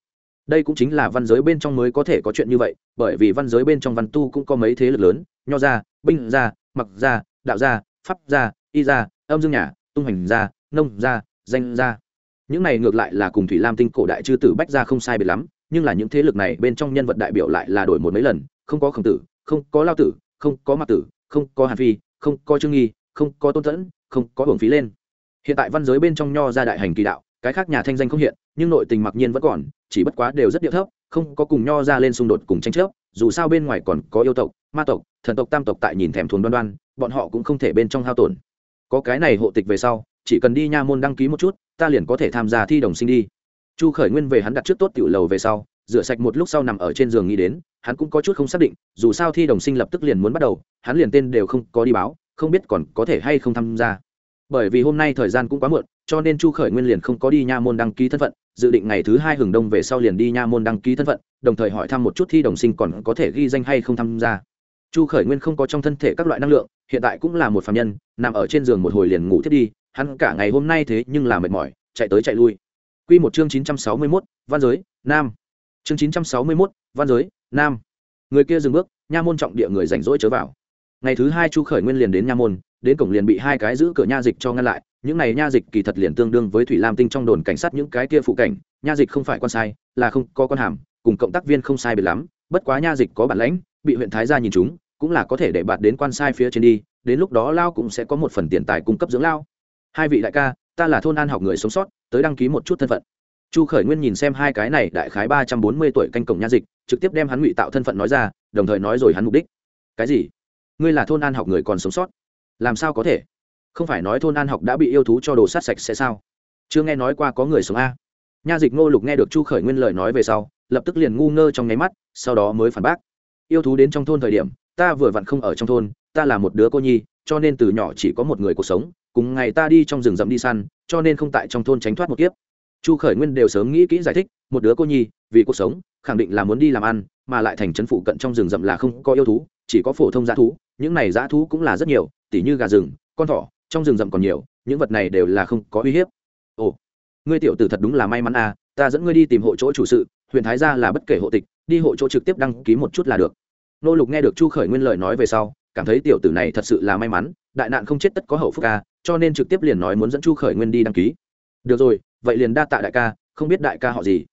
đây cũng chính là văn giới bên trong mới có thể có chuyện như vậy, bởi vì văn giới bên trong văn tu cũng có mấy thế lực lớn, nho gia, binh gia, mặc gia, đạo gia, pháp gia, y gia, âm dương nhà tung hành gia, nông gia, danh gia. Những này ngược lại là cùng thủy lam tinh cổ đại chư tử bách gia không sai biệt lắm, nhưng là những thế lực này bên trong nhân vật đại biểu lại là đổi một mấy lần, không có khổng tử, không có lao tử, không có mạc tử, không có hàn phi, không có trương nghi, không có tôn tẫn không có hưởng phí lên. Hiện tại văn giới bên trong nho gia đại hành kỳ đạo cái khác nhà thanh danh không hiện, nhưng nội tình mặc nhiên vẫn còn, chỉ bất quá đều rất điệu thấp, không có cùng nho ra lên xung đột cùng tranh chấp, dù sao bên ngoài còn có yêu tộc, ma tộc, thần tộc, tam tộc tại nhìn thèm thuồng đoan đoan, bọn họ cũng không thể bên trong hao tổn. Có cái này hộ tịch về sau, chỉ cần đi nha môn đăng ký một chút, ta liền có thể tham gia thi đồng sinh đi. Chu khởi nguyên về hắn đặt trước tốt tiểu lầu về sau, rửa sạch một lúc sau nằm ở trên giường nghĩ đến, hắn cũng có chút không xác định, dù sao thi đồng sinh lập tức liền muốn bắt đầu, hắn liền tên đều không có đi báo, không biết còn có thể hay không tham gia. Bởi vì hôm nay thời gian cũng quá muộn cho nên chu khởi nguyên liền không có đi nha môn đăng ký thân phận, dự định ngày thứ hai hừng đông về sau liền đi nha môn đăng ký thân phận, đồng thời hỏi thăm một chút thi đồng sinh còn có thể ghi danh hay không tham gia. Chu khởi nguyên không có trong thân thể các loại năng lượng, hiện tại cũng là một phạm nhân, nằm ở trên giường một hồi liền ngủ thiết đi, hắn cả ngày hôm nay thế nhưng là mệt mỏi, chạy tới chạy lui. Q một chương chín trăm sáu mươi mốt, văn giới, nam. Chương chín trăm sáu mươi mốt, văn giới, nam. Người kia dừng bước, nha môn trọng địa người rảnh rỗi chớ vào. Ngày thứ hai chu khởi nguyên liền đến nha môn, đến cổng liền bị hai cái giữ cửa nha dịch cho ngăn lại những này nha dịch kỳ thật liền tương đương với thủy lam tinh trong đồn cảnh sát những cái kia phụ cảnh. Nha dịch không phải con sai, là không có con hàm, cùng cộng tác viên không sai biệt lắm. Bất quá nha dịch có bản lãnh, bị huyện thái gia nhìn chúng, cũng là có thể để bạt đến quan sai phía trên đi. Đến lúc đó lao cũng sẽ có một phần tiền tài cung cấp dưỡng lao. Hai vị đại ca, ta là thôn an học người sống sót, tới đăng ký một chút thân phận. Chu khởi nguyên nhìn xem hai cái này đại khái ba trăm bốn mươi tuổi canh cổng nha dịch, trực tiếp đem hắn ngụy tạo thân phận nói ra, đồng thời nói rồi hắn mục đích. Cái gì? Ngươi là thôn an học người còn sống sót? Làm sao có thể? Không phải nói thôn an học đã bị yêu thú cho đồ sát sạch sẽ sao? Chưa nghe nói qua có người sống a. Nha dịch ngô lục nghe được chu khởi nguyên lời nói về sau, lập tức liền ngu ngơ trong nháy mắt, sau đó mới phản bác. Yêu thú đến trong thôn thời điểm, ta vừa vặn không ở trong thôn, ta là một đứa cô nhi, cho nên từ nhỏ chỉ có một người cuộc sống, cùng ngày ta đi trong rừng rậm đi săn, cho nên không tại trong thôn tránh thoát một kiếp. Chu khởi nguyên đều sớm nghĩ kỹ giải thích, một đứa cô nhi, vì cuộc sống, khẳng định là muốn đi làm ăn, mà lại thành trấn phụ cận trong rừng rậm là không có yêu thú, chỉ có phổ thông dã thú, những này dã thú cũng là rất nhiều, tỉ như gà rừng, con thỏ trong rừng rậm còn nhiều, những vật này đều là không có uy hiếp. Ồ, ngươi tiểu tử thật đúng là may mắn à ta dẫn ngươi đi tìm hộ chỗ chủ sự, huyện thái gia là bất kể hộ tịch, đi hộ chỗ trực tiếp đăng ký một chút là được. Nô lục nghe được chu khởi nguyên lời nói về sau, cảm thấy tiểu tử này thật sự là may mắn, đại nạn không chết tất có hậu phúc ca cho nên trực tiếp liền nói muốn dẫn chu khởi nguyên đi đăng ký. Được rồi, vậy liền đa tạ đại ca, không biết đại ca họ gì.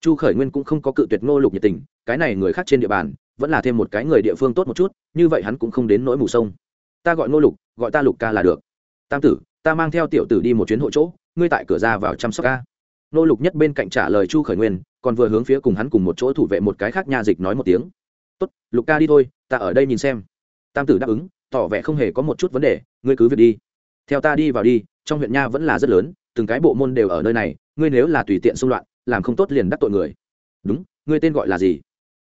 Chu khởi nguyên cũng không có cự tuyệt nô lục nhiệt tình, cái này người khác trên địa bàn, vẫn là thêm một cái người địa phương tốt một chút, như vậy hắn cũng không đến nỗi mù sông. Ta gọi nô lục, gọi ta lục ca là được tam tử, ta mang theo tiểu tử đi một chuyến hộ chỗ, ngươi tại cửa ra vào chăm sóc ca nô lục nhất bên cạnh trả lời chu khởi nguyên, còn vừa hướng phía cùng hắn cùng một chỗ thủ vệ một cái khác nha dịch nói một tiếng. Tốt, lục ca đi thôi, ta ở đây nhìn xem. Tam tử đáp ứng, tỏ vẻ không hề có một chút vấn đề, ngươi cứ việc đi. Theo ta đi vào đi, trong huyện nha vẫn là rất lớn, từng cái bộ môn đều ở nơi này, ngươi nếu là tùy tiện xung loạn, làm không tốt liền đắc tội người. Đúng, ngươi tên gọi là gì?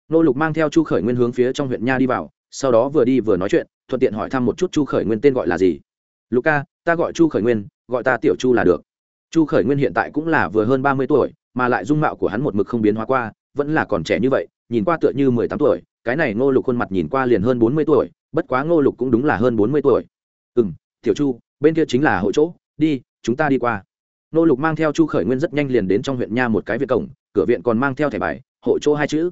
Nô lục mang theo chu khởi nguyên hướng phía trong huyện nha đi vào, sau đó vừa đi vừa nói chuyện, thuận tiện hỏi thăm một chút chu khởi nguyên tên gọi là gì. Lục ca ta gọi chu khởi nguyên, gọi ta tiểu chu là được. Chu khởi nguyên hiện tại cũng là vừa hơn ba mươi tuổi, mà lại dung mạo của hắn một mực không biến hóa qua, vẫn là còn trẻ như vậy, nhìn qua tựa như mười tám tuổi, cái này ngô lục khuôn mặt nhìn qua liền hơn bốn mươi tuổi, bất quá ngô lục cũng đúng là hơn bốn mươi tuổi. Ừ m tiểu chu, bên kia chính là hội chỗ, đi, chúng ta đi qua. Ngô lục mang theo chu khởi nguyên rất nhanh liền đến trong huyện nha một cái viện cổng, cửa viện còn mang theo thẻ bài, hội chỗ hai chữ.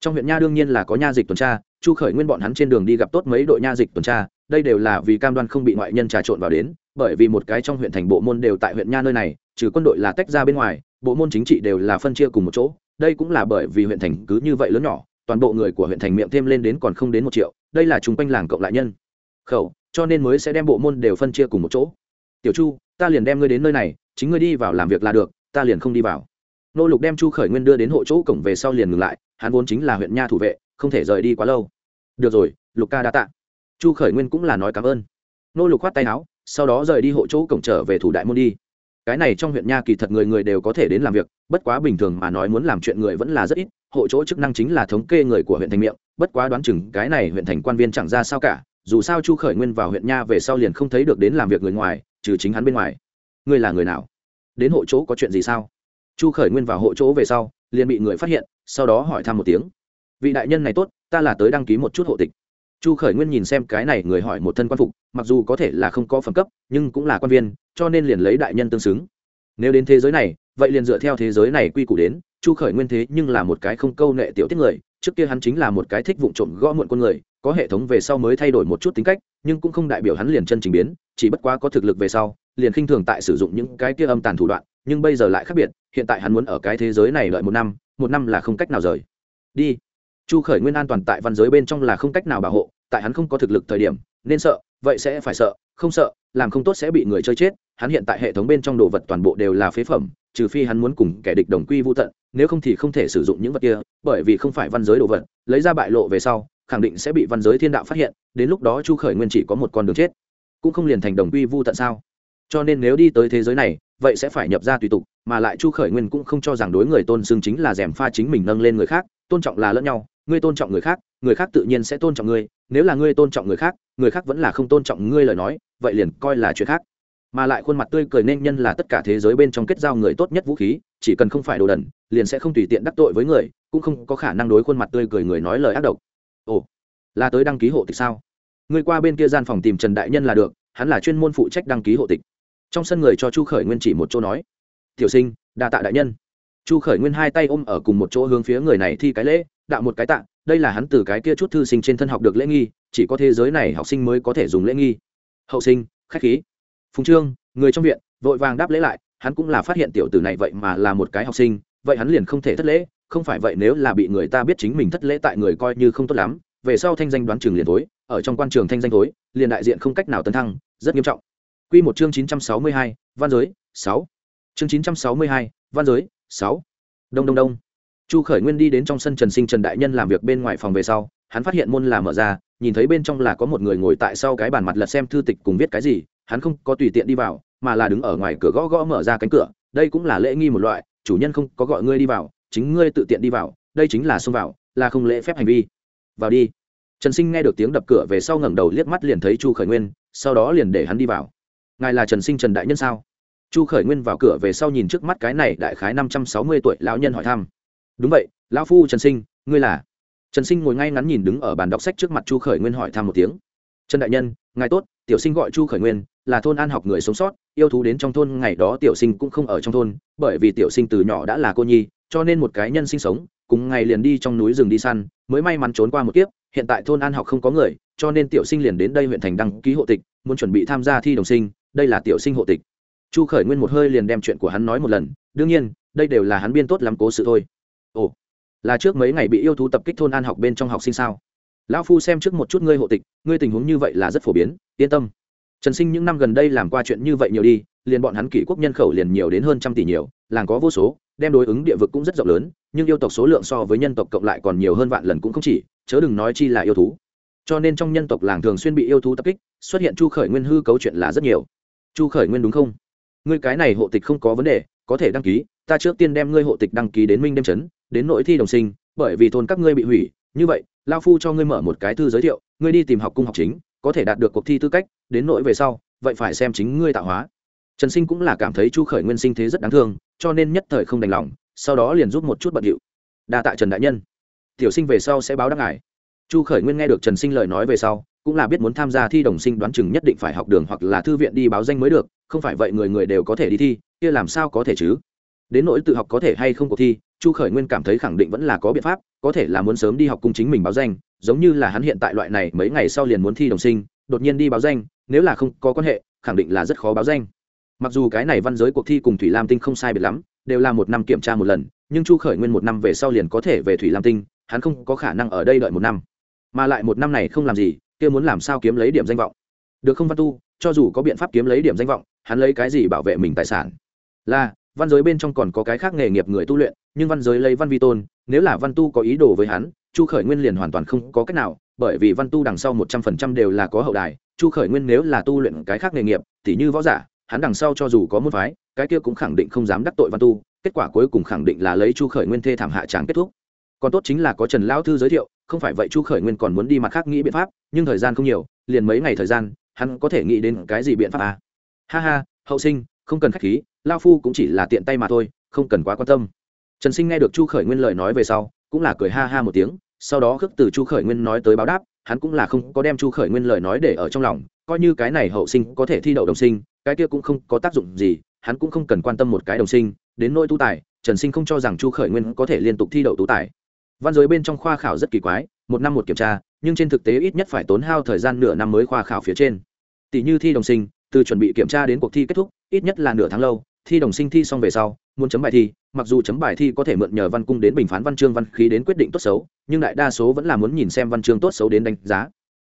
Trong huyện nha đương nhiên là có nha dịch tuần tra, chu khởi nguyên bọn hắn trên đường đi gặp tốt mấy đội nha dịch tuần tra, đây đều là vì cam đoan không bị ngoại nhân trà trộn vào đến bởi vì một cái trong huyện thành bộ môn đều tại huyện nha nơi này, trừ quân đội là tách ra bên ngoài, bộ môn chính trị đều là phân chia cùng một chỗ. Đây cũng là bởi vì huyện thành cứ như vậy lớn nhỏ, toàn bộ người của huyện thành miệng thêm lên đến còn không đến một triệu, đây là chung quanh làng cộng lại nhân. Khẩu, cho nên mới sẽ đem bộ môn đều phân chia cùng một chỗ. Tiểu chu, ta liền đem ngươi đến nơi này, chính ngươi đi vào làm việc là được, ta liền không đi vào. Nô lục đem chu khởi nguyên đưa đến hộ chỗ cổng về sau liền ngừng lại, hắn vốn chính là huyện nha thủ vệ, không thể rời đi quá lâu. Được rồi, lục ca đã tạ. Chu khởi nguyên cũng là nói cảm ơn. Nô lục khoát tay áo sau đó rời đi hộ chỗ cổng trở về thủ đại môn đi. Cái này trong huyện nha kỳ thật người người đều có thể đến làm việc, bất quá bình thường mà nói muốn làm chuyện người vẫn là rất ít, hộ chỗ chức năng chính là thống kê người của huyện thành miệng, bất quá đoán chừng cái này huyện thành quan viên chẳng ra sao cả, dù sao chu khởi nguyên vào huyện nha về sau liền không thấy được đến làm việc người ngoài, trừ chính hắn bên ngoài. Ngươi là người nào? Đến hộ chỗ có chuyện gì sao? Chu khởi nguyên vào hộ chỗ về sau, liền bị người phát hiện, sau đó hỏi thăm một tiếng. Vị đại nhân này tốt, ta là tới đăng ký một chút hộ tịch chu khởi nguyên nhìn xem cái này người hỏi một thân quan phục, mặc dù có thể là không có phẩm cấp, nhưng cũng là quan viên, cho nên liền lấy đại nhân tương xứng. Nếu đến thế giới này, vậy liền dựa theo thế giới này quy củ đến, chu khởi nguyên thế nhưng là một cái không câu nệ tiểu tiết người, trước kia hắn chính là một cái thích vụng trộm gõ muộn con người, có hệ thống về sau mới thay đổi một chút tính cách, nhưng cũng không đại biểu hắn liền chân trình biến, chỉ bất quá có thực lực về sau, liền khinh thường tại sử dụng những cái kia âm tàn thủ đoạn, nhưng bây giờ lại khác biệt, hiện tại hắn muốn ở cái thế giới này đợi một năm một năm là không cách nào rời. Đi chu khởi nguyên an toàn tại văn giới bên trong là không cách nào bảo hộ, tại hắn không có thực lực thời điểm, nên sợ, vậy sẽ phải sợ, không sợ, làm không tốt sẽ bị người chơi chết, hắn hiện tại hệ thống bên trong đồ vật toàn bộ đều là phế phẩm, trừ phi hắn muốn cùng kẻ địch đồng quy vô tận, nếu không thì không thể sử dụng những vật kia, bởi vì không phải văn giới đồ vật, lấy ra bại lộ về sau, khẳng định sẽ bị văn giới thiên đạo phát hiện, đến lúc đó chu khởi nguyên chỉ có một con đường chết, cũng không liền thành đồng quy vô tận sao. Cho nên nếu đi tới thế giới này, vậy sẽ phải nhập ra tùy tục, mà lại chu khởi nguyên cũng không cho rằng đối người tôn xưng chính là rèm pha chính mình nâng lên người khác, tôn trọng là lẫn nhau ngươi tôn trọng người khác người khác tự nhiên sẽ tôn trọng ngươi, nếu là ngươi tôn trọng người khác người khác vẫn là không tôn trọng ngươi lời nói, vậy liền coi là chuyện khác. Mà lại khuôn mặt tươi cười nên nhân là tất cả thế giới bên trong kết giao người tốt nhất vũ khí, chỉ cần không phải đồ đần, liền sẽ không tùy tiện đắc tội với người, cũng không có khả năng đối khuôn mặt tươi cười người nói lời ác độc. Ồ, là tới đăng ký hộ tịch sao? Ngươi qua bên kia gian phòng tìm trần đại nhân là được, hắn là chuyên môn phụ trách đăng ký hộ tịch. Trong sân người cho chu khởi nguyên chỉ một chỗ nói. Tiểu sinh, đa tạ đại nhân chu khởi nguyên hai tay ôm ở cùng một chỗ hướng phía người này thi cái lễ đạo một cái tạ đây là hắn từ cái kia chút thư sinh trên thân học được lễ nghi chỉ có thế giới này học sinh mới có thể dùng lễ nghi. Hậu sinh khách khí. Phùng trương người trong viện vội vàng đáp lễ lại hắn cũng là phát hiện tiểu tử này vậy mà là một cái học sinh vậy hắn liền không thể thất lễ không phải vậy nếu là bị người ta biết chính mình thất lễ tại người coi như không tốt lắm về sau thanh danh đoán trường liền tối ở trong quan trường thanh danh tối liền đại diện không cách nào tấn thăng rất nghiêm trọng. Quy một chương 962, văn giới, 6. Chương 962, văn giới, 6. Đông đông đông. Chu Khởi Nguyên đi đến trong sân Trần Sinh Trần đại nhân làm việc bên ngoài phòng về sau, hắn phát hiện môn là mở ra, nhìn thấy bên trong là có một người ngồi tại sau cái bàn mặt lật xem thư tịch cùng viết cái gì, hắn không có tùy tiện đi vào, mà là đứng ở ngoài cửa gõ gõ mở ra cánh cửa, đây cũng là lễ nghi một loại, chủ nhân không có gọi ngươi đi vào, chính ngươi tự tiện đi vào, đây chính là xông vào, là không lễ phép hành vi. Vào đi. Trần Sinh nghe được tiếng đập cửa về sau ngẩng đầu liếc mắt liền thấy Chu Khởi Nguyên, sau đó liền để hắn đi vào ngài là trần sinh trần đại nhân sao chu khởi nguyên vào cửa về sau nhìn trước mắt cái này đại khái năm trăm sáu mươi tuổi lão nhân hỏi thăm. Đúng vậy, lão phu trần sinh, ngươi là? Trần sinh ngồi ngay ngắn nhìn đứng ở bàn đọc sách trước mặt chu khởi nguyên hỏi thăm một tiếng. Trần đại nhân, ngài tốt, tiểu sinh gọi chu khởi nguyên, là thôn an học người sống sót, yêu thú đến trong thôn, ngày đó tiểu sinh cũng không ở trong thôn, bởi vì tiểu sinh từ nhỏ đã là cô nhi, cho nên một cái nhân sinh sống, cùng ngày liền đi trong núi rừng đi săn, mới may mắn trốn qua một kiếp, hiện tại thôn an học không có người, cho nên tiểu sinh liền đến đây huyện thành đăng ký hộ tịch, muốn chuẩn bị tham gia thi đồng sinh, đây là tiểu sinh hộ tịch chu khởi nguyên một hơi liền đem chuyện của hắn nói một lần, đương nhiên, đây đều là hắn biên tốt làm cố sự thôi. Ồ, là trước mấy ngày bị yêu thú tập kích thôn an học bên trong học sinh sao? Lão phu xem trước một chút ngươi hộ tịch, ngươi tình huống như vậy là rất phổ biến, yên tâm. Trần sinh những năm gần đây làm qua chuyện như vậy nhiều đi, liền bọn hắn kỷ quốc nhân khẩu liền nhiều đến hơn trăm tỷ nhiều, làng có vô số, đem đối ứng địa vực cũng rất rộng lớn, nhưng yêu tộc số lượng so với nhân tộc cộng lại còn nhiều hơn vạn lần cũng không chỉ, chớ đừng nói chi là yêu thú. Cho nên trong nhân tộc làng thường xuyên bị yêu thú tập kích, xuất hiện chu khởi nguyên hư cấu chuyện là rất nhiều. Chu khởi nguyên đúng không? Ngươi cái này hộ tịch không có vấn đề, có thể đăng ký, ta trước tiên đem ngươi hộ tịch đăng ký đến minh đêm trấn, đến nội thi đồng sinh, bởi vì thôn các ngươi bị hủy, như vậy, lao phu cho ngươi mở một cái thư giới thiệu, ngươi đi tìm học cung học chính, có thể đạt được cuộc thi tư cách, đến nỗi về sau, vậy phải xem chính ngươi tạo hóa. Trần sinh cũng là cảm thấy chu khởi nguyên sinh thế rất đáng thương, cho nên nhất thời không đành lòng, sau đó liền giúp một chút bận điệu. Đa tạ trần đại nhân. Tiểu sinh về sau sẽ báo đáp ngài. Chu khởi nguyên nghe được trần sinh lời nói về sau cũng là biết muốn tham gia thi đồng sinh đoán chừng nhất định phải học đường hoặc là thư viện đi báo danh mới được, không phải vậy người người đều có thể đi thi, kia làm sao có thể chứ? Đến nỗi tự học có thể hay không cuộc thi, chu khởi nguyên cảm thấy khẳng định vẫn là có biện pháp, có thể là muốn sớm đi học cùng chính mình báo danh, giống như là hắn hiện tại loại này mấy ngày sau liền muốn thi đồng sinh, đột nhiên đi báo danh, nếu là không có quan hệ, khẳng định là rất khó báo danh. Mặc dù cái này văn giới cuộc thi cùng thủy lam tinh không sai biệt lắm, đều là một năm kiểm tra một lần, nhưng chu khởi nguyên một năm về sau liền có thể về thủy lam tinh, hắn không có khả năng ở đây đợi một năm. Mà lại một năm này không làm gì kia muốn làm sao kiếm lấy điểm danh vọng. Được không, văn tu? Cho dù có biện pháp kiếm lấy điểm danh vọng, hắn lấy cái gì bảo vệ mình tài sản? Là, văn giới bên trong còn có cái khác nghề nghiệp người tu luyện, nhưng văn giới lấy văn vi tôn, nếu là văn tu có ý đồ với hắn, chu khởi nguyên liền hoàn toàn không có cách nào, bởi vì văn tu đằng sau một trăm phần trăm đều là có hậu đài, chu khởi nguyên nếu là tu luyện cái khác nghề nghiệp t h như võ giả, hắn đằng sau cho dù có một phái, cái kia cũng khẳng định không dám đắc tội văn tu, kết quả cuối cùng khẳng định là lấy chu khởi nguyên thê thảm hạ tráng kết thúc. Còn tốt chính là có trần lão thư giới thiệu không phải vậy chu khởi nguyên còn muốn đi mặt khác nghĩ biện pháp, nhưng thời gian không nhiều, liền mấy ngày thời gian, hắn có thể nghĩ đến cái gì biện pháp à? ha ha, hậu sinh, không cần k h á c h khí, lao phu cũng chỉ là tiện tay mà thôi, không cần quá quan tâm trần sinh nghe được chu khởi nguyên lời nói về sau, cũng là cười ha ha một tiếng, sau đó khước từ chu khởi nguyên nói tới báo đáp, hắn cũng là không có đem chu khởi nguyên lời nói để ở trong lòng, coi như cái này hậu sinh có thể thi đậu đồng sinh, cái kia cũng không có tác dụng gì, hắn cũng không cần quan tâm một cái đồng sinh, đến nỗi tu tài, trần sinh không cho rằng chu khởi nguyên có thể liên tục thi đậu tú tài văn giới bên trong khoa khảo rất kỳ quái, một năm một kiểm tra, nhưng trên thực tế ít nhất phải tốn hao thời gian nửa năm mới khoa khảo phía trên. Tỷ như thi đồng sinh, từ chuẩn bị kiểm tra đến cuộc thi kết thúc, ít nhất là nửa tháng lâu, thi đồng sinh thi xong về sau, muốn chấm bài thi, mặc dù chấm bài thi có thể mượn nhờ văn cung đến bình phán văn chương văn khí đến quyết định tốt xấu, nhưng đại đa số vẫn là muốn nhìn xem văn chương tốt xấu đến đánh giá.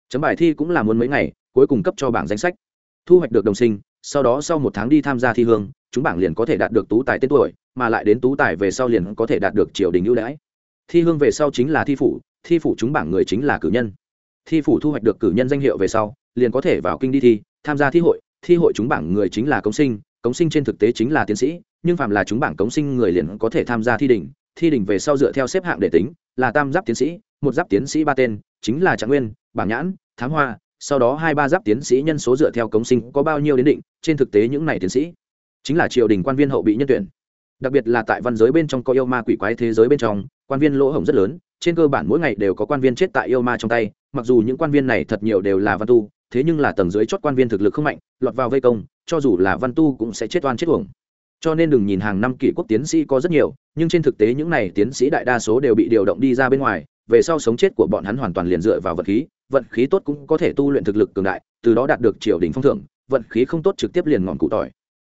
Chấm bài thi cũng là muốn mấy ngày, cuối cùng cấp cho bảng danh sách. Thu hoạch được đồng sinh, sau đó sau một tháng đi tham gia thi hương, chúng bảng liền có thể đạt được tú tài tên tuổi, mà lại đến tú tài về sau liền có thể đạt được triều đình ưu đãi thi hương về sau chính là thi phủ thi phủ chúng bảng người chính là cử nhân. Thi phủ thu hoạch được cử nhân danh hiệu về sau, liền có thể vào kinh đi thi, tham gia thi hội thi hội chúng bảng người chính là cống sinh cống sinh trên thực tế chính là tiến sĩ, nhưng phạm là chúng bảng cống sinh người liền có thể tham gia thi đình thi đình về sau dựa theo xếp hạng để tính, là tam giáp tiến sĩ, một giáp tiến sĩ ba tên, chính là trạng nguyên, bảng nhãn, thám hoa, sau đó hai ba giáp tiến sĩ nhân số dựa theo cống sinh có bao nhiêu đến định, trên thực tế những này tiến sĩ chính là triều đình quan viên hậu bị nhân tuyển đặc biệt là tại văn giới bên trong có yêu ma quỷ quái thế giới bên trong, quan viên lỗ hổng rất lớn, trên cơ bản mỗi ngày đều có quan viên chết tại yêu ma trong tay, mặc dù những quan viên này thật nhiều đều là văn tu, thế nhưng là tầng dưới chót quan viên thực lực không mạnh, lọt vào vây công, cho dù là văn tu cũng sẽ chết oan chết uổng. Cho nên đừng nhìn hàng năm kỷ quốc tiến sĩ có rất nhiều, nhưng trên thực tế những này tiến sĩ đại đa số đều bị điều động đi ra bên ngoài, về sau sống chết của bọn hắn hoàn toàn liền dựa vào vận khí vận khí tốt cũng có thể tu luyện thực lực cường đại, từ đó đạt được triều đình phong thưởng, vận khí không tốt trực tiếp liền ngọn cụ tỏi.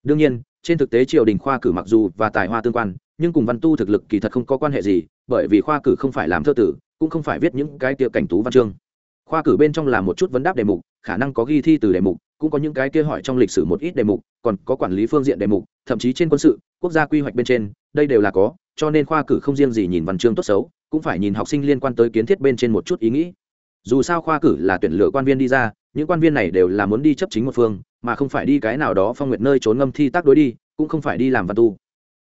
Đương nhiên trên thực tế triều đình khoa cử mặc dù và tài hoa tương quan, nhưng cùng văn tu thực lực kỳ thật không có quan hệ gì, bởi vì khoa cử không phải làm thơ tử, cũng không phải viết những cái kia cảnh tú văn chương. Khoa cử bên trong là một chút vấn đáp đề mục, khả năng có ghi thi từ đề mục, cũng có những cái kia hỏi trong lịch sử một ít đề mục, còn có quản lý phương diện đề mục, thậm chí trên quân sự, quốc gia quy hoạch bên trên, đây đều là có, cho nên khoa cử không riêng gì nhìn văn chương tốt xấu, cũng phải nhìn học sinh liên quan tới kiến thiết bên trên một chút ý nghĩ dù sao khoa cử là tuyển lựa quan viên đi ra, những quan viên này đều là muốn đi chấp chính một phương, mà không phải đi cái nào đó phong nguyệt nơi trốn ngâm thi tác đối đi, cũng không phải đi làm văn tu.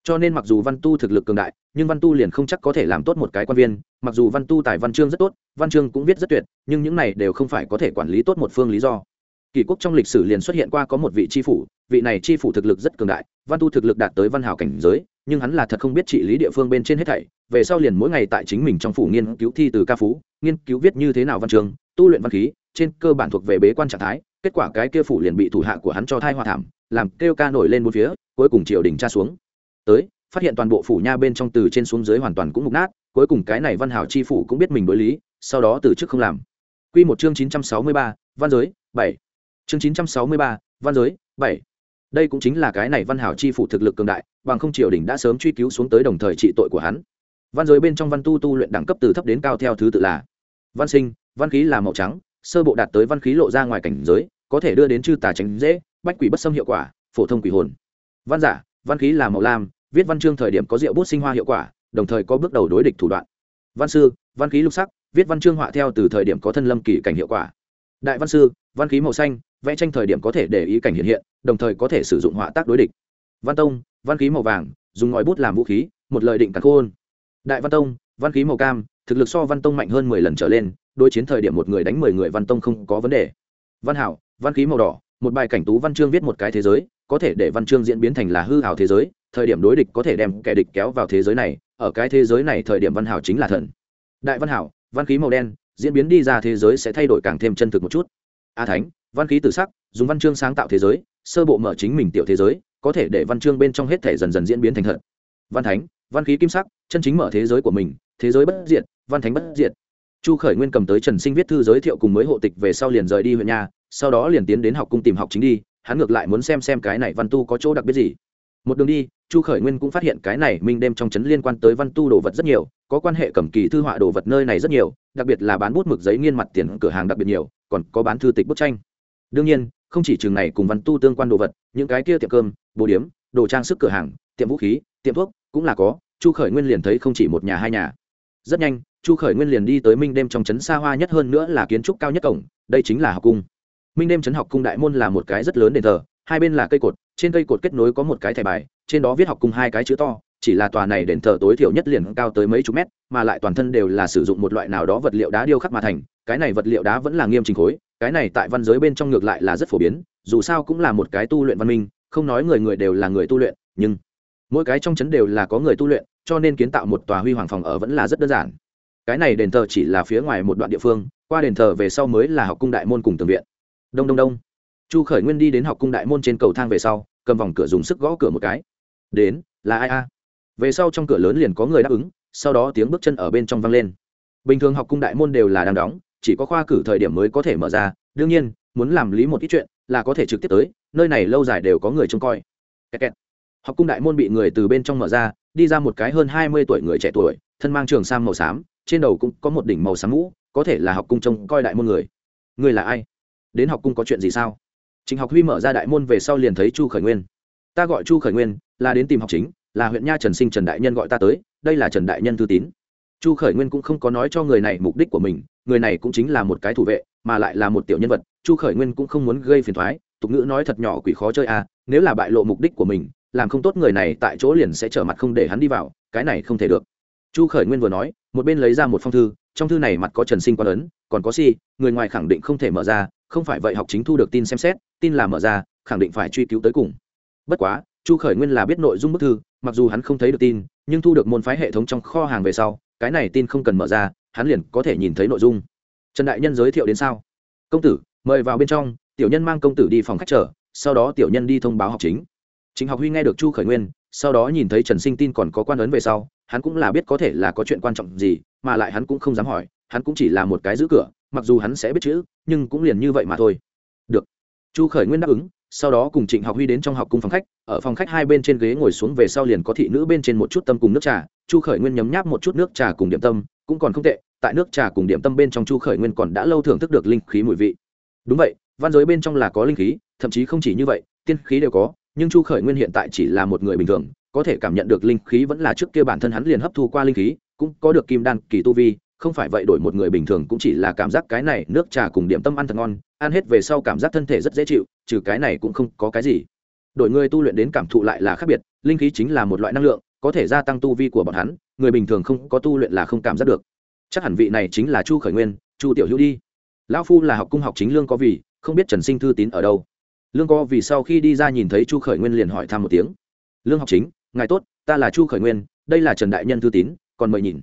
Cho nên mặc dù văn tu thực lực cường đại, nhưng văn tu liền không chắc có thể làm tốt một cái quan viên, mặc dù văn tu tài văn chương rất tốt, văn chương cũng viết rất tuyệt, nhưng những này đều không phải có thể quản lý tốt một phương lý do. Kỷ quốc trong lịch sử liền xuất hiện qua có một vị tri phủ, vị này tri phủ thực lực rất cường đại, văn tu thực lực đạt tới văn hảo cảnh giới, nhưng hắn là thật không biết trị lý địa phương bên trên hết thảy, về sau liền mỗi ngày tại chính mình trong phủ nghiên cứu thi từ ca phú nghiên cứu viết như thế nào văn trường, tu luyện văn khí trên cơ bản thuộc về bế quan trạng thái kết quả cái kia phủ liền bị thủ hạ của hắn cho thai hòa thảm làm kêu ca nổi lên một phía cuối cùng triều đình tra xuống tới phát hiện toàn bộ phủ nha bên trong từ trên xuống dưới hoàn toàn cũng mục nát cuối cùng cái này văn hảo chi phủ cũng biết mình đối lý sau đó từ chức không làm Quy một chương 963, văn giới, 7. Chương 963, văn giới, 7. Đây cũng chính là cái này văn hảo chi phủ thực lực cường đại, bằng không triều đình đã sớm truy cứu xuống tới đồng thời trị tội của hắn. Văn giới bên trong văn tu tu luyện đẳng cấp từ thấp đến cao theo thứ tự là: Văn sinh, văn khí là màu trắng, sơ bộ đạt tới văn khí lộ ra ngoài cảnh giới, có thể đưa đến chư tà tránh dễ, bách quỷ bất xâm hiệu quả, phổ thông quỷ hồn. Văn giả, văn khí là màu lam, viết văn chương thời điểm có rượu bút sinh hoa hiệu quả đồng thời có bước đầu đối địch thủ đoạn. Văn sư văn khí lục sắc viết văn chương họa theo từ thời điểm có thân lâm kỳ cảnh hiệu quả. Đại văn sư văn khí màu xanh vẽ tranh thời điểm có thể để ý cảnh hiện hiện đồng thời có thể sử dụng họa tác đối địch. Văn tông văn khí màu vàng dùng ngòi bút làm vũ khí một lời định cắn khôn đại văn tông, văn khí màu cam, thực lực so văn tông mạnh hơn mười lần trở lên, đối chiến thời điểm một người đánh mười người văn tông không có vấn đề. Văn hảo, văn khí màu đỏ, một bài cảnh tú văn chương viết một cái thế giới, có thể để văn chương diễn biến thành là hư hảo thế giới, thời điểm đối địch có thể đem kẻ địch kéo vào thế giới này, ở cái thế giới này thời điểm văn hảo chính là thần. Đại văn hảo, văn khí màu đen, diễn biến đi ra thế giới sẽ thay đổi càng thêm chân thực một chút. A thánh, văn khí tự sắc, dùng văn chương sáng tạo thế giới, sơ bộ mở chính mình tiểu thế giới, có thể để văn chương bên trong hết thể dần dần diễn biến thành thật. Văn thánh văn khí kim sắc, chân chính mở thế giới của mình, thế giới bất diệt, văn thánh bất diệt. Chu khởi nguyên cầm tới trần sinh viết thư giới thiệu cùng mới hộ tịch về sau liền rời đi huyện nhà, sau đó liền tiến đến học cung tìm học chính đi, hắn ngược lại muốn xem xem cái này văn tu có chỗ đặc biệt gì. Một đường đi, chu khởi nguyên cũng phát hiện cái này minh đem trong trấn liên quan tới văn tu đồ vật rất nhiều, có quan hệ cầm kỳ thư họa đồ vật nơi này rất nhiều, đặc biệt là bán bút mực giấy nghiên mặt tiền cửa hàng đặc biệt nhiều, còn có bán thư tịch bức tranh. Đương nhiên, không chỉ trường này cùng văn tu tương quan đồ vật, những cái kia tiệm cơm, bồ điếm, đồ trang sức cửa hàng, tiệm vũ khí, tiệm thuốc cũng là có, chu khởi nguyên liền thấy không chỉ một nhà hai nhà. Rất nhanh, chu khởi nguyên liền đi tới minh đêm trong trấn xa hoa nhất hơn nữa là kiến trúc cao nhất cổng, đây chính là học cung. Minh đêm trấn học cung đại môn là một cái rất lớn đền thờ, hai bên là cây cột, trên cây cột kết nối có một cái thẻ bài, trên đó viết học cung hai cái chữ to, chỉ là tòa này đền thờ tối thiểu nhất liền cao tới mấy chục mét, mà lại toàn thân đều là sử dụng một loại nào đó vật liệu đá điêu khắc mà thành, cái này vật liệu đá vẫn là nghiêm trình khối, cái này tại văn giới bên trong ngược lại là rất phổ biến, dù sao cũng là một cái tu luyện văn minh, không nói người người đều là người tu luyện, nhưng mỗi cái trong chấn đều là có người tu luyện, cho nên kiến tạo một tòa huy hoàng phòng ở vẫn là rất đơn giản. Cái này đền thờ chỉ là phía ngoài một đoạn địa phương, qua đền thờ về sau mới là học cung đại môn cùng tường viện. Đông đông đông. Chu khởi nguyên đi đến học cung đại môn trên cầu thang về sau, cầm vòng cửa dùng sức gõ cửa một cái. Đến, là ai a? Về sau trong cửa lớn liền có người đáp ứng, sau đó tiếng bước chân ở bên trong vang lên. Bình thường học cung đại môn đều là đang đóng, chỉ có khoa cử thời điểm mới có thể mở ra. Đương nhiên, muốn làm lý một ít chuyện là có thể trực tiếp tới, nơi này lâu dài đều có người trông coi. Kẹt kẹt học cung đại môn bị người từ bên trong mở ra đi ra một cái hơn hai mươi tuổi người trẻ tuổi thân mang trường sam màu xám trên đầu cũng có một đỉnh màu xám mũ có thể là học cung trông coi đại môn người người là ai đến học cung có chuyện gì sao Trình Học Huy mở ra đại môn về sau liền thấy Chu Khởi Nguyên. Ta gọi Chu Khởi Nguyên, là đến tìm học chính, là huyện nha Trần Sinh Trần đại nhân gọi ta tới, đây là Trần đại nhân thư tín. Chu Khởi Nguyên cũng không có nói cho người này mục đích của mình, người này cũng chính là một cái thủ vệ, mà lại là một tiểu nhân vật, Chu Khởi Nguyên cũng không muốn gây phiền toái, tục ngữ nói thật nhỏ quỷ khó chơi à, nếu là bại lộ mục đích của mình, làm không tốt người này tại chỗ liền sẽ trở mặt không để hắn đi vào, cái này không thể được. Chu Khởi Nguyên vừa nói, một bên lấy ra một phong thư, trong thư này mặt có Trần Sinh quan ấn, còn có si, người ngoài khẳng định không thể mở ra, không phải vậy học chính thu được tin xem xét tin là mở ra khẳng định phải truy cứu tới cùng. Bất quá chu khởi nguyên là biết nội dung bức thư mặc dù hắn không thấy được tin nhưng thu được môn phái hệ thống trong kho hàng về sau cái này tin không cần mở ra hắn liền có thể nhìn thấy nội dung. Trần đại nhân giới thiệu đến sao? Công tử mời vào bên trong tiểu nhân mang công tử đi phòng khách chờ sau đó tiểu nhân đi thông báo học chính. Trịnh học huy nghe được chu khởi nguyên, sau đó nhìn thấy trần sinh tin còn có quan ấn về sau, hắn cũng là biết có thể là có chuyện quan trọng gì, mà lại hắn cũng không dám hỏi, hắn cũng chỉ là một cái giữ cửa, mặc dù hắn sẽ biết chữ, nhưng cũng liền như vậy mà thôi. Được. Chu khởi nguyên đáp ứng, sau đó cùng trịnh học huy đến trong học cung phòng khách, ở phòng khách hai bên trên ghế ngồi xuống về sau liền có thị nữ bên trên một chút tâm cùng nước trà, chu khởi nguyên nhấm nháp một chút nước trà cùng điểm tâm, cũng còn không tệ, tại nước trà cùng điểm tâm bên trong chu khởi nguyên còn đã lâu thưởng thức được linh khí mùi vị. Đúng vậy, văn giới bên trong là có linh khí, thậm chí không chỉ như vậy, tiên khí đều có nhưng chu khởi nguyên hiện tại chỉ là một người bình thường, có thể cảm nhận được linh khí vẫn là trước kia bản thân hắn liền hấp thu qua linh khí, cũng có được kim đan, kỳ tu vi, không phải vậy đổi một người bình thường cũng chỉ là cảm giác cái này nước trà cùng điểm tâm ăn thật ngon, ăn hết về sau cảm giác thân thể rất dễ chịu, trừ cái này cũng không có cái gì. Đổi người tu luyện đến cảm thụ lại là khác biệt, linh khí chính là một loại năng lượng, có thể gia tăng tu vi của bọn hắn, người bình thường không có tu luyện là không cảm giác được. Chắc hẳn vị này chính là chu khởi nguyên, chu tiểu hữu đi. Lão phu là học cung học chính lương có vì, không biết trần sinh thư tín ở đâu lương co vì sau khi đi ra nhìn thấy chu khởi nguyên liền hỏi thăm một tiếng. Lương học chính, ngài tốt, ta là chu khởi nguyên, đây là trần đại nhân thư tín, còn mời nhìn.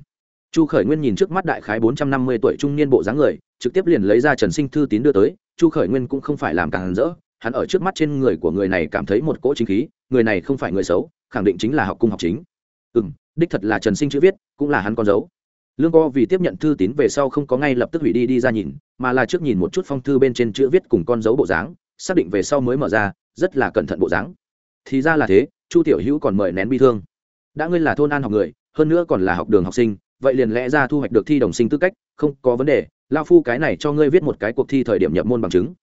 Chu khởi nguyên nhìn trước mắt đại khái bốn trăm năm mươi tuổi trung niên bộ dáng người, trực tiếp liền lấy ra trần sinh thư tín đưa tới, chu khởi nguyên cũng không phải làm càng rỡ, hắn ở trước mắt trên người của người này cảm thấy một cỗ chính khí, người này không phải người xấu, khẳng định chính là học cung học chính. Ừ m đích thật là trần sinh chữ viết, cũng là hắn con dấu. Lương co vì tiếp nhận thư tín về sau không có ngay lập tức hủy đi đi ra nhìn, mà là trước nhìn một chút phong thư bên trên chữ viết cùng con dấu bộ dáng xác định về sau mới mở ra, rất là cẩn thận bộ dáng. Thì ra là thế, chu tiểu hữu còn mời nén bi thương. Đã ngươi là thôn an học người, hơn nữa còn là học đường học sinh, vậy liền lẽ ra thu hoạch được thi đồng sinh tư cách, không có vấn đề, lao phu cái này cho ngươi viết một cái cuộc thi thời điểm nhập môn bằng chứng.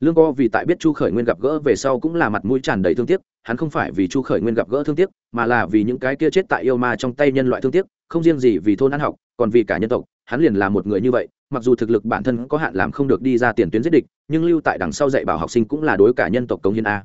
Lương co vì tại biết chu khởi nguyên gặp gỡ về sau cũng là mặt mũi tràn đầy thương tiếc, hắn không phải vì chu khởi nguyên gặp gỡ thương tiếc, mà là vì những cái kia chết tại yêu ma trong tay nhân loại thương tiếc, không riêng gì vì thôn ăn học, còn vì cả nhân tộc, hắn liền là một người như vậy mặc dù thực lực bản thân có hạn làm không được đi ra tiền tuyến giết địch, nhưng lưu tại đằng sau dạy bảo học sinh cũng là đối cả nhân tộc công hiến a.